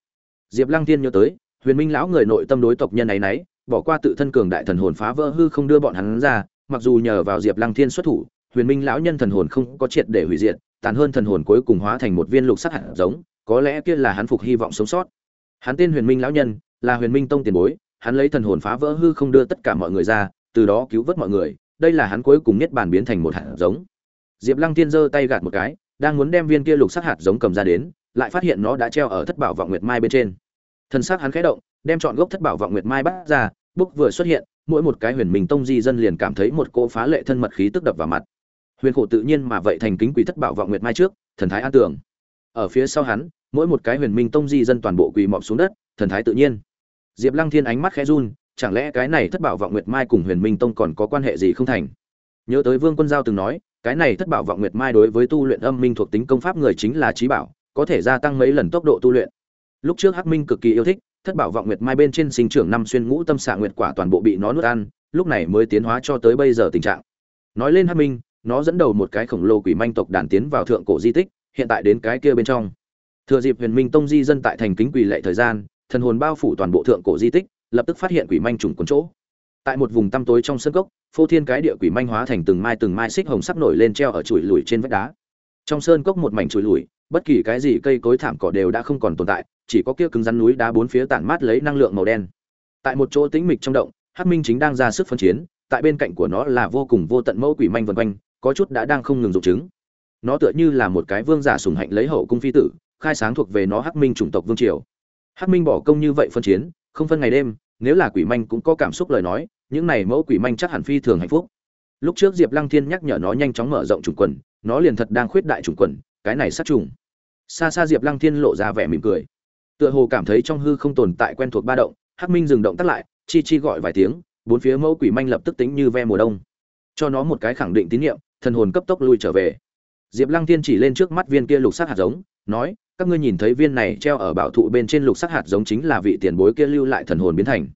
Diệp lăng Thiên nhớ tới, huyền minh lão người nội tâm đối tộc nhân ấy nấy, bỏ qua tự thân cường đại thần hồn phá vỡ hư không đưa bọn hắn ra, mặc dù nhờ vào diệp lăng thiên xuất thủ, huyền minh lão nhân thần hồn không có triệt để hủy diệt, tàn hơn thần hồn cuối cùng hóa thành một viên lục sắc hạt giống, có lẽ kia là hắn phục hy vọng sống sót. Hắn tên huyền minh lão nhân, là huyền minh tông tiền bối hắn lấy thần hồn phá vỡ hư không đưa tất cả mọi người ra, từ đó cứu vớt mọi người, đây là hắn cuối cùng nhất bản biến thành một hạt giống. Diệp lăng tiên giơ tay gạt một cái, đang muốn đem viên kia lục sắc hạt giống cầm ra đến, lại phát hiện nó đã treo ở thất bảo vọng nguyệt mai bên trên. Thân xác hắn khẽ động, đem chọn gốc thất bảo vọng nguyệt mai bắt ra búc vừa xuất hiện, mỗi một cái huyền minh tông di dân liền cảm thấy một cỗ phá lệ thân mật khí tức đập vào mặt. Huyền khổ tự nhiên mà vậy thành kính quý thất bảo vọng nguyệt mai trước, thần thái an tưởng ở phía sau hắn, mỗi một cái huyền minh tông di dân toàn bộ quỳ mọp xuống đất, thần thái tự nhiên diệp lăng thiên ánh mắt khẽ run, chẳng lẽ cái này thất bảo vọng nguyệt mai cùng huyền minh tông còn có quan hệ gì không thành? Nhớ tới vương quân giao từng nói, cái này thất bảo vọng nguyệt mai đối với tu luyện âm minh thuộc tính công pháp người chính là trí bảo, có thể gia tăng mấy lần tốc độ tu luyện. Lúc trước hắc minh cực kỳ yêu thích, thất bảo vọng nguyệt mai bên trên sinh trưởng năm xuyên ngũ tâm xạ nguyệt quả toàn bộ bị nó nuốt ăn, lúc này mới tiến hóa cho tới bây giờ tình trạng. Nói lên hắc minh, nó dẫn đầu một cái khổng lồ quỷ manh tộc đàn tiến vào thượng cổ di tích, hiện tại đến cái kia bên trong. Thừa dịp huyền minh tông di dân tại thành kính quỳ lệ thời gian thần hồn bao phủ toàn bộ thượng cổ di tích, lập tức phát hiện quỷ manh trùng cuốn chỗ. Tại một vùng tăm tối trong sân cốc phô thiên cái địa quỷ manh hóa thành từng mai từng mai xích hồng sắc nổi lên treo ở chuỗi lùi trên vách đá. Trong sơn cốc một mảnh chuỗi lùi, bất kỳ cái gì cây cối thảm cỏ đều đã không còn tồn tại, chỉ có kia cứng rắn núi đá bốn phía tản mát lấy năng lượng màu đen. Tại một chỗ tĩnh mịch trong động, hắc minh chính đang ra sức phân chiến, tại bên cạnh của nó là vô cùng vô tận mẫu quỷ manh vần quanh, có chút đã đang không ngừng dụng chứng nó tựa như là một cái vương giả sùng hạnh lấy hậu cung phi tử, khai sáng thuộc về nó hắc minh chủng tộc vương triều hắc minh bỏ công như vậy phân chiến, không phân ngày đêm, nếu là quỷ manh cũng có cảm xúc lời nói, những này mẫu quỷ manh chắc hẳn phi thường hạnh phúc. Lúc trước diệp lăng thiên nhắc nhở nó nhanh chóng mở rộng trùng quần, nó liền thật đang khuyết đại trùng quần, cái này sát trùng. Xa xa diệp lăng thiên lộ ra vẻ mỉm cười. Tựa hồ cảm thấy trong hư không tồn tại quen thuộc ba động, hắc minh dừng động tắt lại, chi chi gọi vài tiếng, bốn phía mẫu quỷ manh lập tức tính như ve mùa đông. Cho nó một cái khẳng định tín nhiệm, thần hồn cấp tốc lui trở về. Diệp lăng thiên chỉ lên trước mắt viên kia lục sắc hạt giống, nói các ngươi nhìn thấy viên này treo ở bảo thụ bên trên lục sắc hạt giống chính là vị tiền bối kia lưu lại thần hồn biến thành.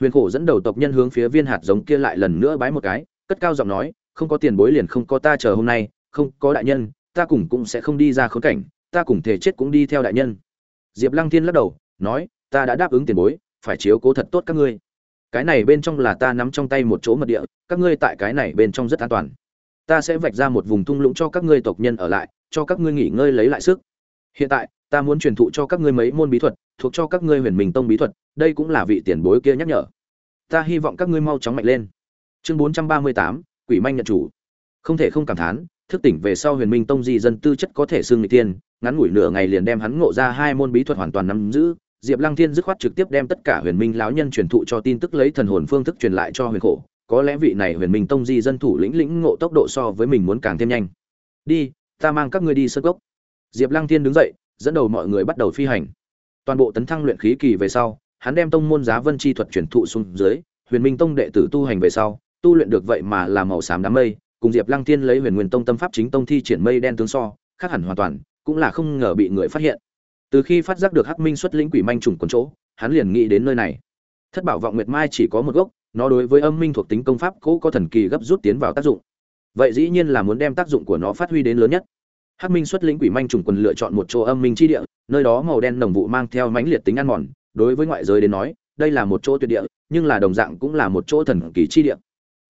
Huyền khổ dẫn đầu tộc nhân hướng phía viên hạt giống kia lại lần nữa bái một cái, cất cao giọng nói, không có tiền bối liền không có ta chờ hôm nay, không, có đại nhân, ta cùng cũng sẽ không đi ra khốn cảnh, ta cùng thể chết cũng đi theo đại nhân. Diệp lăng thiên lắc đầu, nói, ta đã đáp ứng tiền bối, phải chiếu cố thật tốt các ngươi. Cái này bên trong là ta nắm trong tay một chỗ mật địa, các ngươi tại cái này bên trong rất an toàn. Ta sẽ vạch ra một vùng thung lũng cho các ngươi tộc nhân ở lại, cho các ngươi nghỉ ngơi lấy lại sức hiện tại, ta muốn truyền thụ cho các ngươi mấy môn bí thuật, thuộc cho các ngươi huyền minh tông bí thuật, đây cũng là vị tiền bối kia nhắc nhở. Ta hy vọng các ngươi mau chóng mạnh lên. Chương bốn trăm ba mươi tám, quỷ manh nhận chủ. Không thể không cảm thán, thức tỉnh về sau huyền minh tông di dân tư chất có thể xương người tiên ngắn ngủi nửa ngày liền đem hắn ngộ ra hai môn bí thuật hoàn toàn nắm giữ. Diệp lăng thiên dứt khoát trực tiếp đem tất cả huyền minh lão nhân truyền thụ cho tin tức lấy thần hồn phương thức truyền lại cho huyền khổ. Có lẽ vị này huyền minh tông di dân thủ lĩnh lĩnh ngộ tốc độ so với mình muốn càng thêm nhanh. Đi, ta mang các ngươi đi sơ gốc diệp lăng thiên đứng dậy, dẫn đầu mọi người bắt đầu phi hành. Toàn bộ tấn thăng luyện khí kỳ về sau, hắn đem tông môn giá vân chi thuật truyền thụ xuống dưới, huyền minh tông đệ tử tu hành về sau, tu luyện được vậy mà là màu xám đám mây, cùng diệp lăng thiên lấy huyền nguyên tông tâm pháp chính tông thi triển mây đen tướng so, khác hẳn hoàn toàn, cũng là không ngờ bị người phát hiện. Từ khi phát giác được hắc minh xuất lĩnh quỷ manh trùng quần chỗ, hắn liền nghĩ đến nơi này. Thất bảo vọng nguyệt mai chỉ có một gốc, nó đối với âm minh thuộc tính công pháp cũ có thần kỳ gấp rút tiến vào tác dụng. Vậy dĩ nhiên là muốn đem tác dụng của nó phát huy đến lớn nhất hắc minh xuất lĩnh quỷ manh trùng quần lựa chọn một chỗ âm minh chi địa, nơi đó màu đen nồng vụ mang theo mãnh liệt tính ăn mòn. Đối với ngoại giới đến nói, đây là một chỗ tuyệt địa, nhưng là đồng dạng cũng là một chỗ thần kỳ chi địa.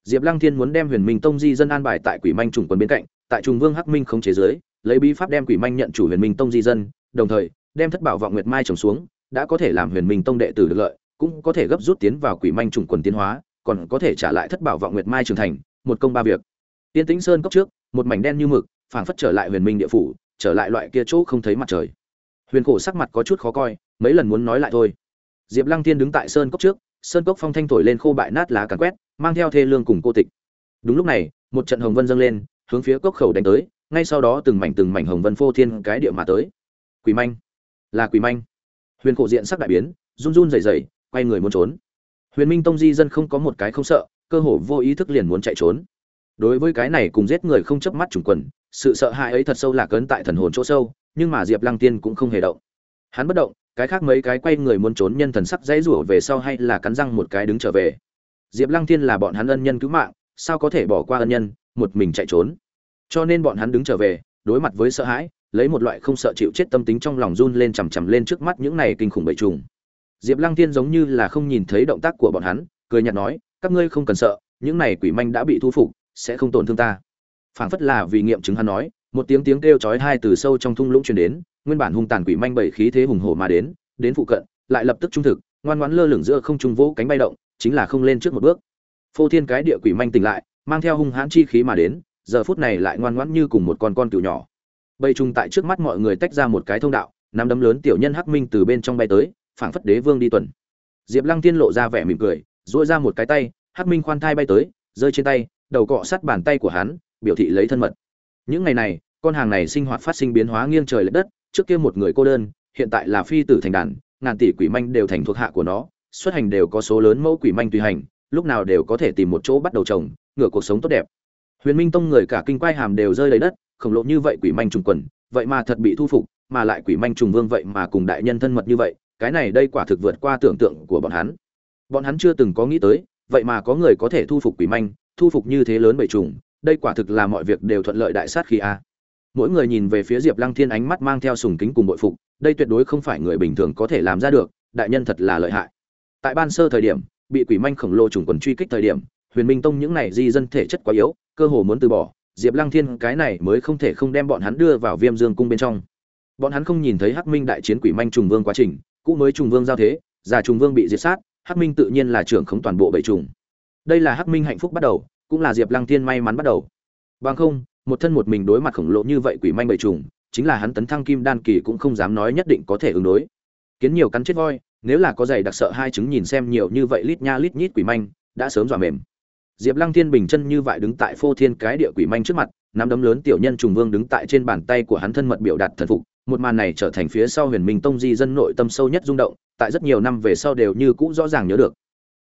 Diệp lăng thiên muốn đem huyền minh tông di dân an bài tại quỷ manh trùng quần bên cạnh, tại trùng vương hắc minh không chế giới lấy bí pháp đem quỷ manh nhận chủ huyền minh tông di dân, đồng thời, đem thất bảo vọng nguyệt mai trồng xuống, đã có thể làm huyền minh tông đệ tử được lợi, cũng có thể gấp rút tiến vào quỷ manh trùng quần tiến hóa, còn có thể trả lại thất bảo vọng nguyệt mai trưởng thành, một công ba việc. Tiên tĩnh sơn cốc trước, một mảnh đen như mực phảng phất trở lại huyền minh địa phủ, trở lại loại kia chỗ không thấy mặt trời. Huyền cổ sắc mặt có chút khó coi, mấy lần muốn nói lại thôi. Diệp lăng thiên đứng tại sơn cốc trước, sơn cốc phong thanh thổi lên khô bại nát lá càn quét, mang theo thê lương cùng cô tịch. Đúng lúc này, một trận hồng vân dâng lên, hướng phía cốc khẩu đánh tới, ngay sau đó từng mảnh từng mảnh hồng vân phô thiên cái địa mà tới. Quỷ manh! Là quỷ manh! Huyền cổ diện sắc đại biến, run run rẩy rẩy, quay người muốn trốn. Huyền minh tông di dân không có một cái không sợ, cơ hồ vô ý thức liền muốn chạy trốn đối với cái này cùng giết người không chớp mắt trùng quần, sự sợ hãi ấy thật sâu lạc ấn tại thần hồn chỗ sâu, nhưng mà diệp lăng tiên cũng không hề động. Hắn bất động, cái khác mấy cái quay người muốn trốn nhân thần sắc dãy rủa về sau hay là cắn răng một cái đứng trở về. Diệp lăng tiên là bọn hắn ân nhân cứu mạng, sao có thể bỏ qua ân nhân, một mình chạy trốn. Cho nên bọn hắn đứng trở về, đối mặt với sợ hãi, lấy một loại không sợ chịu chết tâm tính trong lòng run lên chằm chằm lên trước mắt những này kinh khủng bầy trùng. Diệp lăng tiên giống như là không nhìn thấy động tác của bọn hắn, cười nhạt nói, các ngươi không cần sợ, những này quỷ manh đã bị thu phục sẽ không tổn thương ta. Phảng phất là vì nghiệm chứng hắn nói, một tiếng tiếng kêu chói tai từ sâu trong thung lũng truyền đến, nguyên bản hung tàn quỷ manh bảy khí thế hùng hổ mà đến đến phụ cận, lại lập tức trung thực, ngoan ngoãn lơ lửng giữa không trung vỗ cánh bay động, chính là không lên trước một bước. Phô thiên cái địa quỷ manh tỉnh lại, mang theo hung hãn chi khí mà đến, giờ phút này lại ngoan ngoãn như cùng một con con cừu nhỏ. Bầy trùng tại trước mắt mọi người tách ra một cái thông đạo, nắm đấm lớn tiểu nhân hắc minh từ bên trong bay tới, phảng phất đế vương đi tuần. Diệp lăng tiên lộ ra vẻ mỉm cười, duỗi ra một cái tay, hắc minh khoan thai bay tới, rơi trên tay đầu cọ sát bàn tay của hắn, biểu thị lấy thân mật. Những ngày này, con hàng này sinh hoạt phát sinh biến hóa nghiêng trời lệch đất, trước kia một người cô đơn, hiện tại là phi tử thành đàn, ngàn tỷ quỷ manh đều thành thuộc hạ của nó, xuất hành đều có số lớn mẫu quỷ manh tùy hành, lúc nào đều có thể tìm một chỗ bắt đầu trồng ngửa cuộc sống tốt đẹp. Huyền minh tông người cả kinh quai hàm đều rơi đầy đất, khổng lồ như vậy quỷ manh trùng quần, vậy mà thật bị thu phục, mà lại quỷ manh trùng vương vậy mà cùng đại nhân thân mật như vậy, cái này đây quả thực vượt qua tưởng tượng của bọn hắn. Bọn hắn chưa từng có nghĩ tới, vậy mà có người có thể thu phục quỷ manh thu phục như thế lớn bầy trùng đây quả thực là mọi việc đều thuận lợi đại sát khi a. Mỗi người nhìn về phía diệp lăng thiên ánh mắt mang theo sùng kính cùng bội phục, đây tuyệt đối không phải người bình thường có thể làm ra được, đại nhân thật là lợi hại. Tại ban sơ thời điểm, bị quỷ manh khổng lồ trùng quần truy kích thời điểm, huyền minh tông những này di dân thể chất quá yếu, cơ hồ muốn từ bỏ, diệp lăng thiên cái này mới không thể không đem bọn hắn đưa vào viêm dương cung bên trong. Bọn hắn không nhìn thấy hắc minh đại chiến quỷ manh trùng vương quá trình, cũ mới trùng vương giao thế, già trùng vương bị diệt sát, hắc minh tự nhiên là trưởng khống toàn bộ bảy trùng đây là hắc minh hạnh phúc bắt đầu, cũng là diệp lăng thiên may mắn bắt đầu. Bằng không, một thân một mình đối mặt khổng lồ như vậy quỷ manh bầy trùng, chính là hắn tấn thăng kim đan kỳ cũng không dám nói nhất định có thể ứng đối. Kiến nhiều cắn chết voi, nếu là có giày đặc sợ hai chứng nhìn xem nhiều như vậy lít nha lít nhít quỷ manh, đã sớm dọa mềm. Diệp lăng thiên bình chân như vậy đứng tại phô thiên cái địa quỷ manh trước mặt, nắm đấm lớn tiểu nhân trùng vương đứng tại trên bàn tay của hắn thân mật biểu đạt thần phục, một màn này trở thành phía sau huyền minh tông di dân nội tâm sâu nhất rung động, tại rất nhiều năm về sau đều như cũ rõ ràng nhớ được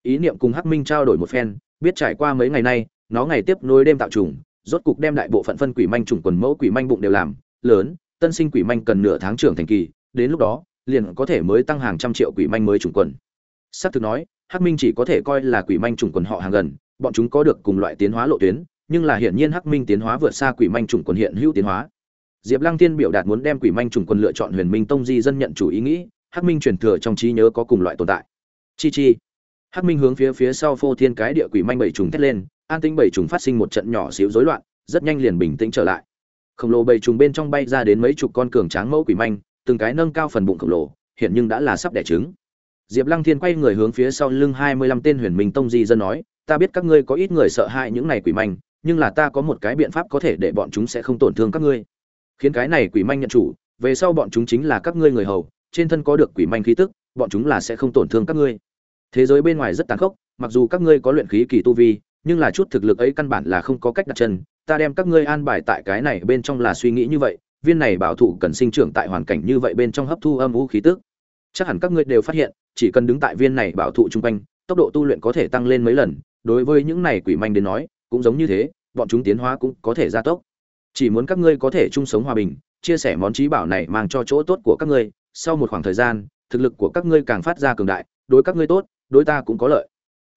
ý niệm cùng hắc minh trao đổi một phen, biết trải qua mấy ngày nay, nó ngày tiếp nối đêm tạo trùng, rốt cục đem đại bộ phận phân quỷ manh trùng quần mẫu quỷ manh bụng đều làm, lớn, tân sinh quỷ manh cần nửa tháng trưởng thành kỳ, đến lúc đó, liền có thể mới tăng hàng trăm triệu quỷ manh mới trùng quần. Xác thực nói, hắc minh chỉ có thể coi là quỷ manh trùng quần họ hàng gần, bọn chúng có được cùng loại tiến hóa lộ tuyến, nhưng là hiển nhiên hắc minh tiến hóa vượt xa quỷ manh trùng quần hiện hữu tiến hóa. Diệp lăng tiên biểu đạt muốn đem quỷ manh trùng quần lựa chọn huyền minh tông di dân nhận chủ ý nghĩ, hắc minh truyền thừa trong trí nhớ có cùng loại tồn tại. Chi chi hắc minh hướng phía phía sau phô thiên cái địa quỷ manh bảy trùng thét lên, an tĩnh bảy trùng phát sinh một trận nhỏ xíu rối loạn, rất nhanh liền bình tĩnh trở lại. Khổng lồ bảy trùng bên trong bay ra đến mấy chục con cường tráng mẫu quỷ manh, từng cái nâng cao phần bụng khổng lồ, hiện nhưng đã là sắp đẻ trứng. Diệp lăng thiên quay người hướng phía sau lưng hai mươi lăm tên huyền minh tông di dân nói, ta biết các ngươi có ít người sợ hãi những này quỷ manh, nhưng là ta có một cái biện pháp có thể để bọn chúng sẽ không tổn thương các ngươi. Khiến cái này quỷ manh nhận chủ, về sau bọn chúng chính là các ngươi người hầu, trên thân có được quỷ manh khí tức, bọn chúng là sẽ không tổn thương các ngươi thế giới bên ngoài rất tàn khốc, mặc dù các ngươi có luyện khí kỳ tu vi, nhưng là chút thực lực ấy căn bản là không có cách đặt chân. Ta đem các ngươi an bài tại cái này bên trong là suy nghĩ như vậy, viên này bảo thủ cần sinh trưởng tại hoàn cảnh như vậy bên trong hấp thu âm vũ khí tức. Chắc hẳn các ngươi đều phát hiện, chỉ cần đứng tại viên này bảo thụ trung quanh, tốc độ tu luyện có thể tăng lên mấy lần. Đối với những này quỷ manh đến nói, cũng giống như thế, bọn chúng tiến hóa cũng có thể gia tốc. Chỉ muốn các ngươi có thể chung sống hòa bình, chia sẻ món trí bảo này mang cho chỗ tốt của các ngươi, sau một khoảng thời gian, thực lực của các ngươi càng phát ra cường đại, đối các ngươi tốt đối ta cũng có lợi.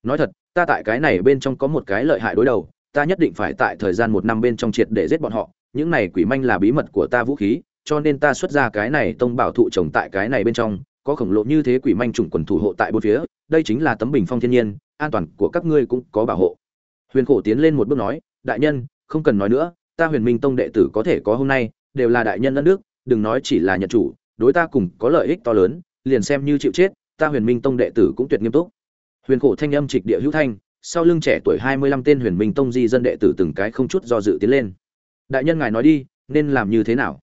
Nói thật, ta tại cái này bên trong có một cái lợi hại đối đầu, ta nhất định phải tại thời gian một năm bên trong triệt để giết bọn họ, những này quỷ manh là bí mật của ta vũ khí, cho nên ta xuất ra cái này tông bảo thụ trồng tại cái này bên trong, có khổng lồ như thế quỷ manh trùng quần thủ hộ tại bốn phía, đây chính là tấm bình phong thiên nhiên, an toàn của các ngươi cũng có bảo hộ. Huyền khổ tiến lên một bước nói, đại nhân, không cần nói nữa, ta huyền minh tông đệ tử có thể có hôm nay, đều là đại nhân đất nước, đừng nói chỉ là nhật chủ, đối ta cùng có lợi ích to lớn, liền xem như chịu chết ta huyền minh tông đệ tử cũng tuyệt nghiêm túc. Huyền khổ thanh âm trịch địa hữu thanh, sau lưng trẻ tuổi hai mươi lăm tên huyền minh tông di dân đệ tử từng cái không chút do dự tiến lên. Đại nhân ngài nói đi, nên làm như thế nào?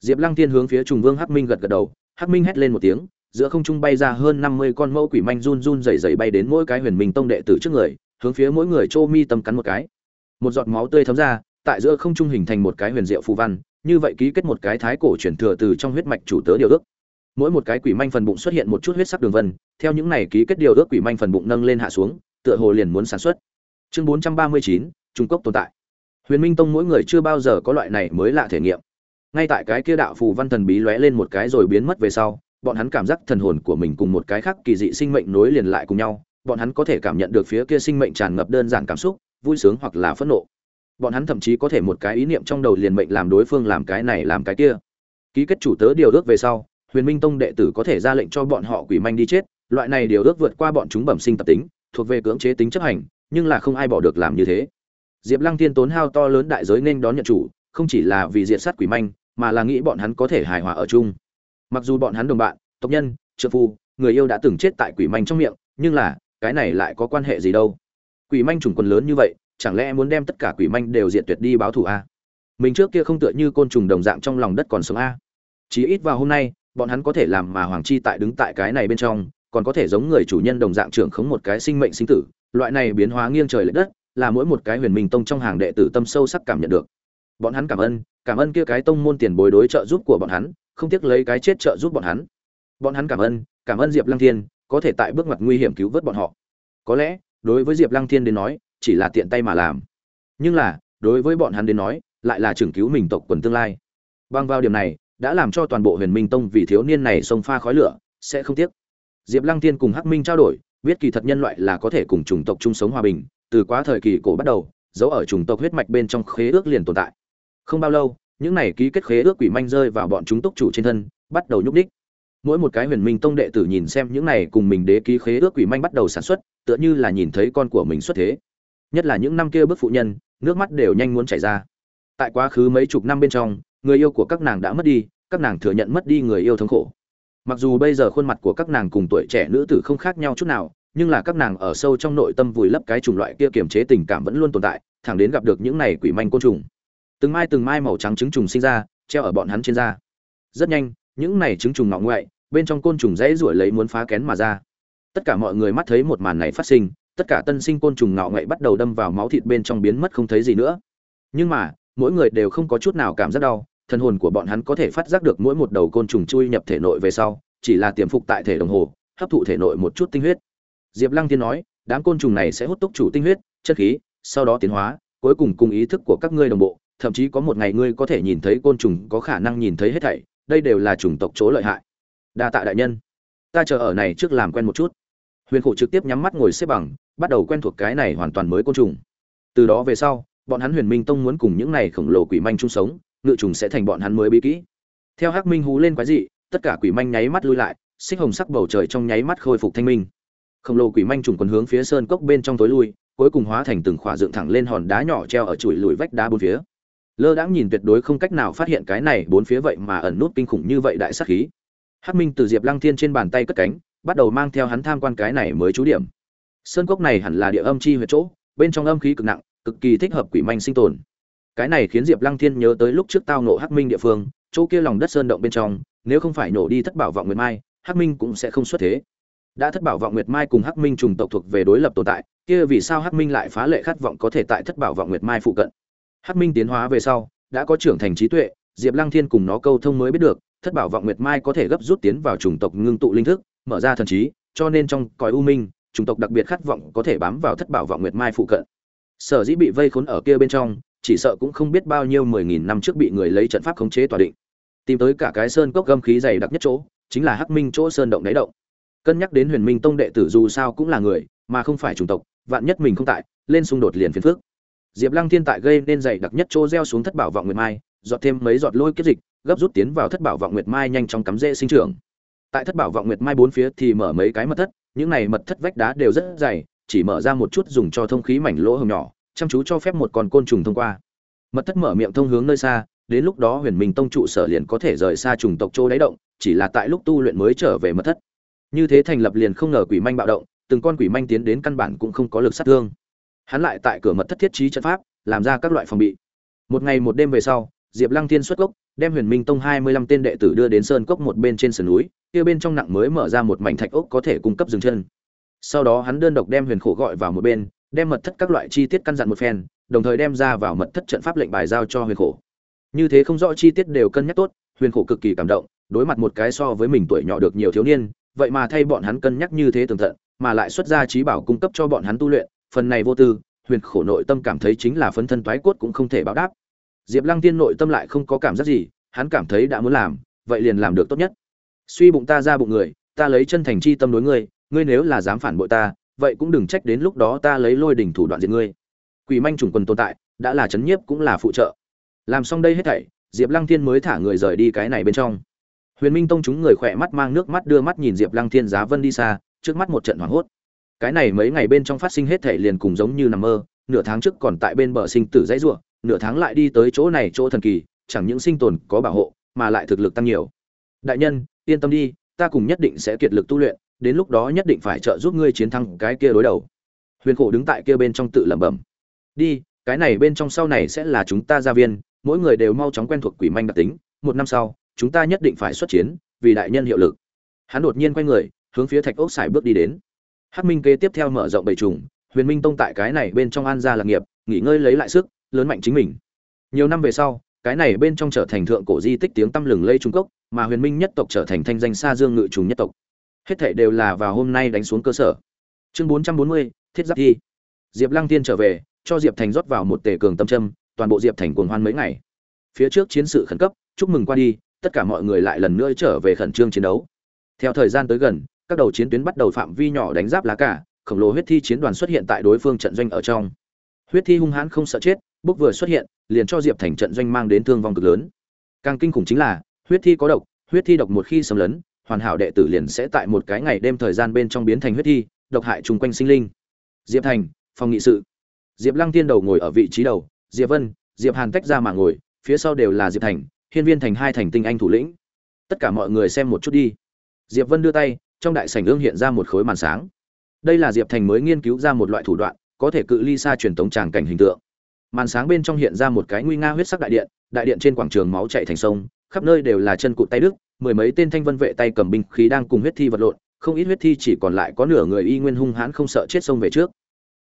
Diệp lăng tiên hướng phía trùng vương hắc minh gật gật đầu, hắc minh hét lên một tiếng, giữa không trung bay ra hơn năm mươi con mẫu quỷ manh run run rẩy rẩy bay đến mỗi cái huyền minh tông đệ tử trước người, hướng phía mỗi người chô mi tâm cắn một cái. Một giọt máu tươi thấm ra, tại giữa không trung hình thành một cái huyền diệu phù văn, như vậy ký kết một cái thái cổ truyền thừa từ trong huyết mạch chủ tớ điều ước mỗi một cái quỷ manh phần bụng xuất hiện một chút huyết sắc đường vân, theo những này ký kết điều ước quỷ manh phần bụng nâng lên hạ xuống, tựa hồ liền muốn sản xuất. Chương bốn trăm ba mươi chín, trung cốc tồn tại. Huyền minh tông mỗi người chưa bao giờ có loại này mới lạ thể nghiệm. Ngay tại cái kia đạo phù văn thần bí lóe lên một cái rồi biến mất về sau, bọn hắn cảm giác thần hồn của mình cùng một cái khác kỳ dị sinh mệnh nối liền lại cùng nhau, bọn hắn có thể cảm nhận được phía kia sinh mệnh tràn ngập đơn giản cảm xúc, vui sướng hoặc là phẫn nộ. Bọn hắn thậm chí có thể một cái ý niệm trong đầu liền mệnh làm đối phương làm cái này làm cái kia. Ký kết chủ tớ điều ước về sau huyền minh tông đệ tử có thể ra lệnh cho bọn họ quỷ manh đi chết, loại này điều ước vượt qua bọn chúng bẩm sinh tập tính, thuộc về cưỡng chế tính chấp hành, nhưng là không ai bỏ được làm như thế. Diệp lăng tiên tốn hao to lớn đại giới nên đón nhận chủ, không chỉ là vì diện sát quỷ manh, mà là nghĩ bọn hắn có thể hài hòa ở chung. Mặc dù bọn hắn đồng bạn, tộc nhân trợ phu, người yêu đã từng chết tại quỷ manh trong miệng, nhưng là, cái này lại có quan hệ gì đâu? Quỷ manh trùng quần lớn như vậy, chẳng lẽ muốn đem tất cả quỷ manh đều diệt tuyệt đi báo thù a? Mình trước kia không tựa như côn trùng đồng dạng trong lòng đất còn sống a. Chỉ ít vào hôm nay bọn hắn có thể làm mà hoàng chi tại đứng tại cái này bên trong, còn có thể giống người chủ nhân đồng dạng trưởng khống một cái sinh mệnh sinh tử, loại này biến hóa nghiêng trời lệch đất, là mỗi một cái huyền minh tông trong hàng đệ tử tâm sâu sắc cảm nhận được. Bọn hắn cảm ơn cảm ơn kia cái tông môn tiền bối đối trợ giúp của bọn hắn, không tiếc lấy cái chết trợ giúp bọn hắn. Bọn hắn cảm ơn cảm ơn diệp lăng thiên, có thể tại bước ngoặt nguy hiểm cứu vớt bọn họ. Có lẽ, đối với diệp lăng thiên đến nói, chỉ là tiện tay mà làm. Nhưng là, đối với bọn hắn đến nói, lại là trưởng cứu mình tộc quần tương lai. Bằng vào điểm này đã làm cho toàn bộ huyền minh tông vì thiếu niên này xông pha khói lửa, sẽ không tiếc. Diệp lăng Thiên cùng hắc minh trao đổi, biết kỳ thật nhân loại là có thể cùng chủng tộc chung sống hòa bình, từ quá thời kỳ cổ bắt đầu giấu ở chủng tộc huyết mạch bên trong khế ước liền tồn tại. Không bao lâu, những này ký kết khế ước quỷ manh rơi vào bọn chúng túc chủ trên thân, bắt đầu nhúc đích mỗi một cái huyền minh tông đệ tử nhìn xem những này cùng mình đế ký khế ước quỷ manh bắt đầu sản xuất, tựa như là nhìn thấy con của mình xuất thế. Nhất là những năm kia bức phụ nhân, nước mắt đều nhanh muốn chảy ra. Tại quá khứ mấy chục năm bên trong người yêu của các nàng đã mất đi, các nàng thừa nhận mất đi người yêu thống khổ. Mặc dù bây giờ khuôn mặt của các nàng cùng tuổi trẻ nữ tử không khác nhau chút nào, nhưng là các nàng ở sâu trong nội tâm vùi lấp cái chủng loại kia kiềm chế tình cảm vẫn luôn tồn tại, thẳng đến gặp được những này quỷ manh côn trùng. Từng mai từng mai màu trắng trứng trùng sinh ra, treo ở bọn hắn trên da. Rất nhanh, những này trứng trùng ngọ ngoại, bên trong côn trùng dãy ruổi lấy muốn phá kén mà ra. Tất cả mọi người mắt thấy một màn này phát sinh, tất cả tân sinh côn trùng ngọ ngoại bắt đầu đâm vào máu thịt bên trong biến mất không thấy gì nữa. Nhưng mà, mỗi người đều không có chút nào cảm giác đau thần hồn của bọn hắn có thể phát giác được mỗi một đầu côn trùng chui nhập thể nội về sau, chỉ là tiềm phục tại thể đồng hồ, hấp thụ thể nội một chút tinh huyết. Diệp lăng tiên nói, đám côn trùng này sẽ hút tốc chủ tinh huyết, chất khí, sau đó tiến hóa, cuối cùng cùng ý thức của các ngươi đồng bộ, thậm chí có một ngày ngươi có thể nhìn thấy côn trùng, có khả năng nhìn thấy hết thảy, đây đều là chủng tộc chỗ lợi hại. Đa tạ đại nhân. Ta chờ ở này trước làm quen một chút. Huyền khổ trực tiếp nhắm mắt ngồi xếp bằng, bắt đầu quen thuộc cái này hoàn toàn mới côn trùng. Từ đó về sau, bọn hắn huyền minh tông muốn cùng những này khổng lồ quỷ manh chung sống ngự trùng sẽ thành bọn hắn mới bí kỹ. Theo hắc minh hú lên quái dị, tất cả quỷ manh nháy mắt lui lại, xích hồng sắc bầu trời trong nháy mắt khôi phục thanh minh. Khổng lồ quỷ manh trùng còn hướng phía sơn cốc bên trong tối lui, cuối cùng hóa thành từng khỏa dựng thẳng lên hòn đá nhỏ treo ở chuỗi lùi vách đá bốn phía. Lơ đãng nhìn tuyệt đối không cách nào phát hiện cái này bốn phía vậy mà ẩn nút kinh khủng như vậy đại sát khí. Hắc minh từ diệp lăng thiên trên bàn tay cất cánh, bắt đầu mang theo hắn tham quan cái này mới trú điểm. Sơn cốc này hẳn là địa âm chi huyệt chỗ, bên trong âm khí cực nặng, cực kỳ thích hợp quỷ manh sinh tồn cái này khiến diệp lăng thiên nhớ tới lúc trước tao nộ hắc minh địa phương, chỗ kia lòng đất sơn động bên trong, nếu không phải nổ đi thất bảo vọng nguyệt mai, hắc minh cũng sẽ không xuất thế. Đã thất bảo vọng nguyệt mai cùng hắc minh trùng tộc thuộc về đối lập tồn tại, kia vì sao hắc minh lại phá lệ khát vọng có thể tại thất bảo vọng nguyệt mai phụ cận? Hắc minh tiến hóa về sau, đã có trưởng thành trí tuệ, diệp lăng thiên cùng nó câu thông mới biết được, thất bảo vọng nguyệt mai có thể gấp rút tiến vào chủng tộc ngưng tụ linh thức, mở ra thần trí, cho nên trong cõi u minh, chủng tộc đặc biệt khát vọng có thể bám vào thất bảo vọng nguyệt mai phụ cận. Sở dĩ bị vây khốn ở kia bên trong chỉ sợ cũng không biết bao nhiêu mười nghìn năm trước bị người lấy trận pháp khống chế tỏa định. Tìm tới cả cái sơn cốc gâm khí dày đặc nhất chỗ, chính là hắc minh chỗ sơn động đáy động. Cân nhắc đến huyền minh tông đệ tử dù sao cũng là người, mà không phải chủng tộc, vạn nhất mình không tại, lên xung đột liền phiền phước diệp lăng thiên tại gây nên dày đặc nhất chỗ gieo xuống thất bảo vọng nguyệt mai dọt thêm mấy giọt lôi kiếp dịch, gấp rút tiến vào thất bảo vọng nguyệt mai nhanh chóng cắm rễ sinh trưởng. Tại thất bảo vọng nguyệt mai bốn phía thì mở mấy cái mật thất, những này mật thất vách đá đều rất dày, chỉ mở ra một chút dùng cho thông khí mảnh lỗ hồng nhỏ chăm chú cho phép một con côn trùng thông qua. Mật thất mở miệng thông hướng nơi xa, đến lúc đó huyền minh tông trụ sở liền có thể rời xa trùng tộc chỗ đáy động, chỉ là tại lúc tu luyện mới trở về mật thất. Như thế thành lập liền không ngờ quỷ manh bạo động, từng con quỷ manh tiến đến căn bản cũng không có lực sát thương. Hắn lại tại cửa mật thất thiết trí trận pháp, làm ra các loại phòng bị. Một ngày một đêm về sau, diệp lăng thiên xuất gốc đem huyền minh tông hai mươi lăm tên đệ tử đưa đến sơn cốc một bên trên sườn núi, kia bên trong nặng mới mở ra một mảnh thạch ốc có thể cung cấp dừng chân. Sau đó hắn đơn độc đem huyền khổ gọi vào một bên đem mật thất các loại chi tiết căn dặn một phen, đồng thời đem ra vào mật thất trận pháp lệnh bài giao cho huyền khổ. Như thế không rõ chi tiết đều cân nhắc tốt, huyền khổ cực kỳ cảm động, đối mặt một cái so với mình tuổi nhỏ được nhiều thiếu niên, vậy mà thay bọn hắn cân nhắc như thế tường tận, mà lại xuất ra trí bảo cung cấp cho bọn hắn tu luyện, phần này vô tư, huyền khổ nội tâm cảm thấy chính là phấn thân toái cốt cũng không thể báo đáp. Diệp lăng tiên nội tâm lại không có cảm giác gì, hắn cảm thấy đã muốn làm, vậy liền làm được tốt nhất. Suy bụng ta ra bụng người, ta lấy chân thành chi tâm đối ngươi ngươi nếu là dám phản bội ta vậy cũng đừng trách đến lúc đó ta lấy lôi đỉnh thủ đoạn diệt ngươi. Quỷ manh trùng quần tồn tại, đã là chấn nhiếp cũng là phụ trợ. Làm xong đây hết thảy, diệp lăng thiên mới thả người rời đi cái này bên trong. Huyền minh tông chúng người khỏe mắt mang nước mắt đưa mắt nhìn diệp lăng thiên giá vân đi xa, trước mắt một trận hoảng hốt. Cái này mấy ngày bên trong phát sinh hết thảy liền cùng giống như nằm mơ, nửa tháng trước còn tại bên bờ sinh tử dãy ruộng nửa tháng lại đi tới chỗ này chỗ thần kỳ, chẳng những sinh tồn có bảo hộ, mà lại thực lực tăng nhiều. Đại nhân, yên tâm đi, ta cùng nhất định sẽ kiệt lực tu luyện đến lúc đó nhất định phải trợ giúp ngươi chiến thắng cái kia đối đầu. Huyền khổ đứng tại kia bên trong tự lẩm bẩm. Đi, cái này bên trong sau này sẽ là chúng ta gia viên, mỗi người đều mau chóng quen thuộc quỷ manh đặc tính, một năm sau, chúng ta nhất định phải xuất chiến, vì đại nhân hiệu lực. Hắn đột nhiên quay người, hướng phía thạch ốc xài bước đi đến. Hắc minh kế tiếp theo mở rộng bầy trùng, huyền minh tông tại cái này bên trong an gia lạc nghiệp, nghỉ ngơi lấy lại sức, lớn mạnh chính mình. Nhiều năm về sau, cái này bên trong trở thành thượng cổ di tích tiếng tăm lừng lây trung cốc, mà huyền minh nhất tộc trở thành thanh danh xa dương ngự trùng nhất tộc hết thảy đều là vào hôm nay đánh xuống cơ sở. Chương bốn trăm bốn mươi, thiết giáp thi. Diệp lăng tiên trở về, cho diệp thành rót vào một tể cường tâm trâm toàn bộ diệp thành cuồng hoan mấy ngày. Phía trước chiến sự khẩn cấp, chúc mừng qua đi, tất cả mọi người lại lần nữa trở về khẩn trương chiến đấu. Theo thời gian tới gần, các đầu chiến tuyến bắt đầu phạm vi nhỏ đánh giáp lá cả khổng lồ huyết thi chiến đoàn xuất hiện tại đối phương trận doanh ở trong. Huyết thi hung hãn không sợ chết bốc vừa xuất hiện, liền cho diệp thành trận doanh mang đến thương vong cực lớn. Càng kinh khủng chính là, huyết thi có độc, huyết thi độc một khi xâm lấn hoàn hảo đệ tử liền sẽ tại một cái ngày đêm thời gian bên trong biến thành huyết thi, độc hại chung quanh sinh linh. Diệp thành, phòng nghị sự. Diệp lăng tiên đầu ngồi ở vị trí đầu, diệp vân, diệp hàn tách ra mà ngồi, phía sau đều là diệp thành, hiên viên thành hai thành tinh anh thủ lĩnh. Tất cả mọi người xem một chút đi. Diệp vân đưa tay, trong đại sảnh ương hiện ra một khối màn sáng. Đây là diệp thành mới nghiên cứu ra một loại thủ đoạn, có thể cự ly xa truyền tống tràng cảnh hình tượng. Màn sáng bên trong hiện ra một cái nguy nga huyết sắc đại điện đại điện trên quảng trường máu chảy thành sông, khắp nơi đều là chân cụt tay đức mười mấy tên thanh vân vệ tay cầm binh khí đang cùng huyết thi vật lộn, không ít huyết thi chỉ còn lại có nửa người y nguyên hung hãn không sợ chết sông về trước.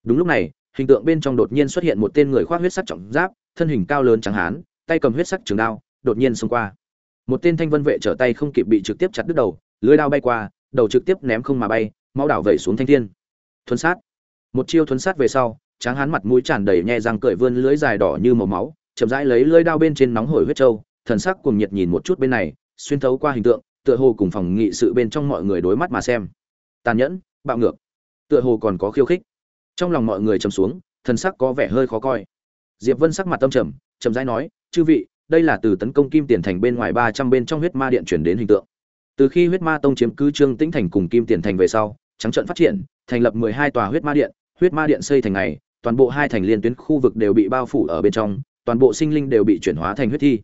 Đúng lúc này, hình tượng bên trong đột nhiên xuất hiện một tên người khoác huyết sắc trọng giáp, thân hình cao lớn trắng hán, tay cầm huyết sắc trường đao, đột nhiên xông qua. Một tên thanh vân vệ trở tay không kịp bị trực tiếp chặt đứt đầu, lưới đao bay qua, đầu trực tiếp ném không mà bay, máu đảo vẩy xuống thanh thiên. Thuấn sát. Một chiêu thuấn sát về sau, tráng hán mặt mũi tràn đầy nhe răng cởi vươn lưới dài đỏ như màu máu, chậm rãi lấy lưới đao bên trên nóng hổi huyết trâu, thần sắc cùng nhiệt nhìn một chút bên này xuyên thấu qua hình tượng tựa hồ cùng phòng nghị sự bên trong mọi người đối mắt mà xem. Tàn nhẫn bạo ngược tựa hồ còn có khiêu khích. Trong lòng mọi người trầm xuống thần sắc có vẻ hơi khó coi. Diệp vân sắc mặt tâm trầm trầm rãi nói chư vị đây là từ tấn công kim tiền thành bên ngoài ba trăm bên trong huyết ma điện chuyển đến hình tượng. Từ khi huyết ma tông chiếm cứ trương tĩnh thành cùng kim tiền thành về sau trắng trận phát triển thành lập mười hai tòa huyết ma điện huyết ma điện xây thành này, toàn bộ hai thành liên tuyến khu vực đều bị bao phủ ở bên trong toàn bộ sinh linh đều bị chuyển hóa thành huyết thi.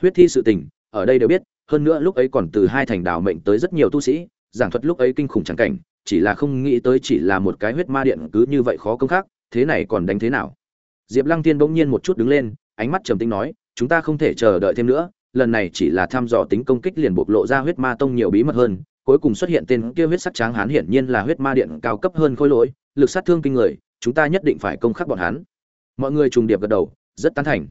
Huyết thi sự tỉnh, ở đây đều biết hơn nữa lúc ấy còn từ hai thành đảo mệnh tới rất nhiều tu sĩ, giảng thuật lúc ấy kinh khủng chẳng cảnh, chỉ là không nghĩ tới chỉ là một cái huyết ma điện cứ như vậy khó công khác thế này còn đánh thế nào? Diệp lăng tiên bỗng nhiên một chút đứng lên, ánh mắt trầm tĩnh nói, chúng ta không thể chờ đợi thêm nữa, lần này chỉ là thăm dò tính công kích liền bộc lộ ra huyết ma tông nhiều bí mật hơn, cuối cùng xuất hiện tên kia huyết sắc tráng hán hiển nhiên là huyết ma điện cao cấp hơn khối lỗi, lực sát thương kinh người, chúng ta nhất định phải công khắc bọn hắn. Mọi người trùng điệp gật đầu, rất tán thành.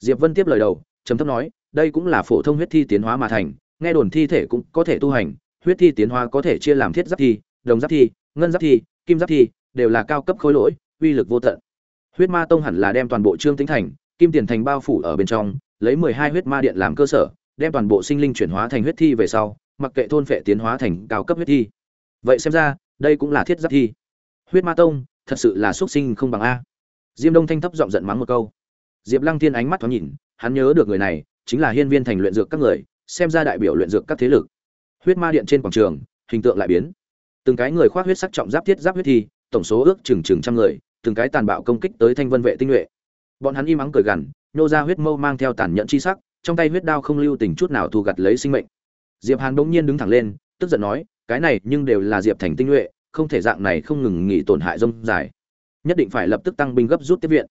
Diệp vân tiếp lời đầu, trầm thấp nói đây cũng là phổ thông huyết thi tiến hóa mà thành, nghe đồn thi thể cũng có thể tu hành, huyết thi tiến hóa có thể chia làm thiết giáp thi, đồng giáp thi, ngân giáp thi, kim giáp thi, đều là cao cấp khối lỗi, uy lực vô tận. Huyết ma tông hẳn là đem toàn bộ trương tính thành, kim tiền thành bao phủ ở bên trong, lấy mười hai huyết ma điện làm cơ sở, đem toàn bộ sinh linh chuyển hóa thành huyết thi về sau, mặc kệ thôn phệ tiến hóa thành cao cấp huyết thi. Vậy xem ra, đây cũng là thiết giáp thi. Huyết ma tông, thật sự là xuất sinh không bằng a. Diêm đông thanh thấp giọng giận mắng một câu. Diệp lăng thiên ánh mắt thoáng nhìn, hắn nhớ được người này chính là hiên viên thành luyện dược các người, xem ra đại biểu luyện dược các thế lực. Huyết ma điện trên quảng trường, hình tượng lại biến. Từng cái người khoác huyết sắc trọng giáp thiết giáp huyết thi, tổng số ước chừng chừng trăm người, từng cái tàn bạo công kích tới thanh vân vệ tinh nhuệ. Bọn hắn im mắng cười gằn, nô ra huyết mâu mang theo tàn nhẫn chi sắc, trong tay huyết đao không lưu tình chút nào thu gặt lấy sinh mệnh. Diệp hàn bỗng nhiên đứng thẳng lên, tức giận nói, cái này nhưng đều là diệp thành tinh nhuệ, không thể dạng này không ngừng nghỉ tổn hại rông dài. Nhất định phải lập tức tăng binh gấp rút tiếp viện.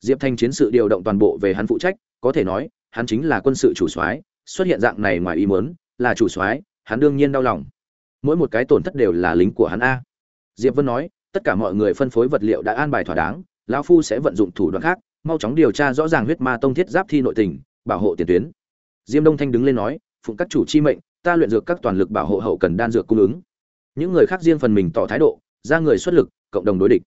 Diệp thành chiến sự điều động toàn bộ về hắn phụ trách có thể nói, hắn chính là quân sự chủ soái, xuất hiện dạng này ngoài ý muốn, là chủ soái, hắn đương nhiên đau lòng. Mỗi một cái tổn thất đều là lính của hắn a. Diệp vân nói, tất cả mọi người phân phối vật liệu đã an bài thỏa đáng, lão phu sẽ vận dụng thủ đoạn khác, mau chóng điều tra rõ ràng huyết ma tông thiết giáp thi nội tình, bảo hộ tiền tuyến. Diêm đông thanh đứng lên nói, phụng các chủ chi mệnh, ta luyện dược các toàn lực bảo hộ hậu cần đan dược cung ứng. Những người khác riêng phần mình tỏ thái độ, ra người xuất lực, cộng đồng đối địch.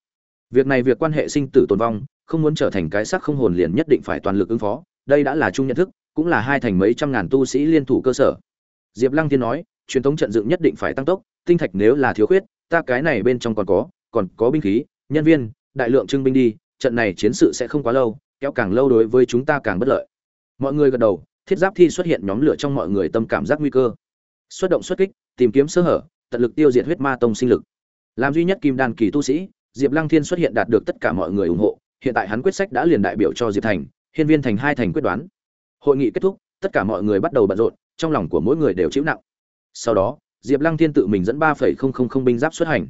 Việc này việc quan hệ sinh tử tồn vong, không muốn trở thành cái xác không hồn liền nhất định phải toàn lực ứng phó đây đã là chung nhận thức, cũng là hai thành mấy trăm ngàn tu sĩ liên thủ cơ sở. Diệp lăng Thiên nói, truyền thống trận dựng nhất định phải tăng tốc, tinh thạch nếu là thiếu khuyết, ta cái này bên trong còn có còn có binh khí, nhân viên, đại lượng trưng binh đi, trận này chiến sự sẽ không quá lâu, kéo càng lâu đối với chúng ta càng bất lợi. Mọi người gật đầu, thiết giáp thi xuất hiện nhóm lửa trong mọi người tâm cảm giác nguy cơ. Xuất động xuất kích, tìm kiếm sơ hở, tận lực tiêu diệt huyết ma tông sinh lực. Làm duy nhất kim đan kỳ tu sĩ, diệp lăng thiên xuất hiện đạt được tất cả mọi người ủng hộ, hiện tại hắn quyết sách đã liền đại biểu cho diệp thành hiên viên thành hai thành quyết đoán. Hội nghị kết thúc, tất cả mọi người bắt đầu bận rộn, trong lòng của mỗi người đều chịu nặng. Sau đó, diệp lăng thiên tự mình dẫn ba phẩy không không không binh giáp xuất hành.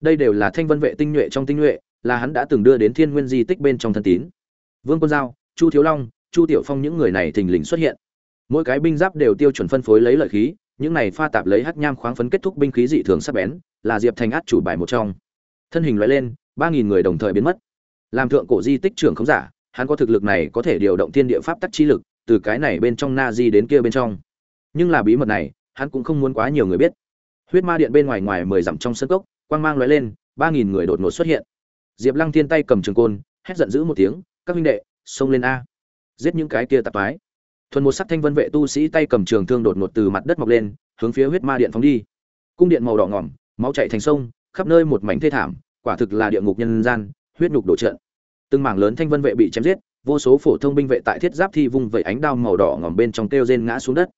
Đây đều là thanh vân vệ tinh nhuệ trong tinh nhuệ, là hắn đã từng đưa đến thiên nguyên di tích bên trong thân tín. Vương quân giao, chu thiếu long, chu tiểu phong những người này thình lình xuất hiện. Mỗi cái binh giáp đều tiêu chuẩn phân phối lấy lợi khí, những này pha tạp lấy hắc nham khoáng phấn kết thúc binh khí dị thường sắc bén, là diệp thành át chủ bài một trong. Thân hình loại lên, ba nghìn người đồng thời biến mất. Làm thượng cổ di tích trưởng không giả hắn có thực lực này có thể điều động thiên địa pháp tắc chi lực, từ cái này bên trong na di đến kia bên trong. Nhưng là bí mật này, hắn cũng không muốn quá nhiều người biết. Huyết ma điện bên ngoài ngoài mười dặm trong sân cốc, quang mang lóe lên, ba nghìn người đột ngột xuất hiện. Diệp lăng thiên tay cầm trường côn, hét giận dữ một tiếng, các huynh đệ, xông lên a. Giết những cái kia tạp mái thuần một sắc thanh vân vệ tu sĩ tay cầm trường thương đột ngột từ mặt đất mọc lên, hướng phía huyết ma điện phóng đi. Cung điện màu đỏ ngỏm, máu chảy thành sông, khắp nơi một mảnh thê thảm, quả thực là địa ngục nhân gian, huyết nhục đổ trận từng mảng lớn thanh vân vệ bị chém giết, vô số phổ thông binh vệ tại thiết giáp thi vung vẩy ánh đao màu đỏ ngòm bên trong kêu rên ngã xuống đất.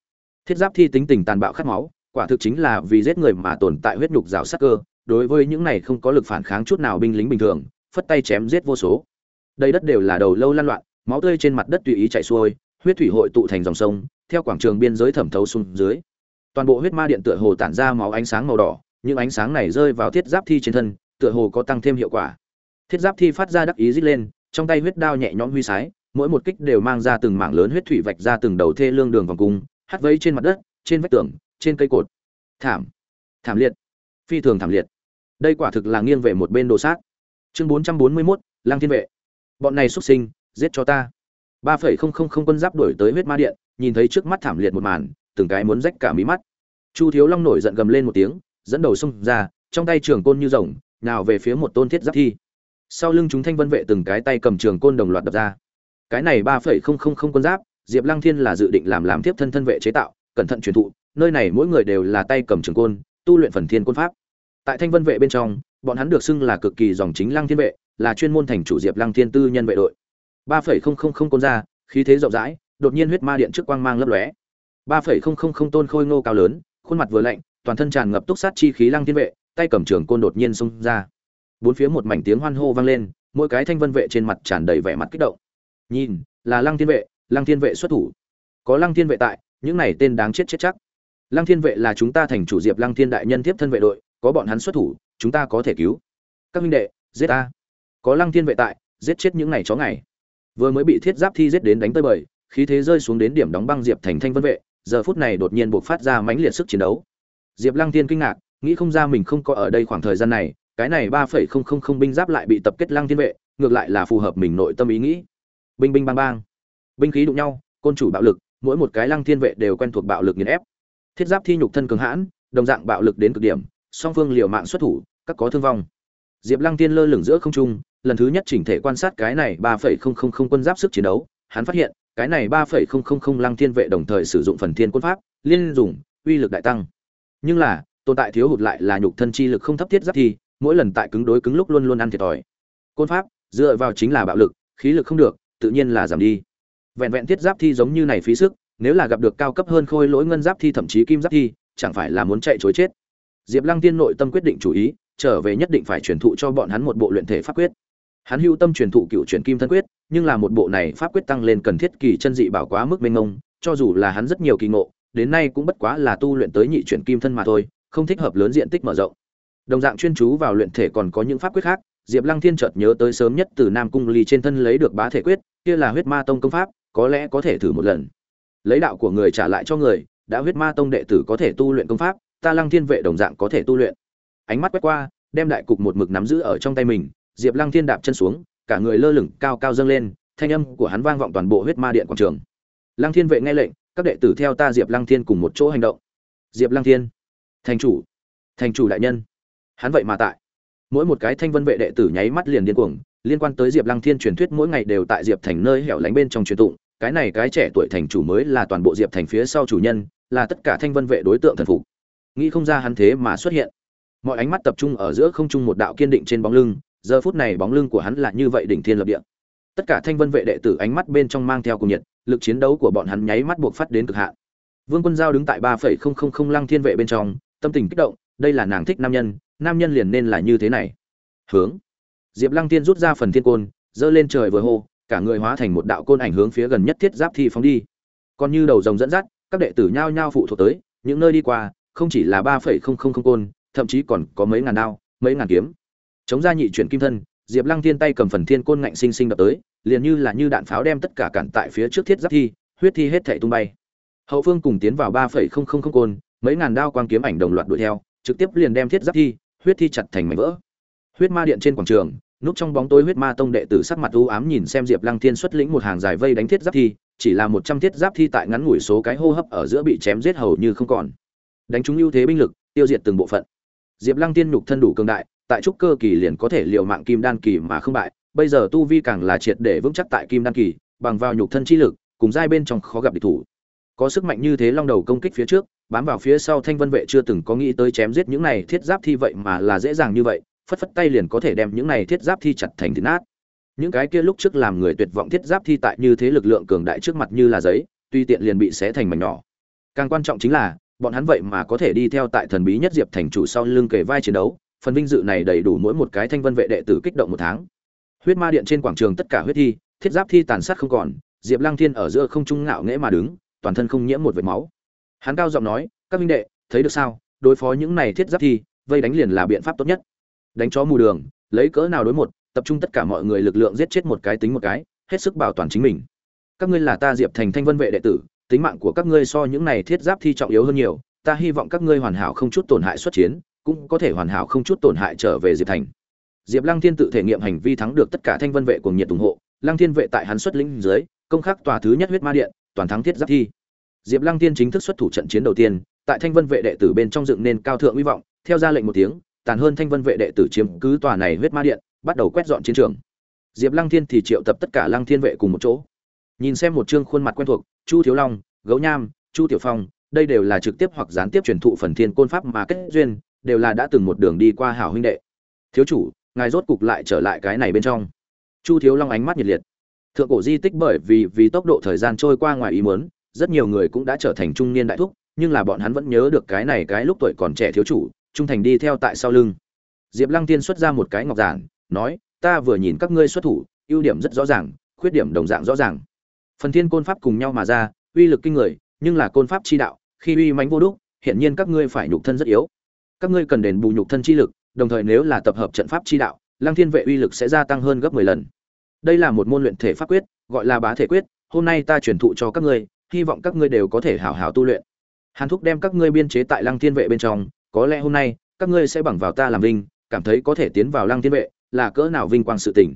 Thiết giáp thi tính tình tàn bạo khát máu, quả thực chính là vì giết người mà tồn tại huyết nhục rào sắc cơ, đối với những này không có lực phản kháng chút nào binh lính bình thường, phất tay chém giết vô số. Đây đất đều là đầu lâu lan loạn, máu tươi trên mặt đất tùy ý chảy xuôi, huyết thủy hội tụ thành dòng sông, theo quảng trường biên giới thẩm thấu xuống dưới. Toàn bộ huyết ma điện tựa hồ tản ra máu ánh sáng màu đỏ, những ánh sáng này rơi vào thiết giáp thi trên thân, tựa hồ có tăng thêm hiệu quả thiết giáp thi phát ra đắc ý rít lên, trong tay huyết đao nhẹ nhõm huy sái, mỗi một kích đều mang ra từng mảng lớn huyết thủy vạch ra từng đầu thê lương đường vòng cung, hắt vấy trên mặt đất, trên vách tường, trên cây cột. Thảm. Thảm liệt. Phi thường thảm liệt. Đây quả thực là nghiêng về một bên đồ sát. Chương bốn trăm bốn mươi mốt lang thiên vệ. Bọn này xuất sinh, giết cho ta. ba phẩy không không không quân giáp đổi tới huyết ma điện, nhìn thấy trước mắt thảm liệt một màn, từng cái muốn rách cả mí mắt. Chu thiếu long nổi giận gầm lên một tiếng, dẫn đầu xông ra, trong tay trường côn như rồng nào về phía một tôn thiết giáp thi sau lưng chúng thanh vân vệ từng cái tay cầm trường côn đồng loạt đập ra. Cái này ba phẩy không không không quân giáp, diệp lăng thiên là dự định làm làm tiếp thân thân vệ chế tạo, cẩn thận truyền thụ, nơi này mỗi người đều là tay cầm trường côn, tu luyện phần thiên quân pháp. Tại thanh vân vệ bên trong, bọn hắn được xưng là cực kỳ dòng chính lăng thiên vệ, là chuyên môn thành chủ diệp lăng thiên tư nhân vệ đội. Ba phẩy không không không côn ra khí thế rộng rãi, đột nhiên huyết ma điện trước quang mang lấp lóe. Ba phẩy không không không tôn khôi ngô cao lớn, khuôn mặt vừa lạnh, toàn thân tràn ngập túc sát chi khí lăng thiên vệ, tay cầm trường côn đột nhiên xông ra bốn phía một mảnh tiếng hoan hô vang lên, mỗi cái thanh vân vệ trên mặt tràn đầy vẻ mặt kích động. Nhìn, là lăng thiên vệ, lăng thiên vệ xuất thủ. Có lăng thiên vệ tại, những này tên đáng chết chết chắc. Lăng thiên vệ là chúng ta thành chủ diệp lăng thiên đại nhân tiếp thân vệ đội, có bọn hắn xuất thủ, chúng ta có thể cứu. Các huynh đệ, giết ta. Có lăng thiên vệ tại, giết chết những này chó ngày vừa mới bị thiết giáp thi giết đến đánh tơi bời, khí thế rơi xuống đến điểm đóng băng diệp thành thanh vân vệ, giờ phút này đột nhiên buộc phát ra mãnh liệt sức chiến đấu. Diệp lăng thiên kinh ngạc, nghĩ không ra mình không có ở đây khoảng thời gian này cái này ba phẩy không không không binh giáp lại bị tập kết lăng thiên vệ, ngược lại là phù hợp mình nội tâm ý nghĩ. Binh binh bang bang. Binh khí đụng nhau, côn chủ bạo lực, mỗi một cái lăng thiên vệ đều quen thuộc bạo lực nghiền ép. Thiết giáp thi nhục thân cường hãn, đồng dạng bạo lực đến cực điểm, song phương liều mạng xuất thủ, các có thương vong. Diệp lăng tiên lơ lửng giữa không trung, lần thứ nhất chỉnh thể quan sát cái này ba phẩy không không không quân giáp sức chiến đấu, hắn phát hiện, cái này ba phẩy không không không lăng thiên vệ đồng thời sử dụng phần thiên quân pháp, liên dùng, uy lực đại tăng. Nhưng là, tồn tại thiếu hụt lại là nhục thân chi lực không thấp thiết giáp thi mỗi lần tại cứng đối cứng lúc luôn luôn ăn thiệt thòi. Côn pháp, dựa vào chính là bạo lực, khí lực không được, tự nhiên là giảm đi. Vẹn vẹn thiết giáp thi giống như này phí sức, nếu là gặp được cao cấp hơn khôi lỗi ngân giáp thi thậm chí kim giáp thi, chẳng phải là muốn chạy chối chết. Diệp lăng tiên nội tâm quyết định chủ ý, trở về nhất định phải truyền thụ cho bọn hắn một bộ luyện thể pháp quyết. Hắn hưu tâm truyền thụ cựu truyền kim thân quyết, nhưng là một bộ này pháp quyết tăng lên cần thiết kỳ chân dị bảo quá mức mênh mông, cho dù là hắn rất nhiều kỳ ngộ, đến nay cũng bất quá là tu luyện tới nhị truyền kim thân mà thôi, không thích hợp lớn diện tích mở rộng đồng dạng chuyên chú vào luyện thể còn có những pháp quyết khác. Diệp lăng thiên chợt nhớ tới sớm nhất từ nam cung ly trên thân lấy được bá thể quyết, kia là huyết ma tông công pháp, có lẽ có thể thử một lần. Lấy đạo của người trả lại cho người, đã huyết ma tông đệ tử có thể tu luyện công pháp, ta lăng thiên vệ đồng dạng có thể tu luyện. Ánh mắt quét qua, đem đại cục một mực nắm giữ ở trong tay mình, diệp lăng thiên đạp chân xuống, cả người lơ lửng cao cao dâng lên, thanh âm của hắn vang vọng toàn bộ huyết ma điện quảng trường. Lăng thiên vệ nghe lệnh, các đệ tử theo ta diệp lăng thiên cùng một chỗ hành động. Diệp lăng thiên, thành chủ thành chủ đại nhân hắn vậy mà tại. Mỗi một cái thanh vân vệ đệ tử nháy mắt liền điên cuồng, liên quan tới diệp lăng thiên truyền thuyết mỗi ngày đều tại diệp thành nơi hẻo lánh bên trong truyền tụng, cái này cái trẻ tuổi thành chủ mới là toàn bộ diệp thành phía sau chủ nhân, là tất cả thanh vân vệ đối tượng thần phục. Nghĩ không ra hắn thế mà xuất hiện. Mọi ánh mắt tập trung ở giữa không trung một đạo kiên định trên bóng lưng, giờ phút này bóng lưng của hắn là như vậy đỉnh thiên lập địa. Tất cả thanh vân vệ đệ tử ánh mắt bên trong mang theo cùng nhiệt, lực chiến đấu của bọn hắn nháy mắt buộc phát đến cực hạn. Vương quân giao đứng tại ba phẩy không không không lăng thiên vệ bên trong, tâm tình kích động đây là nàng thích nam nhân nam nhân liền nên là như thế này. Hướng. Diệp lăng tiên rút ra phần thiên côn, giơ lên trời vừa hô, cả người hóa thành một đạo côn ảnh hướng phía gần nhất thiết giáp thi phóng đi. Còn như đầu rồng dẫn dắt, các đệ tử nhao nhao phụ thuộc tới, những nơi đi qua, không chỉ là ba phẩy không không không côn, thậm chí còn có mấy ngàn đao, mấy ngàn kiếm. Chống ra nhị chuyển kim thân, diệp lăng thiên tay cầm phần thiên côn ngạnh sinh sinh đập tới, liền như là như đạn pháo đem tất cả cản tại phía trước thiết giáp thi, huyết thi hết thảy tung bay. Hậu phương cùng tiến vào ba phẩy không không không côn, mấy ngàn đao quang kiếm ảnh đồng loạt đuổi theo trực tiếp liền đem thiết giáp thi, huyết thi chặt thành mảnh vỡ. Huyết ma điện trên quảng trường, núp trong bóng tối huyết ma tông đệ tử sắc mặt u ám nhìn xem diệp lăng thiên xuất lĩnh một hàng dài vây đánh thiết giáp thi, chỉ là một trăm thiết giáp thi tại ngắn ngủi số cái hô hấp ở giữa bị chém giết hầu như không còn. Đánh trúng ưu thế binh lực, tiêu diệt từng bộ phận. Diệp lăng tiên nhục thân đủ cường đại, tại trúc cơ kỳ liền có thể liều mạng kim đan kỳ mà không bại, bây giờ tu vi càng là triệt để vững chắc tại kim đan kỳ, bằng vào nhục thân chi lực, cùng giai bên trong khó gặp địch thủ. Có sức mạnh như thế long đầu công kích phía trước bám vào phía sau thanh vân vệ chưa từng có nghĩ tới chém giết những này thiết giáp thi vậy mà là dễ dàng như vậy, phất phất tay liền có thể đem những này thiết giáp thi chặt thành thịt nát. Những cái kia lúc trước làm người tuyệt vọng thiết giáp thi tại như thế lực lượng cường đại trước mặt như là giấy, tuy tiện liền bị xé thành mảnh nhỏ. Càng quan trọng chính là, bọn hắn vậy mà có thể đi theo tại thần bí nhất diệp thành chủ sau lưng kề vai chiến đấu, phần vinh dự này đầy đủ mỗi một cái thanh vân vệ đệ tử kích động một tháng. Huyết ma điện trên quảng trường tất cả huyết thi, thiết giáp thi tàn sát không còn, diệp lăng thiên ở giữa không trung ngạo nghễ mà đứng, toàn thân không nhiễm một vệt máu hắn cao giọng nói, các minh đệ, thấy được sao? Đối phó những này thiết giáp thi, vây đánh liền là biện pháp tốt nhất. Đánh chó mù đường, lấy cỡ nào đối một, tập trung tất cả mọi người lực lượng giết chết một cái tính một cái, hết sức bảo toàn chính mình. Các ngươi là ta diệp thành thanh vân vệ đệ tử, tính mạng của các ngươi so những này thiết giáp thi trọng yếu hơn nhiều. Ta hy vọng các ngươi hoàn hảo không chút tổn hại xuất chiến, cũng có thể hoàn hảo không chút tổn hại trở về diệp thành. Diệp lăng thiên tự thể nghiệm hành vi thắng được tất cả thanh vân vệ cùng nhiệt ủng hộ. Lăng thiên vệ tại hắn xuất lĩnh dưới, công khắc tòa thứ nhất huyết ma điện, toàn thắng thiết giáp thi diệp lăng thiên chính thức xuất thủ trận chiến đầu tiên, tại thanh vân vệ đệ tử bên trong dựng nên cao thượng hy vọng, theo ra lệnh một tiếng, tàn hơn thanh vân vệ đệ tử chiếm cứ tòa này huyết ma điện, bắt đầu quét dọn chiến trường. Diệp lăng thiên thì triệu tập tất cả lăng thiên vệ cùng một chỗ. Nhìn xem một trương khuôn mặt quen thuộc, chu thiếu long, gấu nham, chu tiểu phong, đây đều là trực tiếp hoặc gián tiếp truyền thụ phần thiên côn pháp mà kết duyên, đều là đã từng một đường đi qua hảo huynh đệ. Thiếu chủ, ngài rốt cục lại trở lại cái này bên trong. Chu thiếu long ánh mắt nhiệt liệt. Thượng cổ di tích bởi vì vì tốc độ thời gian trôi qua ngoài ý muốn rất nhiều người cũng đã trở thành trung niên đại thúc, nhưng là bọn hắn vẫn nhớ được cái này cái lúc tuổi còn trẻ thiếu chủ, trung thành đi theo tại sau lưng. Diệp lăng tiên xuất ra một cái ngọc giản, nói, ta vừa nhìn các ngươi xuất thủ, ưu điểm rất rõ ràng, khuyết điểm đồng dạng rõ ràng. Phần thiên côn pháp cùng nhau mà ra, uy lực kinh người, nhưng là côn pháp chi đạo, khi uy mãnh vô đúc hiện nhiên các ngươi phải nhục thân rất yếu. Các ngươi cần đền bù nhục thân chi lực, đồng thời nếu là tập hợp trận pháp chi đạo, lăng thiên vệ uy lực sẽ gia tăng hơn gấp mười lần. Đây là một môn luyện thể pháp quyết, gọi là bá thể quyết, hôm nay ta truyền thụ cho các ngươi hy vọng các ngươi đều có thể hảo hảo tu luyện. Hàn thúc đem các ngươi biên chế tại lăng thiên vệ bên trong, có lẽ hôm nay, các ngươi sẽ bằng vào ta làm vinh, cảm thấy có thể tiến vào lăng thiên vệ, là cỡ nào vinh quang sự tình.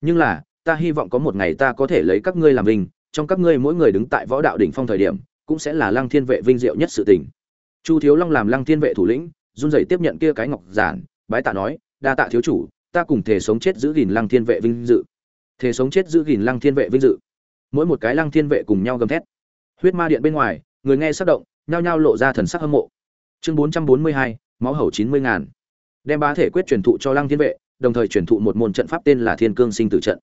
Nhưng là, ta hy vọng có một ngày ta có thể lấy các ngươi làm vinh, trong các ngươi mỗi người đứng tại võ đạo đỉnh phong thời điểm, cũng sẽ là lăng thiên vệ vinh diệu nhất sự tình. Chu thiếu long làm lăng thiên vệ thủ lĩnh, run rẩy tiếp nhận kia cái ngọc giản, bái tạ nói, đa tạ thiếu chủ, ta cùng thể sống chết giữ gìn lăng thiên vệ vinh dự. Thể sống chết giữ gìn lăng thiên vệ vinh dự. Mỗi một cái lăng thiên vệ cùng nhau gầm thét huyết ma điện bên ngoài, người nghe sắc động, nhao nhao lộ ra thần sắc hâm mộ. Chương bốn trăm bốn mươi hai, máu hầu chín mươi ngàn. Đem bá thể quyết truyền thụ cho lăng thiên vệ, đồng thời truyền thụ một môn trận pháp tên là thiên cương sinh tử trận.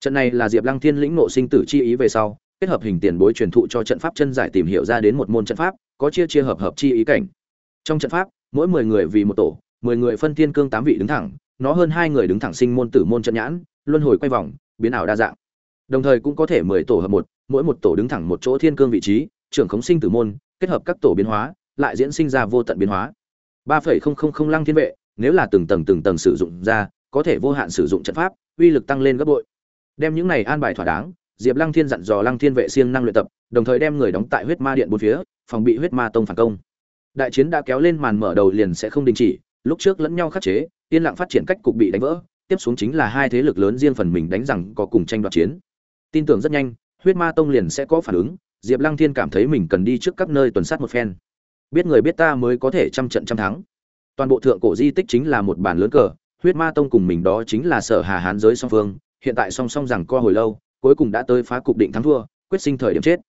Trận này là diệp lăng thiên lĩnh ngộ sinh tử chi ý về sau, kết hợp hình tiền bối truyền thụ cho trận pháp chân giải tìm hiểu ra đến một môn trận pháp, có chia chia hợp hợp chi ý cảnh. Trong trận pháp, mỗi mười người vì một tổ, mười người phân thiên cương tám vị đứng thẳng, nó hơn hai người đứng thẳng sinh môn tử môn trận nhãn, luân hồi quay vòng, biến ảo đa dạng. Đồng thời cũng có thể mười tổ hợp một mỗi một tổ đứng thẳng một chỗ thiên cương vị trí, trưởng khống sinh tử môn, kết hợp các tổ biến hóa, lại diễn sinh ra vô tận biến hóa. Ba phẩy không không không lăng thiên vệ, nếu là từng tầng từng tầng sử dụng ra, có thể vô hạn sử dụng trận pháp, uy lực tăng lên gấp bội. Đem những này an bài thỏa đáng, diệp lăng thiên dặn dò lăng thiên vệ siêng năng luyện tập, đồng thời đem người đóng tại huyết ma điện bốn phía, phòng bị huyết ma tông phản công. Đại chiến đã kéo lên màn mở đầu liền sẽ không đình chỉ, lúc trước lẫn nhau khắc chế, yên lặng phát triển cách cục bị đánh vỡ, tiếp xuống chính là hai thế lực lớn riêng phần mình đánh rằng có cùng tranh đoạt chiến. Tin tưởng rất nhanh huyết ma tông liền sẽ có phản ứng, diệp lăng thiên cảm thấy mình cần đi trước các nơi tuần sát một phen. Biết người biết ta mới có thể trăm trận trăm thắng. Toàn bộ thượng cổ di tích chính là một bản lớn cờ, huyết ma tông cùng mình đó chính là sở hà hán giới song phương, hiện tại song song rằng co hồi lâu, cuối cùng đã tới phá cục định thắng thua, quyết sinh thời điểm chết.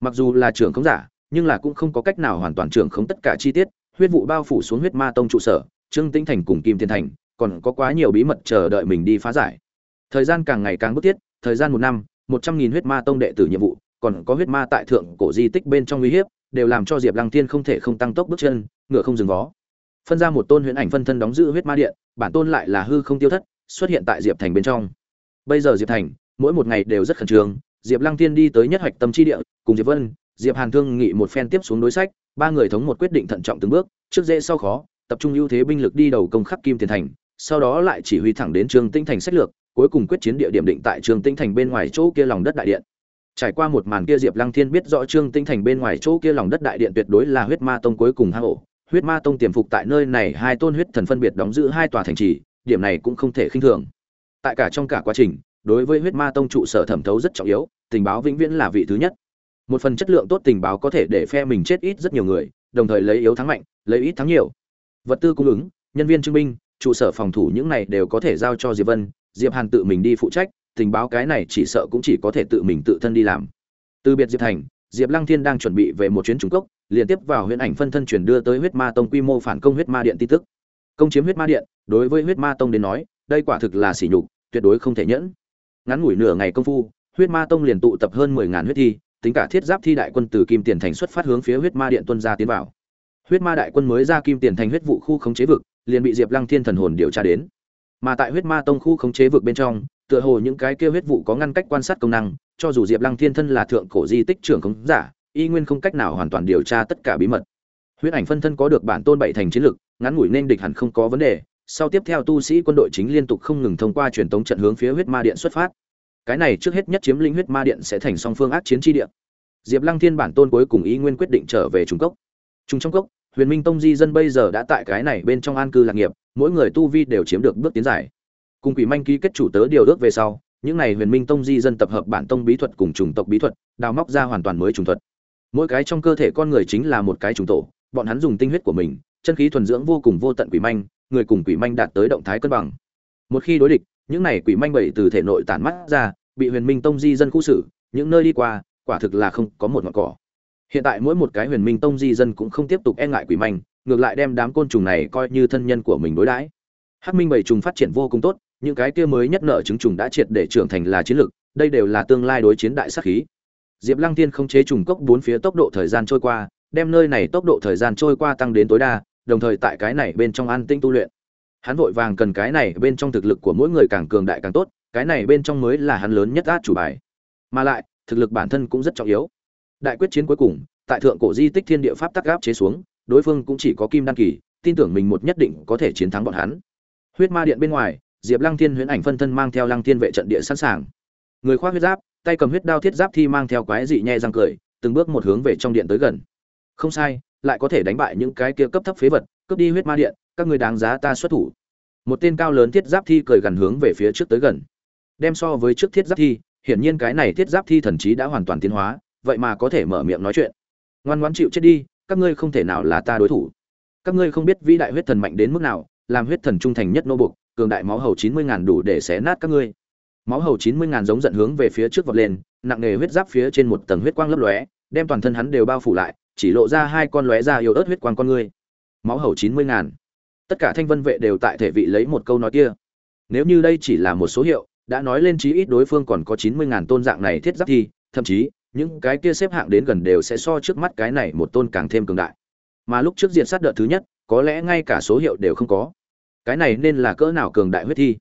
Mặc dù là trưởng khống giả, nhưng là cũng không có cách nào hoàn toàn trưởng khống tất cả chi tiết, huyết vụ bao phủ xuống huyết ma tông trụ sở, trương tĩnh thành cùng kim thiên thành, còn có quá nhiều bí mật chờ đợi mình đi phá giải. Thời gian càng ngày càng bức thiết, thời gian một năm một trăm nghìn huyết ma tông đệ tử nhiệm vụ còn có huyết ma tại thượng cổ di tích bên trong uy hiếp đều làm cho diệp lăng tiên không thể không tăng tốc bước chân ngựa không dừng vó. Phân ra một tôn huyễn ảnh phân thân đóng giữ huyết ma điện bản tôn lại là hư không tiêu thất xuất hiện tại diệp thành bên trong. Bây giờ diệp thành mỗi một ngày đều rất khẩn trương diệp lăng tiên đi tới nhất hoạch tâm chi địa cùng diệp vân diệp hàn thương nghị một phen tiếp xuống đối sách ba người thống một quyết định thận trọng từng bước trước dễ sau khó tập trung ưu thế binh lực đi đầu công khắc kim tiền thành sau đó lại chỉ huy thẳng đến Trường Tinh Thành sách lược, cuối cùng quyết chiến địa điểm định tại Trương Tinh Thành bên ngoài chỗ kia lòng đất đại điện. Trải qua một màn kia Diệp Lăng Thiên biết rõ Trương Tinh Thành bên ngoài chỗ kia lòng đất đại điện tuyệt đối là huyết ma tông cuối cùng hang ổ. Huyết ma tông tiềm phục tại nơi này hai tôn huyết thần phân biệt đóng giữ hai tòa thành trì, điểm này cũng không thể khinh thường. Tại cả trong cả quá trình, đối với huyết ma tông trụ sở thẩm thấu rất trọng yếu, tình báo vĩnh viễn là vị thứ nhất. Một phần chất lượng tốt tình báo có thể để phe mình chết ít rất nhiều người, đồng thời lấy yếu thắng mạnh, lấy ít thắng nhiều. Vật tư cung ứng, nhân viên chứng minh, trụ sở phòng thủ những này đều có thể giao cho Diệp Vân, Diệp Hàn tự mình đi phụ trách, tình báo cái này chỉ sợ cũng chỉ có thể tự mình tự thân đi làm. Từ biệt Diệp Thành, Diệp Lăng Thiên đang chuẩn bị về một chuyến Trung Cốc, liên tiếp vào huyễn ảnh phân thân chuyển đưa tới huyết ma tông quy mô phản công huyết ma điện tin tức. Công chiếm huyết ma điện đối với huyết ma tông đến nói đây quả thực là sỉ nhục tuyệt đối không thể nhẫn. Ngắn ngủi nửa ngày công phu huyết ma tông liền tụ tập hơn mười ngàn huyết thi tính cả thiết giáp thi đại quân từ kim tiền thành xuất phát hướng phía huyết ma điện tuân ra tiến vào. Huyết ma đại quân mới ra kim tiền thành huyết vụ khu khống chế vực liền bị diệp lăng thiên thần hồn điều tra đến mà tại huyết ma tông khu khống chế vực bên trong, tựa hồ những cái kia huyết vụ có ngăn cách quan sát công năng, cho dù diệp lăng thiên thân là thượng cổ di tích trưởng khống giả, y nguyên không cách nào hoàn toàn điều tra tất cả bí mật. Huyết ảnh phân thân có được bản tôn bảy thành chiến lực, ngắn ngủi nên địch hẳn không có vấn đề, sau tiếp theo tu sĩ quân đội chính liên tục không ngừng thông qua truyền tống trận hướng phía huyết ma điện xuất phát. Cái này trước hết nhất chiếm lĩnh huyết ma điện sẽ thành song phương ác chiến tri địa. Diệp lăng thiên bản tôn cuối cùng ý nguyên quyết định trở về trung cốc. Trung trong cốc huyền minh tông di dân bây giờ đã tại cái này bên trong an cư lạc nghiệp, mỗi người tu vi đều chiếm được bước tiến giải cùng quỷ manh ký kết chủ tớ điều ước về sau, những này huyền minh tông di dân tập hợp bản tông bí thuật cùng chủng tộc bí thuật, đào móc ra hoàn toàn mới chủng thuật. Mỗi cái trong cơ thể con người chính là một cái chủng tổ, bọn hắn dùng tinh huyết của mình, chân khí thuần dưỡng vô cùng vô tận quỷ manh, người cùng quỷ manh đạt tới động thái cân bằng. Một khi đối địch, những này quỷ manh bảy từ thể nội tản mắt ra, bị huyền minh tông di dân khu xử, những nơi đi qua, quả thực là không có một ngọn cỏ hiện tại mỗi một cái huyền minh tông di dân cũng không tiếp tục e ngại quỷ manh, ngược lại đem đám côn trùng này coi như thân nhân của mình đối đãi. Hắc minh bảy trùng phát triển vô cùng tốt, những cái kia mới nhất nợ chứng trùng đã triệt để trưởng thành là chiến lược, đây đều là tương lai đối chiến đại sát khí. Diệp lăng tiên không chế trùng cốc bốn phía tốc độ thời gian trôi qua, đem nơi này tốc độ thời gian trôi qua tăng đến tối đa, đồng thời tại cái này bên trong an tinh tu luyện. Hắn vội vàng cần cái này bên trong thực lực của mỗi người càng cường đại càng tốt, cái này bên trong mới là hắn lớn nhất át chủ bài. Mà lại, thực lực bản thân cũng rất trọng yếu đại quyết chiến cuối cùng, tại thượng cổ di tích thiên địa pháp tắc gáp chế xuống, đối phương cũng chỉ có kim đan kỳ, tin tưởng mình một nhất định có thể chiến thắng bọn hắn. Huyết ma điện bên ngoài, diệp lăng thiên huyễn ảnh phân thân mang theo lăng thiên vệ trận địa sẵn sàng. Người khoác huyết giáp, tay cầm huyết đao thiết giáp thi mang theo quái dị nhẹ răng cười, từng bước một hướng về trong điện tới gần. Không sai, lại có thể đánh bại những cái kia cấp thấp phế vật, cướp đi huyết ma điện, các người đáng giá ta xuất thủ. Một tên cao lớn thiết giáp thi cười gần hướng về phía trước tới gần. Đem so với trước thiết giáp thi, hiển nhiên cái này thiết giáp thi thần trí đã hoàn toàn tiến hóa vậy mà có thể mở miệng nói chuyện. Ngoan ngoãn chịu chết đi, các ngươi không thể nào là ta đối thủ. Các ngươi không biết vĩ đại huyết thần mạnh đến mức nào, làm huyết thần trung thành nhất nô bục cường đại máu hầu chín mươi ngàn đủ để xé nát các ngươi. Máu hầu chín mươi ngàn giống giận hướng về phía trước vọt lên, nặng nề huyết giáp phía trên một tầng huyết quang lấp lóe, đem toàn thân hắn đều bao phủ lại, chỉ lộ ra hai con lóe ra yếu ớt huyết quang con ngươi. Máu hầu chín mươi ngàn. Tất cả thanh vân vệ đều tại thể vị lấy một câu nói kia. Nếu như đây chỉ là một số hiệu, đã nói lên chí ít đối phương còn có chín mươi ngàn tôn dạng này thiết giáp thi thậm chí những cái kia xếp hạng đến gần đều sẽ so trước mắt cái này một tôn càng thêm cường đại. Mà lúc trước diện sát đợt thứ nhất, có lẽ ngay cả số hiệu đều không có. Cái này nên là cỡ nào cường đại huyết thi?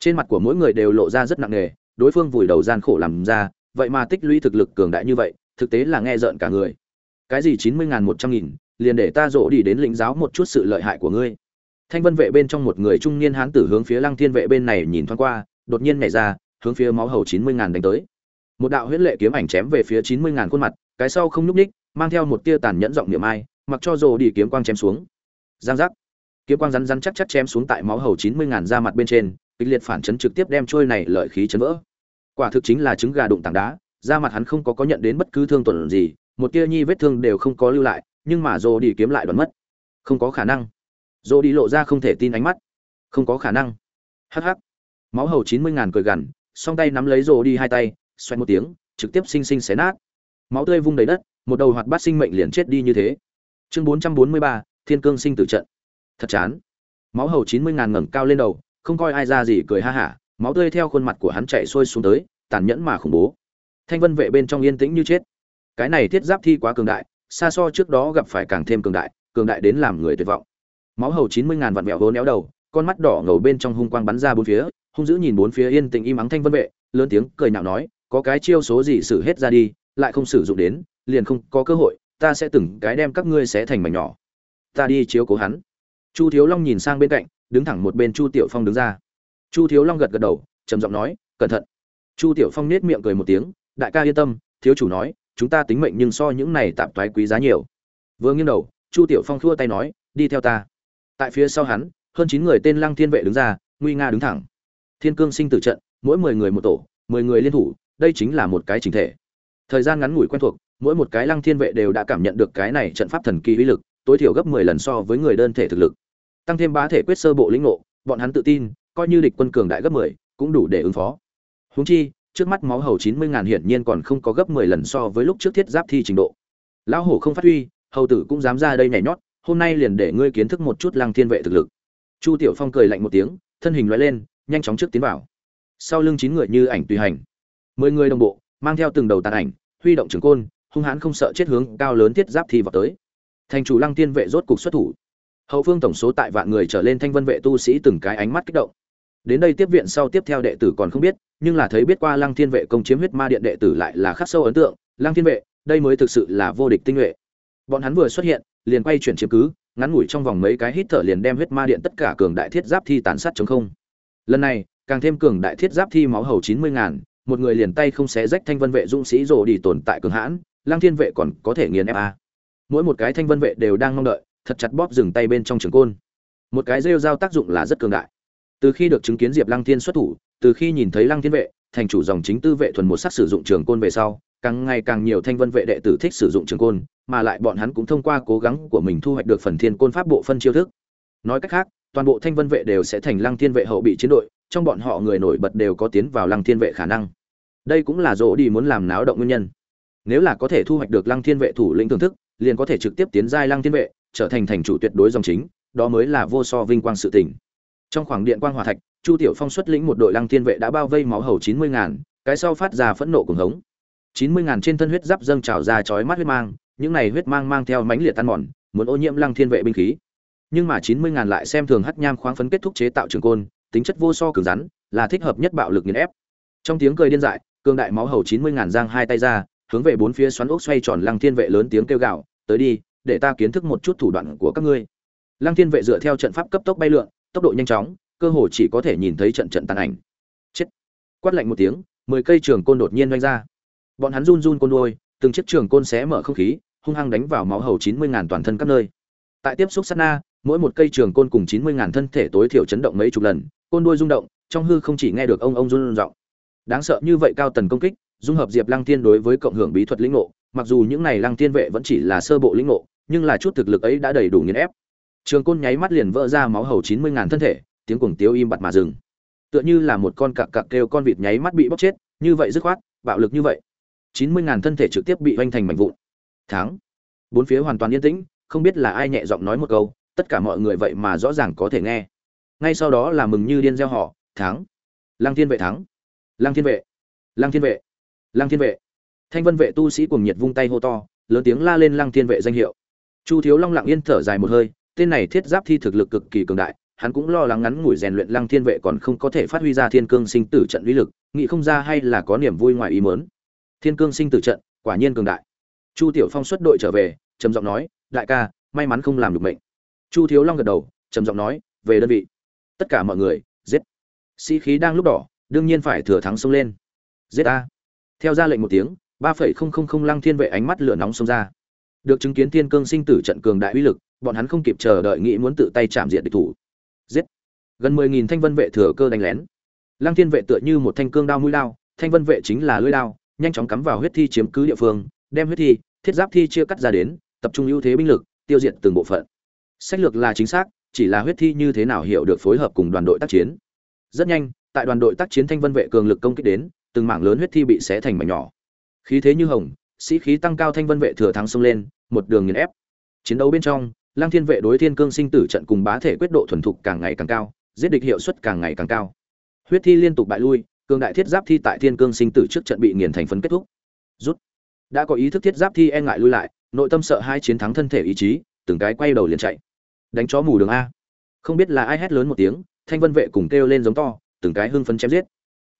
Trên mặt của mỗi người đều lộ ra rất nặng nề, đối phương vùi đầu gian khổ làm ra, vậy mà tích lũy thực lực cường đại như vậy, thực tế là nghe rợn cả người. Cái gì chín mươi ngàn một trăm nghìn, liền để ta rỗ đi đến lĩnh giáo một chút sự lợi hại của ngươi. Thanh vân vệ bên trong một người trung niên hán tử hướng phía lăng thiên vệ bên này nhìn thoáng qua, đột nhiên nhảy ra, hướng phía máu hầu chín mươi ngàn đánh tới một đạo huyễn lệ kiếm ảnh chém về phía chín mươi ngàn khuôn mặt, cái sau không nhúc ních mang theo một tia tàn nhẫn giọng niệm ai, mặc cho rồ đi kiếm quang chém xuống. Giang giác. Kiếm quang rắn rắn chắc chắc chém xuống tại máu hầu chín mươi ngàn ra mặt bên trên, kịch liệt phản chấn trực tiếp đem trôi này lợi khí chấn vỡ. Quả thực chính là trứng gà đụng tảng đá, da mặt hắn không có có nhận đến bất cứ thương tổn gì, một tia nhi vết thương đều không có lưu lại, nhưng mà rồ đi kiếm lại đoán mất. Không có khả năng. Rồ đi lộ ra không thể tin ánh mắt. Không có khả năng. Hắc hắc. Máu hầu chín mươi ngàn cười gằn, song tay nắm lấy rồ đi hai tay xoay một tiếng, trực tiếp sinh sinh xé nát. Máu tươi vung đầy đất, một đầu hoạt bát sinh mệnh liền chết đi như thế. Chương bốn trăm bốn mươi ba, thiên cương sinh tử trận. Thật chán. Máu hầu chín mươi ngàn ngẩng cao lên đầu, không coi ai ra gì cười ha hả, máu tươi theo khuôn mặt của hắn chạy xuôi xuống tới, tàn nhẫn mà khủng bố. Thanh vân vệ bên trong yên tĩnh như chết. Cái này thiết giáp thi quá cường đại, xa so trước đó gặp phải càng thêm cường đại cường đại đến làm người tuyệt vọng. Máu hầu chín mươi ngàn vặn vẹo vốn éo đầu, con mắt đỏ ngầu bên trong hung quang bắn ra bốn phía, hung dữ nhìn bốn phía yên tĩnh im ắng thanh vân vệ, lớn tiếng cười nhạo nói có cái chiêu số gì xử hết ra đi, lại không sử dụng đến, liền không có cơ hội, ta sẽ từng cái đem các ngươi xé thành mảnh nhỏ. Ta đi chiếu cố hắn. Chu thiếu long nhìn sang bên cạnh, đứng thẳng một bên chu tiểu phong đứng ra. Chu thiếu long gật gật đầu, trầm giọng nói, cẩn thận. Chu tiểu phong nết miệng cười một tiếng, đại ca yên tâm, thiếu chủ nói, chúng ta tính mệnh nhưng so những này tạm toái quý giá nhiều. Vừa nghiêng đầu, chu tiểu phong thua tay nói, đi theo ta. Tại phía sau hắn, hơn chín người tên lăng thiên vệ đứng ra, nguy nga đứng thẳng. Thiên cương sinh tử trận, mỗi mười người một tổ, mười người liên thủ đây chính là một cái chỉnh thể. Thời gian ngắn ngủi quen thuộc, mỗi một cái lăng thiên vệ đều đã cảm nhận được cái này trận pháp thần kỳ uy lực, tối thiểu gấp mười lần so với người đơn thể thực lực. Tăng thêm bá thể quyết sơ bộ lĩnh ngộ, bọn hắn tự tin, coi như địch quân cường đại gấp mười, cũng đủ để ứng phó. Huống chi, trước mắt máu hầu chín mươi ngàn hiển nhiên còn không có gấp mười lần so với lúc trước thiết giáp thi trình độ. Lão hổ không phát huy, hầu tử cũng dám ra đây nhảy nhót, hôm nay liền để ngươi kiến thức một chút lăng thiên vệ thực lực. Chu tiểu phong cười lạnh một tiếng, thân hình loại lên, nhanh chóng trước tiến vào. Sau lưng chín người như ảnh tùy hành mười người đồng bộ, mang theo từng đầu tàn ảnh, huy động trường côn, hung hãn không sợ chết hướng cao lớn thiết giáp thi vào tới. Thành chủ lăng tiên vệ rốt cục xuất thủ. Hậu phương tổng số tại vạn người trở lên thanh vân vệ tu sĩ từng cái ánh mắt kích động. Đến đây tiếp viện sau tiếp theo đệ tử còn không biết, nhưng là thấy biết qua lăng thiên vệ công chiếm huyết ma điện đệ tử lại là khắc sâu ấn tượng, lăng thiên vệ, đây mới thực sự là vô địch tinh nhuệ. Bọn hắn vừa xuất hiện, liền quay chuyển chiếm cứ, ngắn ngủi trong vòng mấy cái hít thở liền đem huyết ma điện tất cả cường đại thiết giáp thi tàn sát chống không. Lần này, càng thêm cường đại thiết giáp thi máu hầu chín mươi ngàn một người liền tay không xé rách thanh vân vệ dũng sĩ rồ đi tồn tại cường hãn lang thiên vệ còn có thể nghiền ép a. Mỗi một cái thanh vân vệ đều đang mong đợi, thật chặt bóp dừng tay bên trong trường côn. Một cái rêu dao tác dụng là rất cường đại. Từ khi được chứng kiến diệp lăng thiên xuất thủ, từ khi nhìn thấy lăng thiên vệ, thành chủ dòng chính tư vệ thuần một sắc sử dụng trường côn về sau, càng ngày càng nhiều thanh vân vệ đệ tử thích sử dụng trường côn, mà lại bọn hắn cũng thông qua cố gắng của mình thu hoạch được phần thiên côn pháp bộ phân chiêu thức. Nói cách khác, toàn bộ thanh vân vệ đều sẽ thành lăng thiên vệ hậu bị chiến đội, trong bọn họ người nổi bật đều có tiến vào lăng thiên vệ khả năng đây cũng là rỗ đi muốn làm náo động nguyên nhân. Nếu là có thể thu hoạch được lăng thiên vệ thủ lĩnh thưởng thức, liền có thể trực tiếp tiến giai lăng thiên vệ, trở thành thành chủ tuyệt đối dòng chính, đó mới là vô so vinh quang sự tình. Trong khoảng điện quang hòa thạch, chu tiểu phong xuất lĩnh một đội lăng thiên vệ đã bao vây máu hầu chín mươi ngàn, cái sau phát ra phẫn nộ cùng hống. chín mươi ngàn trên thân huyết giáp dâng trào ra chói mắt huyết mang, những này huyết mang mang theo mãnh liệt tan mòn, muốn ô nhiễm lăng thiên vệ binh khí. Nhưng mà chín mươi ngàn lại xem thường hắc nham khoáng phấn kết thúc chế tạo trường côn, tính chất vô so cứng rắn, là thích hợp nhất bạo lực nghiền ép. Trong tiếng cười điên dại cương đại máu hầu chín mươi ngàn giang hai tay ra, hướng về bốn phía xoắn ốc xoay tròn lăng thiên vệ lớn tiếng kêu gạo tới đi, để ta kiến thức một chút thủ đoạn của các ngươi. Lăng thiên vệ dựa theo trận pháp cấp tốc bay lượn, tốc độ nhanh chóng, cơ hồ chỉ có thể nhìn thấy trận trận tàn ảnh. Chết! Quát lạnh một tiếng, mười cây trường côn đột nhiên doanh ra. Bọn hắn run run côn đôi từng chiếc trường côn xé mở không khí, hung hăng đánh vào máu hầu chín mươi ngàn toàn thân các nơi. Tại tiếp xúc sát na, mỗi một cây trường côn cùng chín mươi ngàn thân thể tối thiểu chấn động mấy chục lần, côn đuôi rung động, trong hư không chỉ nghe được ông ông run rộng đáng sợ như vậy cao tần công kích, dung hợp diệp lăng thiên đối với cộng hưởng bí thuật lĩnh ngộ, mặc dù những này lăng thiên vệ vẫn chỉ là sơ bộ lĩnh ngộ, nhưng là chút thực lực ấy đã đầy đủ nghiền ép. Trường côn nháy mắt liền vỡ ra máu hầu chín mươi ngàn thân thể, tiếng cuồng tiếu im bặt mà dừng. Tựa như là một con cặc cặc kêu con vịt nháy mắt bị bóc chết, như vậy dứt khoát, bạo lực như vậy. chín mươi ngàn thân thể trực tiếp bị hoành thành mảnh vụn. Thắng. Bốn phía hoàn toàn yên tĩnh, không biết là ai nhẹ giọng nói một câu, tất cả mọi người vậy mà rõ ràng có thể nghe. Ngay sau đó là mừng như điên gieo họ, thắng. Lăng thiên vệ thắng lăng thiên vệ. Lăng thiên vệ. Lăng thiên vệ. Thanh vân vệ tu sĩ cùng nhiệt vung tay hô to, lớn tiếng la lên lăng thiên vệ danh hiệu. Chu thiếu long lặng yên thở dài một hơi, tên này thiết giáp thi thực lực cực kỳ cường đại, hắn cũng lo lắng ngắn ngủi rèn luyện lăng thiên vệ còn không có thể phát huy ra thiên cương sinh tử trận uy lực, nghĩ không ra hay là có niềm vui ngoài ý mớn thiên cương sinh tử trận, quả nhiên cường đại. Chu tiểu phong xuất đội trở về, trầm giọng nói, đại ca, may mắn không làm được mệnh. Chu thiếu long gật đầu, trầm giọng nói, về đơn vị. Tất cả mọi người, giết. Sĩ khí đang lúc đỏ đương nhiên phải thừa thắng xông lên. Giết a. Theo ra lệnh một tiếng, ba phẩy không không không lăng thiên vệ ánh mắt lửa nóng xông ra. Được chứng kiến thiên cương sinh tử trận cường đại uy lực, bọn hắn không kịp chờ đợi nghĩ muốn tự tay chạm diện địch thủ. Giết. Gần mười nghìn thanh vân vệ thừa cơ đánh lén. Lăng thiên vệ tựa như một thanh cương đao mũi lao, thanh vân vệ chính là lưỡi đao nhanh chóng cắm vào huyết thi chiếm cứ địa phương, đem huyết thi, thiết giáp thi chia cắt ra đến, tập trung ưu thế binh lực, tiêu diệt từng bộ phận. Sách lược là chính xác, chỉ là huyết thi như thế nào hiểu được phối hợp cùng đoàn đội tác chiến. Rất nhanh tại đoàn đội tác chiến thanh vân vệ cường lực công kích đến, từng mảng lớn huyết thi bị xé thành mảnh nhỏ. Khí thế như hồng, sĩ khí tăng cao thanh vân vệ thừa thắng xông lên, một đường nghiền ép. Chiến đấu bên trong lang thiên vệ đối thiên cương sinh tử trận cùng bá thể quyết độ thuần thục càng ngày càng cao, giết địch hiệu suất càng ngày càng cao. Huyết thi liên tục bại lui, cường đại thiết giáp thi tại thiên cương sinh tử trước trận bị nghiền thành phấn kết thúc. Rút. Đã có ý thức thiết giáp thi e ngại lui lại, nội tâm sợ hai chiến thắng thân thể ý chí, từng cái quay đầu liền chạy. Đánh chó mù đường a. Không biết là ai hét lớn một tiếng, thanh vân vệ cùng kêu lên giống to từng cái hưng phấn chém giết.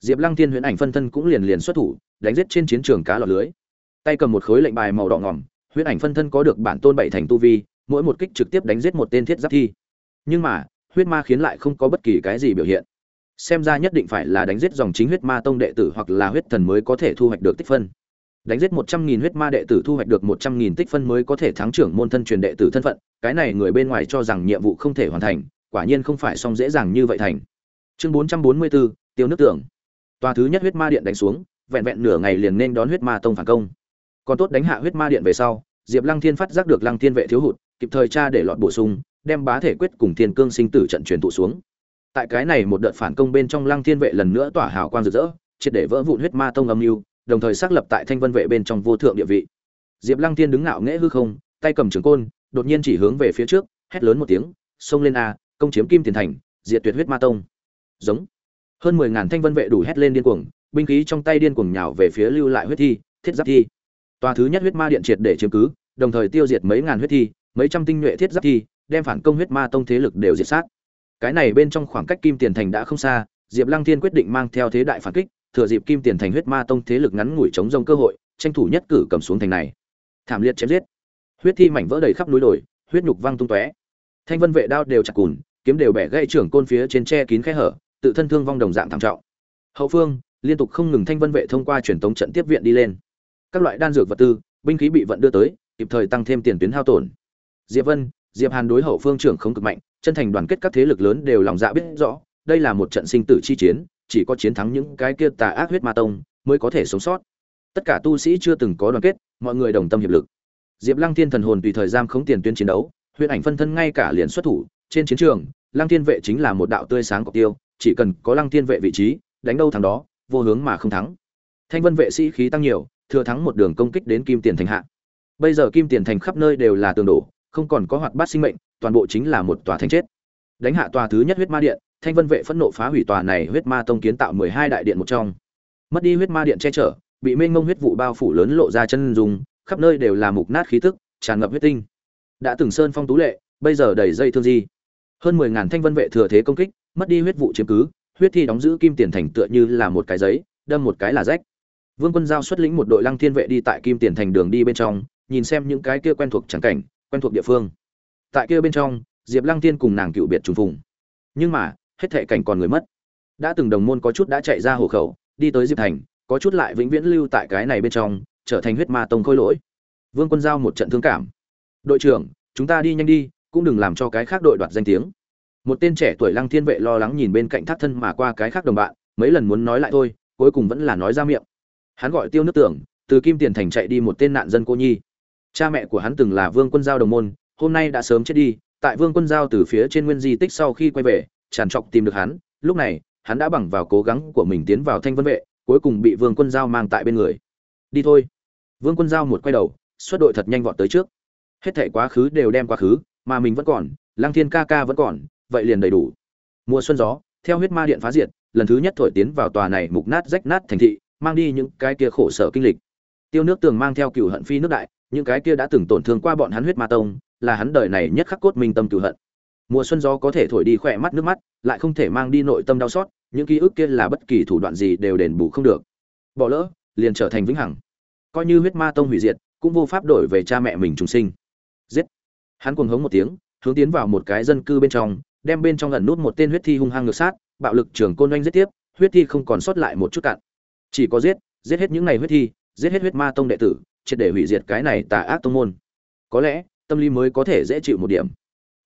Diệp lăng thiên huyễn ảnh phân thân cũng liền liền xuất thủ đánh giết trên chiến trường cá lọt lưới. Tay cầm một khối lệnh bài màu đỏ ngòm, huyễn ảnh phân thân có được bản tôn bảy thành tu vi mỗi một kích trực tiếp đánh giết một tên thiết giáp thi. Nhưng mà huyết ma khiến lại không có bất kỳ cái gì biểu hiện. Xem ra nhất định phải là đánh giết dòng chính huyết ma tông đệ tử hoặc là huyết thần mới có thể thu hoạch được tích phân. Đánh giết một trăm nghìn huyết ma đệ tử thu hoạch được một trăm nghìn tích phân mới có thể thắng trưởng môn thân truyền đệ tử thân phận cái này người bên ngoài cho rằng nhiệm vụ không thể hoàn thành quả nhiên không phải xong dễ dàng như vậy thành chương bốn trăm bốn mươi bốn, tiêu nước tưởng. Tòa thứ nhất huyết ma điện đánh xuống, vẹn vẹn nửa ngày liền nên đón huyết ma tông phản công. Còn tốt đánh hạ huyết ma điện về sau, diệp lăng thiên phát giác được lăng thiên vệ thiếu hụt, kịp thời tra để lọt bổ sung, đem bá thể quyết cùng thiên cương sinh tử trận truyền tụ xuống. Tại cái này một đợt phản công bên trong lăng thiên vệ lần nữa tỏa hào quang rực rỡ, triệt để vỡ vụn huyết ma tông âm mưu, đồng thời xác lập tại thanh vân vệ bên trong vô thượng địa vị. Diệp lăng thiên đứng ngạo nghễ hư không, tay cầm trường côn, đột nhiên chỉ hướng về phía trước, hét lớn một tiếng, xông lên a, công chiếm kim tiền thành, diệt tuyệt huyết ma tông giống. Hơn mười ngàn thanh vân vệ đủ hét lên điên cuồng, binh khí trong tay điên cuồng nhào về phía lưu lại huyết thi, thiết giáp thi. Tòa thứ nhất huyết ma điện triệt để chiếm cứ, đồng thời tiêu diệt mấy ngàn huyết thi, mấy trăm tinh nhuệ thiết giáp thi, đem phản công huyết ma tông thế lực đều diệt sát. Cái này bên trong khoảng cách kim tiền thành đã không xa, diệp lăng thiên quyết định mang theo thế đại phản kích, thừa dịp kim tiền thành huyết ma tông thế lực ngắn ngủi chống rông cơ hội, tranh thủ nhất cử cầm xuống thành này. Thảm liệt chém giết. Huyết thi mảnh vỡ đầy khắp núi đồi, huyết nhục văng tung tóe. Thanh vân vệ đao đều chặt cùn, kiếm đều bẻ gãy trưởng côn phía trên tre kín khe hở tự thân thương vong đồng dạng thảm trọng. Hậu phương, liên tục không ngừng thanh vân vệ thông qua truyền tống trận tiếp viện đi lên. Các loại đan dược vật tư, binh khí bị vận đưa tới, kịp thời tăng thêm tiền tuyến hao tổn. Diệp vân, diệp hàn đối hậu phương trưởng không cực mạnh, chân thành đoàn kết các thế lực lớn đều lòng dạ biết rõ, đây là một trận sinh tử chi chiến, chỉ có chiến thắng những cái kia tà ác huyết ma tông mới có thể sống sót. Tất cả tu sĩ chưa từng có đoàn kết, mọi người đồng tâm hiệp lực. Diệp lăng thiên thần hồn tùy thời gian khống tiền tuyến chiến đấu huyền ảnh phân thân ngay cả liền xuất thủ, trên chiến trường, lăng thiên vệ chính là một đạo tươi sáng cọc tiêu chỉ cần có lăng thiên vệ vị trí, đánh đâu thắng đó, vô hướng mà không thắng. Thanh vân vệ sĩ khí tăng nhiều, thừa thắng một đường công kích đến kim tiền thành hạ. Bây giờ kim tiền thành khắp nơi đều là tường đổ, không còn có hoạt bát sinh mệnh, toàn bộ chính là một tòa thành chết. Đánh hạ tòa thứ nhất huyết ma điện, thanh vân vệ phẫn nộ phá hủy tòa này huyết ma tông kiến tạo mười hai đại điện một trong. Mất đi huyết ma điện che chở, bị mênh mông huyết vụ bao phủ lớn lộ ra chân dùng khắp nơi đều là mục nát khí tức, tràn ngập huyết tinh. Đã từng sơn phong tú lệ, bây giờ đầy dây thương di hơn mười ngàn thanh vân vệ thừa thế công kích, mất đi huyết vụ chiếm cứ, huyết thi đóng giữ kim tiền thành tựa như là một cái giấy, đâm một cái là rách. Vương quân giao xuất lĩnh một đội lăng thiên vệ đi tại kim tiền thành đường đi bên trong, nhìn xem những cái kia quen thuộc trắng cảnh, quen thuộc địa phương. Tại kia bên trong, diệp lăng thiên cùng nàng cựu biệt trùng phùng. Nhưng mà, hết thệ cảnh còn người mất. Đã từng đồng môn có chút đã chạy ra hộ khẩu, đi tới diệp thành, có chút lại vĩnh viễn lưu tại cái này bên trong, trở thành huyết ma tông khôi lỗi. Vương quân giao một trận thương cảm. Đội trưởng, chúng ta đi nhanh đi cũng đừng làm cho cái khác đội đoạt danh tiếng. Một tên trẻ tuổi lăng thiên vệ lo lắng nhìn bên cạnh thác thân mà qua cái khác đồng bạn, mấy lần muốn nói lại thôi, cuối cùng vẫn là nói ra miệng. Hắn gọi tiêu nước tưởng, từ kim tiền thành chạy đi một tên nạn dân cô nhi. Cha mẹ của hắn từng là vương quân giao đồng môn, hôm nay đã sớm chết đi, tại vương quân giao từ phía trên nguyên di tích sau khi quay về, tràn trọc tìm được hắn, lúc này, hắn đã bằng vào cố gắng của mình tiến vào thanh vân vệ, cuối cùng bị vương quân giao mang tại bên người. Đi thôi. Vương quân giao một quay đầu, xuất đội thật nhanh vọt tới trước. Hết thảy quá khứ đều đem quá khứ mà mình vẫn còn, lăng thiên ca ca vẫn còn, vậy liền đầy đủ. Mùa xuân gió, theo huyết ma điện phá diệt, lần thứ nhất thổi tiến vào tòa này mục nát rách nát thành thị, mang đi những cái kia khổ sở kinh lịch. Tiêu nước tường mang theo cựu hận phi nước đại, những cái kia đã từng tổn thương qua bọn hắn huyết ma tông, là hắn đời này nhất khắc cốt minh tâm cựu hận. Mùa xuân gió có thể thổi đi khỏe mắt nước mắt, lại không thể mang đi nội tâm đau xót, những ký ức kia là bất kỳ thủ đoạn gì đều đền bù không được. Bỏ lỡ, liền trở thành vĩnh hằng. Coi như huyết ma tông hủy diệt, cũng vô pháp đổi về cha mẹ mình trùng sinh. Giết hắn cuồng hống một tiếng, hướng tiến vào một cái dân cư bên trong, đem bên trong gần nút một tên huyết thi hung hăng ngược sát, bạo lực trường côn oanh giết tiếp, huyết thi không còn sót lại một chút cạn chỉ có giết giết hết những ngày huyết thi, giết hết huyết ma tông đệ tử, triệt để hủy diệt cái này tà ác tông môn. Có lẽ, tâm lý mới có thể dễ chịu một điểm.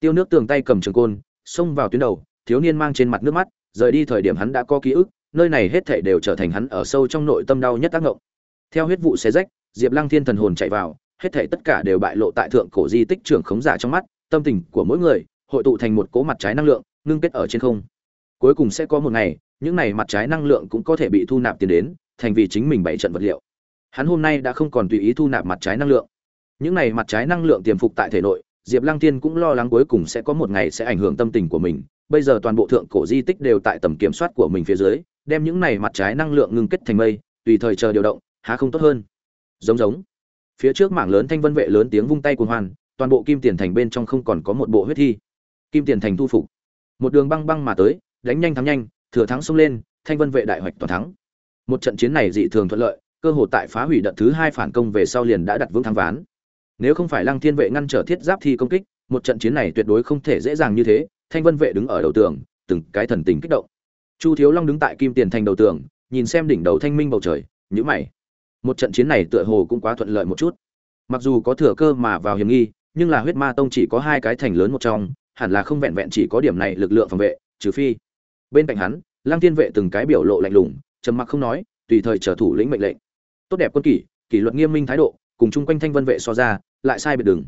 Tiêu nước tường tay cầm trường côn, xông vào tuyến đầu, thiếu niên mang trên mặt nước mắt, rời đi thời điểm hắn đã có ký ức, nơi này hết thảy đều trở thành hắn ở sâu trong nội tâm đau nhất tác ngộng. Theo huyết vụ xé rách, diệp lăng thiên thần hồn chạy vào hết thảy tất cả đều bại lộ tại thượng cổ di tích trưởng khống giả trong mắt, tâm tình của mỗi người hội tụ thành một cỗ mặt trái năng lượng, ngưng kết ở trên không. Cuối cùng sẽ có một ngày, những này mặt trái năng lượng cũng có thể bị thu nạp tiền đến, thành vì chính mình bảy trận vật liệu. Hắn hôm nay đã không còn tùy ý thu nạp mặt trái năng lượng. Những này mặt trái năng lượng tiềm phục tại thể nội, diệp lăng tiên cũng lo lắng cuối cùng sẽ có một ngày sẽ ảnh hưởng tâm tình của mình. Bây giờ toàn bộ thượng cổ di tích đều tại tầm kiểm soát của mình phía dưới, đem những này mặt trái năng lượng ngưng kết thành mây, tùy thời chờ điều động, há không tốt hơn. Giống giống phía trước mảng lớn thanh vân vệ lớn tiếng vung tay cuồng hoan, toàn bộ kim tiền thành bên trong không còn có một bộ huyết thi. Kim tiền thành thu phục. Một đường băng băng mà tới, đánh nhanh thắng nhanh, thừa thắng xông lên, thanh vân vệ đại hoạch toàn thắng. Một trận chiến này dị thường thuận lợi, cơ hội tại phá hủy đợt thứ hai phản công về sau liền đã đặt vững thắng ván. Nếu không phải lăng thiên vệ ngăn trở thiết giáp thi công kích, một trận chiến này tuyệt đối không thể dễ dàng như thế, thanh vân vệ đứng ở đầu tường, từng cái thần tình kích động. Chu thiếu long đứng tại kim tiền thành đầu tường, nhìn xem đỉnh đầu thanh minh bầu trời nhữ mày một trận chiến này tựa hồ cũng quá thuận lợi một chút. Mặc dù có thừa cơ mà vào hiểm nghi, nhưng là huyết ma tông chỉ có hai cái thành lớn một trong, hẳn là không vẹn vẹn chỉ có điểm này lực lượng phòng vệ, trừ phi. Bên cạnh hắn lang thiên vệ từng cái biểu lộ lạnh lùng, trầm mặc không nói, tùy thời trở thủ lĩnh mệnh lệnh. Tốt đẹp quân kỷ kỷ luật nghiêm minh thái độ, cùng chung quanh thanh vân vệ so ra, lại sai biệt đừng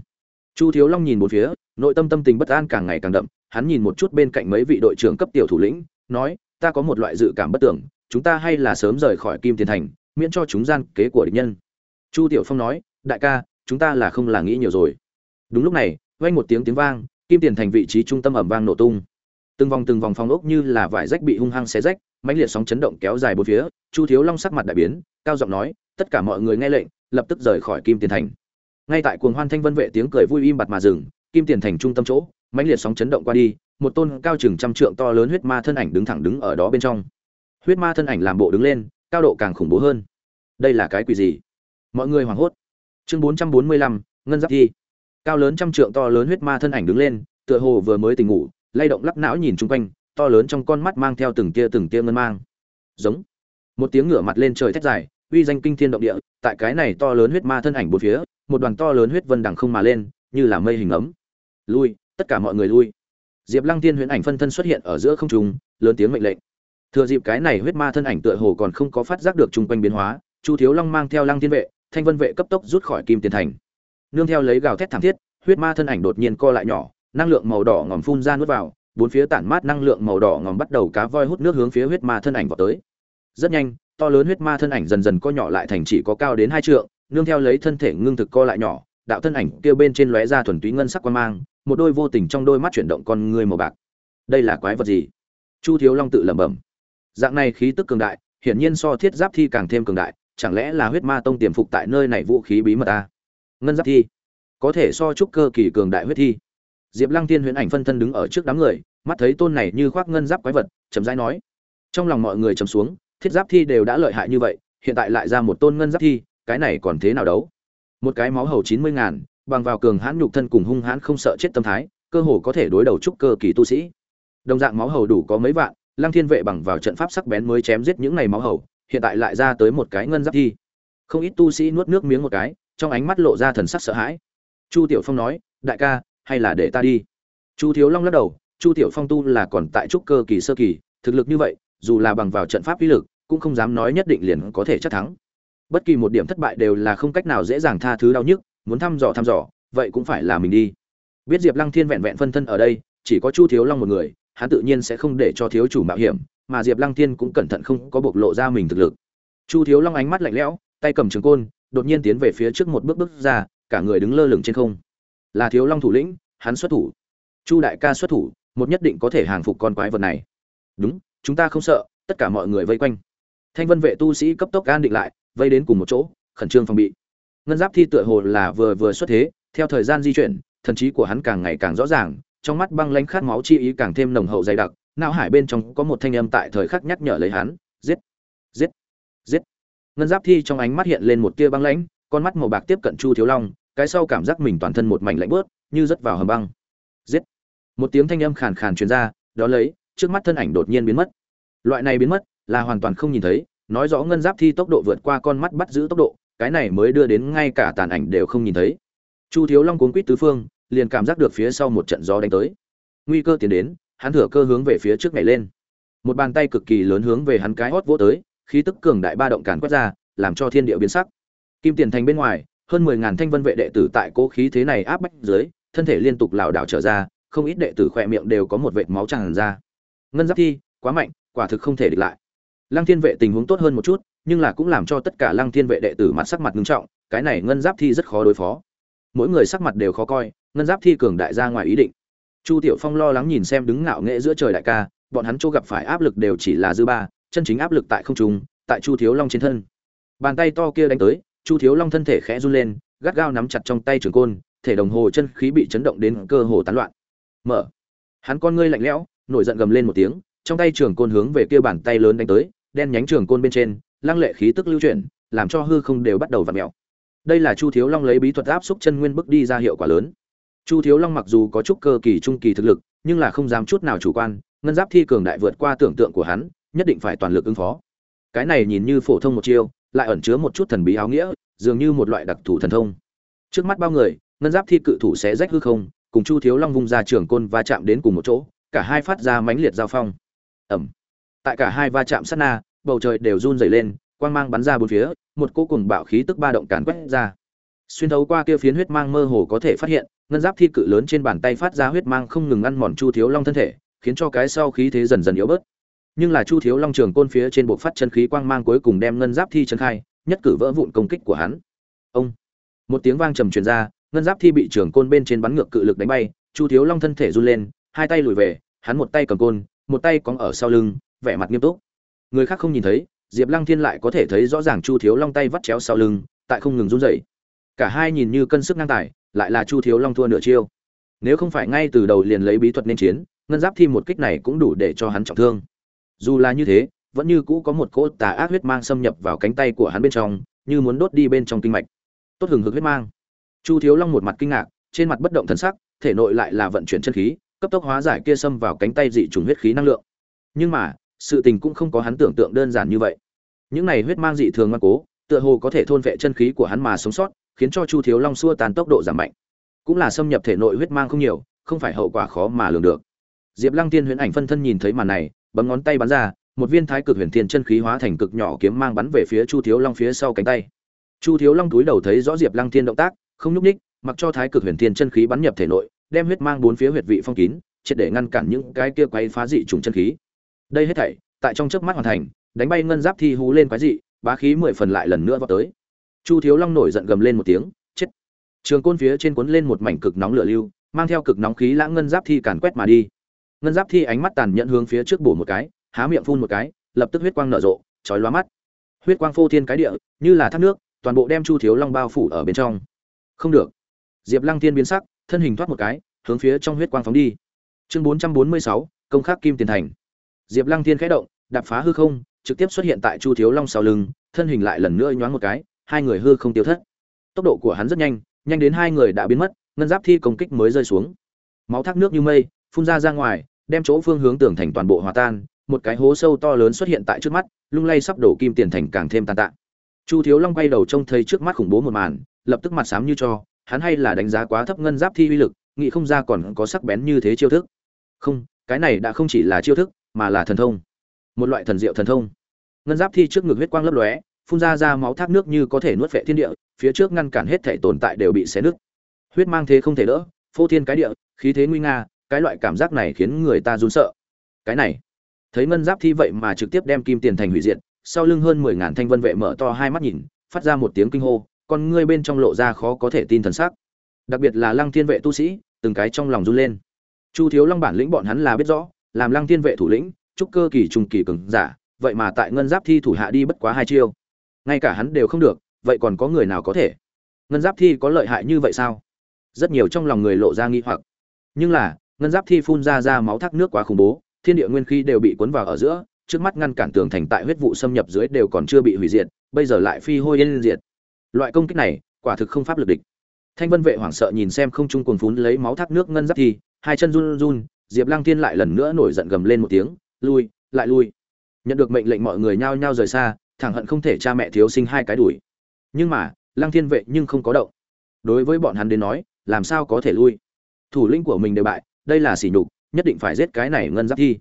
chu thiếu long nhìn một phía, nội tâm tâm tình bất an càng ngày càng đậm, hắn nhìn một chút bên cạnh mấy vị đội trưởng cấp tiểu thủ lĩnh, nói, ta có một loại dự cảm bất tưởng, chúng ta hay là sớm rời khỏi kim tiền thành miễn cho chúng gian kế của địch nhân. Chu tiểu phong nói, đại ca, chúng ta là không là nghĩ nhiều rồi. Đúng lúc này, vang một tiếng tiếng vang, kim tiền thành vị trí trung tâm ẩm vang nổ tung. Từng vòng từng vòng phong ốc như là vải rách bị hung hăng xé rách, mãnh liệt sóng chấn động kéo dài bốn phía, chu thiếu long sắc mặt đại biến, cao giọng nói, tất cả mọi người nghe lệnh, lập tức rời khỏi kim tiền thành. Ngay tại cuồng hoan thanh vân vệ tiếng cười vui im bặt mà dừng, kim tiền thành trung tâm chỗ, mãnh liệt sóng chấn động qua đi, một tôn cao chừng trăm trượng to lớn huyết ma thân ảnh đứng thẳng đứng ở đó bên trong. Huyết ma thân ảnh làm bộ đứng lên cao độ càng khủng bố hơn. Đây là cái quỷ gì? Mọi người hoảng hốt. Chương bốn trăm bốn mươi lăm, ngân giáp thi. Cao lớn trăm trượng to lớn huyết ma thân ảnh đứng lên, tựa hồ vừa mới tỉnh ngủ, lay động lắc não nhìn chung quanh, to lớn trong con mắt mang theo từng tia từng tia ngân mang. Giống. Một tiếng ngửa mặt lên trời thét dài, uy danh kinh thiên động địa, tại cái này to lớn huyết ma thân ảnh bốn phía, một đoàn to lớn huyết vân đằng không mà lên, như là mây hình ấm. Lui, tất cả mọi người lui. Diệp lăng tiên huyễn ảnh phân thân xuất hiện ở giữa không trung, lớn tiếng mệnh lệnh thừa dịp cái này huyết ma thân ảnh tựa hồ còn không có phát giác được chung quanh biến hóa, chu thiếu long mang theo lăng thiên vệ, thanh vân vệ cấp tốc rút khỏi kim tiền thành. Nương theo lấy gào thét thảm thiết, huyết ma thân ảnh đột nhiên co lại nhỏ, năng lượng màu đỏ ngòm phun ra nuốt vào, bốn phía tản mát năng lượng màu đỏ ngòm bắt đầu cá voi hút nước hướng phía huyết ma thân ảnh vào tới. Rất nhanh, to lớn huyết ma thân ảnh dần dần co nhỏ lại thành chỉ có cao đến hai trượng, nương theo lấy thân thể ngưng thực co lại nhỏ, đạo thân ảnh kia bên trên lóe ra thuần túy ngân sắc quan mang, một đôi vô tình trong đôi mắt chuyển động con người màu bạc. Đây là quái vật gì? Chu thiếu long tự lẩm bẩm dạng này khí tức cường đại, hiển nhiên so thiết giáp thi càng thêm cường đại, chẳng lẽ là huyết ma tông tiềm phục tại nơi này vũ khí bí mật ta? Ngân giáp thi. Có thể so chúc cơ kỳ cường đại huyết thi. Diệp lăng tiên huyễn ảnh phân thân đứng ở trước đám người, mắt thấy tôn này như khoác ngân giáp quái vật chấm rãi nói. Trong lòng mọi người chấm xuống, thiết giáp thi đều đã lợi hại như vậy, hiện tại lại ra một tôn ngân giáp thi, cái này còn thế nào đấu? Một cái máu hầu chín mươi ngàn, bằng vào cường hãn nhục thân cùng hung hãn không sợ chết tâm thái, cơ hồ có thể đối đầu trúc cơ kỳ tu sĩ. Đồng dạng máu hầu đủ có mấy vạn lăng thiên vệ bằng vào trận pháp sắc bén mới chém giết những này máu hầu, hiện tại lại ra tới một cái ngân giáp thi. Không ít tu sĩ nuốt nước miếng một cái, trong ánh mắt lộ ra thần sắc sợ hãi. Chu tiểu phong nói, đại ca, hay là để ta đi? Chu thiếu long lắc đầu, chu tiểu phong tu là còn tại trúc cơ kỳ sơ kỳ, thực lực như vậy, dù là bằng vào trận pháp uy lực, cũng không dám nói nhất định liền có thể chắc thắng. Bất kỳ một điểm thất bại đều là không cách nào dễ dàng tha thứ đau nhức, muốn thăm dò thăm dò, vậy cũng phải là mình đi. Biết diệp lăng thiên vẹn vẹn phân thân ở đây, chỉ có chu thiếu long một người hắn tự nhiên sẽ không để cho thiếu chủ mạo hiểm, mà diệp lăng thiên cũng cẩn thận không có bộc lộ ra mình thực lực. Chu thiếu long ánh mắt lạnh lẽo, tay cầm trường côn, đột nhiên tiến về phía trước một bước bước ra, cả người đứng lơ lửng trên không. Là thiếu long thủ lĩnh, hắn xuất thủ. Chu đại ca xuất thủ, một nhất định có thể hàng phục con quái vật này. Đúng, chúng ta không sợ, tất cả mọi người vây quanh. Thanh vân vệ tu sĩ cấp tốc an định lại, vây đến cùng một chỗ, khẩn trương phòng bị. Ngân giáp thi tựa hồ là vừa vừa xuất thế, theo thời gian di chuyển, thần trí của hắn càng ngày càng rõ ràng trong mắt băng lãnh khát máu chi ý càng thêm nồng hậu dày đặc, não hải bên trong có một thanh âm tại thời khắc nhắc nhở lấy hắn, giết giết giết. Ngân giáp thi trong ánh mắt hiện lên một tia băng lãnh, con mắt màu bạc tiếp cận chu thiếu long, cái sau cảm giác mình toàn thân một mảnh lạnh bớt, như rớt vào hầm băng. Giết. Một tiếng thanh âm khàn khàn truyền ra, đó lấy, trước mắt thân ảnh đột nhiên biến mất. Loại này biến mất, là hoàn toàn không nhìn thấy, nói rõ ngân giáp thi tốc độ vượt qua con mắt bắt giữ tốc độ, cái này mới đưa đến ngay cả tàn ảnh đều không nhìn thấy. Chu thiếu long cuốn quýt tứ phương liền cảm giác được phía sau một trận gió đánh tới. Nguy cơ tiến đến, hắn thừa cơ hướng về phía trước nhảy lên. Một bàn tay cực kỳ lớn hướng về hắn cái hót vỗ tới, khí tức cường đại ba động càn quét ra, làm cho thiên địa biến sắc. Kim tiền thành bên ngoài, hơn mười ngàn thanh vân vệ đệ tử tại cố khí thế này áp bách dưới, thân thể liên tục lảo đảo trở ra, không ít đệ tử khỏe miệng đều có một vệt máu tràn ra. Ngân giáp thi, quá mạnh, quả thực không thể địch lại. Lăng thiên vệ tình huống tốt hơn một chút, nhưng là cũng làm cho tất cả lăng thiên vệ đệ tử mặt sắc mặt nghiêm trọng, cái này ngân giáp thi rất khó đối phó. Mỗi người sắc mặt đều khó coi ngân giáp thi cường đại ra ngoài ý định. Chu tiểu phong lo lắng nhìn xem đứng ngạo nghệ giữa trời đại ca, bọn hắn chỗ gặp phải áp lực đều chỉ là dư ba, chân chính áp lực tại không trung, tại chu thiếu long trên thân. Bàn tay to kia đánh tới, chu thiếu long thân thể khẽ run lên, gắt gao nắm chặt trong tay trường côn, thể đồng hồ chân khí bị chấn động đến cơ hồ tán loạn. Mở. Hắn con ngươi lạnh lẽo, nổi giận gầm lên một tiếng, trong tay trường côn hướng về kia bàn tay lớn đánh tới, đen nhánh trường côn bên trên, lăng lệ khí tức lưu chuyển, làm cho hư không đều bắt đầu vặn mèo. Đây là chu thiếu long lấy bí thuật áp xúc chân nguyên bức đi ra hiệu quả lớn chu thiếu long mặc dù có chút cơ kỳ trung kỳ thực lực, nhưng là không dám chút nào chủ quan, ngân giáp thi cường đại vượt qua tưởng tượng của hắn, nhất định phải toàn lực ứng phó. Cái này nhìn như phổ thông một chiêu, lại ẩn chứa một chút thần bí áo nghĩa, dường như một loại đặc thù thần thông. Trước mắt bao người, ngân giáp thi cự thủ sẽ rách hư không, cùng chu thiếu long vung ra trường côn va chạm đến cùng một chỗ, cả hai phát ra mãnh liệt giao phong. Ầm! tại cả hai va chạm sát na, bầu trời đều run rẩy lên, quang mang bắn ra bốn phía, một cỗ cùng bạo khí tức ba động càn quét ra xuyên thấu qua kia phiến huyết mang mơ hồ có thể phát hiện, ngân giáp thi cự lớn trên bàn tay phát ra huyết mang không ngừng ăn mòn chu thiếu long thân thể, khiến cho cái sau khí thế dần dần yếu bớt. Nhưng là chu thiếu long trường côn phía trên bộ phát chân khí quang mang cuối cùng đem ngân giáp thi chân khai, nhất cử vỡ vụn công kích của hắn. Ông! Một tiếng vang trầm truyền ra, ngân giáp thi bị trường côn bên trên bắn ngược cự lực đánh bay, chu thiếu long thân thể run lên, hai tay lùi về, hắn một tay cầm côn, một tay cóng ở sau lưng, vẻ mặt nghiêm túc. Người khác không nhìn thấy, diệp lăng thiên lại có thể thấy rõ ràng chu thiếu long tay vắt chéo sau lưng, tại không ngừng run rẩy cả hai nhìn như cân sức ngang tài, lại là chu thiếu long thua nửa chiêu. Nếu không phải ngay từ đầu liền lấy bí thuật nên chiến, ngân giáp thi một kích này cũng đủ để cho hắn trọng thương. Dù là như thế, vẫn như cũ có một cỗ tà ác huyết mang xâm nhập vào cánh tay của hắn bên trong, như muốn đốt đi bên trong kinh mạch. Tốt hừng hực huyết mang. Chu thiếu long một mặt kinh ngạc, trên mặt bất động thần sắc, thể nội lại là vận chuyển chân khí, cấp tốc hóa giải kia xâm vào cánh tay dị trùng huyết khí năng lượng. Nhưng mà, sự tình cũng không có hắn tưởng tượng đơn giản như vậy. Những này huyết mang dị thường ngoan cố, tựa hồ có thể thôn vệ chân khí của hắn mà sống sót khiến cho chu thiếu long xua tàn tốc độ giảm mạnh. Cũng là xâm nhập thể nội huyết mang không nhiều, không phải hậu quả khó mà lường được. Diệp lăng tiên huyễn ảnh phân thân nhìn thấy màn này, bấm ngón tay bắn ra, một viên thái cực huyền thiên chân khí hóa thành cực nhỏ kiếm mang bắn về phía chu thiếu long phía sau cánh tay. Chu thiếu long túi đầu thấy rõ diệp lăng thiên động tác, không nhúc ních mặc cho thái cực huyền thiên chân khí bắn nhập thể nội, đem huyết mang bốn phía huyệt vị phong kín, triệt để ngăn cản những cái kia quái phá dị trùng chân khí. Đây hết thảy, tại trong chớp mắt hoàn thành, đánh bay ngân giáp thi hú lên quái dị, bá khí mười phần lại lần nữa vào tới chu thiếu long nổi giận gầm lên một tiếng, chết. Trường côn phía trên cuốn lên một mảnh cực nóng lửa lưu, mang theo cực nóng khí lãng ngân giáp thi càn quét mà đi. Ngân giáp thi ánh mắt tàn nhẫn hướng phía trước bổ một cái, há miệng phun một cái, lập tức huyết quang nở rộ, chói lóa mắt. Huyết quang phô thiên cái địa, như là thác nước, toàn bộ đem chu thiếu long bao phủ ở bên trong. Không được. Diệp lăng tiên biến sắc, thân hình thoát một cái, hướng phía trong huyết quang phóng đi. Chương bốn trăm bốn mươi sáu, công khắc kim tiền thành. Diệp lăng tiên khẽ động, đạp phá hư không, trực tiếp xuất hiện tại chu thiếu long sau lưng, thân hình lại lần nữa nhoáng một cái hai người hư không tiêu thất. Tốc độ của hắn rất nhanh nhanh đến hai người đã biến mất, ngân giáp thi công kích mới rơi xuống. Máu thác nước như mây, phun ra ra ngoài, đem chỗ phương hướng tường thành toàn bộ hòa tan, một cái hố sâu to lớn xuất hiện tại trước mắt, lung lay sắp đổ kim tiền thành càng thêm tàn tạ. Chu thiếu long quay đầu trông thấy trước mắt khủng bố một màn, lập tức mặt xám như cho, hắn hay là đánh giá quá thấp ngân giáp thi uy lực, nghĩ không ra còn có sắc bén như thế chiêu thức. Không, cái này đã không chỉ là chiêu thức, mà là thần thông. Một loại thần diệu thần thông. Ngân giáp thi trước ngực huyết quang lấp lóe phun ra ra máu thác nước như có thể nuốt vệ thiên địa, phía trước ngăn cản hết thể tồn tại đều bị xé nứt. Huyết mang thế không thể đỡ, phô thiên cái địa, khí thế nguy nga, cái loại cảm giác này khiến người ta run sợ. Cái này, thấy ngân giáp thi vậy mà trực tiếp đem kim tiền thành hủy diệt, sau lưng hơn mười ngàn thanh vân vệ mở to hai mắt nhìn, phát ra một tiếng kinh hô, con ngươi bên trong lộ ra khó có thể tin thần sắc. Đặc biệt là lăng thiên vệ tu sĩ, từng cái trong lòng run lên. Chu thiếu long bản lĩnh bọn hắn là biết rõ, làm lăng thiên vệ thủ lĩnh, trúc cơ kỳ trung kỳ cường giả, vậy mà tại ngân giáp thi thủ hạ đi bất quá hai chiêu ngay cả hắn đều không được, vậy còn có người nào có thể? Ngân giáp thi có lợi hại như vậy sao? Rất nhiều trong lòng người lộ ra nghi hoặc. Nhưng là, ngân giáp thi phun ra ra máu thác nước quá khủng bố, thiên địa nguyên khí đều bị cuốn vào ở giữa, trước mắt ngăn cản tường thành tại huyết vụ xâm nhập dưới đều còn chưa bị hủy diệt, bây giờ lại phi hôi yên diệt. Loại công kích này, quả thực không pháp lực địch. Thanh vân vệ hoảng sợ nhìn xem không trung cuồng phún lấy máu thác nước ngân giáp thi, hai chân run run, diệp lăng Thiên lại lần nữa nổi giận gầm lên một tiếng, lui, lại lui. Nhận được mệnh lệnh mọi người nhao nhao rời xa thẳng hận không thể cha mẹ thiếu sinh hai cái đuổi nhưng mà lăng thiên vệ nhưng không có động. Đối với bọn hắn đến nói làm sao có thể lui? Thủ lĩnh của mình đều bại đây là sỉ nhục nhất định phải giết cái này ngân giáp thi.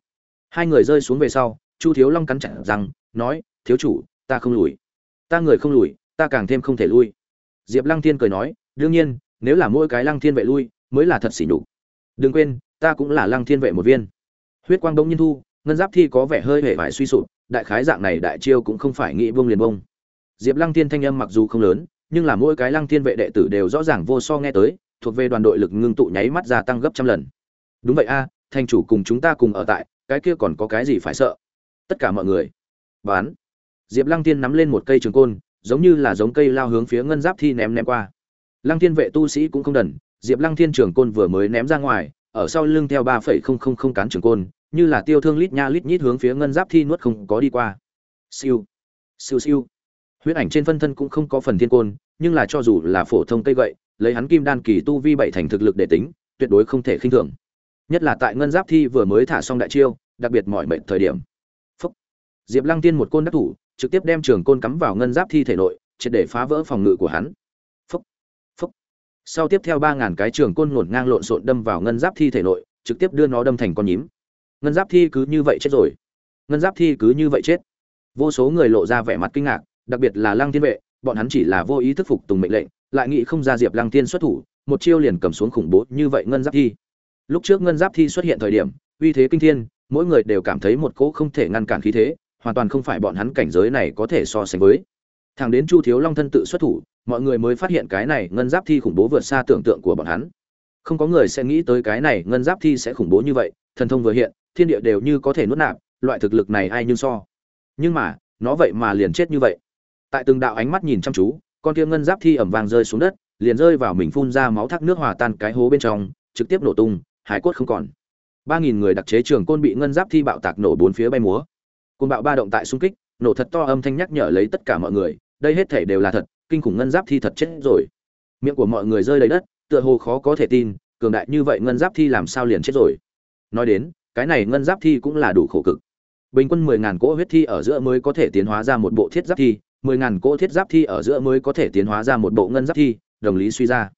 Hai người rơi xuống về sau chu thiếu long cắn chặt răng, nói thiếu chủ ta không lùi. Ta người không lùi ta càng thêm không thể lui. Diệp lăng thiên cười nói đương nhiên nếu là mỗi cái lăng thiên vệ lui mới là thật sỉ nhục. Đừng quên ta cũng là lăng thiên vệ một viên. Huyết quang đông nhiên thu ngân giáp thi có vẻ hơi hề vải suy sụp đại khái dạng này đại chiêu cũng không phải nghĩ vương liền bông diệp lăng thiên thanh âm mặc dù không lớn nhưng là mỗi cái lăng thiên vệ đệ tử đều rõ ràng vô so nghe tới thuộc về đoàn đội lực ngưng tụ nháy mắt gia tăng gấp trăm lần. Đúng vậy a à, thành chủ cùng chúng ta cùng ở tại cái kia còn có cái gì phải sợ? Tất cả mọi người. Bán. Diệp lăng Thiên nắm lên một cây trường côn giống như là giống cây lao hướng phía ngân giáp thi ném ném qua. Lăng thiên vệ tu sĩ cũng không đần diệp lăng thiên trường côn vừa mới ném ra ngoài ở sau lưng theo ba phẩy không không không cán trường côn như là tiêu thương lít nha lít nhít hướng phía ngân giáp thi nuốt không có đi qua siêu siêu siêu huyết ảnh trên phân thân cũng không có phần thiên côn, nhưng là cho dù là phổ thông cây gậy, lấy hắn kim đan kỳ tu vi bảy thành thực lực để tính, tuyệt đối không thể khinh thường nhất là tại ngân giáp thi vừa mới thả xong đại chiêu, đặc biệt mọi mệnh thời điểm Phúc. diệp lăng tiên một côn đắc thủ, trực tiếp đem trường côn cắm vào ngân giáp thi thể nội, triệt để phá vỡ phòng ngự của hắn Phúc. Phúc. sau tiếp theo ba ngàn cái trường côn ngổn ngang lộn xộn đâm vào ngân giáp thi thể nội, trực tiếp đưa nó đâm thành con nhím ngân giáp thi cứ như vậy chết rồi. Ngân giáp thi cứ như vậy chết. Vô số người lộ ra vẻ mặt kinh ngạc, đặc biệt là lăng thiên vệ, bọn hắn chỉ là vô ý thức phục tùng mệnh lệnh, lại nghĩ không ra diệp lăng Thiên xuất thủ, một chiêu liền cầm xuống khủng bố như vậy ngân giáp thi. Lúc trước ngân giáp thi xuất hiện thời điểm, uy thế kinh thiên, mỗi người đều cảm thấy một cỗ không thể ngăn cản khí thế, hoàn toàn không phải bọn hắn cảnh giới này có thể so sánh với. Thằng đến chu thiếu long thân tự xuất thủ, mọi người mới phát hiện cái này ngân giáp thi khủng bố vượt xa tưởng tượng của bọn hắn. Không có người sẽ nghĩ tới cái này ngân giáp thi sẽ khủng bố như vậy thần thông vừa hiện, thiên địa đều như có thể nuốt nạp, loại thực lực này ai nhưng so. Nhưng mà, nó vậy mà liền chết như vậy. Tại từng đạo ánh mắt nhìn chăm chú, con kia ngân giáp thi ẩm vàng rơi xuống đất, liền rơi vào mình phun ra máu thác nước hòa tan cái hố bên trong, trực tiếp nổ tung, hải cốt không còn. Ba nghìn người đặc chế trường côn bị ngân giáp thi bạo tạc nổ bốn phía bay múa. Côn bạo ba động tại xung kích, nổ thật to âm thanh nhắc nhở lấy tất cả mọi người, đây hết thể đều là thật, kinh khủng ngân giáp thi thật chết rồi. Miệng của mọi người rơi đầy đất, tựa hồ khó có thể tin, cường đại như vậy ngân giáp thi làm sao liền chết rồi? Nói đến, cái này ngân giáp thi cũng là đủ khổ cực. Bình quân mười ngàn cỗ huyết thi ở giữa mới có thể tiến hóa ra một bộ thiết giáp thi, mười ngàn cỗ thiết giáp thi ở giữa mới có thể tiến hóa ra một bộ ngân giáp thi, đồng lý suy ra.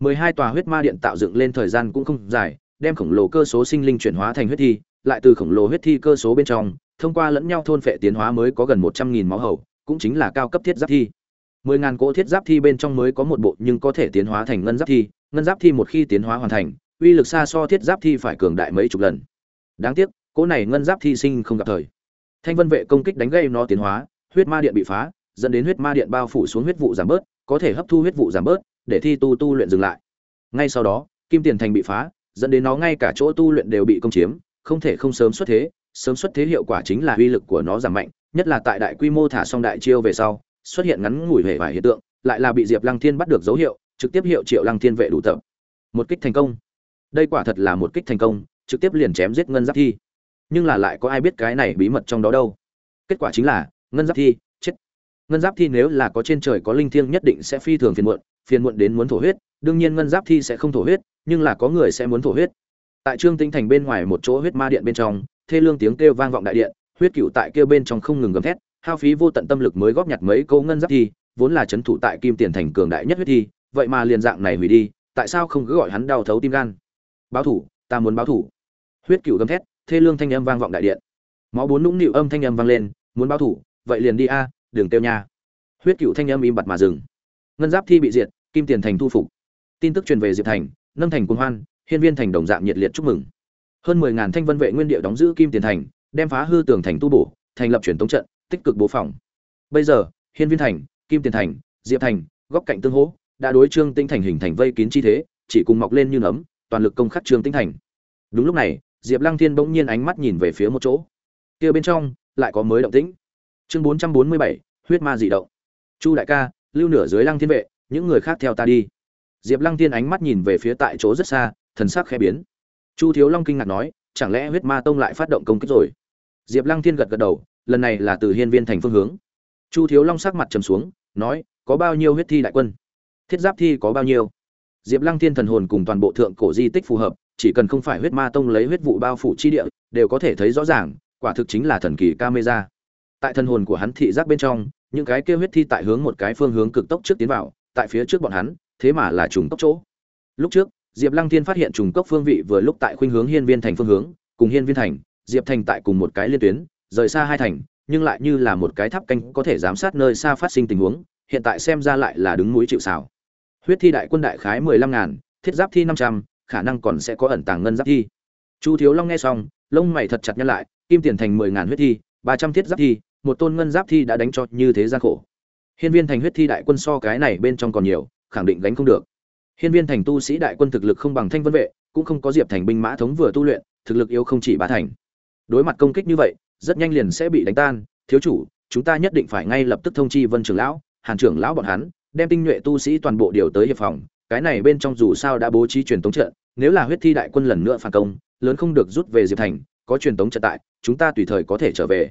Mười hai tòa huyết ma điện tạo dựng lên thời gian cũng không dài, đem khổng lồ cơ số sinh linh chuyển hóa thành huyết thi, lại từ khổng lồ huyết thi cơ số bên trong, thông qua lẫn nhau thôn phệ tiến hóa mới có gần một trăm nghìn máu hầu, cũng chính là cao cấp thiết giáp thi. Mười ngàn cỗ thiết giáp thi bên trong mới có một bộ nhưng có thể tiến hóa thành ngân giáp thi, ngân giáp thi một khi tiến hóa hoàn thành uy lực xa so thiết giáp thi phải cường đại mấy chục lần. Đáng tiếc, cỗ này ngân giáp thi sinh không gặp thời. Thanh vân vệ công kích đánh gây nó tiến hóa, huyết ma điện bị phá, dẫn đến huyết ma điện bao phủ xuống huyết vụ giảm bớt, có thể hấp thu huyết vụ giảm bớt, để thi tu tu luyện dừng lại. Ngay sau đó, kim tiền thành bị phá, dẫn đến nó ngay cả chỗ tu luyện đều bị công chiếm, không thể không sớm xuất thế, sớm xuất thế hiệu quả chính là uy lực của nó giảm mạnh, nhất là tại đại quy mô thả xong đại chiêu về sau, xuất hiện ngắn ngủi hệ vài hiện tượng, lại là bị diệp lăng thiên bắt được dấu hiệu, trực tiếp hiệu triệu lăng thiên vệ đủ tập. Một kích thành công đây quả thật là một kích thành công, trực tiếp liền chém giết ngân giáp thi. Nhưng là lại có ai biết cái này bí mật trong đó đâu? Kết quả chính là, ngân giáp thi, chết. Ngân giáp thi nếu là có trên trời có linh thiêng nhất định sẽ phi thường phiền muộn phiền muộn đến muốn thổ huyết. Đương nhiên ngân giáp thi sẽ không thổ huyết, nhưng là có người sẽ muốn thổ huyết. Tại trương tinh thành bên ngoài một chỗ huyết ma điện bên trong, thê lương tiếng kêu vang vọng đại điện, huyết cựu tại kêu bên trong không ngừng gầm thét, hao phí vô tận tâm lực mới góp nhặt mấy câu ngân giáp thi, vốn là c thủ tại kim tiền thành cường đại nhất huyết thi, vậy mà liền dạng này hủy đi, tại sao không cứ gọi hắn đau thấu tim gan? Báo thủ, ta muốn báo thủ. Huyết cựu gầm thét, thê lương thanh âm vang vọng đại điện. Máu bốn nũng nịu âm thanh âm vang lên, muốn báo thủ, vậy liền đi a đường tiêu nha. Huyết cựu thanh âm im bặt mà dừng. Ngân giáp thi bị diệt, kim tiền thành thu phục. Tin tức truyền về diệp thành, nâng thành quân hoan, hiên viên thành đồng dạng nhiệt liệt chúc mừng. Hơn mười ngàn thanh vân vệ nguyên địa đóng giữ kim tiền thành, đem phá hư tường thành tu bổ, thành lập truyền tống trận, tích cực bố phòng. Bây giờ, hiên viên thành, kim tiền thành, diệp thành, góc cạnh tương hỗ, đã đối trương tinh thành hình thành vây kín chi thế, chỉ cùng mọc lên như nấm toàn lực công khắc trương tinh thành. Đúng lúc này, diệp lăng thiên bỗng nhiên ánh mắt nhìn về phía một chỗ. Kia bên trong, lại có mới động tĩnh. Chương bốn trăm bốn mươi bảy, huyết ma dị động. Chu đại ca, lưu nửa dưới lăng thiên vệ, những người khác theo ta đi. Diệp lăng thiên ánh mắt nhìn về phía tại chỗ rất xa, thần sắc khẽ biến. Chu thiếu long kinh ngạc nói, chẳng lẽ huyết ma tông lại phát động công kích rồi? Diệp lăng thiên gật gật đầu, lần này là từ hiên viên thành phương hướng. Chu thiếu long sắc mặt trầm xuống, nói, có bao nhiêu huyết thi đại quân? Thiết giáp thi có bao nhiêu? Diệp lăng thiên thần hồn cùng toàn bộ thượng cổ di tích phù hợp, chỉ cần không phải huyết ma tông lấy huyết vụ bao phủ chi địa, đều có thể thấy rõ ràng, quả thực chính là thần kỳ camera tại thần hồn của hắn thị giác bên trong, những cái kia huyết thi tại hướng một cái phương hướng cực tốc trước tiến vào, tại phía trước bọn hắn, thế mà là trùng tốc chỗ lúc trước, diệp lăng thiên phát hiện trùng cốc phương vị vừa lúc tại khuynh hướng hiên viên thành phương hướng, cùng hiên viên thành, diệp thành tại cùng một cái liên tuyến, rời xa hai thành, nhưng lại như là một cái tháp canh có thể giám sát nơi xa phát sinh tình huống, hiện tại xem ra lại là đứng núi chịu sào huyết thi đại quân đại khái mười lăm ngàn, thiết giáp thi năm trăm, khả năng còn sẽ có ẩn tàng ngân giáp thi. Chu thiếu long nghe xong, lông mày thật chặt nhăn lại, kim tiền thành mười ngàn huyết thi, ba trăm thiết giáp thi, một tôn ngân giáp thi đã đánh cho như thế gian khổ. Hiên viên thành huyết thi đại quân so cái này bên trong còn nhiều, khẳng định gánh không được. Hiên viên thành tu sĩ đại quân thực lực không bằng thanh vân vệ, cũng không có diệp thành binh mã thống vừa tu luyện, thực lực yếu không chỉ ba thành. Đối mặt công kích như vậy, rất nhanh liền sẽ bị đánh tan. Thiếu chủ, chúng ta nhất định phải ngay lập tức thông chi vân trưởng lão, hàn trưởng lão bọn hắn đem tinh nhuệ tu sĩ toàn bộ điều tới hiệp phòng, cái này bên trong dù sao đã bố trí truyền tống trận, nếu là huyết thi đại quân lần nữa phản công, lớn không được rút về diệp thành, có truyền tống trận tại, chúng ta tùy thời có thể trở về.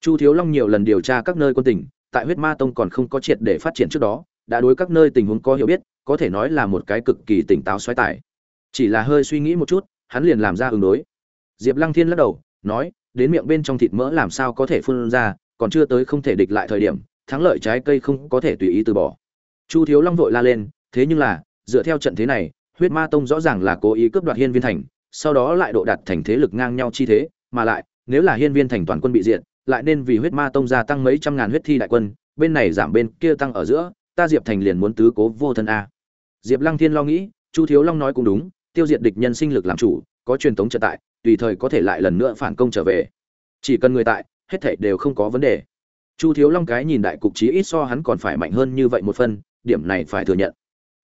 Chu thiếu long nhiều lần điều tra các nơi quân tỉnh tại huyết ma tông còn không có triệt để phát triển trước đó, đã đối các nơi tình huống có hiểu biết, có thể nói là một cái cực kỳ tỉnh táo xoáy tải chỉ là hơi suy nghĩ một chút, hắn liền làm ra ứng đối. Diệp lăng thiên lắc đầu, nói, đến miệng bên trong thịt mỡ làm sao có thể phun ra, còn chưa tới không thể địch lại thời điểm, thắng lợi trái cây không có thể tùy ý từ bỏ chu thiếu long vội la lên, thế nhưng là, dựa theo trận thế này, huyết ma tông rõ ràng là cố ý cướp đoạt hiên viên thành, sau đó lại độ đạt thành thế lực ngang nhau chi thế, mà lại, nếu là hiên viên thành toàn quân bị diệt, lại nên vì huyết ma tông gia tăng mấy trăm ngàn huyết thi đại quân, bên này giảm bên kia tăng ở giữa, ta diệp thành liền muốn tứ cố vô thân a. Diệp lăng thiên lo nghĩ, chu thiếu long nói cũng đúng, tiêu diệt địch nhân sinh lực làm chủ, có truyền thống trợ tại, tùy thời có thể lại lần nữa phản công trở về. Chỉ cần người tại, hết thảy đều không có vấn đề. Chu thiếu long cái nhìn đại cục chí ít so hắn còn phải mạnh hơn như vậy một phân điểm này phải thừa nhận.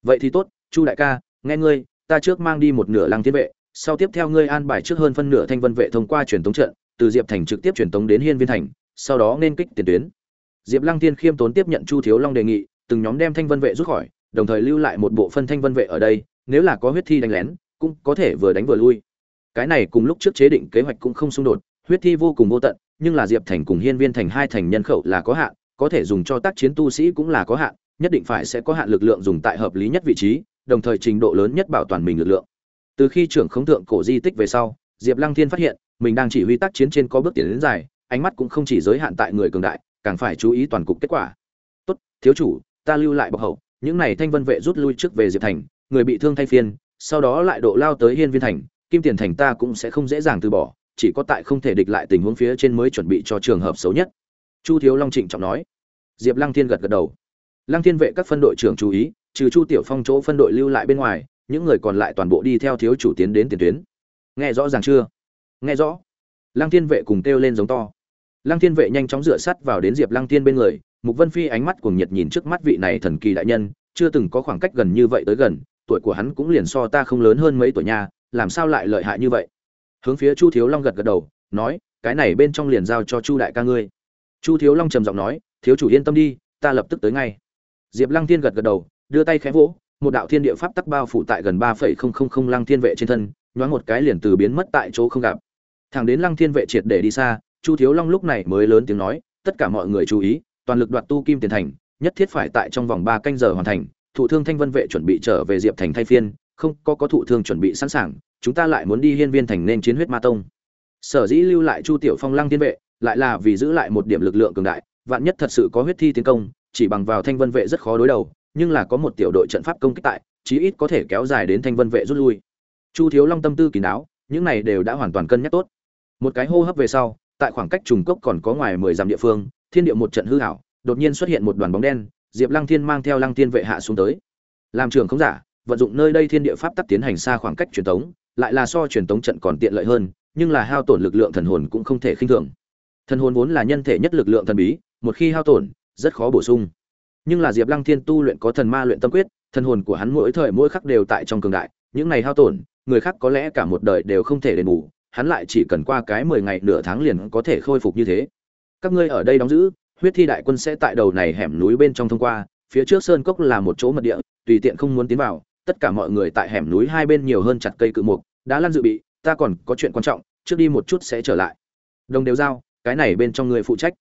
Vậy thì tốt, chu đại ca, nghe ngươi, ta trước mang đi một nửa lăng thiên vệ, sau tiếp theo ngươi an bài trước hơn phân nửa thanh vân vệ thông qua truyền tống trận, từ diệp thành trực tiếp truyền tống đến hiên viên thành, sau đó nên kích tiền tuyến. Diệp lăng Thiên khiêm tốn tiếp nhận chu thiếu long đề nghị, từng nhóm đem thanh vân vệ rút khỏi, đồng thời lưu lại một bộ phân thanh vân vệ ở đây, nếu là có huyết thi đánh lén, cũng có thể vừa đánh vừa lui. Cái này cùng lúc trước chế định kế hoạch cũng không xung đột, huyết thi vô cùng vô tận, nhưng là diệp thành cùng hiên viên thành hai thành nhân khẩu là có hạn, có thể dùng cho tác chiến tu sĩ cũng là có hạn nhất định phải sẽ có hạn lực lượng dùng tại hợp lý nhất vị trí, đồng thời trình độ lớn nhất bảo toàn mình lực lượng. Từ khi trưởng khống thượng cổ di tích về sau, diệp lăng thiên phát hiện, mình đang chỉ huy tác chiến trên có bước tiến đến dài, ánh mắt cũng không chỉ giới hạn tại người cường đại, càng phải chú ý toàn cục kết quả. Tốt, thiếu chủ, ta lưu lại bọc hậu, những này thanh vân vệ rút lui trước về diệp thành, người bị thương thay phiên, sau đó lại độ lao tới hiên viên thành, kim tiền thành ta cũng sẽ không dễ dàng từ bỏ, chỉ có tại không thể địch lại tình huống phía trên mới chuẩn bị cho trường hợp xấu nhất. Chu thiếu long trịnh trọng nói. Diệp lăng thiên gật gật đầu lăng thiên vệ các phân đội trưởng chú ý, trừ chu tiểu phong chỗ phân đội lưu lại bên ngoài, những người còn lại toàn bộ đi theo thiếu chủ tiến đến tiền tuyến. Nghe rõ ràng chưa? Nghe rõ. Lăng thiên vệ cùng kêu lên giống to. Lăng thiên vệ nhanh chóng dựa sắt vào đến diệp lăng thiên bên người, mục vân phi ánh mắt cuồng nhiệt nhìn trước mắt vị này thần kỳ đại nhân, chưa từng có khoảng cách gần như vậy tới gần, tuổi của hắn cũng liền so ta không lớn hơn mấy tuổi nha, làm sao lại lợi hại như vậy? Hướng phía chu thiếu long gật gật đầu, nói, cái này bên trong liền giao cho chu đại ca ngươi. Chu thiếu long trầm giọng nói, thiếu chủ yên tâm đi, ta lập tức tới ngay diệp lăng thiên gật gật đầu, đưa tay khẽ vỗ, một đạo thiên địa pháp tắc bao phủ tại gần ba phẩy không không không lăng thiên vệ trên thân, nhoáng một cái liền từ biến mất tại chỗ không gặp. Thẳng đến lăng thiên vệ triệt để đi xa, chu thiếu long lúc này mới lớn tiếng nói, tất cả mọi người chú ý, toàn lực đoạt tu kim tiền thành, nhất thiết phải tại trong vòng ba canh giờ hoàn thành Thủ thương thanh vân vệ chuẩn bị trở về diệp thành thay phiên, không có có Thủ thương chuẩn bị sẵn sàng, chúng ta lại muốn đi hiên viên thành nên chiến huyết ma tông. Sở dĩ lưu lại chu tiểu phong lăng thiên vệ, lại là vì giữ lại một điểm lực lượng cường đại, vạn nhất thật sự có huyết thi tiến công chỉ bằng vào thanh vân vệ rất khó đối đầu, nhưng là có một tiểu đội trận pháp công kích tại, chí ít có thể kéo dài đến thanh vân vệ rút lui. Chu thiếu long tâm tư kín đáo, những này đều đã hoàn toàn cân nhắc tốt. Một cái hô hấp về sau, tại khoảng cách trùng cốc còn có ngoài mười dặm địa phương, thiên địa một trận hư hảo đột nhiên xuất hiện một đoàn bóng đen, diệp lăng thiên mang theo lăng thiên vệ hạ xuống tới. Làm trường không giả, vận dụng nơi đây thiên địa pháp tắc tiến hành xa khoảng cách truyền tống, lại là so truyền tống trận còn tiện lợi hơn, nhưng là hao tổn lực lượng thần hồn cũng không thể khinh thường. Thần hồn vốn là nhân thể nhất lực lượng thần bí, một khi hao tổn rất khó bổ sung. Nhưng là diệp lăng thiên tu luyện có thần ma luyện tâm quyết, thần hồn của hắn mỗi thời mỗi khắc đều tại trong cường đại, những này hao tổn, người khác có lẽ cả một đời đều không thể đền bù, hắn lại chỉ cần qua cái mười ngày nửa tháng liền có thể khôi phục như thế. Các ngươi ở đây đóng giữ, huyết thi đại quân sẽ tại đầu này hẻm núi bên trong thông qua, phía trước sơn cốc là một chỗ mật địa, tùy tiện không muốn tiến vào, tất cả mọi người tại hẻm núi hai bên nhiều hơn chặt cây cự mục, đã lăn dự bị, ta còn có chuyện quan trọng, trước đi một chút sẽ trở lại. Đồng đều giao, cái này bên trong người phụ trách.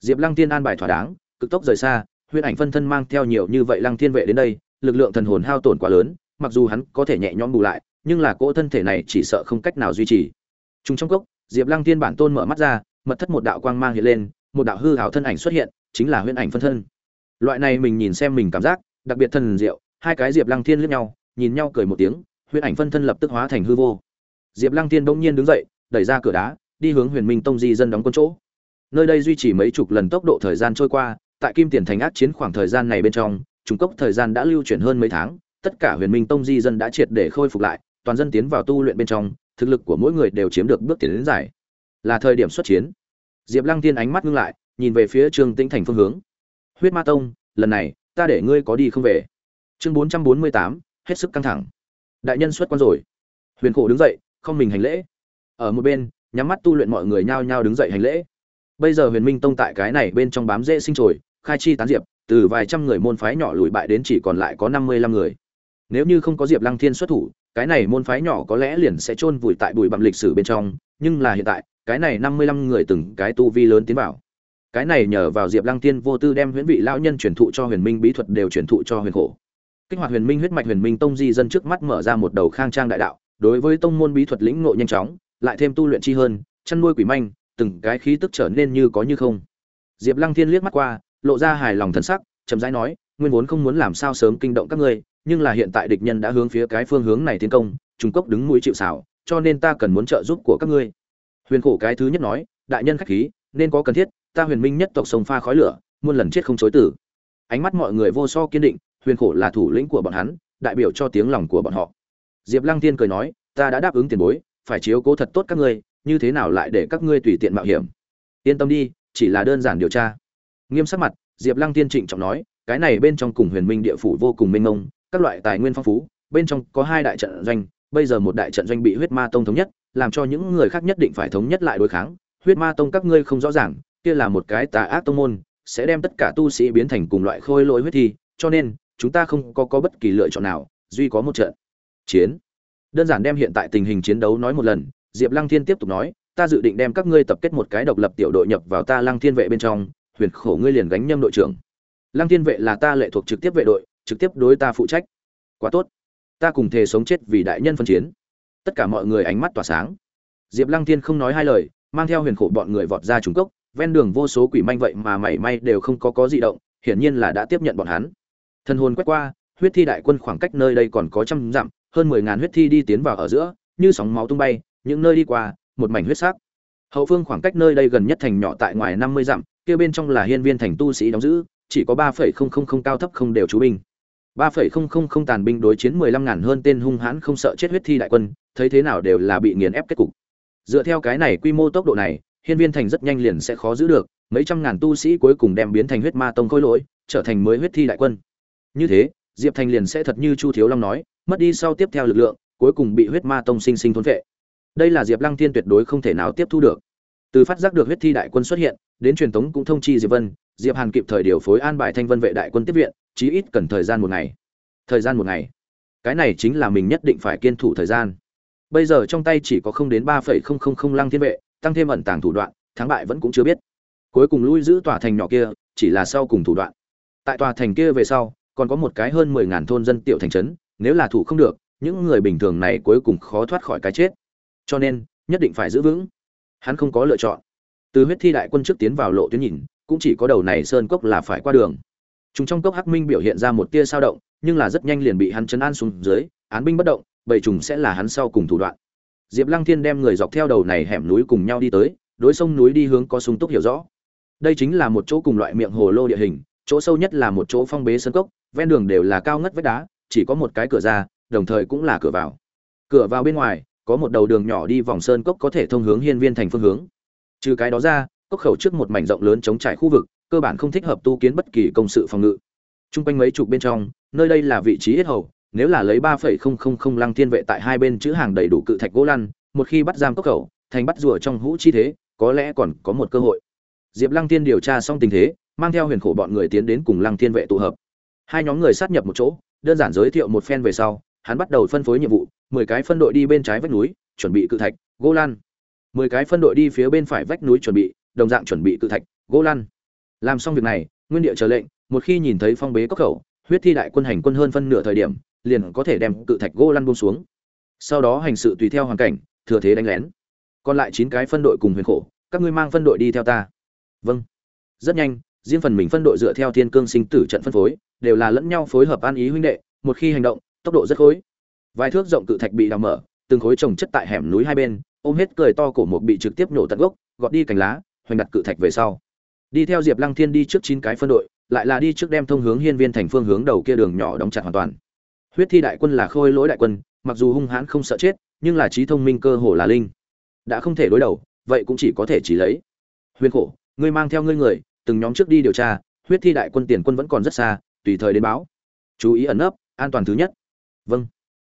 Diệp lăng tiên an bài thỏa đáng cực tốc rời xa, huyễn ảnh phân thân mang theo nhiều như vậy lăng thiên vệ đến đây, lực lượng thần hồn hao tổn quá lớn, mặc dù hắn có thể nhẹ nhõm bù lại, nhưng là cỗ thân thể này chỉ sợ không cách nào duy trì. Trùng trong cốc, diệp lăng thiên bản tôn mở mắt ra, mật thất một đạo quang mang hiện lên, một đạo hư ảo thân ảnh xuất hiện, chính là huyễn ảnh phân thân. Loại này mình nhìn xem mình cảm giác, đặc biệt thần diệu, hai cái diệp lăng thiên liếc nhau, nhìn nhau cười một tiếng, huyễn ảnh phân thân lập tức hóa thành hư vô. Diệp lăng thiên bỗng nhiên đứng dậy, đẩy ra cửa đá, đi hướng huyền minh tông di dân đóng quân chỗ. Nơi đây duy trì mấy chục lần tốc độ thời gian trôi qua tại kim tiền thành ác chiến khoảng thời gian này bên trong, trung cốc thời gian đã lưu chuyển hơn mấy tháng, tất cả huyền minh tông di dân đã triệt để khôi phục lại, toàn dân tiến vào tu luyện bên trong, thực lực của mỗi người đều chiếm được bước tiến đến giải. Là thời điểm xuất chiến. Diệp lăng tiên ánh mắt ngưng lại, nhìn về phía trương tĩnh thành phương hướng. Huyết ma tông, lần này, ta để ngươi có đi không về. Chương bốn trăm bốn mươi tám, hết sức căng thẳng. Đại nhân xuất quan rồi. Huyền khổ đứng dậy, không mình hành lễ. Ở một bên, nhắm mắt tu luyện mọi người nhao nhao đứng dậy hành lễ. Bây giờ huyền minh tông tại cái này bên trong bám dễ sinh trồi khai chi tán diệp, từ vài trăm người môn phái nhỏ lùi bại đến chỉ còn lại có năm mươi lăm người. Nếu như không có diệp lăng thiên xuất thủ, cái này môn phái nhỏ có lẽ liền sẽ chôn vùi tại bụi bặm lịch sử bên trong, nhưng là hiện tại, cái này năm mươi lăm người từng cái tu vi lớn tiến vào. Cái này nhờ vào diệp lăng tiên vô tư đem huyễn vị lão nhân truyền thụ cho huyền minh bí thuật đều truyền thụ cho huyền khổ. Kích hoạt huyền minh, huyết mạch huyền minh tông di dân trước mắt mở ra một đầu khang trang đại đạo, đối với tông môn bí thuật lĩnh ngộ nhanh chóng, lại thêm tu luyện chi hơn, chăn nuôi quỷ manh, từng cái khí tức trở nên như có như không. Diệp lăng thiên liếc mắt qua lộ ra hài lòng thần sắc, chậm rãi nói, nguyên vốn không muốn làm sao sớm kinh động các ngươi, nhưng là hiện tại địch nhân đã hướng phía cái phương hướng này tiến công, trung cốc đứng mũi chịu xảo cho nên ta cần muốn trợ giúp của các ngươi. Huyền khổ cái thứ nhất nói, đại nhân khách khí, nên có cần thiết, ta huyền minh nhất tộc sông pha khói lửa, muôn lần chết không chối tử ánh mắt mọi người vô so kiên định, huyền khổ là thủ lĩnh của bọn hắn, đại biểu cho tiếng lòng của bọn họ. Diệp lăng tiên cười nói, ta đã đáp ứng tiền bối, phải chiếu cố thật tốt các ngươi, như thế nào lại để các ngươi tùy tiện mạo hiểm? Yên tâm đi, chỉ là đơn giản điều tra nghiêm sắc mặt, diệp lăng tiên trịnh trọng nói, cái này bên trong cùng huyền minh địa phủ vô cùng mênh mông, các loại tài nguyên phong phú, bên trong có hai đại trận doanh, bây giờ một đại trận doanh bị huyết ma tông thống nhất, làm cho những người khác nhất định phải thống nhất lại đối kháng. Huyết ma tông các ngươi không rõ ràng, kia là một cái tà ác tông môn, sẽ đem tất cả tu sĩ biến thành cùng loại khôi lỗi huyết thi, cho nên, chúng ta không có có bất kỳ lựa chọn nào, duy có một trận chiến. Đơn giản đem hiện tại tình hình chiến đấu nói một lần, diệp lăng thiên tiếp tục nói, ta dự định đem các ngươi tập kết một cái độc lập tiểu đội nhập vào ta lăng thiên vệ bên trong huyền khổ ngươi liền gánh nhâm đội trưởng. Lăng thiên vệ là ta lệ thuộc trực tiếp vệ đội, trực tiếp đối ta phụ trách. Quá tốt. Ta cùng thề sống chết vì đại nhân phân chiến. Tất cả mọi người ánh mắt tỏa sáng. Diệp lăng thiên không nói hai lời, mang theo huyền khổ bọn người vọt ra trúng cốc, ven đường vô số quỷ manh vậy mà mảy may đều không có có gì động, hiển nhiên là đã tiếp nhận bọn hắn. Thân hồn quét qua, huyết thi đại quân khoảng cách nơi đây còn có trăm dặm, hơn mười ngàn huyết thi đi tiến vào ở giữa, như sóng máu tung bay, những nơi đi qua, một mảnh huyết sắc. Hậu phương khoảng cách nơi đây gần nhất thành nhỏ tại ngoài năm mươi dặm kia bên trong là hiên viên thành tu sĩ đóng giữ, chỉ có ba phẩy không không không cao thấp không đều chú binh. ba phẩy không không không tàn binh đối chiến mười lăm ngàn hơn tên hung hãn không sợ chết huyết thi đại quân, thấy thế nào đều là bị nghiền ép kết cục. Dựa theo cái này quy mô tốc độ này, hiên viên thành rất nhanh liền sẽ khó giữ được, mấy trăm ngàn tu sĩ cuối cùng đem biến thành huyết ma tông khối lỗi, trở thành mới huyết thi đại quân. Như thế, diệp thành liền sẽ thật như chu thiếu long nói, mất đi sau tiếp theo lực lượng, cuối cùng bị huyết ma tông sinh sinh thôn vệ. Đây là diệp lăng thiên tuyệt đối không thể nào tiếp thu được từ phát giác được huyết thi đại quân xuất hiện, đến truyền tống cũng thông chi diệp vân, diệp hàn kịp thời điều phối an bài thanh vân vệ đại quân tiếp viện, chí ít cần thời gian một ngày. Thời gian một ngày. Cái này chính là mình nhất định phải kiên thủ thời gian. Bây giờ trong tay chỉ có không đến ba phẩy không không không lăng thiên vệ, tăng thêm ẩn tàng thủ đoạn, thắng bại vẫn cũng chưa biết. Cuối cùng lui giữ tòa thành nhỏ kia, chỉ là sau cùng thủ đoạn. Tại tòa thành kia về sau, còn có một cái hơn mười ngàn thôn dân tiểu thành trấn, nếu là thủ không được, những người bình thường này cuối cùng khó thoát khỏi cái chết. Cho nên, nhất định phải giữ vững hắn không có lựa chọn. Từ huyết thi đại quân trước tiến vào lộ tuyến nhìn, cũng chỉ có đầu này sơn cốc là phải qua đường. Chúng trong cốc hắc minh biểu hiện ra một tia sao động, nhưng là rất nhanh liền bị hắn chấn an xuống dưới, án binh bất động, bầy trùng sẽ là hắn sau cùng thủ đoạn. Diệp lăng thiên đem người dọc theo đầu này hẻm núi cùng nhau đi tới, đối sông núi đi hướng có sung túc hiểu rõ. Đây chính là một chỗ cùng loại miệng hồ lô địa hình, chỗ sâu nhất là một chỗ phong bế sân cốc, ven đường đều là cao ngất vách đá, chỉ có một cái cửa ra, đồng thời cũng là cửa vào. Cửa vào bên ngoài có một đầu đường nhỏ đi vòng sơn cốc có thể thông hướng hiên viên thành phương hướng trừ cái đó ra cốc khẩu trước một mảnh rộng lớn chống trải khu vực cơ bản không thích hợp tu kiến bất kỳ công sự phòng ngự Trung quanh mấy chục bên trong, nơi đây là vị trí ít hầu, nếu là lấy 3.000 lăng thiên vệ tại hai bên chữ hàng đầy đủ cự thạch gỗ lăn, một khi bắt giam cốc khẩu, thành bắt rùa trong hũ chi thế, có lẽ còn có một cơ hội. Diệp Lăng Tiên điều tra xong tình thế, mang theo huyền khổ bọn người tiến đến cùng Lăng Thiên vệ tụ hợp. Hai nhóm người sát nhập một chỗ, đơn giản giới thiệu một phen về sau, hắn bắt đầu phân phối nhiệm vụ, 10 cái phân đội đi bên trái vách núi, chuẩn bị cự thạch, gỗ lăn. 10 cái phân đội đi phía bên phải vách núi chuẩn bị, đồng dạng chuẩn bị cự thạch, gỗ lăn. Làm xong việc này, Nguyên Địa chờ lệnh, một khi nhìn thấy phong bế cốc khẩu huyết thi đại quân hành quân hơn phân nửa thời điểm liền có thể đem cự thạch gỗ lăn buông xuống. Sau đó hành sự tùy theo hoàn cảnh thừa thế đánh lén. Còn lại chín cái phân đội cùng huyền khổ các ngươi mang phân đội đi theo ta. Vâng. Rất nhanh riêng phần mình phân đội dựa theo thiên cương sinh tử trận phân phối đều là lẫn nhau phối hợp an ý huynh đệ một khi hành động tốc độ rất khối vài thước rộng cự thạch bị đào mở, từng khối trồng chất tại hẻm núi hai bên, ôm hết cười to cổ một bị trực tiếp nổ tận gốc, gọt đi cành lá, hoành đặt cự thạch về sau. Đi theo diệp lăng thiên đi trước chín cái phân đội, lại là đi trước đem thông hướng hiên viên thành phương hướng đầu kia đường nhỏ đóng chặt hoàn toàn. Huyết thi đại quân là khôi lỗi đại quân, mặc dù hung hãn không sợ chết, nhưng là trí thông minh cơ hồ là linh. Đã không thể đối đầu, vậy cũng chỉ có thể chỉ lấy. Huyền khổ, ngươi mang theo ngươi người, từng nhóm trước đi điều tra, huyết thi đại quân tiền quân vẫn còn rất xa, tùy thời đến báo. Chú ý ẩn nấp, an toàn thứ nhất. Vâng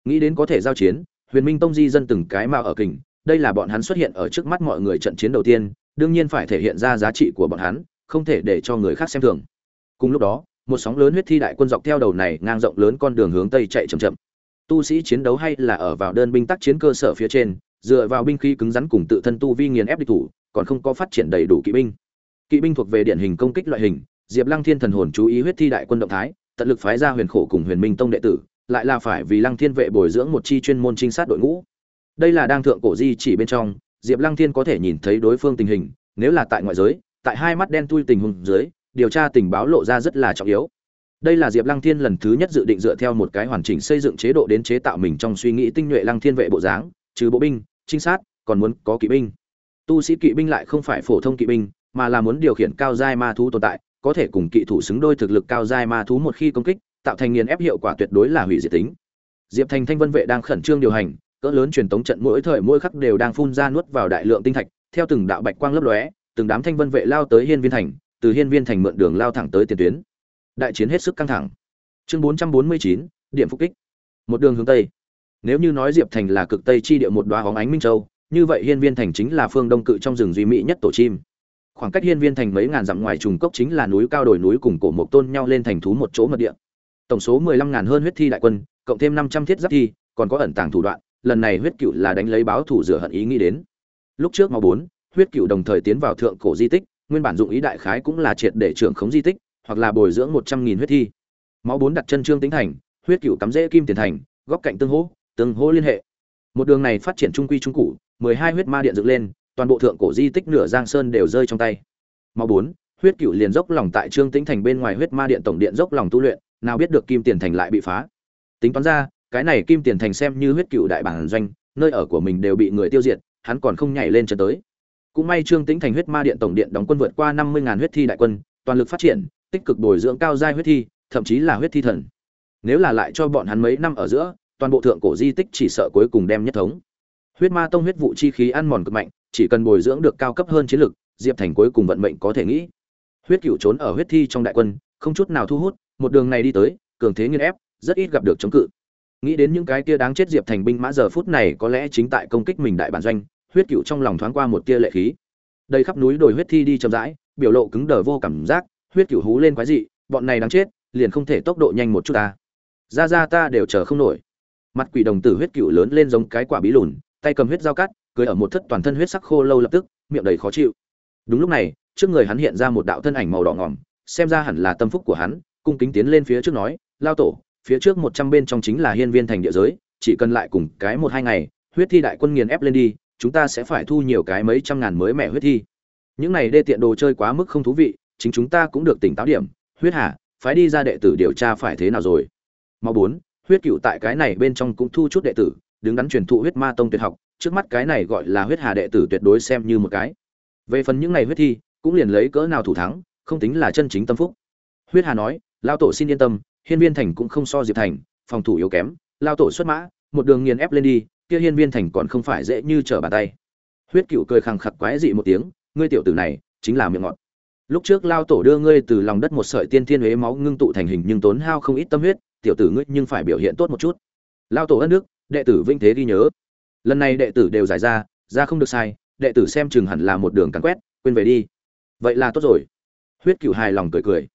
nghĩ đến có thể giao chiến, huyền minh tông di dân từng cái mà ở kình, đây là bọn hắn xuất hiện ở trước mắt mọi người trận chiến đầu tiên, đương nhiên phải thể hiện ra giá trị của bọn hắn, không thể để cho người khác xem thường. Cùng lúc đó, một sóng lớn huyết thi đại quân dọc theo đầu này ngang rộng lớn con đường hướng tây chạy chậm chậm. Tu sĩ chiến đấu hay là ở vào đơn binh tác chiến cơ sở phía trên, dựa vào binh khí cứng rắn cùng tự thân tu vi nghiền ép địch thủ, còn không có phát triển đầy đủ kỵ binh. Kỵ binh thuộc về điển hình công kích loại hình, diệp lăng thiên thần hồn chú ý huyết thi đại quân động thái, tận lực phái ra huyền khổ cùng huyền minh tông đệ tử lại là phải vì lăng thiên vệ bồi dưỡng một chi chuyên môn trinh sát đội ngũ. Đây là đang thượng cổ di chỉ bên trong, diệp lăng thiên có thể nhìn thấy đối phương tình hình, nếu là tại ngoại giới, tại hai mắt đen tui tình huống dưới, điều tra tình báo lộ ra rất là trọng yếu. Đây là diệp lăng thiên lần thứ nhất dự định dựa theo một cái hoàn chỉnh xây dựng chế độ đến chế tạo mình trong suy nghĩ tinh nhuệ lăng thiên vệ bộ dáng, trừ bộ binh, trinh sát, còn muốn có kỵ binh. Tu sĩ kỵ binh lại không phải phổ thông kỵ binh, mà là muốn điều khiển cao giai ma thú tồn tại, có thể cùng kỵ thủ xứng đôi thực lực cao giai ma thú một khi công kích tạo thành nghiền ép hiệu quả tuyệt đối là hủy diệt tính. Diệp thành thanh vân vệ đang khẩn trương điều hành cỡ lớn truyền tống trận mỗi thời mỗi khắc đều đang phun ra nuốt vào đại lượng tinh thạch theo từng đạo bạch quang lấp lóe từng đám thanh vân vệ lao tới hiên viên thành từ hiên viên thành mượn đường lao thẳng tới tiền tuyến. Đại chiến hết sức căng thẳng. Chương 449, điểm phục kích. Một đường hướng tây. Nếu như nói diệp thành là cực tây chi địa một đoá hóng ánh minh châu như vậy hiên viên thành chính là phương đông cự trong rừng duy mỹ nhất tổ chim. Khoảng cách hiên viên thành mấy ngàn dặm ngoài trùng cốc chính là núi cao đồi núi cùng cổ mộc tôn nhau lên thành thú một chỗ mật địa tổng số mười lăm ngàn hơn huyết thi đại quân, cộng thêm năm trăm thiết giáp thi, còn có ẩn tàng thủ đoạn, lần này huyết cựu là đánh lấy báo thủ rửa hận ý nghĩ đến. Lúc trước máu bốn, huyết cựu đồng thời tiến vào thượng cổ di tích, nguyên bản dụng ý đại khái cũng là triệt để trưởng khống di tích, hoặc là bồi dưỡng một trăm nghìn huyết thi. Máu bốn đặt chân trương tính thành, huyết cựu cắm rễ kim tiền thành, góc cạnh tương hỗ tương hỗ liên hệ. Một đường này phát triển trung quy trung cụ mười hai huyết ma điện dựng lên, toàn bộ thượng cổ di tích nửa giang sơn đều rơi trong tay. Máu bốn, huyết cựu liền dốc lòng tại trương tĩnh thành bên ngoài huyết ma điện tổng điện dốc lòng tu luyện nào biết được kim tiền thành lại bị phá. Tính toán ra, cái này kim tiền thành xem như huyết cựu đại bản doanh, nơi ở của mình đều bị người tiêu diệt, hắn còn không nhảy lên chân tới. Cũng may trương tĩnh thành huyết ma điện tổng điện đóng quân vượt qua năm mươi ngàn huyết thi đại quân, toàn lực phát triển, tích cực bồi dưỡng cao giai huyết thi, thậm chí là huyết thi thần. Nếu là lại cho bọn hắn mấy năm ở giữa, toàn bộ thượng cổ di tích chỉ sợ cuối cùng đem nhất thống. Huyết ma tông huyết vụ chi khí ăn mòn cực mạnh, chỉ cần bồi dưỡng được cao cấp hơn chiến lực, diệp thành cuối cùng vận mệnh có thể nghĩ. Huyết cựu trốn ở huyết thi trong đại quân, không chút nào thu hút một đường này đi tới, cường thế nghiên ép, rất ít gặp được chống cự. Nghĩ đến những cái kia đáng chết diệp thành binh mã giờ phút này có lẽ chính tại công kích mình đại bản doanh, huyết cựu trong lòng thoáng qua một tia lệ khí. Đây khắp núi đồi huyết thi đi chậm rãi, biểu lộ cứng đờ vô cảm giác, huyết cựu hú lên quái dị, bọn này đáng chết, liền không thể tốc độ nhanh một chút ta. Ra ra ta đều chờ không nổi. Mặt quỷ đồng tử huyết cựu lớn lên giống cái quả bí lùn, tay cầm huyết dao cắt cười ở một thất toàn thân huyết sắc khô lâu lập tức, miệng đầy khó chịu. Đúng lúc này, trước người hắn hiện ra một đạo thân ảnh màu đỏ ngỏm, xem ra hẳn là tâm phúc của hắn cung kính tiến lên phía trước nói, lao tổ, phía trước một trăm bên trong chính là hiên viên thành địa giới, chỉ cần lại cùng cái một hai ngày, huyết thi đại quân nghiền ép lên đi, chúng ta sẽ phải thu nhiều cái mấy trăm ngàn mới mẻ huyết thi. Những này đê tiện đồ chơi quá mức không thú vị, chính chúng ta cũng được tỉnh táo điểm. Huyết hà, phái đi ra đệ tử điều tra phải thế nào rồi? Mau bốn, huyết cựu tại cái này bên trong cũng thu chút đệ tử, đứng đắn truyền thụ huyết ma tông tuyệt học, trước mắt cái này gọi là huyết hà đệ tử tuyệt đối xem như một cái. Về phần những này huyết thi, cũng liền lấy cỡ nào thủ thắng, không tính là chân chính tâm phúc. Huyết hà nói lao tổ xin yên tâm, hiên viên thành cũng không so diệp thành, phòng thủ yếu kém. Lao tổ xuất mã, một đường nghiền ép lên đi, kia hiên viên thành còn không phải dễ như trở bàn tay. Huyết cựu cười khằng khặc quái dị một tiếng, ngươi tiểu tử này, chính là miệng ngọt. Lúc trước lao tổ đưa ngươi từ lòng đất một sợi tiên thiên huế máu ngưng tụ thành hình nhưng tốn hao không ít tâm huyết, tiểu tử ngươi nhưng phải biểu hiện tốt một chút. Lao tổ ân đức, đệ tử vinh thế ghi nhớ. Lần này đệ tử đều giải ra ra không được sai, đệ tử xem chừng hẳn là một đường cắn quét, quên về đi. Vậy là tốt rồi. Huyết cựu hài lòng cười cười.